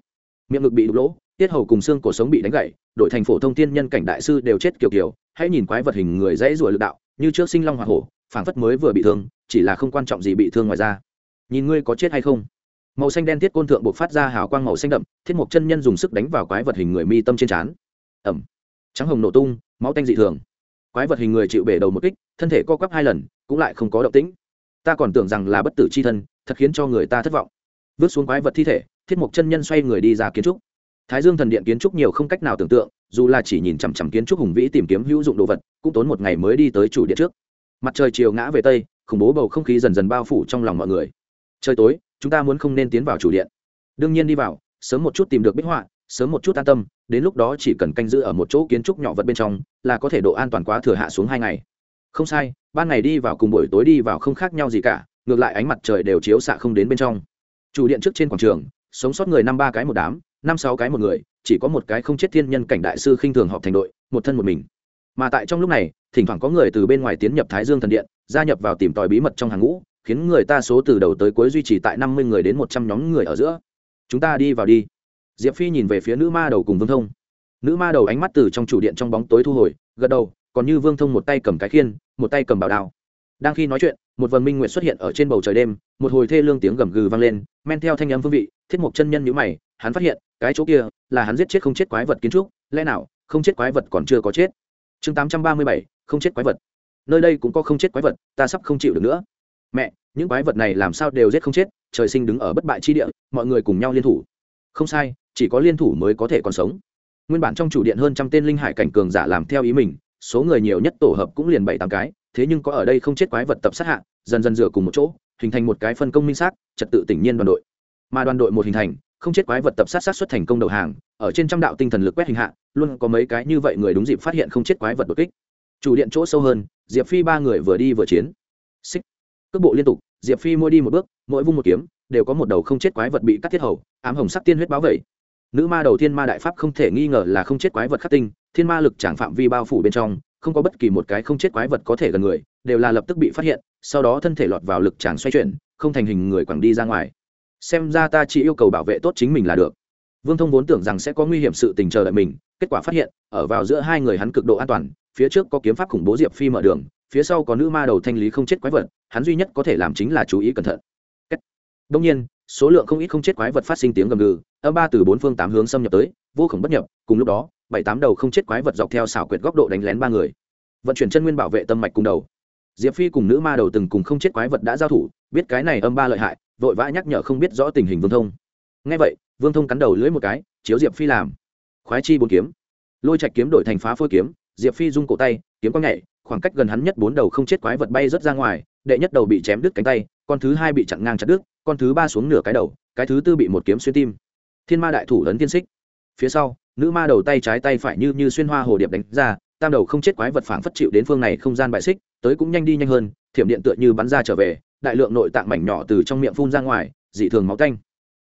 [SPEAKER 1] Miệng ngực bị đục lỗ, tiết hầu cùng xương cổ sống bị đánh gãy đội thành phổ thông tiên nhân cảnh đại sư đều chết kiểu kiểu, hãy nhìn quái vật hình người dãy ruồi lực đạo, như trước sinh long hoa hổ, phảng phất mới vừa bị thương, chỉ là không quan trọng gì bị thương ngoài ra nhìn ngươi có chết hay không? Màu xanh đen thiết côn thượng buộc phát ra hào quang màu xanh đậm, thiết mộc chân nhân dùng sức đánh vào quái vật hình người mi tâm trên trán. Ẩm. Trắng hồng nổ tung, máu tanh dị thường. Quái vật hình người chịu bể đầu một kích, thân thể co quắp hai lần, cũng lại không có động tĩnh. Ta còn tưởng rằng là bất tử c h i thân, thật khiến cho người ta thất vọng. Vứt xuống quái vật thi thể, thiết mộc chân nhân xoay người đi ra kiến trúc. Thái dương thần điện kiến trúc nhiều không cách nào tưởng tượng, dù là chỉ nhìn chằm chằm kiến trúc hùng vĩ tìm kiếm hữu dụng đồ vật, cũng tốn một ngày mới đi tới chủ điện trước. Mặt trời chiều ngã về tây, khủng bố bầu không khí dần dần bao phủ trong lòng mọi người. Trời tối chúng ta muốn không nên tiến vào chủ điện. Đương nhiên đi vào, sớm một chút tìm được bích họa, sớm một chút an tâm, đến lúc đó chỉ cần canh giữ ở một chỗ kiến trúc nhỏ vật bên trong, là có thể độ an toàn quá thừa hạ xuống hai ngày. Không sai, ban ngày đi vào cùng buổi tối đi vào không khác nhau gì cả, ngược lại ánh mặt trời đều chiếu xạ không đến bên trong. Chủ điện trước trên quảng trường, sống sót người năm ba cái một đám, năm sáu cái một người, chỉ có một cái không chết thiên nhân cảnh đại sư khinh thường họp thành đội, một thân một mình. Mà tại trong lúc này, thỉnh thoảng có người từ bên ngoài tiến nhập thái dương thần điện, gia nhập vào tìm tòi bí mật trong hàng ngũ khiến người ta số từ đầu tới cuối duy trì tại năm mươi người đến một trăm nhóm người ở giữa. Chúng ta đi vào đi. Diệp phi nhìn về phía nữ ma đầu cùng vương thông. Nữ ma đầu ánh mắt từ trong chủ điện trong bóng tối thu hồi, gật đầu, còn như vương thông một tay cầm cái khiên, một tay cầm bảo đao. Đang khi nói chuyện, một vần minh nguyện xuất hiện ở trên bầu trời đêm, một hồi thê lương tiếng gầm gừ vang lên, men theo thanh âm phương vị, thiết mục chân nhân nhữ mày, hắn phát hiện, cái chỗ kia là hắn giết chết không chết quái vật kiến trúc, lẽ nào, không chết quái vật còn chưa có chết? Chương tám trăm ba mươi bảy, không chết quái vật. Nơi đây cũng có không chết quái vật, ta sắp không chịu được nữa mẹ, những quái vật này làm sao đều giết không chết, trời sinh đứng ở bất bại chi địa, mọi người cùng nhau liên thủ. Không sai, chỉ có liên thủ mới có thể còn sống. Nguyên bản trong chủ điện hơn trăm tên linh hải cảnh cường giả làm theo ý mình, số người nhiều nhất tổ hợp cũng liền bảy tám cái, thế nhưng có ở đây không chết quái vật tập sát hạ, dần dần dựa cùng một chỗ, hình thành một cái phân công minh xác, trật tự tỉnh nhiên đoàn đội. Mà đoàn đội một hình thành, không chết quái vật tập sát sát xuất thành công đầu hàng, ở trên trăm đạo tinh thần lực quét hình hạ, luôn có mấy cái như vậy người đúng dịp phát hiện không chết quái vật đột kích. Chủ điện chỗ sâu hơn, diệp phi ba người vừa đi vừa chiến. Xích cước bộ liên tục, diệp phi mỗi đi một bước, mỗi vung một kiếm, đều có một đầu không chết quái vật bị cắt thiết hầu, ám hồng sắc tiên huyết báo vẩy. Nữ ma đầu thiên ma đại pháp không thể nghi ngờ là không chết quái vật khắc tinh, thiên ma lực chẳng phạm vi bao phủ bên trong, không có bất kỳ một cái không chết quái vật có thể gần người, đều là lập tức bị phát hiện, sau đó thân thể lọt vào lực chẳng xoay chuyển, không thành hình người quẳng đi ra ngoài. Xem ra ta chỉ yêu cầu bảo vệ tốt chính mình là được. Vương thông vốn tưởng rằng sẽ có nguy hiểm sự tình chờ đợi mình, kết quả phát hiện, ở vào giữa hai người hắn cực độ an toàn, phía trước có kiếm pháp khủng bố diệp phi mở đường phía sau có nữ ma đầu thanh lý không chết quái vật, hắn duy nhất có thể làm chính là chú ý cẩn thận. Đông nhiên, số lượng không ít không chết quái vật phát sinh tiếng gầm gừ, âm ba từ bốn phương tám hướng xâm nhập tới, vô khổng bất nhập, cùng lúc đó, bảy tám đầu không chết quái vật dọc theo xảo quyệt góc độ đánh lén ba người. Vận chuyển chân nguyên bảo vệ tâm mạch cùng đầu. Diệp phi cùng nữ ma đầu từng cùng không chết quái vật đã giao thủ, biết cái này âm ba lợi hại, vội vã nhắc nhở không biết rõ tình hình vương thông. Ngay vậy, vương thông cắn đầu lưỡi một cái, chiếu diệp phi làm. Khoái chi bốn kiếm. Lôi trạch kiếm đổi thành phá phôi kiếm, diệp phi rung cổ tay, kiếm quang nhảy khoảng cách gần hắn nhất bốn đầu không chết quái vật bay rớt ra ngoài, đệ nhất đầu bị chém đứt cánh tay, con thứ hai bị chặn ngang chặt đứt, con thứ ba xuống nửa cái đầu, cái thứ tư bị một kiếm xuyên tim. Thiên ma đại thủ lớn tiên xích. Phía sau, nữ ma đầu tay trái tay phải như như xuyên hoa hồ điệp đánh ra, tam đầu không chết quái vật phảng phất chịu đến phương này không gian bại xích, tới cũng nhanh đi nhanh hơn, thiểm điện tựa như bắn ra trở về, đại lượng nội tạng mảnh nhỏ từ trong miệng phun ra ngoài, dị thường máu tanh.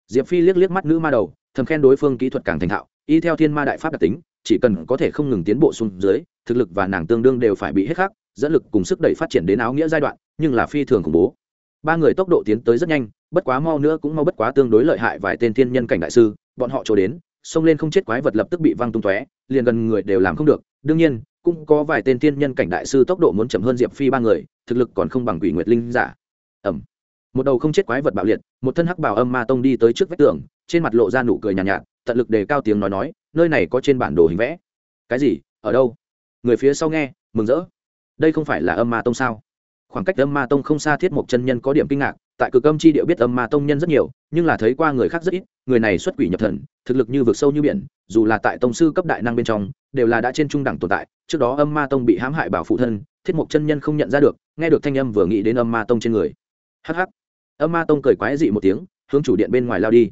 [SPEAKER 1] Diệp phi liếc liếc mắt nữ ma đầu, thầm khen đối phương kỹ thuật càng thành thạo, y theo thiên ma đại pháp đặc tính chỉ cần có thể không ngừng tiến bộ xuống dưới thực lực và nàng tương đương đều phải bị hết khắc dẫn lực cùng sức đẩy phát triển đến áo nghĩa giai đoạn nhưng là phi thường khủng bố. Ba người tốc độ tiến tới rất nhanh bất quá mau nữa cũng mau bất quá tương đối lợi hại vài tên thiên nhân cảnh đại sư bọn họ trổ đến xông lên không chết quái vật lập tức bị văng tung tóe liền gần người đều làm không được. Đương nhiên cũng có vài tên thiên nhân cảnh đại sư tốc độ muốn chậm hơn diệp phi ba người thực lực còn không bằng quỷ nguyệt linh giả. Ẩm một đầu không chết quái vật bạo liệt một thân hắc bào âm ma tông đi tới trước vách tường trên mặt lộ ra nụ cười nhàn nhạt, nhạt tận lực đề cao tiếng nói nói, nơi này có trên bản đồ hình vẽ. Cái gì? Ở đâu? Người phía sau nghe, mừng rỡ. Đây không phải là âm ma tông sao? Khoảng cách âm ma tông không xa thiết mộc chân nhân có điểm kinh ngạc, tại cực âm chi địa biết âm ma tông nhân rất nhiều, nhưng là thấy qua người khác rất ít, người này xuất quỷ nhập thần, thực lực như vực sâu như biển, dù là tại tông sư cấp đại năng bên trong, đều là đã trên trung đẳng tồn tại, trước đó âm ma tông bị hãm hại bảo phụ thân, thiết mộc chân nhân không nhận ra được, nghe được thanh âm vừa nghĩ đến âm ma tông trên người. Hh âm ma tông cười quái dị một tiếng, hướng chủ điện bên ngoài lao đi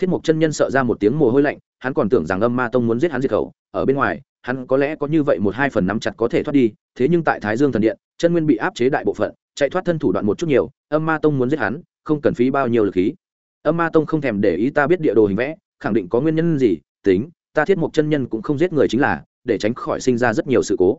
[SPEAKER 1] thiết Mục chân nhân sợ ra một tiếng mồ hôi lạnh, hắn còn tưởng rằng âm ma tông muốn giết hắn diệt khẩu, ở bên ngoài, hắn có lẽ có như vậy một hai phần nắm chặt có thể thoát đi, thế nhưng tại thái dương thần điện, chân nguyên bị áp chế đại bộ phận, chạy thoát thân thủ đoạn một chút nhiều, âm ma tông muốn giết hắn, không cần phí bao nhiêu lực khí. Âm ma tông không thèm để ý ta biết địa đồ hình vẽ, khẳng định có nguyên nhân gì, tính, ta thiết Mục chân nhân cũng không giết người chính là, để tránh khỏi sinh ra rất nhiều sự cố.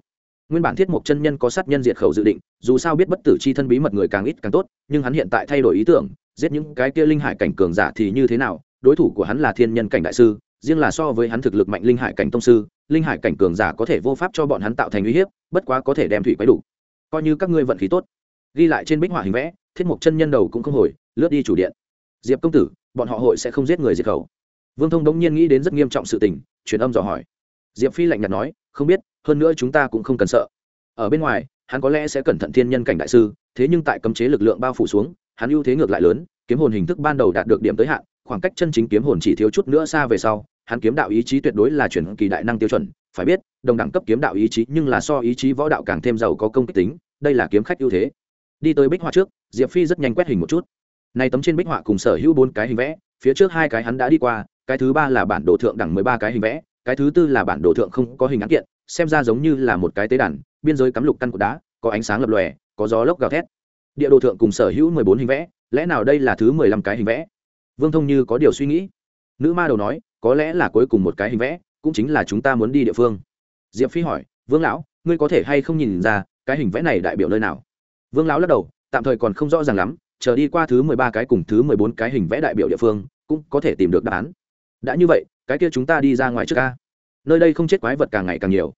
[SPEAKER 1] Nguyên bản thiết Mục chân nhân có sát nhân diệt khẩu dự định, dù sao biết bất tử c h i thân bí mật người càng ít càng tốt, nhưng hắn hiện tại thay đổi ý tưởng, giết những cái kia linh hải cảnh cường giả thì như thế nào đối thủ của hắn là thiên nhân cảnh đại sư, riêng là so với hắn thực lực mạnh linh hải cảnh tông sư, linh hải cảnh cường giả có thể vô pháp cho bọn hắn tạo thành uy hiếp, bất quá có thể đem thủy quái đủ. Coi như các ngươi vận khí tốt. Ghi lại trên bích họa hình vẽ, thiết mục chân nhân đầu cũng không hồi, lướt đi chủ điện. Diệp công tử, bọn họ hội sẽ không giết người diệt khẩu. Vương thông đống nhiên nghĩ đến rất nghiêm trọng sự tình, truyền âm dò hỏi. Diệp phi lạnh nhạt nói, không biết, hơn nữa chúng ta cũng không cần sợ. Ở bên ngoài, hắn có lẽ sẽ cẩn thận thiên nhân cảnh đại sư, thế nhưng tại cấm chế lực lượng bao phủ xuống, hắn ưu thế ngược lại lớn, kiếm hồn hình thức ban đầu đạt được điểm tới hạn khoảng cách chân chính kiếm hồn chỉ thiếu chút nữa xa về sau, hắn kiếm đạo ý chí tuyệt đối là chuyển kỳ đại năng tiêu chuẩn, phải biết, đồng đẳng cấp kiếm đạo ý chí nhưng là so ý chí võ đạo càng thêm giàu có công kích tính, đây là kiếm khách ưu thế. Đi tới bích họa trước, diệp phi rất nhanh quét hình một chút. Này tấm trên bích họa cùng sở hữu bốn cái hình vẽ, phía trước hai cái hắn đã đi qua, cái thứ ba là bản đồ thượng đẳng mười ba cái hình vẽ, cái thứ tư là bản đồ thượng không có hình án kiện, xem ra giống như là một cái tế đàn, biên giới cắm lục căn cột đá, có ánh sáng lập lòe, có gió lốc gào thét. Địa đồ thượng cùng sở hữu mười bốn hình vẽ, lẽ nào đây là thứ mười lăm cái hình vẽ? Vương thông như có điều suy nghĩ. Nữ ma đầu nói, có lẽ là cuối cùng một cái hình vẽ, cũng chính là chúng ta muốn đi địa phương. Diệp phi hỏi, vương lão, ngươi có thể hay không nhìn ra cái hình vẽ này đại biểu nơi nào? Vương lão lắc đầu, tạm thời còn không rõ ràng lắm, chờ đi qua thứ mười ba cái cùng thứ mười bốn cái hình vẽ đại biểu địa phương, cũng có thể tìm được đáp án. Đã như vậy, cái kia chúng ta đi ra ngoài trước ca. Nơi đây không chết quái vật càng ngày càng nhiều.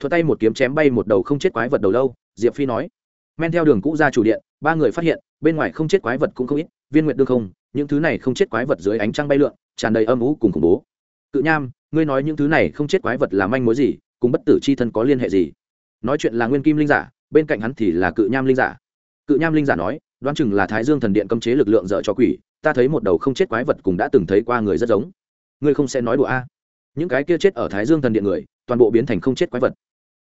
[SPEAKER 1] Thuật tay một kiếm chém bay một đầu không chết quái vật đầu lâu, diệp phi nói. Men theo đường cũ ra chủ điện, ba người phát hiện, bên ngoài không chết quái vật cũng không ít, viên nguyện đương không những thứ này không chết quái vật dưới ánh trăng bay lượn, tràn đầy âm ú cùng khủng bố. Cự nham, ngươi nói những thứ này không chết quái vật là manh mối gì, cùng bất tử c h i thân có liên hệ gì? Nói chuyện là nguyên kim linh giả, bên cạnh hắn thì là cự nham linh giả. Cự nham linh giả nói, đoán chừng là thái dương thần điện cấm chế lực lượng dở cho quỷ, ta thấy một đầu không chết quái vật cùng đã từng thấy qua người rất giống. Ngươi không sẽ nói đùa a. Những cái kia chết ở thái dương thần điện người, toàn bộ biến thành không chết quái vật.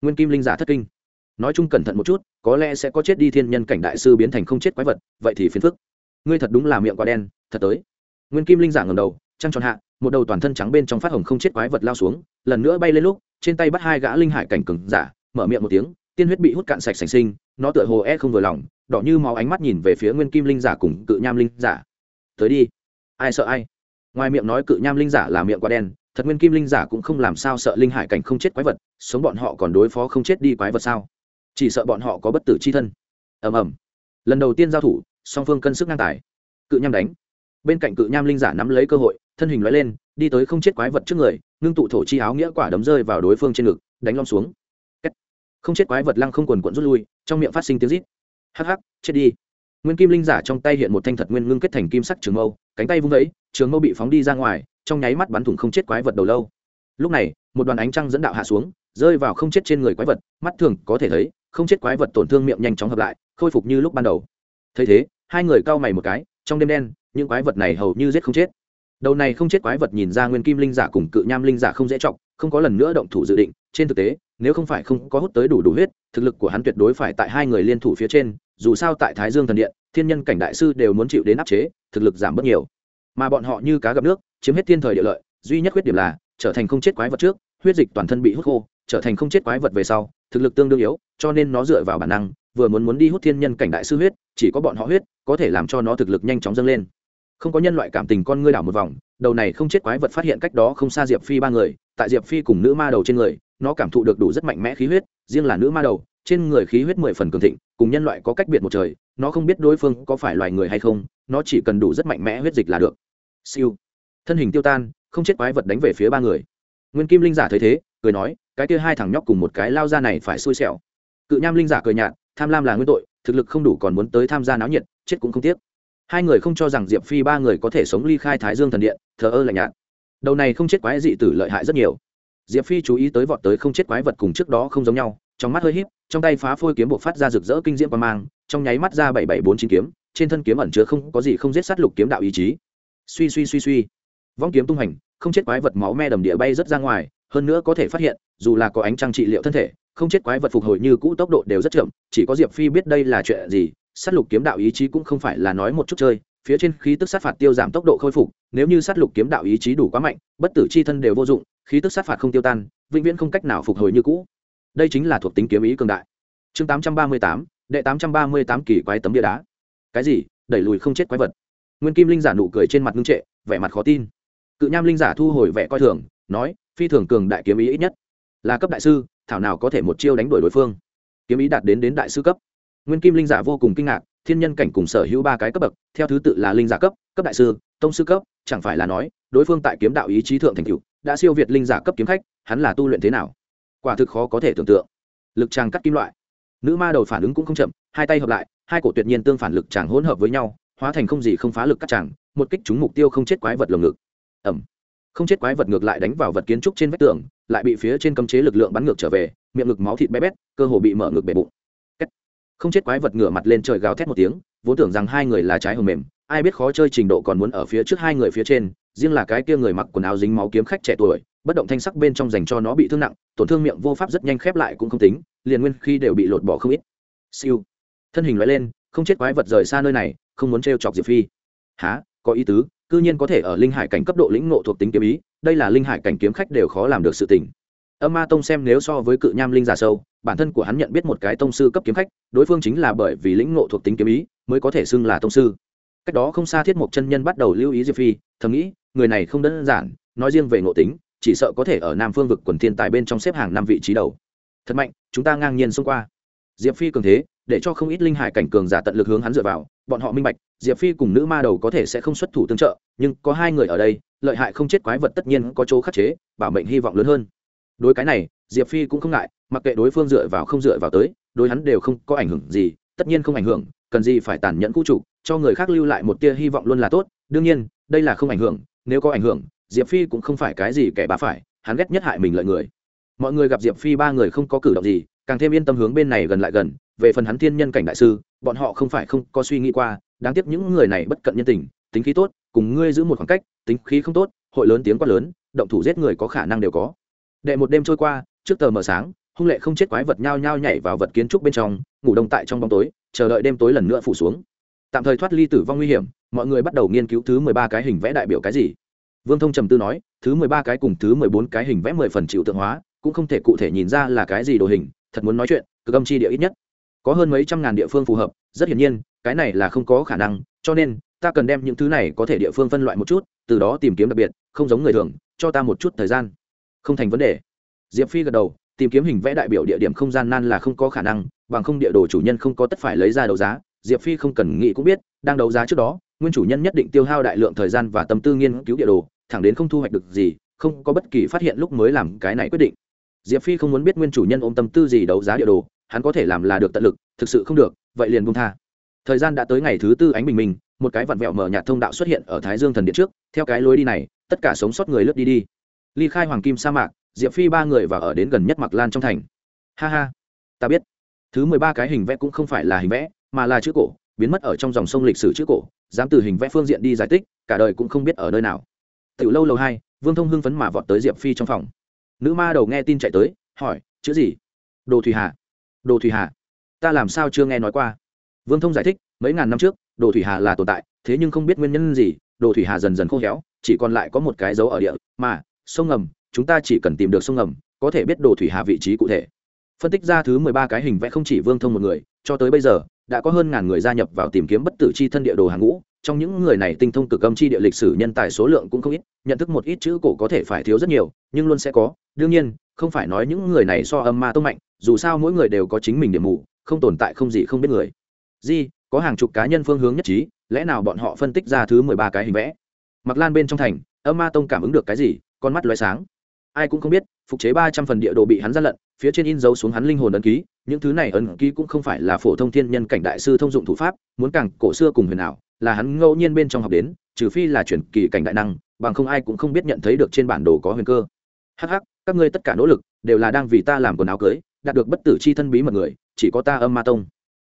[SPEAKER 1] Nguyên kim linh giả thất kinh. Nói chung cẩn thận một chút, có lẽ sẽ có chết đi thiên nhân cảnh đại sư biến thành không chết quái vật, vậy thì phiền phức. Ngươi thật đúng là miệng quá đen thật tới. Nguyên kim linh giả ngầm đầu, trăng tròn hạ, một đầu toàn thân trắng bên trong phát hồng không chết quái vật lao xuống, lần nữa bay lên lúc, trên tay bắt hai gã linh hải cảnh cừng giả, mở miệng một tiếng, tiên huyết bị hút cạn sạch sành sinh, nó tựa hồ e không vừa lòng, đỏ như máu ánh mắt nhìn về phía nguyên kim linh giả cùng cự nham linh giả. Tới đi. Ai sợ ai? Ngoài miệng nói cự nham linh giả là miệng quá đen, thật nguyên kim linh giả cũng không làm sao sợ linh hải cảnh không chết quái vật, sống bọn họ còn đối phó không chết đi quái vật sao? Chỉ sợ bọn họ có bất tử c h i thân. Ầm ầm. Lần đầu tiên giao thủ, song phương cân sức ngang tài. Cự nham đánh bên cạnh cự nham linh giả nắm lấy cơ hội, thân hình loại lên, đi tới không chết quái vật trước người, ngưng tụ thổ chi áo nghĩa quả đấm rơi vào đối phương trên ngực, đánh lom xuống. Không chết quái vật lăng không quần quận rút lui, trong miệng phát sinh tiếng rít. Hắc hắc, chết đi. Nguyên kim linh giả trong tay hiện một thanh thật nguyên ngưng kết thành kim sắc trường mâu, cánh tay vung vẫy trường mâu bị phóng đi ra ngoài, trong nháy mắt bắn thủng không chết quái vật đầu lâu. Lúc này, một đoàn ánh trăng dẫn đạo hạ xuống, rơi vào không chết trên người quái vật, mắt thường có thể thấy, không chết quái vật tổn thương miệng nhanh chóng hợp lại, khôi phục như lúc ban đầu. Thấy thế, hai người cau mày một cái, trong đêm đen những quái vật này hầu như giết không chết. Đầu này không chết quái vật nhìn ra nguyên kim linh giả cùng cự nham linh giả không dễ trọng không có lần nữa động thủ dự định. Trên thực tế, nếu không phải không có hút tới đủ đủ huyết, thực lực của hắn tuyệt đối phải tại hai người liên thủ phía trên, dù sao tại thái dương thần điện, thiên nhân cảnh đại sư đều muốn chịu đến áp chế, thực lực giảm bớt nhiều. Mà bọn họ như cá gặp nước, chiếm hết thiên thời địa lợi, duy nhất khuyết điểm là, trở thành không chết quái vật trước, huyết dịch toàn thân bị hút khô, trở thành không chết quái vật về sau, thực lực tương đương yếu, cho nên nó dựa vào bản năng, vừa muốn muốn đi hút thiên nhân cảnh đại sư huyết, chỉ có bọn họ huyết, có thể làm cho nó thực lực nhanh chóng dâng lên không có nhân loại cảm tình con ngươi đảo một vòng, đầu này không chết quái vật phát hiện cách đó không xa diệp phi ba người, tại diệp phi cùng nữ ma đầu trên người, nó cảm thụ được đủ rất mạnh mẽ khí huyết, riêng là nữ ma đầu, trên người khí huyết mười phần cường thịnh, cùng nhân loại có cách biệt một trời, nó không biết đối phương có phải loài người hay không, nó chỉ cần đủ rất mạnh mẽ huyết dịch là được. Siêu. Thân hình tiêu tan, không chết quái vật đánh về phía ba người. Nguyên kim linh giả thấy thế, cười nói, cái kia hai thằng nhóc cùng một cái lao ra này phải xui xẻo. Cự nham linh giả cười nhạt, tham lam là nguyên tội, thực lực không đủ còn muốn tới tham gia náo nhiệt, chết cũng không tiếc hai người không cho rằng diệp phi ba người có thể sống ly khai thái dương thần điện, thờ ơ lạnh nhạt. Đầu này không chết quái dị tử lợi hại rất nhiều. Diệp phi chú ý tới vọt tới không chết quái vật cùng trước đó không giống nhau, trong mắt hơi híp, trong tay phá phôi kiếm buộc phát ra rực rỡ kinh diễm qua mang, trong nháy mắt ra bảy bảy bốn chín kiếm, trên thân kiếm ẩn chứa không có gì không giết sát lục kiếm đạo ý chí. Suy suy suy suy. Vong kiếm tung hành, không chết quái vật máu me đầm địa bay rất ra ngoài, hơn nữa có thể phát hiện, dù là có ánh trăng trị liệu thân thể, không chết quái vật phục hồi như cũ tốc độ đều rất chậm, chỉ có diệp phi biết đây là chuyện gì sát lục kiếm đạo ý chí cũng không phải là nói một chút chơi, phía trên khí tức sát phạt tiêu giảm tốc độ khôi phục, nếu như sát lục kiếm đạo ý chí đủ quá mạnh, bất tử c h i thân đều vô dụng, khí tức sát phạt không tiêu tan, vĩnh viễn không cách nào phục hồi như cũ. Đây chính là thuộc tính kiếm ý cường đại. Chương tám trăm ba mươi tám, đệ tám trăm ba mươi tám kỳ quái tấm bia đá. Cái gì? Đẩy lùi không chết quái vật. Nguyên kim linh giả nụ cười trên mặt ngưng trệ, vẻ mặt khó tin. Cự nham linh giả thu hồi vẻ coi thường, nói, phi thường cường đại kiếm ý ít nhất. Là cấp đại sư, thảo nào có thể một chiêu đánh đuổi đối phương? Kiếm ý đạt đến đến đại sư cấp nguyên kim linh giả vô cùng kinh ngạc, thiên nhân cảnh cùng sở hữu ba cái cấp bậc, theo thứ tự là linh giả cấp cấp đại sư, tông sư cấp, chẳng phải là nói, đối phương tại kiếm đạo ý chí thượng thành cựu đã siêu việt linh giả cấp kiếm khách, hắn là tu luyện thế nào? Quả thực khó có thể tưởng tượng. Lực tràng cắt kim loại. Nữ ma đầu phản ứng cũng không chậm, hai tay hợp lại, hai cổ tuyệt nhiên tương phản lực tràng hỗn hợp với nhau, hóa thành không gì không phá lực cắt tràng một kích trúng mục tiêu không chết quái vật lồng ngực. Ẩm không chết quái vật ngược lại đánh vào vật kiến trúc trên vách tường, lại bị phía trên cấm chế lực lượng bắn ngược trở về, miệng ngực máu thịt bé bét, cơ hồ bị mở ngực bể bụng không chết quái vật ngửa mặt lên trời gào thét một tiếng, vốn tưởng rằng hai người là trái hầm mềm, ai biết khó chơi trình độ còn muốn ở phía trước hai người phía trên, riêng là cái kia người mặc quần áo dính máu kiếm khách trẻ tuổi, bất động thanh sắc bên trong dành cho nó bị thương nặng, tổn thương miệng vô pháp rất nhanh khép lại cũng không tính, liền nguyên khi đều bị lột bỏ không ít. Siêu. Thân hình loại lên, không chết quái vật rời xa nơi này, không muốn t chọc diệp phi. Há có ý tứ, cư nhiên có thể ở linh hải cảnh cấp độ lĩnh ngộ thuộc tính kiếm ý, đây là linh hải cảnh kiếm khách đều khó làm được sự tình. Âm ma tông xem nếu so với cự nham linh giả sâu bản thân của hắn nhận biết một cái tông sư cấp kiếm khách, đối phương chính là bởi vì lĩnh ngộ thuộc tính kiếm ý, mới có thể xưng là tông sư. Cách đó không xa thiết mộc chân nhân bắt đầu lưu ý diệp phi, thầm nghĩ, người này không đơn giản, nói riêng về ngộ tính, chỉ sợ có thể ở nam phương vực quần thiên tài bên trong xếp hàng năm vị trí đầu. Thật mạnh, chúng ta ngang nhiên xông qua. Diệp phi cường thế, để cho không ít linh hải cảnh cường giả tận lực hướng hắn dựa vào, bọn họ minh bạch, diệp phi cùng nữ ma đầu có thể sẽ không xuất thủ tương trợ, nhưng có hai người ở đây, lợi hại không chết quái vật tất nhiên có chỗ khắc chế, bảo mệnh hy vọng lớn hơn. Đối cái này, diệp phi cũng không ngại mặc kệ đối phương dựa vào không dựa vào tới, đối hắn đều không có ảnh hưởng gì, tất nhiên không ảnh hưởng, cần gì phải tàn nhẫn cũ trục cho người khác lưu lại một tia hy vọng luôn là tốt. Đương nhiên, đây là không ảnh hưởng, nếu có ảnh hưởng, diệp phi cũng không phải cái gì kẻ bá phải, hắn ghét nhất hại mình lợi người. Mọi người gặp diệp phi ba người không có cử động gì, càng thêm yên tâm hướng bên này gần lại gần. Về phần hắn thiên nhân cảnh đại sư, bọn họ không phải không có suy nghĩ qua, đáng tiếc những người này bất cận nhân tình, tính khí tốt, cùng ngươi giữ một khoảng cách, tính khí không tốt, hội lớn tiếng quát lớn, động thủ giết người có khả năng đều có. Đệ một đêm trôi qua, trước tờ mờ sáng hung lệ không chết quái vật nhao nhao nhảy vào vật kiến trúc bên trong, ngủ đông tại trong bóng tối, chờ đợi đêm tối lần nữa phủ xuống. Tạm thời thoát ly tử vong nguy hiểm, mọi người bắt đầu nghiên cứu thứ mười ba cái hình vẽ đại biểu cái gì? Vương thông trầm tư nói, thứ mười ba cái cùng thứ mười bốn cái hình vẽ mười phần chịu tượng hóa, cũng không thể cụ thể nhìn ra là cái gì đồ hình, thật muốn nói chuyện, cực âm chi địa ít nhất. Có hơn mấy trăm ngàn địa phương phù hợp, rất hiển nhiên, cái này là không có khả năng, cho nên, ta cần đem những thứ này có thể địa phương phân loại một chút, từ đó tìm kiếm đặc biệt, không giống người thường, cho ta một chút thời gian. Không thành vấn đề. Diệp phi gật đầu tìm kiếm hình vẽ đại biểu địa điểm không gian nan là không có khả năng, bằng không địa đồ chủ nhân không có tất phải lấy ra đấu giá, diệp phi không cần nghĩ cũng biết, đang đấu giá trước đó, nguyên chủ nhân nhất định tiêu hao đại lượng thời gian và tâm tư nghiên cứu địa đồ, thẳng đến không thu hoạch được gì, không có bất kỳ phát hiện lúc mới làm cái này quyết định. Diệp phi không muốn biết nguyên chủ nhân ôm tâm tư gì đấu giá địa đồ, hắn có thể làm là được tận lực, thực sự không được, vậy liền buông tha. Thời gian đã tới ngày thứ tư ánh bình minh, một cái vặn vẹo mở nhạt thông đạo xuất hiện ở thái dương thần điện trước, theo cái lối đi này, tất cả sống sót người lướt đi đi. Ly khai hoàng kim sa mạc diệp phi ba người và ở đến gần nhất mặc lan trong thành. Ha ha, ta biết. Thứ mười ba cái hình vẽ cũng không phải là hình vẽ, mà là chữ cổ, biến mất ở trong dòng sông lịch sử chữ cổ, dám từ hình vẽ phương diện đi giải tích cả đời cũng không biết ở nơi nào. Từ lâu lâu hai, vương thông hưng phấn mà vọt tới diệp phi trong phòng. Nữ ma đầu nghe tin chạy tới, hỏi, chữ gì? Đồ thủy hà. Đồ thủy hà? Ta làm sao chưa nghe nói qua? Vương thông giải thích, mấy ngàn năm trước, đồ thủy hà là tồn tại, thế nhưng không biết nguyên nhân gì, đồ thủy hà dần dần khô héo, chỉ còn lại có một cái dấu ở địa, mà sông ngầm chúng ta chỉ cần tìm được sông ngầm, có thể biết đồ thủy hà vị trí cụ thể. Phân tích ra thứ mười ba cái hình vẽ không chỉ vương thông một người, cho tới bây giờ, đã có hơn ngàn người gia nhập vào tìm kiếm bất tử c h i thân địa đồ hàng ngũ. Trong những người này tinh thông cực âm c h i địa lịch sử nhân tài số lượng cũng không ít, nhận thức một ít chữ cổ có thể phải thiếu rất nhiều, nhưng luôn sẽ có. Đương nhiên, không phải nói những người này so âm ma tông mạnh, dù sao mỗi người đều có chính mình điểm mù, không tồn tại không gì không biết người. Di, có hàng chục cá nhân phương hướng nhất trí, lẽ nào bọn họ phân tích ra thứ mười ba cái hình vẽ? Mặc lan bên trong thành, âm ma tông cảm ứng được cái gì? Con mắt loay sáng ai cũng không biết, phục chế ba trăm phần địa đồ bị hắn gian lận, phía trên in dấu xuống hắn linh hồn ấn ký, những thứ này ấn ký cũng không phải là phổ thông thiên nhân cảnh đại sư thông dụng thủ pháp, muốn càng cổ xưa cùng huyền ảo, là hắn ngẫu nhiên bên trong học đến, trừ phi là chuyển kỳ cảnh đại năng, bằng không ai cũng không biết nhận thấy được trên bản đồ có huyền cơ. Hắc hắc, các ngươi tất cả nỗ lực, đều là đang vì ta làm quần áo cưới, đạt được bất tử c h i thân bí mật người, chỉ có ta âm ma tông.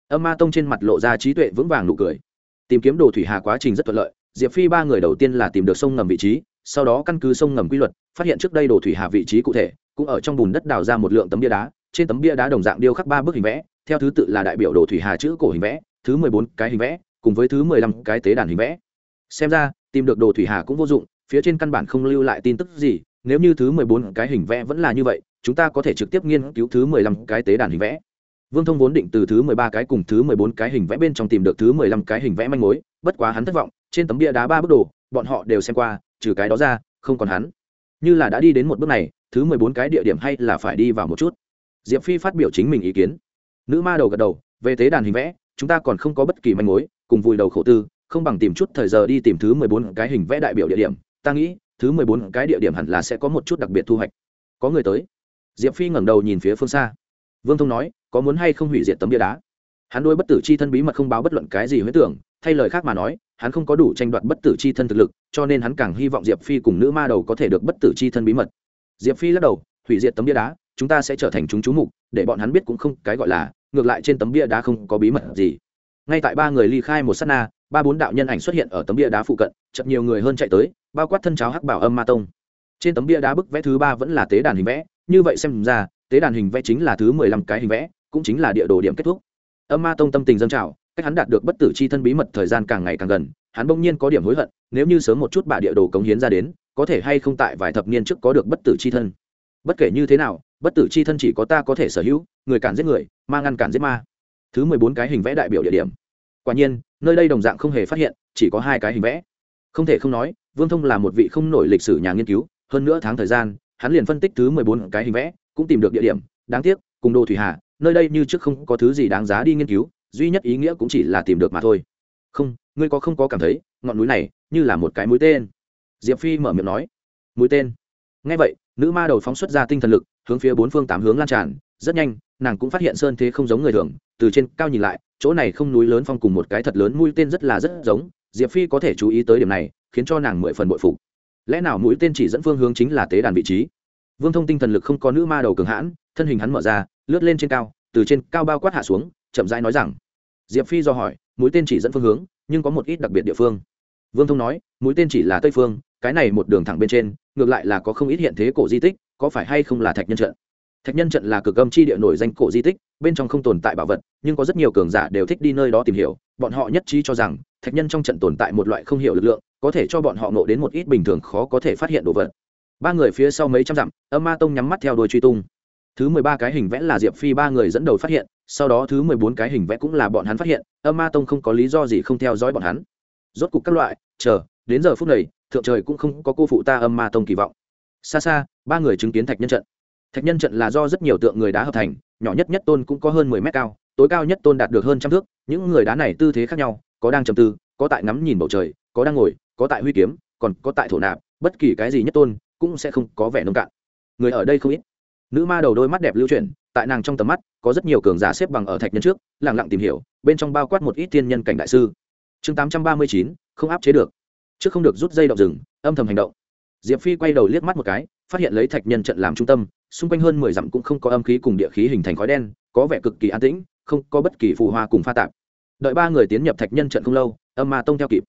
[SPEAKER 1] Âm ma tông trên mặt lộ ra trí tuệ vững vàng nụ cười. Tìm kiếm đồ thủy hà quá trình rất thuận lợi, diệp phi ba người đầu tiên là tìm được sông ngầm vị trí, sau đó căn cứ sông ngầm quy luật phát hiện trước đây đồ thủy hà vị trí cụ thể, cũng ở trong bùn đất đào ra một lượng tấm bia đá, trên tấm bia đá đồng dạng điêu khắc ba bức hình vẽ, theo thứ tự là đại biểu đồ thủy hà chữ cổ hình vẽ, thứ mười bốn cái hình vẽ, cùng với thứ mười lăm cái tế đàn hình vẽ. Xem ra, tìm được đồ thủy hà cũng vô dụng, phía trên căn bản không lưu lại tin tức gì, nếu như thứ mười bốn cái hình vẽ vẫn là như vậy, chúng ta có thể trực tiếp nghiên cứu thứ mười lăm cái tế đàn hình vẽ. Vương thông vốn định từ thứ mười ba cái cùng thứ mười bốn cái hình vẽ bên trong tìm được thứ mười lăm cái hình vẽ manh mối, bất quá hắn thất vọng, trên tấm bia đá ba bức đồ, bọn họ đều xem qua, trừ cái đó ra, không còn hắn như là đã đi đến một bước này, thứ mười bốn cái địa điểm hay là phải đi vào một chút. Diệp phi phát biểu chính mình ý kiến. Nữ ma đầu gật đầu, về tế đàn hình vẽ, chúng ta còn không có bất kỳ manh mối, cùng vùi đầu khổ tư, không bằng tìm chút thời giờ đi tìm thứ mười bốn cái hình vẽ đại biểu địa điểm. Ta nghĩ, thứ mười bốn cái địa điểm hẳn là sẽ có một chút đặc biệt thu hoạch. Có người tới. Diệp phi ngẩng đầu nhìn phía phương xa. Vương thông nói, có muốn hay không hủy diệt tấm bia đá? Hắn đôi bất tử c h i thân bí mật không báo bất luận cái gì huyết tưởng, thay lời khác mà nói hắn không có đủ tranh đoạt bất tử c h i thân thực lực, cho nên hắn càng hy vọng diệp phi cùng nữ ma đầu có thể được bất tử c h i thân bí mật. Diệp phi lắc đầu, hủy diệt tấm bia đá, chúng ta sẽ trở thành chúng chú mục, để bọn hắn biết cũng không cái gọi là, ngược lại trên tấm bia đá không có bí mật gì. Ngay tại ba người ly khai một s á t na, ba bốn đạo nhân ảnh xuất hiện ở tấm bia đá phụ cận chật nhiều người hơn chạy tới, bao quát thân cháo hắc bảo âm ma tông. Trên tấm bia đá bức vẽ thứ ba vẫn là tế đàn hình vẽ, như vậy xem ra, tế đàn hình vẽ chính là thứ mười lăm cái hình vẽ, cũng chính là địa đồ điểm kết thúc. Âm ma tông tâm tình dâng trào cách hắn đạt được bất tử c h i thân bí mật thời gian càng ngày càng gần, hắn bỗng nhiên có điểm hối hận, nếu như sớm một chút bà địa đồ cống hiến ra đến, có thể hay không tại vài thập niên trước có được bất tử c h i thân. Bất kể như thế nào, bất tử c h i thân chỉ có ta có thể sở hữu, người cản giết người, ma ngăn cản giết ma. Thứ mười bốn cái hình vẽ đại biểu địa điểm. Quả nhiên, nơi đây đồng dạng không hề phát hiện, chỉ có hai cái hình vẽ. Không thể không nói, vương thông là một vị không nổi lịch sử nhà nghiên cứu, hơn nữa tháng thời gian, hắn liền phân tích thứ mười bốn cái hình vẽ, cũng tìm được địa điểm. Đáng tiếc, cùng đồ thủy hà, nơi đây như trước không có thứ gì đáng giá đi nghiên cứu duy nhất ý nghĩa cũng chỉ là tìm được mà thôi. Không, ngươi có không có cảm thấy, ngọn núi này như là một cái mũi tên? Diệp phi mở miệng nói. Mũi tên? Ngay vậy, nữ ma đầu phóng xuất ra tinh thần lực, hướng phía bốn phương tám hướng lan tràn. Rất nhanh, nàng cũng phát hiện sơn thế không giống người thường. Từ trên cao nhìn lại, chỗ này không núi lớn phong cùng một cái thật lớn mũi tên rất là rất giống. Diệp phi có thể chú ý tới điểm này, khiến cho nàng mười phần bội phục. Lẽ nào mũi tên chỉ dẫn phương hướng chính là tế đàn vị trí? Vương thông tinh thần lực không có nữ ma đầu cường hãn, thân hình hắn mở ra, lướt lên trên cao, từ trên cao bao quát hạ xuống chậm rãi nói rằng, diệp phi do hỏi, mũi tên chỉ dẫn phương hướng, nhưng có một ít đặc biệt địa phương. Vương thông nói, mũi tên chỉ là tây phương, cái này một đường thẳng bên trên, ngược lại là có không ít hiện thế cổ di tích, có phải hay không là thạch nhân trận? Thạch nhân trận là cực âm chi địa nổi danh cổ di tích, bên trong không tồn tại bảo vật, nhưng có rất nhiều cường giả đều thích đi nơi đó tìm hiểu. Bọn họ nhất trí cho rằng, thạch nhân trong trận tồn tại một loại không hiểu lực lượng, có thể cho bọn họ nộ đến một ít bình thường khó có thể phát hiện đồ vật. Ba người phía sau mấy trăm dặm, âm ma tông nhắm mắt theo đôi truy tung thứ mười ba cái hình vẽ là diệp phi ba người dẫn đầu phát hiện, sau đó thứ mười bốn cái hình vẽ cũng là bọn hắn phát hiện, âm ma tông không có lý do gì không theo dõi bọn hắn. Rốt cục các loại, chờ, đến giờ phút này, thượng trời cũng không có cô phụ ta âm ma tông kỳ vọng. Xa xa, ba người chứng kiến thạch nhân trận. Thạch nhân trận là do rất nhiều tượng người đá hợp thành, nhỏ nhất nhất tôn cũng có hơn mười mét cao, tối cao nhất tôn đạt được hơn trăm thước, những người đá này tư thế khác nhau, có đang trầm tư, có tại ngắm nhìn bầu trời, có đang ngồi, có tại huy kiếm, còn có tại thổ nạp, bất kỳ cái gì nhất tôn cũng sẽ không có vẻ nông cạn. Người ở đây không ít nữ ma đầu đôi mắt đẹp lưu chuyển, tại nàng trong tầm mắt, có rất nhiều cường giả xếp bằng ở thạch nhân trước lẳng lặng tìm hiểu, bên trong bao quát một ít thiên nhân cảnh đại sư. Chương tám trăm ba mươi chín, không áp chế được. Trước không được rút dây động rừng, âm thầm hành động. Diệp phi quay đầu liếc mắt một cái, phát hiện lấy thạch nhân trận làm trung tâm, xung quanh hơn mười dặm cũng không có âm khí cùng địa khí hình thành khói đen, có vẻ cực kỳ an tĩnh, không có bất kỳ phù hoa cùng pha tạp. Đợi ba người tiến nhập thạch nhân trận không lâu, âm ma tông theo kịp.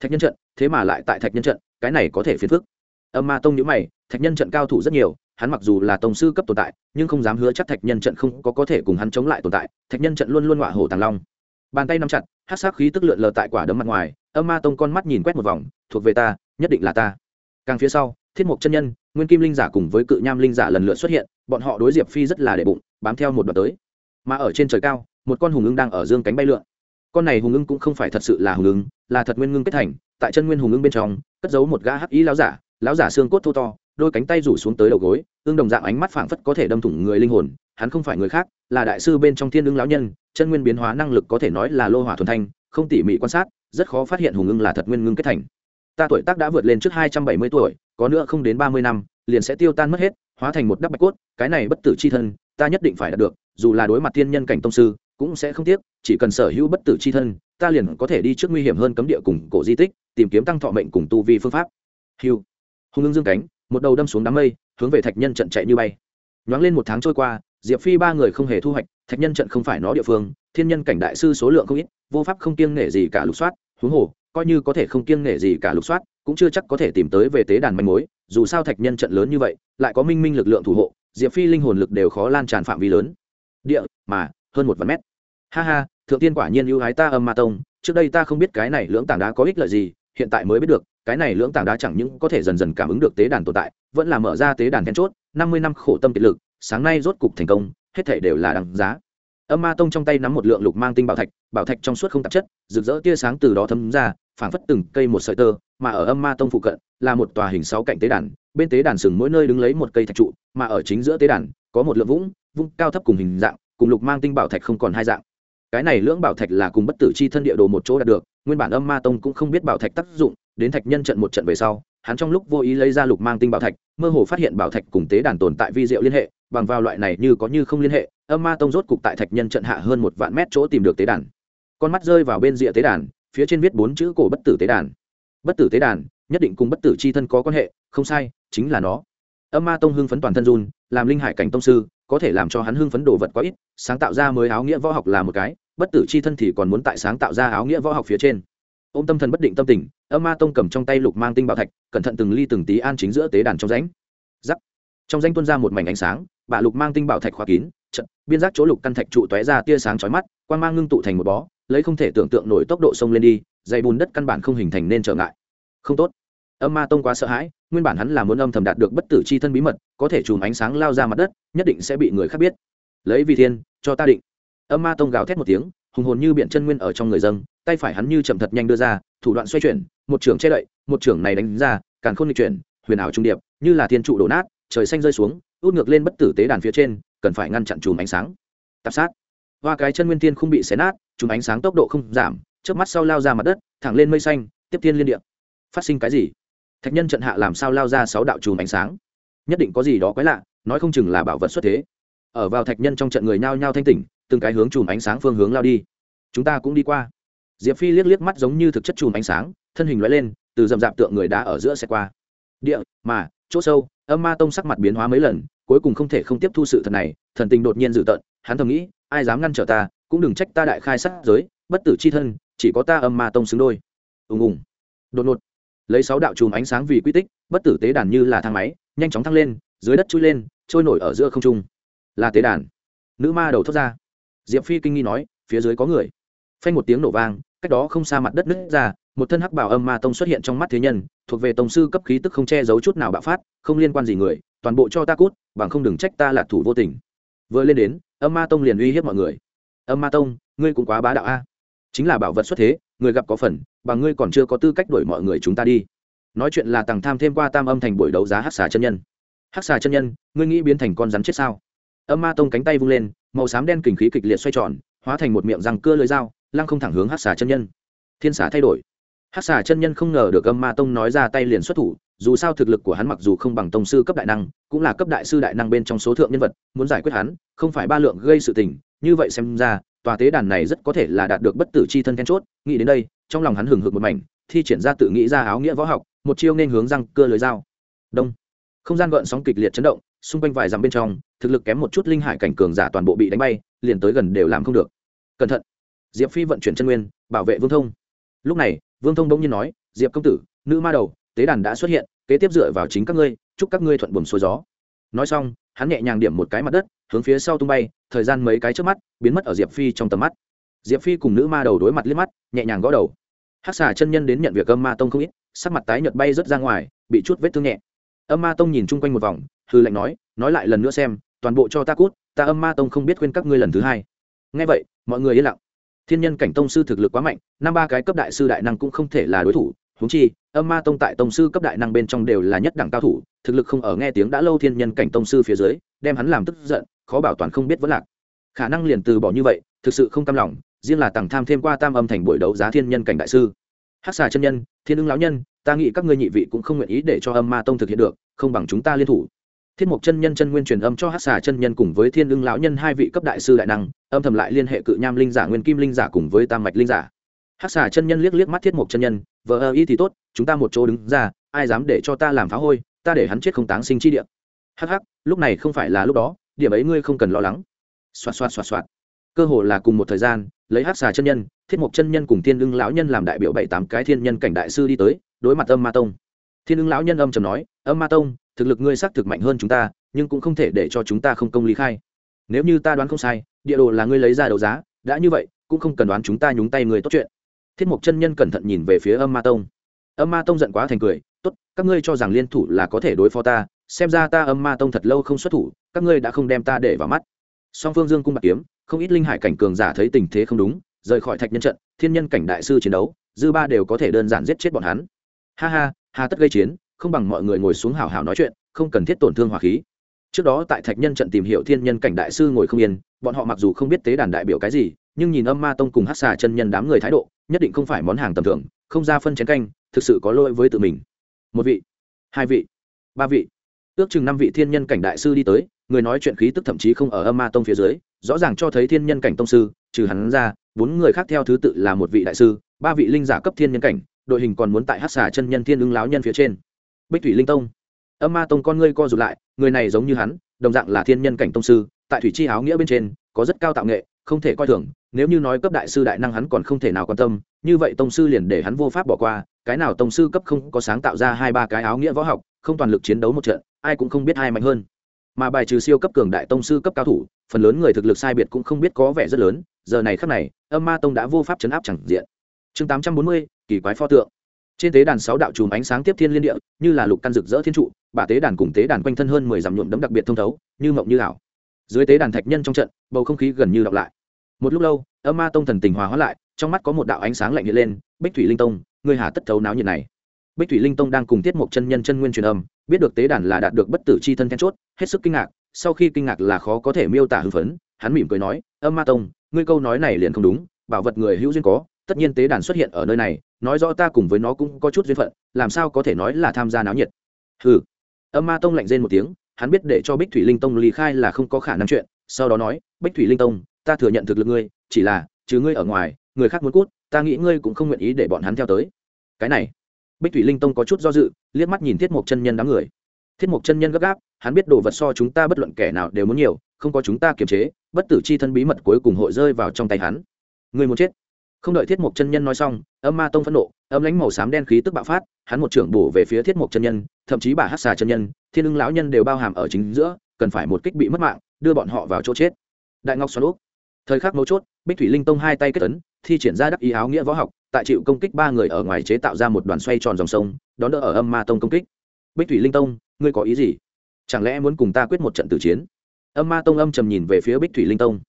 [SPEAKER 1] Thạch nhân trận, thế mà lại tại thạch nhân trận, cái này có thể phiền phức. Âm ma tông nhữ mày, thạch nhân trận cao thủ rất nhiều hắn mặc dù là tổng sư cấp tồn tại, nhưng không dám hứa chắc thạch nhân trận không có có thể cùng hắn chống lại tồn tại, thạch nhân trận luôn luôn ngọa hổ tàng long. Bàn tay nắm chặt, hắc sát khí tức lượn lờ tại quả đấm mặt ngoài, âm ma tông con mắt nhìn quét một vòng, thuộc về ta, nhất định là ta. Càng phía sau, thiết Mộc chân nhân, nguyên kim linh giả cùng với cự nham linh giả lần lượt xuất hiện, bọn họ đối diệp phi rất là để bụng, bám theo một đoạn tới. Mà ở trên trời cao, một con hùng ưng đang ở dương cánh bay lượn. Con này hùng ưng cũng không phải thật sự là hùng ưng, là thật nguyên ngưng kết thành, tại chân nguyên hùng ưng bên trong, cất giấu một gã hắc ý lão giả lão giả xương cốt thô to đôi cánh tay rủ xuống tới đầu gối, ương đồng dạng ánh mắt phảng phất có thể đâm thủng người linh hồn, hắn không phải người khác, là đại sư bên trong thiên ưng lão nhân, chân nguyên biến hóa năng lực có thể nói là lô hỏa thuần thanh, không tỉ mỉ quan sát, rất khó phát hiện hùng ưng là thật nguyên ngưng kết thành. Ta tuổi tác đã vượt lên trước hai trăm bảy mươi tuổi, có nữa không đến ba mươi năm, liền sẽ tiêu tan mất hết, hóa thành một đắp bạch cốt, cái này bất tử c h i thân, ta nhất định phải đạt được, dù là đối mặt tiên nhân cảnh tông sư, cũng sẽ không tiếc, chỉ cần sở hữu bất tử c h i thân, ta liền có thể đi trước nguy hiểm hơn cấm địa cùng cổ di tích, tìm kiếm tăng thọ mệnh cùng tu vi phương pháp. Hiu hùng ưng dương cánh một đầu đâm xuống đám mây, hướng về thạch nhân trận chạy như bay. Nhoáng lên một tháng trôi qua, diệp phi ba người không hề thu hoạch, thạch nhân trận không phải nó địa phương, thiên nhân cảnh đại sư số lượng không ít, vô pháp không kiêng nể gì cả lục soát, huống hồ, coi như có thể không kiêng nể gì cả lục soát, cũng chưa chắc có thể tìm tới về tế đàn manh mối, dù sao thạch nhân trận lớn như vậy, lại có minh minh lực lượng thủ hộ, diệp phi linh hồn lực đều khó lan tràn phạm vi lớn. Địa, mà, hơn một vạn mét. Ha ha, thượng tiên quả nhiên ưu ái ta âm ma tông, trước đây ta không biết cái này lưỡng tảng đá có ích lợi gì, hiện tại mới biết được cái này lưỡng tảng đá chẳng những có thể dần dần cảm ứng được tế đàn tồn tại, vẫn là mở ra tế đàn then chốt, năm mươi năm khổ tâm kiệt lực, sáng nay rốt cục thành công, hết thể đều là đằng giá. Âm ma tông trong tay nắm một lượng lục mang tinh bảo thạch bảo thạch trong suốt không tạp chất, rực rỡ tia sáng từ đó thấm ra, phảng phất từng cây một sợi tơ, mà ở âm ma tông phụ cận, là một tòa hình sáu cạnh tế đàn, bên tế đàn sừng mỗi nơi đứng lấy một cây thạch trụ, mà ở chính giữa tế đàn, có một lượng vũng vũng cao thấp cùng hình dạng, cùng lục mang tinh bảo thạch không còn hai dạng. Cái này lưỡng bảo thạch là cùng bất tử chi thân địa đồ một chỗ đạt được, nguyên bản âm ma tông cũng không biết bảo thạch tác dụng đến thạch nhân trận một trận về sau, hắn trong lúc vô ý lấy ra lục mang tinh bảo thạch, mơ hồ phát hiện bảo thạch cùng tế đàn tồn tại vi diệu liên hệ, bằng vào loại này như có như không liên hệ, âm ma tông rốt cục tại thạch nhân trận hạ hơn một vạn mét chỗ tìm được tế đàn. Con mắt rơi vào bên rìa tế đàn, phía trên viết bốn chữ cổ bất tử tế đàn. Bất tử tế đàn, nhất định cùng bất tử chi thân có quan hệ, không sai, chính là nó. Âm ma tông hưng phấn toàn thân run, làm linh hải cảnh tông sư, có thể làm cho hắn hưng phấn đồ vật quá ít, sáng tạo ra mới áo nghĩa võ học là một cái, bất tử chi thân thì còn muốn tại sáng tạo ra áo nghĩa võ học phía trên ô m tâm thần bất định tâm tình, âm ma tông cầm trong tay lục mang tinh bảo thạch, cẩn thận từng ly từng tí an chính giữa tế đàn trong rãnh. Giắc trong danh tuân ra một mảnh ánh sáng bạ lục mang tinh bảo thạch khóa kín trận biên giác chỗ lục căn thạch trụ tóe ra tia sáng chói mắt quan mang ngưng tụ thành một bó, lấy không thể tưởng tượng nổi tốc độ sông lên đi, dày bùn đất căn bản không hình thành nên trở ngại. Không tốt. Âm ma tông quá sợ hãi, nguyên bản hắn là muốn âm thầm đạt được bất tử c h i thân bí mật, có thể chùm ánh sáng lao ra mặt đất, nhất định sẽ bị người khác biết. Lấy vì thiên, cho ta định. Âm ma tông gào thét một tiếng hùng hồn như biện chân nguyên ở trong người dân, tay phải hắn như chậm thật nhanh đưa ra, thủ đoạn xoay chuyển, một trưởng che đậy, một trưởng này đánh ra, càn khôn lịch chuyển, huyền ảo trung điệp, như là thiên trụ đổ nát, trời xanh rơi xuống, út ngược lên bất tử tế đàn phía trên, cần phải ngăn chặn chùm ánh sáng. Tạp sát. Hoa cái chân nguyên tiên không bị xé nát, chùm ánh sáng tốc độ không giảm trước mắt sau lao ra mặt đất, thẳng lên mây xanh, tiếp tiên liên điệp phát sinh cái gì? Thạch nhân trận hạ làm sao lao ra sáu đạo chùm ánh sáng? Nhất định có gì đó quái lạ, nói không chừng là bảo vật xuất thế. Ở vào thạch nhân trong trận người nhao nhao thanh tỉnh từng cái hướng chùm ánh sáng phương hướng lao đi. Chúng ta cũng đi qua. Diệp phi liếc liếc mắt giống như thực chất chùm ánh sáng, thân hình loại lên, từ dầm dạp tượng người đá ở giữa xe qua. Địa, mà, chỗ sâu, âm ma tông sắc mặt biến hóa mấy lần, cuối cùng không thể không tiếp thu sự thật này, thần tình đột nhiên dự tận hắn thầm nghĩ, ai dám ngăn trở ta, cũng đừng trách ta đại khai sát giới, bất tử c h i thân, chỉ có ta âm ma tông xứng đôi. Ùng ùng. Đột ngột. Lấy sáu đạo chùm ánh sáng vì quy tích, bất tử tế đàn như là thang máy, nhanh chóng thăng lên, dưới đất chui lên, trôi nổi ở giữa không trung. Là tế đàn. Nữ ma đầu thốt ra diệp phi kinh nghi nói, phía dưới có người. Phanh một tiếng nổ vang, cách đó không xa mặt đất nứt ra, một thân hắc bảo âm ma tông xuất hiện trong mắt thế nhân, thuộc về tổng sư cấp khí tức không che giấu chút nào bạo phát, không liên quan gì người, toàn bộ cho ta cút, bằng không đừng trách ta là thủ vô tình. Vừa lên đến, âm ma tông liền uy hiếp mọi người. Âm ma tông, ngươi cũng quá bá đạo a. Chính là bảo vật xuất thế, người gặp có phần, bằng ngươi còn chưa có tư cách đuổi mọi người chúng ta đi. Nói chuyện là tàng tham thêm qua tam âm thành buổi đấu giá hắc xà chân nhân. Hắc xà chân nhân, ngươi nghĩ biến thành con rắn chết sao? Âm ma tông cánh tay vung lên màu xám đen kình khí kịch liệt xoay tròn, hóa thành một miệng răng cưa lưới dao, lăng không thẳng hướng hắc xà chân nhân. Thiên xà thay đổi. Hắc xà chân nhân không ngờ được âm ma tông nói ra tay liền xuất thủ, dù sao thực lực của hắn mặc dù không bằng tông sư cấp đại năng, cũng là cấp đại sư đại năng bên trong số thượng nhân vật, muốn giải quyết hắn, không phải ba lượng gây sự tình, như vậy xem ra, tòa tế đàn này rất có thể là đạt được bất tử c h i thân then chốt, nghĩ đến đây, trong lòng hắn hừng hực một mảnh, thi triển ra tự nghĩ ra áo nghĩa võ học, một chiêu nên hướng răng cưa lưới dao. Đông không gian gợn sóng kịch liệt chấn động, xung quanh vài dặm bên trong, thực lực kém một chút linh hải cảnh cường giả toàn bộ bị đánh bay, liền tới gần đều làm không được. Cẩn thận. Diệp phi vận chuyển chân nguyên, bảo vệ vương thông. Lúc này, vương thông bỗng nhiên nói, diệp công tử, nữ ma đầu, tế đàn đã xuất hiện, kế tiếp dựa vào chính các ngươi, chúc các ngươi thuận buồm xuôi gió. Nói xong, hắn nhẹ nhàng điểm một cái mặt đất, hướng phía sau tung bay, thời gian mấy cái trước mắt, biến mất ở diệp phi trong tầm mắt. Diệp phi cùng nữ ma đầu đối mặt liếc mắt, nhẹ nhàng gõ đầu. Hát xà chân nhân đến nhận việc âm ma tông không ít, sắc mặt tái nhợt bay rớt ra ngoài, bị chút vết thương nhẹ âm ma tông nhìn chung quanh một vòng hư lệnh nói nói lại lần nữa xem, toàn bộ cho ta cút, ta âm ma tông không biết khuyên các ngươi lần thứ hai. Ngay vậy, mọi người yên lặng. Thiên nhân cảnh tông sư thực lực quá mạnh, năm ba cái cấp đại sư đại năng cũng không thể là đối thủ húng chi, âm ma tông tại tông sư cấp đại năng bên trong đều là nhất đẳng cao thủ, thực lực không ở nghe tiếng đã lâu thiên nhân cảnh tông sư phía dưới, đem hắn làm tức giận, khó bảo toàn không biết vẫn lạc. Khả năng liền từ bỏ như vậy, thực sự không cam lòng, riêng là tặng tham thêm qua tam âm thành buổi đấu giá thiên nhân cảnh đại sư. Hắc xà chân nhân, thiên ưng lão nhân ta nghĩ các ngươi nhị vị cũng không nguyện ý để cho âm ma tông thực hiện được, không bằng chúng ta liên thủ. Thiết mục chân nhân chân nguyên truyền âm cho hắc xà chân nhân cùng với thiên ưng lão nhân hai vị cấp đại sư đại năng, âm thầm lại liên hệ cự nham linh giả, nguyên kim linh giả cùng với tam mạch linh giả. Hắc xà chân nhân liếc liếc mắt thiết mục chân nhân, vợ ơ y thì tốt, chúng ta một chỗ đứng ra, ai dám để cho ta làm phá hôi, ta để hắn chết không táng sinh chi địa. Hắc hắc, lúc này không phải là lúc đó, điểm ấy ngươi không cần lo lắng. Xoạt xoạt xoạt xoạt. Cơ hồ là cùng một thời gian, lấy hắc xà chân nhân, thiết mục chân nhân cùng thiên ưng lão nhân làm đại biểu bảy tám cái thiên nhân cảnh đại sư đi tới đối mặt âm ma tông. Thiên ưng lão nhân âm trầm nói, âm ma tông, thực lực ngươi xác thực mạnh hơn chúng ta, nhưng cũng không thể để cho chúng ta không công lý khai. Nếu như ta đoán không sai, địa đồ là ngươi lấy ra đấu giá, đã như vậy, cũng không cần đoán chúng ta nhúng tay người tốt chuyện. Thiết mục chân nhân cẩn thận nhìn về phía âm ma tông. Âm ma tông giận quá thành cười, tốt, các ngươi cho rằng liên thủ là có thể đối phó ta, xem ra ta âm ma tông thật lâu không xuất thủ, các ngươi đã không đem ta để vào mắt. Song phương dương cung bạc kiếm, không ít linh hải cảnh cường giả thấy tình thế không đúng, rời khỏi thạch nhân trận, thiên nhân cảnh đại sư chiến đấu, dư ba đều có thể đơn giản giết chết bọn hắn ha ha, hà tất gây chiến, không bằng mọi người ngồi xuống hào hào nói chuyện, không cần thiết tổn thương hòa khí. Trước đó tại thạch nhân trận tìm hiểu thiên nhân cảnh đại sư ngồi không yên, bọn họ mặc dù không biết tế đàn đại biểu cái gì, nhưng nhìn âm ma tông cùng hát xà chân nhân đám người thái độ, nhất định không phải món hàng tầm thường, không ra phân chén canh, thực sự có lỗi với tự mình. Một vị, hai vị, ba vị. Ước chừng năm vị thiên nhân cảnh đại sư đi tới, người nói chuyện khí tức thậm chí không ở âm ma tông phía dưới, rõ ràng cho thấy thiên nhân cảnh tông sư, trừ hắn ra, bốn người khác theo thứ tự là một vị đại sư, ba vị linh giả cấp thiên nhân cảnh đội hình còn muốn tại hát xà chân nhân thiên ưng láo nhân phía trên. Bích thủy linh tông. Âm ma tông con ngươi co rụt lại, người này giống như hắn, đồng dạng là thiên nhân cảnh tông sư, tại thủy chi áo nghĩa bên trên, có rất cao tạo nghệ, không thể coi thường, nếu như nói cấp đại sư đại năng hắn còn không thể nào quan tâm, như vậy tông sư liền để hắn vô pháp bỏ qua, cái nào tông sư cấp không có sáng tạo ra hai ba cái áo nghĩa võ học, không toàn lực chiến đấu một trận, ai cũng không biết ai mạnh hơn. Mà bài trừ siêu cấp cường đại tông sư cấp cao thủ, phần lớn người thực lực sai biệt cũng không biết có vẻ rất lớn, giờ này khắc này, âm ma tông đã vô pháp chấn áp chẳng diện. Chương tám trăm bốn mươi kỳ quái pho tượng. Trên tế đàn sáu đạo chùm ánh sáng tiếp thiên liên địa, như là lục căn rực rỡ thiên trụ bà tế đàn cùng tế đàn quanh thân hơn mười dặm nhuộm đấm đặc biệt thông thấu, như mộng như ảo. Dưới tế đàn thạch nhân trong trận, bầu không khí gần như đọc lại. Một lúc lâu, âm ma tông thần tình hòa hóa lại, trong mắt có một đạo ánh sáng lạnh hiện lên, bích thủy linh tông, ngươi hà tất thấu náo nhiệt này. Bích thủy linh tông đang cùng tiết mục chân nhân chân nguyên truyền âm, biết được tế đàn là đạt được bất tử c h i thân then chốt, hết sức kinh ngạc, sau khi kinh ngạc là khó có thể miêu tả hưng phấn, hắn mỉm cười nói, âm ma tông, ngươi câu nói này liền không đúng, bảo vật người hữu duyên có tất nhiên tế đàn xuất hiện ở nơi này, nói rõ ta cùng với nó cũng có chút duyên phận, làm sao có thể nói là tham gia náo nhiệt. Ừ âm ma tông lạnh rên một tiếng, hắn biết để cho bích thủy linh tông lý khai là không có khả năng chuyện, sau đó nói, bích thủy linh tông, ta thừa nhận thực lực ngươi, chỉ là chứ ngươi ở ngoài, người khác muốn cút, ta nghĩ ngươi cũng không nguyện ý để bọn hắn theo tới. Cái này, bích thủy linh tông có chút do dự, liếc mắt nhìn thiết mục chân nhân đám người. Thiết mục chân nhân gấp gáp, hắn biết đồ vật so chúng ta bất luận kẻ nào đều muốn nhiều, không có chúng ta kiềm chế, bất tử c h i thân bí mật cuối cùng hội rơi vào trong tay hắn. Người muốn chết không đợi thiết mục chân nhân nói xong, âm ma tông phẫn nộ, âm lánh màu xám đen khí tức bạo phát, hắn một trưởng bổ về phía thiết mục chân nhân, thậm chí bà hát xà chân nhân, thiên ưng lão nhân đều bao hàm ở chính giữa, cần phải một kích bị mất mạng, đưa bọn họ vào chỗ chết. Đại ngọc xoắn úp thời khắc mấu chốt, bích thủy linh tông hai tay kết tấn thi triển ra đắc ý áo nghĩa võ học, tại chịu công kích ba người ở ngoài chế tạo ra một đoàn xoay tròn dòng sông, đón đỡ ở âm ma tông công kích. Bích thủy linh tông, ngươi có ý gì? Chẳng lẽ muốn cùng ta quyết một trận tử chiến? Âm ma tông âm trầm nhìn về phía bích thủy linh tông.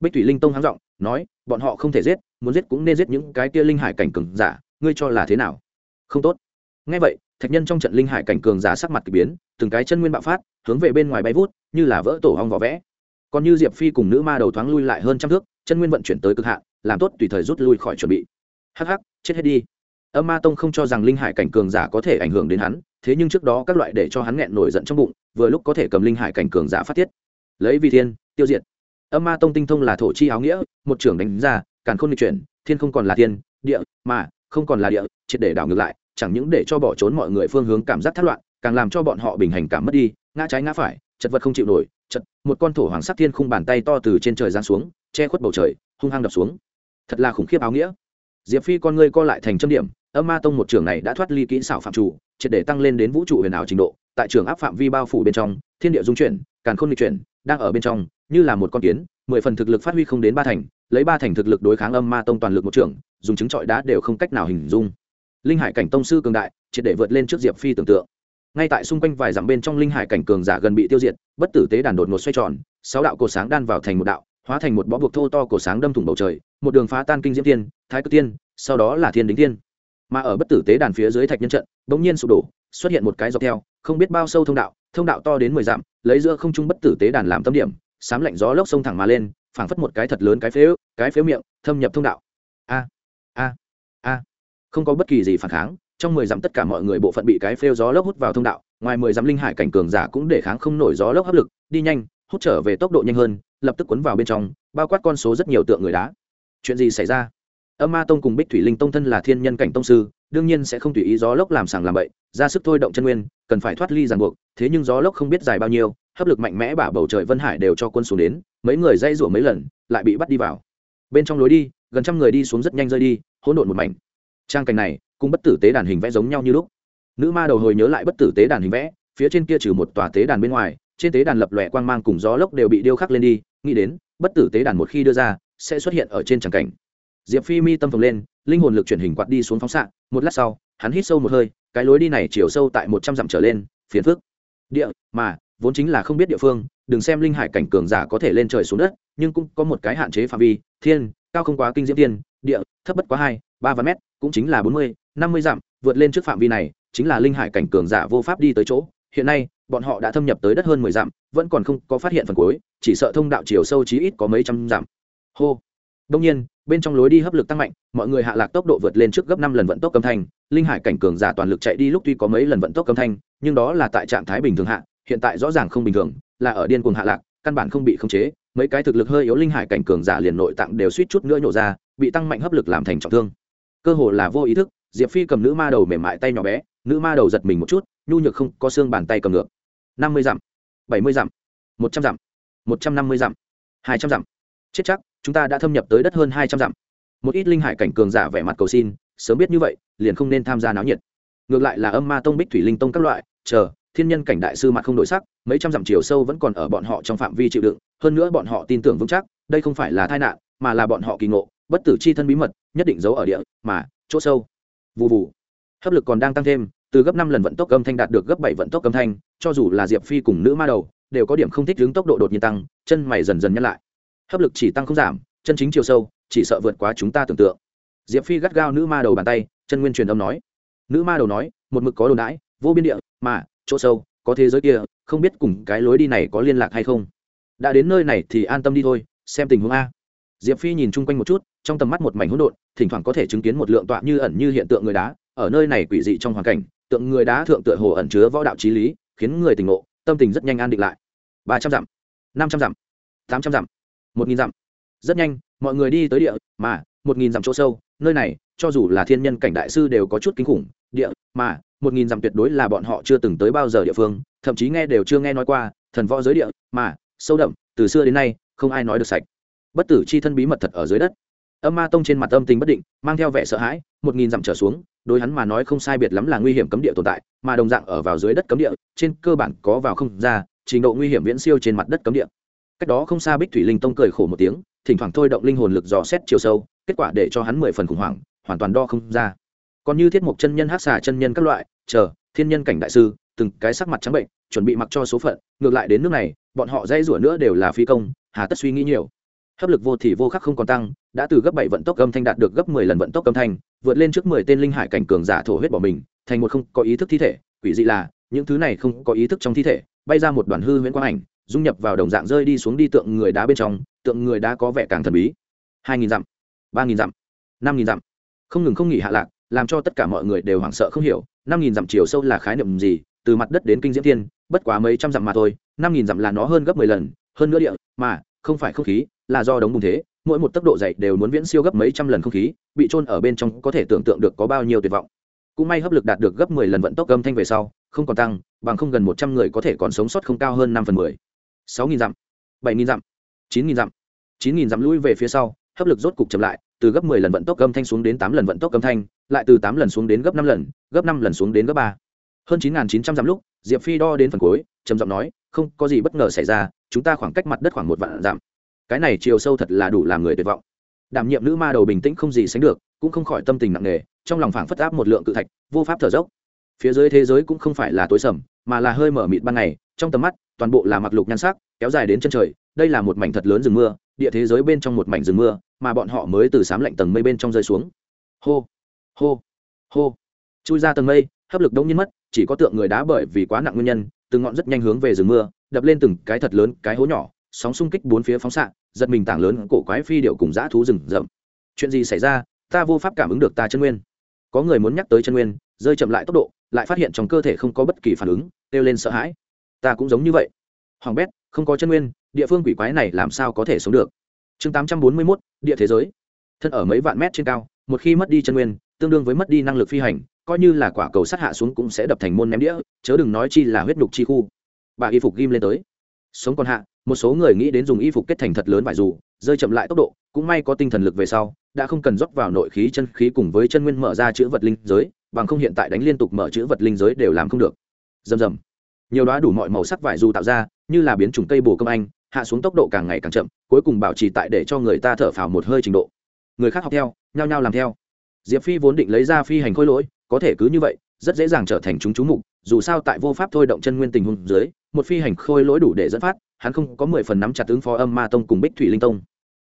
[SPEAKER 1] Bích thủy linh tông háng r nói, bọn họ không thể giết, muốn giết cũng nên giết những cái kia linh hải cảnh cường giả, ngươi cho là thế nào? Không tốt. Ngay vậy, thạch nhân trong trận linh hải cảnh cường giả sắc mặt k ỳ biến, từng cái chân nguyên bạo phát, hướng về bên ngoài bay vút, như là vỡ tổ hong vỏ vẽ. Còn như diệp phi cùng nữ ma đầu thoáng lui lại hơn trăm thước, chân nguyên vận chuyển tới cực hạn, làm tốt tùy thời rút lui khỏi chuẩn bị. Hắc hắc, chết hết đi. Âm ma tông không cho rằng linh hải cảnh cường giả có thể ảnh hưởng đến hắn, thế nhưng trước đó các loại để cho hắn nghẹn nổi giận trong bụng, vừa lúc có thể cầm linh hải cảnh cường giả phát tiết. Lấy vi thiên, tiêu diệt âm ma tông tinh thông là thổ chi áo nghĩa, một trưởng đánh ra, càn không lịch chuyển, thiên không còn là thiên, địa, mà, không còn là địa, triệt để đảo ngược lại, chẳng những để cho bỏ trốn mọi người phương hướng cảm giác thất loạn, càng làm cho bọn họ bình hành cảm mất đi, ngã trái ngã phải, chật vật không chịu nổi, chật, một con thổ hoàng sắc thiên khung bàn tay to từ trên trời giáng xuống, che khuất bầu trời, hung hăng đập xuống. Thật là khủng khiếp áo nghĩa. Diệp phi con ngươi co lại thành châm điểm, âm ma tông một trường này đã thoát ly kỹ xảo phạm chủ, triệt để tăng lên đến vũ trụ huyền ảo trình độ, tại trường áp phạm vi bao phủ bên trong, thiên địa dung chuyển, càn khôn lịch chuyển, đang ở bên trong như là một con kiến mười phần thực lực phát huy không đến ba thành lấy ba thành thực lực đối kháng âm ma tông toàn lực một trưởng, dùng chứng trọi đá đều không cách nào hình dung. Linh hải cảnh tông sư cường đại triệt để vượt lên trước diệp phi tưởng tượng. Ngay tại xung quanh vài dặm bên trong linh hải cảnh cường giả gần bị tiêu diệt bất tử tế đàn đột ngột xoay tròn sáu đạo cột sáng đan vào thành một đạo hóa thành một bó buộc thô to cổ sáng đâm thủng bầu trời một đường phá tan kinh diễm tiên thái cực tiên sau đó là thiên đính tiên mà ở bất tử tế đàn phía dưới thạch nhân trận bỗng nhiên sụp đổ xuất hiện một cái dọc theo không biết bao sâu thông đạo thông đạo to đến mười dặm lấy giữa không trung bất tử tế đàn làm tâm điểm sám lạnh gió lốc sông thẳng mà lên, phảng phất một cái thật lớn cái phếu cái phếu miệng, thâm nhập thông đạo. A a a. Không có bất kỳ gì phản kháng, trong mười dặm tất cả mọi người bộ phận bị cái phêu gió lốc hút vào thông đạo, ngoài mười dặm linh hải cảnh cường giả cũng để kháng không nổi gió lốc áp lực, đi nhanh, hút trở về tốc độ nhanh hơn, lập tức cuốn vào bên trong, bao quát con số rất nhiều tượng người đá. Chuyện gì xảy ra? Âm ma tông cùng bích thủy linh tông thân là thiên nhân cảnh tông sư, đương nhiên sẽ không tùy ý gió lốc làm sàng làm bậy, ra sức thôi động chân nguyên cần phải thoát ly ràng buộc, thế nhưng gió lốc không biết dài bao nhiêu, hấp lực mạnh mẽ bả bầu trời vân hải đều cho quân xuống đến, mấy người dây rủa mấy lần, lại bị bắt đi vào. Bên trong lối đi, gần trăm người đi xuống rất nhanh rơi đi, hỗn độn một mảnh. Trang cảnh này cũng bất tử tế đàn hình vẽ giống nhau như lúc. Nữ ma đầu hồi nhớ lại bất tử tế đàn hình vẽ, phía trên kia trừ một tòa tế đàn bên ngoài, trên tế đàn lập lòe quang mang cùng gió lốc đều bị điêu khắc lên đi, nghĩ đến, bất tử tế đàn một khi đưa ra, sẽ xuất hiện ở trên tràng cảnh. Diệp phi mi tâm phồng lên, linh hồn lực chuyển hình quạt đi xuống phóng xạ, một lát sau hắn hít sâu một hơi, cái lối đi này chiều sâu tại một trăm dặm trở lên, phiền phức. Địa, mà, vốn chính là không biết địa phương, đừng xem linh hải cảnh cường giả có thể lên trời xuống đất, nhưng cũng có một cái hạn chế phạm vi, thiên, cao không quá kinh diễm tiên địa, thấp bất quá hai, ba vạn mét, cũng chính là bốn mươi, năm mươi dặm, vượt lên trước phạm vi này, chính là linh hải cảnh cường giả vô pháp đi tới chỗ. Hiện nay, bọn họ đã thâm nhập tới đất hơn mười dặm, vẫn còn không có phát hiện phần cuối, chỉ sợ thông đạo chiều sâu chí ít có mấy trăm dặm. Hô. Đông nhiên bên trong lối đi hấp lực tăng mạnh, mọi người hạ lạc tốc độ vượt lên trước gấp năm lần vận tốc âm thanh, linh hải cảnh cường giả toàn lực chạy đi lúc tuy có mấy lần vận tốc âm thanh, nhưng đó là tại trạng thái bình thường hạ, hiện tại rõ ràng không bình thường, là ở điên cuồng hạ lạc, căn bản không bị khống chế, mấy cái thực lực hơi yếu linh hải cảnh cường giả liền nội tạng đều suýt chút nữa nhổ ra, bị tăng mạnh hấp lực làm thành trọng thương. Cơ hồ là vô ý thức, diệp phi cầm nữ ma đầu mềm mại tay nhỏ bé, nữ ma đầu giật mình một chút, nhu nhược không có xương bàn tay cầm ngược. năm mươi dặm, bảy mươi dặm, một trăm dặm, một trăm năm mươi dặm, hai trăm dặm. Chết chắc chúng ta đã thâm nhập tới đất hơn hai trăm dặm. Một ít linh hải cảnh cường giả vẻ mặt cầu xin, sớm biết như vậy, liền không nên tham gia náo nhiệt. Ngược lại là âm ma tông bích thủy linh tông các loại, chờ, thiên nhân cảnh đại sư mặt không đổi sắc, mấy trăm dặm chiều sâu vẫn còn ở bọn họ trong phạm vi chịu đựng, hơn nữa bọn họ tin tưởng vững chắc, đây không phải là tai nạn, mà là bọn họ kỳ ngộ, bất tử chi thân bí mật, nhất định giấu ở địa, mà, chỗ sâu. Vụ vụ hấp lực còn đang tăng thêm, từ gấp năm lần vận tốc âm thanh đạt được gấp bảy vận tốc âm thanh, cho dù là diệp phi cùng nữ ma đầu, đều có điểm không thích đứng tốc độ đột nhiên tăng, chân mày dần dần nhắc lại hấp lực chỉ tăng không giảm, chân chính chiều sâu, chỉ sợ vượt quá chúng ta tưởng tượng. Diệp phi gắt gao nữ ma đầu bàn tay, chân nguyên truyền âm nói. Nữ ma đầu nói, một mực có đồn đãi, vô biên địa, mà, chỗ sâu, có thế giới kia, không biết cùng cái lối đi này có liên lạc hay không. Đã đến nơi này thì an tâm đi thôi, xem tình huống a. Diệp phi nhìn chung quanh một chút, trong tầm mắt một mảnh hỗn độn, thỉnh thoảng có thể chứng kiến một lượng tọa như ẩn như hiện tượng người đá, ở nơi này quỷ dị trong hoàn cảnh, tượng người đá thượng tựa hồ ẩn chứa võ đạo trí lý, khiến người tỉnh ngộ, tâm tình rất nhanh an định lại. Ba trăm dặm, năm trăm dặm, tám trăm dặm một nghìn dặm. Rất nhanh, mọi người đi tới địa, mà, một nghìn dặm chỗ sâu, nơi này, cho dù là thiên nhân cảnh đại sư đều có chút kinh khủng. Địa, mà, một nghìn dặm tuyệt đối là bọn họ chưa từng tới bao giờ địa phương, thậm chí nghe đều chưa nghe nói qua, thần võ giới địa, mà, sâu đậm, từ xưa đến nay, không ai nói được sạch. Bất tử chi thân bí mật thật ở dưới đất. Âm ma tông trên mặt âm tình bất định, mang theo vẻ sợ hãi, một nghìn dặm trở xuống, đối hắn mà nói không sai biệt lắm là nguy hiểm cấm địa tồn tại, mà đồng dạng ở vào dưới đất cấm địa, trên cơ bản có vào không ra, trình độ nguy hiểm viễn siêu trên mặt đất cấm địa cách đó không xa bích thủy linh tông cười khổ một tiếng, thỉnh thoảng thôi động linh hồn lực dò xét chiều sâu, kết quả để cho hắn mười phần khủng hoảng, hoàn toàn đo không ra. Còn như thiết mục chân nhân hát xà chân nhân các loại, chờ, thiên nhân cảnh đại sư, từng cái sắc mặt trắng bệnh, chuẩn bị mặc cho số phận, ngược lại đến nước này, bọn họ dây rủa nữa đều là phi công, hà tất suy nghĩ nhiều. Hấp lực vô thì vô khắc không còn tăng, đã từ gấp bảy vận tốc âm thanh đạt được gấp mười lần vận tốc âm thanh, vượt lên trước mười tên linh hải cảnh cường giả thổ huyết bỏ mình, thành một không có ý thức thi thể, quỷ dị là, những thứ này không có ý thức trong thi thể, bay ra một đoàn hư huyễn quang ảnh dung nhập vào đồng dạng rơi đi xuống đi tượng người đá bên trong, tượng người đá có vẻ càng thần bí. Hai nghìn dặm, ba nghìn dặm, năm nghìn dặm. Không ngừng không nghỉ hạ lạc, làm cho tất cả mọi người đều hoảng sợ không hiểu, năm nghìn dặm chiều sâu là khái niệm gì, từ mặt đất đến kinh diễm thiên, bất quá mấy trăm dặm mà thôi, năm nghìn dặm là nó hơn gấp mười lần, hơn nữa địa, mà, không phải không khí, là do đống bùng thế, mỗi một tốc độ dậy đều muốn viễn siêu gấp mấy trăm lần không khí, bị trôn ở bên trong có thể tưởng tượng được có bao nhiêu tuyệt vọng. Cũng may hấp lực đạt được gấp mười lần vận tốc âm thanh về sau, không còn tăng, bằng không gần một trăm người có thể còn sống sót không cao hơn năm phần mười sáu nghìn dặm, bảy nghìn dặm, chín nghìn dặm, chín nghìn dặm lũi về phía sau, hấp lực rốt cục chậm lại, từ gấp mười lần vận tốc âm thanh xuống đến tám lần vận tốc âm thanh, lại từ tám lần xuống đến gấp năm lần, gấp năm lần xuống đến gấp ba. Hơn chín nghìn chín trăm dặm lúc, diệp phi đo đến phần cuối, trầm giọng nói, không, có gì bất ngờ xảy ra, chúng ta khoảng cách mặt đất khoảng một vạn dặm. Cái này chiều sâu thật là đủ làm người tuyệt vọng. Đảm nhiệm nữ ma đầu bình tĩnh không gì sánh được, cũng không khỏi tâm tình nặng nề, trong lòng phảng phất áp một lượng cự thạch, vô pháp thở dốc. Phía dưới thế giới cũng không phải là tối sầm, mà là hơi mở mịt ban ngày, trong tầm mắt toàn bộ là mặc lục nhan sắc, kéo dài đến chân trời, đây là một mảnh thật lớn rừng mưa, địa thế giới bên trong một mảnh rừng mưa, mà bọn họ mới từ sám lạnh tầng mây bên trong rơi xuống. Hô hô hô. Chui ra tầng mây, hấp lực đông nhiên mất, chỉ có tượng người đá bởi vì quá nặng nguyên nhân, từng ngọn rất nhanh hướng về rừng mưa, đập lên từng cái thật lớn, cái hố nhỏ, sóng xung kích bốn phía phóng xạ, giật mình tảng lớn, cổ quái phi điệu cùng dã thú rừng rậm. Chuyện gì xảy ra? Ta vô pháp cảm ứng được ta chân nguyên. Có người muốn nhắc tới chân nguyên, rơi chậm lại tốc độ, lại phát hiện trong cơ thể không có bất kỳ phản ứng, kêu lên sợ hãi ta cũng giống như vậy. Hoàng bét, không có chân nguyên, địa phương quỷ quái này làm sao có thể sống được? Chương tám trăm bốn mươi mốt, địa thế giới. Thân ở mấy vạn mét trên cao, một khi mất đi chân nguyên, tương đương với mất đi năng lực phi hành, coi như là quả cầu sắt hạ xuống cũng sẽ đập thành môn ném đĩa, chớ đừng nói chi là huyết nhục chi khu. Bà y phục ghim lên tới. Sống còn hạ, một số người nghĩ đến dùng y phục kết thành thật lớn vải dù, rơi chậm lại tốc độ, cũng may có tinh thần lực về sau, đã không cần dốc vào nội khí chân khí cùng với chân nguyên mở ra chữ vật linh giới, bằng không hiện tại đánh liên tục mở chữ vật linh giới đều làm không được. Rầm rầm nhiều đoá đủ mọi màu sắc vải dù tạo ra, như là biến chủng cây bồ công anh, hạ xuống tốc độ càng ngày càng chậm, cuối cùng bảo trì tại để cho người ta thở phào một hơi trình độ. Người khác học theo, nhao nhao làm theo. Diệp phi vốn định lấy ra phi hành khôi lỗi, có thể cứ như vậy, rất dễ dàng trở thành chúng chú mục, dù sao tại vô pháp thôi động chân nguyên tình huống dưới, một phi hành khôi lỗi đủ để dẫn phát, hắn không có mười phần nắm chặt ứng phó âm ma tông cùng bích thủy linh tông.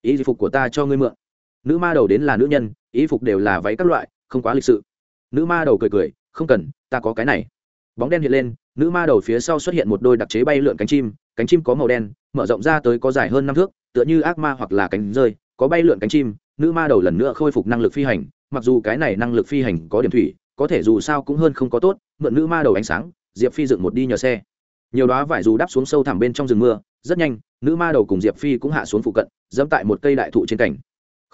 [SPEAKER 1] Ý phục của ta cho ngươi mượn. Nữ ma đầu đến là nữ nhân, ý phục đều là váy các loại, không quá lịch sự. Nữ ma đầu cười cười, không cần, ta có cái này bóng đen hiện lên, nữ ma đầu phía sau xuất hiện một đôi đặc chế bay lượn cánh chim cánh chim có màu đen, mở rộng ra tới có dài hơn năm thước, tựa như ác ma hoặc là cánh rơi, có bay lượn cánh chim, nữ ma đầu lần nữa khôi phục năng lực phi hành, mặc dù cái này năng lực phi hành có điểm thủy, có thể dù sao cũng hơn không có tốt, mượn nữ ma đầu ánh sáng, diệp phi dựng một đi nhờ xe. Nhiều đoá vải dù đắp xuống sâu thẳm bên trong rừng mưa, rất nhanh, nữ ma đầu cùng diệp phi cũng hạ xuống phụ cận, dẫm tại một cây đại thụ trên cảnh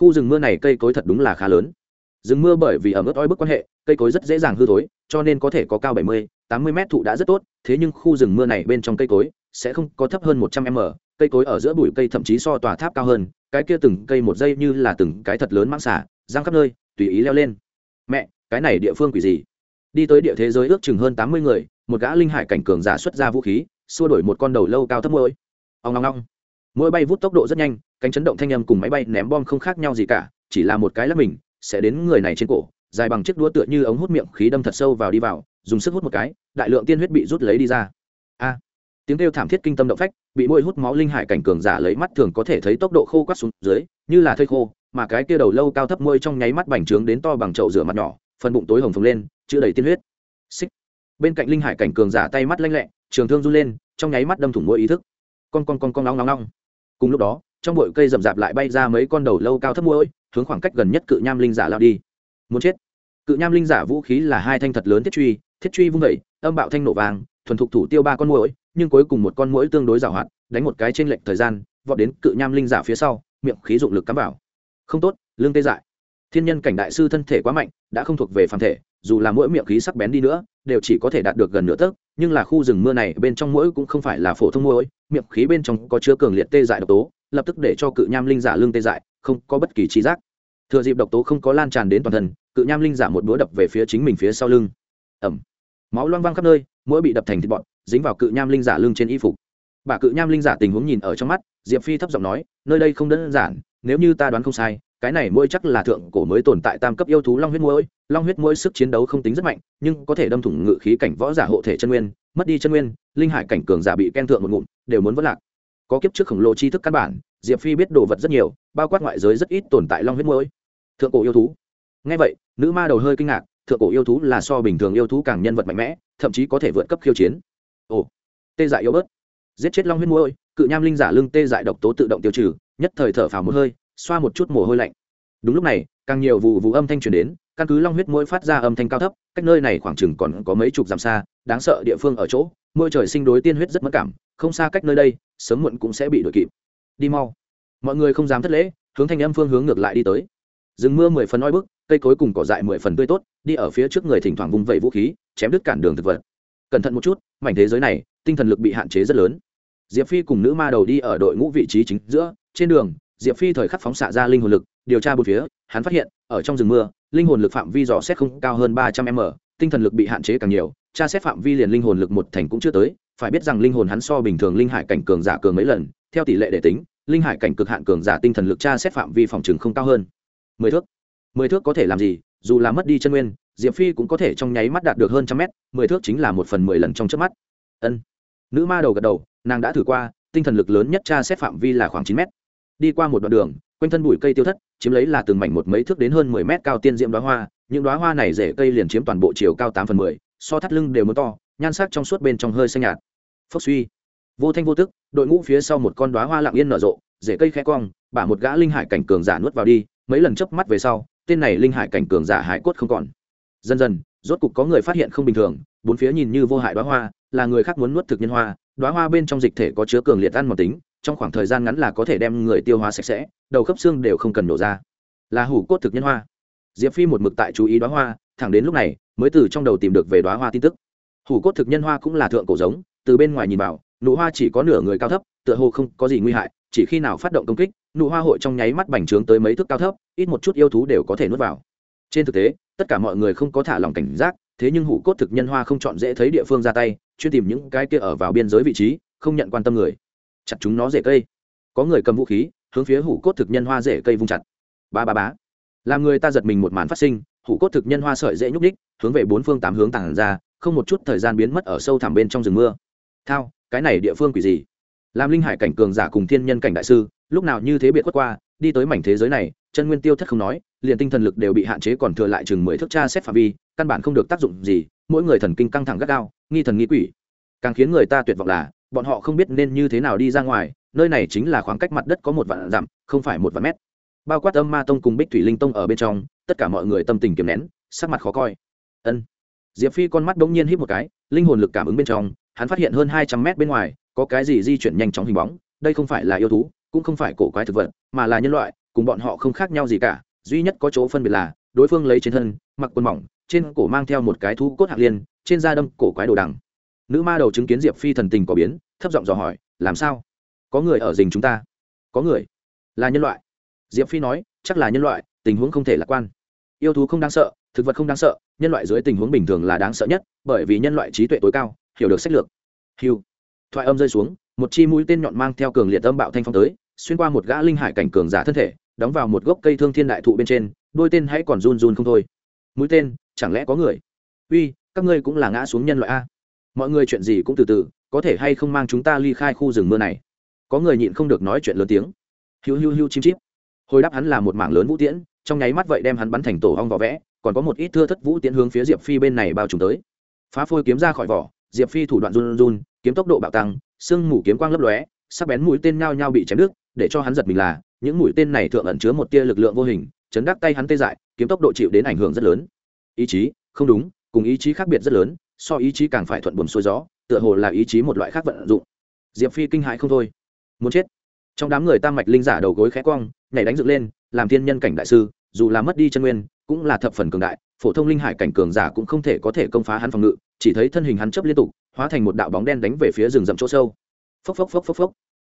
[SPEAKER 1] khu rừng mưa này cây cối thật đúng là khá lớn. Rừng mưa bởi vì ở mức oi bức quan hệ, cây cối rất dễ dàng hư thối, cho nên có thể có cao bảy mươi tám mươi mét thụ đã rất tốt, thế nhưng khu rừng mưa này bên trong cây cối sẽ không có thấp hơn một trăm m, cây cối ở giữa bụi cây thậm chí so tòa tháp cao hơn, cái kia từng cây một dây như là từng cái thật lớn mang xả giang khắp nơi, tùy ý leo lên. Mẹ, cái này địa phương quỷ gì? Đi tới địa thế giới ước chừng hơn tám mươi người, một gã linh hải cảnh cường giả xuất ra vũ khí, xua đổi một con đầu lâu cao thấp mỗi ông ong ong. mỗi bay vút tốc độ rất nhanh, cánh chấn động thanh âm cùng máy bay ném bom không khác nhau gì cả, chỉ là một cái lắp mình, sẽ đến người này trên cổ, dài bằng chiếc đũa tựa như ống hút miệng khí đâm thật sâu vào đi vào dùng sức hút một cái, đại lượng tiên huyết bị rút lấy đi ra. A. Tiếng kêu thảm thiết kinh tâm động phách, bị môi hút máu linh hải cảnh cường giả lấy mắt thường có thể thấy tốc độ khô quắt xuống dưới, như là thây khô, mà cái kia đầu lâu cao thấp môi trong nháy mắt bành trướng đến to bằng chậu rửa mặt nhỏ, phần bụng tối hồng phồng lên chữ đầy tiên huyết. Xích. Bên cạnh linh hải cảnh cường giả tay mắt lanh lẹ, trường thương run lên, trong nháy mắt đâm thủng mỗi ý thức. Con con con con nóng nóng nóng cùng lúc đó, trong bụi cây rậm rạp lại bay ra mấy con đầu lâu cao thấp mũi hướng khoảng cách gần nhất cự nham linh giả lao đi. Muốn chết. Cự nham linh giả vũ khí là hai thanh thật lớn thiết truy thiết truy vung vẩy, âm bạo thanh nổ vàng thuần thục thủ tiêu ba con mũi nhưng cuối cùng một con mũi tương đối giảo hoạt, đánh một cái trên lệnh thời gian, vọt đến cự nham linh giả phía sau, miệng khí dụng lực cắm vào. Không tốt, lương tê dại. Thiên nhân cảnh đại sư thân thể quá mạnh, đã không thuộc về phản thể, dù là mỗi miệng khí sắc bén đi nữa, đều chỉ có thể đạt được gần nửa tấc, nhưng là khu rừng mưa này bên trong mũi cũng không phải là phổ thông mũi miệng khí bên trong có chứa cường liệt tê dại độc tố, lập tức để cho cự nham linh giả lương tê dại, không có bất kỳ trí giác. Thừa dịp độc tố không có lan tràn đến toàn thân, cự nham linh giả một búa đập về phía chính mình phía sau lưng. Ẩm máu loang văng khắp nơi mũi bị đập thành thịt bọn dính vào cự nham linh giả lưng trên y phục. Bà cự nham linh giả tình huống nhìn ở trong mắt, diệp phi thấp giọng nói, nơi đây không đơn giản, nếu như ta đoán không sai, cái này mỗi chắc là thượng cổ mới tồn tại tam cấp yêu thú long huyết mũi long huyết mũi sức chiến đấu không tính rất mạnh, nhưng có thể đâm thủng ngự khí cảnh võ giả hộ thể chân nguyên, mất đi chân nguyên, linh hải cảnh cường giả bị ken thượng một ngụm, đều muốn vất lạc. Có kiếp trước khổng lồ tri thức căn bản, diệp phi biết đồ vật rất nhiều, bao quát ngoại giới rất ít tồn tại long huyết mũi thượng cổ yêu thú. Ngay vậy, nữ ma đầu hơi kinh ngạc thượng cổ yêu thú là so bình thường yêu thú càng nhân vật mạnh mẽ, thậm chí có thể vượt cấp khiêu chiến. Ồ, tê dại yếu bớt. Giết chết long huyết mũi cự nham linh giả lưng tê dại độc tố tự động tiêu trừ, nhất thời thở phào một hơi, xoa một chút mồ hôi lạnh. Đúng lúc này, càng nhiều vụ vụ âm thanh truyền đến, căn cứ long huyết mũi phát ra âm thanh cao thấp, cách nơi này khoảng chừng còn có mấy chục dặm xa, đáng sợ địa phương ở chỗ môi trời sinh đối tiên huyết rất mất cảm, không xa cách nơi đây, sớm muộn cũng sẽ bị đuổi kịp. Đi mau. Mọi người không dám thất lễ, hướng thanh âm phương hướng ngược lại đi tới. Rừng mưa mười phần oi bức cây cối cùng cỏ dại mười phần tươi tốt, đi ở phía trước người thỉnh thoảng vung vẩy vũ khí, chém đứt cản đường thực vật. Cẩn thận một chút, mảnh thế giới này, tinh thần lực bị hạn chế rất lớn. Diệp phi cùng nữ ma đầu đi ở đội ngũ vị trí chính giữa, trên đường, diệp phi thời khắc phóng xạ ra linh hồn lực, điều tra bốn phía, hắn phát hiện, ở trong rừng mưa, linh hồn lực phạm vi dò xét không cao hơn ba trăm m, tinh thần lực bị hạn chế càng nhiều, tra xét phạm vi liền linh hồn lực một thành cũng chưa tới, phải biết rằng linh hồn hắn so bình thường linh hải cảnh cường giả cường mấy lần, theo tỷ lệ để tính, linh hải cảnh cực hạn cường giả tinh thần lực tra xét phạm vi phòng chừng không cao hơn mười thước mười thước có thể làm gì, dù là mất đi chân nguyên, diệp phi cũng có thể trong nháy mắt đạt được hơn trăm mét, mười thước chính là một phần mười lần trong trước mắt. Ân. Nữ ma đầu gật đầu, nàng đã thử qua, tinh thần lực lớn nhất tra xét phạm vi là khoảng chín mét. Đi qua một đoạn đường, quanh thân bụi cây tiêu thất, chiếm lấy là từng mảnh một mấy thước đến hơn mười mét cao tiên diễm đoá hoa, những đoá hoa này rễ cây liền chiếm toàn bộ chiều cao tám phần mười, so thắt lưng đều muốn to, nhan sắc trong suốt bên trong hơi xanh nhạt. Phốc suy. Vô thanh vô tức, đội ngũ phía sau một con đoá hoa lặng yên nở rộ, rễ cây khẽ cong, bả một gã linh hải cảnh cường giả nuốt vào đi, mấy lần chớp mắt về sau tên này linh hải cảnh cường giả hải cốt không còn. Dần dần, rốt cục có người phát hiện không bình thường, bốn phía nhìn như vô hại đoá hoa, là người khác muốn nuốt thực nhân hoa. Đoá hoa bên trong dịch thể có chứa cường liệt ăn mòn tính, trong khoảng thời gian ngắn là có thể đem người tiêu hóa sạch sẽ, đầu khớp xương đều không cần nổ ra. Là hủ cốt thực nhân hoa. Diệp phi một mực tại chú ý đoá hoa, thẳng đến lúc này, mới từ trong đầu tìm được về đoá hoa tin tức. Hủ cốt thực nhân hoa cũng là thượng cổ giống, từ bên ngoài nhìn vào, nụ hoa chỉ có nửa người cao thấp, tựa hồ không có gì nguy hại, chỉ khi nào phát động công kích, nụ hoa hội trong nháy mắt bành trướng tới mấy thước cao thấp ít một chút yêu thú đều có thể nuốt vào. Trên thực tế, tất cả mọi người không có thả lòng cảnh giác, thế nhưng hủ cốt thực nhân hoa không chọn dễ thấy địa phương ra tay, chuyên tìm những cái kia ở vào biên giới vị trí, không nhận quan tâm người. Chặt chúng nó rễ cây. Có người cầm vũ khí, hướng phía hủ cốt thực nhân hoa rễ cây vung chặt. Ba ba bá làm người ta giật mình một màn phát sinh, hủ cốt thực nhân hoa sợi dễ nhúc ních hướng về bốn phương tám hướng tản ra, không một chút thời gian biến mất ở sâu thẳm bên trong rừng mưa. Thao, cái này địa phương quỷ gì? Làm linh hải cảnh cường giả cùng thiên nhân cảnh đại sư, lúc nào như thế biệt quất qua, đi tới mảnh thế giới này chân nguyên tiêu thất không nói, liền tinh thần lực đều bị hạn chế còn thừa lại chừng mười thước tra xét phạm vi, căn bản không được tác dụng gì, mỗi người thần kinh căng thẳng gắt gao, nghi thần nghi quỷ. Càng khiến người ta tuyệt vọng là, bọn họ không biết nên như thế nào đi ra ngoài, nơi này chính là khoảng cách mặt đất có một vạn dặm, không phải một vạn mét. Bao quát âm ma tông cùng bích thủy linh tông ở bên trong, tất cả mọi người tâm tình kiềm nén, sắc mặt khó coi. Ân. Diệp phi con mắt đ ỗ n g nhiên hít một cái, linh hồn lực cảm ứng bên trong, hắn phát hiện hơn hai trăm mét bên ngoài, có cái gì di chuyển nhanh chóng hình bóng, đây không phải là yêu thú, cũng không phải cổ quái thực vật, mà là nhân loại cùng bọn họ không khác nhau gì cả, duy nhất có chỗ phân biệt là, đối phương lấy trên thân, mặc quần mỏng, trên cổ mang theo một cái thú cốt hạt liên, trên da đâm cổ quái đồ đằng. Nữ ma đầu chứng kiến diệp phi thần tình có biến, thấp giọng dò hỏi, làm sao? Có người ở rình chúng ta? Có người. Là nhân loại. Diệp phi nói, chắc là nhân loại, tình huống không thể lạc quan. Yêu thú không đáng sợ, thực vật không đáng sợ, nhân loại dưới tình huống bình thường là đáng sợ nhất, bởi vì nhân loại trí tuệ tối cao, hiểu được sách lược. Hiu thoại âm rơi xuống, một chi mũi tên nhọn mang theo cường liệt âm bạo thanh phong tới xuyên qua một gã linh hải cảnh cường giả thân thể, đóng vào một gốc cây thương thiên đại thụ bên trên, đôi tên hãy còn run run không thôi. Mũi tên, chẳng lẽ có người? Uy, các ngươi cũng là ngã xuống nhân loại a. Mọi người chuyện gì cũng từ từ, có thể hay không mang chúng ta ly khai khu rừng mưa này? Có người nhịn không được nói chuyện lớn tiếng. Hiu hiu hiu chim chip hồi đáp hắn là một mảng lớn vũ tiễn, trong nháy mắt vậy đem hắn bắn thành tổ hong vỏ vẽ, còn có một ít thưa thất vũ tiễn hướng phía diệp phi bên này bao trùm tới. Phá phôi kiếm ra khỏi vỏ, diệp phi thủ đoạn run run, kiếm tốc độ bạo tăng, sương mù kiếm quang lấp lóe sắc bén mũi tên nhao nhao bị chém đứt để cho hắn giật mình là, những mũi tên này thượng ẩn chứa một tia lực lượng vô hình, chấn đắc tay hắn tê dại, kiếm tốc độ chịu đến ảnh hưởng rất lớn. Ý chí, không đúng, cùng ý chí khác biệt rất lớn, so ý chí càng phải thuận buồm xuôi gió, tựa hồ là ý chí một loại khác vận dụng. Diệp phi kinh hãi không thôi. Muốn chết. Trong đám người tam mạch linh giả đầu gối khẽ cong, nhảy đánh dựng lên, làm thiên nhân cảnh đại sư, dù là mất đi chân nguyên, cũng là thập phần cường đại, phổ thông linh hải cảnh cường giả cũng không thể có thể công phá hắn phòng ngự, chỉ thấy thân hình hắn chớp liên tục, hóa thành một đạo bóng đen đánh về phía rừng rậm chỗ sâu phốc phốc phốc phốc phốc.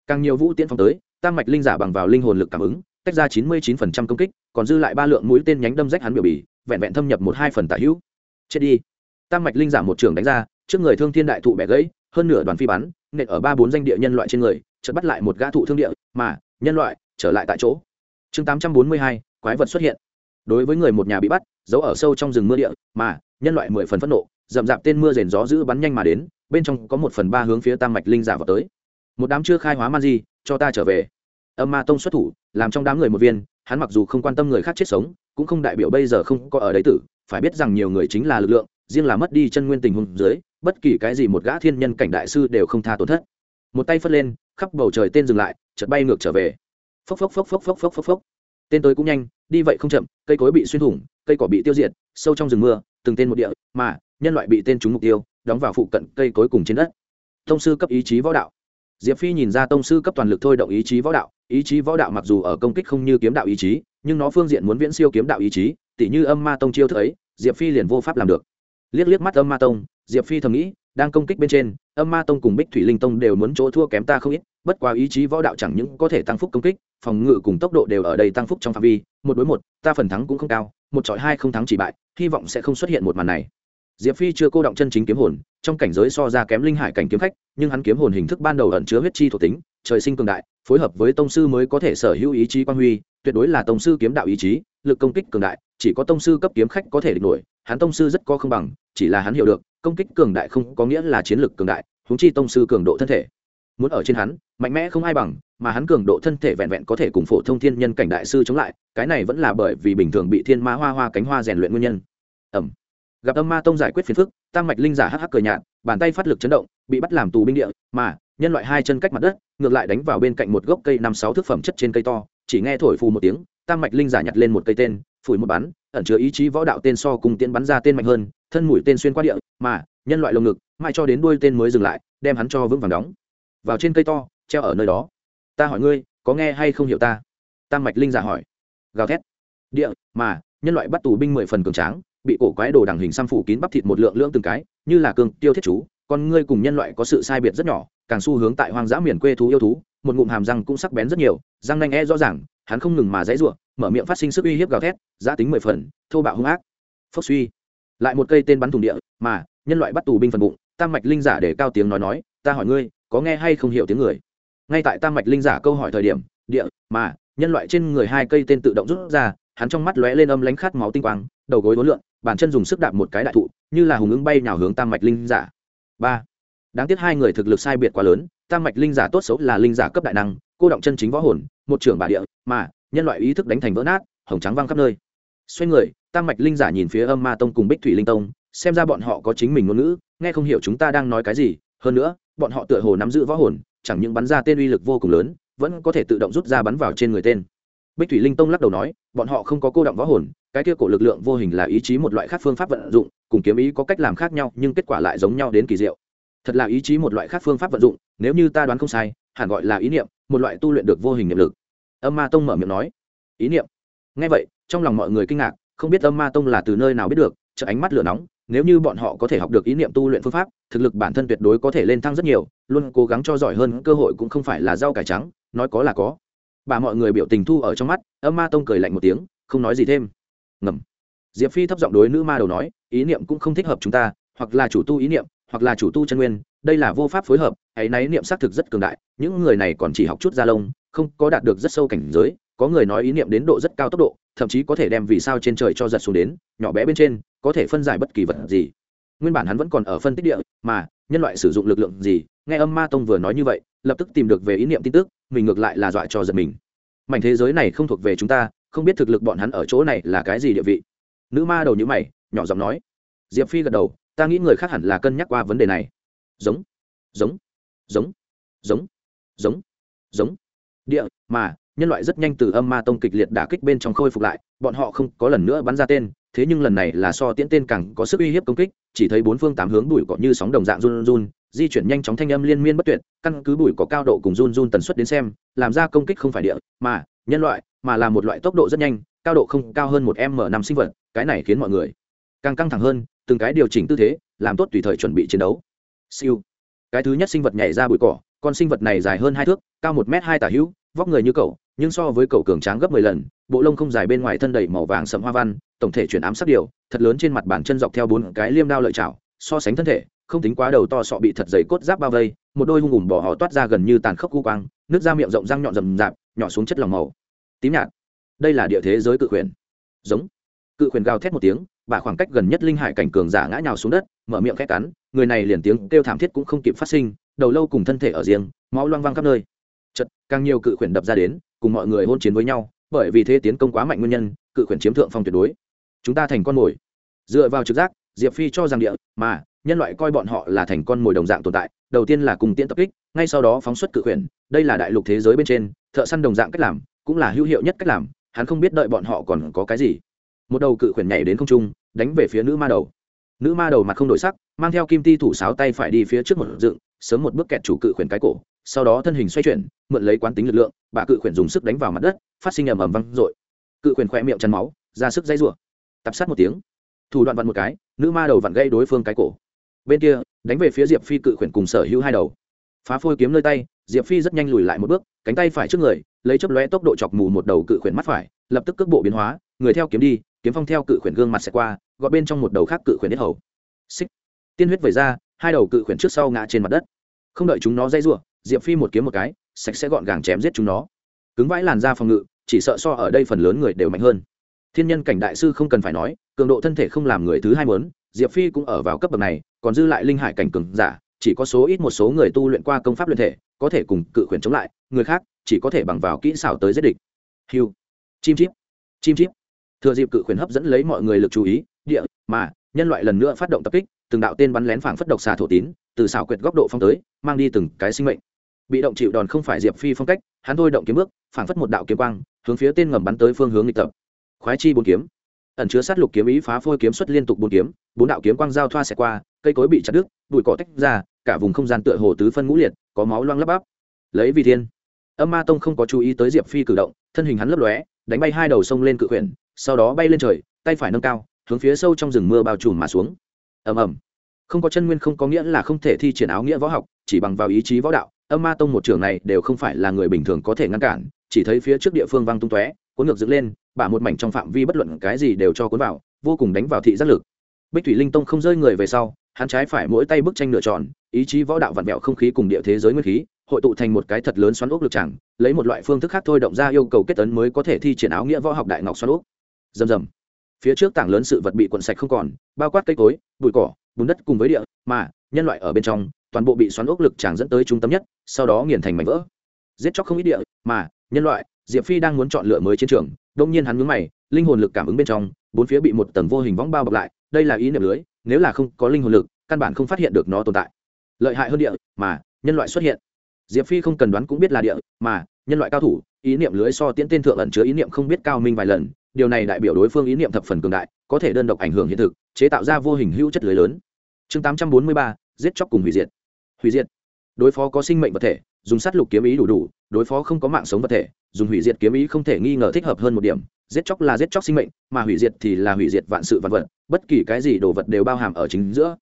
[SPEAKER 1] Càng nhiều vũ tiễn phong tới, tam mạch linh giả bằng vào linh hồn lực cảm ứng, tách ra chín mươi chín phần trăm công kích, còn dư lại ba lượng mũi tên nhánh đâm rách hắn biểu bì, vẹn vẹn thâm nhập một hai phần tả hữu. Chết đi. Tam mạch linh giả một trường đánh ra, trước người thương thiên đại thụ bẻ gãy, hơn nửa đoàn phi bắn, nện ở ba bốn danh địa nhân loại trên người, chợt bắt lại một gã thụ thương địa, mà, nhân loại, trở lại tại chỗ. Chương tám trăm bốn mươi hai, quái vật xuất hiện. Đối với người một nhà bị bắt, giấu ở sâu trong rừng mưa địa, mà, nhân loại mười phần phẫn nộ, rậm rạp tên mưa rền gió giữ bắn nhanh mà đến, bên trong có một phần ba hướng phía tam mạch linh giả vào tới một đám chưa khai hóa man di, cho ta trở về. Âm ma tông xuất thủ, làm trong đám người một viên, hắn mặc dù không quan tâm người khác chết sống, cũng không đại biểu bây giờ không có ở đấy tử, phải biết rằng nhiều người chính là lực lượng, riêng là mất đi chân nguyên tình huống dưới, bất kỳ cái gì một gã thiên nhân cảnh đại sư đều không tha tổn thất. Một tay phất lên, khắp bầu trời tên dừng lại, chợt bay ngược trở về. Phốc phốc phốc phốc phốc phốc phốc phốc. Tên tới cũng nhanh, đi vậy không chậm, cây cối bị xuyên thủng, cây cỏ bị tiêu diệt, sâu trong rừng mưa, từng tên một địa, mà, nhân loại bị tên trúng mục tiêu, đóng vào phụ cận cây cối cùng trên đất. Thông sư cấp ý chí võ đạo diệp phi nhìn ra tông sư cấp toàn lực thôi động ý chí võ đạo, ý chí võ đạo mặc dù ở công kích không như kiếm đạo ý chí, nhưng nó phương diện muốn viễn siêu kiếm đạo ý chí, tỉ như âm ma tông chiêu thức ấy, diệp phi liền vô pháp làm được. Liếc liếc mắt âm ma tông, diệp phi thầm nghĩ, đang công kích bên trên, âm ma tông cùng bích thủy linh tông đều muốn chỗ thua kém ta không ít, bất quá ý chí võ đạo chẳng những có thể tăng phúc công kích, phòng ngự cùng tốc độ đều ở đây tăng phúc trong phạm vi, một đối một, ta phần thắng cũng không cao, một trọi hai không thắng chỉ bại, hy vọng sẽ không xuất hiện một màn này diệp phi chưa cô động chân chính kiếm hồn, trong cảnh giới so ra kém linh hải cảnh kiếm khách, nhưng hắn kiếm hồn hình thức ban đầu ẩn chứa huyết chi thuộc tính, trời sinh cường đại, phối hợp với tông sư mới có thể sở hữu ý chí quan huy, tuyệt đối là tông sư kiếm đạo ý chí, lực công kích cường đại, chỉ có tông sư cấp kiếm khách có thể địch nổi, hắn tông sư rất có không bằng, chỉ là hắn hiểu được, công kích cường đại không có nghĩa là chiến lực cường đại húng chi tông sư cường độ thân thể. Muốn ở trên hắn, mạnh mẽ không ai bằng, mà hắn cường độ thân thể vẹn vẹn có thể cùng phổ thông thiên nhân cảnh đại sư chống lại, cái này vẫn là bởi vì bình thường bị thiên ma hoa hoa cánh hoa rèn luyện nguyên nhân. Ẩm gặp âm ma tông giải quyết phiền phức tăng mạch linh giả hắc hắc cờ nhạt, bàn tay phát lực chấn động, bị bắt làm tù binh địa, mà, nhân loại hai chân cách mặt đất, ngược lại đánh vào bên cạnh một gốc cây năm sáu thước phẩm chất trên cây to, chỉ nghe thổi phù một tiếng tăng mạch linh giả nhặt lên một cây tên, phủi một bắn, ẩn chứa ý chí võ đạo tên so cùng tiên bắn ra tên mạnh hơn, thân mũi tên xuyên qua địa, mà, nhân loại lồng ngực, mãi cho đến đuôi tên mới dừng lại, đem hắn cho vững vàng đóng. Vào trên cây to, treo ở nơi đó. Ta hỏi ngươi, có nghe hay không hiểu ta? Tam mạch linh giả hỏi. Gào thét. Địa, mà, nhân loại bắt tù binh mười phần cường tráng bị cổ quái đồ đằng hình xăm phủ kín bắp thịt một lượng lưỡng từng cái, như là cương, tiêu thiết chú, con ngươi cùng nhân loại có sự sai biệt rất nhỏ, càng xu hướng tại hoang dã miền quê thú yêu thú, một ngụm hàm răng cũng sắc bén rất nhiều, răng nanh e rõ ràng, hắn không ngừng mà dãy ruộng mở miệng phát sinh sức uy hiếp gào thét, giá tính mười phần, thô bạo hung ác. Phốc suy. Lại một cây tên bắn thùng địa, mà, nhân loại bắt tù binh phần bụng, tam mạch linh giả để cao tiếng nói nói, ta hỏi ngươi, có nghe hay không hiểu tiếng người? Ngay tại tam mạch linh giả câu hỏi thời điểm, địa, mà, nhân loại trên người hai cây tên tự động rút ra, hắn trong mắt lóe lên âm lánh khát máu tinh quang, đầu gối vốn lượn bàn chân dùng sức đạp một cái đại thụ, như là hùng ứng bay nhào hướng tam mạch linh giả. Ba. Đáng tiếc hai người thực lực sai biệt quá lớn, tam mạch linh giả tốt xấu là linh giả cấp đại năng, cô động chân chính võ hồn, một trưởng bà địa, mà, nhân loại ý thức đánh thành vỡ nát, hồng trắng văng khắp nơi. Xoay người, tam mạch linh giả nhìn phía âm ma tông cùng bích thủy linh tông, xem ra bọn họ có chính mình ngôn ngữ, nghe không hiểu chúng ta đang nói cái gì, hơn nữa, bọn họ tựa hồ nắm giữ võ hồn, chẳng những bắn ra tên uy lực vô cùng lớn, vẫn có thể tự động rút ra bắn vào trên người tên. Bích thủy linh tông lắc đầu nói, bọn họ không có cô động võ hồn cái kia cổ lực lượng vô hình là ý chí một loại khác phương pháp vận dụng, cùng kiếm ý có cách làm khác nhau, nhưng kết quả lại giống nhau đến kỳ diệu. Thật là ý chí một loại khác phương pháp vận dụng, nếu như ta đoán không sai, hẳn gọi là ý niệm, một loại tu luyện được vô hình niệm lực. Âm ma tông mở miệng nói. Ý niệm? Ngay vậy, trong lòng mọi người kinh ngạc, không biết âm ma tông là từ nơi nào biết được chợ ánh mắt lửa nóng, nếu như bọn họ có thể học được ý niệm tu luyện phương pháp, thực lực bản thân tuyệt đối có thể lên thăng rất nhiều, luôn cố gắng cho giỏi hơn, cơ hội cũng không phải là rau cải trắng, nói có là có. Bà mọi người biểu tình thu ở trong mắt, âm ma tông cười lạnh một tiếng, không nói gì thêm ngầm. Diệp phi thấp giọng đối nữ ma đầu nói, ý niệm cũng không thích hợp chúng ta, hoặc là chủ tu ý niệm, hoặc là chủ tu chân nguyên, đây là vô pháp phối hợp hãy náy niệm xác thực rất cường đại, những người này còn chỉ học chút gia lông, không có đạt được rất sâu cảnh giới, có người nói ý niệm đến độ rất cao tốc độ, thậm chí có thể đem vì sao trên trời cho giật xuống đến, nhỏ bé bên trên, có thể phân giải bất kỳ vật gì. Nguyên bản hắn vẫn còn ở phân tích địa, mà, nhân loại sử dụng lực lượng gì, nghe âm ma tông vừa nói như vậy, lập tức tìm được về ý niệm tin tức, mình ngược lại là dọa cho giật mình. Mảnh thế giới này không thuộc về chúng ta không biết thực lực bọn hắn ở chỗ này là cái gì địa vị. Nữ ma đầu nhữ mày, nhỏ giọng nói. Diệp phi gật đầu, ta nghĩ người khác hẳn là cân nhắc qua vấn đề này. Giống giống giống giống giống giống. Địa, mà, nhân loại rất nhanh từ âm ma tông kịch liệt đả kích bên trong khôi phục lại, bọn họ không có lần nữa bắn ra tên, thế nhưng lần này là so tiễn tên càng có sức uy hiếp công kích, chỉ thấy bốn phương tám hướng bụi cỏ như sóng đồng dạng run run, di chuyển nhanh chóng thanh âm liên miên bất tuyệt, căn cứ bụi có cao độ cùng run run tần suất đến xem, làm ra công kích không phải địa, mà, nhân loại mà là một loại tốc độ rất nhanh, cao độ không cao hơn một m năm sinh vật, cái này khiến mọi người càng căng thẳng hơn, từng cái điều chỉnh tư thế, làm tốt tùy thời chuẩn bị chiến đấu. Siêu. Cái thứ nhất sinh vật nhảy ra bụi cỏ, con sinh vật này dài hơn hai thước, cao một m hai tả hữu, vóc người như cậu, nhưng so với cậu cường tráng gấp mười lần, bộ lông không dài bên ngoài thân đầy màu vàng sậm hoa văn, tổng thể chuyển ám sắc điều thật lớn trên mặt bàn chân dọc theo bốn cái liêm đao lợi chảo, so sánh thân thể, không tính quá đầu to sọ bị thật dày cốt giáp bao vây, một đôi hung ủng bỏ họ toát ra gần như tàn khốc cu quang, nước da miệng rộng răng nhọn rầm rạp, nhỏ xuống chất lòng màu tím nhạt. Đây là địa thế giới cự quyền giống. Cự quyền gào thét một tiếng và khoảng cách gần nhất linh hải cảnh cường giả ngã nhào xuống đất, mở miệng khét cắn, người này liền tiếng kêu thảm thiết cũng không kịp phát sinh, đầu lâu cùng thân thể ở riêng, máu loang văng khắp nơi. Chật càng nhiều cự quyền đập ra đến, cùng mọi người hôn chiến với nhau, bởi vì thế tiến công quá mạnh nguyên nhân, cự quyền chiếm thượng phong tuyệt đối. Chúng ta thành con mồi. Dựa vào trực giác, diệp phi cho rằng địa, mà, nhân loại coi bọn họ là thành con mồi đồng dạng tồn tại, đầu tiên là cùng tiễn tập kích, ngay sau đó phóng xuất cự quyền đây là đại lục thế giới bên trên, thợ săn đồng dạng cách làm cũng là hữu hiệu nhất cách làm, hắn không biết đợi bọn họ còn có cái gì. Một đầu cự khuyển nhảy đến không trung, đánh về phía nữ ma đầu. Nữ ma đầu mặt không đổi sắc, mang theo kim ti thủ sáo tay phải đi phía trước một dựng, sớm một bước kẹt chủ cự khuyển cái cổ, sau đó thân hình xoay chuyển, mượn lấy quán tính lực lượng, bà cự khuyển dùng sức đánh vào mặt đất, phát sinh ầm ầm văng r cự khuyển khoe miệng chăn máu, ra sức dây rủa. Tập sát một tiếng, thủ đoạn vặn một cái, nữ ma đầu vặn gây đối phương cái cổ. Bên kia, đánh về phía diệp phi cự khuyển cùng sở hữu hai đầu. Phá phôi kiếm nơi tay diệp phi rất nhanh lùi lại một bước, cánh tay phải trước người, lấy chấp lóe tốc độ chọc mù một đầu cự khuyển mắt phải, lập tức cước bộ biến hóa, người theo kiếm đi, kiếm phong theo cự khuyển gương mặt sẽ qua, gọt bên trong một đầu khác cự khuyển hết hầu. Xích. Tiên huyết vẩy ra, hai đầu cự khuyển trước sau ngã trên mặt đất. Không đợi chúng nó dây giụa diệp phi một kiếm một cái, sạch sẽ gọn gàng chém giết chúng nó. Cứng vãi làn ra phòng ngự, chỉ sợ so ở đây phần lớn người đều mạnh hơn. Thiên nhân cảnh đại sư không cần phải nói, cường độ thân thể không làm người thứ hai mớn diệp phi cũng ở vào cấp bậc này, còn dư lại linh hải cảnh cường giả chỉ có số ít một số người tu luyện qua công pháp luyện thể, có thể cùng cự khuyển chống lại, người khác chỉ có thể bằng vào kỹ xảo tới giết địch. Hiu chim chip. Chim chip. Thừa dịp cự khuyển hấp dẫn lấy mọi người lực chú ý, địa, mà, nhân loại lần nữa phát động tập kích, từng đạo tên bắn lén phảng phất độc xà thổ tín, từ xảo quyệt góc độ phong tới, mang đi từng cái sinh mệnh. Bị động chịu đòn không phải diệp phi phong cách, hắn thôi động kiếm bước, phảng phất một đạo kiếm quang, hướng phía tên ngầm bắn tới phương hướng nghịch tập. Khoái chi bốn kiếm. Ẩn chứa sát lục kiếm ý phá phôi kiếm xuất liên tục bốn kiếm, bốn đạo kiếm quang giao thoa xẹt qua cây cối bị chặt đứt, bụi cỏ tách ra, cả vùng không gian tựa hồ tứ phân ngũ liệt, có máu loang lấp bắp. Lấy vì thiên. Âm ma tông không có chú ý tới diệp phi cử động, thân hình hắn lấp lóe, đánh bay hai đầu sông lên cự quyển, sau đó bay lên trời, tay phải nâng cao, hướng phía sâu trong rừng mưa bao trùm mà xuống. Ầm ầm. Không có chân nguyên không có nghĩa là không thể thi triển áo nghĩa võ học, chỉ bằng vào ý chí võ đạo, âm ma tông một trường này đều không phải là người bình thường có thể ngăn cản, chỉ thấy phía trước địa phương văng tung tóe, cuốn ngược dựng lên, bả một mảnh trong phạm vi bất luận cái gì đều cho cuốn vào, vô cùng đánh vào thị giác lực. Bích thủy linh tông không rơi người về sau hắn trái phải mỗi tay bức tranh nửa tròn, ý chí võ đạo vặn vẹo không khí cùng địa thế giới nguyên khí hội tụ thành một cái thật lớn xoắn ốc lực chẳng lấy một loại phương thức khác thôi động ra yêu cầu kết tấn mới có thể thi triển áo nghĩa võ học đại ngọc xoắn ốc. Rầm rầm. Phía trước tảng lớn sự vật bị quần sạch không còn bao quát cây cối bụi cỏ bùn đất cùng với địa mà nhân loại ở bên trong toàn bộ bị xoắn ốc lực chẳng dẫn tới trung tâm nhất sau đó nghiền thành mảnh vỡ. Giết chóc không ít địa mà nhân loại diệp phi đang muốn chọn lựa mới chiến trường đông nhiên hắn mướn mày linh hồn lực cảm ứng bên trong bốn phía bị một tầng vô hình võng bao bọc lại đây là ý niệm lưới nếu là không có linh hồn lực, căn bản không phát hiện được nó tồn tại. Lợi hại hơn địa, mà, nhân loại xuất hiện. Diệp phi không cần đoán cũng biết là địa, mà, nhân loại cao thủ, ý niệm lưới so tiễn tên thượng ẩn chứa ý niệm không biết cao minh vài lần, điều này đại biểu đối phương ý niệm thập phần cường đại, có thể đơn độc ảnh hưởng hiện thực, chế tạo ra vô hình hữu chất lưới lớn. Chương tám trăm bốn mươi ba, giết chóc cùng hủy diệt. Hủy diệt. Đối phó có sinh mệnh vật thể, dùng sát lục kiếm ý đủ đủ, đối phó không có mạng sống vật thể, dùng hủy diệt kiếm ý không thể nghi ngờ thích hợp hơn một điểm giết chóc là giết chóc sinh mệnh, mà hủy diệt thì là hủy diệt vạn sự vạn vật, bất kỳ cái gì đồ vật đều bao hàm ở chính giữa.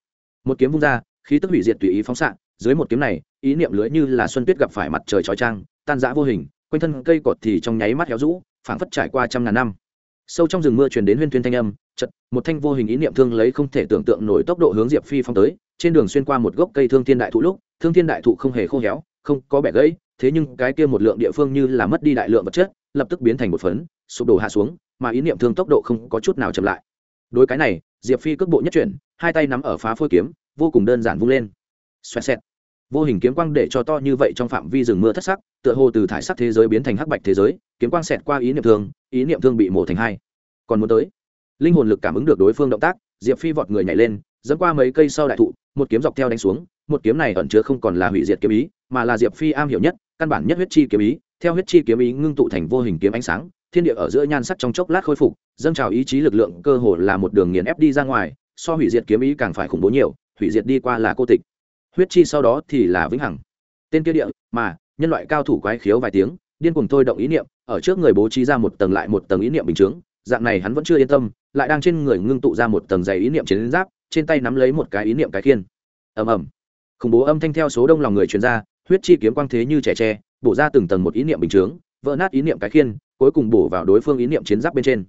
[SPEAKER 1] Một kiếm vung ra, khí tức hủy diệt tùy ý phóng xạ, dưới một kiếm này, ý niệm lưới như là xuân tuyết gặp phải mặt trời trói trang tan rã vô hình, quanh thân cây cột thì trong nháy mắt héo rũ, phảng phất trải qua trăm ngàn năm. Sâu trong rừng mưa truyền đến huyên tuyên thanh âm chật một thanh vô hình ý niệm thương lấy không thể tưởng tượng nổi tốc độ hướng diệp phi phong tới, trên đường xuyên qua một gốc cây thương thiên đại thụ lúc, thương thiên đại thụ không hề khô héo, không có bẻ gãy thế nhưng cái kia một lượng địa phương như là mất đi đại lượng vật chất, lập tức biến thành một phấn, sụp đổ hạ xuống, mà ý niệm thương tốc độ không có chút nào chậm lại. Đối cái này, diệp phi cước bộ nhất chuyển, hai tay nắm ở phá phôi kiếm, vô cùng đơn giản vung lên. Xoẹt xẹt. Vô hình kiếm quang để cho to như vậy trong phạm vi rừng mưa thất sắc, tựa hồ từ thải sắc thế giới biến thành hắc bạch thế giới, kiếm quang xẹt qua ý niệm thương, ý niệm thương bị mổ thành hai. Còn muốn tới. Linh hồn lực cảm ứng được đối phương động tác, diệp phi vọt người nhảy lên dẫn qua mấy cây sau đại thụ, một kiếm dọc theo đánh xuống, một kiếm này ẩn chứa không còn là hủy diệt kiếm ý, mà là diệp phi am hiểu nhất căn bản nhất huyết chi kiếm ý, theo huyết chi kiếm ý ngưng tụ thành vô hình kiếm ánh sáng, thiên địa ở giữa nhan sắc trong chốc lát khôi phục, dâng trào ý chí lực lượng cơ hồ là một đường nghiền ép đi ra ngoài, so hủy diệt kiếm ý càng phải khủng bố nhiều, hủy diệt đi qua là cô tịch. Huyết chi sau đó thì là vĩnh hằng. Tên kia địa, mà, nhân loại cao thủ quái khiếu vài tiếng, điên cuồng thôi động ý niệm, ở trước người bố trí ra một tầng lại một tầng ý niệm bình chướng, dạng này hắn vẫn chưa yên tâm, lại đang trên người ngưng tụ ra một tầng dày ý niệm chiến giáp, trên tay nắm lấy một cái ý niệm cái khiên. Ầm ầm. Khủng bố âm thanh theo số đông lòng người truyền ra huyết chi kiếm quang thế như trẻ tre, bổ ra từng tầng một ý niệm bình chướng, vỡ nát ý niệm cái khiên, cuối cùng bổ vào đối phương ý niệm chiến giáp bên trên.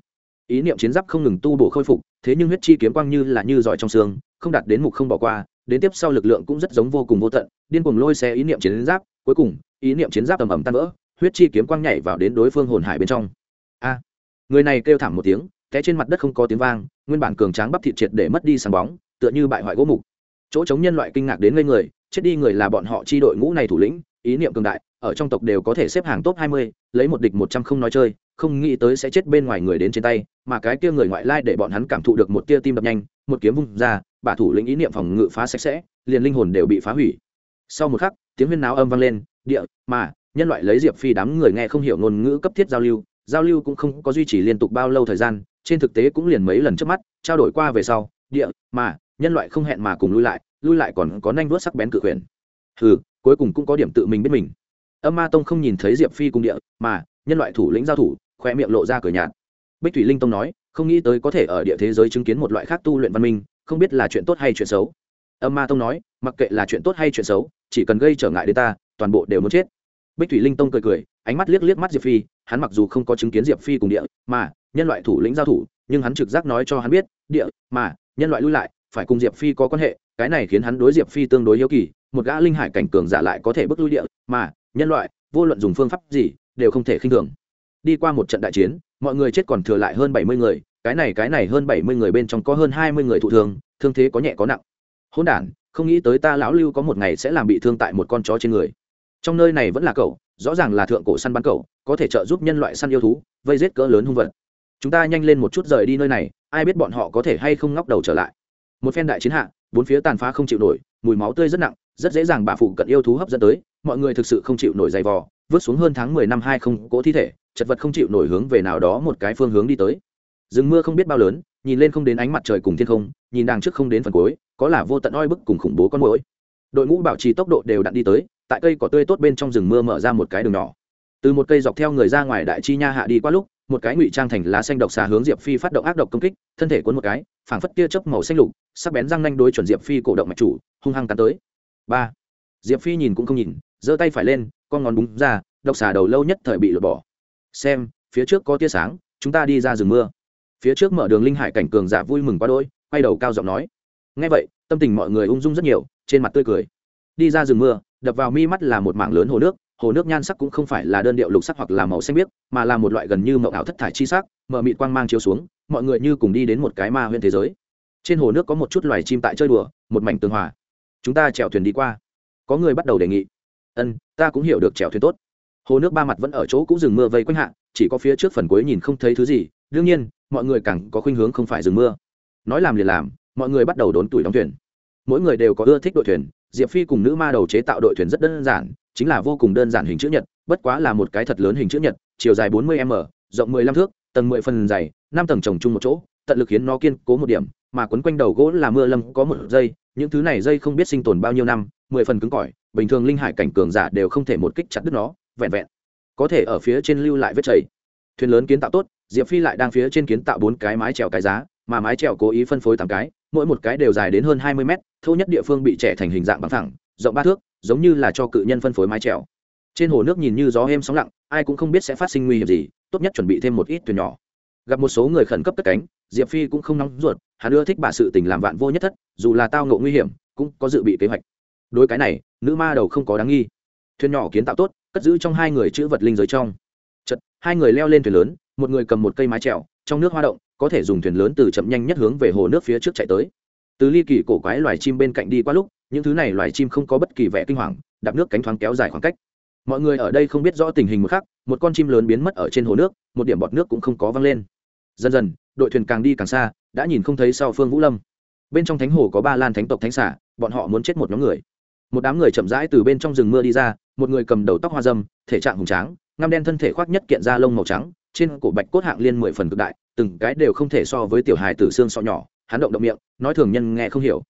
[SPEAKER 1] Ý niệm chiến giáp không ngừng tu bổ khôi phục, thế nhưng huyết chi kiếm quang như là như giỏi trong xương, không đạt đến mục không bỏ qua, đến tiếp sau lực lượng cũng rất giống vô cùng vô tận, điên cuồng lôi xe ý niệm chiến giáp, cuối cùng, ý niệm chiến giáp ầm ầm tan vỡ, huyết chi kiếm quang nhảy vào đến đối phương hồn hải bên trong. A! Người này kêu thảm một tiếng, té trên mặt đất không có tiếng vang, nguyên bản cường tráng bắp thịt triệt để mất đi sáng bóng, tựa như bại hoại gỗ mục. Chỗ chống nhân loại kinh ngạc đến ngây người chết đi người là bọn họ chi đội ngũ này thủ lĩnh, ý niệm cường đại, ở trong tộc đều có thể xếp hàng top hai mươi, lấy một địch một trăm không nói chơi, không nghĩ tới sẽ chết bên ngoài người đến trên tay, mà cái kia người ngoại lai để bọn hắn cảm thụ được một tia tim đập nhanh, một kiếm vung ra bả thủ lĩnh ý niệm phòng ngự phá sạch sẽ, liền linh hồn đều bị phá hủy. Sau một khắc, tiếng huyên náo âm vang lên, địa, mà, nhân loại lấy diệp phi đám người nghe không hiểu ngôn ngữ cấp thiết giao lưu giao lưu cũng không có duy trì liên tục bao lâu thời gian, trên thực tế cũng liền mấy lần trước mắt, trao đổi qua về sau, địa, mà, nhân loại không hẹn mà cùng lui lại lui lại còn có nanh vuốt sắc bén cự quyền. Hừ, cuối cùng cũng có điểm tự mình biết mình. Âm ma tông không nhìn thấy diệp phi cùng địa, mà nhân loại thủ lĩnh giao thủ, khoe miệng lộ ra cửa nhạt. Bích thủy linh tông nói, không nghĩ tới có thể ở địa thế giới chứng kiến một loại khác tu luyện văn minh, không biết là chuyện tốt hay chuyện xấu. Âm ma tông nói, mặc kệ là chuyện tốt hay chuyện xấu, chỉ cần gây trở ngại đến ta, toàn bộ đều muốn chết. Bích thủy linh tông cười cười, ánh mắt liếc liếc mắt diệp phi, hắn mặc dù không có chứng kiến diệp phi cùng địa, mà nhân loại thủ lĩnh giao thủ, nhưng hắn trực giác nói cho hắn biết, địa, mà nhân loại lui lại, phải cùng diệp phi có quan hệ cái này khiến hắn đối diệp phi tương đối hiếu kỳ, một gã linh hải cảnh cường giả lại có thể bước lui địa, mà, nhân loại, vô luận dùng phương pháp gì, đều không thể khinh thường. Đi qua một trận đại chiến, mọi người chết còn thừa lại hơn bảy mươi người, cái này cái này hơn bảy mươi người bên trong có hơn hai mươi người thụ thương thương thế có nhẹ có nặng. Hôn đản, không nghĩ tới ta lão lưu có một ngày sẽ làm bị thương tại một con chó trên người. Trong nơi này vẫn là cậu, rõ ràng là thượng cổ săn bắn cậu, có thể trợ giúp nhân loại săn yêu thú, vây giết cỡ lớn hung vật. Chúng ta nhanh lên một chút rời đi nơi này, ai biết bọn họ có thể hay không ngóc đầu trở lại. Một phen đại chiến hạ bốn phía tàn phá không chịu nổi, mùi máu tươi rất nặng, rất dễ dàng bà phụ cận yêu thú hấp dẫn tới, mọi người thực sự không chịu nổi dày vò vớt xuống hơn tháng mười năm hai không cỗ thi thể, chật vật không chịu nổi hướng về nào đó một cái phương hướng đi tới. Rừng mưa không biết bao lớn, nhìn lên không đến ánh mặt trời cùng thiên không, nhìn đằng trước không đến phần cuối, có là vô tận oi bức cùng khủng bố con mũi đội ngũ bảo trì tốc độ đều đặn đi tới, tại cây cỏ tươi tốt bên trong rừng mưa mở ra một cái đường nhỏ. Từ một cây dọc theo người ra ngoài đại chi nha hạ đi qua lúc, một cái ngụy trang thành lá xanh độc xà hướng diệp phi phát động ác độc công kích, thân thể cuốn một cái, phảng phất tia chớp màu xanh lục sắc bén răng nanh đối chuẩn diệp phi cổ động mạch chủ, hung hăng cắn tới. Ba. Diệp phi nhìn cũng không nhìn, giơ tay phải lên, con ngón búng ra, độc xà đầu lâu nhất thời bị lột bỏ. Xem, phía trước có tia sáng, chúng ta đi ra rừng mưa. Phía trước mở đường linh hải cảnh cường giả vui mừng quá đôi quay đầu cao giọng nói. Ngay vậy, tâm tình mọi người ung dung rất nhiều, trên mặt tươi cười. Đi ra rừng mưa, đập vào mi mắt là một mảng lớn hồ nước hồ nước nhan sắc cũng không phải là đơn điệu lục sắc hoặc là màu xanh biếc, mà là một loại gần như mậu ảo thất thải chi sắc mở mịt quang mang chiếu xuống, mọi người như cùng đi đến một cái ma huyện thế giới trên hồ nước có một chút loài chim tại chơi đùa, một mảnh tường hòa. Chúng ta chèo thuyền đi qua. Có người bắt đầu đề nghị. Ân, ta cũng hiểu được chèo thuyền tốt. Hồ nước ba mặt vẫn ở chỗ cũng rừng mưa vây quanh hạ, chỉ có phía trước phần cuối nhìn không thấy thứ gì. Đương nhiên, mọi người càng có khuynh hướng không phải rừng mưa. Nói làm liền làm, mọi người bắt đầu đốn tuổi đóng thuyền. Mỗi người đều có ưa thích đội thuyền. Diệp phi cùng nữ ma đầu chế tạo đội thuyền rất đơn giản, chính là vô cùng đơn giản hình chữ nhật, bất quá là một cái thật lớn hình chữ nhật, chiều dài 40 m, rộng 15 thước, tầng 10 phần dày, năm tầng trồng chung một chỗ tận lực khiến nó kiên cố một điểm, mà quấn quanh đầu gỗ là mưa lâm có một dây những thứ này dây không biết sinh tồn bao nhiêu năm, mười phần cứng cỏi, bình thường linh hải cảnh cường giả đều không thể một kích chặt đứt nó, vẹn vẹn. Có thể ở phía trên lưu lại vết chảy. Thuyền lớn kiến tạo tốt, diệp phi lại đang phía trên kiến tạo bốn cái mái trèo cái giá, mà mái trèo cố ý phân phối tám cái, mỗi một cái đều dài đến hơn hai mươi mét, thô nhất địa phương bị trẻ thành hình dạng bằng thẳng rộng ba thước, giống như là cho cự nhân phân phối mái trèo trên hồ nước nhìn như gió êm sóng lặng, ai cũng không biết sẽ phát sinh nguy hiểm gì, tốt nhất chuẩn bị thêm một ít thuyền nhỏ gặp một số người khẩn cấp cất cánh, diệp phi cũng không nóng ruột, hắn ưa thích bà sự tình làm vạn vô nhất thất, dù là tao ngộ nguy hiểm, cũng có dự bị kế hoạch. Đối cái này, nữ ma đầu không có đáng nghi. Thuyền nhỏ kiến tạo tốt, cất giữ trong hai người chữ vật linh giới trong. Chật, hai người leo lên thuyền lớn, một người cầm một cây mái trèo trong nước hoa động, có thể dùng thuyền lớn từ chậm nhanh nhất hướng về hồ nước phía trước chạy tới. Từ ly kỳ cổ quái loài chim bên cạnh đi qua lúc, những thứ này loài chim không có bất kỳ vẻ kinh hoàng, đạp nước cánh thoáng kéo dài khoảng cách. Mọi người ở đây không biết rõ tình hình một khắc, một con chim lớn biến mất ở trên hồ nước, một điểm bọt nước cũng không có văng lên dần dần, đội thuyền càng đi càng xa, đã nhìn không thấy sau phương vũ lâm. Bên trong thánh hồ có ba lan thánh tộc thánh xả, bọn họ muốn chết một nhóm người. Một đám người chậm rãi từ bên trong rừng mưa đi ra, một người cầm đầu tóc hoa dâm, thể trạng hùng tráng, ngăm đen thân thể khoác nhất kiện da lông màu trắng, trên cổ bạch cốt hạng liên mười phần cực đại, từng cái đều không thể so với tiểu hài tử xương sọ nhỏ, hắn động động miệng, nói thường nhân nghe không hiểu.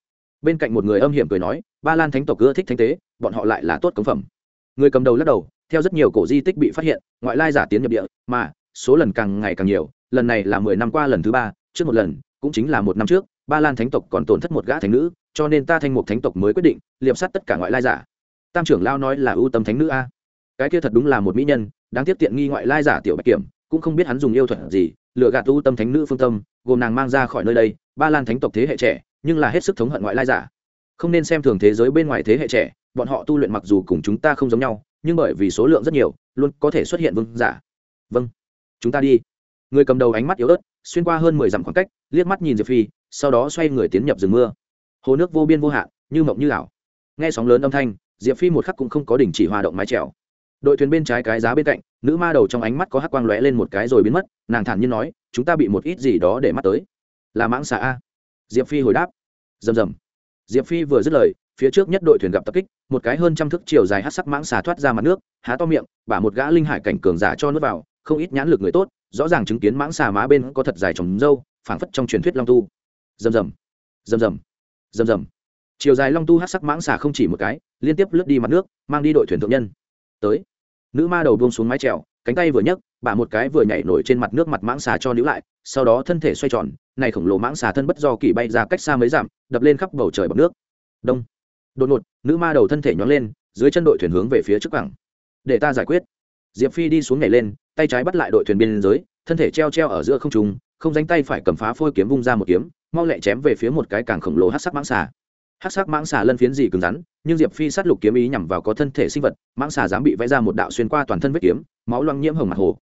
[SPEAKER 1] Bên cạnh một người âm hiểm cười nói, ba lan thánh tộc ưa thích thánh tế, bọn họ lại là tốt cống phẩm. Người cầm đầu lắc đầu, theo rất nhiều cổ di tích bị phát hiện, ngoại lai giả tiến nhập địa, mà số lần càng ngày càng nhiều lần này là mười năm qua lần thứ ba, trước một lần, cũng chính là một năm trước, ba lan thánh tộc còn tổn thất một gã thánh nữ, cho nên ta thanh mục thánh tộc mới quyết định liệp sát tất cả ngoại lai giả. Tam trưởng lao nói là ưu tâm thánh nữ a. Cái kia thật đúng là một mỹ nhân, đáng tiếc tiện nghi ngoại lai giả tiểu bạch kiểm, cũng không biết hắn dùng yêu thuật gì lựa gạt ưu tâm thánh nữ phương tâm, gồm nàng mang ra khỏi nơi đây, ba lan thánh tộc thế hệ trẻ, nhưng là hết sức thống hận ngoại lai giả. Không nên xem thường thế giới bên ngoài thế hệ trẻ, bọn họ tu luyện mặc dù cùng chúng ta không giống nhau, nhưng bởi vì số lượng rất nhiều, luôn có thể xuất hiện vương giả. Vâng chúng ta đi người cầm đầu ánh mắt yếu ớt, xuyên qua hơn mười dặm khoảng cách, liếc mắt nhìn diệp phi, sau đó xoay người tiến nhập rừng mưa. Hồ nước vô biên vô hạn, như mộng như ảo. Nghe sóng lớn âm thanh, diệp phi một khắc cũng không có đình chỉ hòa động mái trèo đội thuyền bên trái cái giá bên cạnh, nữ ma đầu trong ánh mắt có hắc quang lóe lên một cái rồi biến mất, nàng thản nhiên nói, chúng ta bị một ít gì đó để mắt tới. Là mãng xà a. Diệp phi hồi đáp. Rầm rầm. Diệp phi vừa dứt lời, phía trước nhất đội thuyền gặp tập kích, một cái hơn trăm thước chiều dài hát sắc mãng xà thoát ra mặt nước, há to miệng, bả một gã linh hải cảnh cường giả cho nước vào, không ít nhãn lực người tốt rõ ràng chứng kiến mãng xà má bên có thật dài trồng dâu, phảng phất trong truyền thuyết long tu. Rầm rầm rầm rầm rầm rầm. Chiều dài long tu hát sắc mãng xà không chỉ một cái, liên tiếp lướt đi mặt nước, mang đi đội thuyền thượng nhân. Tới, nữ ma đầu buông xuống mái trèo cánh tay vừa nhấc, bà một cái vừa nhảy nổi trên mặt nước mặt mãng xà cho níu lại, sau đó thân thể xoay tròn, này khổng lồ mãng xà thân bất do kỳ bay ra cách xa mấy dặm, đập lên khắp bầu trời bọc nước. Đông. Đột ngột, nữ ma đầu thân thể nhón lên, dưới chân đội thuyền hướng về phía trước cảng để ta giải quyết. Diệp phi đi xuống nhảy lên tay trái bắt lại đội thuyền biên giới, thân thể treo treo ở giữa không trung, không dánh tay phải cầm phá phôi kiếm vung ra một kiếm, mau lẹ chém về phía một cái càng khổng lồ hát sắc mãng xà. Hát sắc mãng xà lân phiến dị cứng rắn, nhưng diệp phi sát lục kiếm ý nhằm vào có thân thể sinh vật, mãng xà dám bị vẽ ra một đạo xuyên qua toàn thân vết kiếm, máu loang nhiễm hồng mặt hồ.